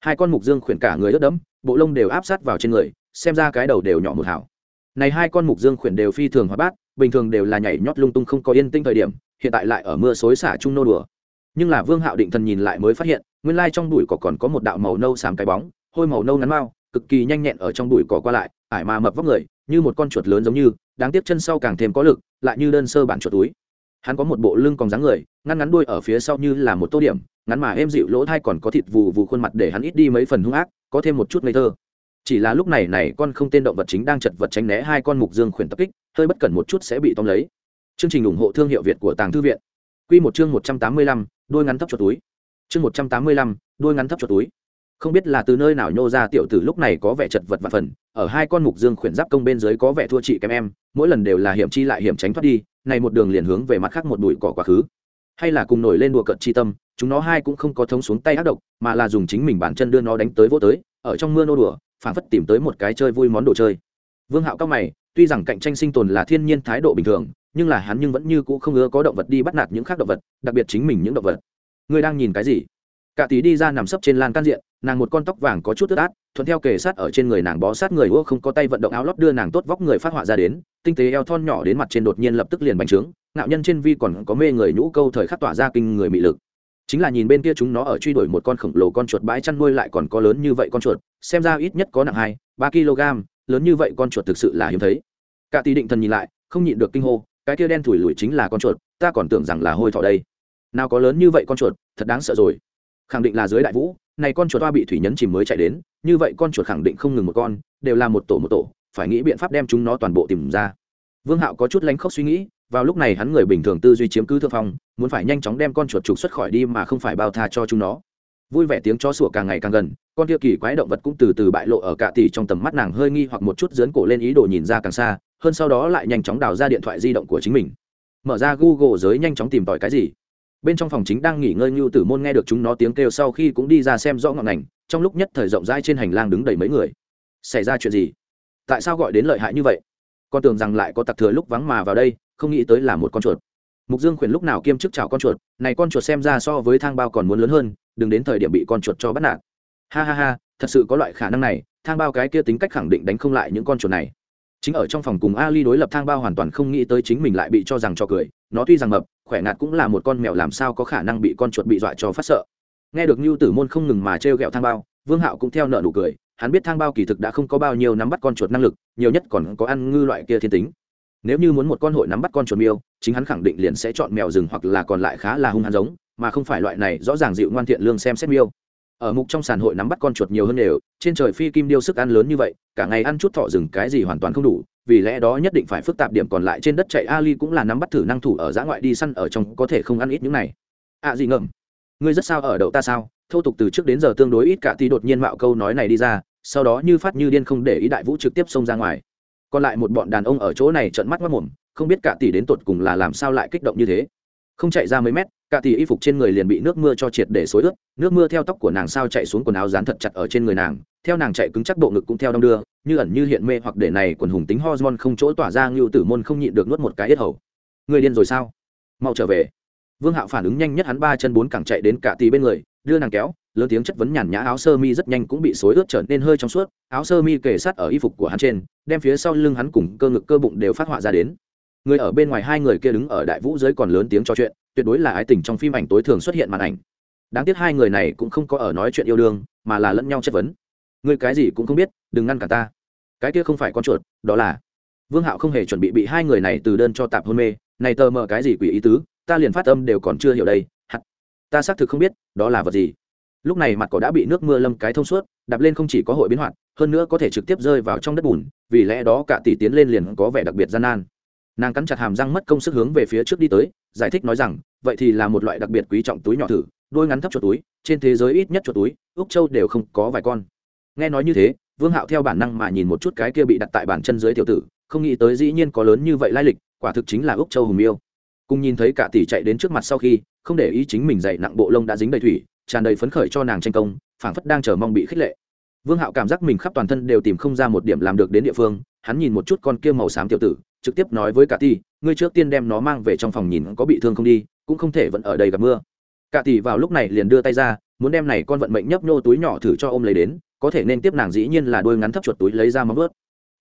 Hai con mục dương khuyển cả người ướt đẫm, bộ lông đều áp sát vào trên người, xem ra cái đầu đều nhỏ một hảo. Này hai con mục dương khuyển đều phi thường hóa bát, bình thường đều là nhảy nhót lung tung không có yên tĩnh thời điểm, hiện tại lại ở mưa xối xả chung nô đùa nhưng là vương hạo định thần nhìn lại mới phát hiện nguyên lai trong đùi cỏ còn có một đạo màu nâu xám cái bóng hôi màu nâu ngắn mau cực kỳ nhanh nhẹn ở trong đùi cỏ qua lại ải mà mập vóc người như một con chuột lớn giống như đáng tiếc chân sau càng thêm có lực lại như đơn sơ bản chuột túi. Hắn có một bộ lưng còn dáng người ngăn ngắn đuôi ở phía sau như là một tô điểm ngắn mà êm dịu lỗ thai còn có thịt vù vù khuôn mặt để hắn ít đi mấy phần hung ác có thêm một chút ngây thơ. Chỉ là lúc này này con không tên động vật chính đang chật vật tránh né hai con mục dương khuyển tập kích hơi bất cẩn một chút sẽ bị tóm lấy. Chương trình ủng hộ thương hiệu việt của tàng thư viện. Quy một chương 185, đôi ngắn thấp chuột túi. Chương một trăm tám mươi lăm đôi ngắn thấp chuột túi. Không biết là từ nơi nào nhô ra tiểu tử lúc này có vẻ chật vật và phần, ở hai con mục dương khuyển giáp công bên dưới có vẻ thua chị kém em, mỗi lần đều là hiểm chi lại hiểm tránh thoát đi, này một đường liền hướng về mặt khác một bụi cỏ quá khứ. Hay là cùng nổi lên đùa cận chi tâm, chúng nó hai cũng không có thống xuống tay ác độc, mà là dùng chính mình bản chân đưa nó đánh tới vô tới, ở trong mưa nô đùa phản phất tìm tới một cái chơi vui món đồ chơi. Vương hạo cao mày, tuy rằng cạnh tranh sinh tồn là thiên nhiên thái độ bình thường nhưng là hắn nhưng vẫn như cũ không ưa có động vật đi bắt nạt những khác động vật, đặc biệt chính mình những động vật. Ngươi đang nhìn cái gì? Cả tí đi ra nằm sấp trên lan can diện, nàng một con tóc vàng có chút tức át, thuận theo kề sát ở trên người nàng bó sát người ua không có tay vận động áo lót đưa nàng tốt vóc người phát họa ra đến, tinh tế eo thon nhỏ đến mặt trên đột nhiên lập tức liền bành trướng, ngạo nhân trên vi còn có mê người nhũ câu thời khắc tỏa ra kinh người mị lực. Chính là nhìn bên kia chúng nó ở truy đuổi một con khổng lồ con chuột bãi chăn nuôi lại còn có lớn như vậy con chuột, xem ra ít nhất có nặng hai, ba kg lớn như vậy con chuột thực sự là hiếm thấy. Cả tỷ định thần nhìn lại, không nhịn được kinh hô cái kia đen thủi lùi chính là con chuột, ta còn tưởng rằng là hôi thỏ đây. Nào có lớn như vậy con chuột, thật đáng sợ rồi. Khẳng định là dưới đại vũ, này con chuột toa bị thủy nhấn chìm mới chạy đến, như vậy con chuột khẳng định không ngừng một con, đều là một tổ một tổ, phải nghĩ biện pháp đem chúng nó toàn bộ tìm ra. Vương hạo có chút lánh khóc suy nghĩ, vào lúc này hắn người bình thường tư duy chiếm cứ thượng phong, muốn phải nhanh chóng đem con chuột trục xuất khỏi đi mà không phải bao tha cho chúng nó. Vui vẻ tiếng chó sủa càng ngày càng gần, con kia kỳ quái động vật cũng từ từ bại lộ ở cạ tỷ trong tầm mắt nàng hơi nghi hoặc một chút dướn cổ lên ý đồ nhìn ra càng xa hơn sau đó lại nhanh chóng đào ra điện thoại di động của chính mình. Mở ra google giới nhanh chóng tìm tòi cái gì. Bên trong phòng chính đang nghỉ ngơi ngưu tử môn nghe được chúng nó tiếng kêu sau khi cũng đi ra xem rõ ngọn ngành trong lúc nhất thời rộng rãi trên hành lang đứng đầy mấy người. Xảy ra chuyện gì? Tại sao gọi đến lợi hại như vậy? Con tưởng rằng lại có tặc thừa lúc vắng mà vào đây, không nghĩ tới là một con chuột. Mục dương khuyển lúc nào kiêm chức chào con chuột, này con chuột xem ra so với thang bao còn muốn lớn hơn, đừng đến thời điểm bị con chuột cho bắt nạt. Ha ha ha, thật sự có loại khả năng này, thang bao cái kia tính cách khẳng định đánh không lại những con chuột này chính ở trong phòng cùng ali đối lập thang bao hoàn toàn không nghĩ tới chính mình lại bị cho rằng cho cười. Nó tuy rằng mập, khỏe ngạt cũng là một con mèo làm sao có khả năng bị con chuột bị dọa cho phát sợ. Nghe được như tử môn không ngừng mà trêu ghẹo thang bao, vương hạo cũng theo nợ nụ cười. Hắn biết thang bao kỳ thực đã không có bao nhiêu nắm bắt con chuột năng lực, nhiều nhất còn có ăn ngư loại kia thiên tính. Nếu như muốn một con hội nắm bắt con chuột miêu, chính hắn khẳng định liền sẽ chọn mèo rừng hoặc là còn lại khá là hung hăng giống, mà không phải loại này rõ ràng dịu ngoan thiện lương xem xét miêu ở mục trong sàn hội nắm bắt con chuột nhiều hơn đều, trên trời phi kim điêu sức ăn lớn như vậy, cả ngày ăn chút thọ rừng cái gì hoàn toàn không đủ, vì lẽ đó nhất định phải phức tạp điểm còn lại trên đất chạy ali cũng là nắm bắt thử năng thủ ở giã ngoại đi săn ở trong có thể không ăn ít những này. À gì ngậm? Ngươi rất sao ở đậu ta sao? Thô tục từ trước đến giờ tương đối ít cả thì đột nhiên mạo câu nói này đi ra, sau đó như phát như điên không để ý đại vũ trực tiếp xông ra ngoài. Còn lại một bọn đàn ông ở chỗ này trợn mắt mất mồm không biết cả tỷ đến tột cùng là làm sao lại kích động như thế. Không chạy ra mấy mét cả tỷ y phục trên người liền bị nước mưa cho triệt để xối ướt, nước mưa theo tóc của nàng sao chạy xuống quần áo dán thật chặt ở trên người nàng, theo nàng chạy cứng chắc bộ ngực cũng theo đong đưa, như ẩn như hiện mê hoặc để này quần hùng tính hormone không chỗ tỏa ra ngưu tử môn không nhịn được nuốt một cái yết hầu. Người điên rồi sao? Mau trở về. Vương hạo phản ứng nhanh nhất hắn ba chân bốn cẳng chạy đến cả tỷ bên người, đưa nàng kéo, lớn tiếng chất vấn nhàn nhã áo sơ mi rất nhanh cũng bị xối ướt trở nên hơi trong suốt, áo sơ mi kề sát ở y phục của hắn trên, đem phía sau lưng hắn cùng cơ ngực cơ bụng đều phát họa ra đến người ở bên ngoài hai người kia đứng ở đại vũ dưới còn lớn tiếng trò chuyện, tuyệt đối là ái tình trong phim ảnh tối thường xuất hiện màn ảnh. Đáng tiếc hai người này cũng không có ở nói chuyện yêu đương, mà là lẫn nhau chất vấn. Người cái gì cũng không biết, đừng ngăn cả ta. Cái kia không phải con chuột, đó là. Vương hạo không hề chuẩn bị bị hai người này từ đơn cho tạp hôn mê. Này tờ mờ cái gì quỷ ý tứ, ta liền phát âm đều còn chưa hiểu đây. Hắt ta xác thực không biết, đó là vật gì. Lúc này mặt cỏ đã bị nước mưa lâm cái thông suốt, đạp lên không chỉ có hội biến hoạt, hơn nữa có thể trực tiếp rơi vào trong đất bùn, vì lẽ đó cả tỷ tiến lên liền có vẻ đặc biệt gian nan nàng cắn chặt hàm răng mất công sức hướng về phía trước đi tới, giải thích nói rằng, vậy thì là một loại đặc biệt quý trọng túi nhỏ thử, đôi ngắn thấp chuột túi, trên thế giới ít nhất chuột túi, úc châu đều không có vài con. Nghe nói như thế, vương hạo theo bản năng mà nhìn một chút cái kia bị đặt tại bàn chân dưới tiểu tử, không nghĩ tới dĩ nhiên có lớn như vậy lai lịch, quả thực chính là úc châu hùng yêu cùng nhìn thấy cả tỷ chạy đến trước mặt sau khi, không để ý chính mình dậy nặng bộ lông đã dính đầy thủy, tràn đầy phấn khởi cho nàng tranh công, phảng phất đang chờ mong bị khích lệ. Vương hạo cảm giác mình khắp toàn thân đều tìm không ra một điểm làm được đến địa phương, hắn nhìn một chút con kia màu xám tiểu tử trực tiếp nói với cả tỷ, ngươi trước tiên đem nó mang về trong phòng nhìn có bị thương không đi, cũng không thể vẫn ở đây gặp mưa. Cả tỷ vào lúc này liền đưa tay ra, muốn đem này con vận mệnh nhấp nhô túi nhỏ thử cho ôm lấy đến, có thể nên tiếp nàng dĩ nhiên là đôi ngắn thấp chuột túi lấy ra móng ướt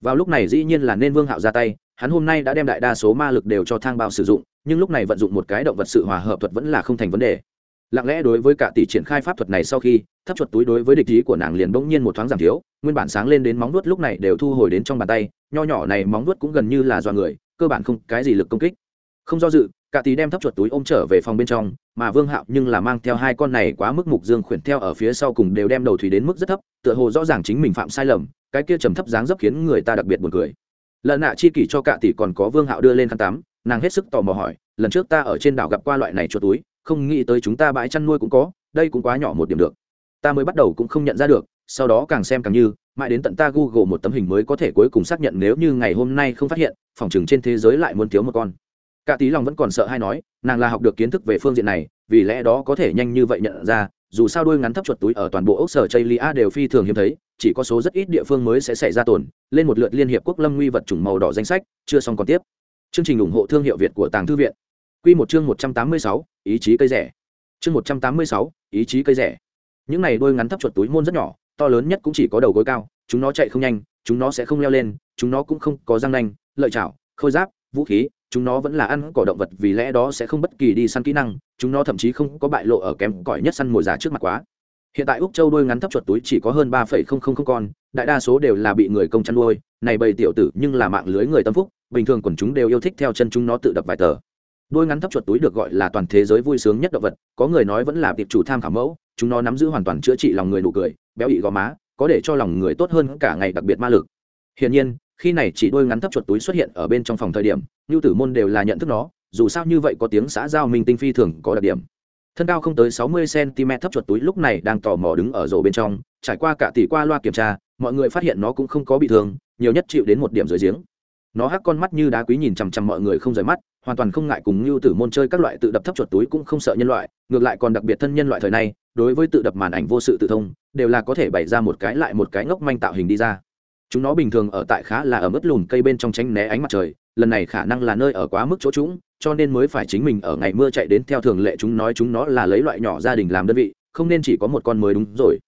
vào lúc này dĩ nhiên là nên vương hạo ra tay, hắn hôm nay đã đem đại đa số ma lực đều cho thang bao sử dụng, nhưng lúc này vận dụng một cái động vật sự hòa hợp thuật vẫn là không thành vấn đề. Lặng lẽ đối với cả tỷ triển khai pháp thuật này sau khi, thấp chuột túi đối với địch ý của nàng liền bỗng nhiên một thoáng giảm thiếu, nguyên bản sáng lên đến móng nuốt lúc này đều thu hồi đến trong bàn tay nho nhỏ này móng vuốt cũng gần như là do người, cơ bản không cái gì lực công kích. Không do dự, cả tí đem thấp chuột túi ôm trở về phòng bên trong, mà vương hạo nhưng là mang theo hai con này quá mức mục dương khuyển theo ở phía sau cùng đều đem đầu thủy đến mức rất thấp, tựa hồ rõ ràng chính mình phạm sai lầm, cái kia trầm thấp dáng dấp khiến người ta đặc biệt buồn cười. Lần nạ chi kỷ cho cả tỷ còn có vương hạo đưa lên khăn tắm, nàng hết sức tò mò hỏi, lần trước ta ở trên đảo gặp qua loại này chuột túi, không nghĩ tới chúng ta bãi chăn nuôi cũng có, đây cũng quá nhỏ một điểm được. Ta mới bắt đầu cũng không nhận ra được sau đó càng xem càng như mãi đến tận ta google một tấm hình mới có thể cuối cùng xác nhận nếu như ngày hôm nay không phát hiện phòng chừng trên thế giới lại muốn thiếu một con cả tí lòng vẫn còn sợ hay nói nàng là học được kiến thức về phương diện này vì lẽ đó có thể nhanh như vậy nhận ra dù sao đuôi ngắn thấp chuột túi ở toàn bộ ốc sở chây lia đều phi thường hiếm thấy chỉ có số rất ít địa phương mới sẽ xảy ra tổn lên một lượt liên hiệp quốc lâm nguy vật chủng màu đỏ danh sách chưa xong còn tiếp chương trình ủng hộ thương hiệu việt của tàng thư viện Quy một chương 186, ý chí cây rẻ. Chương 186, ý chí cây rẻ. Những này đôi ngắn thấp chuột túi môn rất nhỏ, to lớn nhất cũng chỉ có đầu gối cao, chúng nó chạy không nhanh, chúng nó sẽ không leo lên, chúng nó cũng không có răng nanh, lợi chảo, khôi giáp, vũ khí, chúng nó vẫn là ăn cỏ động vật vì lẽ đó sẽ không bất kỳ đi săn kỹ năng, chúng nó thậm chí không có bại lộ ở kém cỏi nhất săn mồi giả trước mặt quá. Hiện tại Úc Châu đôi ngắn thấp chuột túi chỉ có hơn 3,000 con, đại đa số đều là bị người công chăn nuôi, này bầy tiểu tử nhưng là mạng lưới người tâm phúc, bình thường quần chúng đều yêu thích theo chân chúng nó tự đập vài tờ đôi ngắn thấp chuột túi được gọi là toàn thế giới vui sướng nhất động vật có người nói vẫn là tiệp chủ tham khảo mẫu chúng nó nắm giữ hoàn toàn chữa trị lòng người nụ cười, béo ị gò má, có để cho lòng người tốt hơn cả ngày đặc biệt ma lực. Hiển nhiên, khi này chỉ đôi ngắn thấp chuột túi xuất hiện ở bên trong phòng thời điểm như tử môn đều là nhận thức nó, dù sao như vậy có tiếng xã giao minh tinh phi thường có đặc điểm. Thân cao không tới sáu mươi cm thấp chuột túi lúc này đang tò mò đứng ở rổ bên trong, trải qua cả tỷ qua loa kiểm tra, mọi người phát hiện nó cũng không có bị thương, nhiều nhất chịu đến một điểm dưới giếng. Nó hắc con mắt như đá quý nhìn chằm chằm mọi người không rời mắt, hoàn toàn không ngại cùng như tử môn chơi các loại tự đập thấp chuột túi cũng không sợ nhân loại, ngược lại còn đặc biệt thân nhân loại thời này đối với tự đập màn ảnh vô sự tự thông, đều là có thể bày ra một cái lại một cái ngốc manh tạo hình đi ra. Chúng nó bình thường ở tại khá là ở mức lùn cây bên trong tránh né ánh mặt trời, lần này khả năng là nơi ở quá mức chỗ chúng cho nên mới phải chính mình ở ngày mưa chạy đến theo thường lệ chúng nói chúng nó là lấy loại nhỏ gia đình làm đơn vị, không nên chỉ có một con mới đúng rồi.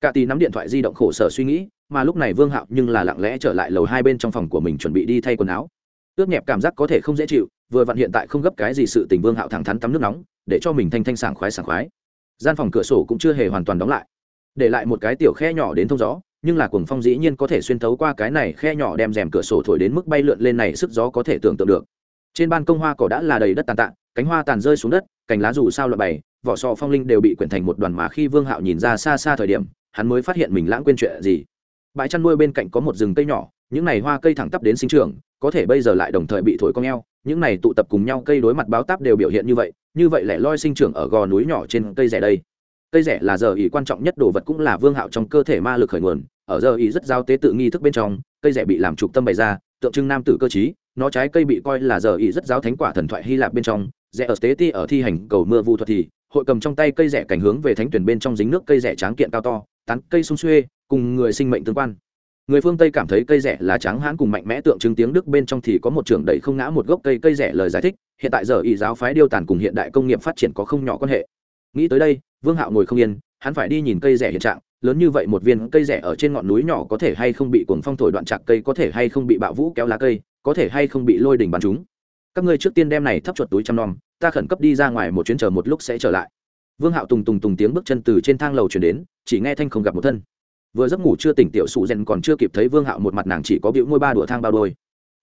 Cả tì nắm điện thoại di động khổ sở suy nghĩ, mà lúc này vương hạo nhưng là lặng lẽ trở lại lầu hai bên trong phòng của mình chuẩn bị đi thay quần áo. Ướt nhẹp cảm giác có thể không dễ chịu, vừa vặn hiện tại không gấp cái gì sự tình vương hạo thẳng thắn tắm nước nóng, để cho mình thanh thanh sảng khoái sảng khoái gian phòng cửa sổ cũng chưa hề hoàn toàn đóng lại. Để lại một cái tiểu khe nhỏ đến thông gió, nhưng là cuồng phong dĩ nhiên có thể xuyên thấu qua cái này khe nhỏ đem rèm cửa sổ thổi đến mức bay lượn lên này sức gió có thể tưởng tượng được. Trên ban công hoa cỏ đã là đầy đất tàn tạ, cánh hoa tàn rơi xuống đất, cành lá dù sao loại bày, vỏ sò phong linh đều bị quyển thành một đoàn mà khi vương hạo nhìn ra xa xa thời điểm, hắn mới phát hiện mình lãng quên chuyện gì. Bãi chăn nuôi bên cạnh có một rừng cây nhỏ, những này hoa cây thẳng tắp đến sinh trường có thể bây giờ lại đồng thời bị thổi cong eo những này tụ tập cùng nhau cây đối mặt báo táp đều biểu hiện như vậy như vậy lẻ loi sinh trưởng ở gò núi nhỏ trên cây rẻ đây. Cây rẻ là giờ ý quan trọng nhất, đồ vật cũng là vương hạo trong cơ thể ma lực khởi nguồn, ở giờ ý rất giao tế tự nghi thức bên trong, cây rẻ bị làm trục tâm bày ra, tượng trưng nam tử cơ chí nó trái cây bị coi là giờ ý rất giáo thánh quả thần thoại hy lạp bên trong, rẻ ở tế ti ở thi hành cầu mưa vu thuật thì, hội cầm trong tay cây rẻ cảnh hướng về thánh tuyển bên trong dính nước cây rẻ tráng kiện cao to, tán cây sung xuê, cùng người sinh mệnh tương quan người phương tây cảm thấy cây rẻ là tráng hãn cùng mạnh mẽ tượng trưng tiếng đức bên trong thì có một trường đầy không ngã một gốc cây cây rẻ lời giải thích, hiện tại giờ ý giáo phái điêu tàn cùng hiện đại công nghiệp phát triển có không nhỏ quan hệ. Nghĩ tới đây, vương hạo ngồi không yên, hắn phải đi nhìn cây rẻ hiện trạng, lớn như vậy một viên cây rẻ ở trên ngọn núi nhỏ có thể hay không bị cuồng phong thổi đoạn chạc cây, có thể hay không bị bạo vũ kéo lá cây, có thể hay không bị lôi đỉnh bắn chúng. Các ngươi trước tiên đem này thấp chuột túi chăm nom, ta khẩn cấp đi ra ngoài một chuyến chờ một lúc sẽ trở lại. Vương hạo tùng tùng tùng tiếng bước chân từ trên thang lầu chuyển đến, chỉ nghe thanh không gặp một thân vừa giấc ngủ chưa tỉnh tiểu sụ rèn còn chưa kịp thấy vương hạo một mặt nàng chỉ có biểu ngôi ba đùa thang bao đôi.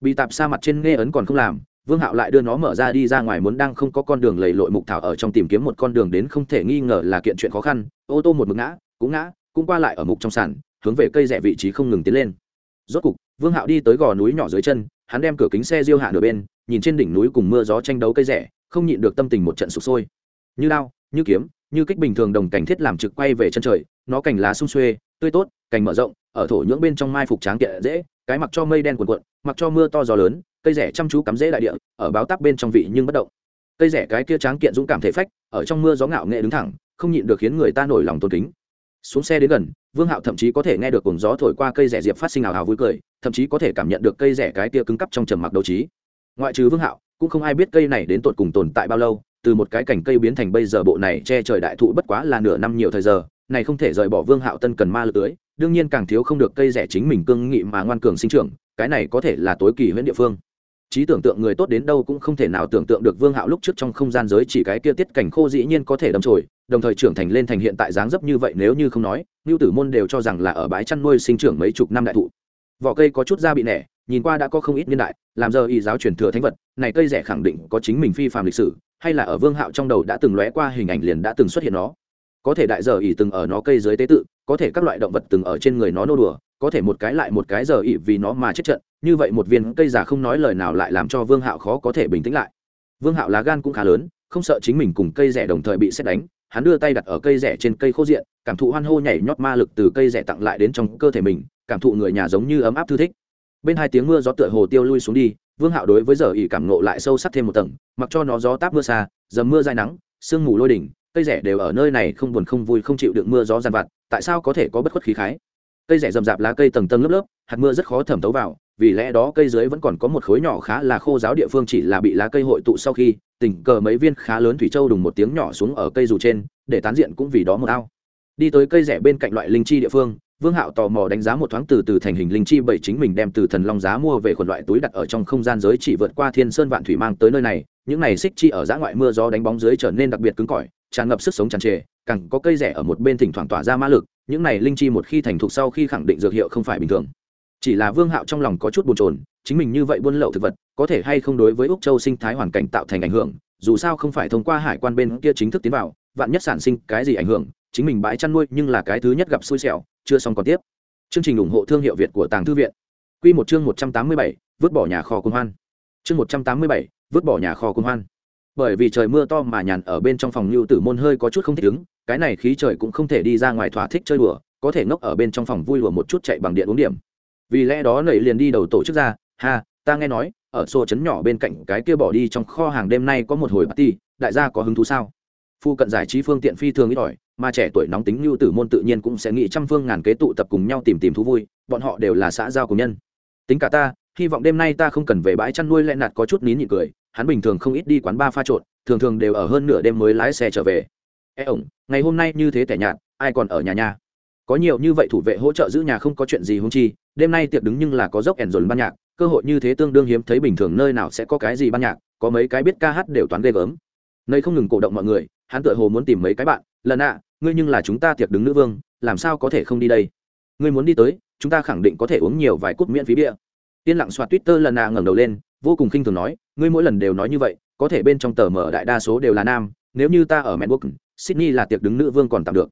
Bị tạp xa mặt trên nghe ấn còn không làm, vương hạo lại đưa nó mở ra đi ra ngoài muốn đang không có con đường lầy lội mục thảo ở trong tìm kiếm một con đường đến không thể nghi ngờ là kiện chuyện khó khăn, ô tô một mực ngã, cũng ngã, cũng qua lại ở mục trong sàn, hướng về cây rẽ vị trí không ngừng tiến lên. Rốt cục, vương hạo đi tới gò núi nhỏ dưới chân, hắn đem cửa kính xe diêu hạ nửa bên, nhìn trên đỉnh núi cùng mưa gió tranh đấu cây rẽ không nhịn được tâm tình một trận sụp sôi. Như đao, như kiếm, như kích bình thường đồng cảnh thiết làm trực quay về chân trời, nó cành lá sung xuê tươi tốt, cành mở rộng, ở thổ nhưỡng bên trong mai phục tráng kiện dễ, cái mặc cho mây đen cuồn cuộn, mặc cho mưa to gió lớn, cây rẻ chăm chú cắm rễ đại địa, ở báo táp bên trong vị nhưng bất động. Cây rẻ cái kia tráng kiện dũng cảm thể phách, ở trong mưa gió ngạo nghệ đứng thẳng, không nhịn được khiến người ta nổi lòng tôn kính. Xuống xe đến gần, vương hạo thậm chí có thể nghe được cùng gió thổi qua cây rẻ diệp phát sinh ảo hào vui cười, thậm chí có thể cảm nhận được cây rẻ cái kia cứng cắp trong trầm mặc đấu trí. Ngoại trừ vương hạo, cũng không ai biết cây này đến tột cùng tồn tại bao lâu, từ một cái cành cây biến thành bây giờ bộ này che trời đại thụ bất quá là nửa năm nhiều thời giờ này không thể rời bỏ vương hạo tân cần ma lực tưới, đương nhiên càng thiếu không được cây rẻ chính mình cương nghị mà ngoan cường sinh trưởng, cái này có thể là tối kỳ huyện địa phương. Trí tưởng tượng người tốt đến đâu cũng không thể nào tưởng tượng được vương hạo lúc trước trong không gian giới chỉ cái kia tiết cảnh khô dĩ nhiên có thể đâm trồi đồng thời trưởng thành lên thành hiện tại dáng dấp như vậy nếu như không nói ngưu tử môn đều cho rằng là ở bãi chăn nuôi sinh trưởng mấy chục năm đại thụ. Vỏ cây có chút da bị nẻ, nhìn qua đã có không ít niên đại, làm giờ y giáo truyền thừa thánh vật, này cây rẻ khẳng định có chính mình phi phàm lịch sử, hay là ở vương hạo trong đầu đã từng lóe qua hình ảnh liền đã từng xuất hiện nó có thể đại giờ ỉ từng ở nó cây dưới tế tự, có thể các loại động vật từng ở trên người nó nô đùa, có thể một cái lại một cái giờ ỉ vì nó mà chết trận, như vậy một viên cây già không nói lời nào lại làm cho vương hạo khó có thể bình tĩnh lại. Vương hạo lá gan cũng khá lớn, không sợ chính mình cùng cây rẻ đồng thời bị xét đánh, hắn đưa tay đặt ở cây rẻ trên cây khô diện, cảm thụ hoan hô nhảy nhót ma lực từ cây rẻ tặng lại đến trong cơ thể mình, cảm thụ người nhà giống như ấm áp thư thích. Bên hai tiếng mưa gió tựa hồ tiêu lui xuống đi, vương hạo đối với giờ ỉ cảm nộ lại sâu sắc thêm một tầng, mặc cho nó gió táp mưa xa, dầm mưa dài nắng, sương mù lôi đỉnh cây rẻ đều ở nơi này không buồn không vui không chịu được mưa gió giàn vặt, tại sao có thể có bất khuất khí khái? Cây rẻ rậm rạp lá cây tầng tầng lớp lớp, hạt mưa rất khó thẩm thấu vào, vì lẽ đó cây dưới vẫn còn có một khối nhỏ khá là khô giáo địa phương chỉ là bị lá cây hội tụ sau khi, tình cờ mấy viên khá lớn thủy châu đùng một tiếng nhỏ xuống ở cây dù trên, để tán diện cũng vì đó một ao. Đi tới cây rẻ bên cạnh loại linh chi địa phương, vương hạo tò mò đánh giá một thoáng từ từ thành hình linh chi bảy chính mình đem từ thần long giá mua về khuẩn loại túi đặt ở trong không gian giới chỉ vượt qua thiên sơn vạn thủy mang tới nơi này, những này xích chi ở giã ngoại mưa gió đánh bóng dưới trở nên đặc biệt cứng cỏi tràn ngập sức sống tràn trề, càng có cây rẻ ở một bên thỉnh thoảng tỏa ra ma lực, những này linh chi một khi thành thục sau khi khẳng định dược hiệu không phải bình thường. Chỉ là vương hạo trong lòng có chút bồn chồn, chính mình như vậy buôn lậu thực vật, có thể hay không đối với úc châu sinh thái hoàn cảnh tạo thành ảnh hưởng, dù sao không phải thông qua hải quan bên kia chính thức tiến vào, vạn nhất sản sinh cái gì ảnh hưởng, chính mình bãi chăn nuôi nhưng là cái thứ nhất gặp xui xẻo, chưa xong còn tiếp. Chương trình ủng hộ thương hiệu việt của tàng thư viện. Q một chương một trăm tám mươi bảy, vứt bỏ nhà kho cung hoan. Chương một trăm tám mươi bảy, vứt bỏ nhà kho cung hoan bởi vì trời mưa to mà nhàn ở bên trong phòng lưu tử môn hơi có chút không thích ứng, cái này khí trời cũng không thể đi ra ngoài thỏa thích chơi đùa, có thể ngốc ở bên trong phòng vui đùa một chút chạy bằng điện uống điểm. Vì lẽ đó nảy liền đi đầu tổ chức ra, ha, ta nghe nói, ở xô trấn nhỏ bên cạnh cái kia bỏ đi trong kho hàng đêm nay có một hồi party, đại gia có hứng thú sao? Phu cận giải trí phương tiện phi thường ít ỏi, mà trẻ tuổi nóng tính lưu tử môn tự nhiên cũng sẽ nghĩ trăm phương ngàn kế tụ tập cùng nhau tìm tìm thú vui, bọn họ đều là xã giao của nhân. Tính cả ta, hy vọng đêm nay ta không cần về bãi chăn nuôi lẹ nạt có chút nín nhị cười hắn bình thường không ít đi quán ba pha trộn, thường thường đều ở hơn nửa đêm mới lái xe trở về. E ổng, ngày hôm nay như thế tẻ nhạt, ai còn ở nhà nhà có nhiều như vậy thủ vệ hỗ trợ giữ nhà không có chuyện gì hung chi, đêm nay tiệc đứng nhưng là có dốc ẻn dồn ban nhạc, cơ hội như thế tương đương hiếm thấy bình thường nơi nào sẽ có cái gì ban nhạc, có mấy cái biết ca hát đều toán ghê gớm. Nơi không ngừng cổ động mọi người, hắn tựa hồ muốn tìm mấy cái bạn, lần ạ, ngươi nhưng là chúng ta tiệc đứng nữ vương, làm sao có thể không đi đây? Ngươi muốn đi tới, chúng ta khẳng định có thể uống nhiều vài cút miễn phí bia. Yên lặng soạt twitter lần ạ ngẩng đầu lên vô cùng khinh thường nói ngươi mỗi lần đều nói như vậy có thể bên trong tờ mở đại đa số đều là nam nếu như ta ở Melbourne, sydney là tiệc đứng nữ vương còn tạm được.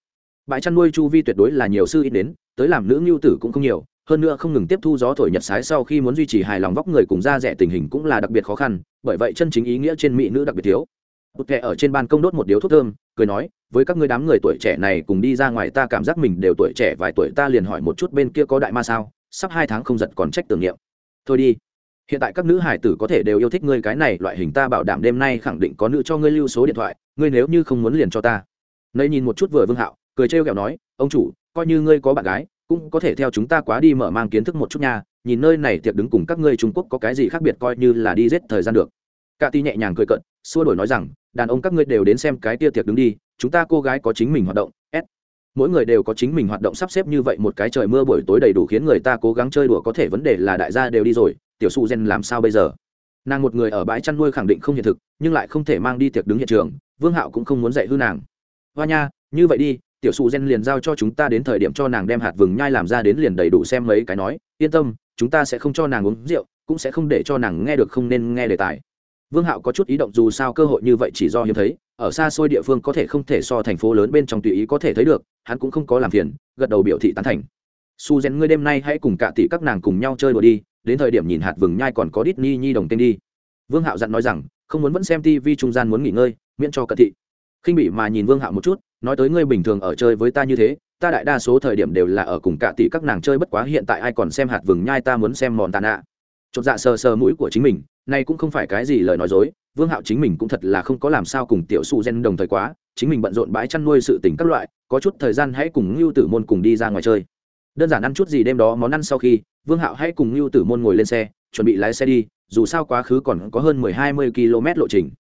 Bãi chăn nuôi chu vi tuyệt đối là nhiều sư ít đến tới làm nữ ngưu tử cũng không nhiều hơn nữa không ngừng tiếp thu gió thổi nhật sái sau khi muốn duy trì hài lòng vóc người cùng da rẻ tình hình cũng là đặc biệt khó khăn bởi vậy chân chính ý nghĩa trên mỹ nữ đặc biệt thiếu. Bụt kệ ở trên ban công đốt một điếu thuốc thơm cười nói với các ngươi đám người tuổi trẻ này cùng đi ra ngoài ta cảm giác mình đều tuổi trẻ vài tuổi ta liền hỏi một chút bên kia có đại ma sao sắp hai tháng không giật còn trách tưởng niệm. Thôi đi hiện tại các nữ hải tử có thể đều yêu thích ngươi, cái này loại hình ta bảo đảm đêm nay khẳng định có nữ cho ngươi lưu số điện thoại, ngươi nếu như không muốn liền cho ta. Nấy nhìn một chút vừa vương hạo, cười trêu ghẹo nói, ông chủ, coi như ngươi có bạn gái, cũng có thể theo chúng ta quá đi mở mang kiến thức một chút nha, nhìn nơi này tiệc đứng cùng các ngươi trung quốc có cái gì khác biệt coi như là đi giết thời gian được. Cả ti nhẹ nhàng cười cận xua đổi nói rằng, đàn ông các ngươi đều đến xem cái tia tiệc đứng đi, chúng ta cô gái có chính mình hoạt động s mỗi người đều có chính mình hoạt động sắp xếp như vậy một cái trời mưa buổi tối đầy đủ khiến người ta cố gắng chơi đùa có thể vấn đề là đại gia đều đi rồi tiểu su gen làm sao bây giờ? Nàng một người ở bãi chăn nuôi khẳng định không hiện thực, nhưng lại không thể mang đi tiệc đứng hiện trường, vương hạo cũng không muốn dạy hư nàng. Hoa nha, như vậy đi, tiểu su gen liền giao cho chúng ta đến thời điểm cho nàng đem hạt vừng nhai làm ra đến liền đầy đủ xem mấy cái nói, yên tâm, chúng ta sẽ không cho nàng uống rượu, cũng sẽ không để cho nàng nghe được không nên nghe đề tài. Vương hạo có chút ý động dù sao cơ hội như vậy chỉ do hiếm thấy, ở xa xôi địa phương có thể không thể so thành phố lớn bên trong tùy ý có thể thấy được, hắn cũng không có làm phiền, gật đầu biểu thị tán thành. Su gen, ngươi đêm nay hãy cùng cả tỷ các nàng cùng nhau chơi đùa đi đến thời điểm nhìn hạt vừng nhai còn có đít ni nhi đồng tên đi. Vương hạo dặn nói rằng, không muốn vẫn xem tv trung gian muốn nghỉ ngơi, miễn cho cận thị. Khinh bị mà nhìn vương hạo một chút, nói tới ngươi bình thường ở chơi với ta như thế, ta đại đa số thời điểm đều là ở cùng cả tỷ các nàng chơi bất quá hiện tại ai còn xem hạt vừng nhai ta muốn xem mòn tàn ạ. Chột dạ sờ sờ mũi của chính mình này cũng không phải cái gì lời nói dối, vương hạo chính mình cũng thật là không có làm sao cùng tiểu su gen đồng thời quá, chính mình bận rộn bãi chăn nuôi sự tình các loại, có chút thời gian hãy cùng ngưu tử môn cùng đi ra ngoài chơi đơn giản ăn chút gì đêm đó món ăn sau khi vương hạo hãy cùng ngưu tử môn ngồi lên xe chuẩn bị lái xe đi dù sao quá khứ còn có hơn mười hai mươi km lộ trình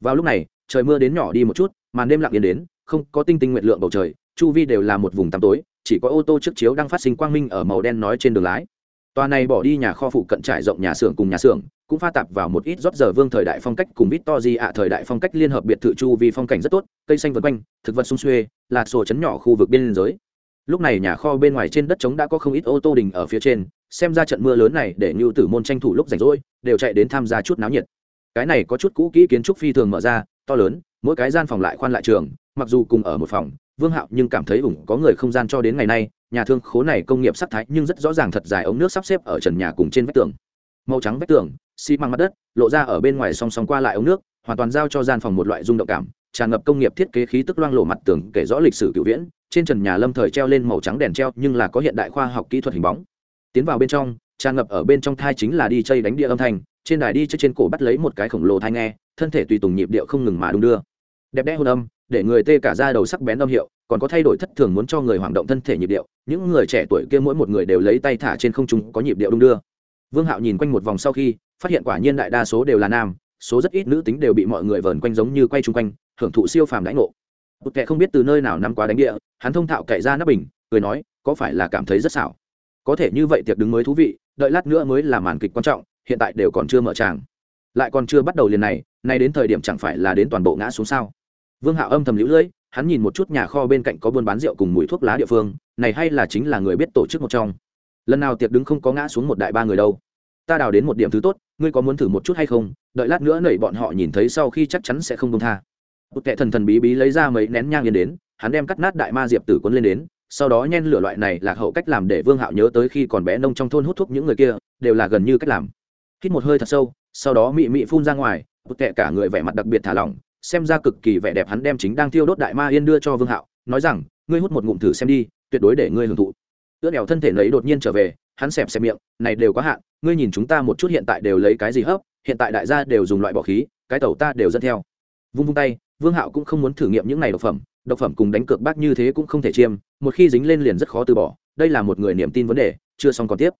vào lúc này trời mưa đến nhỏ đi một chút màn đêm lặng yên đến không có tinh tinh nguyện lượng bầu trời chu vi đều là một vùng tăm tối chỉ có ô tô trước chiếu đang phát sinh quang minh ở màu đen nói trên đường lái tòa này bỏ đi nhà kho phụ cận trải rộng nhà xưởng cùng nhà xưởng cũng pha tạp vào một ít rót giờ vương thời đại phong cách cùng vít to di ạ thời đại phong cách liên hợp biệt thự chu vì phong cảnh rất tốt, cây xanh vần quanh, thực vật sung xuê, là sổ chấn nhỏ khu vực biên giới. Lúc này nhà kho bên ngoài trên đất trống đã có không ít ô tô đình ở phía trên, xem ra trận mưa lớn này để Nưu Tử môn tranh thủ lúc rảnh rỗi, đều chạy đến tham gia chút náo nhiệt. Cái này có chút cũ kỹ kiến trúc phi thường mở ra, to lớn, mỗi cái gian phòng lại khoan lại trường, mặc dù cùng ở một phòng, Vương Hạo nhưng cảm thấy ủng có người không gian cho đến ngày nay, nhà thương khố này công nghiệp sắc thái nhưng rất rõ ràng thật dài ống nước sắp xếp ở trần nhà cùng trên vách tường màu trắng vách tường xi măng mặt đất lộ ra ở bên ngoài song song qua lại ống nước hoàn toàn giao cho gian phòng một loại rung động cảm tràn ngập công nghiệp thiết kế khí tức loang lộ mặt tường kể rõ lịch sử cựu viễn trên trần nhà lâm thời treo lên màu trắng đèn treo, nhưng là có hiện đại khoa học kỹ thuật hình bóng. Tiến vào bên trong, tràn ngập ở bên trong thai chính là đi chơi đánh địa âm thanh, trên đài đi chơi trên cổ bắt lấy một cái khổng lồ thai nghe, thân thể tùy tùng nhịp điệu không ngừng mà đung đưa. Đẹp đẽ hôn âm, để người tê cả ra đầu sắc bén âm hiệu, còn có thay đổi thất thường muốn cho người hoạt động thân thể nhịp điệu, những người trẻ tuổi kia mỗi một người đều lấy tay thả trên không trung có nhịp điệu đung đưa. Vương hạo nhìn quanh một vòng sau khi, phát hiện quả nhiên đại đa số đều là nam, số rất ít nữ tính đều bị mọi người vờn quanh giống như quay chung quanh, hưởng thụ siêu phàm đãi ngộ một kẻ không biết từ nơi nào nắm quá đánh địa, hắn thông thạo cậy ra nắp bình, cười nói, có phải là cảm thấy rất xảo? Có thể như vậy tiệc đứng mới thú vị, đợi lát nữa mới là màn kịch quan trọng, hiện tại đều còn chưa mở tràng. Lại còn chưa bắt đầu liền này, nay đến thời điểm chẳng phải là đến toàn bộ ngã xuống sao? Vương hạo âm thầm lũ lưỡi, hắn nhìn một chút nhà kho bên cạnh có buôn bán rượu cùng mùi thuốc lá địa phương, này hay là chính là người biết tổ chức một trong. Lần nào tiệc đứng không có ngã xuống một đại ba người đâu. Ta đào đến một điểm thứ tốt, ngươi có muốn thử một chút hay không? Đợi lát nữa nảy bọn họ nhìn thấy sau khi chắc chắn sẽ không công tha bụt kẻ thần thần bí bí lấy ra mấy nén nhang yên đến, hắn đem cắt nát đại ma diệp tử cuốn lên đến, sau đó nhen lửa loại này lạc hậu cách làm để vương hạo nhớ tới khi còn bé nông trong thôn hút thuốc những người kia, đều là gần như cách làm. Hít một hơi thật sâu, sau đó mị mị phun ra ngoài bụt kẻ cả người vẻ mặt đặc biệt thả lỏng, xem ra cực kỳ vẻ đẹp hắn đem chính đang thiêu đốt đại ma yên đưa cho vương hạo, nói rằng, ngươi hút một ngụm thử xem đi, tuyệt đối để ngươi hưởng thụ. Ướt đèo thân thể lấy đột nhiên trở về, hắn xẹp xẹp miệng, này đều có hạn, ngươi nhìn chúng ta một chút hiện tại đều lấy cái gì hấp, hiện tại đại gia đều dùng loại bỏ khí, cái tàu ta đều dẫn theo vung vung tay, vương hạo cũng không muốn thử nghiệm những này độc phẩm độc phẩm cùng đánh cược bác như thế cũng không thể chiêm, một khi dính lên liền rất khó từ bỏ, đây là một người niềm tin vấn đề, chưa xong còn tiếp.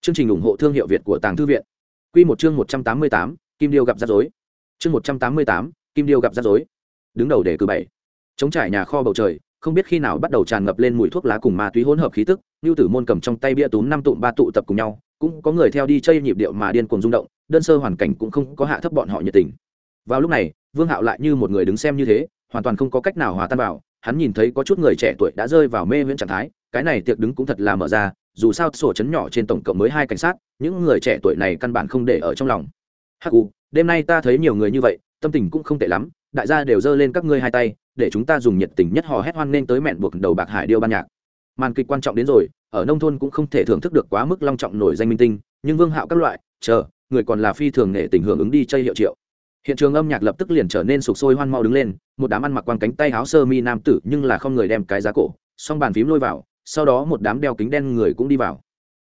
Chương trình ủng hộ thương hiệu việt của tàng thư viện. Q một chương một trăm tám mươi tám, kim điêu gặp rắc rối. Chương một trăm tám mươi tám, kim điêu gặp rắc rối. Đứng đầu để cử bảy. Chống trải nhà kho bầu trời, không biết khi nào bắt đầu tràn ngập lên mùi thuốc lá cùng ma túy hỗn hợp khí tức như tử môn cầm trong tay bia túm năm tụm ba tụ tập cùng nhau, cũng có người theo đi chơi nhịp điệu mà điên cuồng rung động, đơn sơ hoàn cảnh cũng không có hạ thấp bọn họ nhiệt tình. Vào lúc này vương hạo lại như một người đứng xem như thế, hoàn toàn không có cách nào hòa tan vào, hắn nhìn thấy có chút người trẻ tuổi đã rơi vào mê viễn trạng thái, cái này tiệc đứng cũng thật là mở ra, dù sao sổ chấn nhỏ trên tổng cộng mới hai cảnh sát, những người trẻ tuổi này căn bản không để ở trong lòng. Hắc u, đêm nay ta thấy nhiều người như vậy, tâm tình cũng không tệ lắm, đại gia đều giơ lên các ngươi hai tay, để chúng ta dùng nhiệt tình nhất hò hét hoan nên tới mẹn buộc đầu bạc hải điêu ban nhạc. Màn kịch quan trọng đến rồi, ở nông thôn cũng không thể thưởng thức được quá mức long trọng nổi danh minh tinh, nhưng vương hạo các loại, chờ, người còn là phi thường nghệ tình hưởng ứng đi chơi hiệu triệu hiện trường âm nhạc lập tức liền trở nên sục sôi hoan mau đứng lên, một đám ăn mặc quang cánh tay áo sơ mi nam tử nhưng là không người đem cái giá cổ xong bàn phím lôi vào, sau đó một đám đeo kính đen người cũng đi vào.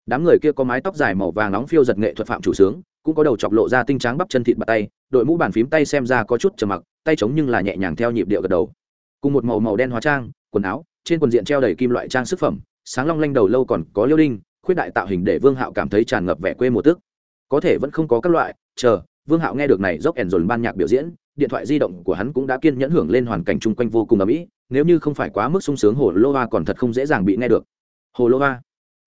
Đám người kia có mái tóc dài màu vàng nóng phiêu giật nghệ thuật phạm chủ sướng, cũng có đầu chọc lộ ra tinh trắng bắp chân thịt bạt tay, đội mũ bàn phím tay xem ra có chút trầm mặc, tay trống nhưng là nhẹ nhàng theo nhịp điệu gật đầu. Cùng một màu màu đen hóa trang, quần áo, trên quần diện treo đầy kim loại trang sức phẩm, sáng long lanh đầu lâu còn có liêu đinh, khuyết đại tạo hình để vương hạo cảm thấy tràn ngập vẻ quê mùa tức. Có thể vẫn không có các loại, chờ vương hạo nghe được này dốc ẻn dồn ban nhạc biểu diễn, điện thoại di động của hắn cũng đã kiên nhẫn hưởng lên hoàn cảnh chung quanh vô cùng ấm ĩ, nếu như không phải quá mức sung sướng hồ lô hoa còn thật không dễ dàng bị nghe được. Hồ lô hoa,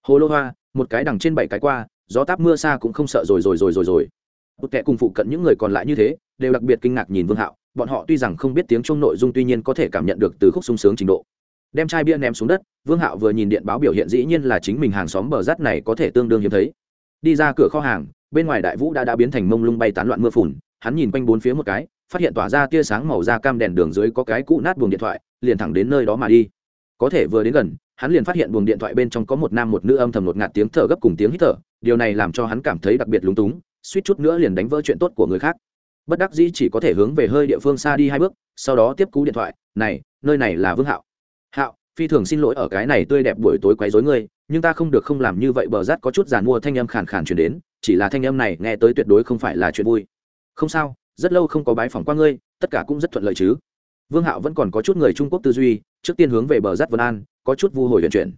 hồ lô hoa, một cái đằng trên bảy cái qua, gió táp mưa xa cũng không sợ rồi rồi rồi rồi rồi. Bụt kệ cùng phụ cận những người còn lại như thế, đều đặc biệt kinh ngạc nhìn vương hạo, bọn họ tuy rằng không biết tiếng trong nội dung tuy nhiên có thể cảm nhận được từ khúc sung sướng trình độ. Đem chai bia ném xuống đất, vương hạo vừa nhìn điện báo biểu hiện dĩ nhiên là chính mình hàng xóm bờ rát này có thể tương đương hiếm thấy. Đi ra cửa kho hàng bên ngoài đại vũ đã đã biến thành mông lung bay tán loạn mưa phùn, hắn nhìn quanh bốn phía một cái, phát hiện tỏa ra tia sáng màu da cam đèn đường dưới có cái cũ nát buồng điện thoại, liền thẳng đến nơi đó mà đi. Có thể vừa đến gần, hắn liền phát hiện buồng điện thoại bên trong có một nam một nữ âm thầm một ngạt tiếng thở gấp cùng tiếng hít thở, điều này làm cho hắn cảm thấy đặc biệt lúng túng, suýt chút nữa liền đánh vỡ chuyện tốt của người khác. Bất đắc dĩ chỉ có thể hướng về hơi địa phương xa đi hai bước, sau đó tiếp cú điện thoại, này, nơi này là vương hạo. Hạo, phi thường xin lỗi ở cái này tươi đẹp buổi tối quấy rối ngươi nhưng ta không được không làm như vậy, bờ rát có chút giàn mua thanh âm khàn khàn chuyển đến, chỉ là thanh âm này nghe tới tuyệt đối không phải là chuyện vui. Không sao, rất lâu không có bái phỏng qua ngươi, tất cả cũng rất thuận lợi chứ. Vương hạo vẫn còn có chút người trung quốc tư duy, trước tiên hướng về bờ rát vân an, có chút vu hồi vận chuyển.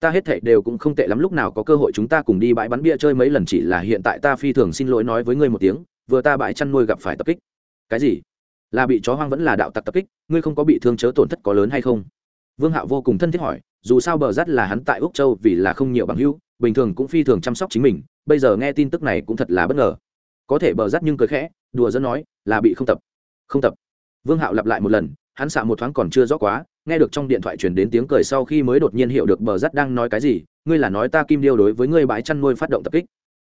Ta hết thảy đều cũng không tệ lắm, lúc nào có cơ hội chúng ta cùng đi bãi bắn bia chơi mấy lần, chỉ là hiện tại ta phi thường xin lỗi nói với ngươi một tiếng, vừa ta bãi chăn nuôi gặp phải tập kích. Cái gì? Là bị chó hoang vẫn là đạo tặc tập kích, ngươi không có bị thương chớ tổn thất có lớn hay không? Vương hạo vô cùng thân thiết hỏi dù sao bờ rát là hắn tại úc châu vì là không nhiều bằng hữu, bình thường cũng phi thường chăm sóc chính mình, bây giờ nghe tin tức này cũng thật là bất ngờ. Có thể bờ rát nhưng cười khẽ, đùa dẫn nói, là bị không tập. Không tập. Vương hạo lặp lại một lần, hắn xạ một thoáng còn chưa rõ quá, nghe được trong điện thoại truyền đến tiếng cười sau khi mới đột nhiên hiểu được bờ rát đang nói cái gì, ngươi là nói ta kim điêu đối với ngươi bãi chăn nuôi phát động tập kích.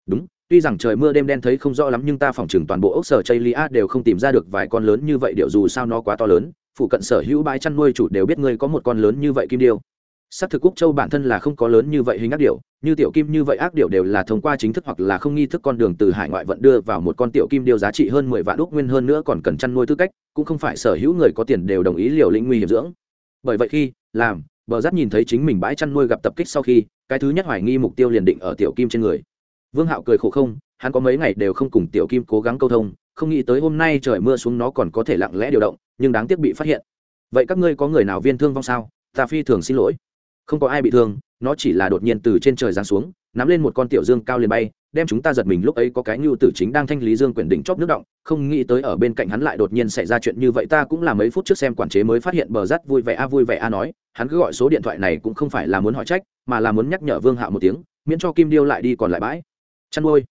Đúng, tuy rằng trời mưa đêm đen thấy không rõ lắm nhưng ta phỏng chừng toàn bộ ốc sở chây lia đều không tìm ra được vài con lớn như vậy, điệu dù sao nó quá to lớn, phụ cận sở hữu bãi chăn nuôi chủ đều biết ngươi có một con lớn như vậy kim điêu. Sát thực quốc châu bản thân là không có lớn như vậy hình ác điệu như tiểu kim như vậy ác điệu đều là thông qua chính thức hoặc là không nghi thức con đường từ hải ngoại vận đưa vào một con tiểu kim điêu giá trị hơn mười vạn đúc nguyên hơn nữa còn cần chăn nuôi tư cách, cũng không phải sở hữu người có tiền đều đồng ý liều lĩnh nguy hiểm dưỡng. Bởi vậy khi, làm, bờ rát nhìn thấy chính mình bãi chăn nuôi gặp tập kích sau khi, cái thứ nhất hoài nghi mục tiêu liền định ở tiểu kim trên người. Vương hạo cười khổ không, hắn có mấy ngày đều không cùng tiểu kim cố gắng câu thông, không nghĩ tới hôm nay trời mưa xuống nó còn có thể lặng lẽ điều động, nhưng đáng tiếc bị phát hiện. Vậy các ngươi có người nào viên thương vong sao? Ta phi thường xin lỗi không có ai bị thương, nó chỉ là đột nhiên từ trên trời giáng xuống, nắm lên một con tiểu dương cao liền bay, đem chúng ta giật mình lúc ấy có cái nhu tử chính đang thanh lý dương quyển đỉnh chóp nước động, không nghĩ tới ở bên cạnh hắn lại đột nhiên xảy ra chuyện như vậy, ta cũng là mấy phút trước xem quản chế mới phát hiện bờ rắt vui vẻ a, vui vẻ a nói, hắn cứ gọi số điện thoại này cũng không phải là muốn hỏi trách, mà là muốn nhắc nhở vương hạo một tiếng, miễn cho kim điêu lại đi còn lại bãi. Chăn nuôi.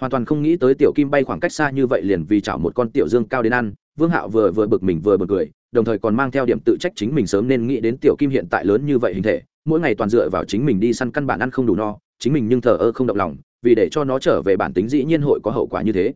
Hoàn toàn không nghĩ tới tiểu kim bay khoảng cách xa như vậy liền vì chảo một con tiểu dương cao đến ăn, vương hạo vừa vừa bực mình vừa bực cười, đồng thời còn mang theo điểm tự trách chính mình sớm nên nghĩ đến tiểu kim hiện tại lớn như vậy hình thể mỗi ngày toàn dựa vào chính mình đi săn căn bản ăn không đủ no, chính mình nhưng thờ ơ không động lòng, vì để cho nó trở về bản tính dĩ nhiên hội có hậu quả như thế.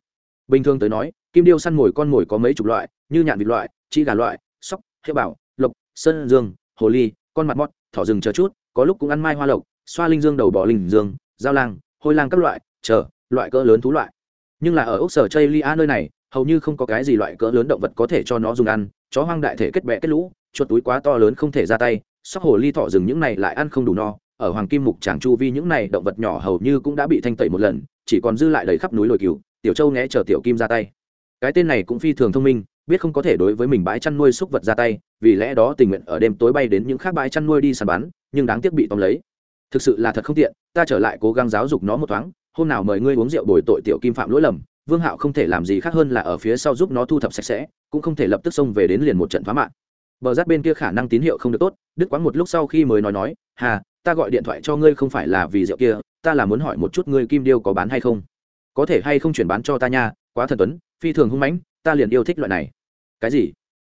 Bình thường tới nói, kim điêu săn mồi con mồi có mấy chục loại, như nhạn vịt loại, chi gà loại, sóc hiệu bảo, lộc, sơn, dương, hồ ly, con mặt mót thỏ rừng chờ chút, có lúc cũng ăn mai hoa lộc, xoa linh dương đầu bò linh dương giao lang, hôi lang các loại, chờ, loại cỡ lớn thú loại. Nhưng là ở ốc sở chây lia nơi này, hầu như không có cái gì loại cỡ lớn động vật có thể cho nó dùng ăn, chó hoang đại thể kết bẹ kết lũ, chuột túi quá to lớn không thể ra tay sóc hồ ly thọ rừng những này lại ăn không đủ no, ở hoàng kim mục tràng chu vi những này động vật nhỏ hầu như cũng đã bị thanh tẩy một lần, chỉ còn dư lại đầy khắp núi lồi cừu, tiểu châu né chờ tiểu kim ra tay. Cái tên này cũng phi thường thông minh, biết không có thể đối với mình bãi chăn nuôi súc vật ra tay, vì lẽ đó tình nguyện ở đêm tối bay đến những khác bãi chăn nuôi đi săn bắn, nhưng đáng tiếc bị tóm lấy. Thực sự là thật không tiện, ta trở lại cố gắng giáo dục nó một thoáng, hôm nào mời ngươi uống rượu bồi tội tiểu kim phạm lỗi lầm, vương hạo không thể làm gì khác hơn là ở phía sau giúp nó thu thập sạch sẽ, cũng không thể lập tức xông về đến liền một trận phá mạng bờ rát bên kia khả năng tín hiệu không được tốt đức quán một lúc sau khi mới nói nói, hà, ta gọi điện thoại cho ngươi không phải là vì rượu kia, ta là muốn hỏi một chút ngươi kim điêu có bán hay không? Có thể hay không chuyển bán cho ta nha, quá thần tuấn, phi thường hung mãnh, ta liền yêu thích loại này. Cái gì?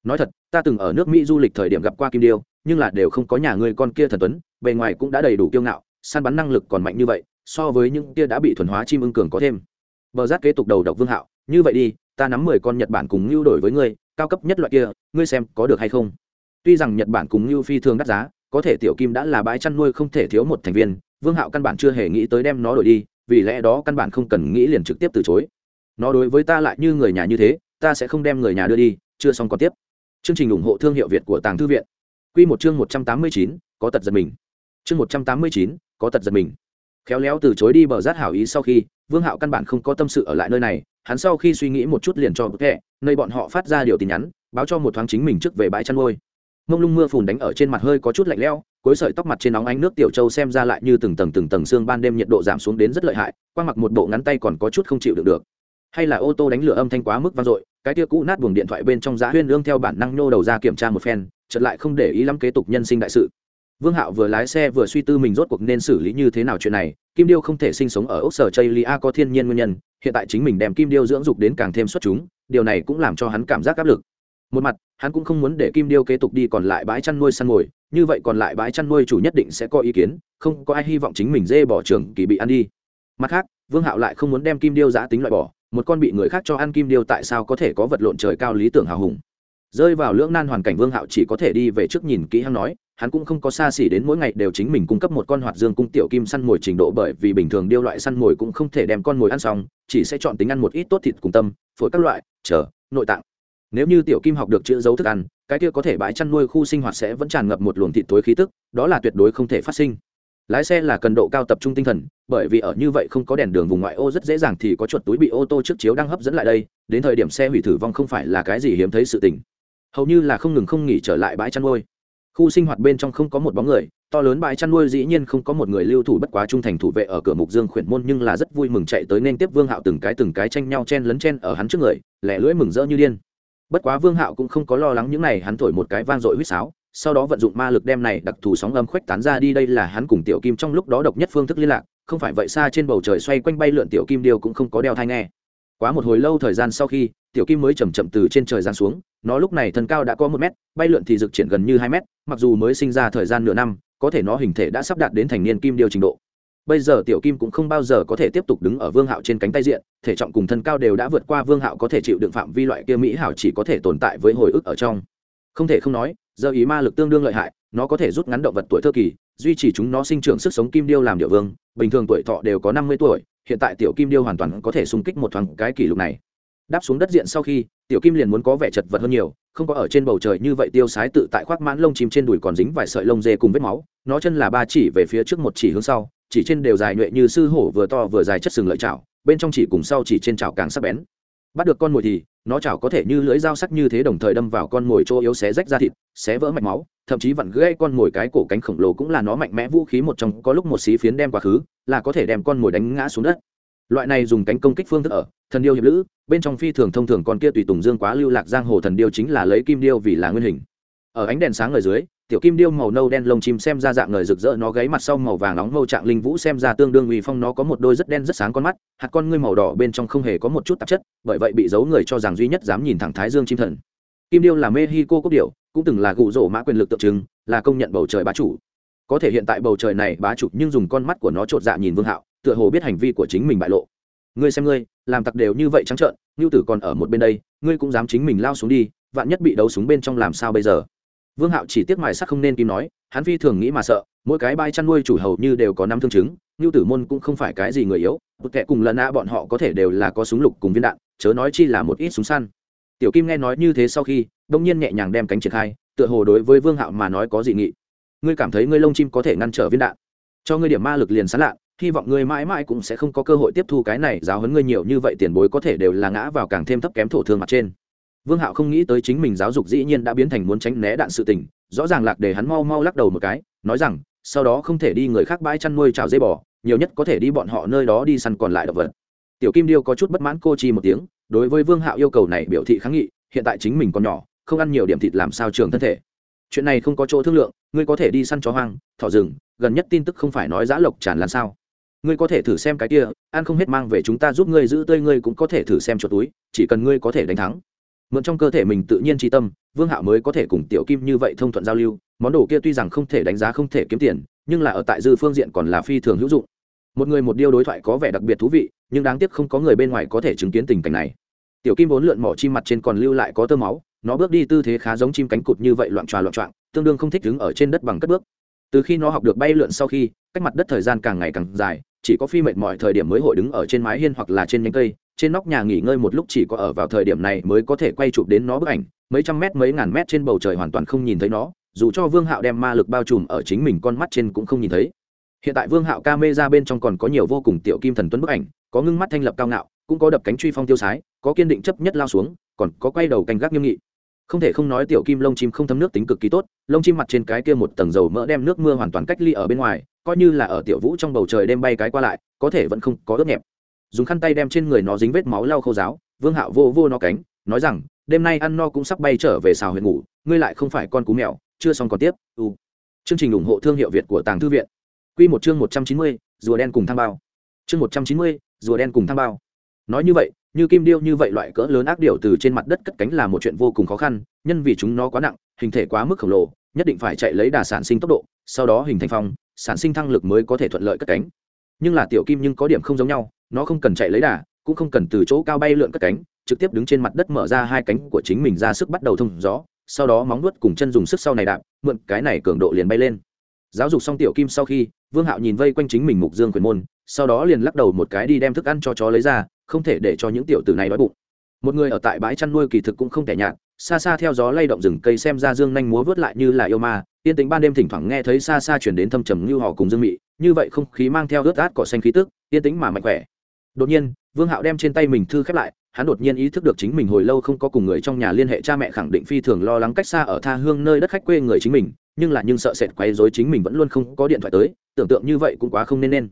Nói thật, ta từng ở nước mỹ du lịch thời điểm gặp qua kim điêu, nhưng là đều không có nhà ngươi con kia thần tuấn, bề ngoài cũng đã đầy đủ kiêu ngạo, săn bắn năng lực còn mạnh như vậy, so với những kia đã bị thuần hóa chim ưng cường có thêm. Bờ rát kế tục đầu độc vương hạo, như vậy đi, ta nắm mười con nhật bản cùng lưu đổi với ngươi cao cấp nhất loại kia, ngươi xem có được hay không? Tuy rằng nhật bản cùng như phi thường đắt giá, có thể tiểu kim đã là bãi chăn nuôi không thể thiếu một thành viên, vương hạo căn bản chưa hề nghĩ tới đem nó đổi đi, vì lẽ đó căn bản không cần nghĩ liền trực tiếp từ chối. Nó đối với ta lại như người nhà như thế, ta sẽ không đem người nhà đưa đi, chưa xong còn tiếp. Chương trình ủng hộ thương hiệu việt của tàng thư viện. Q một chương một trăm tám mươi chín, có tật giật mình. Chương một trăm tám mươi chín, có tật giật mình. Khéo léo từ chối đi bờ rát hảo ý sau khi, vương hạo căn bản không có tâm sự ở lại nơi này hắn sau khi suy nghĩ một chút liền cho bức hẹ nơi bọn họ phát ra điều tin nhắn, báo cho một thoáng chính mình trước về bãi chăn nuôi. Mông lung mưa phùn đánh ở trên mặt hơi có chút lạnh lẽo, cuối sợi tóc mặt trên nóng ánh nước tiểu châu xem ra lại như từng tầng từng tầng xương ban đêm nhiệt độ giảm xuống đến rất lợi hại qua mặc một bộ ngắn tay còn có chút không chịu được được. Hay là ô tô đánh lửa âm thanh quá mức vang dội, cái tia cũ nát buồng điện thoại bên trong giá huyên lương theo bản năng nhô đầu ra kiểm tra một phen, chợt lại không để ý lắm kế tục nhân sinh đại sự vương hạo vừa lái xe vừa suy tư mình rốt cuộc nên xử lý như thế nào chuyện này, kim điêu không thể sinh sống ở ốc sở chây lia có thiên nhiên nguyên nhân, hiện tại chính mình đem kim điêu dưỡng dục đến càng thêm xuất chúng, điều này cũng làm cho hắn cảm giác áp lực. Một mặt, hắn cũng không muốn để kim điêu kế tục đi còn lại bãi chăn nuôi săn mồi, như vậy còn lại bãi chăn nuôi chủ nhất định sẽ có ý kiến, không có ai hy vọng chính mình dê bỏ trường kỳ bị ăn đi. Mặt khác, vương hạo lại không muốn đem kim điêu giã tính loại bỏ, một con bị người khác cho ăn kim điêu tại sao có thể có vật lộn trời cao lý tưởng hào hùng. Rơi vào lưỡng nan hoàn cảnh vương hạo chỉ có thể đi về trước nhìn kỹ hắn nói hắn cũng không có xa xỉ đến mỗi ngày đều chính mình cung cấp một con hoạt dương cung tiểu kim săn mồi trình độ bởi vì bình thường điêu loại săn mồi cũng không thể đem con mồi ăn xong, chỉ sẽ chọn tính ăn một ít tốt thịt cùng tâm, phổi các loại, chờ, nội tạng. Nếu như tiểu kim học được chữ dấu thức ăn, cái kia có thể bãi chăn nuôi khu sinh hoạt sẽ vẫn tràn ngập một luồng thịt tối khí tức, đó là tuyệt đối không thể phát sinh. Lái xe là cần độ cao tập trung tinh thần, bởi vì ở như vậy không có đèn đường vùng ngoại ô rất dễ dàng thì có chuột túi bị ô tô trước chiếu đang hấp dẫn lại đây, đến thời điểm xe hủy thử vong không phải là cái gì hiếm thấy sự tình. Hầu như là không ngừng không nghỉ trở lại bãi chăn nuôi khu sinh hoạt bên trong không có một bóng người, to lớn bãi chăn nuôi dĩ nhiên không có một người lưu thủ bất quá trung thành thủ vệ ở cửa mục dương khuyển môn nhưng là rất vui mừng chạy tới nên tiếp vương hạo từng cái từng cái tranh nhau chen lấn chen ở hắn trước người, lẻ lưỡi mừng rỡ như điên. Bất quá vương hạo cũng không có lo lắng những này, hắn thổi một cái vang dội huýt sáo, sau đó vận dụng ma lực đem này đặc thù sóng âm khuếch tán ra đi, đây là hắn cùng tiểu kim trong lúc đó độc nhất phương thức liên lạc, không phải vậy xa trên bầu trời xoay quanh bay lượn tiểu kim điều cũng không có đeo thai nghe quá một hồi lâu thời gian sau khi, tiểu kim mới chầm chậm từ trên trời giáng xuống, nó lúc này thân cao đã có một mét, bay lượn thì dực triển gần như hai mét, mặc dù mới sinh ra thời gian nửa năm, có thể nó hình thể đã sắp đạt đến thành niên kim điều trình độ. Bây giờ tiểu kim cũng không bao giờ có thể tiếp tục đứng ở vương hạo trên cánh tay diện, thể trọng cùng thân cao đều đã vượt qua vương hạo có thể chịu đựng phạm vi loại kia mỹ hảo chỉ có thể tồn tại với hồi ức ở trong. Không thể không nói, giờ ý ma lực tương đương lợi hại, nó có thể rút ngắn động vật tuổi thơ kỳ, duy trì chúng nó sinh trưởng sức sống kim điêu làm địa vương, bình thường tuổi thọ đều có năm mươi tuổi hiện tại tiểu kim điêu hoàn toàn có thể xung kích một thoáng cái kỷ lục này. Đáp xuống đất diện sau khi, tiểu kim liền muốn có vẻ chật vật hơn nhiều, không có ở trên bầu trời như vậy tiêu sái tự tại khoác mãn lông chim trên đùi còn dính vài sợi lông dê cùng vết máu, nó chân là ba chỉ về phía trước một chỉ hướng sau, chỉ trên đều dài nhuệ như sư hổ vừa to vừa dài chất sừng lợi chảo, bên trong chỉ cùng sau chỉ trên chảo càng sắc bén bắt được con mồi thì, nó chảo có thể như lưỡi dao sắc như thế đồng thời đâm vào con mồi chỗ yếu xé rách ra thịt, xé vỡ mạch máu, thậm chí vặn gãy con mồi cái cổ cánh khổng lồ cũng là nó mạnh mẽ vũ khí một trong. Có lúc một xí phiến đem quá khứ, là có thể đem con mồi đánh ngã xuống đất. Loại này dùng cánh công kích phương thức ở, thần điêu hiệp lữ, bên trong phi thường thông thường con kia tùy tùng dương quá lưu lạc giang hồ thần điêu chính là lấy kim điêu vì là nguyên hình ở ánh đèn sáng ở dưới, tiểu kim điêu màu nâu đen lông chim xem ra dạng người rực rỡ, nó gáy mặt sau màu vàng nóng mâu trạng linh vũ xem ra tương đương uy phong, nó có một đôi rất đen rất sáng con mắt, hạt con ngươi màu đỏ bên trong không hề có một chút tạp chất, bởi vậy bị giấu người cho rằng duy nhất dám nhìn thẳng thái dương chim thần. Kim điêu là mexico cốc điệu cũng từng là gụ rổ mã quyền lực tượng trưng, là công nhận bầu trời bá chủ. Có thể hiện tại bầu trời này bá chủ nhưng dùng con mắt của nó chột dạ nhìn vương hạo, tựa hồ biết hành vi của chính mình bại lộ. Ngươi xem ngươi, làm tặc đều như vậy trắng trợn ngưu tử còn ở một bên đây, ngươi cũng dám chính mình lao xuống đi, vạn nhất bị đấu súng bên trong làm sao bây giờ? Vương hạo chỉ tiếc mài sắc không nên kim nói, hắn phi thường nghĩ mà sợ, mỗi cái bay chăn nuôi chủ hầu như đều có năm thương chứng ngưu tử môn cũng không phải cái gì người yếu, một kẻ cùng lần a bọn họ có thể đều là có súng lục cùng viên đạn, chớ nói chi là một ít súng săn. Tiểu kim nghe nói như thế sau khi, đông nhiên nhẹ nhàng đem cánh triển khai, tựa hồ đối với vương hạo mà nói có dị nghị. Ngươi cảm thấy ngươi lông chim có thể ngăn trở viên đạn? Cho ngươi điểm ma lực liền sán lạ hy vọng ngươi mãi mãi cũng sẽ không có cơ hội tiếp thu cái này giáo huấn ngươi nhiều như vậy, tiền bối có thể đều là ngã vào càng thêm thấp kém thổ thương mặt trên vương hạo không nghĩ tới chính mình giáo dục dĩ nhiên đã biến thành muốn tránh né đạn sự tình, rõ ràng lạc để hắn mau mau lắc đầu một cái, nói rằng, sau đó không thể đi người khác bãi chăn nuôi trào dây bò, nhiều nhất có thể đi bọn họ nơi đó đi săn còn lại động vật. Tiểu kim điêu có chút bất mãn cô chi một tiếng, đối với vương hạo yêu cầu này biểu thị kháng nghị, hiện tại chính mình còn nhỏ, không ăn nhiều điểm thịt làm sao trường thân thể. Chuyện này không có chỗ thương lượng, ngươi có thể đi săn chó hoang, thỏ rừng, gần nhất tin tức không phải nói giã lộc tràn lan sao. Ngươi có thể thử xem cái kia, ăn không hết mang về chúng ta giúp ngươi giữ tươi, ngươi cũng có thể thử xem chuột túi, chỉ cần ngươi có thể đánh thắng mượn trong cơ thể mình tự nhiên tri tâm, vương hạo mới có thể cùng tiểu kim như vậy thông thuận giao lưu, món đồ kia tuy rằng không thể đánh giá không thể kiếm tiền, nhưng là ở tại dư phương diện còn là phi thường hữu dụng. Một người một điêu đối thoại có vẻ đặc biệt thú vị, nhưng đáng tiếc không có người bên ngoài có thể chứng kiến tình cảnh này. Tiểu kim vốn lượn mỏ chim mặt trên còn lưu lại có tơ máu, nó bước đi tư thế khá giống chim cánh cụt như vậy loạn tròa loạn trọng tương đương không thích đứng ở trên đất bằng cất bước. Từ khi nó học được bay lượn sau khi, cách mặt đất thời gian càng ngày càng dài, chỉ có phi mệt mọi thời điểm mới hội đứng ở trên mái hiên hoặc là trên nhánh cây trên nóc nhà nghỉ ngơi một lúc chỉ có ở vào thời điểm này mới có thể quay chụp đến nó bức ảnh, mấy trăm mét mấy ngàn mét trên bầu trời hoàn toàn không nhìn thấy nó, dù cho vương hạo đem ma lực bao trùm ở chính mình con mắt trên cũng không nhìn thấy. Hiện tại vương hạo ca mê ra bên trong còn có nhiều vô cùng tiểu kim thần tuấn bức ảnh, có ngưng mắt thanh lập cao ngạo, cũng có đập cánh truy phong tiêu sái, có kiên định chấp nhất lao xuống, còn có quay đầu canh gác nghiêm nghị. Không thể không nói tiểu kim lông chim không thấm nước tính cực kỳ tốt, lông chim mặt trên cái kia một tầng dầu mỡ đem nước mưa hoàn toàn cách ly ở bên ngoài, coi như là ở tiểu vũ trong bầu trời đêm bay cái qua lại, có thể vẫn không có ướt nhẹp dùng khăn tay đem trên người nó dính vết máu lau khô giáo, vương hạo vô vô nó cánh, nói rằng, đêm nay ăn no cũng sắp bay trở về xào huyện ngủ, ngươi lại không phải con cú mèo, chưa xong còn tiếp u chương trình ủng hộ thương hiệu việt của tàng thư viện. Q một chương một trăm chín mươi, rùa đen cùng thang bao. Chương một trăm chín mươi, rùa đen cùng thang bao. Nói như vậy, như kim điêu như vậy loại cỡ lớn ác điệu từ trên mặt đất cất cánh là một chuyện vô cùng khó khăn, nhân vì chúng nó quá nặng, hình thể quá mức khổng lồ, nhất định phải chạy lấy đà sản sinh tốc độ, sau đó hình thành phong, sản sinh thăng lực mới có thể thuận lợi cất cánh. Nhưng là tiểu kim nhưng có điểm không giống nhau nó không cần chạy lấy đà, cũng không cần từ chỗ cao bay lượn cất cánh, trực tiếp đứng trên mặt đất mở ra hai cánh của chính mình ra sức bắt đầu thông gió, sau đó móng nuốt cùng chân dùng sức sau này đạp, mượn cái này cường độ liền bay lên. Giáo dục xong tiểu kim sau khi, vương hạo nhìn vây quanh chính mình mục dương quyền môn, sau đó liền lắc đầu một cái đi đem thức ăn cho chó lấy ra, không thể để cho những tiểu tử này đói bụng. Một người ở tại bãi chăn nuôi kỳ thực cũng không thể nhạt, xa xa theo gió lay động rừng cây xem ra dương nhanh múa vớt lại như là yêu ma, yên tĩnh ban đêm thỉnh thoảng nghe thấy xa xa chuyển đến thâm trầm như họ cùng dương mị, như vậy không khí mang theo ướt át cỏ xanh khí tức, yên tĩnh mà mạnh khỏe đột nhiên, vương hạo đem trên tay mình thư khép lại, hắn đột nhiên ý thức được chính mình hồi lâu không có cùng người trong nhà liên hệ, cha mẹ khẳng định phi thường lo lắng cách xa ở tha hương nơi đất khách quê người chính mình, nhưng là nhưng sợ sệt quấy rối chính mình vẫn luôn không có điện thoại tới, tưởng tượng như vậy cũng quá không nên nên.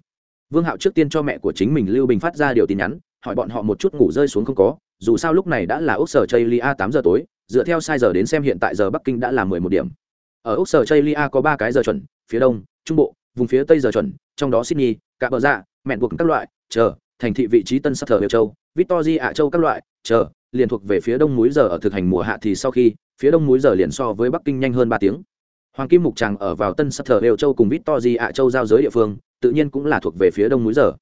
Vương hạo trước tiên cho mẹ của chính mình lưu bình phát ra điều tin nhắn, hỏi bọn họ một chút ngủ rơi xuống không có, dù sao lúc này đã là ốc sở chây lia tám giờ tối, dựa theo sai giờ đến xem hiện tại giờ bắc kinh đã là mười một điểm. Ở ốc sở chây lia có ba cái giờ chuẩn, phía đông, trung bộ, vùng phía tây giờ chuẩn, trong đó sydney cả bờ dạ mẹn buộc các loại, chờ thành thị vị trí tân sắc thờ hiệu châu victoria ạ châu các loại, chờ, liền thuộc về phía đông núi giờ ở thực hành mùa hạ thì sau khi, phía đông núi giờ liền so với bắc kinh nhanh hơn ba tiếng. Hoàng kim mục tràng ở vào tân sắc thờ hiệu châu cùng victoria ạ châu giao giới địa phương, tự nhiên cũng là thuộc về phía đông núi giờ.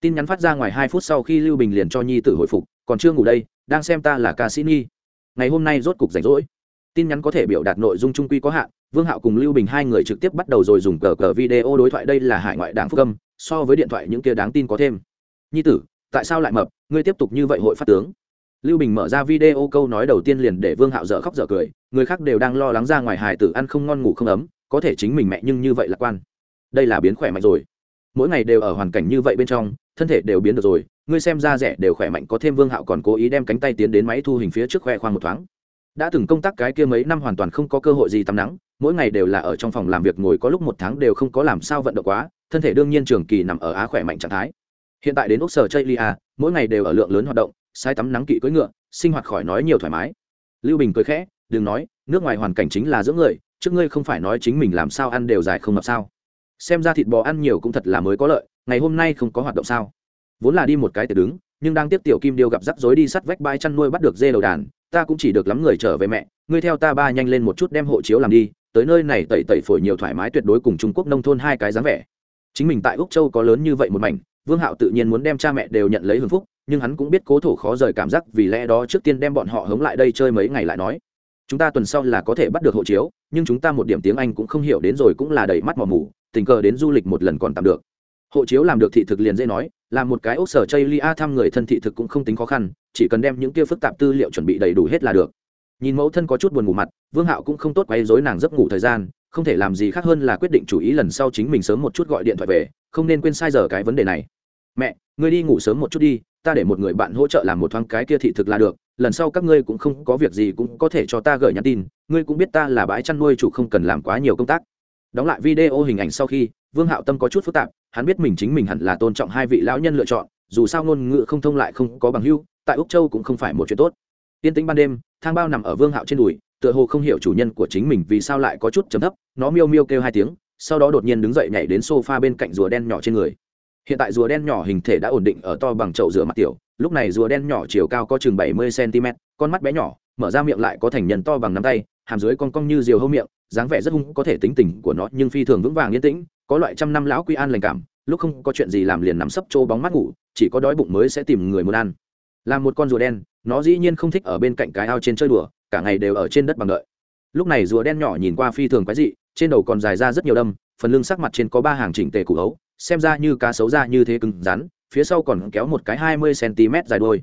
Tin nhắn phát ra ngoài hai phút sau khi lưu bình liền cho nhi tử hồi phục, còn chưa ngủ đây, đang xem ta là ca sĩ nhi. Ngày hôm nay rốt cục rảnh rỗi. Tin nhắn có thể biểu đạt nội dung trung quy có hạn, vương hạo cùng lưu bình hai người trực tiếp bắt đầu rồi dùng cờ cờ video đối thoại, đây là hải ngoại đảng phúc âm, so với điện thoại những kia đáng tin có thêm nhi tử, tại sao lại mập? Ngươi tiếp tục như vậy hội phát tướng. Lưu bình mở ra video câu nói đầu tiên liền để vương hạo dở khóc dở cười, người khác đều đang lo lắng ra ngoài hải tử ăn không ngon ngủ không ấm, có thể chính mình mẹ nhưng như vậy lạc quan. Đây là biến khỏe mạnh rồi. Mỗi ngày đều ở hoàn cảnh như vậy bên trong, thân thể đều biến được rồi, ngươi xem ra rẻ đều khỏe mạnh, có thêm vương hạo còn cố ý đem cánh tay tiến đến máy thu hình phía trước khoe khoang một thoáng. Đã từng công tác cái kia mấy năm hoàn toàn không có cơ hội gì tắm nắng, mỗi ngày đều là ở trong phòng làm việc, ngồi có lúc một tháng đều không có làm sao vận động quá, thân thể đương nhiên trường kỳ nằm ở á khỏe mạnh trạng thái hiện tại đến úc sở chây lia mỗi ngày đều ở lượng lớn hoạt động sai tắm nắng kỵ cưỡi ngựa, sinh hoạt khỏi nói nhiều thoải mái. Lưu bình cười khẽ, đừng nói, nước ngoài hoàn cảnh chính là giữa người, trước ngươi không phải nói chính mình làm sao ăn đều dài không ngập sao. Xem ra thịt bò ăn nhiều cũng thật là mới có lợi, ngày hôm nay không có hoạt động sao. Vốn là đi một cái tiệc đứng, nhưng đang tiếp tiểu kim điêu gặp rắc rối đi sắt vách bãi chăn nuôi bắt được dê đầu đàn, ta cũng chỉ được lắm người trở về mẹ, ngươi theo ta ba nhanh lên một chút đem hộ chiếu làm đi, tới nơi này tẩy tẩy phổi nhiều thoải mái tuyệt đối cùng trung quốc nông thôn hai cái dáng vẻ. Chính mình tại úc châu có lớn như vậy một mảnh vương hạo tự nhiên muốn đem cha mẹ đều nhận lấy hưng phúc, nhưng hắn cũng biết cố thổ khó rời cảm giác, vì lẽ đó trước tiên đem bọn họ hống lại đây chơi mấy ngày lại nói. Chúng ta tuần sau là có thể bắt được hộ chiếu, nhưng chúng ta một điểm tiếng anh cũng không hiểu đến rồi cũng là đầy mắt mò mù, tình cờ đến du lịch một lần còn tạm được. Hộ chiếu làm được thị thực liền dễ nói, là một cái ốc sở chây lia thăm người thân thị thực cũng không tính khó khăn, chỉ cần đem những kia phức tạp tư liệu chuẩn bị đầy đủ hết là được. Nhìn mẫu thân có chút buồn ngủ mặt, vương hạo cũng không tốt quay dối nàng giấc ngủ thời gian không thể làm gì khác hơn là quyết định chủ ý lần sau chính mình sớm một chút gọi điện thoại về, không nên quên sai giờ cái vấn đề này. Mẹ, ngươi đi ngủ sớm một chút đi, ta để một người bạn hỗ trợ làm một thoáng cái kia thị thực là được, lần sau các ngươi cũng không có việc gì cũng có thể cho ta gửi nhắn tin, ngươi cũng biết ta là bãi chăn nuôi chủ không cần làm quá nhiều công tác. Đóng lại video hình ảnh sau khi, vương hạo tâm có chút phức tạp, hắn biết mình chính mình hẳn là tôn trọng hai vị lão nhân lựa chọn, dù sao ngôn ngữ không thông lại không có bằng hưu tại úc châu cũng không phải một chuyện tốt. Yên tĩnh ban đêm, thang bao nằm ở vương hạo trên đùi tựa hồ không hiểu chủ nhân của chính mình vì sao lại có chút chấm thấp, nó miêu miêu kêu hai tiếng, sau đó đột nhiên đứng dậy nhảy đến sofa bên cạnh rùa đen nhỏ trên người. Hiện tại rùa đen nhỏ hình thể đã ổn định ở to bằng chậu rửa mặt tiểu, lúc này rùa đen nhỏ chiều cao có chừng bảy mươi cm con mắt bé nhỏ, mở ra miệng lại có thành nhân to bằng nắm tay, hàm dưới con cong như diều hâu miệng, dáng vẻ rất hung, có thể tính tình của nó nhưng phi thường vững vàng yên tĩnh, có loại trăm năm lão quy an lành cảm, lúc không có chuyện gì làm liền nằm sấp trô bóng mắt ngủ, chỉ có đói bụng mới sẽ tìm người muốn ăn. Làm một con rùa đen, nó dĩ nhiên không thích ở bên cạnh cái ao trên chơi đùa cả ngày đều ở trên đất bằng đợi. Lúc này rùa đen nhỏ nhìn qua phi thường quái dị, trên đầu còn dài ra rất nhiều đâm, phần lưng sắc mặt trên có ba hàng chỉnh tề củ hấu, xem ra như cá sấu ra như thế cứng rắn, phía sau còn kéo một cái hai mươi cm dài đôi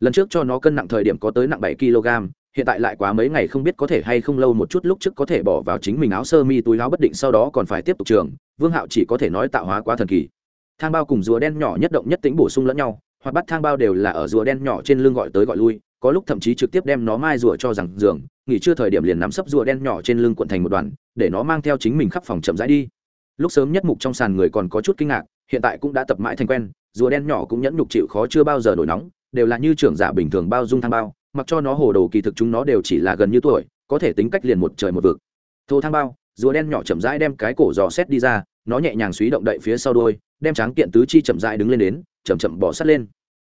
lần trước cho nó cân nặng thời điểm có tới nặng bảy kg, hiện tại lại quá mấy ngày không biết có thể hay không lâu một chút lúc trước có thể bỏ vào chính mình áo sơ mi túi áo bất định sau đó còn phải tiếp tục trường, vương hạo chỉ có thể nói tạo hóa quá thần kỳ. Thang bao cùng rùa đen nhỏ nhất động nhất tính bổ sung lẫn nhau, hoặc bắt thang bao đều là ở rùa đen nhỏ trên lưng gọi tới gọi lui có lúc thậm chí trực tiếp đem nó mai rùa cho rằng giường, nghỉ trưa thời điểm liền nắm sấp rùa đen nhỏ trên lưng cuộn thành một đoàn, để nó mang theo chính mình khắp phòng chậm rãi đi. Lúc sớm nhất mục trong sàn người còn có chút kinh ngạc, hiện tại cũng đã tập mãi thành quen, rùa đen nhỏ cũng nhẫn nhục chịu khó chưa bao giờ nổi nóng, đều là như trưởng giả bình thường bao dung thang bao, mặc cho nó hồ đồ kỳ thực chúng nó đều chỉ là gần như tuổi, có thể tính cách liền một trời một vực. Thô thang bao, rùa đen nhỏ chậm rãi đem cái cổ giò xét đi ra, nó nhẹ nhàng suy động đậy phía sau đôi đem tráng kiện tứ chi chậm rãi đứng lên đến, chậm chậm bỏ sắt lên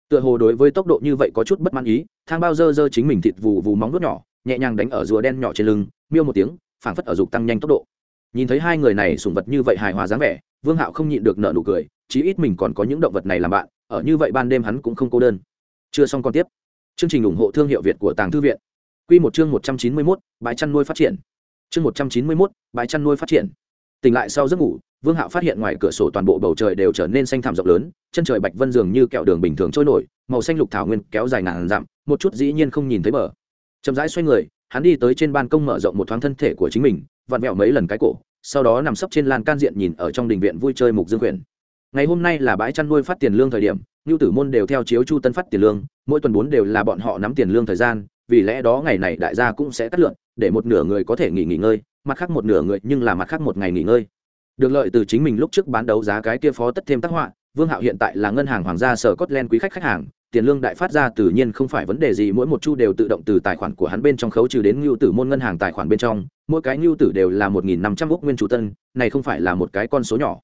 tựa hồ đối với tốc độ như vậy có chút bất mãn ý, thang bao dơ dơ chính mình thịt vù vù móng vuốt nhỏ, nhẹ nhàng đánh ở rùa đen nhỏ trên lưng, miêu một tiếng, phảng phất ở dục tăng nhanh tốc độ. Nhìn thấy hai người này sùng vật như vậy hài hòa dáng vẻ, vương hạo không nhịn được nợ nụ cười, chí ít mình còn có những động vật này làm bạn, ở như vậy ban đêm hắn cũng không cô đơn. Chưa xong còn tiếp. Chương trình ủng hộ thương hiệu việt của tàng thư viện. Q một chương một trăm chín mươi mốt, bãi chăn nuôi phát triển. Chương một trăm chín mươi mốt, bãi chăn nuôi phát triển. Tỉnh lại sau giấc ngủ vương hạo phát hiện ngoài cửa sổ toàn bộ bầu trời đều trở nên xanh thảm rộng lớn, chân trời bạch vân dường như kẹo đường bình thường trôi nổi, màu xanh lục thảo nguyên kéo dài ngàn dặm, một chút dĩ nhiên không nhìn thấy bờ. Chậm rãi xoay người, hắn đi tới trên ban công mở rộng một thoáng thân thể của chính mình, vặn vẹo mấy lần cái cổ, sau đó nằm sấp trên lan can diện nhìn ở trong đình viện vui chơi mục dương quyển. Ngày hôm nay là bãi chăn nuôi phát tiền lương thời điểm ngưu tử môn đều theo chiếu chu tân phát tiền lương, mỗi tuần bốn đều là bọn họ nắm tiền lương thời gian, vì lẽ đó ngày này đại gia cũng sẽ cắt lượn, để một nửa người có thể nghỉ nghỉ ngơi, mặt khác một nửa người nhưng là mặt khác một ngày nghỉ ngơi được lợi từ chính mình lúc trước bán đấu giá cái kia phó tất thêm tác họa, vương hạo hiện tại là ngân hàng hoàng gia sở cốt len quý khách khách hàng, tiền lương đại phát ra tự nhiên không phải vấn đề gì, mỗi một chu đều tự động từ tài khoản của hắn bên trong khấu trừ đến ngưu tử môn ngân hàng tài khoản bên trong, mỗi cái ngưu tử đều là một nghìn năm trăm úc nguyên chủ tân, này không phải là một cái con số nhỏ.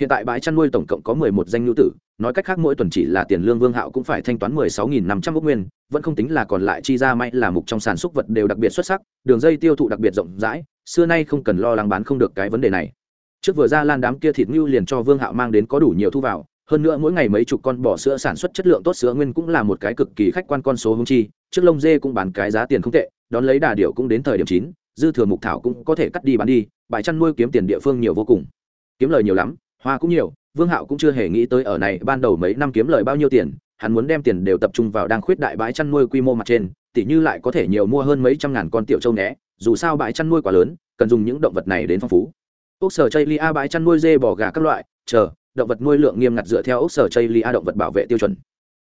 Hiện tại bãi chăn nuôi tổng cộng có mười một danh ngưu tử, nói cách khác mỗi tuần chỉ là tiền lương vương hạo cũng phải thanh toán mười sáu nghìn năm trăm úc nguyên, vẫn không tính là còn lại chi ra may là mục trong sản xuất vật đều đặc biệt xuất sắc, đường dây tiêu thụ đặc biệt rộng rãi, xưa nay không cần lo lắng bán không được cái vấn đề này trước vừa ra lan đám kia thịt ngưu liền cho vương hạo mang đến có đủ nhiều thu vào, hơn nữa mỗi ngày mấy chục con bò sữa sản xuất chất lượng tốt sữa nguyên cũng là một cái cực kỳ khách quan con số hung chi, trước lông dê cũng bán cái giá tiền không tệ, đón lấy đà điệu cũng đến thời điểm chín, dư thừa mục thảo cũng có thể cắt đi bán đi bãi chăn nuôi kiếm tiền địa phương nhiều vô cùng. Kiếm lời nhiều lắm, hoa cũng nhiều, vương hạo cũng chưa hề nghĩ tới ở này ban đầu mấy năm kiếm lời bao nhiêu tiền, hắn muốn đem tiền đều tập trung vào đang khuyết đại bãi chăn nuôi quy mô mặt trên, tỉ như lại có thể nhiều mua hơn mấy trăm ngàn con tiểu châu né, dù sao bãi chăn nuôi quá lớn, cần dùng những động vật này đến phong phú ốc sở chây lia bãi chăn nuôi dê bò gà các loại, chờ, động vật nuôi lượng nghiêm ngặt dựa theo ốc sở chây lia động vật bảo vệ tiêu chuẩn.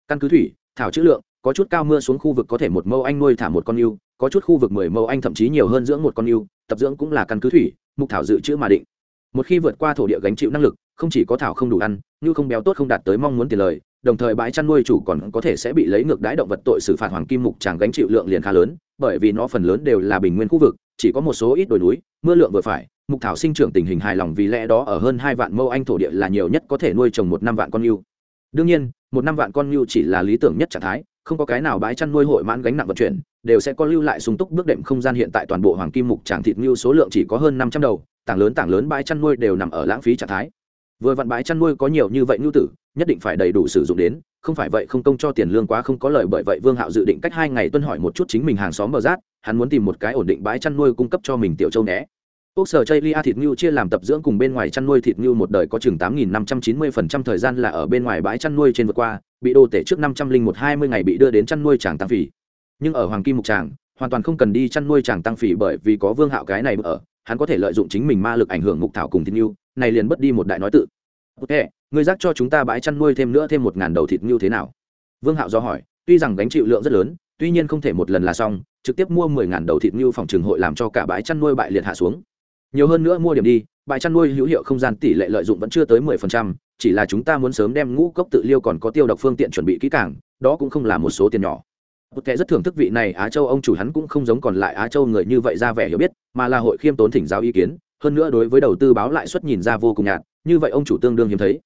Căn cứ thủy, thảo chữ lượng, có chút cao mưa xuống khu vực có thể một mâu anh nuôi thả một con yêu, có chút khu vực mười mâu anh thậm chí nhiều hơn dưỡng một con yêu, tập dưỡng cũng là căn cứ thủy, mục thảo dự trữ mà định. Một khi vượt qua thổ địa gánh chịu năng lực, không chỉ có thảo không đủ ăn, như không béo tốt không đạt tới mong muốn tiền lời, đồng thời bãi chăn nuôi chủ còn có thể sẽ bị lấy ngược đái động vật tội xử phạt hoàng kim mục chàng gánh chịu lượng liền khá lớn, bởi vì nó phần lớn đều là bình nguyên khu vực chỉ có một số ít đồi núi, mưa lượng vừa phải, mục thảo sinh trưởng tình hình hài lòng vì lẽ đó ở hơn hai vạn mâu anh thổ địa là nhiều nhất có thể nuôi trồng một năm vạn con yêu. Đương nhiên, một năm vạn con yêu chỉ là lý tưởng nhất trạng thái, không có cái nào bãi chăn nuôi hội mãn gánh nặng vận chuyển, đều sẽ có lưu lại sung túc bước đệm không gian hiện tại toàn bộ hoàng kim mục tràng thịt ngưu số lượng chỉ có hơn năm trăm đầu, tảng lớn tảng lớn bãi chăn nuôi đều nằm ở lãng phí trạng thái. Vừa vặn bãi chăn nuôi có nhiều như vậy ngưu tử, nhất định phải đầy đủ sử dụng đến, không phải vậy không công cho tiền lương quá không có lời bởi vậy vương hạo dự định cách hai ngày tuân hỏi một chút chính mình hàng xóm bờ rát hắn muốn tìm một cái ổn định bãi chăn nuôi cung cấp cho mình tiểu châu né ốc sở chây lia thịt ngưu chia làm tập dưỡng cùng bên ngoài chăn nuôi thịt ngưu một đời có chừng tám nghìn năm trăm chín mươi phần trăm thời gian là ở bên ngoài bãi chăn nuôi trên vượt qua, bị đô tể trước năm trăm linh một hai mươi ngày bị đưa đến chăn nuôi tràng tăng phỉ. Nhưng ở hoàng kim mục tràng, hoàn toàn không cần đi chăn nuôi tràng tăng phỉ bởi vì có vương hạo cái này ở, hắn có thể lợi dụng chính mình ma lực ảnh hưởng mục thảo cùng thịt ngưu, này liền mất đi một đại nói tự. Ok người giác cho chúng ta bãi chăn nuôi thêm nữa thêm một ngàn đầu thịt ngưu thế nào? Vương hạo do hỏi, tuy rằng gánh chịu lượng rất lớn, tuy nhiên không thể một lần là xong trực tiếp mua mười ngàn đầu thịt như phòng trường hội làm cho cả bãi chăn nuôi bại liệt hạ xuống. Nhiều hơn nữa mua điểm đi, bãi chăn nuôi hữu hiệu không gian tỷ lệ lợi dụng vẫn chưa tới mười phần trăm, chỉ là chúng ta muốn sớm đem ngũ cốc tự liêu còn có tiêu độc phương tiện chuẩn bị kỹ càng, đó cũng không là một số tiền nhỏ. Một kẻ rất thưởng thức vị này, á châu ông chủ hắn cũng không giống còn lại á châu người như vậy ra vẻ hiểu biết, mà là hội khiêm tốn thỉnh giáo ý kiến, hơn nữa đối với đầu tư báo lãi suất nhìn ra vô cùng nhạt, như vậy ông chủ tương đương hiếm thấy.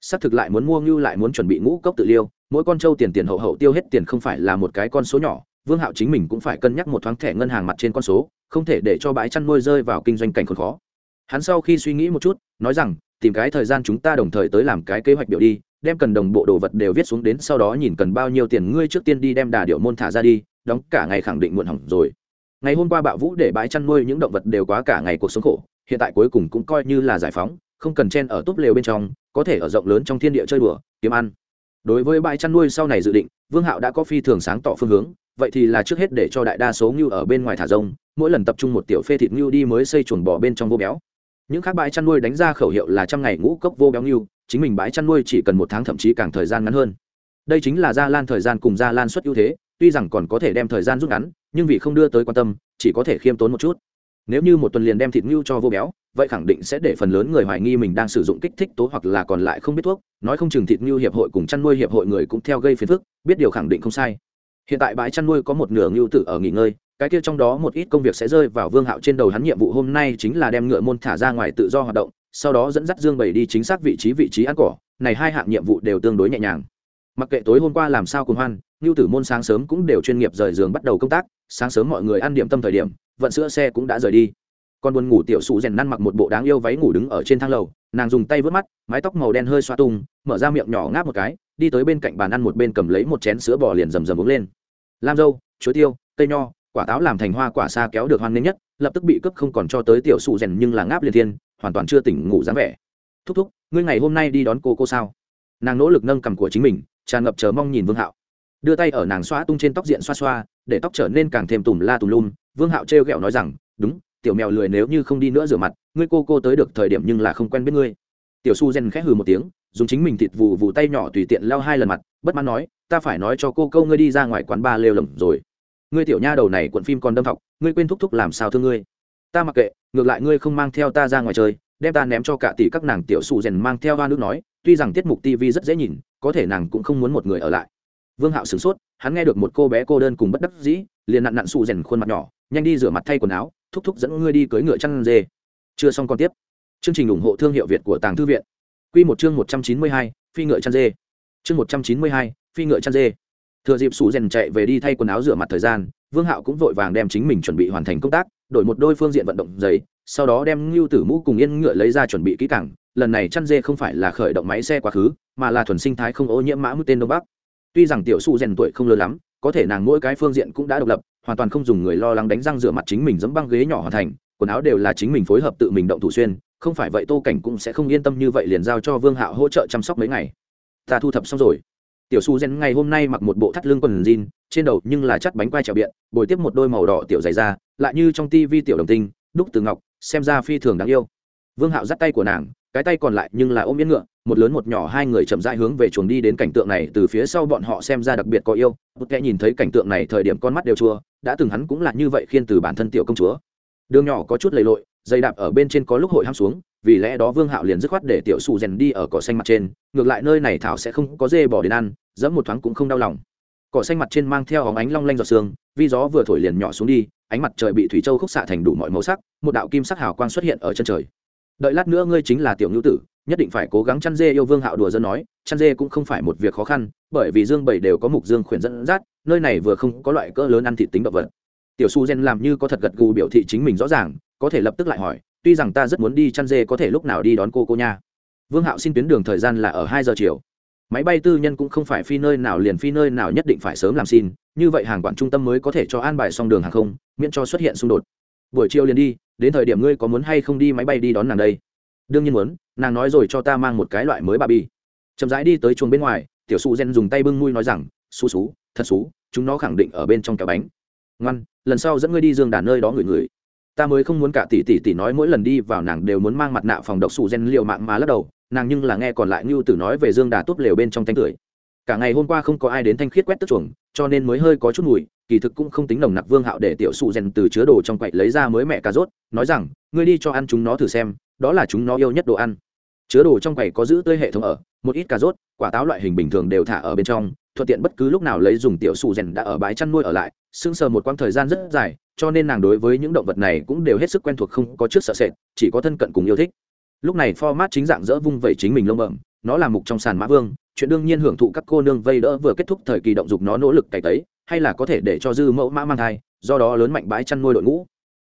Xác thực lại muốn mua ngưu lại muốn chuẩn bị ngũ cốc tự liêu, mỗi con trâu tiền tiền hậu hậu tiêu hết tiền không phải là một cái con số nhỏ vương hạo chính mình cũng phải cân nhắc một thoáng thẻ ngân hàng mặt trên con số, không thể để cho bãi chăn nuôi rơi vào kinh doanh cảnh khốn khó. Hắn sau khi suy nghĩ một chút, nói rằng, tìm cái thời gian chúng ta đồng thời tới làm cái kế hoạch biểu đi, đem cần đồng bộ đồ vật đều viết xuống đến sau đó nhìn cần bao nhiêu tiền ngươi trước tiên đi đem đà điệu môn thả ra đi, đóng cả ngày khẳng định muộn hỏng rồi. Ngày hôm qua bạo vũ để bãi chăn nuôi những động vật đều quá cả ngày cuộc sống khổ, hiện tại cuối cùng cũng coi như là giải phóng, không cần chen ở túp lều bên trong, có thể ở rộng lớn trong thiên địa chơi đùa, kiếm ăn. Đối với bãi chăn nuôi sau này dự định, vương hạo đã có phi thường sáng tỏ phương hướng vậy thì là trước hết để cho đại đa số ngưu ở bên ngoài thả rông, mỗi lần tập trung một tiểu phê thịt ngưu đi mới xây chuồng bò bên trong vô béo. Những khác bãi chăn nuôi đánh ra khẩu hiệu là trăm ngày ngũ cốc vô béo ngưu, chính mình bãi chăn nuôi chỉ cần một tháng thậm chí càng thời gian ngắn hơn. Đây chính là gia lan thời gian cùng gia lan suất ưu thế, tuy rằng còn có thể đem thời gian rút ngắn, nhưng vì không đưa tới quan tâm, chỉ có thể khiêm tốn một chút. Nếu như một tuần liền đem thịt ngưu cho vô béo, vậy khẳng định sẽ để phần lớn người hoài nghi mình đang sử dụng kích thích tố hoặc là còn lại không biết thuốc. Nói không chừng thịt ngưu hiệp hội cùng chăn nuôi hiệp hội người cũng theo gây phiền phức, biết điều khẳng định không sai hiện tại bãi chăn nuôi có một nửa ngưu tử ở nghỉ ngơi, cái kia trong đó một ít công việc sẽ rơi vào vương hạo trên đầu hắn nhiệm vụ hôm nay chính là đem ngựa môn thả ra ngoài tự do hoạt động, sau đó dẫn dắt dương bảy đi chính xác vị trí vị trí ăn cỏ, này hai hạng nhiệm vụ đều tương đối nhẹ nhàng. Mặc kệ tối hôm qua làm sao cùng hoan, ngưu tử môn sáng sớm cũng đều chuyên nghiệp rời giường bắt đầu công tác, sáng sớm mọi người ăn điểm tâm thời điểm, vận sữa xe cũng đã rời đi. Còn buồn ngủ tiểu sụ rèn năn mặc một bộ đáng yêu váy ngủ đứng ở trên thang lầu, nàng dùng tay vớt mắt, mái tóc màu đen hơi xoa tung, mở ra miệng nhỏ ngáp một cái, đi tới bên cạnh bàn ăn một bên cầm lấy một chén sữa bò liền rầm rầm uống lên lam dâu, chuối tiêu, cây nho, quả táo làm thành hoa quả xa kéo được hoan nghênh nhất, lập tức bị cướp không còn cho tới tiểu sụ rèn nhưng là ngáp liền thiên, hoàn toàn chưa tỉnh ngủ dáng vẻ. Thúc thúc, ngươi ngày hôm nay đi đón cô cô sao? Nàng nỗ lực nâng cằm của chính mình, tràn ngập chờ mong nhìn vương hạo. Đưa tay ở nàng xoa tung trên tóc diện xoa xoa, để tóc trở nên càng thêm tùm la tùm lum, vương hạo trêu ghẹo nói rằng, đúng, tiểu mèo lười nếu như không đi nữa rửa mặt, ngươi cô cô tới được thời điểm nhưng là không quen biết ngươi. Tiểu su gen khẽ hừ một tiếng, dùng chính mình thịt vụ vụ tay nhỏ tùy tiện lao hai lần mặt, bất mãn nói ta phải nói cho cô câu ngươi đi ra ngoài quán ba lêu lồng rồi. Ngươi tiểu nha đầu này cuộn phim còn đâm thọc, ngươi quên thúc thúc làm sao thương ngươi? Ta mặc kệ, ngược lại ngươi không mang theo ta ra ngoài chơi, đem ta ném cho cả tỷ các nàng tiểu sụ rèn mang theo hoa nước nói, tuy rằng tiết mục tv rất dễ nhìn, có thể nàng cũng không muốn một người ở lại. Vương hạo sửng sốt, hắn nghe được một cô bé cô đơn cùng bất đắc dĩ, liền nặn nặn sụ rèn khuôn mặt nhỏ, nhanh đi rửa mặt thay quần áo, thúc thúc dẫn ngươi đi cưới ngựa chăn dê. Chưa xong còn tiếp. Chương trình ủng hộ thương hiệu việt của tàng thư viện. Q một chương một trăm chín mươi hai, phi ngựa chăn dê chương một trăm chín mươi hai, phi ngựa chăn dê. Thừa dịp sủ rèn chạy về đi thay quần áo rửa mặt thời gian, vương hạo cũng vội vàng đem chính mình chuẩn bị hoàn thành công tác, đổi một đôi phương diện vận động giấy sau đó đem ngưu tử mũ cùng yên ngựa lấy ra chuẩn bị kỹ càng. Lần này chăn dê không phải là khởi động máy xe quá khứ, mà là thuần sinh thái không ô nhiễm mã mũi tên đông bắc. Tuy rằng tiểu su rèn tuổi không lớn lắm, có thể nàng mỗi cái phương diện cũng đã độc lập, hoàn toàn không dùng người lo lắng đánh răng rửa mặt chính mình dẫm băng ghế nhỏ hoàn thành, quần áo đều là chính mình phối hợp tự mình động thủ xuyên, không phải vậy tô cảnh cũng sẽ không yên tâm như vậy liền giao cho vương hạo hỗ trợ chăm sóc mấy ngày ta thu thập xong rồi. Tiểu su gen ngày hôm nay mặc một bộ thắt lưng quần jean, trên đầu nhưng là chắt bánh quai trèo biện, bồi tiếp một đôi màu đỏ tiểu dày da, lại như trong tivi tiểu đồng tinh, đúc từ ngọc, xem ra phi thường đáng yêu. Vương hạo dắt tay của nàng, cái tay còn lại nhưng là ôm yên ngựa, một lớn một nhỏ hai người chậm rãi hướng về chuồng đi đến cảnh tượng này, từ phía sau bọn họ xem ra đặc biệt có yêu. Bút kẽ nhìn thấy cảnh tượng này thời điểm con mắt đều chua, đã từng hắn cũng là như vậy khiên từ bản thân tiểu công chúa đường nhỏ có chút lầy lội, dây đạp ở bên trên có lúc hội ham xuống, vì lẽ đó vương hạo liền dứt khoát để tiểu sù rèn đi ở cỏ xanh mặt trên, ngược lại nơi này thảo sẽ không có dê bỏ đến ăn, dẫm một thoáng cũng không đau lòng. Cỏ xanh mặt trên mang theo hóng ánh long lanh giọt sương vì gió vừa thổi liền nhỏ xuống đi, ánh mặt trời bị thủy châu khúc xạ thành đủ mọi màu sắc, một đạo kim sắc hào quang xuất hiện ở chân trời. Đợi lát nữa ngươi chính là tiểu ngữ tử, nhất định phải cố gắng chăn dê yêu vương hạo đùa dân nói, chăn dê cũng không phải một việc khó khăn, bởi vì dương bảy đều có mục dương khuyển dẫn dắt, nơi này vừa không có loại cỡ lớn ăn thịt tính động vật tiểu su gen làm như có thật gật gù biểu thị chính mình rõ ràng, có thể lập tức lại hỏi, tuy rằng ta rất muốn đi chăn dê có thể lúc nào đi đón cô cô nha. Vương hạo xin tuyến đường thời gian là ở hai giờ chiều. Máy bay tư nhân cũng không phải phi nơi nào liền phi nơi nào nhất định phải sớm làm xin, như vậy hàng quản trung tâm mới có thể cho an bài xong đường hàng không, miễn cho xuất hiện xung đột. Buổi chiều liền đi, đến thời điểm ngươi có muốn hay không đi máy bay đi đón nàng đây? Đương nhiên muốn, nàng nói rồi cho ta mang một cái loại mới bà bi. Chậm rãi đi tới chuồng bên ngoài, tiểu su gen dùng tay bưng mui nói rằng, xú xú, thật xú, chúng nó khẳng định ở bên trong kẹo bánh ngoan, lần sau dẫn ngươi đi dương đàn nơi đó ngửi ngửi. Ta mới không muốn cả tỷ tỷ tỷ nói mỗi lần đi vào nàng đều muốn mang mặt nạ phòng độc sụ gen liệu mạng mà lắc đầu, nàng nhưng là nghe còn lại ngưu tử nói về dương đà tốt lều bên trong thanh tưởi. Cả ngày hôm qua không có ai đến thanh khiết quét tức chuồng, cho nên mới hơi có chút mùi, kỳ thực cũng không tính nồng nặc vương hạo để tiểu sụ rèn từ chứa đồ trong quậy lấy ra mới mẹ cà rốt, nói rằng, ngươi đi cho ăn chúng nó thử xem, đó là chúng nó yêu nhất đồ ăn. Chứa đồ trong quầy có giữ tươi hệ thống ở, một ít cà rốt, quả táo loại hình bình thường đều thả ở bên trong thuận tiện bất cứ lúc nào lấy dùng tiểu sụ rèn đã ở bãi chăn nuôi ở lại sưng sờ một quãng thời gian rất dài, cho nên nàng đối với những động vật này cũng đều hết sức quen thuộc không có trước sợ sệt, chỉ có thân cận cùng yêu thích. Lúc này format chính dạng dỡ vung vẩy chính mình lông bẩm, nó là mục trong sàn mã vương, chuyện đương nhiên hưởng thụ các cô nương vây đỡ vừa kết thúc thời kỳ động dục nó nỗ lực cày tấy, hay là có thể để cho dư mẫu mã mang thai, do đó lớn mạnh bãi chăn nuôi đội ngũ.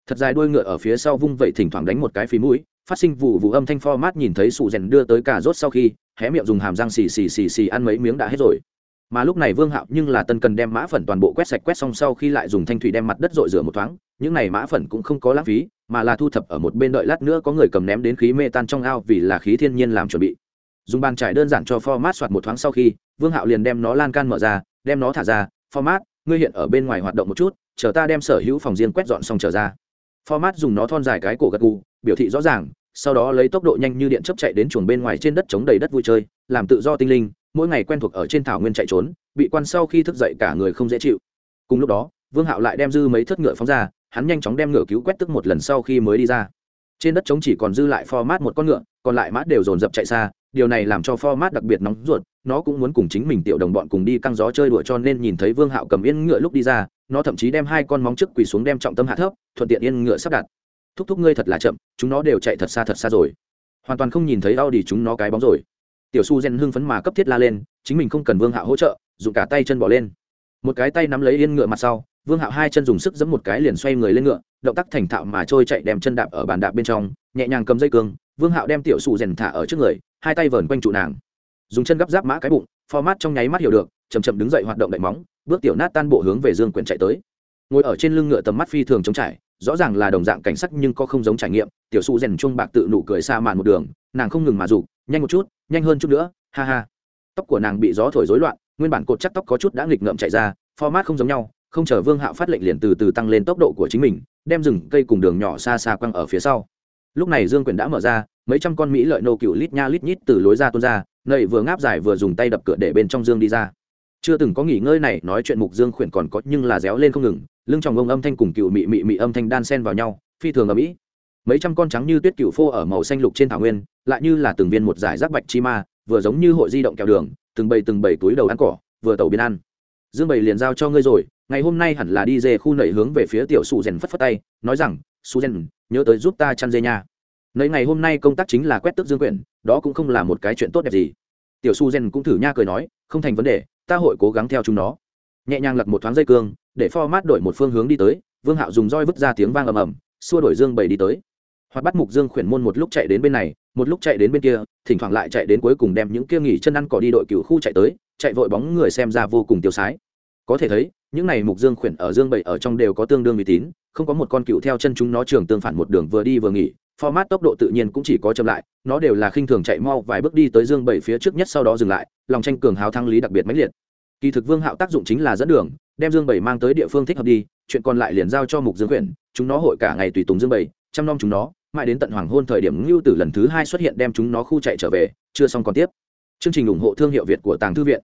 Thật dài đuôi ngựa ở phía sau vung vẩy thỉnh thoảng đánh một cái phí mũi, phát sinh vụ vụ âm thanh format nhìn thấy sụ rèn đưa tới cả rốt sau khi, hé miệng dùng hàm răng xì xì xì xì ăn mấy miếng đã hết rồi mà lúc này vương hạo nhưng là tân cần đem mã phần toàn bộ quét sạch quét xong sau khi lại dùng thanh thủy đem mặt đất rội rửa một thoáng, những này mã phần cũng không có lãng phí, mà là thu thập ở một bên đợi lát nữa có người cầm ném đến khí mê tan trong ao vì là khí thiên nhiên làm chuẩn bị. Dùng bàn trải đơn giản cho format soạt một thoáng sau khi, vương hạo liền đem nó lan can mở ra, đem nó thả ra, format, ngươi hiện ở bên ngoài hoạt động một chút, chờ ta đem sở hữu phòng riêng quét dọn xong trở ra. Format dùng nó thon dài cái cổ gật gù, biểu thị rõ ràng, sau đó lấy tốc độ nhanh như điện chấp chạy đến chuồng bên ngoài trên đất chống đầy đất vui chơi, làm tự do tinh linh mỗi ngày quen thuộc ở trên thảo nguyên chạy trốn, bị quan sau khi thức dậy cả người không dễ chịu. Cùng lúc đó, vương hạo lại đem dư mấy thất ngựa phóng ra, hắn nhanh chóng đem ngựa cứu quét tức một lần sau khi mới đi ra. Trên đất trống chỉ còn dư lại format một con ngựa, còn lại mát đều dồn dập chạy xa, điều này làm cho format đặc biệt nóng ruột, nó cũng muốn cùng chính mình tiểu đồng bọn cùng đi căng gió chơi đùa cho nên nhìn thấy vương hạo cầm yên ngựa lúc đi ra, nó thậm chí đem hai con móng trước quỳ xuống đem trọng tâm hạ thấp, thuận tiện yên ngựa sắp đặt. Thúc thúc ngươi thật là chậm, chúng nó đều chạy thật xa thật xa rồi. Hoàn toàn không nhìn thấy đau đi chúng nó cái bóng rồi tiểu su gen hưng phấn mà cấp thiết la lên, chính mình không cần vương hạo hỗ trợ, dùng cả tay chân bỏ lên. Một cái tay nắm lấy yên ngựa mặt sau, vương hạo hai chân dùng sức giẫm một cái liền xoay người lên ngựa, động tác thành thạo mà trôi chạy đem chân đạp ở bàn đạp bên trong, nhẹ nhàng cầm dây cương, vương hạo đem tiểu su rèn thả ở trước người, hai tay vờn quanh trụ nàng. Dùng chân gấp giáp mã cái bụng, format trong nháy mắt hiểu được chầm chậm đứng dậy hoạt động đậy móng, bước tiểu nát tan bộ hướng về dương quyền chạy tới. Ngồi ở trên lưng ngựa tầm mắt phi thường chống trải, rõ ràng là đồng dạng cảnh sắc nhưng có không giống trải nghiệm, tiểu su rèn chuông bạc tự nụ cười xa màn một đường, nàng không ngừng mà rủ nhanh một chút nhanh hơn chút nữa, ha ha. Tóc của nàng bị gió thổi rối loạn, nguyên bản cột chắc tóc có chút đã nghịch ngợm chạy ra, format không giống nhau, không chờ vương hạo phát lệnh liền từ từ tăng lên tốc độ của chính mình, đem rừng cây cùng đường nhỏ xa xa quăng ở phía sau. Lúc này dương quyền đã mở ra, mấy trăm con mỹ lợi nô cựu lít nha lít nhít từ lối ra tuôn ra, nầy vừa ngáp dài vừa dùng tay đập cửa để bên trong dương đi ra. Chưa từng có nghỉ ngơi này, nói chuyện mục dương khuyển còn có nhưng là réo lên không ngừng, lưng tròng ông âm thanh cùng cựu mị mị mị âm thanh đan sen vào nhau, phi thường ở mỹ mấy trăm con trắng như tuyết cựu phô ở màu xanh lục trên thảo nguyên, lại như là từng viên một giải rác bạch chi ma, vừa giống như hội di động kẹo đường, từng bầy từng bầy túi đầu ăn cỏ, vừa tàu biên ăn. Dương bầy liền giao cho ngươi rồi, ngày hôm nay hẳn là đi dê khu nẩy hướng về phía tiểu su rèn phất phất tay, nói rằng su rèn, nhớ tới giúp ta chăn dê nha. Nơi ngày hôm nay công tác chính là quét tước dương quyển, đó cũng không là một cái chuyện tốt đẹp gì. Tiểu su rèn cũng thử nha cười nói, không thành vấn đề, ta hội cố gắng theo chúng nó. Nhẹ nhàng lật một thoáng dây cương, để format đổi một phương hướng đi tới, vương hạo dùng roi vứt ra tiếng vang ầm ầm, xua đổi dương bầy đi tới hoặc bắt mục dương khuyển môn một lúc chạy đến bên này, một lúc chạy đến bên kia, thỉnh thoảng lại chạy đến cuối cùng đem những kia nghỉ chân ăn cỏ đi đội cựu khu chạy tới, chạy vội bóng người xem ra vô cùng tiêu sái. Có thể thấy, những này mục dương khuyển ở dương bảy ở trong đều có tương đương uy tín, không có một con cựu theo chân chúng nó trường tương phản một đường vừa đi vừa nghỉ, format tốc độ tự nhiên cũng chỉ có chậm lại, nó đều là khinh thường chạy mau vài bước đi tới dương bảy phía trước nhất sau đó dừng lại, lòng tranh cường hào thăng lý đặc biệt mãnh liệt. Kỳ thực vương hạo tác dụng chính là dẫn đường, đem dương bảy mang tới địa phương thích hợp đi, chuyện còn lại liền giao cho mục dương khuyển, chúng nó hội cả ngày tùy tùng dương bảy chăm nom chúng nó, mãi đến tận hoàng hôn thời điểm ngưu tử lần thứ hai xuất hiện đem chúng nó khu chạy trở về, chưa xong còn tiếp. Chương trình ủng hộ thương hiệu việt của tàng thư viện.